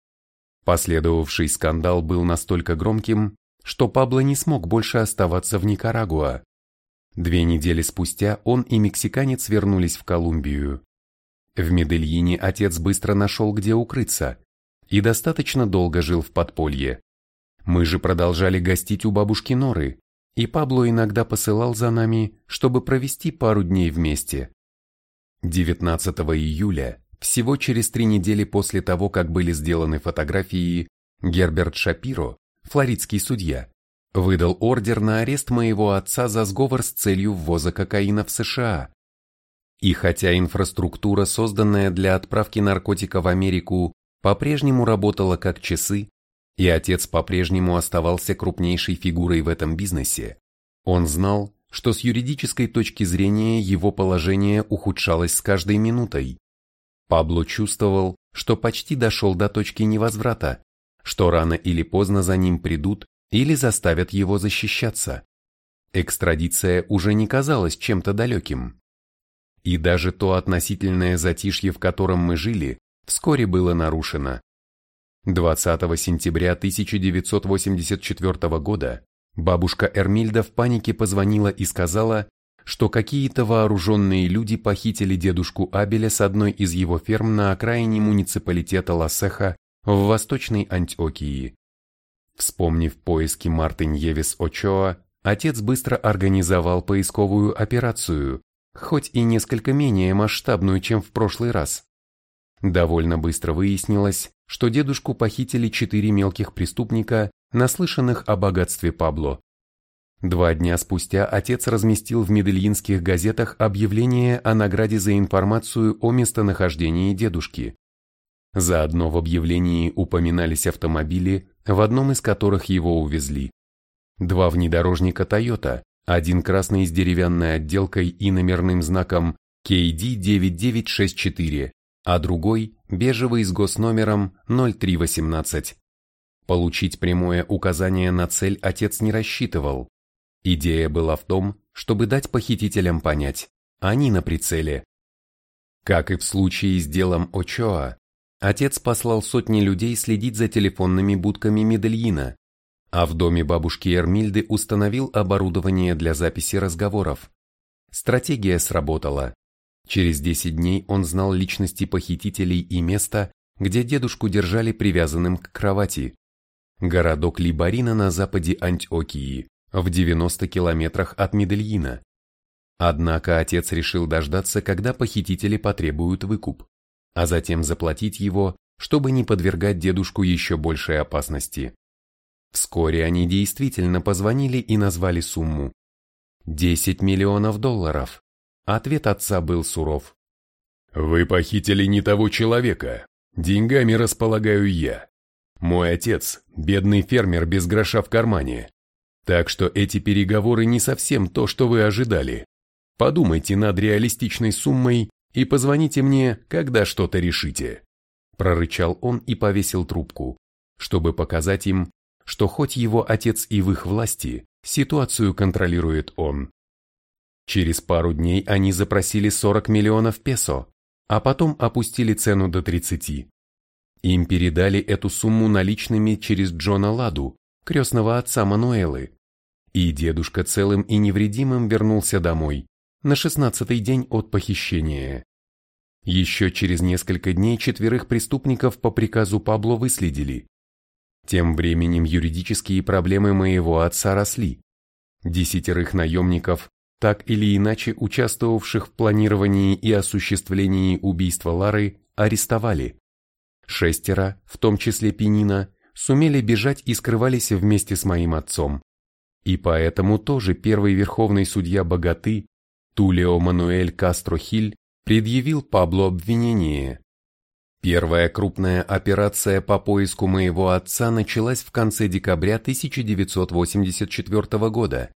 Последовавший скандал был настолько громким, что Пабло не смог больше оставаться в Никарагуа. Две недели спустя он и мексиканец вернулись в Колумбию. В Медельине отец быстро нашел, где укрыться, и достаточно долго жил в подполье. Мы же продолжали гостить у бабушки Норы, и Пабло иногда посылал за нами, чтобы провести пару дней вместе. 19 июля, всего через три недели после того, как были сделаны фотографии, Герберт Шапиро, флоридский судья, выдал ордер на арест моего отца за сговор с целью ввоза кокаина в США. И хотя инфраструктура, созданная для отправки наркотика в Америку, по-прежнему работала как часы, и отец по-прежнему оставался крупнейшей фигурой в этом бизнесе, он знал, что с юридической точки зрения его положение ухудшалось с каждой минутой. Пабло чувствовал, что почти дошел до точки невозврата, что рано или поздно за ним придут или заставят его защищаться. Экстрадиция уже не казалась чем-то далеким. И даже то относительное затишье, в котором мы жили, вскоре было нарушено. 20 сентября 1984 года Бабушка Эрмильда в панике позвонила и сказала, что какие-то вооруженные люди похитили дедушку Абеля с одной из его ферм на окраине муниципалитета Лассеха в Восточной Антиокии. Вспомнив поиски Марты Ньевис Очоа, отец быстро организовал поисковую операцию, хоть и несколько менее масштабную, чем в прошлый раз. Довольно быстро выяснилось, что дедушку похитили четыре мелких преступника наслышанных о богатстве Пабло. Два дня спустя отец разместил в медельинских газетах объявление о награде за информацию о местонахождении дедушки. Заодно в объявлении упоминались автомобили, в одном из которых его увезли. Два внедорожника Toyota, один красный с деревянной отделкой и номерным знаком KD9964 а другой – бежевый с госномером 0318. Получить прямое указание на цель отец не рассчитывал. Идея была в том, чтобы дать похитителям понять, они на прицеле. Как и в случае с делом Очоа, отец послал сотни людей следить за телефонными будками Медельина, а в доме бабушки Эрмильды установил оборудование для записи разговоров. Стратегия сработала. Через 10 дней он знал личности похитителей и место, где дедушку держали привязанным к кровати. Городок Либарина на западе Антиокии, в 90 километрах от Медельина. Однако отец решил дождаться, когда похитители потребуют выкуп, а затем заплатить его, чтобы не подвергать дедушку еще большей опасности. Вскоре они действительно позвонили и назвали сумму. 10 миллионов долларов. Ответ отца был суров. «Вы похитили не того человека. Деньгами располагаю я. Мой отец – бедный фермер без гроша в кармане. Так что эти переговоры не совсем то, что вы ожидали. Подумайте над реалистичной суммой и позвоните мне, когда что-то решите». Прорычал он и повесил трубку, чтобы показать им, что хоть его отец и в их власти, ситуацию контролирует он. Через пару дней они запросили 40 миллионов песо, а потом опустили цену до 30. Им передали эту сумму наличными через Джона Ладу, крестного отца Мануэлы. И дедушка целым и невредимым вернулся домой, на шестнадцатый день от похищения. Еще через несколько дней четверых преступников по приказу Пабло выследили. Тем временем юридические проблемы моего отца росли. Десятерых наемников, так или иначе участвовавших в планировании и осуществлении убийства Лары, арестовали. Шестеро, в том числе Пинина, сумели бежать и скрывались вместе с моим отцом. И поэтому тоже первый верховный судья Богаты, Тулио Мануэль Кастро Хиль, предъявил Пабло обвинение. Первая крупная операция по поиску моего отца началась в конце декабря 1984 года.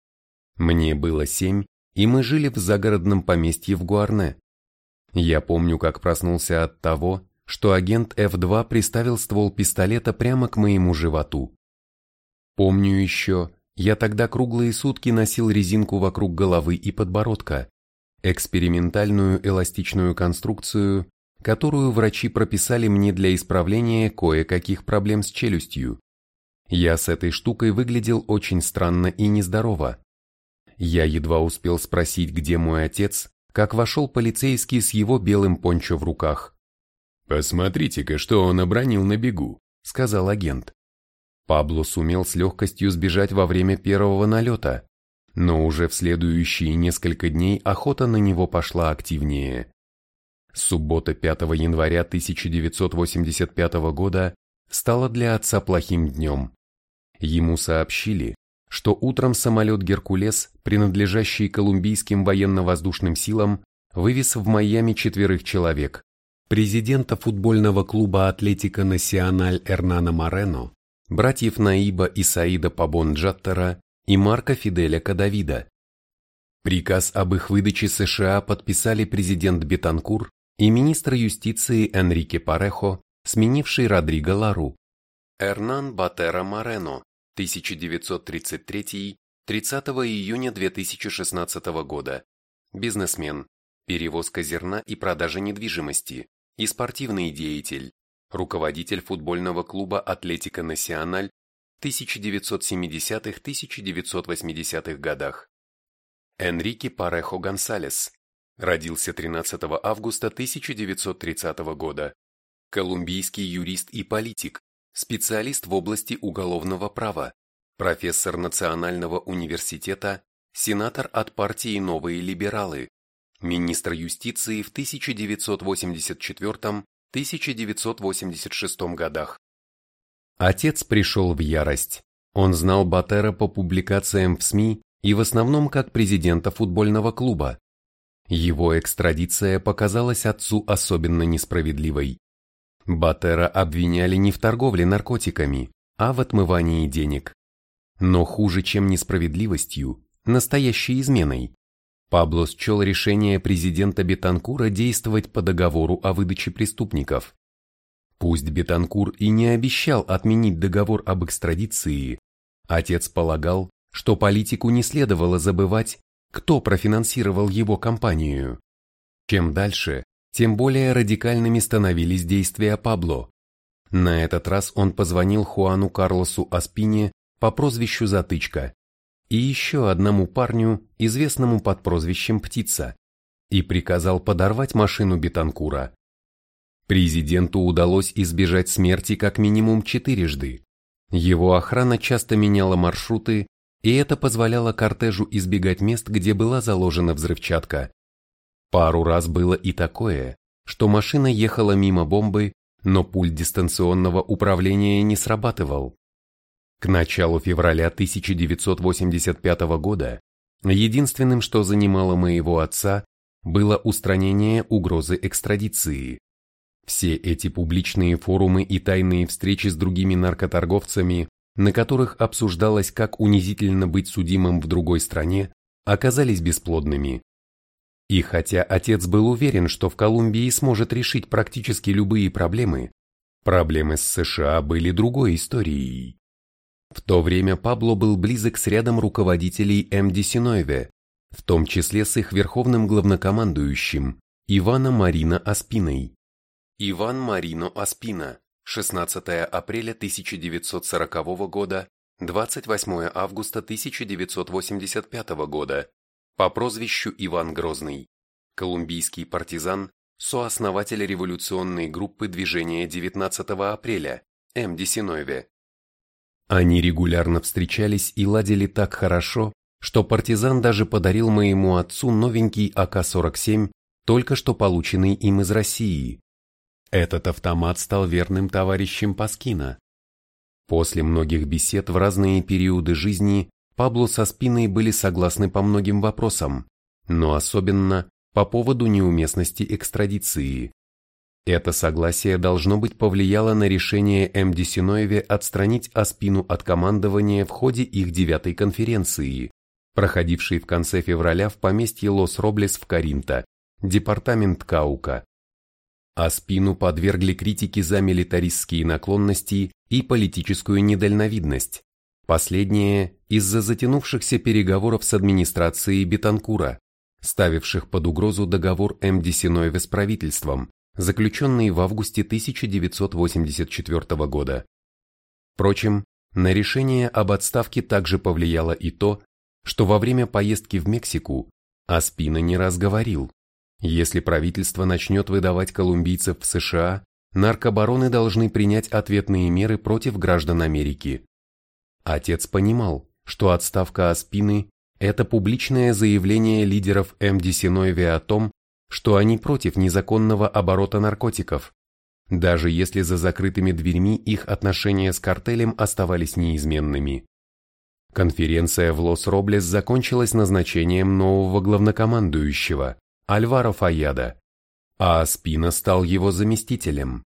Мне было семь, и мы жили в загородном поместье в Гуарне. Я помню, как проснулся от того, что агент F2 приставил ствол пистолета прямо к моему животу. Помню еще, я тогда круглые сутки носил резинку вокруг головы и подбородка, экспериментальную эластичную конструкцию, которую врачи прописали мне для исправления кое-каких проблем с челюстью. Я с этой штукой выглядел очень странно и нездорово. Я едва успел спросить, где мой отец, как вошел полицейский с его белым пончо в руках. «Посмотрите-ка, что он обронил на бегу», — сказал агент. Пабло сумел с легкостью сбежать во время первого налета, но уже в следующие несколько дней охота на него пошла активнее. Суббота 5 января 1985 года стала для отца плохим днем. Ему сообщили, что утром самолет «Геркулес», принадлежащий колумбийским военно-воздушным силам, вывез в Майами четверых человек. Президента футбольного клуба «Атлетика Насиональ» Эрнана Морено, братьев Наиба и Саида Пабон Джаттера и Марка Фиделя Кадавида. Приказ об их выдаче США подписали президент Бетанкур и министр юстиции Энрике Парехо, сменивший Родриго Лару. Эрнан Батера Морено, 1933 30 июня 2016 года. Бизнесмен, перевозка зерна и продажа недвижимости, и спортивный деятель, руководитель футбольного клуба «Атлетика Насиональ» в 1970-1980-х годах. Энрике Парехо Гонсалес, Родился 13 августа 1930 года. Колумбийский юрист и политик, специалист в области уголовного права, профессор Национального университета, сенатор от партии «Новые либералы», министр юстиции в 1984-1986 годах. Отец пришел в ярость. Он знал Батера по публикациям в СМИ и в основном как президента футбольного клуба. Его экстрадиция показалась отцу особенно несправедливой. Батера обвиняли не в торговле наркотиками, а в отмывании денег. Но хуже, чем несправедливостью, настоящей изменой. Пабло счел решение президента Бетанкура действовать по договору о выдаче преступников. Пусть Бетанкур и не обещал отменить договор об экстрадиции, отец полагал, что политику не следовало забывать, кто профинансировал его кампанию. Чем дальше, тем более радикальными становились действия Пабло. На этот раз он позвонил Хуану Карлосу Аспине по прозвищу Затычка и еще одному парню, известному под прозвищем Птица, и приказал подорвать машину Бетанкура. Президенту удалось избежать смерти как минимум четырежды. Его охрана часто меняла маршруты, и это позволяло кортежу избегать мест, где была заложена взрывчатка. Пару раз было и такое, что машина ехала мимо бомбы, но пульт дистанционного управления не срабатывал. К началу февраля 1985 года единственным, что занимало моего отца, было устранение угрозы экстрадиции. Все эти публичные форумы и тайные встречи с другими наркоторговцами, на которых обсуждалось, как унизительно быть судимым в другой стране, оказались бесплодными. И хотя отец был уверен, что в Колумбии сможет решить практически любые проблемы, проблемы с США были другой историей. В то время Пабло был близок с рядом руководителей МД-9, в том числе с их верховным главнокомандующим Ивана Марина Аспиной. Иван Марино Аспина, 16 апреля 1940 года, 28 августа 1985 года, по прозвищу Иван Грозный, колумбийский партизан, сооснователь революционной группы движения 19 апреля, МД-9. Они регулярно встречались и ладили так хорошо, что партизан даже подарил моему отцу новенький АК-47, только что полученный им из России. Этот автомат стал верным товарищем Паскина. После многих бесед в разные периоды жизни Пабло со Спиной были согласны по многим вопросам, но особенно по поводу неуместности экстрадиции. Это согласие должно быть повлияло на решение МД Синоеве отстранить Аспину от командования в ходе их девятой конференции, проходившей в конце февраля в поместье Лос-Роблес в Каринта, департамент Каука. Аспину подвергли критике за милитаристские наклонности и политическую недальновидность. Последнее из-за затянувшихся переговоров с администрацией Бетанкура, ставивших под угрозу договор МД Синоеве с правительством, заключенный в августе 1984 года. Впрочем, на решение об отставке также повлияло и то, что во время поездки в Мексику Аспина не раз говорил, если правительство начнет выдавать колумбийцев в США, наркобароны должны принять ответные меры против граждан Америки. Отец понимал, что отставка Аспины – это публичное заявление лидеров МД-Синоеве о том, что они против незаконного оборота наркотиков, даже если за закрытыми дверьми их отношения с картелем оставались неизменными. Конференция в Лос-Роблес закончилась назначением нового главнокомандующего, Альваро Фаяда, а Аспина стал его заместителем.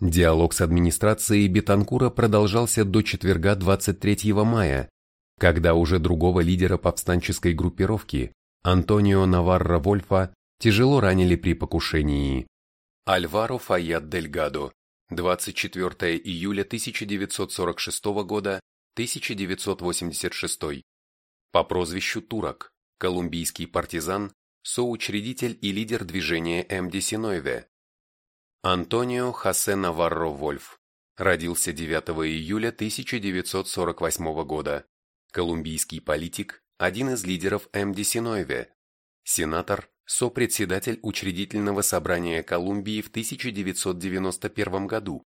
Диалог с администрацией Бетанкура продолжался до четверга 23 мая, когда уже другого лидера повстанческой группировки, Антонио Наварро Вольфа, тяжело ранили при покушении. Альваро Фаяд Дельгадо, 24 июля 1946 года, 1986. По прозвищу Турок, колумбийский партизан, соучредитель и лидер движения МД Синоеве. Антонио Хосе Наварро Вольф, родился 9 июля 1948 года, колумбийский политик, один из лидеров МД Синоеве, сенатор, сопредседатель учредительного собрания Колумбии в 1991 году,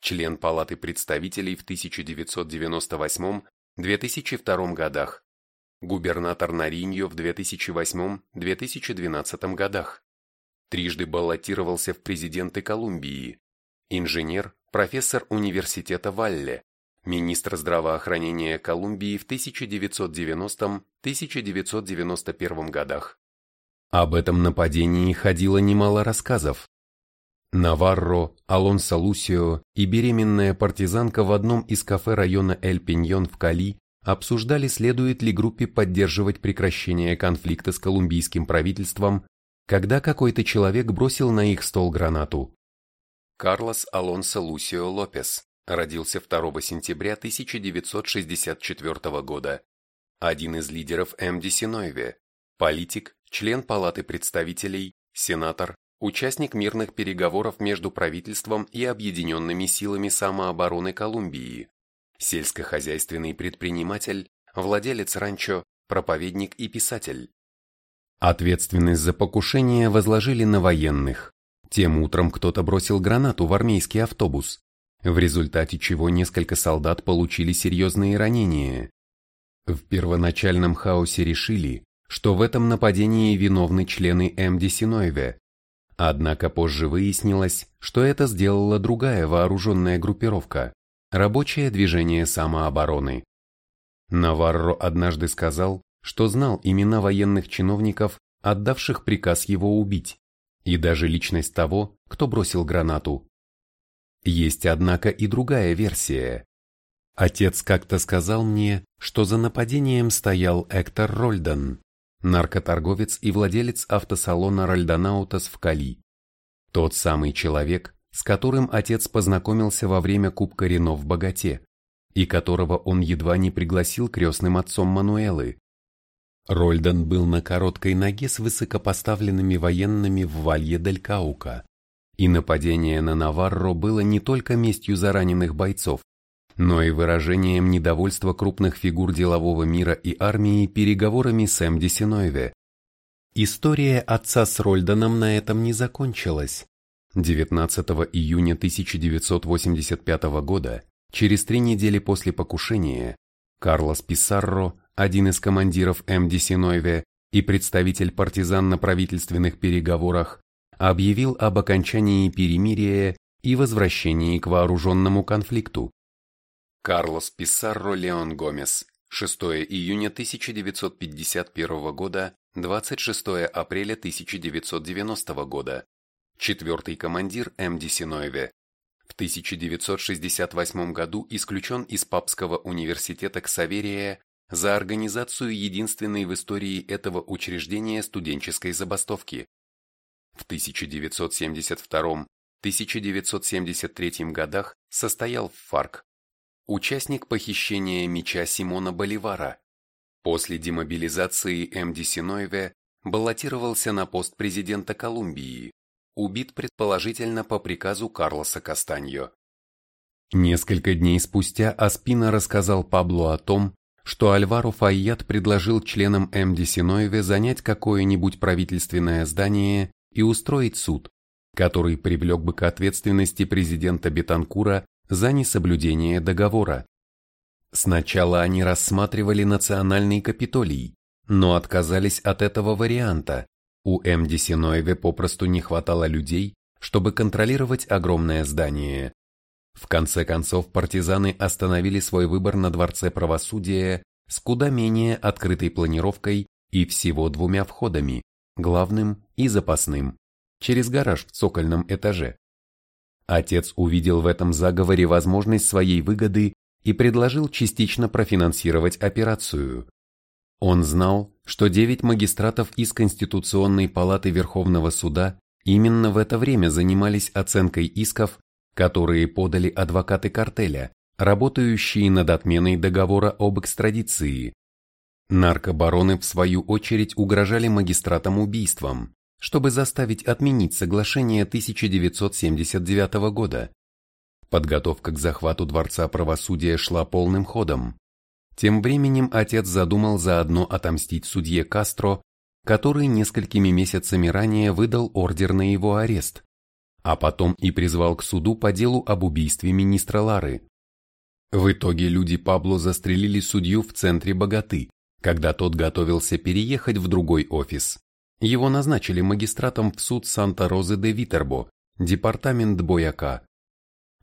член Палаты представителей в 1998-2002 годах, губернатор Нариньо в 2008-2012 годах, трижды баллотировался в президенты Колумбии, инженер, профессор университета Валле, министр здравоохранения Колумбии в 1990-1991 годах. Об этом нападении ходило немало рассказов. Наварро, Алонсо Лусио и беременная партизанка в одном из кафе района Эль-Пиньон в Кали обсуждали, следует ли группе поддерживать прекращение конфликта с колумбийским правительством, когда какой-то человек бросил на их стол гранату. Карлос Алонсо Лусио Лопес родился 2 сентября 1964 года. Один из лидеров МД-9, политик, член Палаты представителей, сенатор, участник мирных переговоров между правительством и объединенными силами самообороны Колумбии, сельскохозяйственный предприниматель, владелец ранчо, проповедник и писатель. Ответственность за покушение возложили на военных. Тем утром кто-то бросил гранату в армейский автобус, в результате чего несколько солдат получили серьезные ранения. В первоначальном хаосе решили, что в этом нападении виновны члены МД-9, однако позже выяснилось, что это сделала другая вооруженная группировка – рабочее движение самообороны. Наварро однажды сказал, что знал имена военных чиновников, отдавших приказ его убить, и даже личность того, кто бросил гранату. Есть, однако, и другая версия. Отец как-то сказал мне, что за нападением стоял Эктор Рольден, наркоторговец и владелец автосалона Рольдонаутас в Кали. Тот самый человек, с которым отец познакомился во время Кубка Рено в Богате, и которого он едва не пригласил крестным отцом Мануэлы. Рольден был на короткой ноге с высокопоставленными военными в Валье-дель-Каука, и нападение на Наварро было не только местью за раненых бойцов, но и выражением недовольства крупных фигур делового мира и армии переговорами с М. Десиноеве. История отца с Рольденом на этом не закончилась. 19 июня 1985 года, через три недели после покушения, Карлос Писарро, один из командиров М. Десиноеве и представитель партизан на правительственных переговорах, объявил об окончании перемирия и возвращении к вооруженному конфликту. Карлос Писарро Леон Гомес, 6 июня 1951 года, 26 апреля 1990 года, четвертый командир МД Синоеве. В 1968 году исключен из Папского университета Ксаверия за организацию единственной в истории этого учреждения студенческой забастовки. В 1972-1973 годах состоял в ФАРК, участник похищения меча Симона Боливара. После демобилизации МД Синоеве баллотировался на пост президента Колумбии, убит предположительно по приказу Карлоса Кастаньо. Несколько дней спустя Аспина рассказал Пабло о том, что Альваро Файят предложил членам МД Синоеве занять какое-нибудь правительственное здание и устроить суд, который привлек бы к ответственности президента Бетанкура за несоблюдение договора. Сначала они рассматривали национальный Капитолий, но отказались от этого варианта. У МД Синоеве попросту не хватало людей, чтобы контролировать огромное здание. В конце концов партизаны остановили свой выбор на Дворце правосудия с куда менее открытой планировкой и всего двумя входами, главным и запасным, через гараж в цокольном этаже. Отец увидел в этом заговоре возможность своей выгоды и предложил частично профинансировать операцию. Он знал, что девять магистратов из Конституционной палаты Верховного суда именно в это время занимались оценкой исков, которые подали адвокаты картеля, работающие над отменой договора об экстрадиции. Наркобароны, в свою очередь, угрожали магистратам убийством, чтобы заставить отменить соглашение 1979 года. Подготовка к захвату Дворца правосудия шла полным ходом. Тем временем отец задумал заодно отомстить судье Кастро, который несколькими месяцами ранее выдал ордер на его арест, а потом и призвал к суду по делу об убийстве министра Лары. В итоге люди Пабло застрелили судью в центре Богаты, когда тот готовился переехать в другой офис. Его назначили магистратом в суд Санта-Розы де Витербо, департамент Бояка.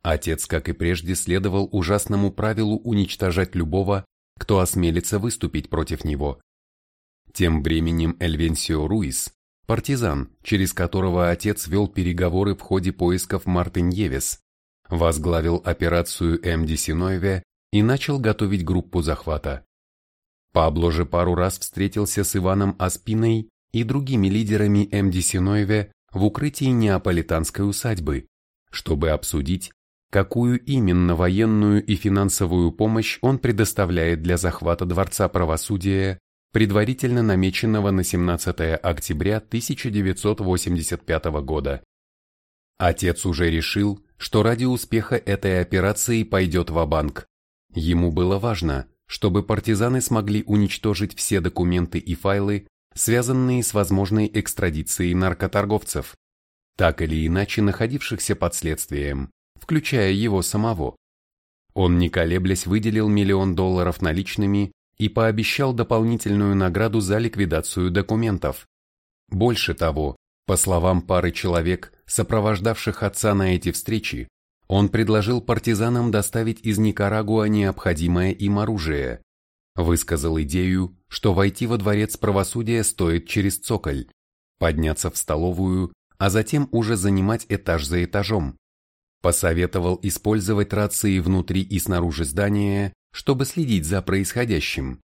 Отец, как и прежде, следовал ужасному правилу уничтожать любого, кто осмелится выступить против него. Тем временем Эльвенсио Руис, партизан, через которого отец вел переговоры в ходе поисков Мартиньевес, возглавил операцию МД и начал готовить группу захвата. Пабло же пару раз встретился с Иваном Аспиной и другими лидерами МД в укрытии неаполитанской усадьбы, чтобы обсудить, какую именно военную и финансовую помощь он предоставляет для захвата Дворца правосудия, предварительно намеченного на 17 октября 1985 года. Отец уже решил, что ради успеха этой операции пойдет в банк Ему было важно, чтобы партизаны смогли уничтожить все документы и файлы, связанные с возможной экстрадицией наркоторговцев, так или иначе находившихся под следствием, включая его самого. Он не колеблясь выделил миллион долларов наличными и пообещал дополнительную награду за ликвидацию документов. Больше того, по словам пары человек, сопровождавших отца на эти встречи, он предложил партизанам доставить из Никарагуа необходимое им оружие. Высказал идею, что войти во дворец правосудия стоит через цоколь, подняться в столовую, а затем уже занимать этаж за этажом. Посоветовал использовать рации внутри и снаружи здания, чтобы следить за происходящим,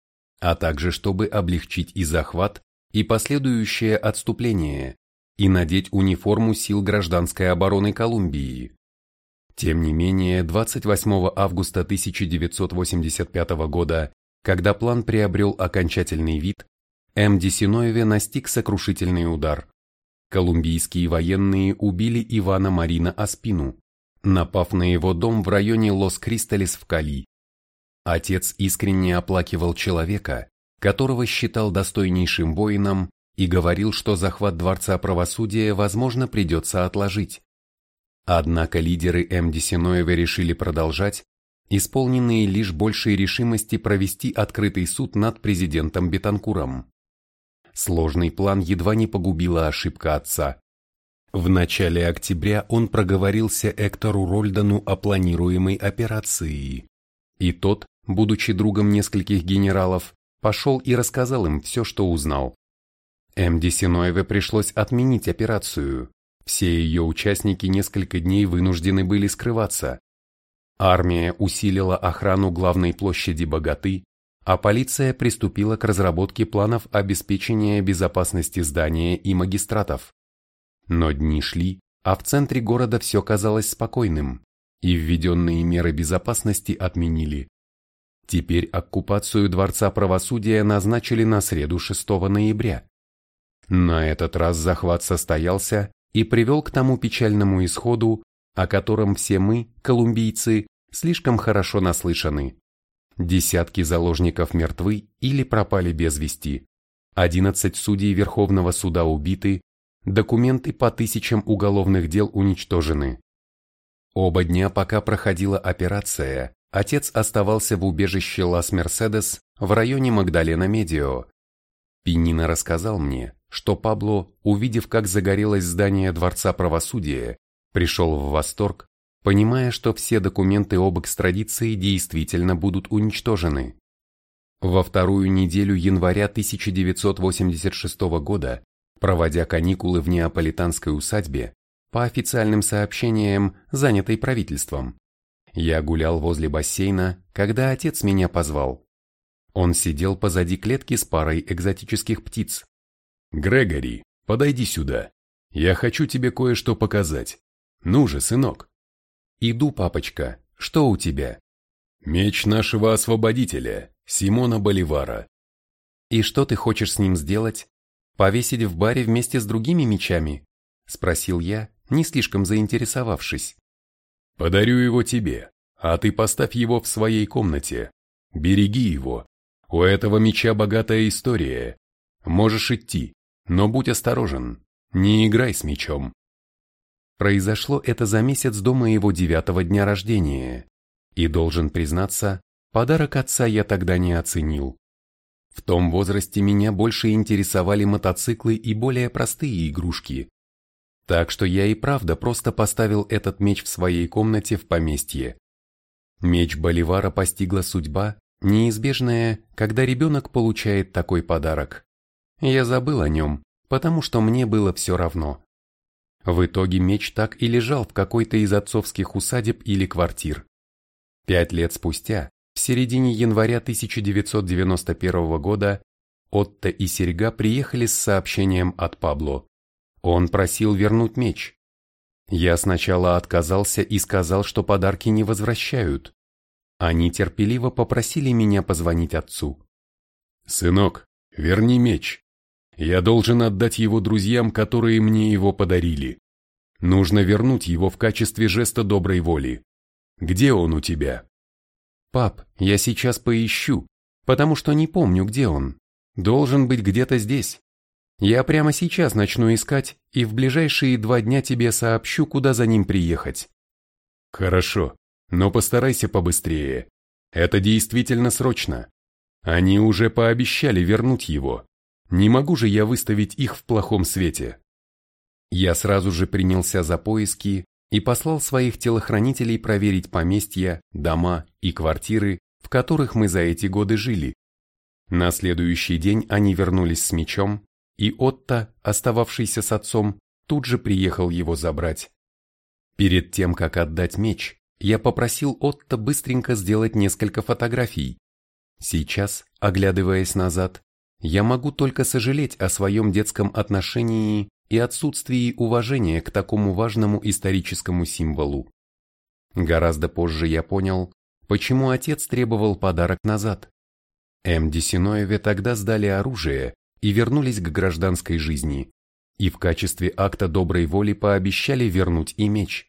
а также чтобы облегчить и захват, и последующее отступление, и надеть униформу сил гражданской обороны Колумбии. Тем не менее, 28 августа 1985 года, когда план приобрел окончательный вид, М. Десиноеве настиг сокрушительный удар. Колумбийские военные убили Ивана Марина Аспину, напав на его дом в районе Лос-Кристалес в Кали. Отец искренне оплакивал человека, которого считал достойнейшим воином и говорил, что захват Дворца правосудия, возможно, придется отложить. Однако лидеры М. Десиноева решили продолжать, исполненные лишь большей решимости провести открытый суд над президентом Бетанкуром. Сложный план едва не погубила ошибка отца. В начале октября он проговорился Эктору Рольдану о планируемой операции. И тот, будучи другом нескольких генералов, пошел и рассказал им все, что узнал. М. Десиноеве пришлось отменить операцию. Все ее участники несколько дней вынуждены были скрываться. Армия усилила охрану главной площади Богаты, а полиция приступила к разработке планов обеспечения безопасности здания и магистратов. Но дни шли, а в центре города все казалось спокойным, и введенные меры безопасности отменили. Теперь оккупацию Дворца правосудия назначили на среду 6 ноября. На этот раз захват состоялся и привел к тому печальному исходу, о котором все мы, колумбийцы, слишком хорошо наслышаны. Десятки заложников мертвы или пропали без вести. 11 судей Верховного суда убиты, документы по тысячам уголовных дел уничтожены. Оба дня, пока проходила операция, Отец оставался в убежище Лас-Мерседес в районе Магдалена-Медио. Пинина рассказал мне, что Пабло, увидев, как загорелось здание Дворца правосудия, пришел в восторг, понимая, что все документы об экстрадиции действительно будут уничтожены. Во вторую неделю января 1986 года, проводя каникулы в неаполитанской усадьбе, по официальным сообщениям, занятой правительством, я гулял возле бассейна, когда отец меня позвал. Он сидел позади клетки с парой экзотических птиц. «Грегори, подойди сюда. Я хочу тебе кое-что показать. Ну же, сынок». «Иду, папочка. Что у тебя?» «Меч нашего освободителя, Симона Боливара». «И что ты хочешь с ним сделать? Повесить в баре вместе с другими мечами?» Спросил я, не слишком заинтересовавшись. Подарю его тебе, а ты поставь его в своей комнате. Береги его. У этого меча богатая история. Можешь идти, но будь осторожен. Не играй с мечом. Произошло это за месяц до моего девятого дня рождения. И должен признаться, подарок отца я тогда не оценил. В том возрасте меня больше интересовали мотоциклы и более простые игрушки, так что я и правда просто поставил этот меч в своей комнате в поместье. Меч Боливара постигла судьба, неизбежная, когда ребенок получает такой подарок. Я забыл о нем, потому что мне было все равно. В итоге меч так и лежал в какой-то из отцовских усадеб или квартир. Пять лет спустя, В середине января 1991 года Отто и Серега приехали с сообщением от Пабло. Он просил вернуть меч. Я сначала отказался и сказал, что подарки не возвращают. Они терпеливо попросили меня позвонить отцу. «Сынок, верни меч. Я должен отдать его друзьям, которые мне его подарили. Нужно вернуть его в качестве жеста доброй воли. Где он у тебя?» «Пап, я сейчас поищу, потому что не помню, где он. Должен быть где-то здесь. Я прямо сейчас начну искать и в ближайшие два дня тебе сообщу, куда за ним приехать». «Хорошо, но постарайся побыстрее. Это действительно срочно. Они уже пообещали вернуть его. Не могу же я выставить их в плохом свете». Я сразу же принялся за поиски и послал своих телохранителей проверить поместья, дома и квартиры, в которых мы за эти годы жили. На следующий день они вернулись с мечом, и Отто, остававшийся с отцом, тут же приехал его забрать. Перед тем, как отдать меч, я попросил Отто быстренько сделать несколько фотографий. Сейчас, оглядываясь назад, я могу только сожалеть о своем детском отношении и отсутствии уважения к такому важному историческому символу. Гораздо позже я понял, почему отец требовал подарок назад. М. Десиноеве тогда сдали оружие, и вернулись к гражданской жизни, и в качестве акта доброй воли пообещали вернуть и меч.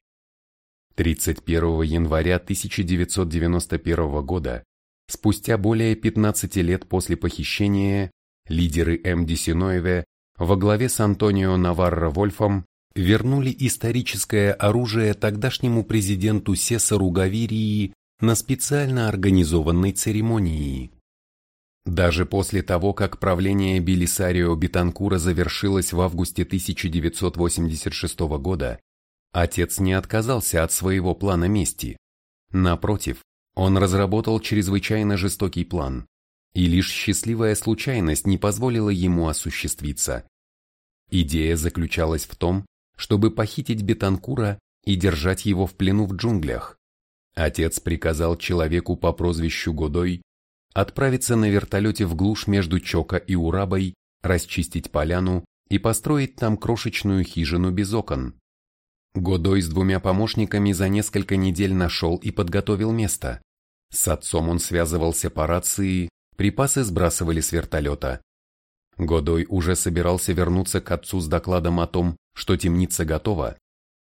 31 января 1991 года, спустя более 15 лет после похищения, лидеры МД Синоеве во главе с Антонио Наварро Вольфом вернули историческое оружие тогдашнему президенту Сесару Гавирии на специально организованной церемонии. Даже после того, как правление Белисарио Бетанкура завершилось в августе 1986 года, отец не отказался от своего плана мести. Напротив, он разработал чрезвычайно жестокий план, и лишь счастливая случайность не позволила ему осуществиться. Идея заключалась в том, чтобы похитить Бетанкура и держать его в плену в джунглях. Отец приказал человеку по прозвищу Годой отправиться на вертолете в глушь между Чока и Урабой, расчистить поляну и построить там крошечную хижину без окон. Годой с двумя помощниками за несколько недель нашел и подготовил место. С отцом он связывался по рации, припасы сбрасывали с вертолета. Годой уже собирался вернуться к отцу с докладом о том, что темница готова,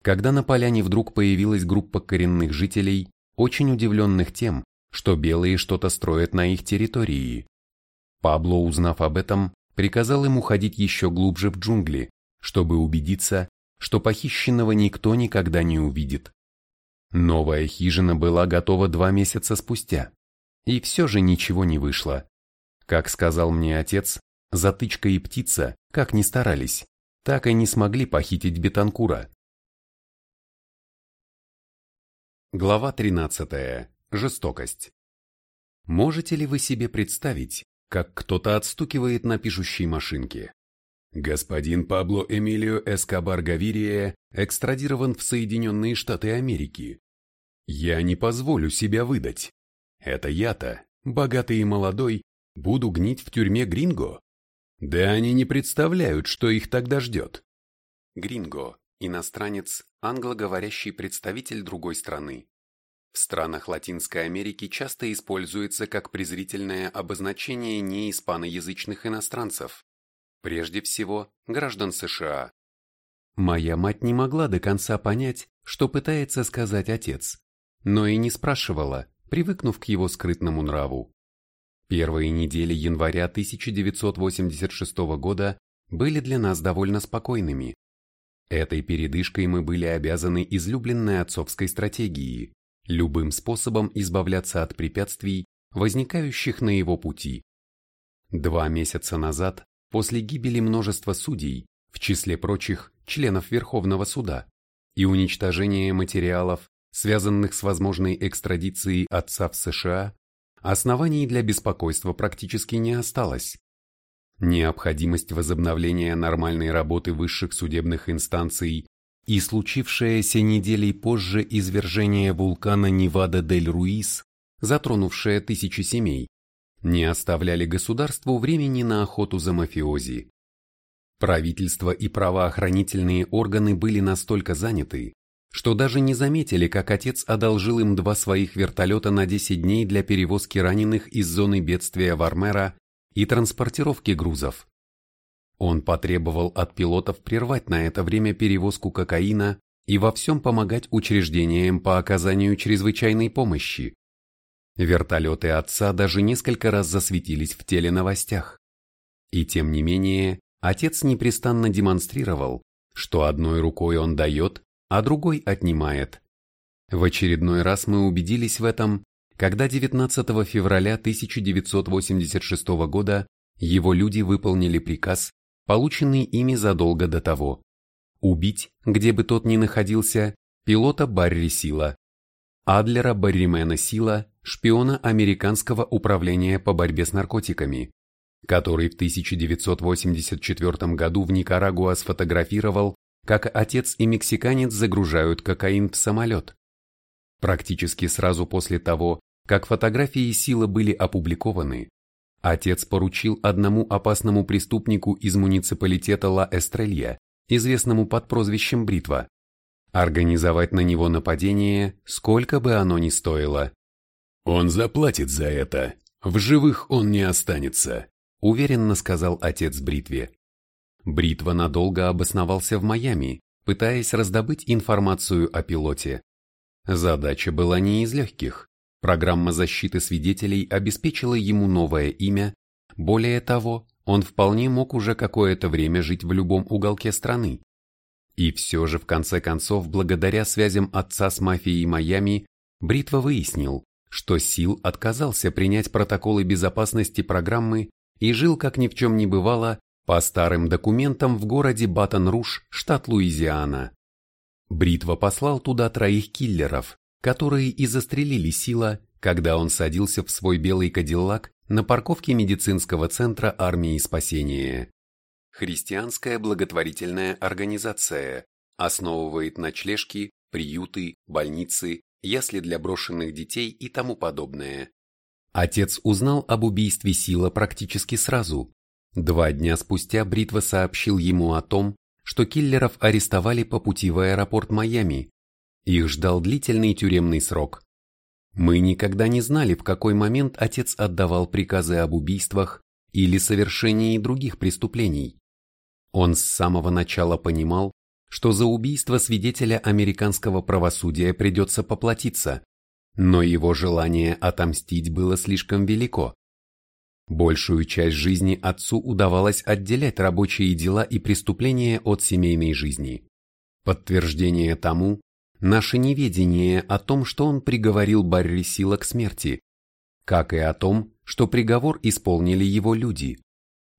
когда на поляне вдруг появилась группа коренных жителей, очень удивленных тем, что белые что-то строят на их территории. Пабло, узнав об этом, приказал им уходить еще глубже в джунгли, чтобы убедиться, что похищенного никто никогда не увидит. Новая хижина была готова два месяца спустя, и все же ничего не вышло. Как сказал мне отец, затычка и птица, как ни старались, так и не смогли похитить Бетанкура. Глава 13. Жестокость. Можете ли вы себе представить, как кто-то отстукивает на пишущей машинке? Господин Пабло Эмилио Эскобар Гавирия экстрадирован в Соединенные Штаты Америки. Я не позволю себя выдать. Это я-то, богатый и молодой, буду гнить в тюрьме Гринго? Да они не представляют, что их тогда ждет. Гринго – иностранец, англоговорящий представитель другой страны. В странах Латинской Америки часто используется как презрительное обозначение неиспаноязычных иностранцев, прежде всего граждан США. Моя мать не могла до конца понять, что пытается сказать отец, но и не спрашивала, привыкнув к его скрытному нраву. Первые недели января 1986 года были для нас довольно спокойными. Этой передышкой мы были обязаны излюбленной отцовской стратегии любым способом избавляться от препятствий, возникающих на его пути. Два месяца назад, после гибели множества судей, в числе прочих членов Верховного суда, и уничтожения материалов, связанных с возможной экстрадицией отца в США, оснований для беспокойства практически не осталось. Необходимость возобновления нормальной работы высших судебных инстанций и случившееся неделей позже извержение вулкана Невада-дель-Руис затронувшая тысячи семей, не оставляли государству времени на охоту за мафиози. Правительство и правоохранительные органы были настолько заняты, что даже не заметили, как отец одолжил им два своих вертолета на 10 дней для перевозки раненых из зоны бедствия Вармера и транспортировки грузов. Он потребовал от пилотов прервать на это время перевозку кокаина и во всем помогать учреждениям по оказанию чрезвычайной помощи. Вертолеты отца даже несколько раз засветились в теленовостях. И тем не менее, отец непрестанно демонстрировал, что одной рукой он дает, а другой отнимает. В очередной раз мы убедились в этом, когда 19 февраля 1986 года его люди выполнили приказ, полученный ими задолго до того. Убить, где бы тот ни находился, пилота Барри Сила, Адлера Барримена Сила, шпиона Американского управления по борьбе с наркотиками, который в 1984 году в Никарагуа сфотографировал, как отец и мексиканец загружают кокаин в самолет. Практически сразу после того, как фотографии Сила были опубликованы, отец поручил одному опасному преступнику из муниципалитета Ла Эстрелья, известному под прозвищем Бритва, организовать на него нападение, сколько бы оно ни стоило. «Он заплатит за это, в живых он не останется», уверенно сказал отец Бритве. Бритва надолго обосновался в Майами, пытаясь раздобыть информацию о пилоте. Задача была не из легких. Программа защиты свидетелей обеспечила ему новое имя, более того, он вполне мог уже какое-то время жить в любом уголке страны. И все же в конце концов, благодаря связям отца с мафией Майами, Бритва выяснил, что Сил отказался принять протоколы безопасности программы и жил как ни в чем не бывало по старым документам в городе Батон-Руш, штат Луизиана. Бритва послал туда троих киллеров, которые и застрелили Сила, когда он садился в свой белый кадиллак на парковке медицинского центра армии спасения. Христианская благотворительная организация основывает ночлежки, приюты, больницы, ясли для брошенных детей и тому подобное. Отец узнал об убийстве Сила практически сразу. Два дня спустя Бритва сообщил ему о том, что киллеров арестовали по пути в аэропорт Майами их ждал длительный тюремный срок. Мы никогда не знали, в какой момент отец отдавал приказы об убийствах или совершении других преступлений. Он с самого начала понимал, что за убийство свидетеля американского правосудия придется поплатиться, но его желание отомстить было слишком велико. Большую часть жизни отцу удавалось отделять рабочие дела и преступления от семейной жизни. Подтверждение тому наше неведение о том, что он приговорил Барри Сила к смерти, как и о том, что приговор исполнили его люди.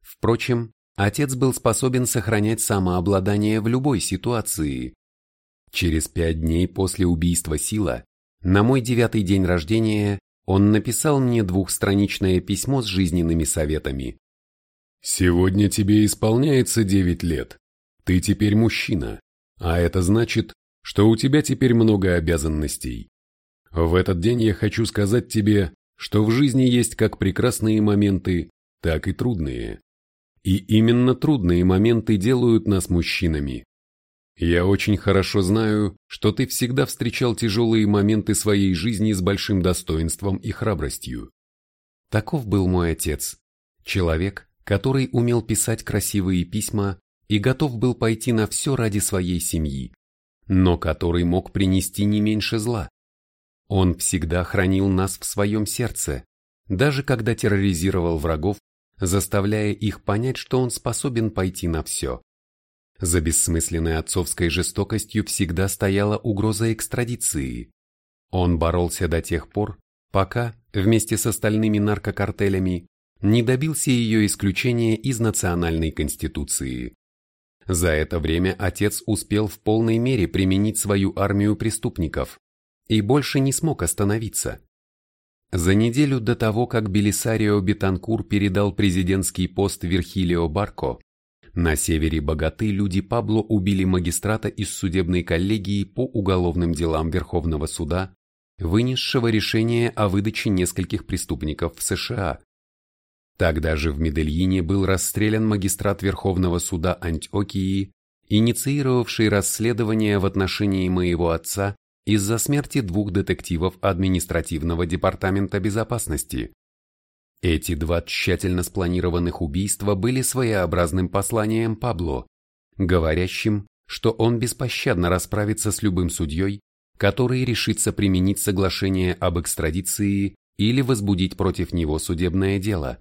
Впрочем, отец был способен сохранять самообладание в любой ситуации. Через пять дней после убийства Сила, на мой девятый день рождения, он написал мне двухстраничное письмо с жизненными советами. «Сегодня тебе исполняется девять лет. Ты теперь мужчина, а это значит, что у тебя теперь много обязанностей. В этот день я хочу сказать тебе, что в жизни есть как прекрасные моменты, так и трудные. И именно трудные моменты делают нас мужчинами. Я очень хорошо знаю, что ты всегда встречал тяжелые моменты своей жизни с большим достоинством и храбростью. Таков был мой отец, человек, который умел писать красивые письма и готов был пойти на все ради своей семьи но который мог принести не меньше зла. Он всегда хранил нас в своем сердце, даже когда терроризировал врагов, заставляя их понять, что он способен пойти на все. За бессмысленной отцовской жестокостью всегда стояла угроза экстрадиции. Он боролся до тех пор, пока, вместе с остальными наркокартелями, не добился ее исключения из национальной конституции. За это время отец успел в полной мере применить свою армию преступников и больше не смог остановиться. За неделю до того, как Белисарио Бетанкур передал президентский пост Верхилио Барко, на севере богаты люди Пабло убили магистрата из судебной коллегии по уголовным делам Верховного суда, вынесшего решение о выдаче нескольких преступников в США. Тогда же в Медельине был расстрелян магистрат Верховного суда Антиокии, инициировавший расследование в отношении моего отца из-за смерти двух детективов административного департамента безопасности. Эти два тщательно спланированных убийства были своеобразным посланием Пабло, говорящим, что он беспощадно расправится с любым судьей, который решится применить соглашение об экстрадиции или возбудить против него судебное дело.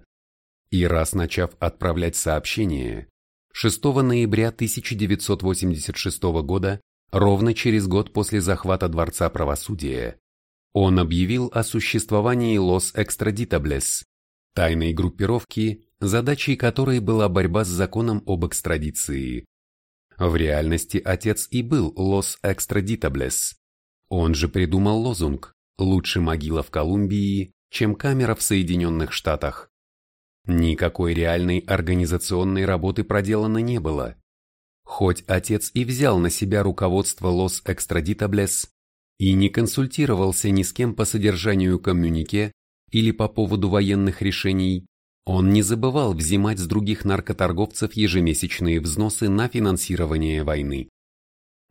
И раз начав отправлять сообщение, 6 ноября 1986 года, ровно через год после захвата Дворца правосудия, он объявил о существовании Лос Экстрадитаблес, тайной группировки, задачей которой была борьба с законом об экстрадиции. В реальности отец и был Лос Экстрадитаблес. Он же придумал лозунг «Лучше могила в Колумбии, чем камера в Соединенных Штатах». Никакой реальной организационной работы проделано не было. Хоть отец и взял на себя руководство Лос Экстрадитаблес и не консультировался ни с кем по содержанию коммюнике или по поводу военных решений, он не забывал взимать с других наркоторговцев ежемесячные взносы на финансирование войны.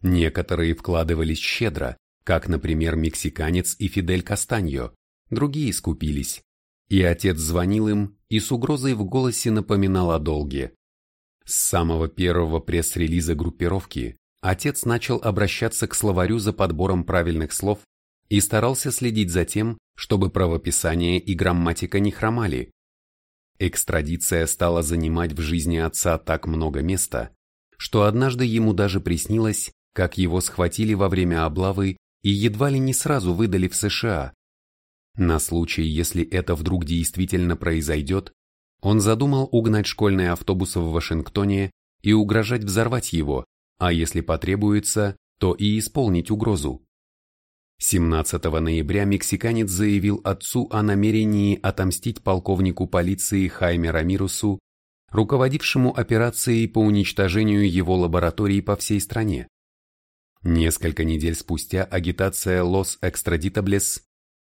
Некоторые вкладывались щедро, как, например, мексиканец и Фидель Кастаньо, другие скупились. И отец звонил им и с угрозой в голосе напоминал о долге. С самого первого пресс-релиза группировки отец начал обращаться к словарю за подбором правильных слов и старался следить за тем, чтобы правописание и грамматика не хромали, Экстрадиция стала занимать в жизни отца так много места, что однажды ему даже приснилось, как его схватили во время облавы и едва ли не сразу выдали в США. На случай, если это вдруг действительно произойдет, он задумал угнать школьный автобус в Вашингтоне и угрожать взорвать его, а если потребуется, то и исполнить угрозу. 17 ноября мексиканец заявил отцу о намерении отомстить полковнику полиции Хайме Рамирусу, руководившему операцией по уничтожению его лабораторий по всей стране. Несколько недель спустя агитация Лос Экстрадитаблес,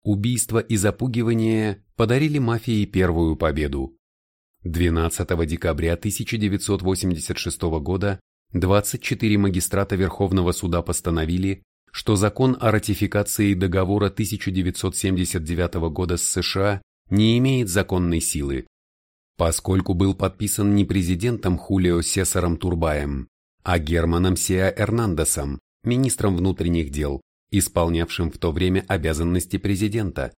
убийство и запугивание подарили мафии первую победу. 12 декабря 1986 года 24 магистрата Верховного суда постановили, что закон о ратификации договора 1979 года с США не имеет законной силы, поскольку был подписан не президентом Хулио Сесаром Турбаем, а Германом Сиа Эрнандесом, министром внутренних дел, исполнявшим в то время обязанности президента.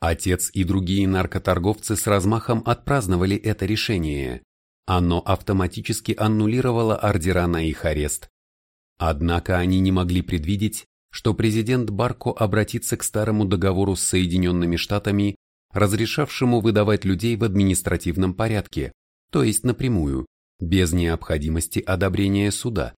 Отец и другие наркоторговцы с размахом отпраздновали это решение. Оно автоматически аннулировало ордера на их арест, Однако они не могли предвидеть, что президент Барко обратится к старому договору с Соединенными Штатами, разрешавшему выдавать людей в административном порядке, то есть напрямую, без необходимости одобрения суда.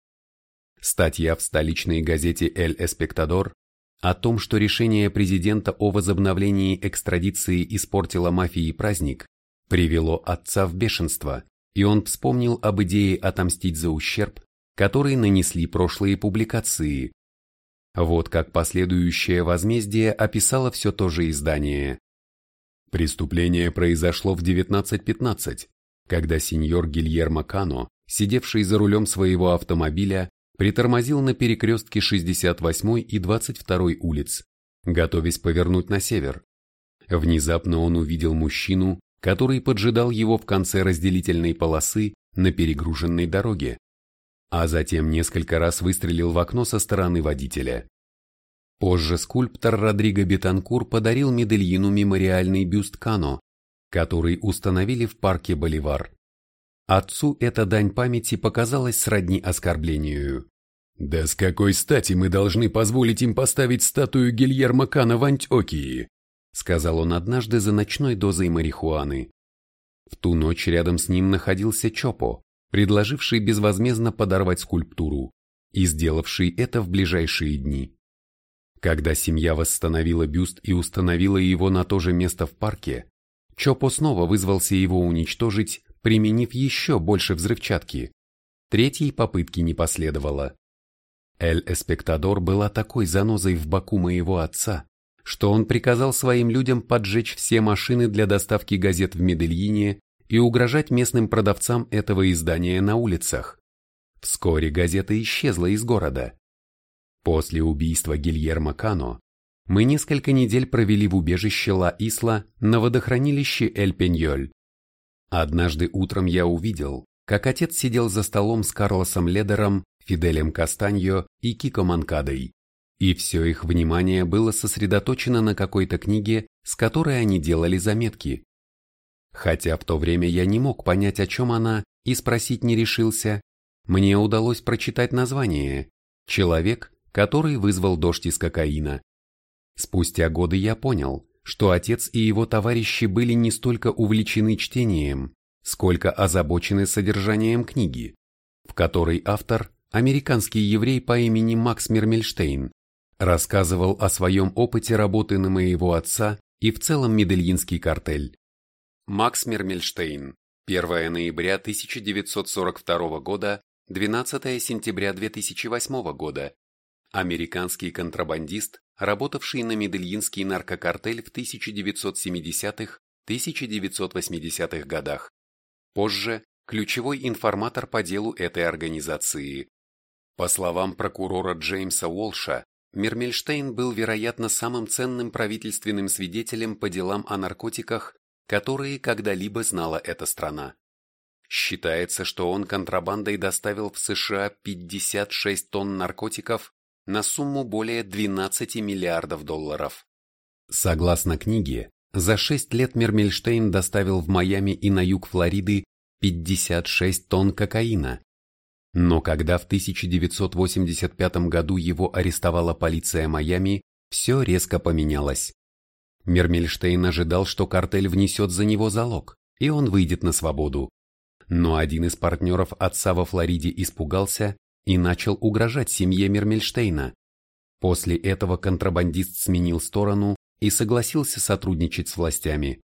Статья в столичной газете «Эль Эспектадор» о том, что решение президента о возобновлении экстрадиции испортило мафии праздник, привело отца в бешенство, и он вспомнил об идее отомстить за ущерб, который нанесли прошлые публикации. Вот как последующее возмездие описало все то же издание. Преступление произошло в 19.15, когда сеньор Гильермо Кано, сидевший за рулем своего автомобиля, притормозил на перекрестке 68 и 22 улиц, готовясь повернуть на север. Внезапно он увидел мужчину, который поджидал его в конце разделительной полосы на перегруженной дороге а затем несколько раз выстрелил в окно со стороны водителя. Позже скульптор Родриго Бетанкур подарил Медельину мемориальный бюст Кано, который установили в парке Боливар. Отцу эта дань памяти показалась сродни оскорблению. «Да с какой стати мы должны позволить им поставить статую Гильермо Кано в Антиокии?» сказал он однажды за ночной дозой марихуаны. В ту ночь рядом с ним находился Чопо, предложивший безвозмездно подорвать скульптуру и сделавший это в ближайшие дни. Когда семья восстановила бюст и установила его на то же место в парке, Чопо снова вызвался его уничтожить, применив еще больше взрывчатки. Третьей попытки не последовало. Эль Эспектадор была такой занозой в боку моего отца, что он приказал своим людям поджечь все машины для доставки газет в Медельине и угрожать местным продавцам этого издания на улицах. Вскоре газета исчезла из города. После убийства Гильермо Кано мы несколько недель провели в убежище Ла-Исла на водохранилище Эль-Пеньоль. Однажды утром я увидел, как отец сидел за столом с Карлосом Ледером, Фиделем Кастаньо и Кико Манкадой, и все их внимание было сосредоточено на какой-то книге, с которой они делали заметки. Хотя в то время я не мог понять, о чем она, и спросить не решился, мне удалось прочитать название «Человек, который вызвал дождь из кокаина». Спустя годы я понял, что отец и его товарищи были не столько увлечены чтением, сколько озабочены содержанием книги, в которой автор, американский еврей по имени Макс Мермельштейн, рассказывал о своем опыте работы на моего отца и в целом Медельинский картель. Макс Мермельштейн, 1 ноября 1942 года, 12 сентября 2008 года, американский контрабандист, работавший на Медельинский наркокартель в 1970-1980-х годах. Позже ключевой информатор по делу этой организации. По словам прокурора Джеймса Уолша, Мермельштейн был, вероятно, самым ценным правительственным свидетелем по делам о наркотиках, которые когда-либо знала эта страна. Считается, что он контрабандой доставил в США 56 тонн наркотиков на сумму более 12 миллиардов долларов. Согласно книге, за 6 лет Мермельштейн доставил в Майами и на юг Флориды 56 тонн кокаина. Но когда в 1985 году его арестовала полиция Майами, все резко поменялось. Мермельштейн ожидал, что картель внесет за него залог, и он выйдет на свободу. Но один из партнеров отца во Флориде испугался и начал угрожать семье Мермельштейна. После этого контрабандист сменил сторону и согласился сотрудничать с властями.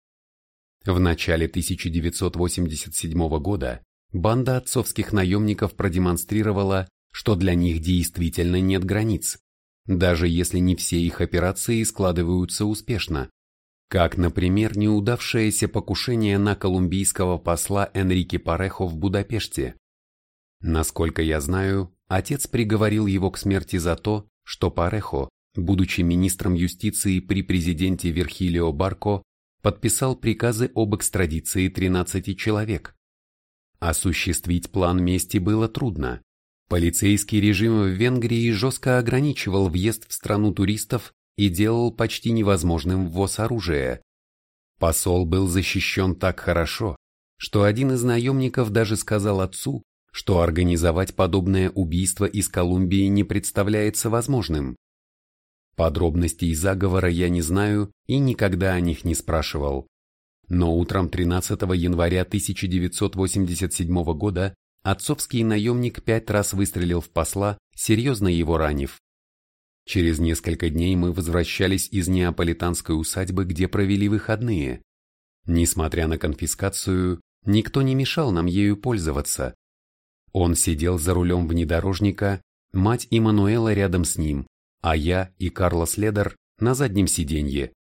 В начале 1987 года банда отцовских наемников продемонстрировала, что для них действительно нет границ, даже если не все их операции складываются успешно. Как, например, неудавшееся покушение на колумбийского посла Энрике Парехо в Будапеште. Насколько я знаю, отец приговорил его к смерти за то, что Парехо, будучи министром юстиции при президенте Верхилио Барко, подписал приказы об экстрадиции 13 человек. Осуществить план мести было трудно. Полицейский режим в Венгрии жестко ограничивал въезд в страну туристов и делал почти невозможным ввоз оружия. Посол был защищен так хорошо, что один из наемников даже сказал отцу, что организовать подобное убийство из Колумбии не представляется возможным. Подробностей заговора я не знаю и никогда о них не спрашивал. Но утром 13 января 1987 года отцовский наемник пять раз выстрелил в посла, серьезно его ранив. Через несколько дней мы возвращались из неаполитанской усадьбы, где провели выходные. Несмотря на конфискацию, никто не мешал нам ею пользоваться. Он сидел за рулем внедорожника, мать Иммануэла рядом с ним, а я и Карлос Ледер на заднем сиденье.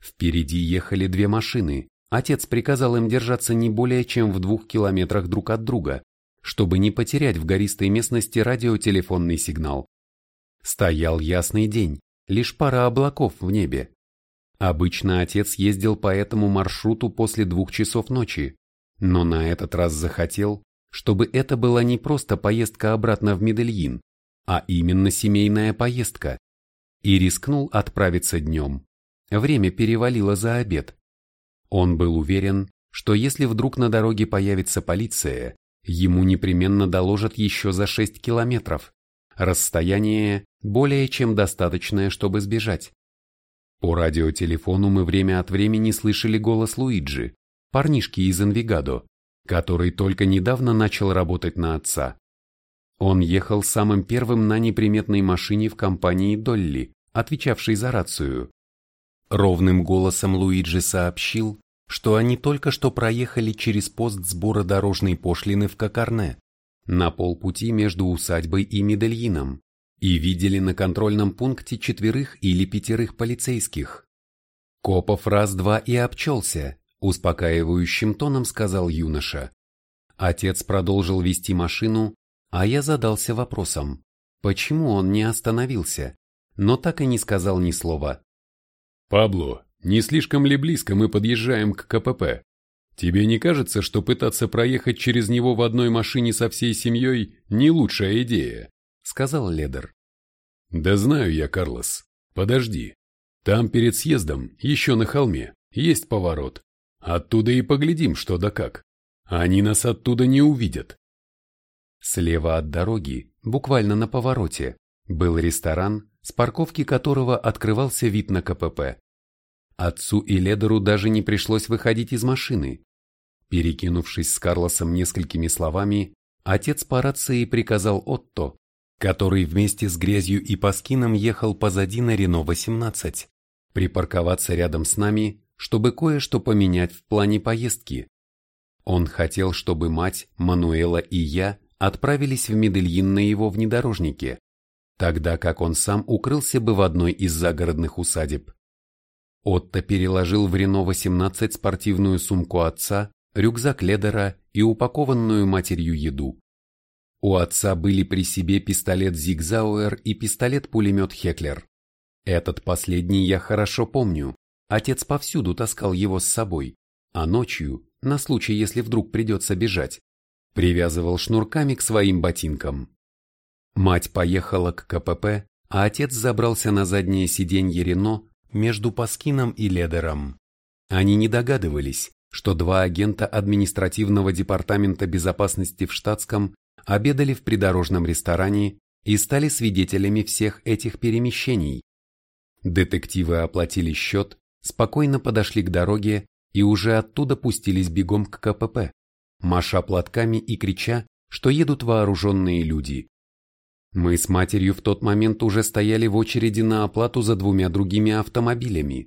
Впереди ехали две машины, отец приказал им держаться не более чем в двух километрах друг от друга, чтобы не потерять в гористой местности радиотелефонный сигнал. Стоял ясный день, лишь пара облаков в небе. Обычно отец ездил по этому маршруту после двух часов ночи, но на этот раз захотел, чтобы это была не просто поездка обратно в Медельин, а именно семейная поездка, и рискнул отправиться днем. Время перевалило за обед. Он был уверен, что если вдруг на дороге появится полиция, ему непременно доложат еще за 6 километров. Расстояние более чем достаточное, чтобы сбежать. По радиотелефону мы время от времени слышали голос Луиджи, парнишки из Энвигадо, который только недавно начал работать на отца. Он ехал самым первым на неприметной машине в компании Долли, отвечавшей за рацию. Ровным голосом Луиджи сообщил, что они только что проехали через пост сбора дорожной пошлины в Кокарне, на полпути между усадьбой и Медельином, и видели на контрольном пункте четверых или пятерых полицейских. Копов раз-два и обчелся, успокаивающим тоном сказал юноша. Отец продолжил вести машину, а я задался вопросом, почему он не остановился, но так и не сказал ни слова. «Пабло, не слишком ли близко мы подъезжаем к КПП? Тебе не кажется, что пытаться проехать через него в одной машине со всей семьей не лучшая идея?» — сказал Ледер. «Да знаю я, Карлос. Подожди. Там перед съездом, еще на холме, есть поворот. Оттуда и поглядим, что да как. Они нас оттуда не увидят». Слева от дороги, буквально на повороте, был ресторан, с парковки которого открывался вид на КПП. Отцу и Ледеру даже не пришлось выходить из машины. Перекинувшись с Карлосом несколькими словами, отец по рации приказал Отто, который вместе с грязью и паскином ехал позади на Рено-18, припарковаться рядом с нами, чтобы кое-что поменять в плане поездки. Он хотел, чтобы мать, Мануэла и я отправились в Медельин на его внедорожнике, тогда как он сам укрылся бы в одной из загородных усадеб. Отто переложил в Рено-18 спортивную сумку отца, рюкзак Ледера и упакованную матерью еду. У отца были при себе пистолет Зигзауэр и пистолет-пулемет Хеклер. Этот последний я хорошо помню. Отец повсюду таскал его с собой, а ночью, на случай, если вдруг придется бежать, привязывал шнурками к своим ботинкам. Мать поехала к КПП, а отец забрался на заднее сиденье Рено между Паскином и Ледером. Они не догадывались, что два агента административного департамента безопасности в штатском обедали в придорожном ресторане и стали свидетелями всех этих перемещений. Детективы оплатили счет, спокойно подошли к дороге и уже оттуда пустились бегом к КПП, маша платками и крича, что едут вооруженные люди. Мы с матерью в тот момент уже стояли в очереди на оплату за двумя другими автомобилями.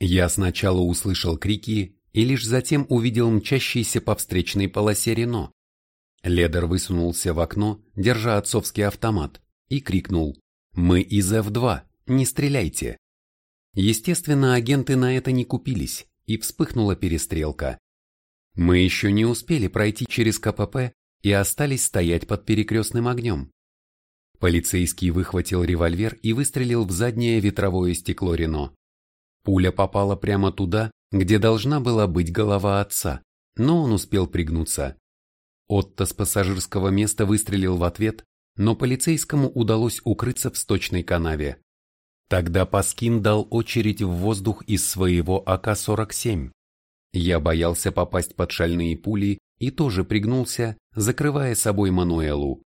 Я сначала услышал крики и лишь затем увидел мчащийся по встречной полосе Рено. Ледер высунулся в окно, держа отцовский автомат, и крикнул «Мы из F2, не стреляйте!». Естественно, агенты на это не купились, и вспыхнула перестрелка. Мы еще не успели пройти через КПП и остались стоять под перекрестным огнем. Полицейский выхватил револьвер и выстрелил в заднее ветровое стекло Рено. Пуля попала прямо туда, где должна была быть голова отца, но он успел пригнуться. Отто с пассажирского места выстрелил в ответ, но полицейскому удалось укрыться в сточной канаве. Тогда Паскин дал очередь в воздух из своего АК-47. Я боялся попасть под шальные пули и тоже пригнулся, закрывая собой Мануэлу.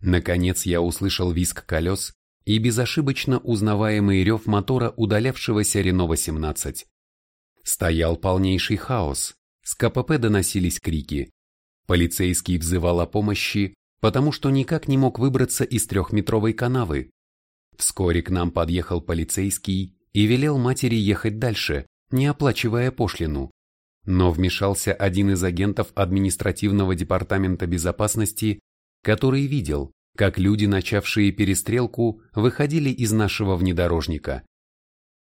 Наконец я услышал визг колес и безошибочно узнаваемый рев мотора удалявшегося Рено-18. Стоял полнейший хаос, с КПП доносились крики. Полицейский взывал о помощи, потому что никак не мог выбраться из трехметровой канавы. Вскоре к нам подъехал полицейский и велел матери ехать дальше, не оплачивая пошлину. Но вмешался один из агентов административного департамента безопасности который видел, как люди, начавшие перестрелку, выходили из нашего внедорожника.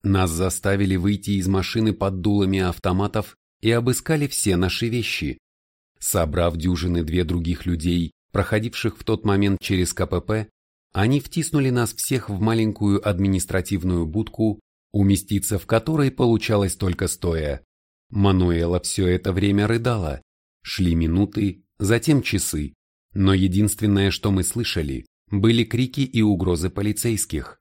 Нас заставили выйти из машины под дулами автоматов и обыскали все наши вещи. Собрав дюжины две других людей, проходивших в тот момент через КПП, они втиснули нас всех в маленькую административную будку, уместиться в которой получалось только стоя. Мануэла все это время рыдала. Шли минуты, затем часы. Но единственное, что мы слышали, были крики и угрозы полицейских.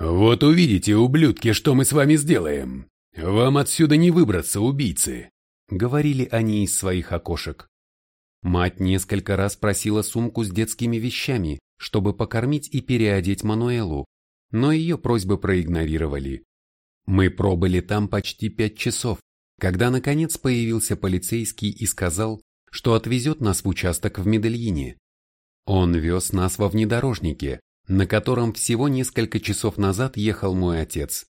«Вот увидите, ублюдки, что мы с вами сделаем! Вам отсюда не выбраться, убийцы!» — говорили они из своих окошек. Мать несколько раз просила сумку с детскими вещами, чтобы покормить и переодеть Мануэлу, но ее просьбы проигнорировали. Мы пробыли там почти пять часов, когда наконец появился полицейский и сказал, что отвезет нас в участок в Медельине. Он вез нас во внедорожнике, на котором всего несколько часов назад ехал мой отец,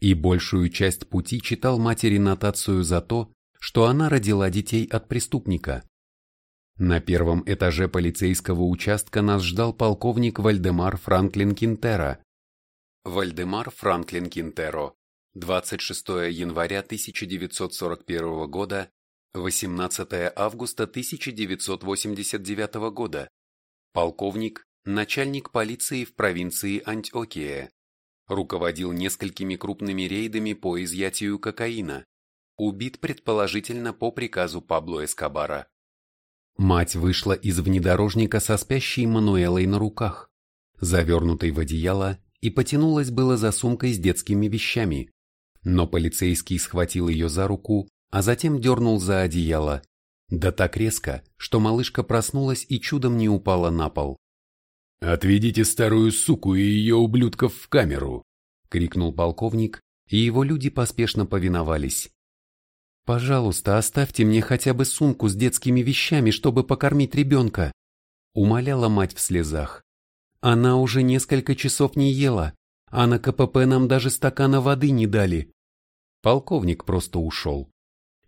и большую часть пути читал матери нотацию за то, что она родила детей от преступника. На первом этаже полицейского участка нас ждал полковник Вальдемар Франклин Кинтеро. Вальдемар Франклин Кинтеро, 26 января 1941 года, 18 августа 1989 года. Полковник, начальник полиции в провинции Антиокия. Руководил несколькими крупными рейдами по изъятию кокаина. Убит предположительно по приказу Пабло Эскобара. Мать вышла из внедорожника со спящей Мануэлой на руках, завернутой в одеяло, и потянулась было за сумкой с детскими вещами. Но полицейский схватил ее за руку, а затем дернул за одеяло. Да так резко, что малышка проснулась и чудом не упала на пол. «Отведите старую суку и ее ублюдков в камеру!» — крикнул полковник, и его люди поспешно повиновались. «Пожалуйста, оставьте мне хотя бы сумку с детскими вещами, чтобы покормить ребенка», — умоляла мать в слезах. «Она уже несколько часов не ела, а на КПП нам даже стакана воды не дали». Полковник просто ушел.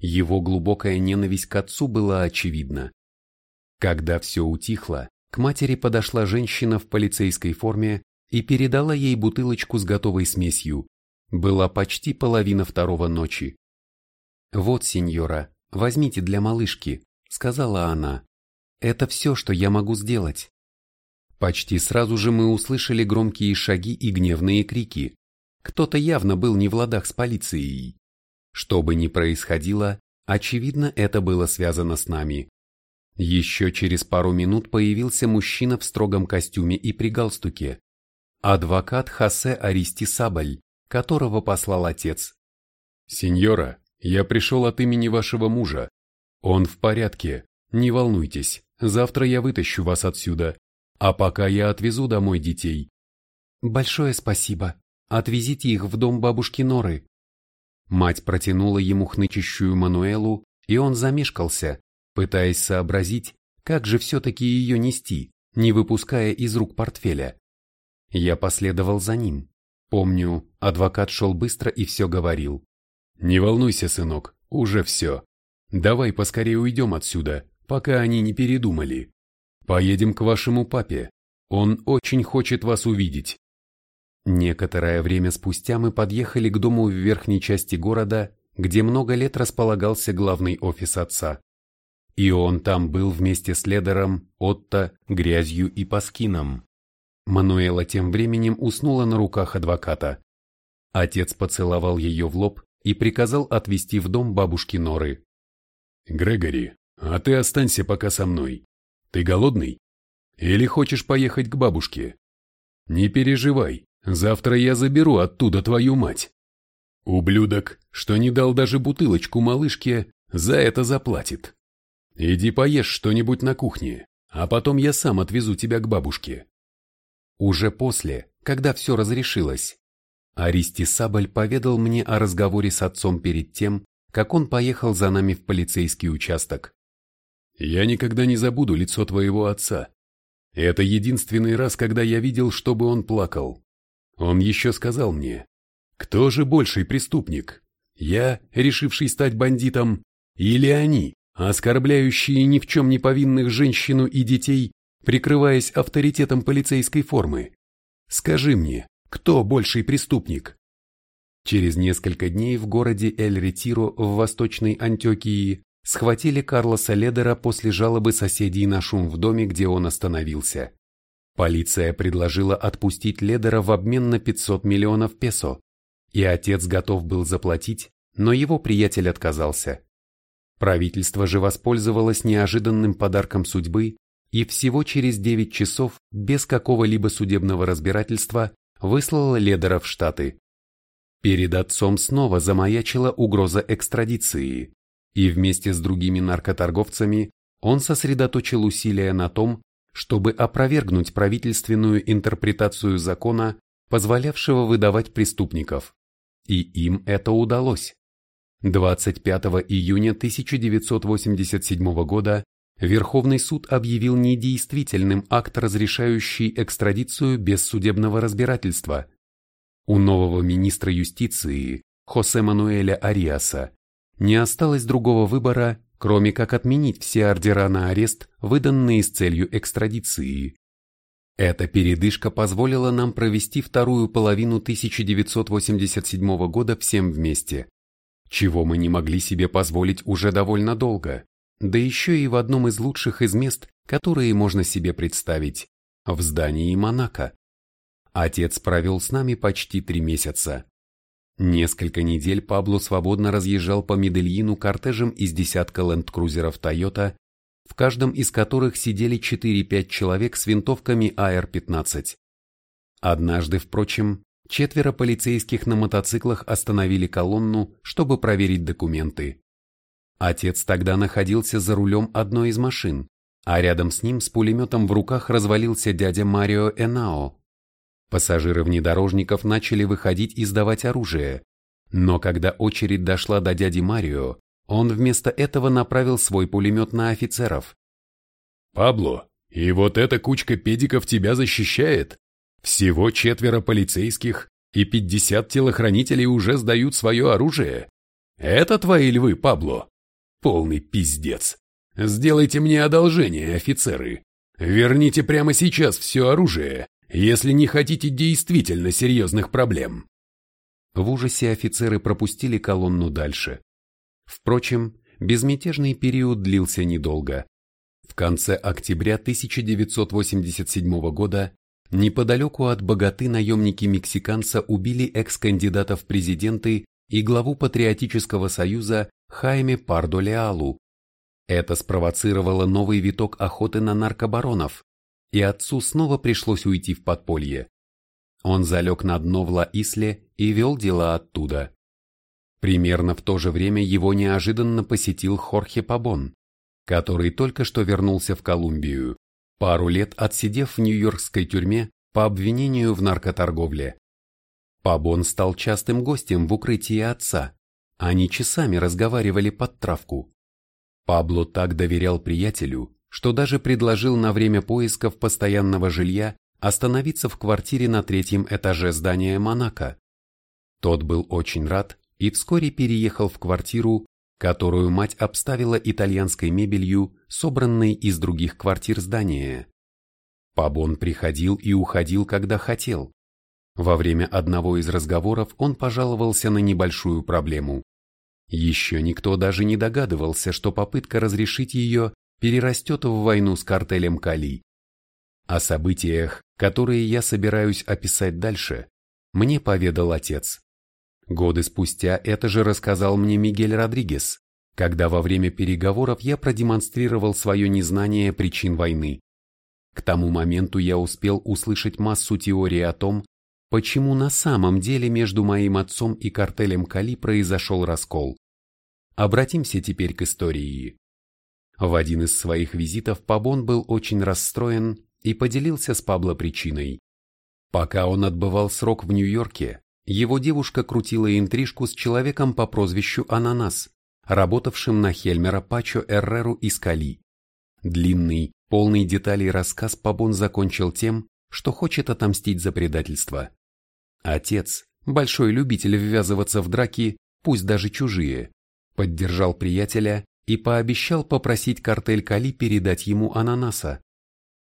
Его глубокая ненависть к отцу была очевидна. Когда все утихло, к матери подошла женщина в полицейской форме и передала ей бутылочку с готовой смесью. Была почти половина второго ночи. «Вот, сеньора, возьмите для малышки», — сказала она. «Это все, что я могу сделать». Почти сразу же мы услышали громкие шаги и гневные крики. Кто-то явно был не в ладах с полицией. Что бы ни происходило, очевидно, это было связано с нами. Еще через пару минут появился мужчина в строгом костюме и при галстуке. Адвокат Хосе Аристи Сабаль, которого послал отец. «Сеньора, я пришел от имени вашего мужа. Он в порядке, не волнуйтесь, завтра я вытащу вас отсюда, а пока я отвезу домой детей. Большое спасибо. Отвезите их в дом бабушки Норы. Мать протянула ему хнычущую Мануэлу, и он замешкался, пытаясь сообразить, как же все-таки ее нести, не выпуская из рук портфеля. Я последовал за ним. Помню, адвокат шел быстро и все говорил. Не волнуйся, сынок, уже все. Давай поскорее уйдем отсюда, пока они не передумали. Поедем к вашему папе. Он очень хочет вас увидеть. Некоторое время спустя мы подъехали к дому в верхней части города, где много лет располагался главный офис отца. И он там был вместе с Ледером, Отто, Грязью и Паскином. Мануэла тем временем уснула на руках адвоката. Отец поцеловал ее в лоб и приказал отвезти в дом бабушки Норы. «Грегори, а ты останься пока со мной. Ты голодный? Или хочешь поехать к бабушке? Не переживай, завтра я заберу оттуда твою мать. Ублюдок, что не дал даже бутылочку малышке, за это заплатит. Иди поешь что-нибудь на кухне, а потом я сам отвезу тебя к бабушке». Уже после, когда все разрешилось, Аристи Сабаль поведал мне о разговоре с отцом перед тем, как он поехал за нами в полицейский участок. «Я никогда не забуду лицо твоего отца. Это единственный раз, когда я видел, чтобы он плакал. Он еще сказал мне, кто же больший преступник? Я, решивший стать бандитом, или они, оскорбляющие ни в чем не повинных женщину и детей, прикрываясь авторитетом полицейской формы? Скажи мне, кто больший преступник? Через несколько дней в городе Эль-Ретиро в Восточной Антиокии схватили Карлоса Ледера после жалобы соседей на шум в доме, где он остановился. Полиция предложила отпустить Ледера в обмен на 500 миллионов песо, и отец готов был заплатить, но его приятель отказался. Правительство же воспользовалось неожиданным подарком судьбы и всего через 9 часов, без какого-либо судебного разбирательства, выслала Ледера в Штаты. Перед отцом снова замаячила угроза экстрадиции, и вместе с другими наркоторговцами он сосредоточил усилия на том, чтобы опровергнуть правительственную интерпретацию закона, позволявшего выдавать преступников. И им это удалось. 25 июня 1987 года Верховный суд объявил недействительным акт, разрешающий экстрадицию без судебного разбирательства. У нового министра юстиции, Хосе Мануэля Ариаса, не осталось другого выбора, кроме как отменить все ордера на арест, выданные с целью экстрадиции. Эта передышка позволила нам провести вторую половину 1987 года всем вместе, чего мы не могли себе позволить уже довольно долго, да еще и в одном из лучших из мест, которые можно себе представить, в здании Монако. Отец провел с нами почти три месяца. Несколько недель Пабло свободно разъезжал по Медельину кортежем из десятка ленд-крузеров Toyota в каждом из которых сидели 4-5 человек с винтовками АР-15. Однажды, впрочем, четверо полицейских на мотоциклах остановили колонну, чтобы проверить документы. Отец тогда находился за рулем одной из машин, а рядом с ним с пулеметом в руках развалился дядя Марио Энао. Пассажиры внедорожников начали выходить и сдавать оружие, но когда очередь дошла до дяди Марио, он вместо этого направил свой пулемет на офицеров. «Пабло, и вот эта кучка педиков тебя защищает? Всего четверо полицейских и пятьдесят телохранителей уже сдают свое оружие. Это твои львы, Пабло? Полный пиздец. Сделайте мне одолжение, офицеры. Верните прямо сейчас все оружие, если не хотите действительно серьезных проблем». В ужасе офицеры пропустили колонну дальше. Впрочем, безмятежный период длился недолго. В конце октября 1987 года неподалеку от богаты наемники мексиканца убили экс-кандидата в президенты и главу Патриотического союза Хайме Пардо Леалу. Это спровоцировало новый виток охоты на наркобаронов, и отцу снова пришлось уйти в подполье. Он залег на дно в Ла-Исле и вел дела оттуда. Примерно в то же время его неожиданно посетил Хорхе Пабон, который только что вернулся в Колумбию, пару лет отсидев в нью-йоркской тюрьме по обвинению в наркоторговле. Пабон стал частым гостем в укрытии отца, они часами разговаривали под травку. Пабло так доверял приятелю, что даже предложил на время поисков постоянного жилья остановиться в квартире на третьем этаже здания Монако. Тот был очень рад и вскоре переехал в квартиру, которую мать обставила итальянской мебелью, собранной из других квартир здания. Пабон приходил и уходил, когда хотел. Во время одного из разговоров он пожаловался на небольшую проблему. Еще никто даже не догадывался, что попытка разрешить ее перерастет в войну с картелем Кали. О событиях, которые я собираюсь описать дальше, мне поведал отец. Годы спустя это же рассказал мне Мигель Родригес, когда во время переговоров я продемонстрировал свое незнание причин войны. К тому моменту я успел услышать массу теорий о том, почему на самом деле между моим отцом и картелем Кали произошел раскол. Обратимся теперь к истории. В один из своих визитов Пабон был очень расстроен и поделился с Пабло причиной. Пока он отбывал срок в Нью-Йорке, его девушка крутила интрижку с человеком по прозвищу Ананас, работавшим на Хельмера Пачо Эрреру из Кали. Длинный, полный деталей рассказ Пабон закончил тем, что хочет отомстить за предательство. Отец, большой любитель ввязываться в драки, пусть даже чужие, поддержал приятеля и пообещал попросить картель Кали передать ему ананаса.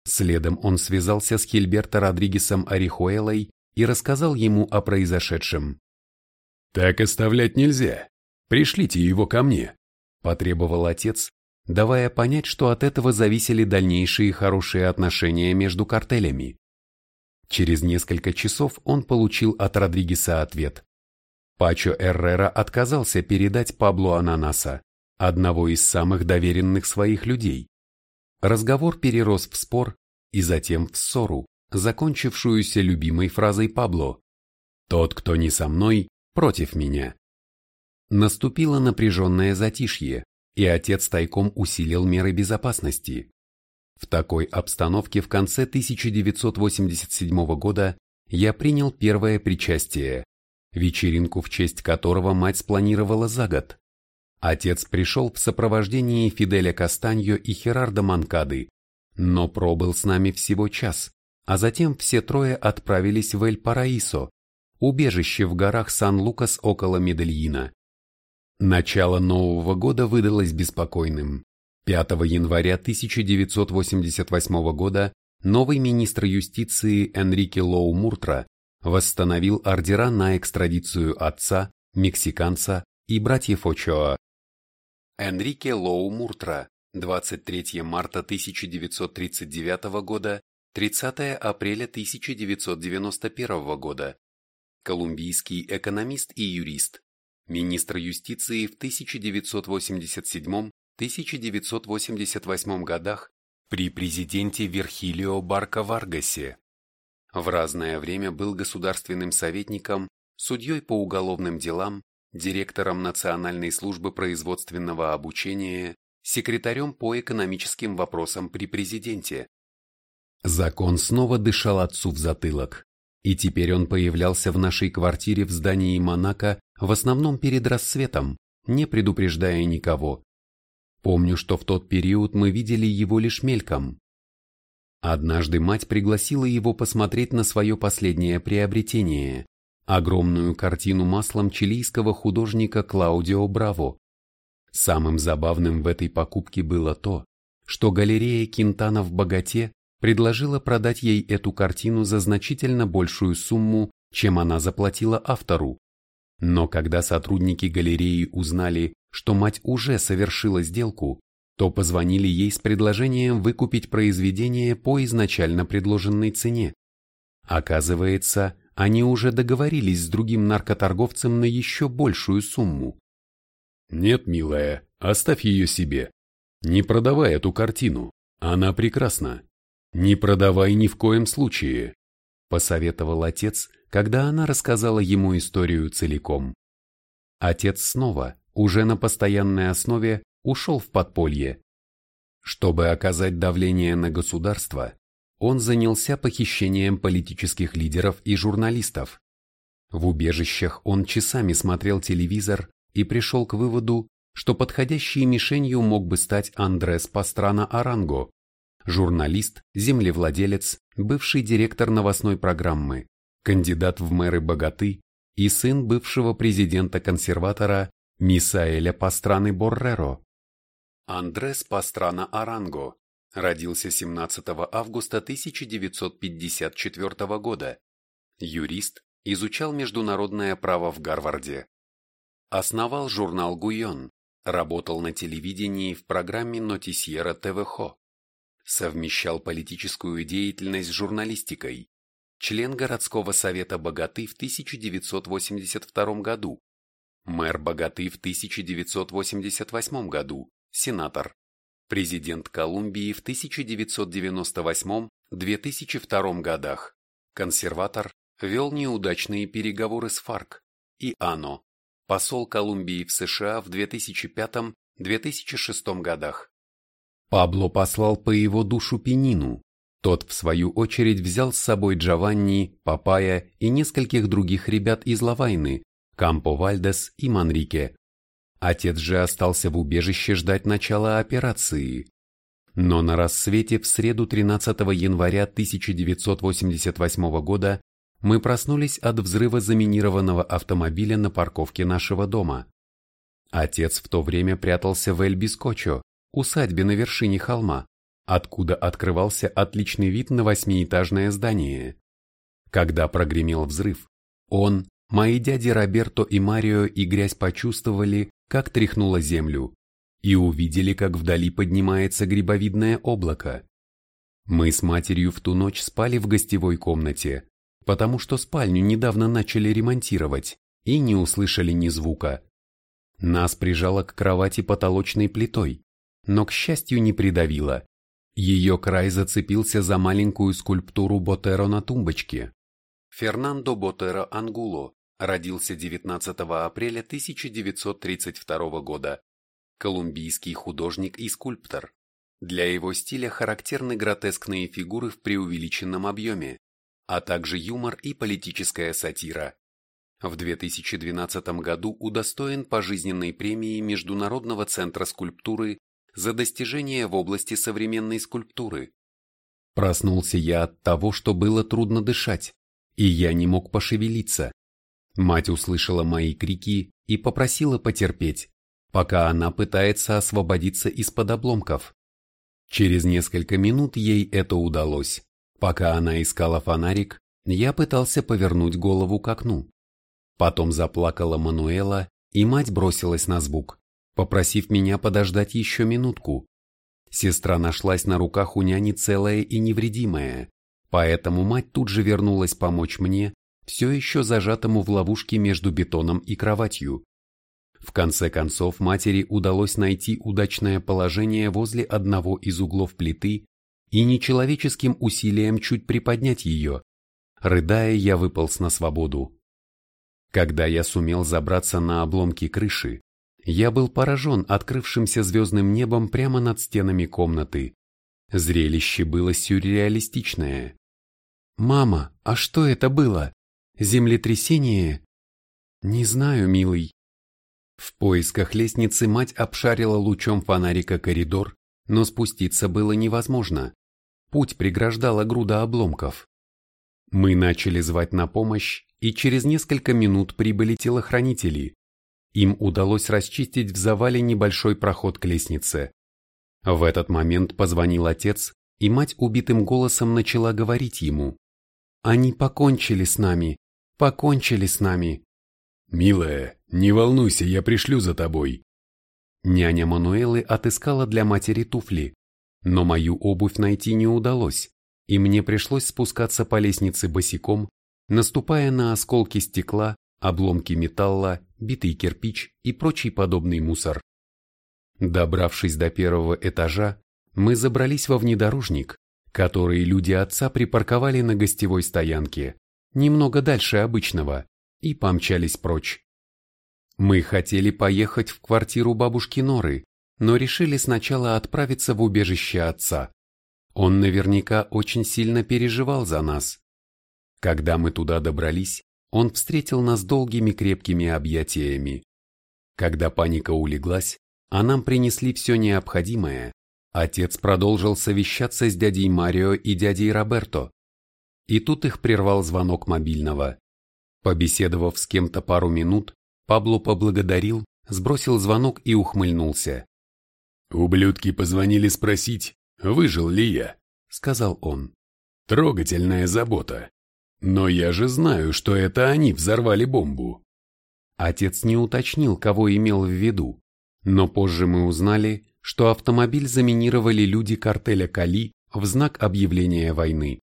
Следом он связался с Хильберто Родригесом Арихуэлой и рассказал ему о произошедшем. «Так оставлять нельзя. Пришлите его ко мне», – потребовал отец, давая понять, что от этого зависели дальнейшие хорошие отношения между картелями. Через несколько часов он получил от Родригеса ответ. Пачо Эррера отказался передать Пабло Ананаса, одного из самых доверенных своих людей. Разговор перерос в спор и затем в ссору закончившуюся любимой фразой Пабло «Тот, кто не со мной, против меня». Наступило напряженное затишье, и отец тайком усилил меры безопасности. В такой обстановке в конце 1987 года я принял первое причастие, вечеринку в честь которого мать спланировала за год. Отец пришел в сопровождении Фиделя Кастаньо и Херарда Манкады, но пробыл с нами всего час, а затем все трое отправились в Эль-Параисо, убежище в горах Сан-Лукас около Медельина. Начало Нового года выдалось беспокойным. 5 января 1988 года новый министр юстиции Энрике Лоу Муртра восстановил ордера на экстрадицию отца, мексиканца и братьев Очоа. Энрике Лоу Муртра, 23 марта 1939 года, 30 апреля 1991 года, колумбийский экономист и юрист, министр юстиции в 1987-1988 годах при президенте Верхилио Барка Варгасе. В разное время был государственным советником, судьей по уголовным делам, директором Национальной службы производственного обучения, секретарем по экономическим вопросам при президенте. Закон снова дышал отцу в затылок, и теперь он появлялся в нашей квартире в здании Монако в основном перед рассветом, не предупреждая никого. Помню, что в тот период мы видели его лишь мельком. Однажды мать пригласила его посмотреть на свое последнее приобретение – огромную картину маслом чилийского художника Клаудио Браво. Самым забавным в этой покупке было то, что галерея Кинтана в Богате предложила продать ей эту картину за значительно большую сумму, чем она заплатила автору. Но когда сотрудники галереи узнали, что мать уже совершила сделку, то позвонили ей с предложением выкупить произведение по изначально предложенной цене. Оказывается, они уже договорились с другим наркоторговцем на еще большую сумму. «Нет, милая, оставь ее себе. Не продавай эту картину, она прекрасна. Не продавай ни в коем случае», – посоветовал отец, когда она рассказала ему историю целиком. Отец снова, уже на постоянной основе, ушел в подполье. Чтобы оказать давление на государство, он занялся похищением политических лидеров и журналистов. В убежищах он часами смотрел телевизор и пришел к выводу, что подходящей мишенью мог бы стать Андрес Пастрана Аранго, журналист, землевладелец, бывший директор новостной программы кандидат в мэры Богаты и сын бывшего президента-консерватора Мисаэля Пастраны Борреро. Андрес Пастрана Аранго родился 17 августа 1954 года. Юрист, изучал международное право в Гарварде. Основал журнал «Гуйон», работал на телевидении в программе «Нотисьера ТВХО». Совмещал политическую деятельность с журналистикой, член городского совета Богаты в 1982 году, мэр Богаты в 1988 году, сенатор, президент Колумбии в 1998-2002 годах, консерватор, вел неудачные переговоры с ФАРК и АНО, посол Колумбии в США в 2005-2006 годах. Пабло послал по его душу Пенину, тот, в свою очередь, взял с собой Джованни, Папая и нескольких других ребят из Лавайны, Кампо Вальдес и Манрике. Отец же остался в убежище ждать начала операции. Но на рассвете в среду 13 января 1988 года мы проснулись от взрыва заминированного автомобиля на парковке нашего дома. Отец в то время прятался в Эль-Бискочо, усадьбе на вершине холма откуда открывался отличный вид на восьмиэтажное здание. Когда прогремел взрыв, он, мои дяди Роберто и Марио и грязь почувствовали, как тряхнуло землю, и увидели, как вдали поднимается грибовидное облако. Мы с матерью в ту ночь спали в гостевой комнате, потому что спальню недавно начали ремонтировать и не услышали ни звука. Нас прижало к кровати потолочной плитой, но, к счастью, не придавило. Ее край зацепился за маленькую скульптуру Ботеро на тумбочке. Фернандо Ботеро Ангуло родился 19 апреля 1932 года. Колумбийский художник и скульптор. Для его стиля характерны гротескные фигуры в преувеличенном объеме, а также юмор и политическая сатира. В 2012 году удостоен пожизненной премии Международного центра скульптуры за достижения в области современной скульптуры. Проснулся я от того, что было трудно дышать, и я не мог пошевелиться. Мать услышала мои крики и попросила потерпеть, пока она пытается освободиться из-под обломков. Через несколько минут ей это удалось. Пока она искала фонарик, я пытался повернуть голову к окну. Потом заплакала Мануэла, и мать бросилась на звук, попросив меня подождать еще минутку. Сестра нашлась на руках у няни целая и невредимая, поэтому мать тут же вернулась помочь мне, все еще зажатому в ловушке между бетоном и кроватью. В конце концов матери удалось найти удачное положение возле одного из углов плиты и нечеловеческим усилием чуть приподнять ее. Рыдая, я выполз на свободу. Когда я сумел забраться на обломки крыши, я был поражен открывшимся звездным небом прямо над стенами комнаты. Зрелище было сюрреалистичное. «Мама, а что это было? Землетрясение?» «Не знаю, милый». В поисках лестницы мать обшарила лучом фонарика коридор, но спуститься было невозможно. Путь преграждала груда обломков. Мы начали звать на помощь, и через несколько минут прибыли телохранители. Им удалось расчистить в завале небольшой проход к лестнице. В этот момент позвонил отец, и мать убитым голосом начала говорить ему. «Они покончили с нами, покончили с нами». «Милая, не волнуйся, я пришлю за тобой». Няня Мануэлы отыскала для матери туфли, но мою обувь найти не удалось, и мне пришлось спускаться по лестнице босиком, наступая на осколки стекла, обломки металла, битый кирпич и прочий подобный мусор. Добравшись до первого этажа, мы забрались во внедорожник, который люди отца припарковали на гостевой стоянке, немного дальше обычного, и помчались прочь. Мы хотели поехать в квартиру бабушки Норы, но решили сначала отправиться в убежище отца. Он наверняка очень сильно переживал за нас. Когда мы туда добрались, он встретил нас долгими крепкими объятиями. Когда паника улеглась, а нам принесли все необходимое, отец продолжил совещаться с дядей Марио и дядей Роберто. И тут их прервал звонок мобильного. Побеседовав с кем-то пару минут, Пабло поблагодарил, сбросил звонок и ухмыльнулся. «Ублюдки позвонили спросить, выжил ли я», — сказал он. «Трогательная забота. Но я же знаю, что это они взорвали бомбу. Отец не уточнил, кого имел в виду, но позже мы узнали, что автомобиль заминировали люди картеля Кали в знак объявления войны.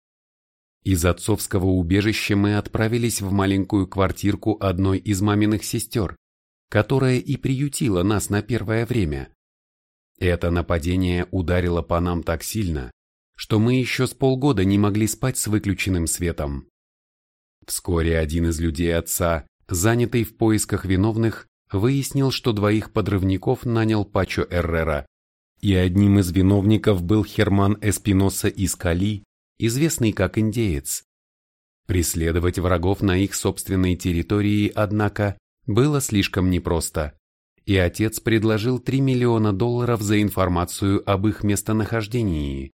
Из отцовского убежища мы отправились в маленькую квартирку одной из маминых сестер, которая и приютила нас на первое время. Это нападение ударило по нам так сильно, что мы еще с полгода не могли спать с выключенным светом. Вскоре один из людей отца, занятый в поисках виновных, выяснил, что двоих подрывников нанял Пачо Эррера, и одним из виновников был Херман Эспиноса из Кали, известный как индеец. Преследовать врагов на их собственной территории, однако, было слишком непросто, и отец предложил 3 миллиона долларов за информацию об их местонахождении.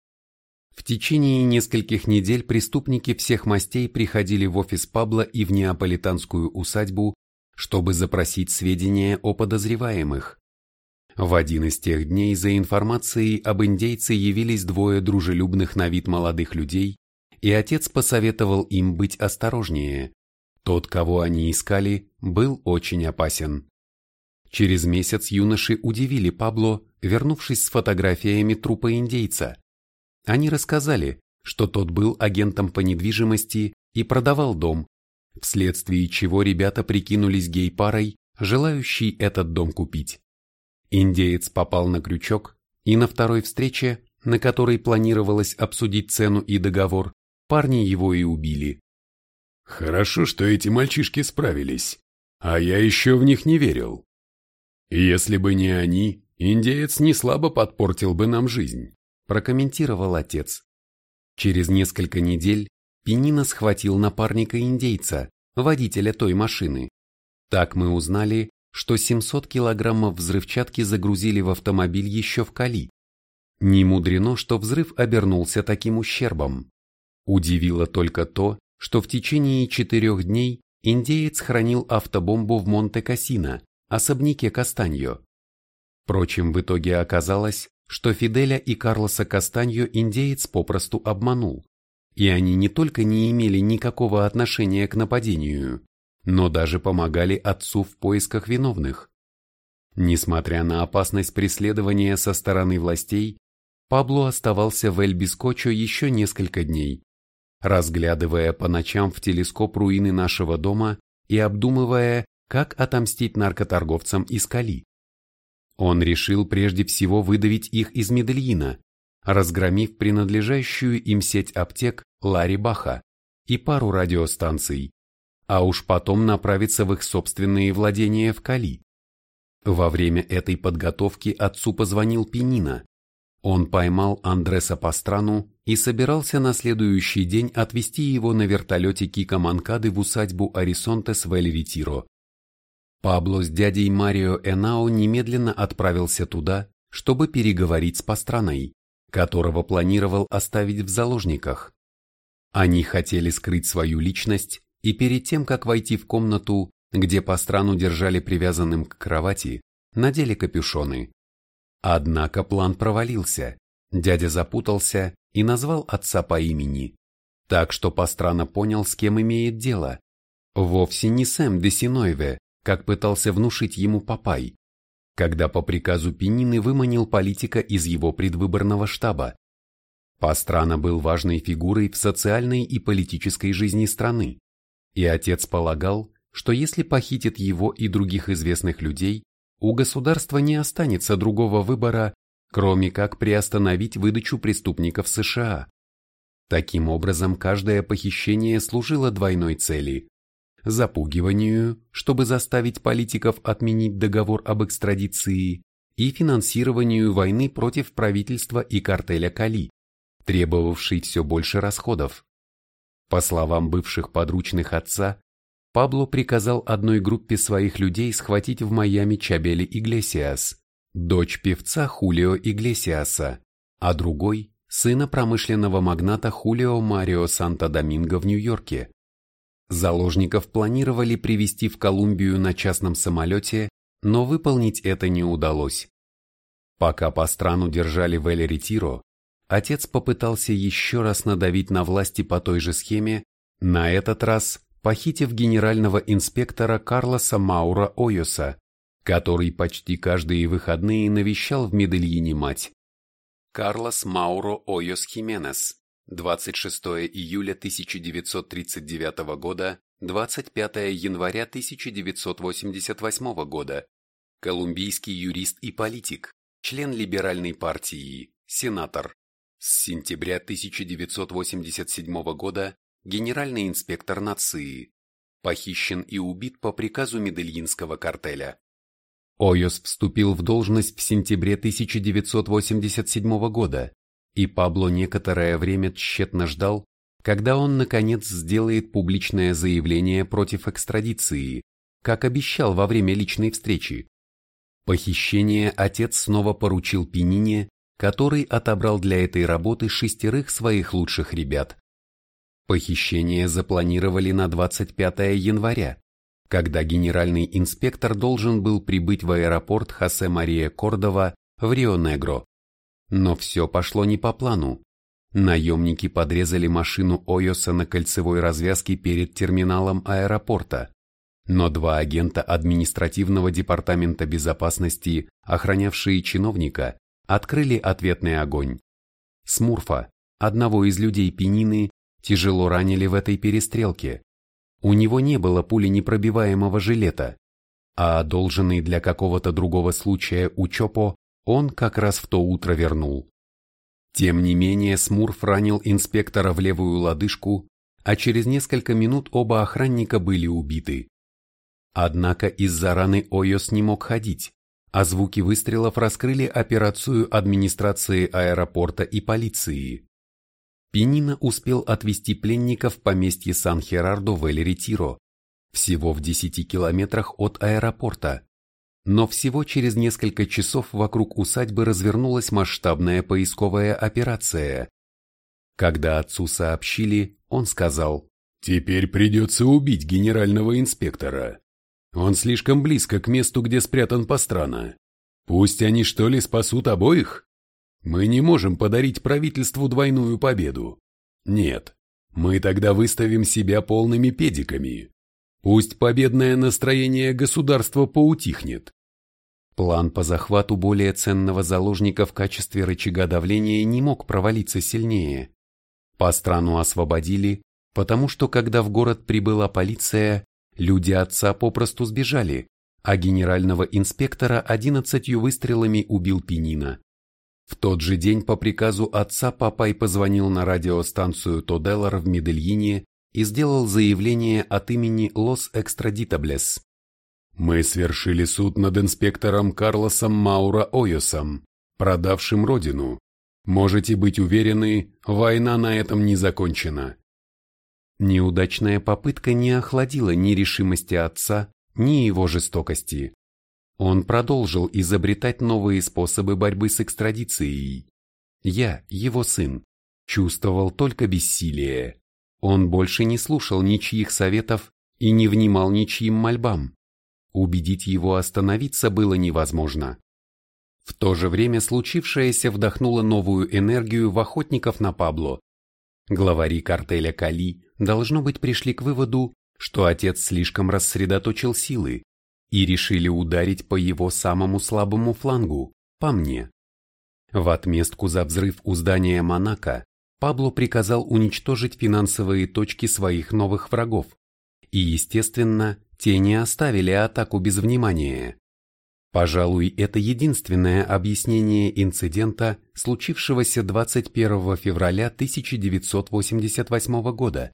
В течение нескольких недель преступники всех мастей приходили в офис Пабло и в неаполитанскую усадьбу, чтобы запросить сведения о подозреваемых. В один из тех дней за информацией об индейце явились двое дружелюбных на вид молодых людей, и отец посоветовал им быть осторожнее. Тот, кого они искали, был очень опасен. Через месяц юноши удивили Пабло, вернувшись с фотографиями трупа индейца. Они рассказали, что тот был агентом по недвижимости и продавал дом, вследствие чего ребята прикинулись гей-парой, желающей этот дом купить. Индеец попал на крючок, и на второй встрече, на которой планировалось обсудить цену и договор, парни его и убили. Хорошо, что эти мальчишки справились, а я еще в них не верил. Если бы не они, индеец не слабо подпортил бы нам жизнь прокомментировал отец. Через несколько недель Пенина схватил напарника-индейца, водителя той машины. Так мы узнали, что 700 килограммов взрывчатки загрузили в автомобиль еще в Кали. Не мудрено, что взрыв обернулся таким ущербом. Удивило только то, что в течение четырех дней индеец хранил автобомбу в Монте-Кассино, особняке Кастаньо. Впрочем, в итоге оказалось, что Фиделя и Карлоса Кастаньо индеец попросту обманул, и они не только не имели никакого отношения к нападению, но даже помогали отцу в поисках виновных. Несмотря на опасность преследования со стороны властей, Пабло оставался в Эль-Бискочо еще несколько дней, разглядывая по ночам в телескоп руины нашего дома и обдумывая, как отомстить наркоторговцам из Кали. Он решил прежде всего выдавить их из Медельина, разгромив принадлежащую им сеть аптек Ларри Баха и пару радиостанций, а уж потом направиться в их собственные владения в Кали. Во время этой подготовки отцу позвонил Пенина. Он поймал Андреса по страну и собирался на следующий день отвезти его на вертолете Кика Манкады в усадьбу Арисонтес в Эль-Ретиро. Пабло с дядей Марио Энао немедленно отправился туда, чтобы переговорить с Пастраной, которого планировал оставить в заложниках. Они хотели скрыть свою личность, и перед тем, как войти в комнату, где Пастрану держали привязанным к кровати, надели капюшоны. Однако план провалился, дядя запутался и назвал отца по имени, так что Пастрана понял, с кем имеет дело. Вовсе не Сэм Десиноеве, как пытался внушить ему Папай, когда по приказу Пенины выманил политика из его предвыборного штаба. Пастрана был важной фигурой в социальной и политической жизни страны, и отец полагал, что если похитит его и других известных людей, у государства не останется другого выбора, кроме как приостановить выдачу преступников США. Таким образом, каждое похищение служило двойной цели запугиванию, чтобы заставить политиков отменить договор об экстрадиции, и финансированию войны против правительства и картеля Кали, требовавшей все больше расходов. По словам бывших подручных отца, Пабло приказал одной группе своих людей схватить в Майами Чабели Иглесиас, дочь певца Хулио Иглесиаса, а другой – сына промышленного магната Хулио Марио Санта-Доминго в Нью-Йорке. Заложников планировали привезти в Колумбию на частном самолете, но выполнить это не удалось. Пока по страну держали в Эль-Ретиро, отец попытался еще раз надавить на власти по той же схеме, на этот раз похитив генерального инспектора Карлоса Маура Ойоса, который почти каждые выходные навещал в Медельине мать. Карлос Мауро Ойос Хименес, 26 июля 1939 года, 25 января 1988 года, колумбийский юрист и политик, член либеральной партии, сенатор. С сентября 1987 года генеральный инспектор нации. Похищен и убит по приказу Медельинского картеля. Ойос вступил в должность в сентябре 1987 года и Пабло некоторое время тщетно ждал, когда он наконец сделает публичное заявление против экстрадиции, как обещал во время личной встречи. Похищение отец снова поручил Пенине, который отобрал для этой работы шестерых своих лучших ребят. Похищение запланировали на 25 января, когда генеральный инспектор должен был прибыть в аэропорт Хосе Мария Кордова в Рио-Негро. Но все пошло не по плану. Наемники подрезали машину Ойоса на кольцевой развязке перед терминалом аэропорта. Но два агента административного департамента безопасности, охранявшие чиновника, открыли ответный огонь. Смурфа, одного из людей Пенины, тяжело ранили в этой перестрелке. У него не было пули непробиваемого жилета, а одолженный для какого-то другого случая Учопо он как раз в то утро вернул. Тем не менее Смурф ранил инспектора в левую лодыжку, а через несколько минут оба охранника были убиты. Однако из-за раны Ойос не мог ходить, а звуки выстрелов раскрыли операцию администрации аэропорта и полиции. Пенина успел отвезти пленников в поместье Сан-Херардо в Эль-Ретиро, всего в 10 километрах от аэропорта. Но всего через несколько часов вокруг усадьбы развернулась масштабная поисковая операция. Когда отцу сообщили, он сказал, Теперь придется убить генерального инспектора. Он слишком близко к месту, где спрятан Пастрана. Пусть они что ли спасут обоих? Мы не можем подарить правительству двойную победу. Нет, мы тогда выставим себя полными педиками. Пусть победное настроение государства поутихнет. План по захвату более ценного заложника в качестве рычага давления не мог провалиться сильнее. По страну освободили, потому что когда в город прибыла полиция, люди отца попросту сбежали, а генерального инспектора одиннадцатью выстрелами убил Пенина. В тот же день по приказу отца Папай позвонил на радиостанцию Тоделлар в Медельине и сделал заявление от имени Лос Экстрадитаблес. Мы свершили суд над инспектором Карлосом Маура Ойосом, продавшим родину. Можете быть уверены, война на этом не закончена. Неудачная попытка не охладила ни решимости отца, ни его жестокости. Он продолжил изобретать новые способы борьбы с экстрадицией. Я, его сын, чувствовал только бессилие. Он больше не слушал ничьих советов и не внимал ничьим мольбам. Убедить его остановиться было невозможно. В то же время случившееся вдохнуло новую энергию в охотников на Пабло. Главари картеля Кали, должно быть, пришли к выводу, что отец слишком рассредоточил силы, и решили ударить по его самому слабому флангу, по мне. В отместку за взрыв у здания Монако Пабло приказал уничтожить финансовые точки своих новых врагов, и, естественно, те не оставили атаку без внимания. Пожалуй, это единственное объяснение инцидента, случившегося 21 февраля 1988 года,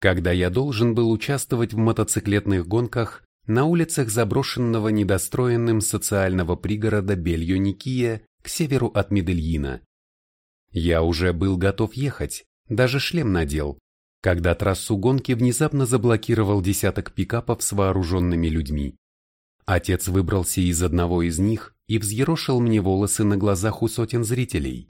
когда я должен был участвовать в мотоциклетных гонках на улицах заброшенного недостроенным социального пригорода Бельо-Никия к северу от Медельина. Я уже был готов ехать, даже шлем надел, когда трассу гонки внезапно заблокировал десяток пикапов с вооруженными людьми. Отец выбрался из одного из них и взъерошил мне волосы на глазах у сотен зрителей.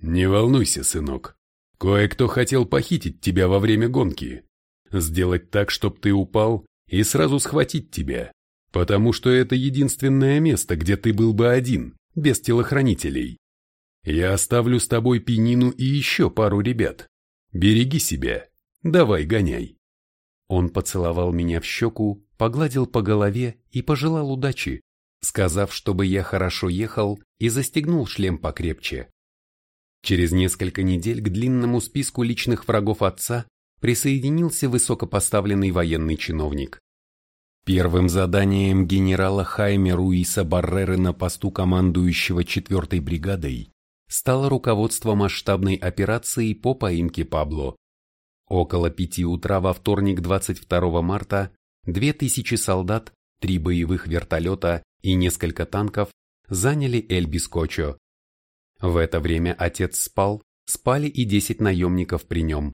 «Не волнуйся, сынок. Кое-кто хотел похитить тебя во время гонки. Сделать так, чтоб ты упал и сразу схватить тебя. Потому что это единственное место, где ты был бы один, без телохранителей. Я оставлю с тобой Пенину и еще пару ребят. Береги себя. Давай, гоняй. Он поцеловал меня в щеку, погладил по голове и пожелал удачи, сказав, чтобы я хорошо ехал и застегнул шлем покрепче. Через несколько недель к длинному списку личных врагов отца присоединился высокопоставленный военный чиновник. Первым заданием генерала Хайме Руиса Барреры на посту командующего 4-й бригадой стало руководство масштабной операции по поимке Пабло. Около пяти утра во вторник 22 марта 2000 солдат, три боевых вертолета и несколько танков заняли Эль-Бискочо. В это время отец спал, спали и 10 наемников при нем.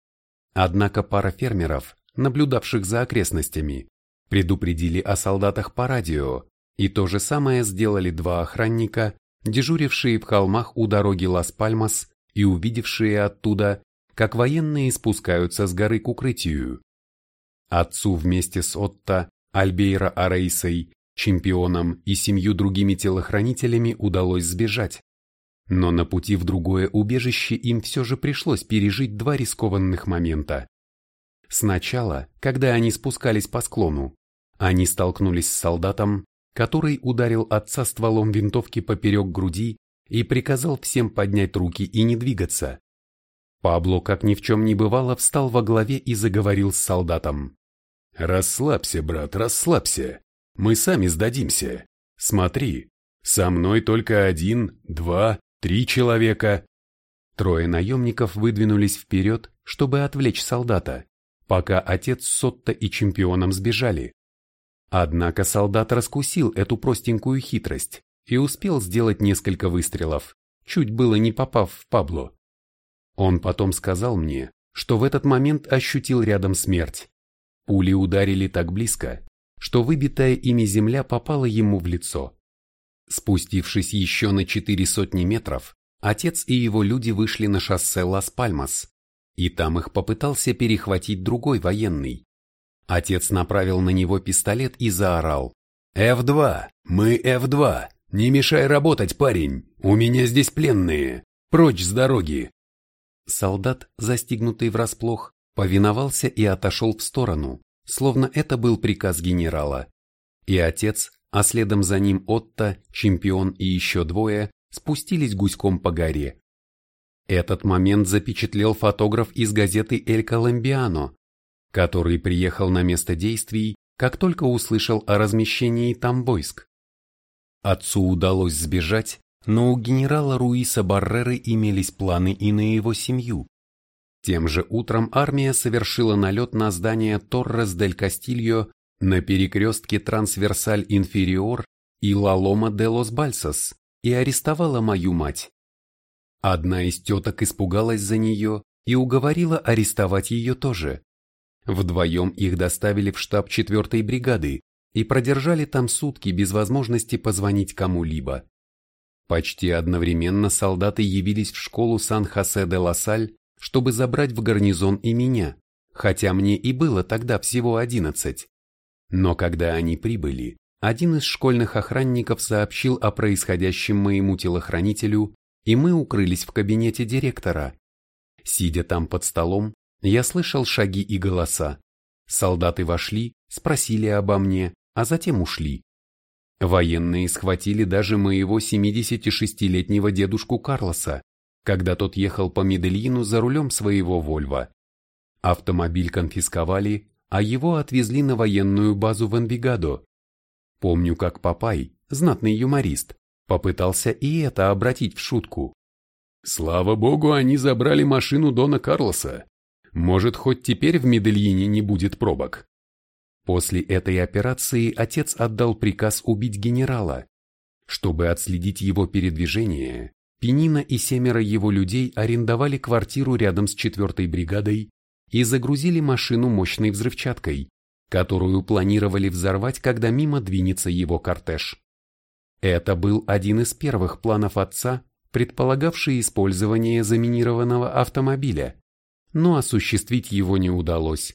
Однако пара фермеров, наблюдавших за окрестностями, предупредили о солдатах по радио, и то же самое сделали два охранника, дежурившие в холмах у дороги Лас-Пальмас и увидевшие оттуда как военные спускаются с горы к укрытию. Отцу вместе с Отто, Альбейра Арейсой, чемпионом и семью другими телохранителями удалось сбежать. Но на пути в другое убежище им все же пришлось пережить два рискованных момента. Сначала, когда они спускались по склону, они столкнулись с солдатом, который ударил отца стволом винтовки поперек груди и приказал всем поднять руки и не двигаться. Пабло, как ни в чем не бывало, встал во главе и заговорил с солдатом. «Расслабься, брат, расслабься. Мы сами сдадимся. Смотри, со мной только один, два, три человека». Трое наемников выдвинулись вперед, чтобы отвлечь солдата, пока отец Сотто и чемпионом сбежали. Однако солдат раскусил эту простенькую хитрость и успел сделать несколько выстрелов, чуть было не попав в Пабло. Он потом сказал мне, что в этот момент ощутил рядом смерть. Пули ударили так близко, что выбитая ими земля попала ему в лицо. Спустившись еще на четыре сотни метров, отец и его люди вышли на шоссе Лас-Пальмас, и там их попытался перехватить другой военный. Отец направил на него пистолет и заорал. «Ф-2! Мы Ф-2! Не мешай работать, парень! У меня здесь пленные! Прочь с дороги!» Солдат, застигнутый врасплох, повиновался и отошел в сторону, словно это был приказ генерала. И отец, а следом за ним Отто, чемпион и еще двое, спустились гуськом по горе. Этот момент запечатлел фотограф из газеты «Эль Колумбиано», который приехал на место действий, как только услышал о размещении там войск. Отцу удалось сбежать, но у генерала Руиса Барреры имелись планы и на его семью. Тем же утром армия совершила налет на здание Торрес дель Кастильо на перекрестке Трансверсаль Инфериор и Ла Лома де Лос Бальсос и арестовала мою мать. Одна из теток испугалась за нее и уговорила арестовать ее тоже. Вдвоем их доставили в штаб 4-й бригады и продержали там сутки без возможности позвонить кому-либо. Почти одновременно солдаты явились в школу Сан-Хосе-де-Лассаль, чтобы забрать в гарнизон и меня, хотя мне и было тогда всего одиннадцать. Но когда они прибыли, один из школьных охранников сообщил о происходящем моему телохранителю и мы укрылись в кабинете директора. Сидя там под столом, я слышал шаги и голоса. Солдаты вошли, спросили обо мне, а затем ушли. Военные схватили даже моего 76-летнего дедушку Карлоса, когда тот ехал по Медельину за рулем своего Вольва. Автомобиль конфисковали, а его отвезли на военную базу в Энвигадо. Помню, как Папай, знатный юморист, Попытался и это обратить в шутку. Слава богу, они забрали машину Дона Карлоса. Может, хоть теперь в Медельине не будет пробок. После этой операции отец отдал приказ убить генерала. Чтобы отследить его передвижение, Пенина и семеро его людей арендовали квартиру рядом с четвертой бригадой и загрузили машину мощной взрывчаткой, которую планировали взорвать, когда мимо двинется его кортеж. Это был один из первых планов отца, предполагавший использование заминированного автомобиля, но осуществить его не удалось.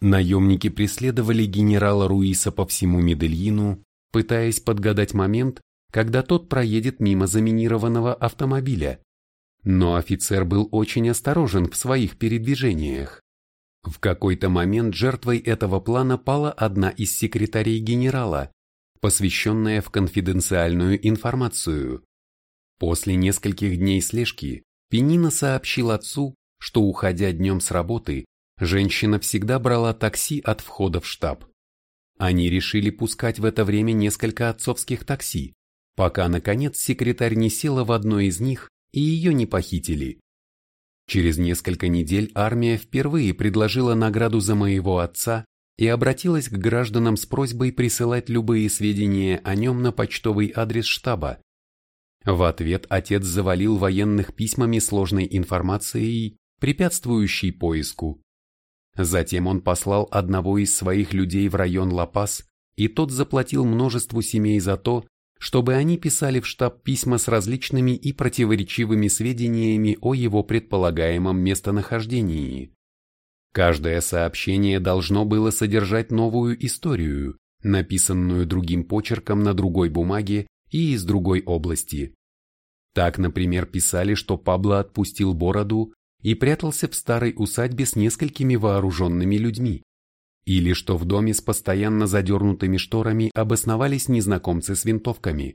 Наемники преследовали генерала Руиса по всему Медельину, пытаясь подгадать момент, когда тот проедет мимо заминированного автомобиля. Но офицер был очень осторожен в своих передвижениях. В какой-то момент жертвой этого плана пала одна из секретарей генерала, посвященная в конфиденциальную информацию. После нескольких дней слежки Пенина сообщил отцу, что уходя днем с работы, женщина всегда брала такси от входа в штаб. Они решили пускать в это время несколько отцовских такси, пока наконец секретарь не села в одно из них и ее не похитили. Через несколько недель армия впервые предложила награду за моего отца и обратилась к гражданам с просьбой присылать любые сведения о нем на почтовый адрес штаба. В ответ отец завалил военных письмами сложной информацией, препятствующей поиску. Затем он послал одного из своих людей в район Лапас, и тот заплатил множеству семей за то, чтобы они писали в штаб письма с различными и противоречивыми сведениями о его предполагаемом местонахождении. Каждое сообщение должно было содержать новую историю, написанную другим почерком на другой бумаге и из другой области. Так, например, писали, что Пабло отпустил бороду и прятался в старой усадьбе с несколькими вооруженными людьми, или что в доме с постоянно задернутыми шторами обосновались незнакомцы с винтовками.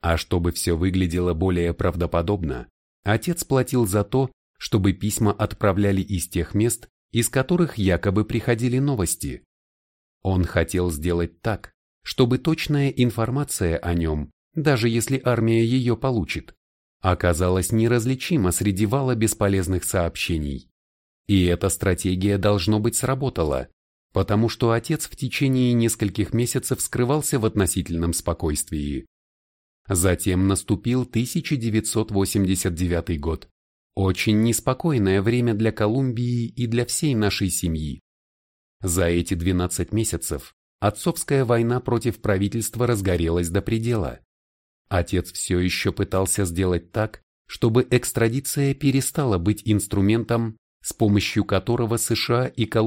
А чтобы все выглядело более правдоподобно, отец платил за то, чтобы письма отправляли из тех мест, из которых якобы приходили новости. Он хотел сделать так, чтобы точная информация о нем, даже если армия ее получит, оказалась неразличима среди вала бесполезных сообщений. И эта стратегия должно быть сработала, потому что отец в течение нескольких месяцев скрывался в относительном спокойствии. Затем наступил 1989 год. Очень неспокойное время для Колумбии и для всей нашей семьи. За эти 12 месяцев отцовская война против правительства разгорелась до предела. Отец все еще пытался сделать так, чтобы экстрадиция перестала быть инструментом, с помощью которого США и